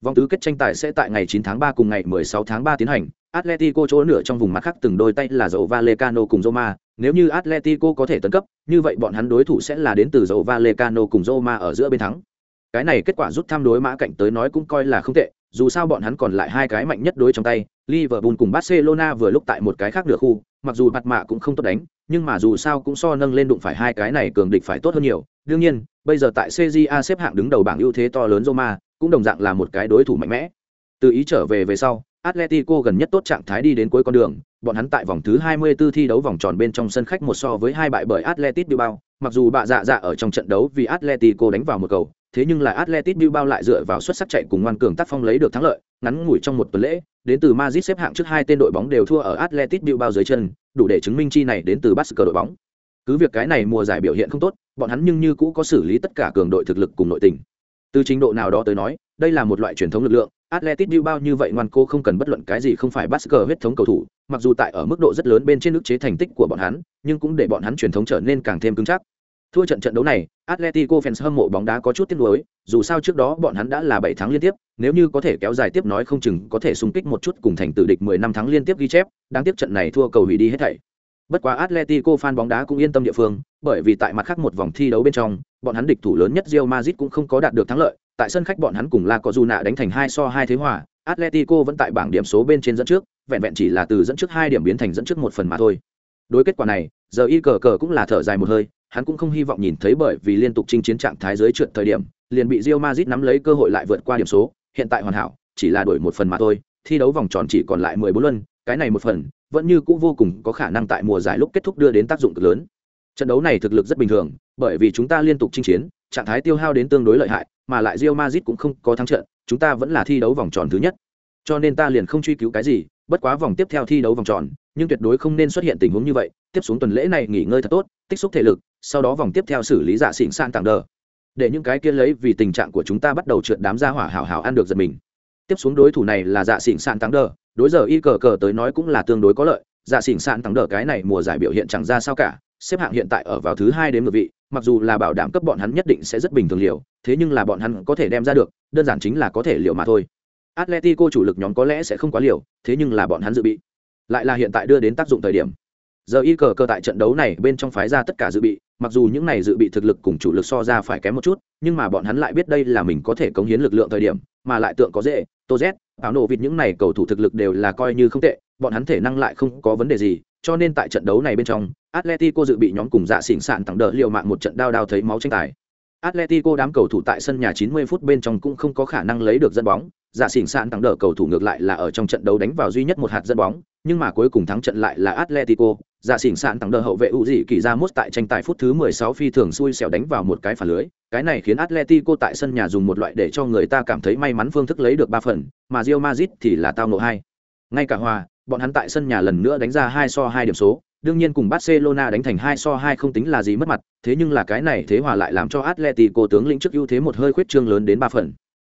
Vòng tứ kết tranh tài sẽ tại ngày 9 tháng 3 cùng ngày 16 tháng 3 tiến hành. Atletico chỗ nửa trong vùng mặt khác từng đôi tay là dầu Valecano cùng Roma, nếu như Atletico có thể tấn cấp, như vậy bọn hắn đối thủ sẽ là đến từ dầu Valecano cùng Roma ở giữa bên thắng. Cái này kết quả rút thăm đối mã cạnh tới nói cũng coi là không tệ, dù sao bọn hắn còn lại hai cái mạnh nhất đối trong tay, Liverpool cùng Barcelona vừa lúc tại một cái khác nửa khu, mặc dù mặt mạ cũng không tốt đánh, nhưng mà dù sao cũng so nâng lên đụng phải hai cái này cường địch phải tốt hơn nhiều. Đương nhiên, bây giờ tại CJA xếp hạng đứng đầu bảng ưu thế to lớn Roma, cũng đồng dạng là một cái đối thủ mạnh mẽ. Từ ý trở về về sau, Atletico gần nhất tốt trạng thái đi đến cuối con đường, bọn hắn tại vòng thứ 24 thi đấu vòng tròn bên trong sân khách một so với hai bại bởi Atletico Bilbao, mặc dù bạ dạ dạ ở trong trận đấu vì Atletico đánh vào một cầu, thế nhưng lại Atletico Bilbao lại dựa vào xuất sắc chạy cùng ngoan cường tác phong lấy được thắng lợi, ngắn ngủi trong một tuần lễ, đến từ Madrid xếp hạng trước hai tên đội bóng đều thua ở Atletico Bilbao dưới chân, đủ để chứng minh chi này đến từ Barca đội bóng. Cứ việc cái này mùa giải biểu hiện không tốt, bọn hắn nhưng như cũ có xử lý tất cả cường đội thực lực cùng nội tình. Từ trình độ nào đó tới nói, đây là một loại truyền thống lực lượng, Atletico Bilbao như vậy ngoan cố không cần bất luận cái gì không phải Basque huyết thống cầu thủ, mặc dù tại ở mức độ rất lớn bên trên nước chế thành tích của bọn hắn, nhưng cũng để bọn hắn truyền thống trở nên càng thêm cứng chắc. Thua trận trận đấu này, Atletico fans hâm mộ bóng đá có chút tiếc nuối, dù sao trước đó bọn hắn đã là 7 tháng liên tiếp, nếu như có thể kéo dài tiếp nói không chừng có thể xung kích một chút cùng thành tự địch 10 năm tháng liên tiếp ghi chép, đáng tiếc trận này thua cầu hủy đi hết thảy. Bất quá Atletico fan bóng đá cũng yên tâm địa phương, bởi vì tại mặt khác một vòng thi đấu bên trong, bọn hắn địch thủ lớn nhất Real Madrid cũng không có đạt được thắng lợi, tại sân khách bọn hắn cùng La Cojuna đánh thành 2 so 2 thế hòa, Atletico vẫn tại bảng điểm số bên trên dẫn trước, vẹn vẹn chỉ là từ dẫn trước 2 điểm biến thành dẫn trước một phần mà thôi. Đối kết quả này, giờ y cờ cờ cũng là thở dài một hơi, hắn cũng không hy vọng nhìn thấy bởi vì liên tục chinh chiến trạng thái dưới trượt thời điểm, liền bị Real Madrid nắm lấy cơ hội lại vượt qua điểm số, hiện tại hoàn hảo, chỉ là đổi một phần mà thôi, thi đấu vòng tròn chỉ còn lại 14 luân, cái này một phần, vẫn như cũ vô cùng có khả năng tại mùa giải lúc kết thúc đưa đến tác dụng cực lớn. Trận đấu này thực lực rất bình thường, bởi vì chúng ta liên tục chinh chiến, trạng thái tiêu hao đến tương đối lợi hại, mà lại Real Madrid cũng không có thắng trận, chúng ta vẫn là thi đấu vòng tròn thứ nhất. Cho nên ta liền không truy cứu cái gì, bất quá vòng tiếp theo thi đấu vòng tròn, nhưng tuyệt đối không nên xuất hiện tình huống như vậy, tiếp xuống tuần lễ này nghỉ ngơi thật tốt, tích xúc thể lực, sau đó vòng tiếp theo xử lý giả xỉn san tặng đờ. Để những cái kia lấy vì tình trạng của chúng ta bắt đầu trượt đám gia hỏa hảo hảo ăn được giật mình. Tiếp xuống đối thủ này là dạ xỉn san tặng đờ, đối giờ y cờ cờ tới nói cũng là tương đối có lợi, dạ xỉn san tặng đờ cái này mùa giải biểu hiện chẳng ra sao cả, xếp hạng hiện tại ở vào thứ hai đến một vị, mặc dù là bảo đảm cấp bọn hắn nhất định sẽ rất bình thường liều, thế nhưng là bọn hắn có thể đem ra được, đơn giản chính là có thể liều mà thôi. Atletico chủ lực nhóm có lẽ sẽ không quá liều, thế nhưng là bọn hắn dự bị, lại là hiện tại đưa đến tác dụng thời điểm. Giờ y cờ cờ tại trận đấu này bên trong phái ra tất cả dự bị, mặc dù những này dự bị thực lực cùng chủ lực so ra phải kém một chút, nhưng mà bọn hắn lại biết đây là mình có thể cống hiến lực lượng thời điểm, mà lại tượng có dễ, Tô Z, áo nổ vịt những này cầu thủ thực lực đều là coi như không tệ, bọn hắn thể năng lại không có vấn đề gì, cho nên tại trận đấu này bên trong atletico dự bị nhóm cùng dạ xỉn sạn tặng đỡ liều mạng một trận đao đao thấy máu tranh tài atletico đám cầu thủ tại sân nhà 90 phút bên trong cũng không có khả năng lấy được dẫn bóng. Dạ xỉn sạn tặng đỡ cầu thủ ngược lại là ở trong trận đấu đánh vào duy nhất một hạt dẫn bóng, nhưng mà cuối cùng thắng trận lại là atletico. Dạ xỉn sạn tặng đỡ hậu vệ u dị kỳ ra mốt tại tranh tài phút thứ 16 phi thường xui xẻo đánh vào một cái phản lưới. Cái này khiến atletico tại sân nhà dùng một loại để cho người ta cảm thấy may mắn phương thức lấy được ba phần, mà Real Madrid thì là tao nộ hai. Ngay cả hòa, bọn hắn tại sân nhà lần nữa đánh ra hai so hai điểm số đương nhiên cùng Barcelona đánh thành hai so hai không tính là gì mất mặt, thế nhưng là cái này thế hòa lại làm cho Atletico tướng lĩnh trước ưu thế một hơi khuyết trương lớn đến ba phần.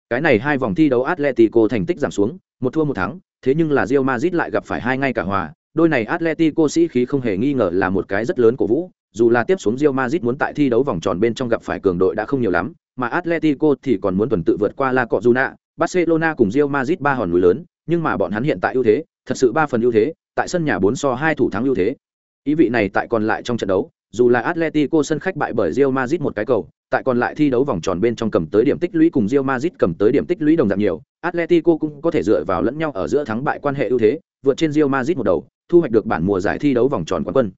Cái này hai vòng thi đấu Atletico thành tích giảm xuống, một thua một thắng, thế nhưng là Real Madrid lại gặp phải hai ngay cả hòa, đôi này Atletico sĩ khí không hề nghi ngờ là một cái rất lớn của vũ, dù là tiếp xuống Real Madrid muốn tại thi đấu vòng tròn bên trong gặp phải cường đội đã không nhiều lắm, mà Atletico thì còn muốn tuần tự vượt qua La Cojuna, Barcelona cùng Real Madrid ba hòn núi lớn, nhưng mà bọn hắn hiện tại ưu thế, thật sự ba phần ưu thế, tại sân nhà 4 so 2 thủ thắng ưu thế. Ý vị này tại còn lại trong trận đấu, dù là Atletico sân khách bại bởi Real Madrid một cái cầu, tại còn lại thi đấu vòng tròn bên trong cầm tới điểm tích lũy cùng Real Madrid cầm tới điểm tích lũy đồng dạng nhiều, Atletico cũng có thể dựa vào lẫn nhau ở giữa thắng bại quan hệ ưu thế, vượt trên Real Madrid một đầu, thu hoạch được bản mùa giải thi đấu vòng tròn quán quân.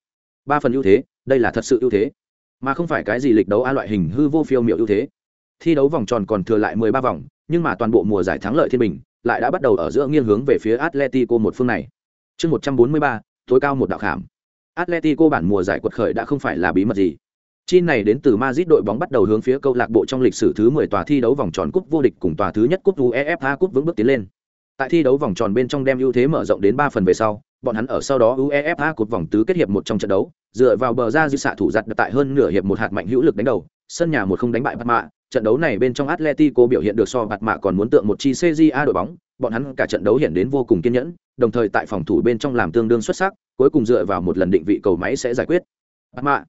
Ba phần ưu thế, đây là thật sự ưu thế, mà không phải cái gì lịch đấu a loại hình hư vô phiêu miểu ưu thế. Thi đấu vòng tròn còn thừa lại 13 vòng, nhưng mà toàn bộ mùa giải thắng lợi thiên bình lại đã bắt đầu ở giữa nghiêng hướng về phía Atletico một phương này. Chương 143, tối cao một đạo khảm. Atletico bản mùa giải quật khởi đã không phải là bí mật gì. Chi này đến từ Madrid đội bóng bắt đầu hướng phía câu lạc bộ trong lịch sử thứ 10 tòa thi đấu vòng tròn cúp vô địch cùng tòa thứ nhất cúp UEFA cúp vững bước tiến lên. Tại thi đấu vòng tròn bên trong đem ưu thế mở rộng đến 3 phần về sau, bọn hắn ở sau đó UEFA cúp vòng tứ kết hiệp một trong trận đấu, dựa vào bờ ra dư xạ thủ giật tại hơn nửa hiệp một hạt mạnh hữu lực đánh đầu, sân nhà một không đánh bại Bạt trận đấu này bên trong Atletico biểu hiện được so Bạt Mạ còn muốn tượng một chi CJA đội bóng, bọn hắn cả trận đấu hiện đến vô cùng kiên nhẫn, đồng thời tại phòng thủ bên trong làm tương đương xuất sắc, cuối cùng dựa vào một lần định vị cầu máy sẽ giải quyết. Bạt Mạ,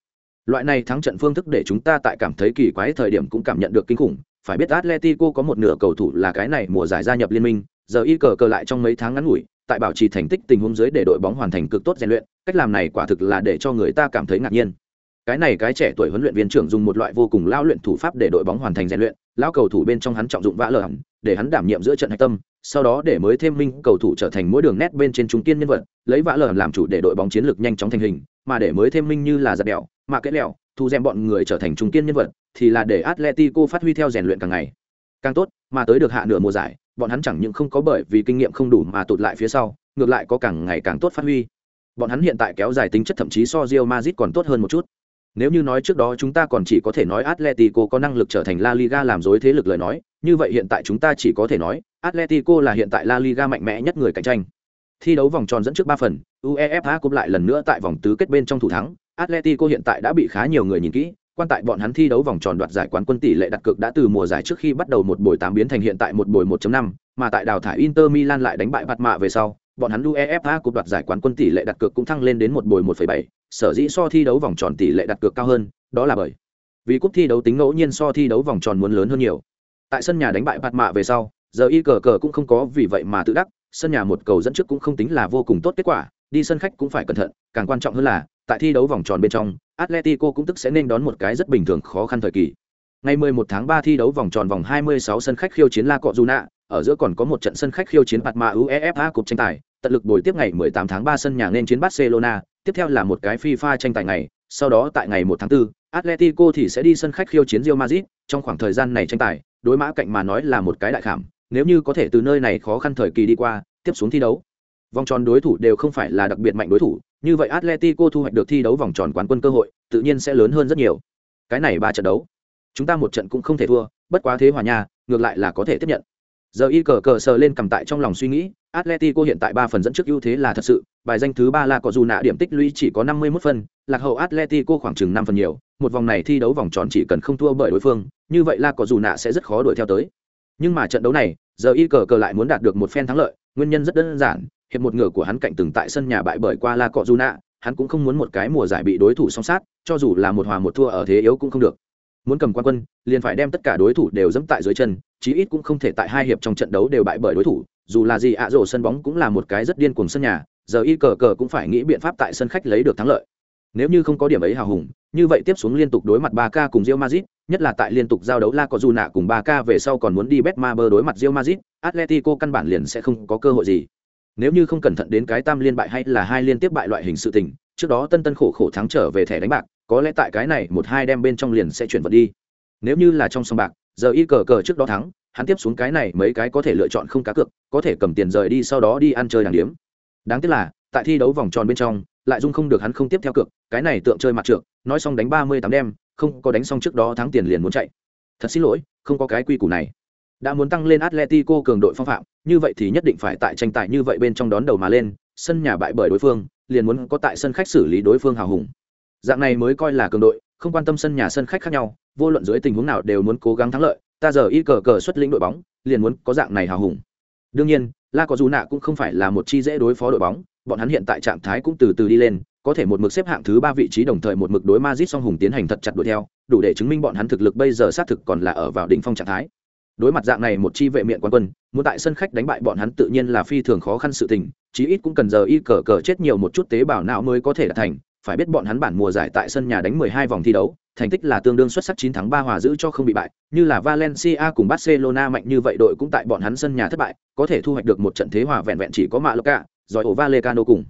loại này thắng trận phương thức để chúng ta tại cảm thấy kỳ quái thời điểm cũng cảm nhận được kinh khủng, phải biết Atletico có một nửa cầu thủ là cái này mùa giải gia nhập liên minh, giờ y cờ cờ lại trong mấy tháng ngắn ngủi, tại bảo trì thành tích tình huống dưới để đội bóng hoàn thành cực tốt rèn luyện, cách làm này quả thực là để cho người ta cảm thấy ngạc nhiên cái này cái trẻ tuổi huấn luyện viên trưởng dùng một loại vô cùng lao luyện thủ pháp để đội bóng hoàn thành rèn luyện lao cầu thủ bên trong hắn trọng dụng vã lờ hẳn, để hắn đảm nhiệm giữa trận hạch tâm, sau đó để mới thêm minh cầu thủ trở thành mỗi đường nét bên trên trung kiên nhân vật, lấy vã lờ làm chủ để đội bóng chiến lược nhanh chóng thành hình, mà để mới thêm minh như là giặt đèo, mà kết lẹo, thu xem bọn người trở thành trung kiên nhân vật, thì là để atletico phát huy theo rèn luyện càng ngày. Càng tốt, mà tới được hạ nửa mùa giải, bọn hắn chẳng những không có bởi vì kinh nghiệm không đủ mà tụt lại phía sau, ngược lại có càng ngày càng tốt phát huy. Bọn hắn hiện tại kéo dài tính chất thậm chí so Real Madrid còn tốt hơn một chút nếu như nói trước đó chúng ta còn chỉ có thể nói Atletico có năng lực trở thành La Liga làm dối thế lực lời nói, như vậy hiện tại chúng ta chỉ có thể nói Atletico là hiện tại La Liga mạnh mẽ nhất người cạnh tranh. Thi đấu vòng tròn dẫn trước 3 phần, UEFA Cup lại lần nữa tại vòng tứ kết bên trong thủ thắng, Atletico hiện tại đã bị khá nhiều người nhìn kỹ, quan tại bọn hắn thi đấu vòng tròn đoạt giải quán quân tỷ lệ đặt cược đã từ mùa giải trước khi bắt đầu một buổi 8 biến thành hiện tại một buổi 1.5, mà tại đào thải Inter Milan lại đánh bại Bạt Mạ về sau, bọn hắn UEFA Cup đoạt giải quán quân tỷ lệ đặt cược cũng thăng lên đến một bồi 1.7, sở dĩ so thi đấu vòng tròn tỷ lệ đặt cược cao hơn, đó là bởi vì cúp thi đấu tính ngẫu nhiên so thi đấu vòng tròn muốn lớn hơn nhiều. Tại sân nhà đánh bại Bạt Mạ về sau, giờ y cờ cờ cũng không có vì vậy mà tự đắc, sân nhà một cầu dẫn trước cũng không tính là vô cùng tốt kết quả, đi sân khách cũng phải cẩn thận, càng quan trọng hơn là, tại thi đấu vòng tròn bên trong, Atletico cũng tức sẽ nên đón một cái rất bình thường khó khăn thời kỳ. Ngày 11 tháng 3 thi đấu vòng tròn vòng 26 sân khách khiêu chiến La Cọ Juna, ở giữa còn có một trận sân khách khiêu chiến Bạt Mạ UEFA Cup tranh tài, tận lực bồi tiếp ngày 18 tháng 3 sân nhà nên chiến Barcelona, tiếp theo là một cái FIFA tranh tài ngày, sau đó tại ngày 1 tháng 4, Atletico thì sẽ đi sân khách khiêu chiến Real Madrid, trong khoảng thời gian này tranh tài, đối mã cạnh mà nói là một cái đại khảm, nếu như có thể từ nơi này khó khăn thời kỳ đi qua, tiếp xuống thi đấu. Vòng tròn đối thủ đều không phải là đặc biệt mạnh đối thủ, như vậy Atletico thu hoạch được thi đấu vòng tròn quán quân cơ hội, tự nhiên sẽ lớn hơn rất nhiều. Cái này ba trận đấu, chúng ta một trận cũng không thể thua, bất quá thế hòa nhà, ngược lại là có thể tiếp nhận. Giờ y cờ cờ sờ lên cầm tại trong lòng suy nghĩ, Atletico hiện tại ba phần dẫn trước ưu thế là thật sự, bài danh thứ ba là có dù nạ điểm tích lũy chỉ có 51 phần, lạc hậu Atletico khoảng chừng năm phần nhiều, một vòng này thi đấu vòng tròn chỉ cần không thua bởi đối phương, như vậy là có dù nạ sẽ rất khó đuổi theo tới. Nhưng mà trận đấu này, giờ y cờ cờ lại muốn đạt được một phen thắng lợi, nguyên nhân rất đơn giản, hiệp một ngựa của hắn cạnh từng tại sân nhà bại bởi qua La Cọ Nạ, hắn cũng không muốn một cái mùa giải bị đối thủ song sát, cho dù là một hòa một thua ở thế yếu cũng không được. Muốn cầm quan quân, liền phải đem tất cả đối thủ đều dẫm tại dưới chân, chí ít cũng không thể tại hai hiệp trong trận đấu đều bại bởi đối thủ, dù là gì ạ rổ sân bóng cũng là một cái rất điên cuồng sân nhà giờ y cờ cờ cũng phải nghĩ biện pháp tại sân khách lấy được thắng lợi. Nếu như không có điểm ấy hào hùng như vậy tiếp xuống liên tục đối mặt ba k cùng rio mazit nhất là tại liên tục giao đấu la có dù nạ cùng ba k về sau còn muốn đi bet ma bơ đối mặt rio mazit atletico căn bản liền sẽ không có cơ hội gì. Nếu như không cẩn thận đến cái tam liên bại hay là hai liên tiếp bại loại hình sự tình trước đó tân tân khổ khổ thắng trở về thẻ đánh bạc có lẽ tại cái này một hai đem bên trong liền sẽ chuyển vật đi. Nếu như là trong sòng bạc, giờ y cờ cờ trước đó thắng, hắn tiếp xuống cái này mấy cái có thể lựa chọn không cá cược, có thể cầm tiền rời đi sau đó đi ăn chơi đàng điếm. Đáng tiếc là, tại thi đấu vòng tròn bên trong, lại dung không được hắn không tiếp theo cược, cái này tượng chơi mặt trượt nói xong đánh ba mươi tám đem, không có đánh xong trước đó thắng tiền liền muốn chạy. Thật xin lỗi, không có cái quy củ này. Đã muốn tăng lên atletico cường đội phong phạm, như vậy thì nhất định phải tại tranh tài như vậy bên trong đón đầu mà lên, sân nhà bại bởi đối phương, liền muốn có tại sân khách xử lý đối phương hào hùng dạng này mới coi là cường đội không quan tâm sân nhà sân khách khác nhau vô luận dưới tình huống nào đều muốn cố gắng thắng lợi ta giờ y cờ cờ xuất lĩnh đội bóng liền muốn có dạng này hào hùng đương nhiên la có dù nạ cũng không phải là một chi dễ đối phó đội bóng bọn hắn hiện tại trạng thái cũng từ từ đi lên có thể một mực xếp hạng thứ ba vị trí đồng thời một mực đối Madrid song hùng tiến hành thật chặt đuổi theo, đủ để chứng minh bọn hắn thực lực bây giờ xác thực còn là ở vào đỉnh phong trạng thái. Đối mặt dạng này một chi vệ miện quan quân, muốn tại sân khách đánh bại bọn hắn tự nhiên là phi thường khó khăn sự tình, chí ít cũng cần giờ y cờ cờ chết nhiều một chút tế bào não mới có thể đạt thành, phải biết bọn hắn bản mùa giải tại sân nhà đánh 12 vòng thi đấu, thành tích là tương đương xuất sắc 9 thắng 3 hòa giữ cho không bị bại, như là Valencia cùng Barcelona mạnh như vậy đội cũng tại bọn hắn sân nhà thất bại, có thể thu hoạch được một trận thế hòa vẹn vẹn chỉ có Mallorca, rồi ổ Vallecano cùng.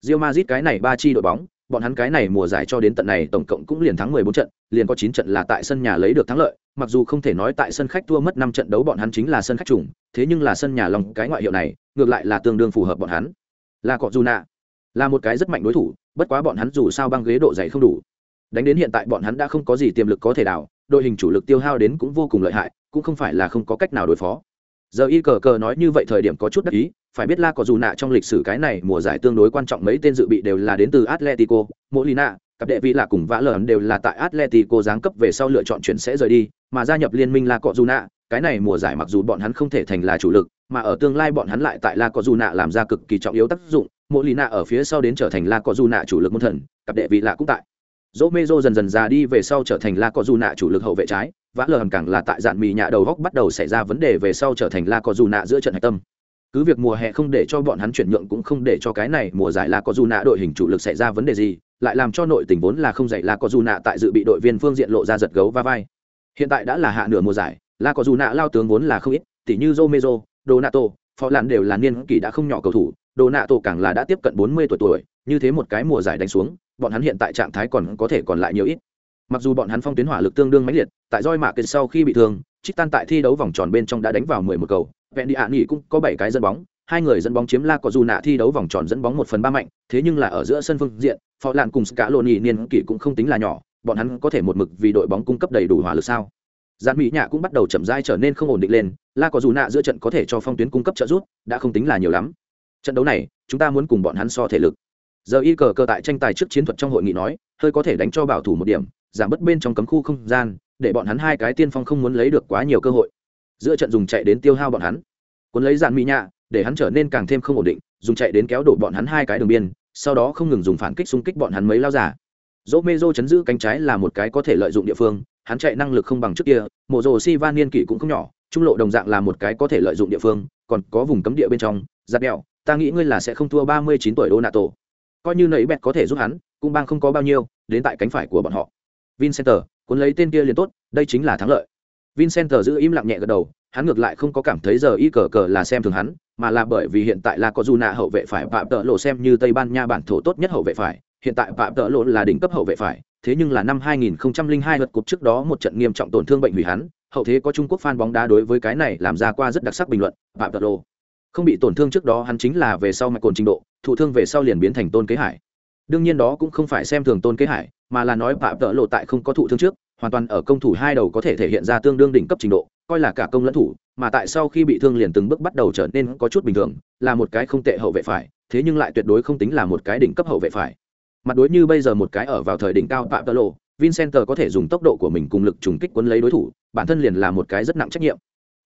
Real Madrid cái này ba chi đội bóng, bọn hắn cái này mùa giải cho đến tận này tổng cộng cũng liền thắng 14 trận, liền có 9 trận là tại sân nhà lấy được thắng lợi, mặc dù không thể nói tại sân khách thua mất 5 trận đấu bọn hắn chính là sân khách trùng, thế nhưng là sân nhà lòng cái ngoại hiệu này, ngược lại là tương đương phù hợp bọn hắn. Là Cọ Juna, là một cái rất mạnh đối thủ, bất quá bọn hắn dù sao băng ghế độ dày không đủ. Đánh đến hiện tại bọn hắn đã không có gì tiềm lực có thể đảo, đội hình chủ lực tiêu hao đến cũng vô cùng lợi hại, cũng không phải là không có cách nào đối phó. Giờ y cờ cờ nói như vậy thời điểm có chút đắc ý, phải biết La có dù nạ trong lịch sử cái này mùa giải tương đối quan trọng mấy tên dự bị đều là đến từ Atletico, Molina, cặp đệ vị là cùng vã lởn đều là tại Atletico giáng cấp về sau lựa chọn chuyển sẽ rời đi, mà gia nhập liên minh La Cọ Dù Nạ, cái này mùa giải mặc dù bọn hắn không thể thành là chủ lực, mà ở tương lai bọn hắn lại tại La Cọ Dù Nạ làm ra cực kỳ trọng yếu tác dụng, Molina ở phía sau đến trở thành La có Dù Nạ chủ lực môn thần, cặp đệ vị lạ cũng tại. Romero dần dần già đi về sau trở thành La có Dù Nạ chủ lực hậu vệ trái, vã lởn càng là tại dạn mì nhạ đầu góc bắt đầu xảy ra vấn đề về sau trở thành La có Dù Nạ giữa trận hạch tâm cứ việc mùa hè không để cho bọn hắn chuyển nhượng cũng không để cho cái này mùa giải là có dù nạ đội hình chủ lực xảy ra vấn đề gì lại làm cho nội tình vốn là không dạy là có dù nạ tại dự bị đội viên phương diện lộ ra giật gấu va vai hiện tại đã là hạ nửa mùa giải là có dù nạ lao tướng vốn là không ít tỷ như romero donato phó lan đều là niên kỷ đã không nhỏ cầu thủ đồ nạ tổ càng là đã tiếp cận 40 tuổi tuổi, như thế một cái mùa giải đánh xuống, bọn hắn hiện tại trạng thái còn có thể còn lại nhiều ít. Mặc dù bọn hắn phong tuyến hỏa lực tương đương mãnh liệt, tại roi mạ kết sau khi bị thương trích tan tại thi đấu vòng tròn bên trong đã đánh vào 11 cầu. Vẹn đi ạ nghỉ cũng có bảy cái dẫn bóng, hai người dẫn bóng chiếm la có dù nạ thi đấu vòng tròn dẫn bóng một phần ba mạnh, thế nhưng là ở giữa sân phương diện, phó lạn cùng cả lộn nhị niên kỷ cũng không tính là nhỏ, bọn hắn có thể một mực vì đội bóng cung cấp đầy đủ hỏa lực sao? Giàn mỹ nhạ cũng bắt đầu chậm rãi trở nên không ổn định lên, la có dù nạ giữa trận có thể cho phong tuyến cung cấp trợ giúp, đã không tính là nhiều lắm trận đấu này, chúng ta muốn cùng bọn hắn so thể lực. Giờ y cờ cờ tại tranh tài trước chiến thuật trong hội nghị nói, hơi có thể đánh cho bảo thủ một điểm, giảm bớt bên trong cấm khu không gian, để bọn hắn hai cái tiên phong không muốn lấy được quá nhiều cơ hội. Giữa trận dùng chạy đến tiêu hao bọn hắn. Cuốn lấy dàn mỹ nhạ, để hắn trở nên càng thêm không ổn định, dùng chạy đến kéo đổ bọn hắn hai cái đường biên, sau đó không ngừng dùng phản kích xung kích bọn hắn mấy lao giả. Dỗ mê dô chấn giữ cánh trái là một cái có thể lợi dụng địa phương, hắn chạy năng lực không bằng trước kia, mộ rồ si van niên kỷ cũng không nhỏ, trung lộ đồng dạng là một cái có thể lợi dụng địa phương, còn có vùng cấm địa bên trong giặt đèo ta nghĩ ngươi là sẽ không thua ba mươi chín tuổi đô tổ coi như nấy bẹt có thể giúp hắn, cũng bang không có bao nhiêu, đến tại cánh phải của bọn họ. Vincenter cuốn lấy tên kia liền tốt, đây chính là thắng lợi. Vincenter giữ im lặng nhẹ gật đầu, hắn ngược lại không có cảm thấy giờ y cờ cờ là xem thường hắn, mà là bởi vì hiện tại là có Juna hậu vệ phải phạm tợ lộ xem như tây ban nha bản thổ tốt nhất hậu vệ phải, hiện tại phạm tợ lộ là đỉnh cấp hậu vệ phải, thế nhưng là năm 2002 lượt cục trước đó một trận nghiêm trọng tổn thương bệnh hủy hắn, hậu thế có trung quốc fan bóng đá đối với cái này làm ra qua rất đặc sắc bình luận phạm tợ lộ không bị tổn thương trước đó hắn chính là về sau mạch cồn trình độ, thụ thương về sau liền biến thành tôn kế hải. Đương nhiên đó cũng không phải xem thường tôn kế hải, mà là nói phạm tợ lộ tại không có thụ thương trước, hoàn toàn ở công thủ hai đầu có thể thể hiện ra tương đương đỉnh cấp trình độ, coi là cả công lẫn thủ, mà tại sau khi bị thương liền từng bước bắt đầu trở nên có chút bình thường, là một cái không tệ hậu vệ phải, thế nhưng lại tuyệt đối không tính là một cái đỉnh cấp hậu vệ phải. Mặt đối như bây giờ một cái ở vào thời đỉnh cao phạm tợ lộ vincenter có thể dùng tốc độ của mình cùng lực trùng kích quấn lấy đối thủ, bản thân liền là một cái rất nặng trách nhiệm.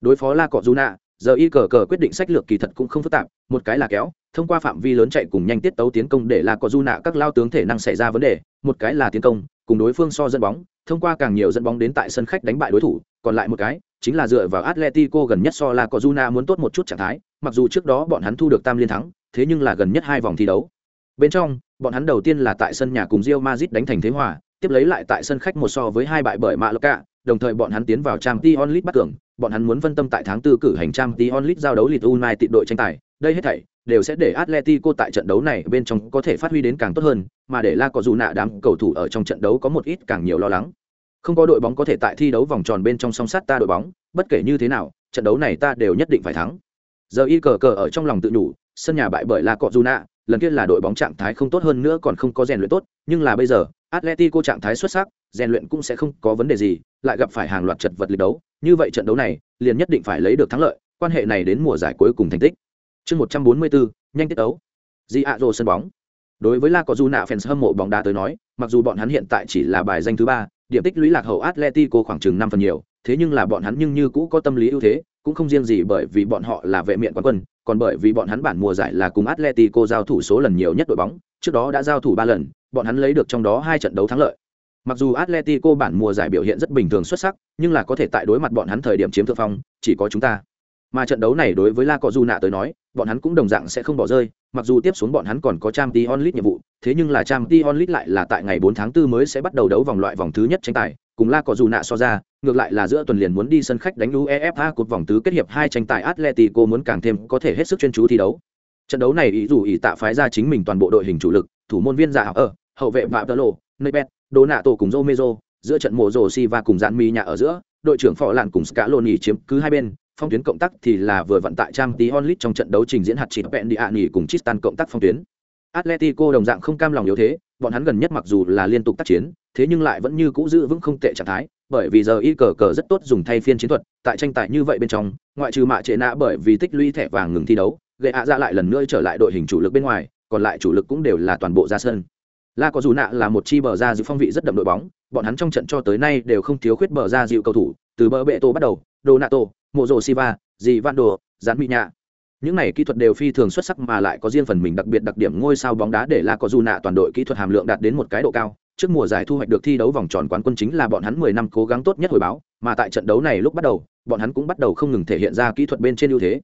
Đối phó la cọ juna giờ y cờ cờ quyết định sách lược kỳ thật cũng không phức tạp một cái là kéo thông qua phạm vi lớn chạy cùng nhanh tiết tấu tiến công để la du nạ các lao tướng thể năng xảy ra vấn đề một cái là tiến công cùng đối phương so dẫn bóng thông qua càng nhiều dẫn bóng đến tại sân khách đánh bại đối thủ còn lại một cái chính là dựa vào Atletico gần nhất so La nạ muốn tốt một chút trạng thái, mặc dù trước đó bọn hắn thu được tam liên thắng, thế nhưng là gần nhất hai vòng thi đấu. Bên trong, bọn hắn đầu tiên là tại sân nhà cùng Real Madrid đánh thành thế hòa, tiếp lấy lại tại sân khách một so với hai bại bởi Mallorca, đồng thời bọn hắn tiến vào Champions League bắt cường, bọn hắn muốn phân tâm tại tháng 4 cử hành Champions League giao đấu Leeds United đội tranh tài, đây hết thảy đều sẽ để Atletico tại trận đấu này bên trong có thể phát huy đến càng tốt hơn, mà để La có dù nạ đám cầu thủ ở trong trận đấu có một ít càng nhiều lo lắng. Không có đội bóng có thể tại thi đấu vòng tròn bên trong song sát ta đội bóng, bất kể như thế nào, trận đấu này ta đều nhất định phải thắng. Giờ y cờ cờ ở trong lòng tự nhủ, sân nhà bại bởi La Cọ Juna, lần kia là đội bóng trạng thái không tốt hơn nữa còn không có rèn luyện tốt, nhưng là bây giờ, Atletico trạng thái xuất sắc, rèn luyện cũng sẽ không có vấn đề gì, lại gặp phải hàng loạt trận vật lực đấu, như vậy trận đấu này, liền nhất định phải lấy được thắng lợi, quan hệ này đến mùa giải cuối cùng thành tích. Chương 144, nhanh tiết đấu. Di sân bóng. Đối với La Cojuna fans hâm mộ bóng đá tới nói, mặc dù bọn hắn hiện tại chỉ là bài danh thứ ba, điểm tích lũy lạc hậu Atletico khoảng chừng năm phần nhiều, thế nhưng là bọn hắn nhưng như cũ có tâm lý ưu thế, cũng không riêng gì bởi vì bọn họ là vệ miện quán quân, còn bởi vì bọn hắn bản mùa giải là cùng Atletico giao thủ số lần nhiều nhất đội bóng, trước đó đã giao thủ ba lần, bọn hắn lấy được trong đó hai trận đấu thắng lợi. Mặc dù Atletico bản mùa giải biểu hiện rất bình thường xuất sắc, nhưng là có thể tại đối mặt bọn hắn thời điểm chiếm thượng phong, chỉ có chúng ta. Mà trận đấu này đối với La Cọ Nạ tới nói, bọn hắn cũng đồng dạng sẽ không bỏ rơi, mặc dù tiếp xuống bọn hắn còn có Champions League nhiệm vụ, thế nhưng là Champions League lại là tại ngày 4 tháng 4 mới sẽ bắt đầu đấu vòng loại vòng thứ nhất tranh tài, cùng La Cọ Nạ so ra, ngược lại là giữa tuần liền muốn đi sân khách đánh UEFA cột vòng tứ kết hiệp hai tranh tài Atletico muốn càng thêm có thể hết sức chuyên chú thi đấu. Trận đấu này ý dù ý tạ phái ra chính mình toàn bộ đội hình chủ lực, thủ môn viên giả ở, hậu vệ Vạ Tơ Lộ, Nepet, đồ Nạ Tổ cùng Romero, giữa trận mùa rồ Silva cùng Dạn Mi nhà ở giữa, đội trưởng Phò Làn cùng Scaloni chiếm cứ hai bên, phong tuyến cộng tác thì là vừa vận tại trang tí onlit trong trận đấu trình diễn hạt chỉ vẹn đi ạ nghỉ cùng Tristan cộng tác phong tuyến. Atletico đồng dạng không cam lòng yếu thế, bọn hắn gần nhất mặc dù là liên tục tác chiến, thế nhưng lại vẫn như cũ giữ vững không tệ trạng thái, bởi vì giờ y cờ cờ rất tốt dùng thay phiên chiến thuật, tại tranh tài như vậy bên trong, ngoại trừ mạ trệ nạ bởi vì tích lũy thẻ vàng ngừng thi đấu, gây ạ ra lại lần nữa trở lại đội hình chủ lực bên ngoài, còn lại chủ lực cũng đều là toàn bộ ra sân. La có dù nạ là một chi bờ ra dịu phong vị rất đậm đội bóng, bọn hắn trong trận cho tới nay đều không thiếu khuyết bờ ra dịu cầu thủ, từ bờ bệ tô bắt đầu, Donato, Mộ Siva, Dì Van Đồ, Gián Mỹ Nhạ. Những này kỹ thuật đều phi thường xuất sắc mà lại có riêng phần mình đặc biệt đặc điểm ngôi sao bóng đá để La có dù nạ toàn đội kỹ thuật hàm lượng đạt đến một cái độ cao. Trước mùa giải thu hoạch được thi đấu vòng tròn quán quân chính là bọn hắn 10 năm cố gắng tốt nhất hồi báo, mà tại trận đấu này lúc bắt đầu, bọn hắn cũng bắt đầu không ngừng thể hiện ra kỹ thuật bên trên ưu thế.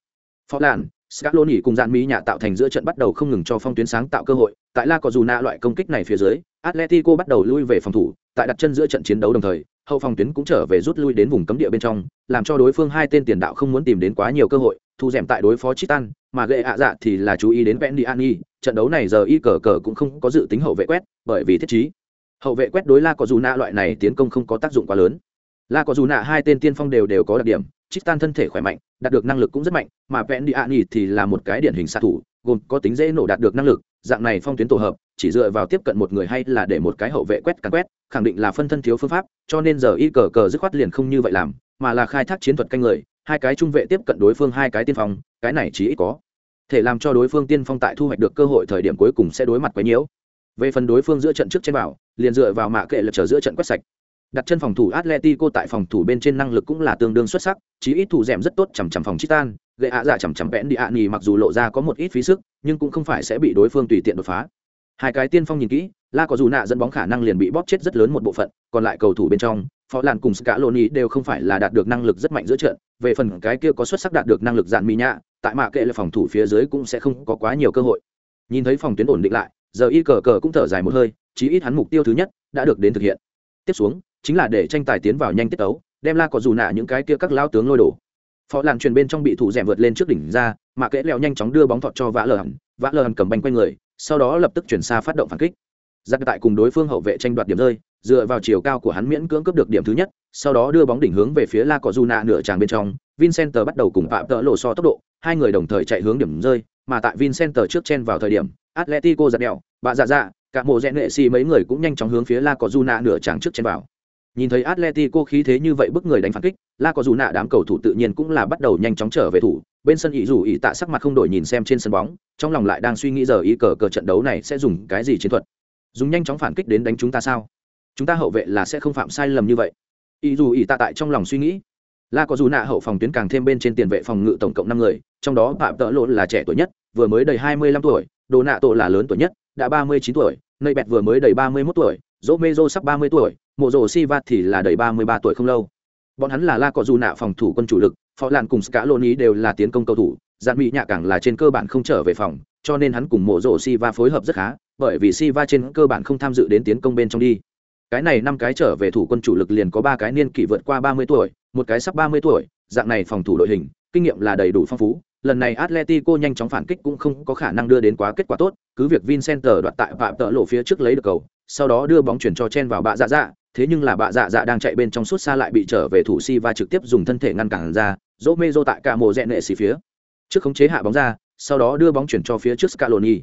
Phó Lạn, Scaloni cùng Dạn Mỹ Nhạ tạo thành giữa trận bắt đầu không ngừng cho phong tuyến sáng tạo cơ hội, tại La Cojuna loại công kích này phía dưới, Atletico bắt đầu lui về phòng thủ, tại đặt chân giữa trận chiến đấu đồng thời, hậu phòng tuyến cũng trở về rút lui đến vùng cấm địa bên trong, làm cho đối phương hai tên tiền đạo không muốn tìm đến quá nhiều cơ hội, thu dẻm tại đối phó Chitan, mà gệ ạ dạ thì là chú ý đến Pendiani, trận đấu này giờ y cờ cờ cũng không có dự tính hậu vệ quét, bởi vì thiết trí. Hậu vệ quét đối La Cojuna loại này tiến công không có tác dụng quá lớn. La Cojuna hai tên tiên phong đều đều có đặc điểm, Chitan thân thể khỏe mạnh, đạt được năng lực cũng rất mạnh, mà Pendiani thì là một cái điển hình xạ thủ, gồm có tính dễ nổ đạt được năng lực, dạng này phong tuyến tổ hợp, chỉ dựa vào tiếp cận một người hay là để một cái hậu vệ quét càn quét, khẳng định là phân thân thiếu phương pháp, cho nên giờ y cờ cờ dứt khoát liền không như vậy làm, mà là khai thác chiến thuật canh người, hai cái trung vệ tiếp cận đối phương hai cái tiên phong, cái này chỉ ít có thể làm cho đối phương tiên phong tại thu hoạch được cơ hội thời điểm cuối cùng sẽ đối mặt quấy nhiễu. Về phần đối phương giữa trận trước trên bảo, liền dựa vào mạ kệ lập trở giữa trận quét sạch. Đặt chân phòng thủ atletico tại phòng thủ bên trên năng lực cũng là tương đương xuất sắc, chí ít thủ dẻm rất tốt chằm chằm phòng chitan gậy ạ dạ chằm chằm vẽn đi ạ nhì mặc dù lộ ra có một ít phí sức, nhưng cũng không phải sẽ bị đối phương tùy tiện đột phá. Hai cái tiên phong nhìn kỹ, la có dù nạ dẫn bóng khả năng liền bị bóp chết rất lớn một bộ phận, còn lại cầu thủ bên trong, phó làn cùng Skaloni đều không phải là đạt được năng lực rất mạnh giữa trận, về phần cái kia có xuất sắc đạt được năng lực dạn mỹ nhạ, tại mạ kệ là phòng thủ phía dưới cũng sẽ không có quá nhiều cơ hội. Nhìn thấy phòng tuyến ổn định lại, giờ y cờ cờ cũng thở dài một hơi, chí ít hắn mục tiêu thứ nhất đã được đến thực hiện. Tiếp xuống, chính là để tranh tài tiến vào nhanh tiết tấu, đem la có dù nạ những cái kia các lao tướng lôi đổ phó làn truyền bên trong bị thủ rèm vượt lên trước đỉnh ra mà kẽ leo nhanh chóng đưa bóng thọt cho vã lờ hẳn. Vã lờ hẳn cầm banh quanh người sau đó lập tức chuyển xa phát động phản kích. Giặc tại cùng đối phương hậu vệ tranh đoạt điểm rơi dựa vào chiều cao của hắn miễn cưỡng cướp được điểm thứ nhất sau đó đưa bóng đỉnh hướng về phía la cọ du nạ nửa tràng bên trong. Vincent bắt đầu cùng phạm tợ lộ so tốc độ hai người đồng thời chạy hướng điểm rơi mà tại vincent trước chen vào thời điểm atletico giật đèo bạ dạ dạ cả mộ rẽ nghệ xì mấy người cũng nhanh chóng hướng phía la cọ du nạ nửa tràng trước chen vào. Nhìn thấy Atletico khí thế như vậy bức người đánh phản kích, La có dù nạ đám cầu thủ tự nhiên cũng là bắt đầu nhanh chóng trở về thủ, bên sân ý dù ý tạ sắc mặt không đổi nhìn xem trên sân bóng, trong lòng lại đang suy nghĩ giờ ý cờ cờ trận đấu này sẽ dùng cái gì chiến thuật. Dùng nhanh chóng phản kích đến đánh chúng ta sao? Chúng ta hậu vệ là sẽ không phạm sai lầm như vậy. Ý dù ý tạ tại trong lòng suy nghĩ. La có dù nạ hậu phòng tuyến càng thêm bên trên tiền vệ phòng ngự tổng cộng năm người, trong đó Phạm Tợ Lộn là trẻ tuổi nhất, vừa mới đầy 25 tuổi, Đồ Nạ Tổ là lớn tuổi nhất, đã 39 tuổi, Nơi Bẹt vừa mới đầy 31 tuổi, Dỗ Mezo sắp 30 tuổi, mộ rồ si va thì là đầy ba mươi ba tuổi không lâu bọn hắn là la cọ dù nạ phòng thủ quân chủ lực phó lan cùng ska lô ý đều là tiến công cầu thủ dạn mỹ nhạ càng là trên cơ bản không trở về phòng cho nên hắn cùng mộ rộ si va phối hợp rất khá bởi vì si va trên cơ bản không tham dự đến tiến công bên trong đi. Cái này năm cái trở về thủ quân chủ lực liền có ba cái niên kỷ vượt qua ba mươi tuổi một cái sắp ba mươi tuổi dạng này phòng thủ đội hình kinh nghiệm là đầy đủ phong phú. Lần này Atletico nhanh chóng phản kích cũng không có khả năng đưa đến quá kết quả tốt, cứ việc Vincenter đoạt tại phạm tợ lộ phía trước lấy được cầu, sau đó đưa bóng chuyển cho chen vào bạ dạ dạ, thế nhưng là bạ dạ dạ đang chạy bên trong suốt xa lại bị trở về thủ si và trực tiếp dùng thân thể ngăn cản ra, dỗ mê dô tại cả mộ rẽ nệ xì phía. Trước khống chế hạ bóng ra, sau đó đưa bóng chuyển cho phía trước Scaloni.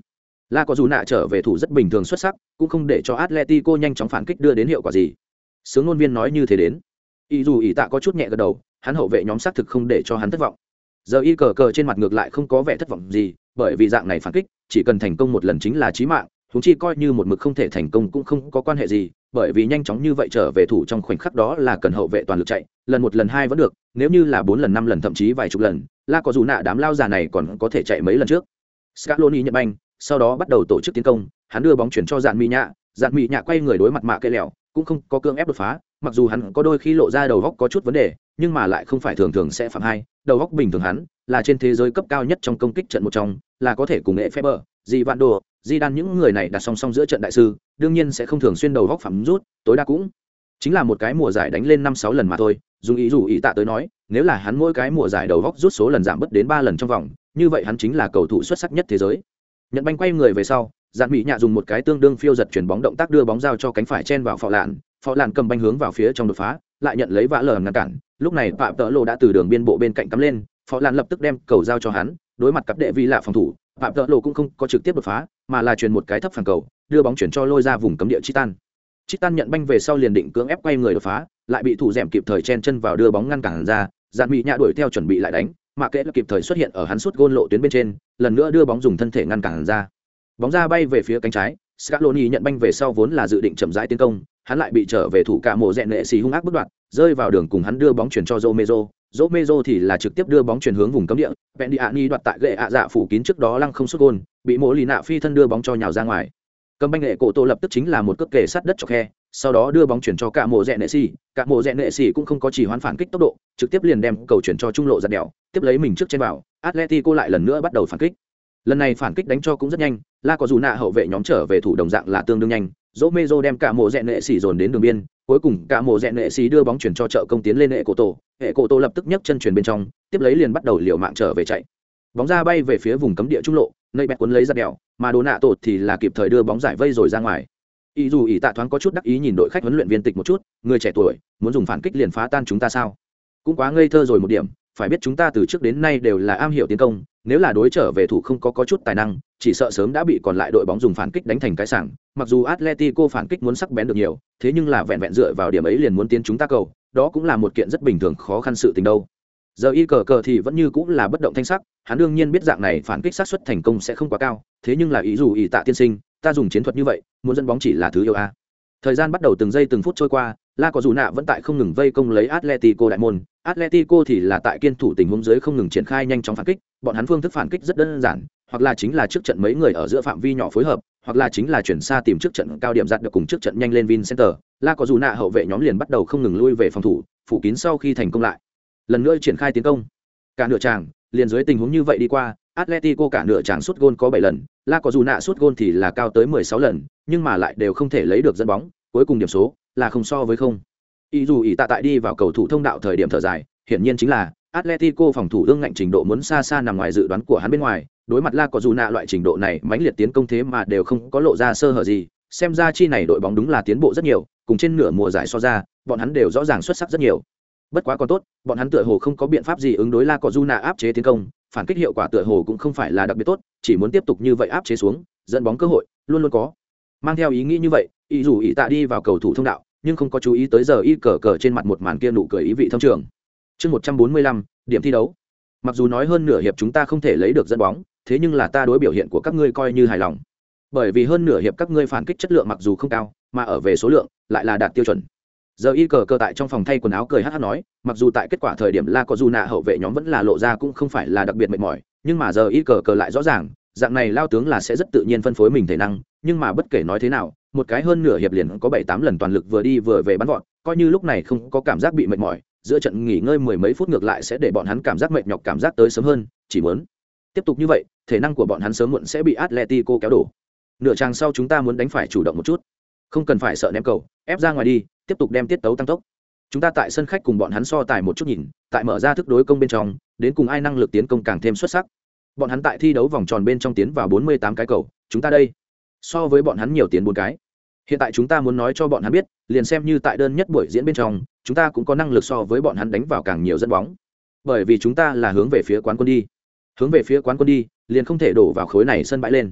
La có dù nạ trở về thủ rất bình thường xuất sắc, cũng không để cho Atletico nhanh chóng phản kích đưa đến hiệu quả gì. Sướng ngôn viên nói như thế đến. ý dù ý tạ có chút nhẹ gật đầu, hắn hậu vệ nhóm xác thực không để cho hắn thất vọng. Giờ y cờ cờ trên mặt ngược lại không có vẻ thất vọng gì, bởi vì dạng này phản kích, chỉ cần thành công một lần chính là chí mạng, chúng chi coi như một mực không thể thành công cũng không có quan hệ gì, bởi vì nhanh chóng như vậy trở về thủ trong khoảnh khắc đó là cần hậu vệ toàn lực chạy, lần một lần hai vẫn được, nếu như là bốn lần năm lần thậm chí vài chục lần, La có dù nạ đám lao già này còn có thể chạy mấy lần trước. Scaloni nhận banh, sau đó bắt đầu tổ chức tiến công, hắn đưa bóng chuyển cho Dạn Mỹ Nhạ, Dạn Mỹ Nhạ quay người đối mặt mạ cây lẹo, cũng không có cương ép đột phá, mặc dù hắn có đôi khi lộ ra đầu góc có chút vấn đề, nhưng mà lại không phải thường thường sẽ phạm hai, đầu góc bình thường hắn là trên thế giới cấp cao nhất trong công kích trận một trong, là có thể cùng nghệ phép bờ, gì vạn đồ, di đan những người này đặt song song giữa trận đại sư, đương nhiên sẽ không thường xuyên đầu góc phẩm rút, tối đa cũng chính là một cái mùa giải đánh lên năm sáu lần mà thôi, dùng ý dù ý tạ tới nói, nếu là hắn mỗi cái mùa giải đầu góc rút số lần giảm bớt đến ba lần trong vòng, như vậy hắn chính là cầu thủ xuất sắc nhất thế giới. Nhận banh quay người về sau dạn mỹ nhạ dùng một cái tương đương phiêu giật chuyển bóng động tác đưa bóng giao cho cánh phải chen vào phò lạn phò lạn cầm banh hướng vào phía trong đột phá lại nhận lấy vã lờ ngăn cản. Lúc này phạm tợ lộ đã từ đường biên bộ bên cạnh cắm lên phò lạn lập tức đem cầu giao cho hắn đối mặt cặp đệ vi lạ phòng thủ phạm tợ lộ cũng không có trực tiếp đột phá, mà là truyền một cái thấp phản cầu, đưa bóng chuyển cho lôi ra vùng cấm địa chitan. Chitan nhận banh về sau liền định cưỡng ép quay người đột phá, lại bị thủ dẻm kịp thời chen chân vào đưa bóng ngăn cản ra dạn mỹ nhạ đuổi theo chuẩn bị lại đánh, mà kệ kịp thời xuất hiện ở hắn suốt gôn lộ tuyến bên trên, lần nữa đưa bóng dùng thân thể ngăn cản ra. Bóng ra bay về phía cánh trái, scaloni nhận banh về sau vốn là dự định chậm rãi tiến công, hắn lại bị trở về thủ cả mộ rẽ nệ xì hung ác bất đoạn rơi vào đường cùng hắn đưa bóng chuyển cho Romero Romero thì là trực tiếp đưa bóng chuyển hướng vùng cấm địa Pendiani đoạt tại gậy ạ dạ phủ kín trước đó lăng không xuất gôn, bị mỗ lì nạ phi thân đưa bóng cho nhào ra ngoài. Cầm banh nghệ cổ tô lập tức chính là một cước kề sát đất cho khe, sau đó đưa bóng chuyển cho cả mộ rẽ nệ xì cả mộ rẽ nệ xì cũng không có chỉ hoán phản kích tốc độ, trực tiếp liền đem cầu chuyển cho trung lộ giặt đèo, tiếp lấy mình trước trên vào, atletico lại lần nữa bắt đầu phản kích lần này phản kích đánh cho cũng rất nhanh, la có dù nạ hậu vệ nhóm trở về thủ đồng dạng là tương đương nhanh. Dỗ mê đem cả mộ rẽ nệ xỉ dồn đến đường biên, cuối cùng cả mộ rẽ nệ xỉ đưa bóng chuyển cho chợ công tiến lên hệ cổ tổ. Hệ cổ tổ lập tức nhấc chân chuyển bên trong, tiếp lấy liền bắt đầu liều mạng trở về chạy. Bóng ra bay về phía vùng cấm địa trung lộ, nơi bẹt cuốn lấy ra đèo, mà đồ nạ tột thì là kịp thời đưa bóng giải vây rồi ra ngoài. Ý dù ý tạ thoáng có chút đắc ý nhìn đội khách huấn luyện viên tịch một chút, người trẻ tuổi, muốn dùng phản kích liền phá tan chúng ta sao? Cũng quá ngây thơ rồi một điểm phải biết chúng ta từ trước đến nay đều là am hiểu tiến công nếu là đối trở về thủ không có, có chút tài năng chỉ sợ sớm đã bị còn lại đội bóng dùng phản kích đánh thành cái sảng. Mặc dù atletico phản kích muốn sắc bén được nhiều thế nhưng là vẹn vẹn dựa vào điểm ấy liền muốn tiến chúng ta cầu đó cũng là một kiện rất bình thường khó khăn sự tình đâu. Giờ y cờ cờ thì vẫn như cũng là bất động thanh sắc hắn đương nhiên biết dạng này phản kích sát xuất thành công sẽ không quá cao thế nhưng là ý dù ý tạ tiên sinh ta dùng chiến thuật như vậy muốn dẫn bóng chỉ là thứ yêu a. Thời gian bắt đầu từng giây từng phút trôi qua la có dù nạ vẫn tại không ngừng vây công lấy atletico đại môn atletico thì là tại kiên thủ tình huống dưới không ngừng triển khai nhanh chóng phản kích bọn hắn phương thức phản kích rất đơn giản hoặc là chính là trước trận mấy người ở giữa phạm vi nhỏ phối hợp hoặc là chính là chuyển xa tìm trước trận cao điểm giật được cùng trước trận nhanh lên Vin Center. La có dù nạ hậu vệ nhóm liền bắt đầu không ngừng lui về phòng thủ, phủ kín sau khi thành công lại. Lần nữa triển khai tiến công. Cả nửa tràng liền dưới tình huống như vậy đi qua atletico cả nửa tràng sút gôn có bảy lần la có dù nạ sút gôn thì là cao tới mười sáu lần nhưng mà lại đều không thể lấy được dẫn bóng cuối cùng điểm số là không so với không ý dù ý tạ tại đi vào cầu thủ thông đạo thời điểm thở dài, hiển nhiên chính là atletico phòng thủ ương ngạnh trình độ muốn xa xa nằm ngoài dự đoán của hắn bên ngoài, đối mặt la có dù nạ loại trình độ này, mãnh liệt tiến công thế mà đều không có lộ ra sơ hở gì, xem ra chi này đội bóng đúng là tiến bộ rất nhiều, cùng trên nửa mùa giải so ra, bọn hắn đều rõ ràng xuất sắc rất nhiều. Bất quá còn tốt, bọn hắn tựa hồ không có biện pháp gì ứng đối la có du nạ áp chế tiến công, phản kích hiệu quả tựa hồ cũng không phải là đặc biệt tốt, chỉ muốn tiếp tục như vậy áp chế xuống, dẫn bóng cơ hội, luôn luôn có. Mang theo ý nghĩ như vậy, ý dù ý tạ đi vào cầu thủ thông đạo nhưng không có chú ý tới giờ y cờ cờ trên mặt một màn kia nụ cười ý vị thông trường. Chương một trăm bốn mươi lăm, điểm thi đấu. Mặc dù nói hơn nửa hiệp chúng ta không thể lấy được dẫn bóng, thế nhưng là ta đối biểu hiện của các ngươi coi như hài lòng. Bởi vì hơn nửa hiệp các ngươi phản kích chất lượng mặc dù không cao, mà ở về số lượng lại là đạt tiêu chuẩn. Giờ y cờ cờ tại trong phòng thay quần áo cười hát hát nói, mặc dù tại kết quả thời điểm la có dù nạ hậu vệ nhóm vẫn là lộ ra cũng không phải là đặc biệt mệt mỏi, nhưng mà giờ y cờ cờ lại rõ ràng, dạng này lao tướng là sẽ rất tự nhiên phân phối mình thể năng nhưng mà bất kể nói thế nào, một cái hơn nửa hiệp liền có bảy tám lần toàn lực vừa đi vừa về bắn vọt, coi như lúc này không có cảm giác bị mệt mỏi, giữa trận nghỉ ngơi mười mấy phút ngược lại sẽ để bọn hắn cảm giác mệt nhọc, cảm giác tới sớm hơn, chỉ muốn tiếp tục như vậy, thể năng của bọn hắn sớm muộn sẽ bị atletico kéo đổ. Nửa trang sau chúng ta muốn đánh phải chủ động một chút. Không cần phải sợ ném cầu, ép ra ngoài đi, tiếp tục đem tiết tấu tăng tốc. Chúng ta tại sân khách cùng bọn hắn so tài một chút nhìn, tại mở ra thức đối công bên trong, đến cùng ai năng lực tiến công càng thêm xuất sắc. Bọn hắn tại thi đấu vòng tròn bên trong tiến vào 48 cái cầu, chúng ta đây so với bọn hắn nhiều tiền bốn cái. Hiện tại chúng ta muốn nói cho bọn hắn biết, liền xem như tại đơn nhất buổi diễn bên trong, chúng ta cũng có năng lực so với bọn hắn đánh vào càng nhiều dẫn bóng. Bởi vì chúng ta là hướng về phía quán quân đi. Hướng về phía quán quân đi, liền không thể đổ vào khối này sân bãi lên.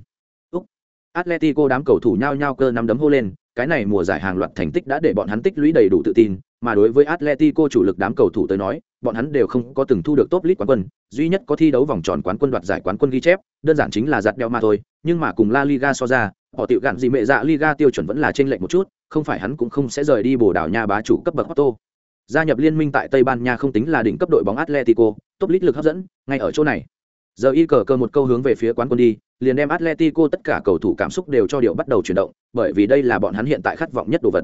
Úc. Atletico đám cầu thủ nhao nhao cơ nắm đấm hô lên, cái này mùa giải hàng loạt thành tích đã để bọn hắn tích lũy đầy đủ tự tin, mà đối với atletico chủ lực đám cầu thủ tới nói, bọn hắn đều không có từng thu được top league quán quân, duy nhất có thi đấu vòng tròn quán quân đoạt giải quán quân ghi chép, đơn giản chính là giặt đeo mà thôi, nhưng mà cùng la liga so ra họ tiểu gạn gì mẹ dạ liga tiêu chuẩn vẫn là trên lệnh một chút không phải hắn cũng không sẽ rời đi bồ đảo nha bá chủ cấp bậc Otto. Gia nhập liên minh tại Tây Ban Nha không tính là đỉnh cấp đội bóng Atletico, top lít lực hấp dẫn, ngay ở chỗ này. Giờ y cờ cơ một câu hướng về phía quán quân đi, liền đem Atletico tất cả cầu thủ cảm xúc đều cho điệu bắt đầu chuyển động, bởi vì đây là bọn hắn hiện tại khát vọng nhất đồ vật.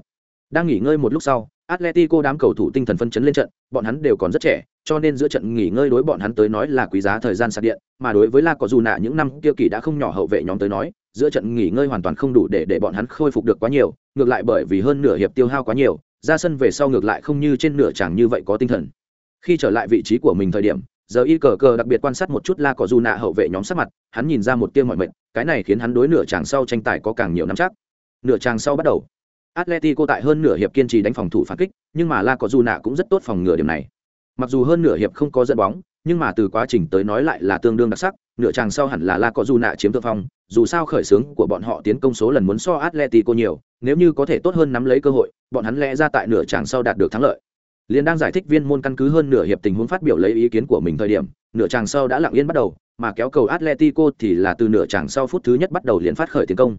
Đang nghỉ ngơi một lúc sau, Atletico đám cầu thủ tinh thần phân chấn lên trận, bọn hắn đều còn rất trẻ, cho nên giữa trận nghỉ ngơi đối bọn hắn tới nói là quý giá thời gian sạc điện, mà đối với La có dù nạ những năm kia kỳ đã không nhỏ hậu vệ nhóm tới nói, giữa trận nghỉ ngơi hoàn toàn không đủ để để bọn hắn khôi phục được quá nhiều, ngược lại bởi vì hơn nửa hiệp tiêu hao quá nhiều, ra sân về sau ngược lại không như trên nửa chẳng như vậy có tinh thần. Khi trở lại vị trí của mình thời điểm, giờ y cờ cờ đặc biệt quan sát một chút La Cọ du nạ hậu vệ nhóm sắc mặt, hắn nhìn ra một tia mọi mệt, cái này khiến hắn đối nửa chàng sau tranh tài có càng nhiều nắm chắc. Nửa chàng sau bắt đầu, Atletico tại hơn nửa hiệp kiên trì đánh phòng thủ phản kích, nhưng mà La Cọ du nạ cũng rất tốt phòng ngừa điểm này. Mặc dù hơn nửa hiệp không có dẫn bóng, nhưng mà từ quá trình tới nói lại là tương đương đặc sắc, nửa chàng sau hẳn là La Cọ dù nạ chiếm thượng phong, dù sao khởi xướng của bọn họ tiến công số lần muốn so Atletico nhiều, nếu như có thể tốt hơn nắm lấy cơ hội, bọn hắn lẽ ra tại nửa chàng sau đạt được thắng lợi. Liên đang giải thích viên môn căn cứ hơn nửa hiệp tình huống phát biểu lấy ý kiến của mình thời điểm, nửa chàng sau đã lặng yên bắt đầu, mà kéo cầu Atletico thì là từ nửa chàng sau phút thứ nhất bắt đầu liền phát khởi tiến công.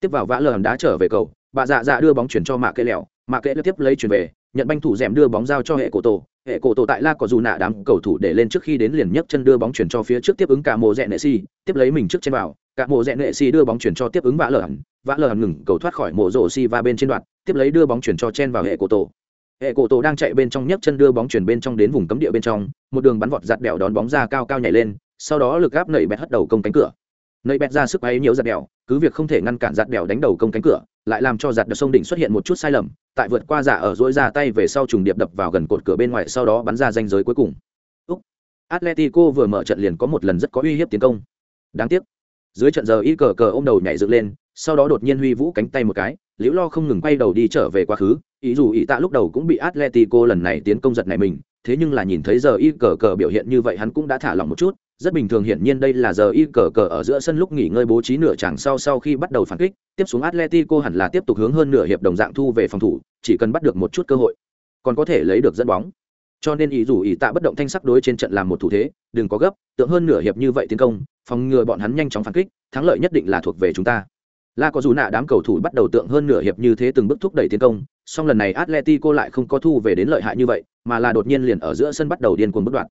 Tiếp vào vã lờm đá trở về cầu, bà dạ dạ đưa bóng chuyển cho mạ kệ lẹo, mạ kệ tiếp lấy chuyển về, nhận banh thủ dẻm đưa bóng giao cho hệ cổ tổ, hệ cổ tổ tại la có dù nạ đám cầu thủ để lên trước khi đến liền nhấc chân đưa bóng chuyển cho phía trước tiếp ứng cả mộ rẽ nệ si, tiếp lấy mình trước trên vào. Cả mộ rẽ nệ si đưa bóng chuyển cho tiếp ứng vã lờ hẳn. Vã lờ hẳn ngừng cầu thoát khỏi mộ rổ si và bên trên đoạn, tiếp lấy đưa bóng chuyển cho chen vào hệ cổ tổ. Hệ cổ tổ đang chạy bên trong nhấc chân đưa bóng chuyển bên trong đến vùng cấm địa bên trong, một đường bắn vọt giặt đèo đón bóng ra cao cao nhảy lên, sau đó lực gáp nẩy bẹt hất đầu công cánh cửa nơi bẹt ra sức bay nhiều giặt đèo, cứ việc không thể ngăn cản giặt đèo đánh đầu công cánh cửa, lại làm cho giặt đèo sông đỉnh xuất hiện một chút sai lầm, tại vượt qua giả ở dỗi ra tay về sau trùng điệp đập vào gần cột cửa bên ngoài, sau đó bắn ra danh giới cuối cùng. Úc. atletico vừa mở trận liền có một lần rất có uy hiếp tiến công. Đáng tiếc. Dưới trận giờ y cờ cờ ôm đầu nhảy dựng lên, sau đó đột nhiên huy vũ cánh tay một cái, liễu lo không ngừng quay đầu đi trở về quá khứ, ý dù ý tạ lúc đầu cũng bị atletico lần này tiến công giật này mình, thế nhưng là nhìn thấy giờ y cờ cờ biểu hiện như vậy hắn cũng đã thả lỏng một chút rất bình thường hiển nhiên đây là giờ y cờ cờ ở giữa sân lúc nghỉ ngơi bố trí nửa chẳng sau sau khi bắt đầu phản kích, tiếp xuống atletico hẳn là tiếp tục hướng hơn nửa hiệp đồng dạng thu về phòng thủ, chỉ cần bắt được một chút cơ hội, còn có thể lấy được dẫn bóng. Cho nên ý dù ý tạ bất động thanh sắc đối trên trận làm một thủ thế, đừng có gấp, tượng hơn nửa hiệp như vậy tiến công, phòng ngừa bọn hắn nhanh chóng phản kích, thắng lợi nhất định là thuộc về chúng ta. La có dù nạ đám cầu thủ bắt đầu tượng hơn nửa hiệp như thế từng bước thúc đẩy tiến công, song lần này atletico lại không có thu về đến lợi hại như vậy, mà là đột nhiên liền ở giữa sân bắt đầu điên cuồng bất đoạn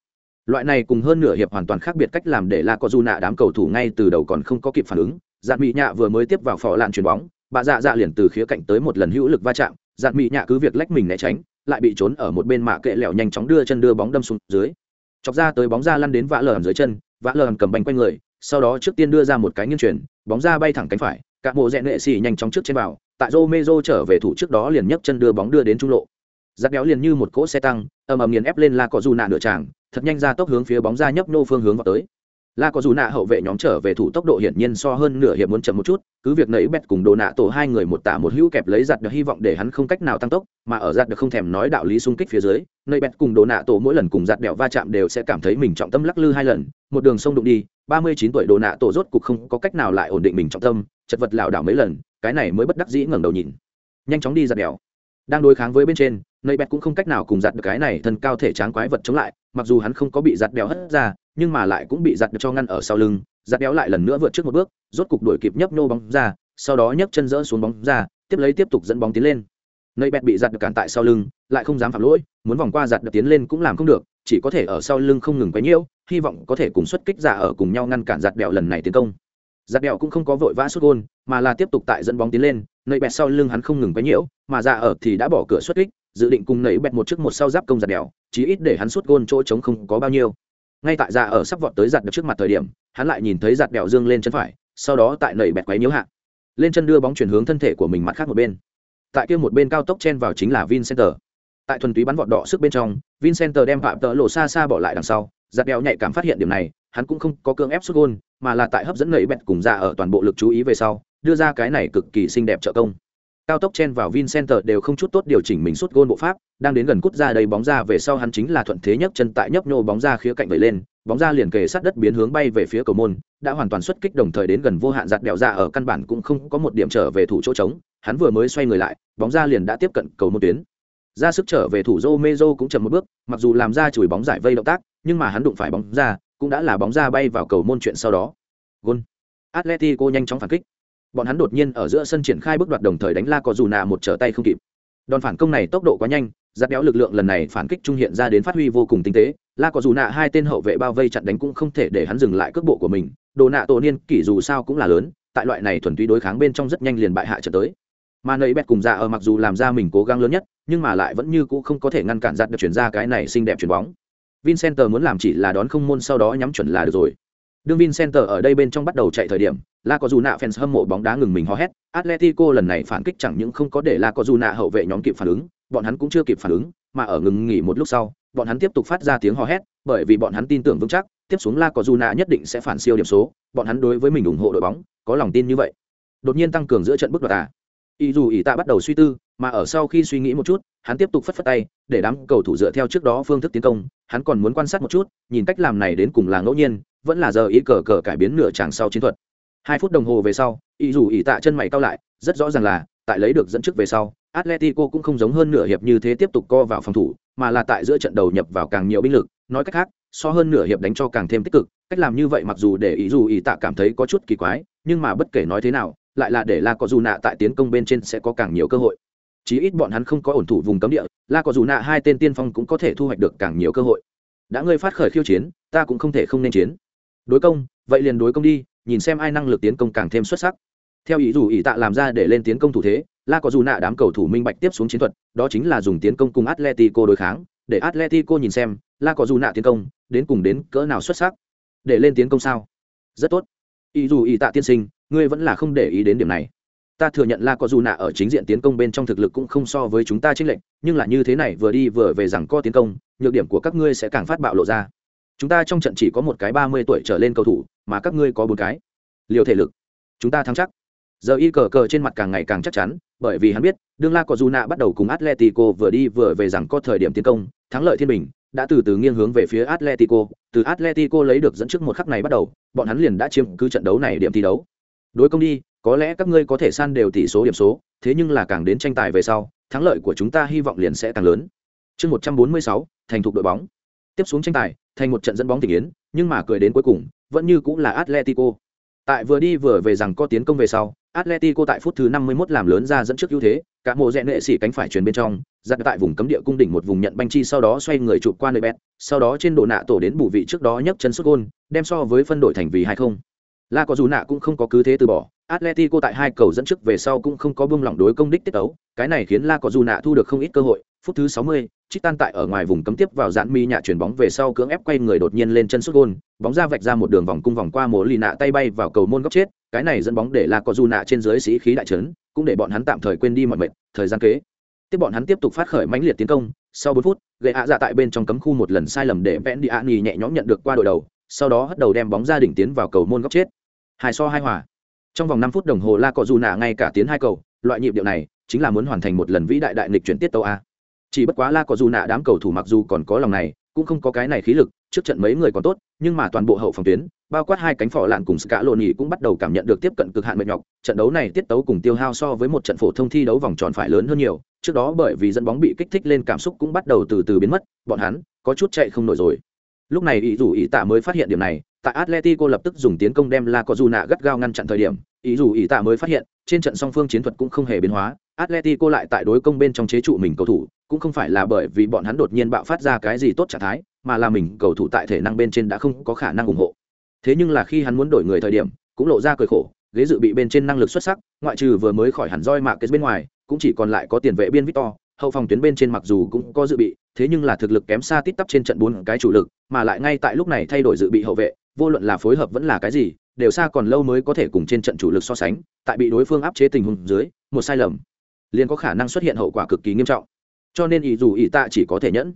loại này cùng hơn nửa hiệp hoàn toàn khác biệt cách làm để la có du nạ đám cầu thủ ngay từ đầu còn không có kịp phản ứng. Dạn mỹ nhạ vừa mới tiếp vào phò lạn chuyền bóng, bà dạ dạ liền từ khía cạnh tới một lần hữu lực va chạm. Dạn mỹ nhạ cứ việc lách mình né tránh, lại bị trốn ở một bên mạ kệ lẻo nhanh chóng đưa chân đưa bóng đâm xuống dưới. Chọc ra tới bóng ra lăn đến vã lờ dưới chân, vã lờ cầm bánh quanh người, sau đó trước tiên đưa ra một cái nghiêng chuyển bóng ra bay thẳng cánh phải, cả bộ rẽ nệ xì nhanh chóng trước trên vào, tại rô mê rô trở về thủ trước đó liền nhấc chân đưa bóng đưa đến trung lộ. Giáp béo liền như một cỗ xe tăng, ầm ầm nghiền ép lên la cọ dù nạ nửa tràng thật nhanh ra tốc hướng phía bóng ra nhấp nô phương hướng vào tới. La có dù nạ hậu vệ nhóm trở về thủ tốc độ hiển nhiên so hơn nửa hiệp muốn chậm một chút, cứ việc nấy bẹt cùng đồ nạ tổ hai người một tả một hữu kẹp lấy giặt được hy vọng để hắn không cách nào tăng tốc, mà ở giặt được không thèm nói đạo lý xung kích phía dưới, nấy bẹt cùng đồ nạ tổ mỗi lần cùng giặt đèo va chạm đều sẽ cảm thấy mình trọng tâm lắc lư hai lần, một đường sông đụng đi, ba mươi chín tuổi đồ nạ tổ rốt cục không có cách nào lại ổn định mình trọng tâm, chật vật lảo đảo mấy lần, cái này mới bất đắc dĩ ngẩng đầu nhìn. Nhanh chóng đi giặt đèo đang đối kháng với bên trên nầy bẹt cũng không cách nào cùng giặt được cái này thân cao thể tráng quái vật chống lại, mặc dù hắn không có bị giặt đèo hất ra, nhưng mà lại cũng bị giặt cho ngăn ở sau lưng. Giặt béo lại lần nữa vượt trước một bước, rốt cục đuổi kịp nhấp nô bóng ra, sau đó nhấc chân dỡ xuống bóng ra, tiếp lấy tiếp tục dẫn bóng tiến lên. Nơi bẹt bị giặt được cản tại sau lưng, lại không dám phạm lỗi, muốn vòng qua giặt được tiến lên cũng làm không được, chỉ có thể ở sau lưng không ngừng quấy nhiễu, hy vọng có thể cùng xuất kích giả ở cùng nhau ngăn cản giặt đèo lần này tiến công giặt bẹo cũng không có vội vã xuất gôn, mà là tiếp tục tại dẫn bóng tiến lên nơi bẹt sau lưng hắn không ngừng quấy nhiễu, mà ra ở thì đã bỏ cửa xuất kích, dự định cùng nảy bẹt một trước một sau giáp công giặt bẹo chí ít để hắn xuất gôn chỗ trống không có bao nhiêu. Ngay tại ra ở sắp vọt tới giặt được trước mặt thời điểm, hắn lại nhìn thấy giặt đèo dương lên chân phải, sau đó tại nầy bẹt quấy nhiễu hạ. Lên chân đưa bóng chuyển hướng thân thể của mình mặt khác một bên. Tại kia một bên cao tốc chen vào chính là vincenter. Tại thuần túy bắn vọt đỏ sức bên trong, vincenter đem phạm tợ lộ xa xa bỏ lại đằng sau. Giặt đeo nhạy cảm phát hiện điểm này, hắn cũng không có cưỡng ép xuất gôn mà là tại hấp dẫn nảy bẹt cùng ra ở toàn bộ lực chú ý về sau đưa ra cái này cực kỳ xinh đẹp trợ công cao tốc chen vào Vincenter đều không chút tốt điều chỉnh mình suốt gôn bộ pháp, đang đến gần cút ra đầy bóng ra về sau hắn chính là thuận thế nhấc chân tại nhấp nhô bóng ra khía cạnh vẩy lên, bóng ra liền kề sát đất biến hướng bay về phía cầu môn, đã hoàn toàn xuất kích đồng thời đến gần vô hạn giặt đèo ra ở căn bản cũng không có một điểm trở về thủ chỗ trống, hắn vừa mới xoay người lại, bóng ra liền đã tiếp cận cầu môn tuyến. Ra sức trở về thủ Romero cũng chậm một bước, mặc dù làm ra chùi bóng giải vây động tác, nhưng mà hắn đụng phải bóng ra, cũng đã là bóng ra bay vào cầu môn chuyện sau đó. Gol. Atletico nhanh chóng phản kích. Bọn hắn đột nhiên ở giữa sân triển khai bước đoạt đồng thời đánh la có dù một trở tay không kịp. Đòn phản công này tốc độ quá nhanh giáp béo lực lượng lần này phản kích trung hiện ra đến phát huy vô cùng tinh tế. La có dù hai tên hậu vệ bao vây chặn đánh cũng không thể để hắn dừng lại cước bộ của mình. Đồ nạ tổ niên kỷ dù sao cũng là lớn, tại loại này thuần túy đối kháng bên trong rất nhanh liền bại hạ trận tới. Mà nấy bẹt cùng dạ ở mặc dù làm ra mình cố gắng lớn nhất, nhưng mà lại vẫn như cũ không có thể ngăn cản giặt được chuyển ra cái này xinh đẹp chuyển bóng vincent muốn làm chỉ là đón không môn sau đó nhắm chuẩn là được rồi. Đương vincenter ở đây bên trong bắt đầu chạy thời điểm, la có dù nạ fans hâm mộ bóng đá ngừng mình hò hét. Atletico lần này phản kích chẳng những không có để la có dù nạ hậu vệ nhóm kịp phản ứng, bọn hắn cũng chưa kịp phản ứng, mà ở ngừng nghỉ một lúc sau, bọn hắn tiếp tục phát ra tiếng hò hét, bởi vì bọn hắn tin tưởng vững chắc, tiếp xuống la có dù nạ nhất định sẽ phản siêu điểm số, bọn hắn đối với mình ủng hộ đội bóng, có lòng tin như vậy. Đột nhiên tăng cường giữa trận bước đoạt à. Ý dù ý tạ bắt đầu suy tư, mà ở sau khi suy nghĩ một chút hắn tiếp tục phất phất tay, để đám cầu thủ dựa theo trước đó phương thức tiến công, hắn còn muốn quan sát một chút, nhìn cách làm này đến cùng là ngẫu nhiên, vẫn là giờ ý cờ cờ cải biến nửa chàng sau chiến thuật. Hai phút đồng hồ về sau, ý dù ý tạ chân mày cao lại, rất rõ ràng là, tại lấy được dẫn trước về sau, atletico cũng không giống hơn nửa hiệp như thế tiếp tục co vào phòng thủ, mà là tại giữa trận đầu nhập vào càng nhiều binh lực. Nói cách khác, so hơn nửa hiệp đánh cho càng thêm tích cực, cách làm như vậy mặc dù để ý dù ý tạ cảm thấy có chút kỳ quái, nhưng mà bất kể nói thế nào, lại là để la có dù nạ tại tiến công bên trên sẽ có càng nhiều cơ hội chí ít bọn hắn không có ổn thủ vùng cấm địa, la có dù nạ hai tên tiên phong cũng có thể thu hoạch được càng nhiều cơ hội. Đã ngươi phát khởi khiêu chiến, ta cũng không thể không nên chiến. Đối công, vậy liền đối công đi, nhìn xem ai năng lực tiến công càng thêm xuất sắc. Theo ý dù ý tạ làm ra để lên tiến công thủ thế, la có dù nạ đám cầu thủ minh bạch tiếp xuống chiến thuật, đó chính là dùng tiến công cùng atletico đối kháng. Để atletico nhìn xem, la có dù nạ tiến công, đến cùng đến cỡ nào xuất sắc. Để lên tiến công sao? Rất tốt. Ý dù ý tạ tiên sinh, ngươi vẫn là không để ý đến điểm này ta thừa nhận la có dù nạ ở chính diện tiến công bên trong thực lực cũng không so với chúng ta chênh lệnh nhưng là như thế này vừa đi vừa về rằng co tiến công, nhược điểm của các ngươi sẽ càng phát bạo lộ ra. Chúng ta trong trận chỉ có một cái ba mươi tuổi trở lên cầu thủ, mà các ngươi có bốn cái. Liều thể lực. Chúng ta thắng chắc. Giờ y cờ cờ trên mặt càng ngày càng chắc chắn, bởi vì hắn biết, đương la có dù nạ bắt đầu cùng atletico vừa đi vừa về rằng có thời điểm tiến công, thắng lợi thiên bình, đã từ từ nghiêng hướng về phía atletico, từ atletico lấy được dẫn trước một khắc này bắt đầu, bọn hắn liền đã chiếm cứ trận đấu này điểm thi đấu. Đối công đi có lẽ các ngươi có thể san đều tỷ số điểm số, thế nhưng là càng đến tranh tài về sau, thắng lợi của chúng ta hy vọng liền sẽ càng lớn. Chương một trăm bốn mươi sáu, thành thục đội bóng. Tiếp xuống tranh tài, thành một trận dẫn bóng tình yến, nhưng mà cười đến cuối cùng, vẫn như cũng là atletico. Tại vừa đi vừa về rằng có tiến công về sau, atletico tại phút thứ 51 làm lớn ra dẫn trước ưu thế, cả mộ rẽ nệ xỉ cánh phải truyền bên trong, giặt tại vùng cấm địa cung đỉnh một vùng nhận banh chi sau đó xoay người chụp qua nơi bét sau đó trên độ nạ tổ đến bù vị trước đó nhấc chân xuất gôn, đem so với phân đội thành vì hai không. La có dù nạ cũng không có cứ thế từ bỏ Atletico tại hai cầu dẫn trước về sau cũng không có buông lỏng đối công đích tiết tấu, cái này khiến La Cojuna thu được không ít cơ hội. Phút thứ 60, Chitan tại ở ngoài vùng cấm tiếp vào dạn mi nhạ chuyển bóng về sau cưỡng ép quay người đột nhiên lên chân sút gôn, bóng ra vạch ra một đường vòng cung vòng qua mồ lì nạ tay bay vào cầu môn góc chết, cái này dẫn bóng để La Cojuna trên dưới sĩ khí đại trấn, cũng để bọn hắn tạm thời quên đi mọi mệt, thời gian kế. Tiếp bọn hắn tiếp tục phát khởi mãnh liệt tiến công, sau 4 phút, gậy ạ dạ tại bên trong cấm khu một lần sai lầm để Pendiani nhẹ nhõm nhận được qua đội đầu, sau đó hất đầu đem bóng ra đỉnh tiến vào cầu môn góc chết. Hai so hai hòa trong vòng năm phút đồng hồ, la cọ dù nạ ngay cả tiến hai cầu, loại nhịp điệu này chính là muốn hoàn thành một lần vĩ đại đại nghịch chuyển tiết tàu a. Chỉ bất quá la cọ dù nạ đám cầu thủ mặc dù còn có lòng này, cũng không có cái này khí lực, trước trận mấy người còn tốt, nhưng mà toàn bộ hậu phòng tuyến, bao quát hai cánh phỏ lạn cùng ska lộn nhì cũng bắt đầu cảm nhận được tiếp cận cực hạn mệt nhọc, trận đấu này tiết tấu cùng tiêu hao so với một trận phổ thông thi đấu vòng tròn phải lớn hơn nhiều, trước đó bởi vì dẫn bóng bị kích thích lên cảm xúc cũng bắt đầu từ từ biến mất, bọn hắn có chút chạy không nổi rồi. Lúc này ý dù ý tạ mới phát hiện điểm này tại Atletico lập tức dùng tiến công đem La Cojuna gắt gao ngăn chặn thời điểm, ý dù ý tạ mới phát hiện, trên trận song phương chiến thuật cũng không hề biến hóa, Atletico lại tại đối công bên trong chế trụ mình cầu thủ, cũng không phải là bởi vì bọn hắn đột nhiên bạo phát ra cái gì tốt trạng thái, mà là mình cầu thủ tại thể năng bên trên đã không có khả năng ủng hộ. Thế nhưng là khi hắn muốn đổi người thời điểm, cũng lộ ra cười khổ, ghế dự bị bên trên năng lực xuất sắc, ngoại trừ vừa mới khỏi hẳn roi mạ cái bên ngoài, cũng chỉ còn lại có tiền vệ biên Victor, hậu phòng tuyến bên trên mặc dù cũng có dự bị, thế nhưng là thực lực kém xa tít tắp trên trận bốn cái chủ lực, mà lại ngay tại lúc này thay đổi dự bị hậu vệ, vô luận là phối hợp vẫn là cái gì đều xa còn lâu mới có thể cùng trên trận chủ lực so sánh tại bị đối phương áp chế tình huống dưới một sai lầm liền có khả năng xuất hiện hậu quả cực kỳ nghiêm trọng. Cho nên ý dù ý tạ chỉ có thể nhẫn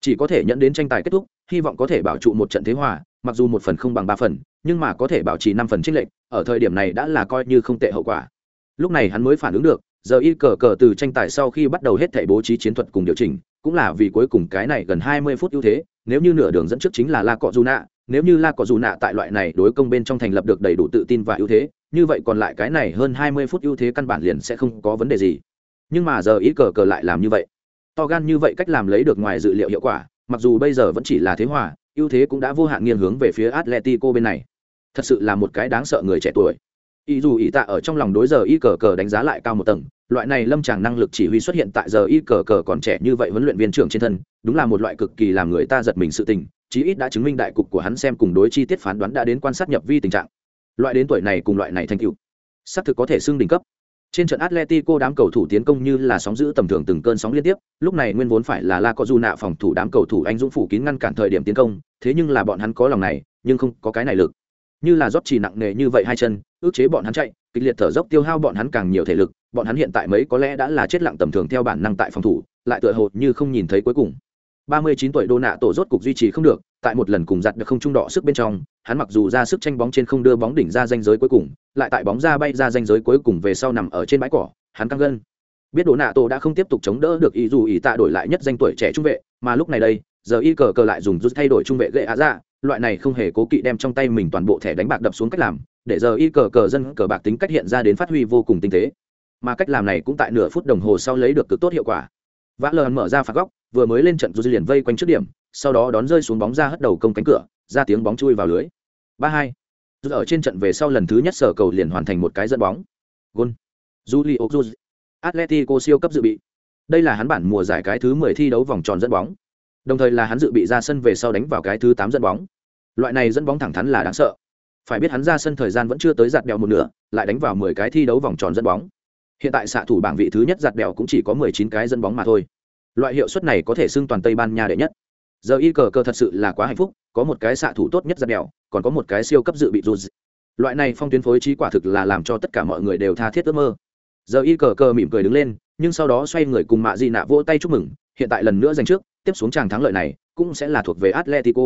chỉ có thể nhẫn đến tranh tài kết thúc hy vọng có thể bảo trụ một trận thế hòa mặc dù một phần không bằng ba phần nhưng mà có thể bảo trì năm phần trích lệnh ở thời điểm này đã là coi như không tệ hậu quả. Lúc này hắn mới phản ứng được giờ y cờ cờ từ tranh tài sau khi bắt đầu hết thảy bố trí chiến thuật cùng điều chỉnh, cũng là vì cuối cùng cái này gần hai mươi phút ưu thế, nếu như nửa đường dẫn trước chính là la cọ dù nạ, nếu như la cọ dù nạ tại loại này đối công bên trong thành lập được đầy đủ tự tin và ưu thế, như vậy còn lại cái này hơn hai mươi phút ưu thế căn bản liền sẽ không có vấn đề gì. Nhưng mà giờ ý cờ cờ lại làm như vậy. To gan như vậy cách làm lấy được ngoài dự liệu hiệu quả, mặc dù bây giờ vẫn chỉ là thế hòa, ưu thế cũng đã vô hạn nghiêng hướng về phía atletico bên này. Thật sự là một cái đáng sợ người trẻ tuổi ý dù ý tạ ở trong lòng đối giờ y cờ cờ đánh giá lại cao một tầng loại này lâm tràng năng lực chỉ huy xuất hiện tại giờ y cờ cờ còn trẻ như vậy huấn luyện viên trưởng trên thân đúng là một loại cực kỳ làm người ta giật mình sự tình chí ít đã chứng minh đại cục của hắn xem cùng đối chi tiết phán đoán đã đến quan sát nhập vi tình trạng loại đến tuổi này cùng loại này thành cựu xác thực có thể xưng đỉnh cấp trên trận Atletico đám cầu thủ tiến công như là sóng giữ tầm thường từng cơn sóng liên tiếp, lúc này nguyên vốn phải là La Cojuna phòng thủ đám cầu thủ anh dũng phủ kín ngăn cản thời điểm tiến công, thế nhưng là bọn hắn có lòng này, nhưng không có cái này lực. Như là rót chỉ nặng nề như vậy hai chân, ước chế bọn hắn chạy, kịch liệt thở dốc tiêu hao bọn hắn càng nhiều thể lực, bọn hắn hiện tại mấy có lẽ đã là chết lặng tầm thường theo bản năng tại phòng thủ, lại tựa hồ như không nhìn thấy cuối cùng. 39 tuổi Đô nạ tổ rốt cục duy trì không được, tại một lần cùng giặt được không trung đỏ sức bên trong, hắn mặc dù ra sức tranh bóng trên không đưa bóng đỉnh ra danh giới cuối cùng, lại tại bóng ra bay ra danh giới cuối cùng về sau nằm ở trên bãi cỏ, hắn căng gân. Biết Đỗ Nạ Tổ đã không tiếp tục chống đỡ được ý dù ý tạ đổi lại nhất danh tuổi trẻ trung vệ, mà lúc này đây, giờ y cờ cờ lại dùng rút thay đổi trung vệ gậy á ra, dạ, loại này không hề cố kỵ đem trong tay mình toàn bộ thẻ đánh bạc đập xuống cách làm, để giờ y cờ cờ dân cờ bạc tính cách hiện ra đến phát huy vô cùng tinh tế. Mà cách làm này cũng tại nửa phút đồng hồ sau lấy được cực tốt hiệu quả. Vã lờ mở ra phạt góc, vừa mới lên trận dù liền vây quanh trước điểm, sau đó đón rơi xuống bóng ra hất đầu công cánh cửa, ra tiếng bóng chui vào lưới. Ba hai. dù ở trên trận về sau lần thứ nhất sở cầu liền hoàn thành một cái dẫn bóng. gôn Julio Atletico siêu cấp dự bị. Đây là hắn bản mùa giải cái thứ 10 thi đấu vòng tròn dẫn bóng. Đồng thời là hắn dự bị ra sân về sau đánh vào cái thứ 8 dẫn bóng. Loại này dẫn bóng thẳng thắn là đáng sợ. Phải biết hắn ra sân thời gian vẫn chưa tới giặt đèo một nửa, lại đánh vào 10 cái thi đấu vòng tròn dẫn bóng. Hiện tại xạ thủ bảng vị thứ nhất giặt đèo cũng chỉ có 19 cái dẫn bóng mà thôi. Loại hiệu suất này có thể xưng toàn Tây Ban Nha đệ nhất. Giờ y cờ cờ thật sự là quá hạnh phúc, có một cái xạ thủ tốt nhất giặt đèo, còn có một cái siêu cấp dự bị dù loại này phong tuyến phối trí quả thực là làm cho tất cả mọi người đều tha thiết ước mơ giờ y cờ cờ mỉm cười đứng lên nhưng sau đó xoay người cùng mạ di nạ vỗ tay chúc mừng hiện tại lần nữa giành trước tiếp xuống tràng thắng lợi này cũng sẽ là thuộc về atletico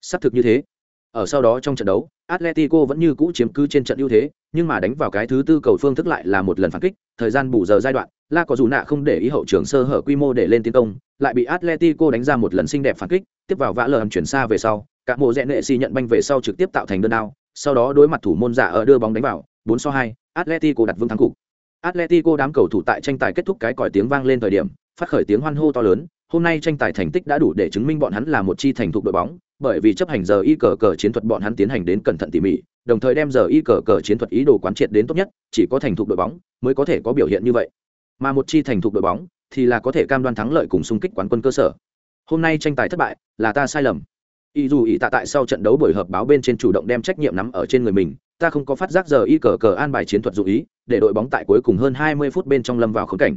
Sắp thực như thế ở sau đó trong trận đấu atletico vẫn như cũ chiếm cứ trên trận ưu thế nhưng mà đánh vào cái thứ tư cầu phương thức lại là một lần phản kích thời gian bù giờ giai đoạn la có dù nạ không để ý hậu trường sơ hở quy mô để lên tiến công lại bị atletico đánh ra một lần xinh đẹp phản kích tiếp vào vã lờ chuyển xa về sau cả mộ rẽ nệ xì nhận banh về sau trực tiếp tạo thành đơn đao sau đó đối mặt thủ môn giả ở đưa bóng đánh vào 4 so 2, Atletico đặt vững thắng cục. Atletico đám cầu thủ tại tranh tài kết thúc cái còi tiếng vang lên thời điểm, phát khởi tiếng hoan hô to lớn, hôm nay tranh tài thành tích đã đủ để chứng minh bọn hắn là một chi thành thục đội bóng, bởi vì chấp hành giờ y cờ cờ chiến thuật bọn hắn tiến hành đến cẩn thận tỉ mỉ, đồng thời đem giờ y cờ cờ chiến thuật ý đồ quán triệt đến tốt nhất, chỉ có thành thục đội bóng mới có thể có biểu hiện như vậy. Mà một chi thành thục đội bóng thì là có thể cam đoan thắng lợi cùng xung kích quán quân cơ sở. Hôm nay tranh tài thất bại là ta sai lầm y dù ý tạ tại sau trận đấu buổi họp báo bên trên chủ động đem trách nhiệm nắm ở trên người mình ta không có phát giác giờ y cờ cờ an bài chiến thuật dụ ý để đội bóng tại cuối cùng hơn hai mươi phút bên trong lâm vào khốn cảnh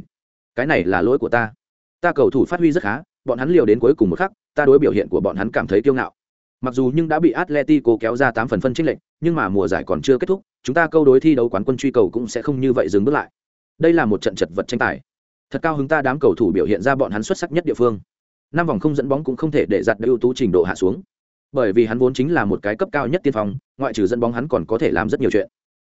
cái này là lỗi của ta ta cầu thủ phát huy rất khá, bọn hắn liều đến cuối cùng một khắc, ta đối biểu hiện của bọn hắn cảm thấy kiêu ngạo. Mặc dù nhưng đã bị atletico kéo ra tám phần phân trích lệnh nhưng mà mùa giải còn chưa kết thúc, chúng ta câu đối thi đấu quán quân truy cầu cũng sẽ không như vậy dừng bước lại. Đây là một trận chật vật tranh tài. Thật cao hứng ta đám cầu thủ biểu hiện ra bọn hắn xuất sắc nhất địa phương. Năm vòng không dẫn bóng cũng không thể để giặt ưu tú trình độ hạ xuống. Bởi vì hắn vốn chính là một cái cấp cao nhất tiên phong, ngoại trừ dẫn bóng hắn còn có thể làm rất nhiều chuyện.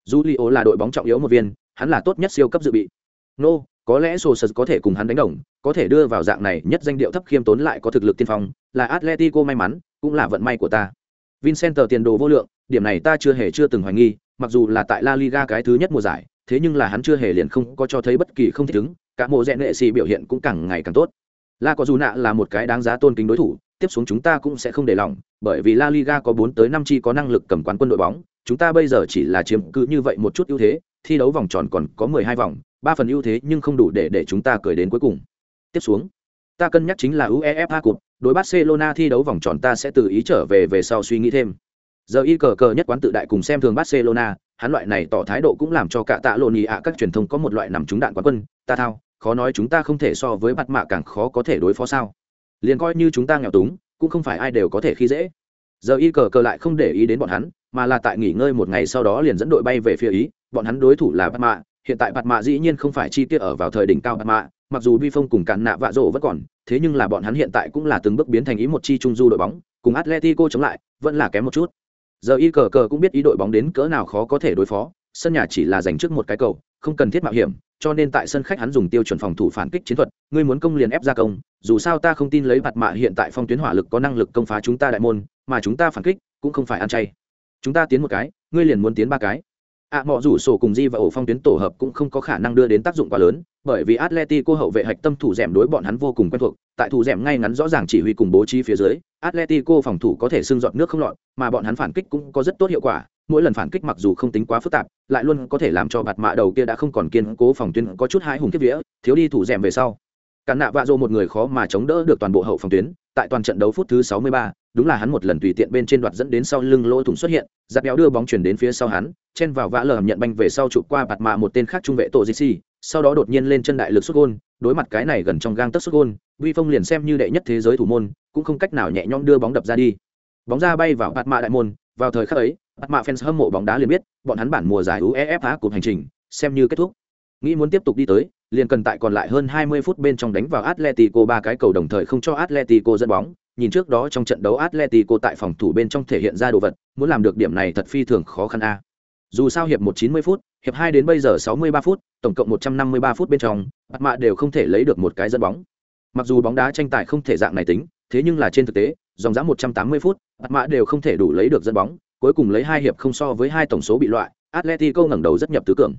Julio là đội bóng trọng yếu một viên, hắn là tốt nhất siêu cấp dự bị. Nô, có lẽ Sosa có thể cùng hắn đánh đồng có thể đưa vào dạng này nhất danh điệu thấp khiêm tốn lại có thực lực tiên phong là Atletico may mắn cũng là vận may của ta vincenter tiền đồ vô lượng điểm này ta chưa hề chưa từng hoài nghi mặc dù là tại La Liga cái thứ nhất mùa giải thế nhưng là hắn chưa hề liền không có cho thấy bất kỳ không thích ứng cả mùa rẽ nghệ sĩ biểu hiện cũng càng ngày càng tốt La có dù nạ là một cái đáng giá tôn kính đối thủ, tiếp xuống chúng ta cũng sẽ không để lòng, bởi vì La Liga có bốn tới năm chi có năng lực cầm quán quân đội bóng, chúng ta bây giờ chỉ là chiếm cứ như vậy một chút ưu thế, thi đấu vòng tròn còn có 12 vòng, ba phần ưu thế nhưng không đủ để để chúng ta cười đến cuối cùng. Tiếp xuống, ta cân nhắc chính là UEFA Cup, đối Barcelona thi đấu vòng tròn ta sẽ tự ý trở về về sau suy nghĩ thêm. Giờ y cờ cờ nhất quán tự đại cùng xem thường Barcelona, hắn loại này tỏ thái độ cũng làm cho cả tạ lộn ý ạ các truyền thông có một loại nằm trúng đạn quán quân, ta thao, khó nói chúng ta không thể so với mặt mạ càng khó có thể đối phó sao liền coi như chúng ta nghèo túng cũng không phải ai đều có thể khi dễ giờ y cờ cờ lại không để ý đến bọn hắn mà là tại nghỉ ngơi một ngày sau đó liền dẫn đội bay về phía ý bọn hắn đối thủ là bắt mạ hiện tại bạt mạ dĩ nhiên không phải chi tiết ở vào thời đỉnh cao bạt mạ, mặc dù vi phong cùng cản nạ vạ rổ vẫn còn, thế nhưng là bọn hắn hiện tại cũng là từng bước biến thành ý một chi trung du đội bóng, cùng atletico chống lại, vẫn là kém một chút. Giờ y cờ cờ cũng biết ý đội bóng đến cỡ nào khó có thể đối phó, sân nhà chỉ là dành trước một cái cầu, không cần thiết mạo hiểm, cho nên tại sân khách hắn dùng tiêu chuẩn phòng thủ phản kích chiến thuật, ngươi muốn công liền ép ra công, dù sao ta không tin lấy bạt mạ hiện tại phong tuyến hỏa lực có năng lực công phá chúng ta đại môn, mà chúng ta phản kích cũng không phải ăn chay. Chúng ta tiến một cái, ngươi liền muốn tiến ba cái ạ à, rủ sổ cùng di và ổ phong tuyến tổ hợp cũng không có khả năng đưa đến tác dụng quá lớn bởi vì atletico hậu vệ hạch tâm thủ d đối bọn hắn vô cùng quen thuộc tại thủ d ngay ngắn rõ ràng chỉ huy cùng bố trí phía dưới atletico phòng thủ có thể xưng dọn nước không lọt mà bọn hắn phản kích cũng có rất tốt hiệu quả mỗi lần phản kích mặc dù không tính quá phức tạp lại luôn có thể làm cho bạt mạ đầu kia đã không còn kiên cố phòng tuyến có chút hai hùng kiếp vía thiếu đi thủ d về sau. Cản nạ vạ dô một người khó mà chống đỡ được toàn bộ hậu phòng tuyến tại toàn trận đấu phút thứ 63, đúng là hắn một lần tùy tiện bên trên đoạt dẫn đến sau lưng lỗ thủng xuất hiện giáp béo đưa bóng chuyển đến phía sau hắn chen vào vã lờ nhận banh về sau chụp qua bạt mạ một tên khác trung vệ tổ jc sau đó đột nhiên lên chân đại lực xuất gôn đối mặt cái này gần trong gang tấc xuất gôn vi phong liền xem như đệ nhất thế giới thủ môn cũng không cách nào nhẹ nhõm đưa bóng đập ra đi. Bóng ra bay vào bạt mạ đại môn vào thời khắc ấy bạt mạ fans hâm mộ bóng đá liền biết bọn hắn bản mùa giải uefa cuộc hành trình xem như kết thúc. Nghĩ muốn tiếp tục đi tới liền cần tại còn lại hơn 20 phút bên trong đánh vào Atletico ba cái cầu đồng thời không cho Atletico dẫn bóng, nhìn trước đó trong trận đấu Atletico tại phòng thủ bên trong thể hiện ra đồ vật, muốn làm được điểm này thật phi thường khó khăn a. Dù sao hiệp 1 90 phút, hiệp 2 đến bây giờ 63 phút, tổng cộng 153 phút bên trong, bắt Mạ đều không thể lấy được một cái dẫn bóng. Mặc dù bóng đá tranh tài không thể dạng này tính, thế nhưng là trên thực tế, dòng giá 180 phút, bắt Mạ đều không thể đủ lấy được dẫn bóng, cuối cùng lấy hai hiệp không so với hai tổng số bị loại, Atletico ngẩng đầu rất nhập tứ cường.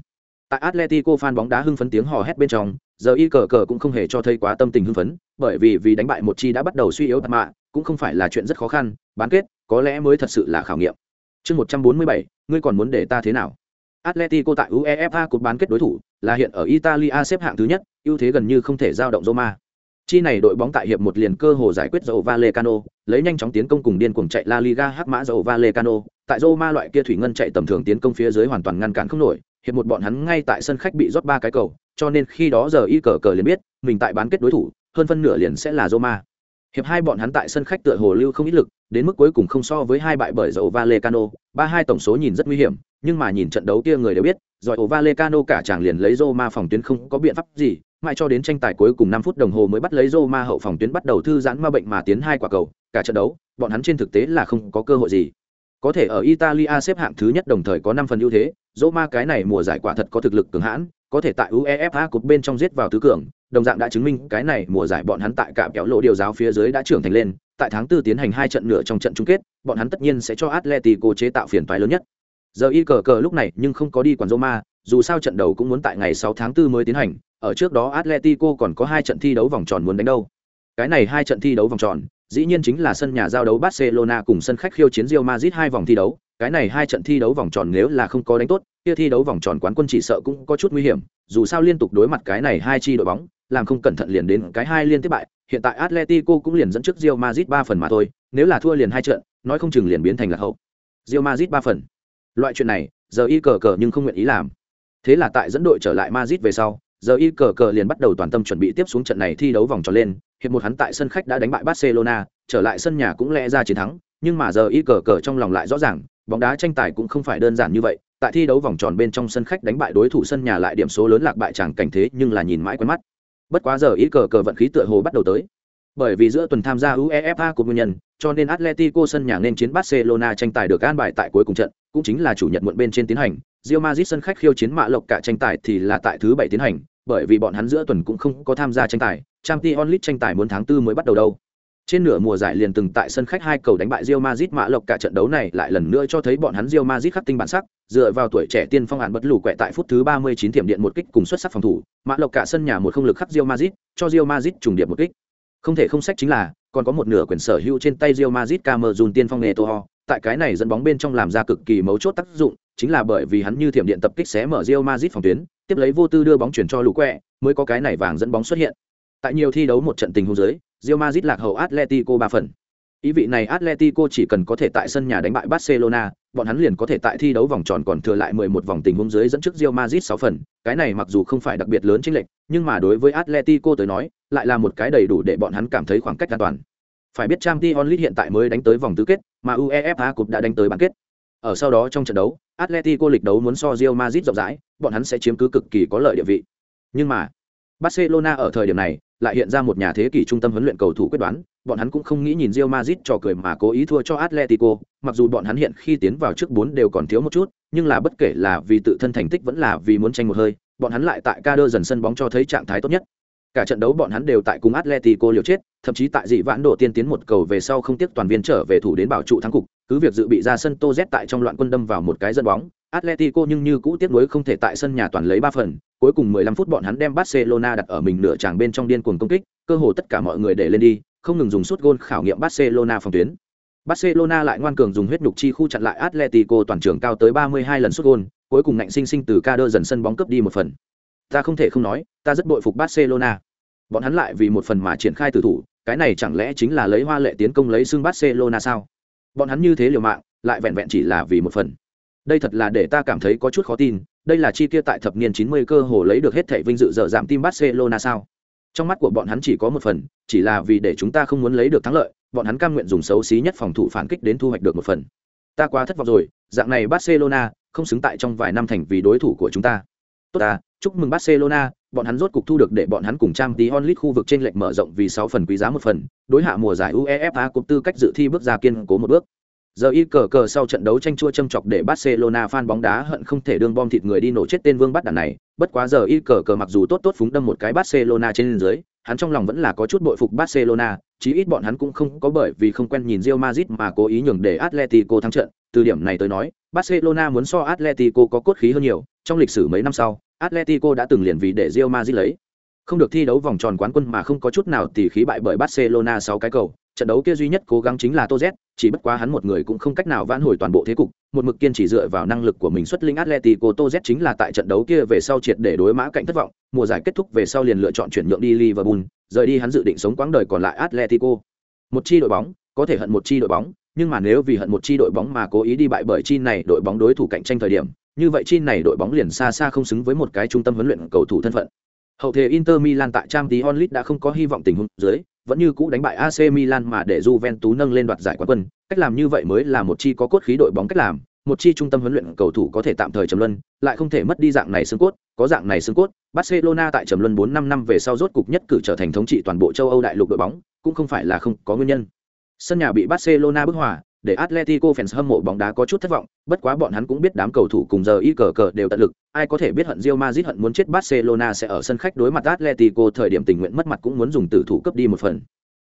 Tại Atletico fan bóng đá hưng phấn tiếng hò hét bên trong, giờ y cờ cờ cũng không hề cho thấy quá tâm tình hưng phấn, bởi vì vì đánh bại một chi đã bắt đầu suy yếu Bạt Mạ, cũng không phải là chuyện rất khó khăn bán kết có lẽ mới thật sự là khảo nghiệm. Chương một trăm bốn mươi bảy ngươi còn muốn để ta thế nào? Atletico tại uefa cuộc bán kết đối thủ là hiện ở italia xếp hạng thứ nhất ưu thế gần như không thể giao động roma. Chi này đội bóng tại hiệp một liền cơ hồ giải quyết dầu Vallecano, lấy nhanh chóng tiến công cùng điên cuồng chạy La Liga hắc mã dầu Vallecano, tại Roma loại kia thủy ngân chạy tầm thường tiến công phía dưới hoàn toàn ngăn cản không nổi, hiệp một bọn hắn ngay tại sân khách bị rót ba cái cầu, cho nên khi đó giờ y cờ cờ liền biết, mình tại bán kết đối thủ, hơn phân nửa liền sẽ là Roma. Hiệp hai bọn hắn tại sân khách tựa hồ lưu không ít lực, đến mức cuối cùng không so với hai bại bởi dầu valecano ba hai tổng số nhìn rất nguy hiểm, nhưng mà nhìn trận đấu kia người đều biết, giỏi ổ valecano cả chàng liền lấy Roma phòng tuyến không có biện pháp gì, mãi cho đến tranh tài cuối cùng năm phút đồng hồ mới bắt lấy Roma hậu phòng tuyến bắt đầu thư giãn ma bệnh mà tiến hai quả cầu, cả trận đấu, bọn hắn trên thực tế là không có cơ hội gì. Có thể ở Italia xếp hạng thứ nhất đồng thời có năm phần ưu thế, Roma cái này mùa giải quả thật có thực lực cường hãn, có thể tại UEFA cục bên trong giết vào tứ cường, đồng dạng đã chứng minh cái này mùa giải bọn hắn tại cả kéo lộ điều giáo phía dưới đã trưởng thành lên, tại tháng tư tiến hành hai trận nửa trong trận chung kết, bọn hắn tất nhiên sẽ cho Atletico chế tạo phiền toái lớn nhất. Giờ y cờ cờ lúc này nhưng không có đi quản Roma, dù sao trận đầu cũng muốn tại ngày 6 tháng 4 mới tiến hành, ở trước đó Atletico còn có hai trận thi đấu vòng tròn muốn đánh đâu. Cái này hai trận thi đấu vòng tròn, dĩ nhiên chính là sân nhà giao đấu Barcelona cùng sân khách khiêu chiến Real Madrid hai vòng thi đấu, cái này hai trận thi đấu vòng tròn nếu là không có đánh tốt, kia thi đấu vòng tròn quán quân chỉ sợ cũng có chút nguy hiểm, dù sao liên tục đối mặt cái này hai chi đội bóng, làm không cẩn thận liền đến cái hai liên tiếp bại, hiện tại Atletico cũng liền dẫn trước Real Madrid ba phần mà thôi, nếu là thua liền hai trận, nói không chừng liền biến thành là hậu. Real Madrid ba phần. Loại chuyện này, giờ y cờ cờ nhưng không nguyện ý làm. Thế là tại dẫn đội trở lại Madrid về sau, giờ y cờ cờ liền bắt đầu toàn tâm chuẩn bị tiếp xuống trận này thi đấu vòng tròn lên, hiệp một hắn tại sân khách đã đánh bại Barcelona, trở lại sân nhà cũng lẽ ra chiến thắng, nhưng mà giờ y cờ cờ trong lòng lại rõ ràng, bóng đá tranh tài cũng không phải đơn giản như vậy, tại thi đấu vòng tròn bên trong sân khách đánh bại đối thủ sân nhà lại điểm số lớn lạc bại chẳng cảnh thế nhưng là nhìn mãi quen mắt. Bất quá giờ ý cờ cờ vận khí tựa hồ bắt đầu tới. Bởi vì giữa tuần tham gia uefa của nguyên nhân cho nên atletico sân nhà nên chiến barcelona tranh tài được an bài tại cuối cùng trận cũng chính là chủ nhật muộn bên trên tiến hành. Real Madrid sân khách khiêu chiến mạ lộc cả tranh tài thì là tại thứ bảy tiến hành bởi vì bọn hắn giữa tuần cũng không có tham gia tranh tài Champions League tranh tài muốn tháng tư mới bắt đầu đâu trên nửa mùa giải liền từng tại sân khách hai cầu đánh bại Real Madrid mã lộc cả trận đấu này lại lần nữa cho thấy bọn hắn Real Madrid khắc tinh bản sắc, dựa vào tuổi trẻ tiên phong án bất lù quẹ tại phút thứ 39 tiệm điện một kích cùng xuất sắc phòng thủ, mã lộc cả sân nhà một không lực khắc Real Madrid, cho Real Madrid trùng điệp một kích. Không thể không sách chính là, còn có một nửa quyền sở hữu trên tay Real Madrid Camerun tiên phong Eto'o, tại cái này dẫn bóng bên trong làm ra cực kỳ mấu chốt tác dụng, chính là bởi vì hắn như thiểm điện tập kích xé mở Real Madrid phòng tuyến, tiếp lấy vô tư đưa bóng chuyển cho lù quẹ, mới có cái này vàng dẫn bóng xuất hiện. Tại nhiều thi đấu một trận tình huống dưới, Real Madrid lạc hậu Atletico 3 phần. Ý vị này Atletico chỉ cần có thể tại sân nhà đánh bại Barcelona, bọn hắn liền có thể tại thi đấu vòng tròn còn thừa lại 11 vòng tình huống dưới dẫn trước Real Madrid 6 phần, cái này mặc dù không phải đặc biệt lớn chênh lệch, nhưng mà đối với Atletico tới nói, lại là một cái đầy đủ để bọn hắn cảm thấy khoảng cách an toàn. Phải biết Champions League hiện tại mới đánh tới vòng tứ kết, mà UEFA Cup đã đánh tới bán kết. Ở sau đó trong trận đấu, Atletico lịch đấu muốn so Real Madrid rộng rãi, bọn hắn sẽ chiếm cứ cực kỳ có lợi địa vị. Nhưng mà, Barcelona ở thời điểm này lại hiện ra một nhà thế kỷ trung tâm huấn luyện cầu thủ quyết đoán, bọn hắn cũng không nghĩ nhìn Real Madrid trò cười mà cố ý thua cho Atletico, mặc dù bọn hắn hiện khi tiến vào trước 4 đều còn thiếu một chút, nhưng là bất kể là vì tự thân thành tích vẫn là vì muốn tranh một hơi, bọn hắn lại tại Kader dần sân bóng cho thấy trạng thái tốt nhất. Cả trận đấu bọn hắn đều tại cùng Atletico liều chết, thậm chí tại dị vãn độ tiên tiến một cầu về sau không tiếc toàn viên trở về thủ đến bảo trụ thắng cục, cứ việc dự bị ra sân Tô Z tại trong loạn quân đâm vào một cái dẫn bóng, Atletico nhưng như cũ tiếc nuối không thể tại sân nhà toàn lấy 3 phần, cuối cùng 15 phút bọn hắn đem Barcelona đặt ở mình nửa tràng bên trong điên cuồng công kích, cơ hồ tất cả mọi người để lên đi, không ngừng dùng suốt gôn khảo nghiệm Barcelona phòng tuyến. Barcelona lại ngoan cường dùng huyết nhục chi khu chặn lại Atletico toàn trường cao tới 32 lần sút gôn, cuối cùng ngạnh sinh sinh từ Kader dần sân bóng cướp đi một phần. Ta không thể không nói, ta rất bội phục Barcelona. Bọn hắn lại vì một phần mà triển khai tử thủ, cái này chẳng lẽ chính là lấy hoa lệ tiến công lấy xương Barcelona sao? Bọn hắn như thế liều mạng, lại vẹn vẹn chỉ là vì một phần. Đây thật là để ta cảm thấy có chút khó tin, đây là chi kia tại thập niên 90 cơ hồ lấy được hết thảy vinh dự dở giảm team Barcelona sao? Trong mắt của bọn hắn chỉ có một phần, chỉ là vì để chúng ta không muốn lấy được thắng lợi, bọn hắn cam nguyện dùng xấu xí nhất phòng thủ phản kích đến thu hoạch được một phần. Ta quá thất vọng rồi, dạng này Barcelona không xứng tại trong vài năm thành vì đối thủ của chúng ta. Tốt ta, chúc mừng Barcelona, bọn hắn rốt cục thu được để bọn hắn cùng trang tí onlit khu vực trên lệch mở rộng vì 6 phần quý giá một phần, đối hạ mùa giải UEFA Cup tư cách dự thi bước ra kiên cố một bước. Giờ y cờ cờ sau trận đấu tranh chua châm chọc để Barcelona fan bóng đá hận không thể đương bom thịt người đi nổ chết tên vương bắt đàn này, bất quá giờ y cờ cờ mặc dù tốt tốt phúng đâm một cái Barcelona trên dưới, hắn trong lòng vẫn là có chút bội phục Barcelona, chí ít bọn hắn cũng không có bởi vì không quen nhìn Real Madrid mà cố ý nhường để Atletico thắng trận, từ điểm này tới nói, Barcelona muốn so Atletico có cốt khí hơn nhiều, trong lịch sử mấy năm sau, Atletico đã từng liền vì để Real Madrid lấy. Không được thi đấu vòng tròn quán quân mà không có chút nào tỉ khí bại bởi Barcelona sáu cái cầu. Trận đấu kia duy nhất cố gắng chính là Toz, chỉ bất quá hắn một người cũng không cách nào vãn hồi toàn bộ thế cục, một mực kiên chỉ dựa vào năng lực của mình xuất linh Atletico Toz chính là tại trận đấu kia về sau triệt để đối mã cạnh thất vọng, mùa giải kết thúc về sau liền lựa chọn chuyển nhượng đi Liverpool, rời đi hắn dự định sống quãng đời còn lại Atletico. Một chi đội bóng, có thể hận một chi đội bóng, nhưng mà nếu vì hận một chi đội bóng mà cố ý đi bại bởi chi này đội bóng đối thủ cạnh tranh thời điểm, như vậy chi này đội bóng liền xa xa không xứng với một cái trung tâm huấn luyện cầu thủ thân phận. Hậu thế Inter Milan tại Champions League đã không có hy vọng tình huống dưới, vẫn như cũ đánh bại AC Milan mà để Juventus nâng lên đoạt giải quán quân, cách làm như vậy mới là một chi có cốt khí đội bóng cách làm, một chi trung tâm huấn luyện cầu thủ có thể tạm thời trầm luân, lại không thể mất đi dạng này xương cốt, có dạng này xương cốt, Barcelona tại trầm luân 4 5 năm về sau rốt cục nhất cử trở thành thống trị toàn bộ châu Âu đại lục đội bóng, cũng không phải là không có nguyên nhân. Sân nhà bị Barcelona bức hòa, để Atletico fans hâm mộ bóng đá có chút thất vọng, bất quá bọn hắn cũng biết đám cầu thủ cùng giờ y cờ cờ đều tận lực, ai có thể biết hận Real Madrid hận muốn chết Barcelona sẽ ở sân khách đối mặt Atletico thời điểm tình nguyện mất mặt cũng muốn dùng tử thủ cấp đi một phần.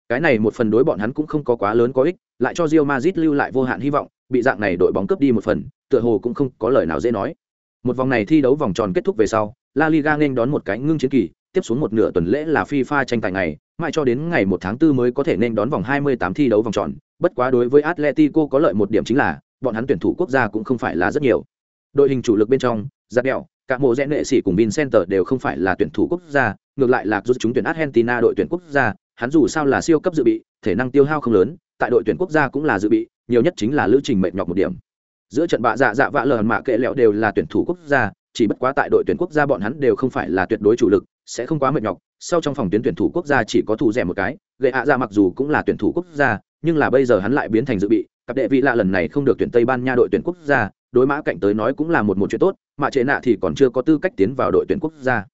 Cái này một phần đối bọn hắn cũng không có quá lớn có ích, lại cho Real Madrid lưu lại vô hạn hy vọng, bị dạng này đội bóng cướp đi một phần, tựa hồ cũng không có lời nào dễ nói. Một vòng này thi đấu vòng tròn kết thúc về sau, La Liga nên đón một cái ngưng chiến kỳ, tiếp xuống một nửa tuần lễ là FIFA tranh tài ngày, mãi cho đến ngày 1 tháng 4 mới có thể nên đón vòng 28 thi đấu vòng tròn, bất quá đối với Atletico có lợi một điểm chính là, bọn hắn tuyển thủ quốc gia cũng không phải là rất nhiều. Đội hình chủ lực bên trong, Giáp Đèo, các mộ rẽ nghệ sĩ cùng Vincenter đều không phải là tuyển thủ quốc gia, ngược lại là rút chúng tuyển Argentina đội tuyển quốc gia, hắn dù sao là siêu cấp dự bị, thể năng tiêu hao không lớn, tại đội tuyển quốc gia cũng là dự bị, nhiều nhất chính là lữ trình mệt nhọc một điểm. Giữa trận bạ dạ dạ vạ lờn mạ kệ lẹo đều là tuyển thủ quốc gia, chỉ bất quá tại đội tuyển quốc gia bọn hắn đều không phải là tuyệt đối chủ lực, sẽ không quá mệt nhọc. Sau trong phòng tuyến tuyển thủ quốc gia chỉ có thủ rẻ một cái, gệ hạ dạ ra mặc dù cũng là tuyển thủ quốc gia, nhưng là bây giờ hắn lại biến thành dự bị. Cặp đệ vị lạ lần này không được tuyển Tây Ban Nha đội tuyển quốc gia, đối mã cạnh tới nói cũng là một một chuyện tốt, mà chế nạ thì còn chưa có tư cách tiến vào đội tuyển quốc gia.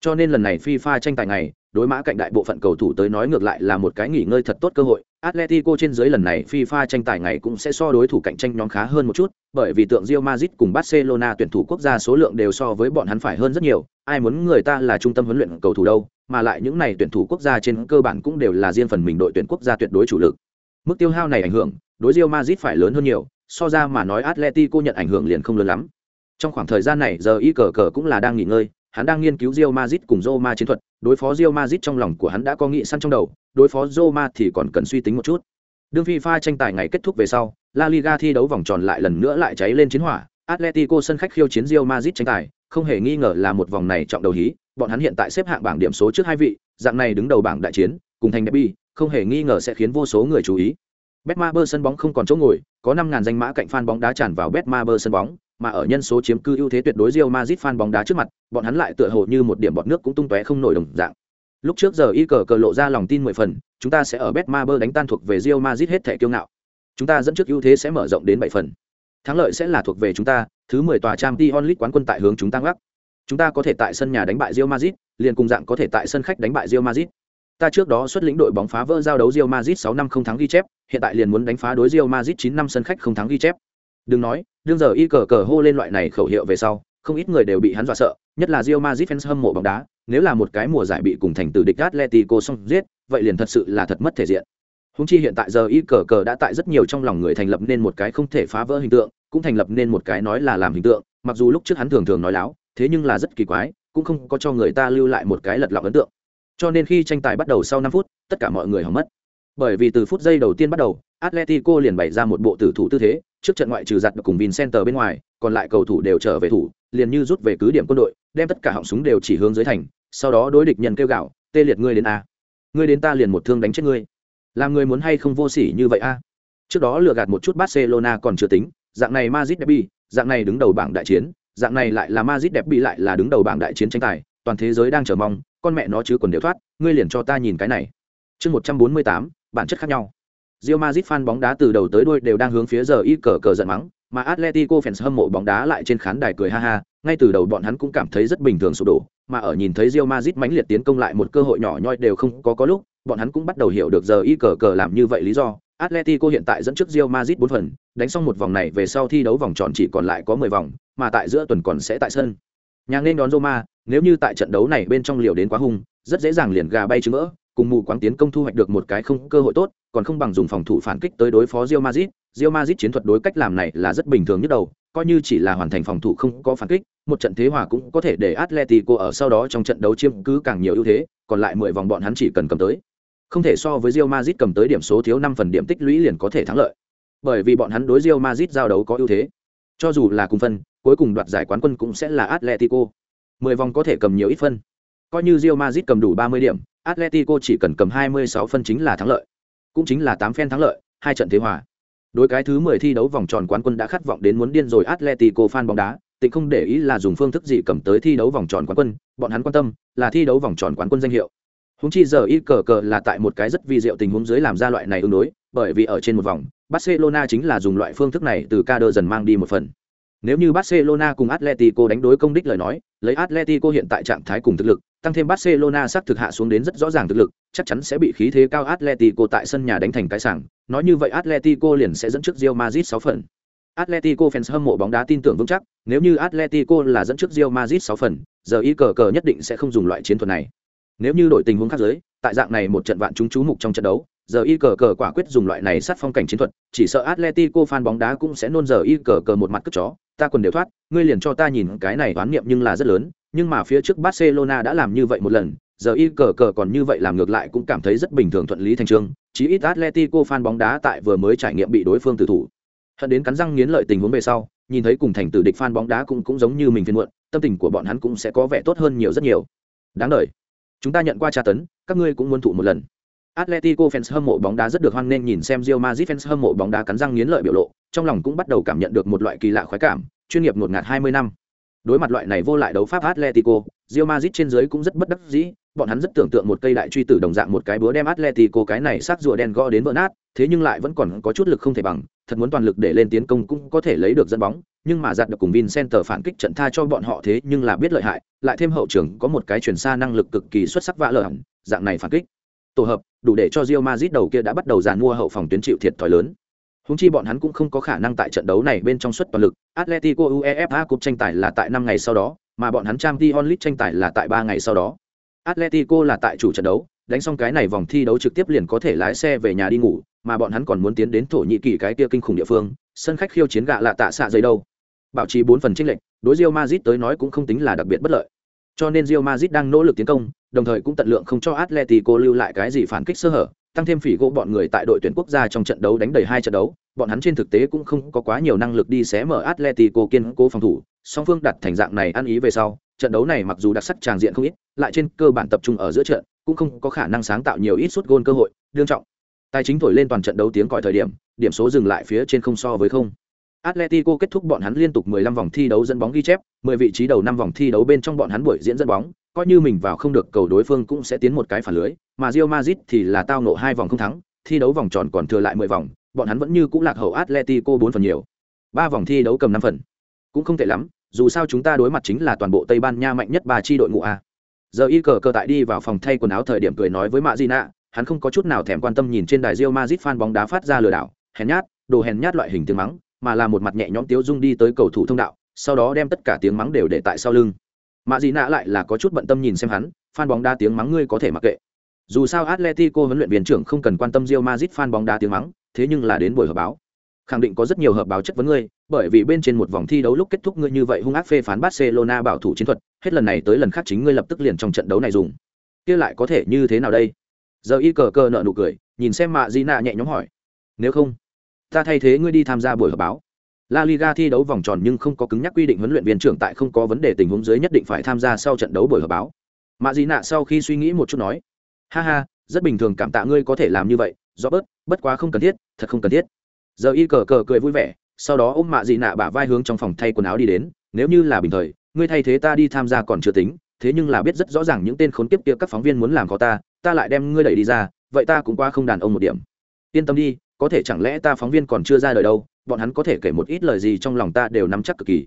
Cho nên lần này FIFA tranh tài ngày, đối mã cạnh đại bộ phận cầu thủ tới nói ngược lại là một cái nghỉ ngơi thật tốt cơ hội. Atletico trên dưới lần này FIFA tranh tài ngày cũng sẽ so đối thủ cạnh tranh nhóm khá hơn một chút, bởi vì tượng Real Madrid cùng Barcelona tuyển thủ quốc gia số lượng đều so với bọn hắn phải hơn rất nhiều, ai muốn người ta là trung tâm huấn luyện cầu thủ đâu, mà lại những này tuyển thủ quốc gia trên cơ bản cũng đều là riêng phần mình đội tuyển quốc gia tuyệt đối chủ lực. Mức tiêu hao này ảnh hưởng, đối Real Madrid phải lớn hơn nhiều, so ra mà nói Atletico nhận ảnh hưởng liền không lớn lắm. Trong khoảng thời gian này giờ y cờ cờ cũng là đang nghỉ ngơi, hắn đang nghiên cứu Real Madrid cùng Roma chiến thuật, đối phó Real Madrid trong lòng của hắn đã có nghị săn trong đầu, đối phó Roma thì còn cần suy tính một chút. Đương FIFA tranh tài ngày kết thúc về sau, La Liga thi đấu vòng tròn lại lần nữa lại cháy lên chiến hỏa, Atletico sân khách khiêu chiến Real Madrid tranh tài, không hề nghi ngờ là một vòng này trọng đầu hí, bọn hắn hiện tại xếp hạng bảng điểm số trước hai vị, dạng này đứng đầu bảng đại chiến, cùng thành derby, không hề nghi ngờ sẽ khiến vô số người chú ý. Betmaber sân bóng không còn chỗ ngồi, có 5000 danh mã cạnh fan bóng đá tràn vào Betmaber sân bóng, mà ở nhân số chiếm cư ưu thế tuyệt đối Real Madrid fan bóng đá trước mặt, bọn hắn lại tựa hồ như một điểm bọt nước cũng tung tóe không nổi đồng dạng. Lúc trước giờ y cờ cờ lộ ra lòng tin mười phần, chúng ta sẽ ở Betmaber đánh tan thuộc về Real Madrid hết thể kiêu ngạo. Chúng ta dẫn trước ưu thế sẽ mở rộng đến bảy phần. Thắng lợi sẽ là thuộc về chúng ta, Thứ 10 tòa Champions League quán quân tại hướng chúng tăng ngoắc. Chúng ta có thể tại sân nhà đánh bại Real Madrid, liền cùng dạng có thể tại sân khách đánh bại Real Madrid. Ta trước đó xuất lĩnh đội bóng phá vỡ giao đấu Real Madrid 6 năm không thắng ghi chép, hiện tại liền muốn đánh phá đối Real Madrid 9 năm sân khách không thắng ghi chép. Đừng nói, đương giờ y cờ cờ hô lên loại này khẩu hiệu về sau, không ít người đều bị hắn dọa sợ, nhất là Real Madrid fans hâm mộ bóng đá, nếu là một cái mùa giải bị cùng thành tử địch Atletico xong giết, vậy liền thật sự là thật mất thể diện. Húng chi hiện tại giờ y cờ cờ đã tại rất nhiều trong lòng người thành lập nên một cái không thể phá vỡ hình tượng, cũng thành lập nên một cái nói là làm hình tượng, mặc dù lúc trước hắn thường thường nói láo, thế nhưng là rất kỳ quái, cũng không có cho người ta lưu lại một cái lật lọng ấn tượng. Cho nên khi tranh tài bắt đầu sau 5 phút, tất cả mọi người hỏng mất. Bởi vì từ phút giây đầu tiên bắt đầu, Atletico liền bày ra một bộ tử thủ tư thế, trước trận ngoại trừ giặt cùng Vincenter bên ngoài, còn lại cầu thủ đều trở về thủ, liền như rút về cứ điểm quân đội, đem tất cả họng súng đều chỉ hướng dưới thành, sau đó đối địch nhân kêu gào, tê liệt ngươi đến a. Ngươi đến ta liền một thương đánh chết ngươi. Làm người muốn hay không vô sỉ như vậy a? Trước đó lừa gạt một chút Barcelona còn chưa tính, dạng này Madrid derby, dạng này đứng đầu bảng đại chiến, dạng này lại là Madrid derby lại là đứng đầu bảng đại chiến tranh tài, toàn thế giới đang chờ mong, con mẹ nó chứ còn đều thoát, ngươi liền cho ta nhìn cái này. Chương 148, bản chất khác nhau. Real Madrid fan bóng đá từ đầu tới đuôi đều đang hướng phía giờ y cờ cờ giận mắng, mà Atletico fans hâm mộ bóng đá lại trên khán đài cười ha ha, ngay từ đầu bọn hắn cũng cảm thấy rất bình thường sụp đổ, mà ở nhìn thấy Real Madrid mãnh liệt tiến công lại một cơ hội nhỏ nhoi đều không có có lúc, bọn hắn cũng bắt đầu hiểu được giờ y cờ cờ làm như vậy lý do. Atletico hiện tại dẫn trước Real Madrid 4 phần, đánh xong một vòng này về sau thi đấu vòng tròn chỉ còn lại có 10 vòng, mà tại giữa tuần còn sẽ tại sân. Nhà nên đón Roma, nếu như tại trận đấu này bên trong liều đến quá hung, rất dễ dàng liền gà bay trứng mỡ, cùng mù quáng tiến công thu hoạch được một cái không cơ hội tốt, còn không bằng dùng phòng thủ phản kích tới đối phó Real Madrid. Real Madrid chiến thuật đối cách làm này là rất bình thường nhất đầu, coi như chỉ là hoàn thành phòng thủ không có phản kích, một trận thế hòa cũng có thể để Atletico ở sau đó trong trận đấu chiếm cứ càng nhiều ưu thế, còn lại 10 vòng bọn hắn chỉ cần cầm tới. Không thể so với Real Madrid cầm tới điểm số thiếu 5 phần điểm tích lũy liền có thể thắng lợi. Bởi vì bọn hắn đối Real Madrid giao đấu có ưu thế. Cho dù là cùng phân, cuối cùng đoạt giải quán quân cũng sẽ là Atletico. 10 vòng có thể cầm nhiều ít phân. Coi như Real Madrid cầm đủ 30 điểm, Atletico chỉ cần cầm 26 phân chính là thắng lợi. Cũng chính là 8 phen thắng lợi, hai trận thế hòa. Đối cái thứ 10 thi đấu vòng tròn quán quân đã khát vọng đến muốn điên rồi Atletico fan bóng đá, tình không để ý là dùng phương thức gì cầm tới thi đấu vòng tròn quán quân, bọn hắn quan tâm là thi đấu vòng tròn quán quân danh hiệu. Húng chi giờ y cờ cờ là tại một cái rất vi diệu tình huống dưới làm ra loại này ứng đối, bởi vì ở trên một vòng, Barcelona chính là dùng loại phương thức này từ Kader dần mang đi một phần. Nếu như Barcelona cùng Atletico đánh đối công đích lời nói, lấy Atletico hiện tại trạng thái cùng thực lực, tăng thêm Barcelona sắp thực hạ xuống đến rất rõ ràng thực lực, chắc chắn sẽ bị khí thế cao Atletico tại sân nhà đánh thành cái sảng, nói như vậy Atletico liền sẽ dẫn trước Real Madrid 6 phần. Atletico fans hâm mộ bóng đá tin tưởng vững chắc, nếu như Atletico là dẫn trước Real Madrid 6 phần, giờ ý cờ cờ nhất định sẽ không dùng loại chiến thuật này. Nếu như đổi tình huống khác giới, tại dạng này một trận vạn chúng chú mục trong trận đấu, giờ y cờ cờ quả quyết dùng loại này sát phong cảnh chiến thuật, chỉ sợ Atletico fan bóng đá cũng sẽ nôn giờ y cờ cờ một mặt cất chó, ta quần đều thoát, ngươi liền cho ta nhìn cái này đoán niệm nhưng là rất lớn, nhưng mà phía trước Barcelona đã làm như vậy một lần, giờ y cờ cờ còn như vậy làm ngược lại cũng cảm thấy rất bình thường thuận lý thành trương, chí ít Atletico fan bóng đá tại vừa mới trải nghiệm bị đối phương tử thủ. Hận đến cắn răng nghiến lợi tình huống về sau, nhìn thấy cùng thành tử địch fan bóng đá cũng cũng giống như mình phiền muộn, tâm tình của bọn hắn cũng sẽ có vẻ tốt hơn nhiều rất nhiều. Đáng đời. Chúng ta nhận qua tra tấn, các ngươi cũng muốn thụ một lần. Atletico fans hâm mộ bóng đá rất được hoan nên nhìn xem Real Madrid fans hâm mộ bóng đá cắn răng nghiến lợi biểu lộ, trong lòng cũng bắt đầu cảm nhận được một loại kỳ lạ khoái cảm, chuyên nghiệp ngột ngạt 20 năm. Đối mặt loại này vô lại đấu pháp Atletico, Real Madrid trên dưới cũng rất bất đắc dĩ, bọn hắn rất tưởng tượng một cây đại truy tử đồng dạng một cái búa đem Atletico cái này sát rùa đen gõ đến vỡ nát, thế nhưng lại vẫn còn có chút lực không thể bằng, thật muốn toàn lực để lên tiến công cũng có thể lấy được dẫn bóng, nhưng mà giật được cùng Vincenter phản kích trận tha cho bọn họ thế nhưng là biết lợi hại, lại thêm hậu trường có một cái chuyển xa năng lực cực kỳ xuất sắc vạ lở, dạng này phản kích. Tổ hợp, đủ để cho Real Madrid đầu kia đã bắt đầu giàn mua hậu phòng tuyến chịu thiệt thòi lớn. Húng chi bọn hắn cũng không có khả năng tại trận đấu này bên trong suất toàn lực, Atletico UEFA Cup tranh tài là tại năm ngày sau đó, mà bọn hắn Champions League tranh tài là tại ba ngày sau đó. Atletico là tại chủ trận đấu, đánh xong cái này vòng thi đấu trực tiếp liền có thể lái xe về nhà đi ngủ, mà bọn hắn còn muốn tiến đến Thổ Nhĩ Kỳ cái kia kinh khủng địa phương, sân khách khiêu chiến gạ lạ tạ xạ giấy đâu. Bảo trì 4 phần chênh lệch, đối Real Madrid tới nói cũng không tính là đặc biệt bất lợi. Cho nên Real Madrid đang nỗ lực tiến công, đồng thời cũng tận lượng không cho Atletico lưu lại cái gì phản kích sơ hở, tăng thêm phỉ gỗ bọn người tại đội tuyển quốc gia trong trận đấu đánh đầy hai trận đấu, bọn hắn trên thực tế cũng không có quá nhiều năng lực đi xé mở Atletico kiên cố phòng thủ, song phương đặt thành dạng này ăn ý về sau, trận đấu này mặc dù đặc sắc tràng diện không ít, lại trên cơ bản tập trung ở giữa trận, cũng không có khả năng sáng tạo nhiều ít suất gôn cơ hội, đương trọng. Tài chính thổi lên toàn trận đấu tiếng còi thời điểm, điểm số dừng lại phía trên không so với không. Atletico kết thúc bọn hắn liên tục 15 vòng thi đấu dẫn bóng ghi chép, 10 vị trí đầu năm vòng thi đấu bên trong bọn hắn buổi diễn dẫn bóng, coi như mình vào không được cầu đối phương cũng sẽ tiến một cái phản lưới, mà Real Madrid thì là tao nộ hai vòng không thắng, thi đấu vòng tròn còn thừa lại 10 vòng, bọn hắn vẫn như cũ lạc hậu Atletico 4 phần nhiều. 3 vòng thi đấu cầm 5 phần. cũng không tệ lắm dù sao chúng ta đối mặt chính là toàn bộ tây ban nha mạnh nhất ba chi đội ngũ a giờ y cờ cờ tại đi vào phòng thay quần áo thời điểm cười nói với mạ hắn không có chút nào thèm quan tâm nhìn trên đài Real Madrid fan bóng đá phát ra lừa đảo hèn nhát đồ hèn nhát loại hình tiếng mắng mà là một mặt nhẹ nhõm tiếu dung đi tới cầu thủ thông đạo sau đó đem tất cả tiếng mắng đều để tại sau lưng mạ dị nạ lại là có chút bận tâm nhìn xem hắn, fan bóng đá tiếng mắng ngươi có thể mặc kệ. Dù sao atletico huấn luyện viên trưởng không cần quan tâm rio mazit fan bóng đá tiếng mắng, thế nhưng là đến buổi họp báo. Khẳng định có rất nhiều hợp báo chất vấn ngươi, bởi vì bên trên một vòng thi đấu lúc kết thúc ngươi như vậy hung ác phê phán barcelona bảo thủ chiến thuật, hết lần này tới lần khác chính ngươi lập tức liền trong trận đấu này dùng. Kia lại có thể như thế nào đây? Giờ y cờ cờ nợ nụ cười, nhìn xem mạ di nạ nhẹ nhõm hỏi. Nếu không, ta thay thế ngươi đi tham gia buổi họp báo. La Liga thi đấu vòng tròn nhưng không có cứng nhắc quy định huấn luyện viên trưởng tại không có vấn đề tình huống dưới nhất định phải tham gia sau trận đấu buổi họp báo. Mã Dị Nạ sau khi suy nghĩ một chút nói, ha ha, rất bình thường cảm tạ ngươi có thể làm như vậy, Robert, bớt, bất quá không cần thiết, thật không cần thiết giờ y cờ cờ cười vui vẻ sau đó ôm Mã dị nạ bả vai hướng trong phòng thay quần áo đi đến nếu như là bình thời ngươi thay thế ta đi tham gia còn chưa tính thế nhưng là biết rất rõ ràng những tên khốn kiếp kia các phóng viên muốn làm có ta ta lại đem ngươi đẩy đi ra vậy ta cũng quá không đàn ông một điểm yên tâm đi có thể chẳng lẽ ta phóng viên còn chưa ra đời đâu bọn hắn có thể kể một ít lời gì trong lòng ta đều nắm chắc cực kỳ.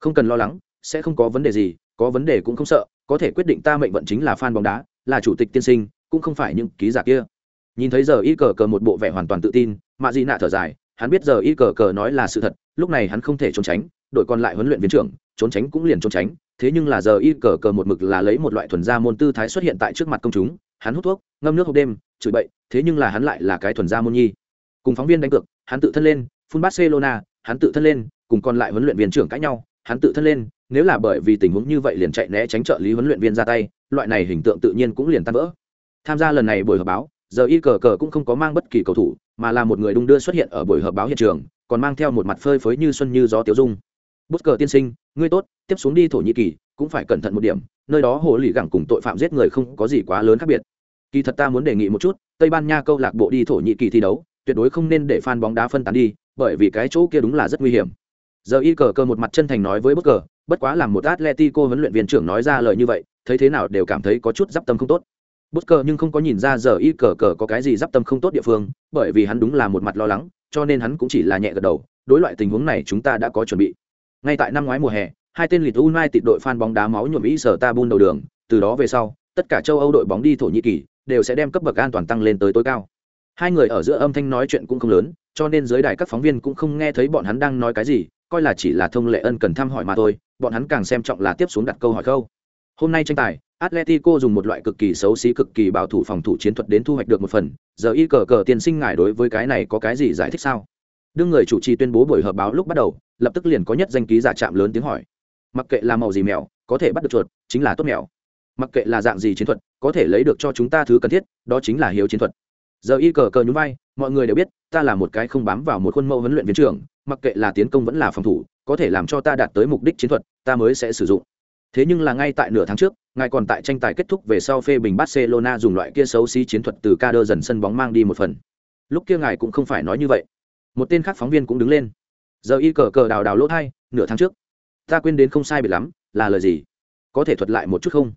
Không cần lo lắng, sẽ không có vấn đề gì, có vấn đề cũng không sợ, có thể quyết định ta mệnh vận chính là fan bóng đá, là chủ tịch tiên sinh, cũng không phải những ký giả kia. Nhìn thấy giờ y cờ cờ một bộ vẻ hoàn toàn tự tin, mạ dị nạ thở dài, hắn biết giờ y cờ cờ nói là sự thật, lúc này hắn không thể trốn tránh, đội còn lại huấn luyện viên trưởng, trốn tránh cũng liền trốn tránh, thế nhưng là giờ y cờ cờ một mực là lấy một loại thuần gia môn tư thái xuất hiện tại trước mặt công chúng, hắn hút thuốc, ngâm nước hộp đêm, chửi bậy, thế nhưng là hắn lại là cái thuần gia môn nhi. Cùng phóng viên đánh cược, hắn tự thân lên phun barcelona, hắn tự thân lên, cùng còn lại huấn luyện viên trưởng cãi nhau, hắn tự thân lên, nếu là bởi vì tình huống như vậy liền chạy né tránh trợ lý huấn luyện viên ra tay, loại này hình tượng tự nhiên cũng liền tan vỡ. Tham gia lần này buổi họp báo, giờ y cờ cờ cũng không có mang bất kỳ cầu thủ, mà là một người đung đưa xuất hiện ở buổi họp báo hiện trường, còn mang theo một mặt phơi phới như xuân như gió tiêu dung. Bút cờ tiên sinh, ngươi tốt, tiếp xuống đi thổ nhĩ kỳ, cũng phải cẩn thận một điểm, nơi đó hồ lì gẳng cùng tội phạm giết người không có gì quá lớn khác biệt. Kỳ thật ta muốn đề nghị một chút, tây ban nha câu lạc bộ đi thổ nhĩ kỳ thi đấu, tuyệt đối không nên để fan bóng đá phân tán đi bởi vì cái chỗ kia đúng là rất nguy hiểm. Giờ y cờ cờ một mặt chân thành nói với bất cờ bất quá làm một atletico huấn luyện viên trưởng nói ra lời như vậy, thấy thế nào đều cảm thấy có chút d tâm không tốt. Bất cờ nhưng không có nhìn ra giờ y cờ cờ có cái gì d i p tâm không tốt địa phương, bởi vì hắn đúng là một mặt lo lắng, cho nên hắn cũng chỉ là nhẹ gật đầu, đối loại tình huống này chúng ta đã có chuẩn bị. Ngay tại năm ngoái mùa hè, hai tên lịch unai tịt đội fan bóng đá máu nhuộm ý sở ta bun đầu đường, từ đó về sau, tất cả châu âu đội bóng đi thổ nhĩ kỳ, đều sẽ đem cấp bậc an toàn tăng lên tới tối cao hai người ở giữa âm thanh nói chuyện cũng không lớn cho nên giới đài các phóng viên cũng không nghe thấy bọn hắn đang nói cái gì coi là chỉ là thông lệ ân cần thăm hỏi mà thôi bọn hắn càng xem trọng là tiếp xuống đặt câu hỏi câu hôm nay tranh tài Atletico dùng một loại cực kỳ xấu xí cực kỳ bảo thủ phòng thủ chiến thuật đến thu hoạch được một phần, giờ y cờ cờ tiền sinh ngài đối với cái này có cái gì giải thích sao? Đương người chủ trì tuyên bố buổi họp báo lúc bắt đầu, lập tức liền có nhất danh ký giả chạm lớn tiếng hỏi. Mặc kệ là màu gì mèo, có thể bắt được chuột, chính là tốt mèo. Mặc kệ là dạng gì chiến thuật, có thể lấy được cho chúng ta thứ cần thiết, đó chính là hiếu chiến thuật. Giờ y cờ cờ nhún vai, mọi người đều biết, ta là một cái không bám vào một khuôn mẫu huấn luyện viên trưởng, mặc kệ là tiến công vẫn là phòng thủ, có thể làm cho ta đạt tới mục đích chiến thuật, ta mới sẽ sử dụng. Thế nhưng là ngay tại nửa tháng trước, ngài còn tại tranh tài kết thúc về sau phê bình Barcelona dùng loại kia xấu xí chiến thuật từ ca đơ dần sân bóng mang đi một phần. Lúc kia ngài cũng không phải nói như vậy. Một tên khác phóng viên cũng đứng lên. Giờ y cờ cờ đào đào lỗ thai, nửa tháng trước. Ta quên đến không sai biệt lắm, là lời gì? Có thể thuật lại một chút không?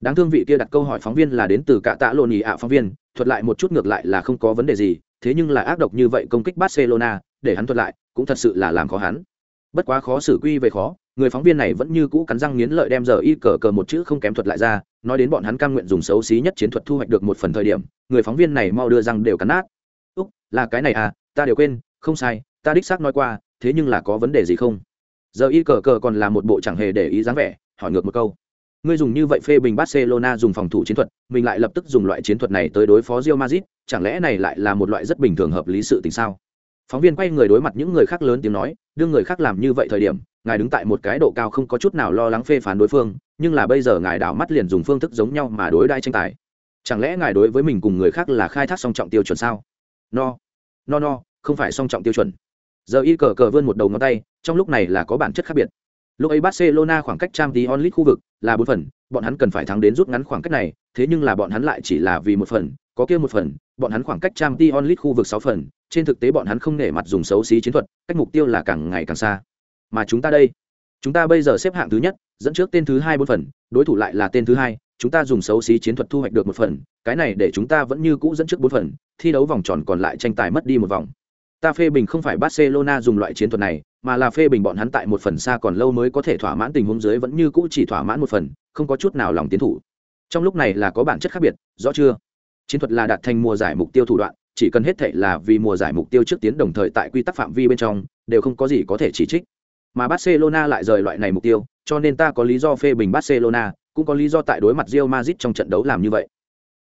Đáng thương vị kia đặt câu hỏi phóng viên là đến từ cả tạ lộn nhì ạ phóng viên, thuật lại một chút ngược lại là không có vấn đề gì, thế nhưng là ác độc như vậy công kích Barcelona, để hắn thuật lại, cũng thật sự là làm khó hắn. Bất quá khó xử quy về khó, người phóng viên này vẫn như cũ cắn răng nghiến lợi đem giờ y cờ cờ một chữ không kém thuật lại ra nói đến bọn hắn cam nguyện dùng xấu xí nhất chiến thuật thu hoạch được một phần thời điểm người phóng viên này mau đưa răng đều cắn nát. Úc là cái này à ta đều quên không sai ta đích xác nói qua thế nhưng là có vấn đề gì không? Giờ y cờ cờ còn là một bộ chẳng hề để ý dáng vẻ hỏi ngược một câu ngươi dùng như vậy phê bình barcelona dùng phòng thủ chiến thuật, mình lại lập tức dùng loại chiến thuật này tới đối phó Real Madrid. chẳng lẽ này lại là một loại rất bình thường hợp lý sự tình sao? Phóng viên quay người đối mặt những người khác lớn tiếng nói đưa người khác làm như vậy thời điểm, ngài đứng tại một cái độ cao không có chút nào lo lắng phê phán đối phương, nhưng là bây giờ ngài đảo mắt liền dùng phương thức giống nhau mà đối đai tranh tài. Chẳng lẽ ngài đối với mình cùng người khác là khai thác song trọng tiêu chuẩn sao? No. No no, không phải song trọng tiêu chuẩn. Giờ y cờ cờ vươn một đầu ngón tay, trong lúc này là có bản chất khác biệt lúc ấy barcelona khoảng cách trang tí khu vực là bốn phần, bọn hắn cần phải thắng đến rút ngắn khoảng cách này, thế nhưng là bọn hắn lại chỉ là vì một phần, có kia một phần, bọn hắn khoảng cách trang tí khu vực sáu phần, trên thực tế bọn hắn không nể mặt dùng xấu xí chiến thuật, cách mục tiêu là càng ngày càng xa. Mà chúng ta đây, chúng ta bây giờ xếp hạng thứ nhất, dẫn trước tên thứ hai bốn phần, đối thủ lại là tên thứ hai, chúng ta dùng xấu xí chiến thuật thu hoạch được một phần, cái này để chúng ta vẫn như cũ dẫn trước bốn phần, thi đấu vòng tròn còn lại tranh tài mất đi một vòng. Ta phê bình không phải Barcelona dùng loại chiến thuật này, mà là phê bình bọn hắn tại một phần xa còn lâu mới có thể thỏa mãn tình huống dưới vẫn như cũ chỉ thỏa mãn một phần, không có chút nào lòng tiến thủ. Trong lúc này là có bản chất khác biệt, rõ chưa? Chiến thuật là đạt thành mùa giải mục tiêu thủ đoạn, chỉ cần hết thệ là vì mùa giải mục tiêu trước tiến đồng thời tại quy tắc phạm vi bên trong, đều không có gì có thể chỉ trích. Mà Barcelona lại rời loại này mục tiêu, cho nên ta có lý do phê bình Barcelona, cũng có lý do tại đối mặt Real Madrid trong trận đấu làm như vậy.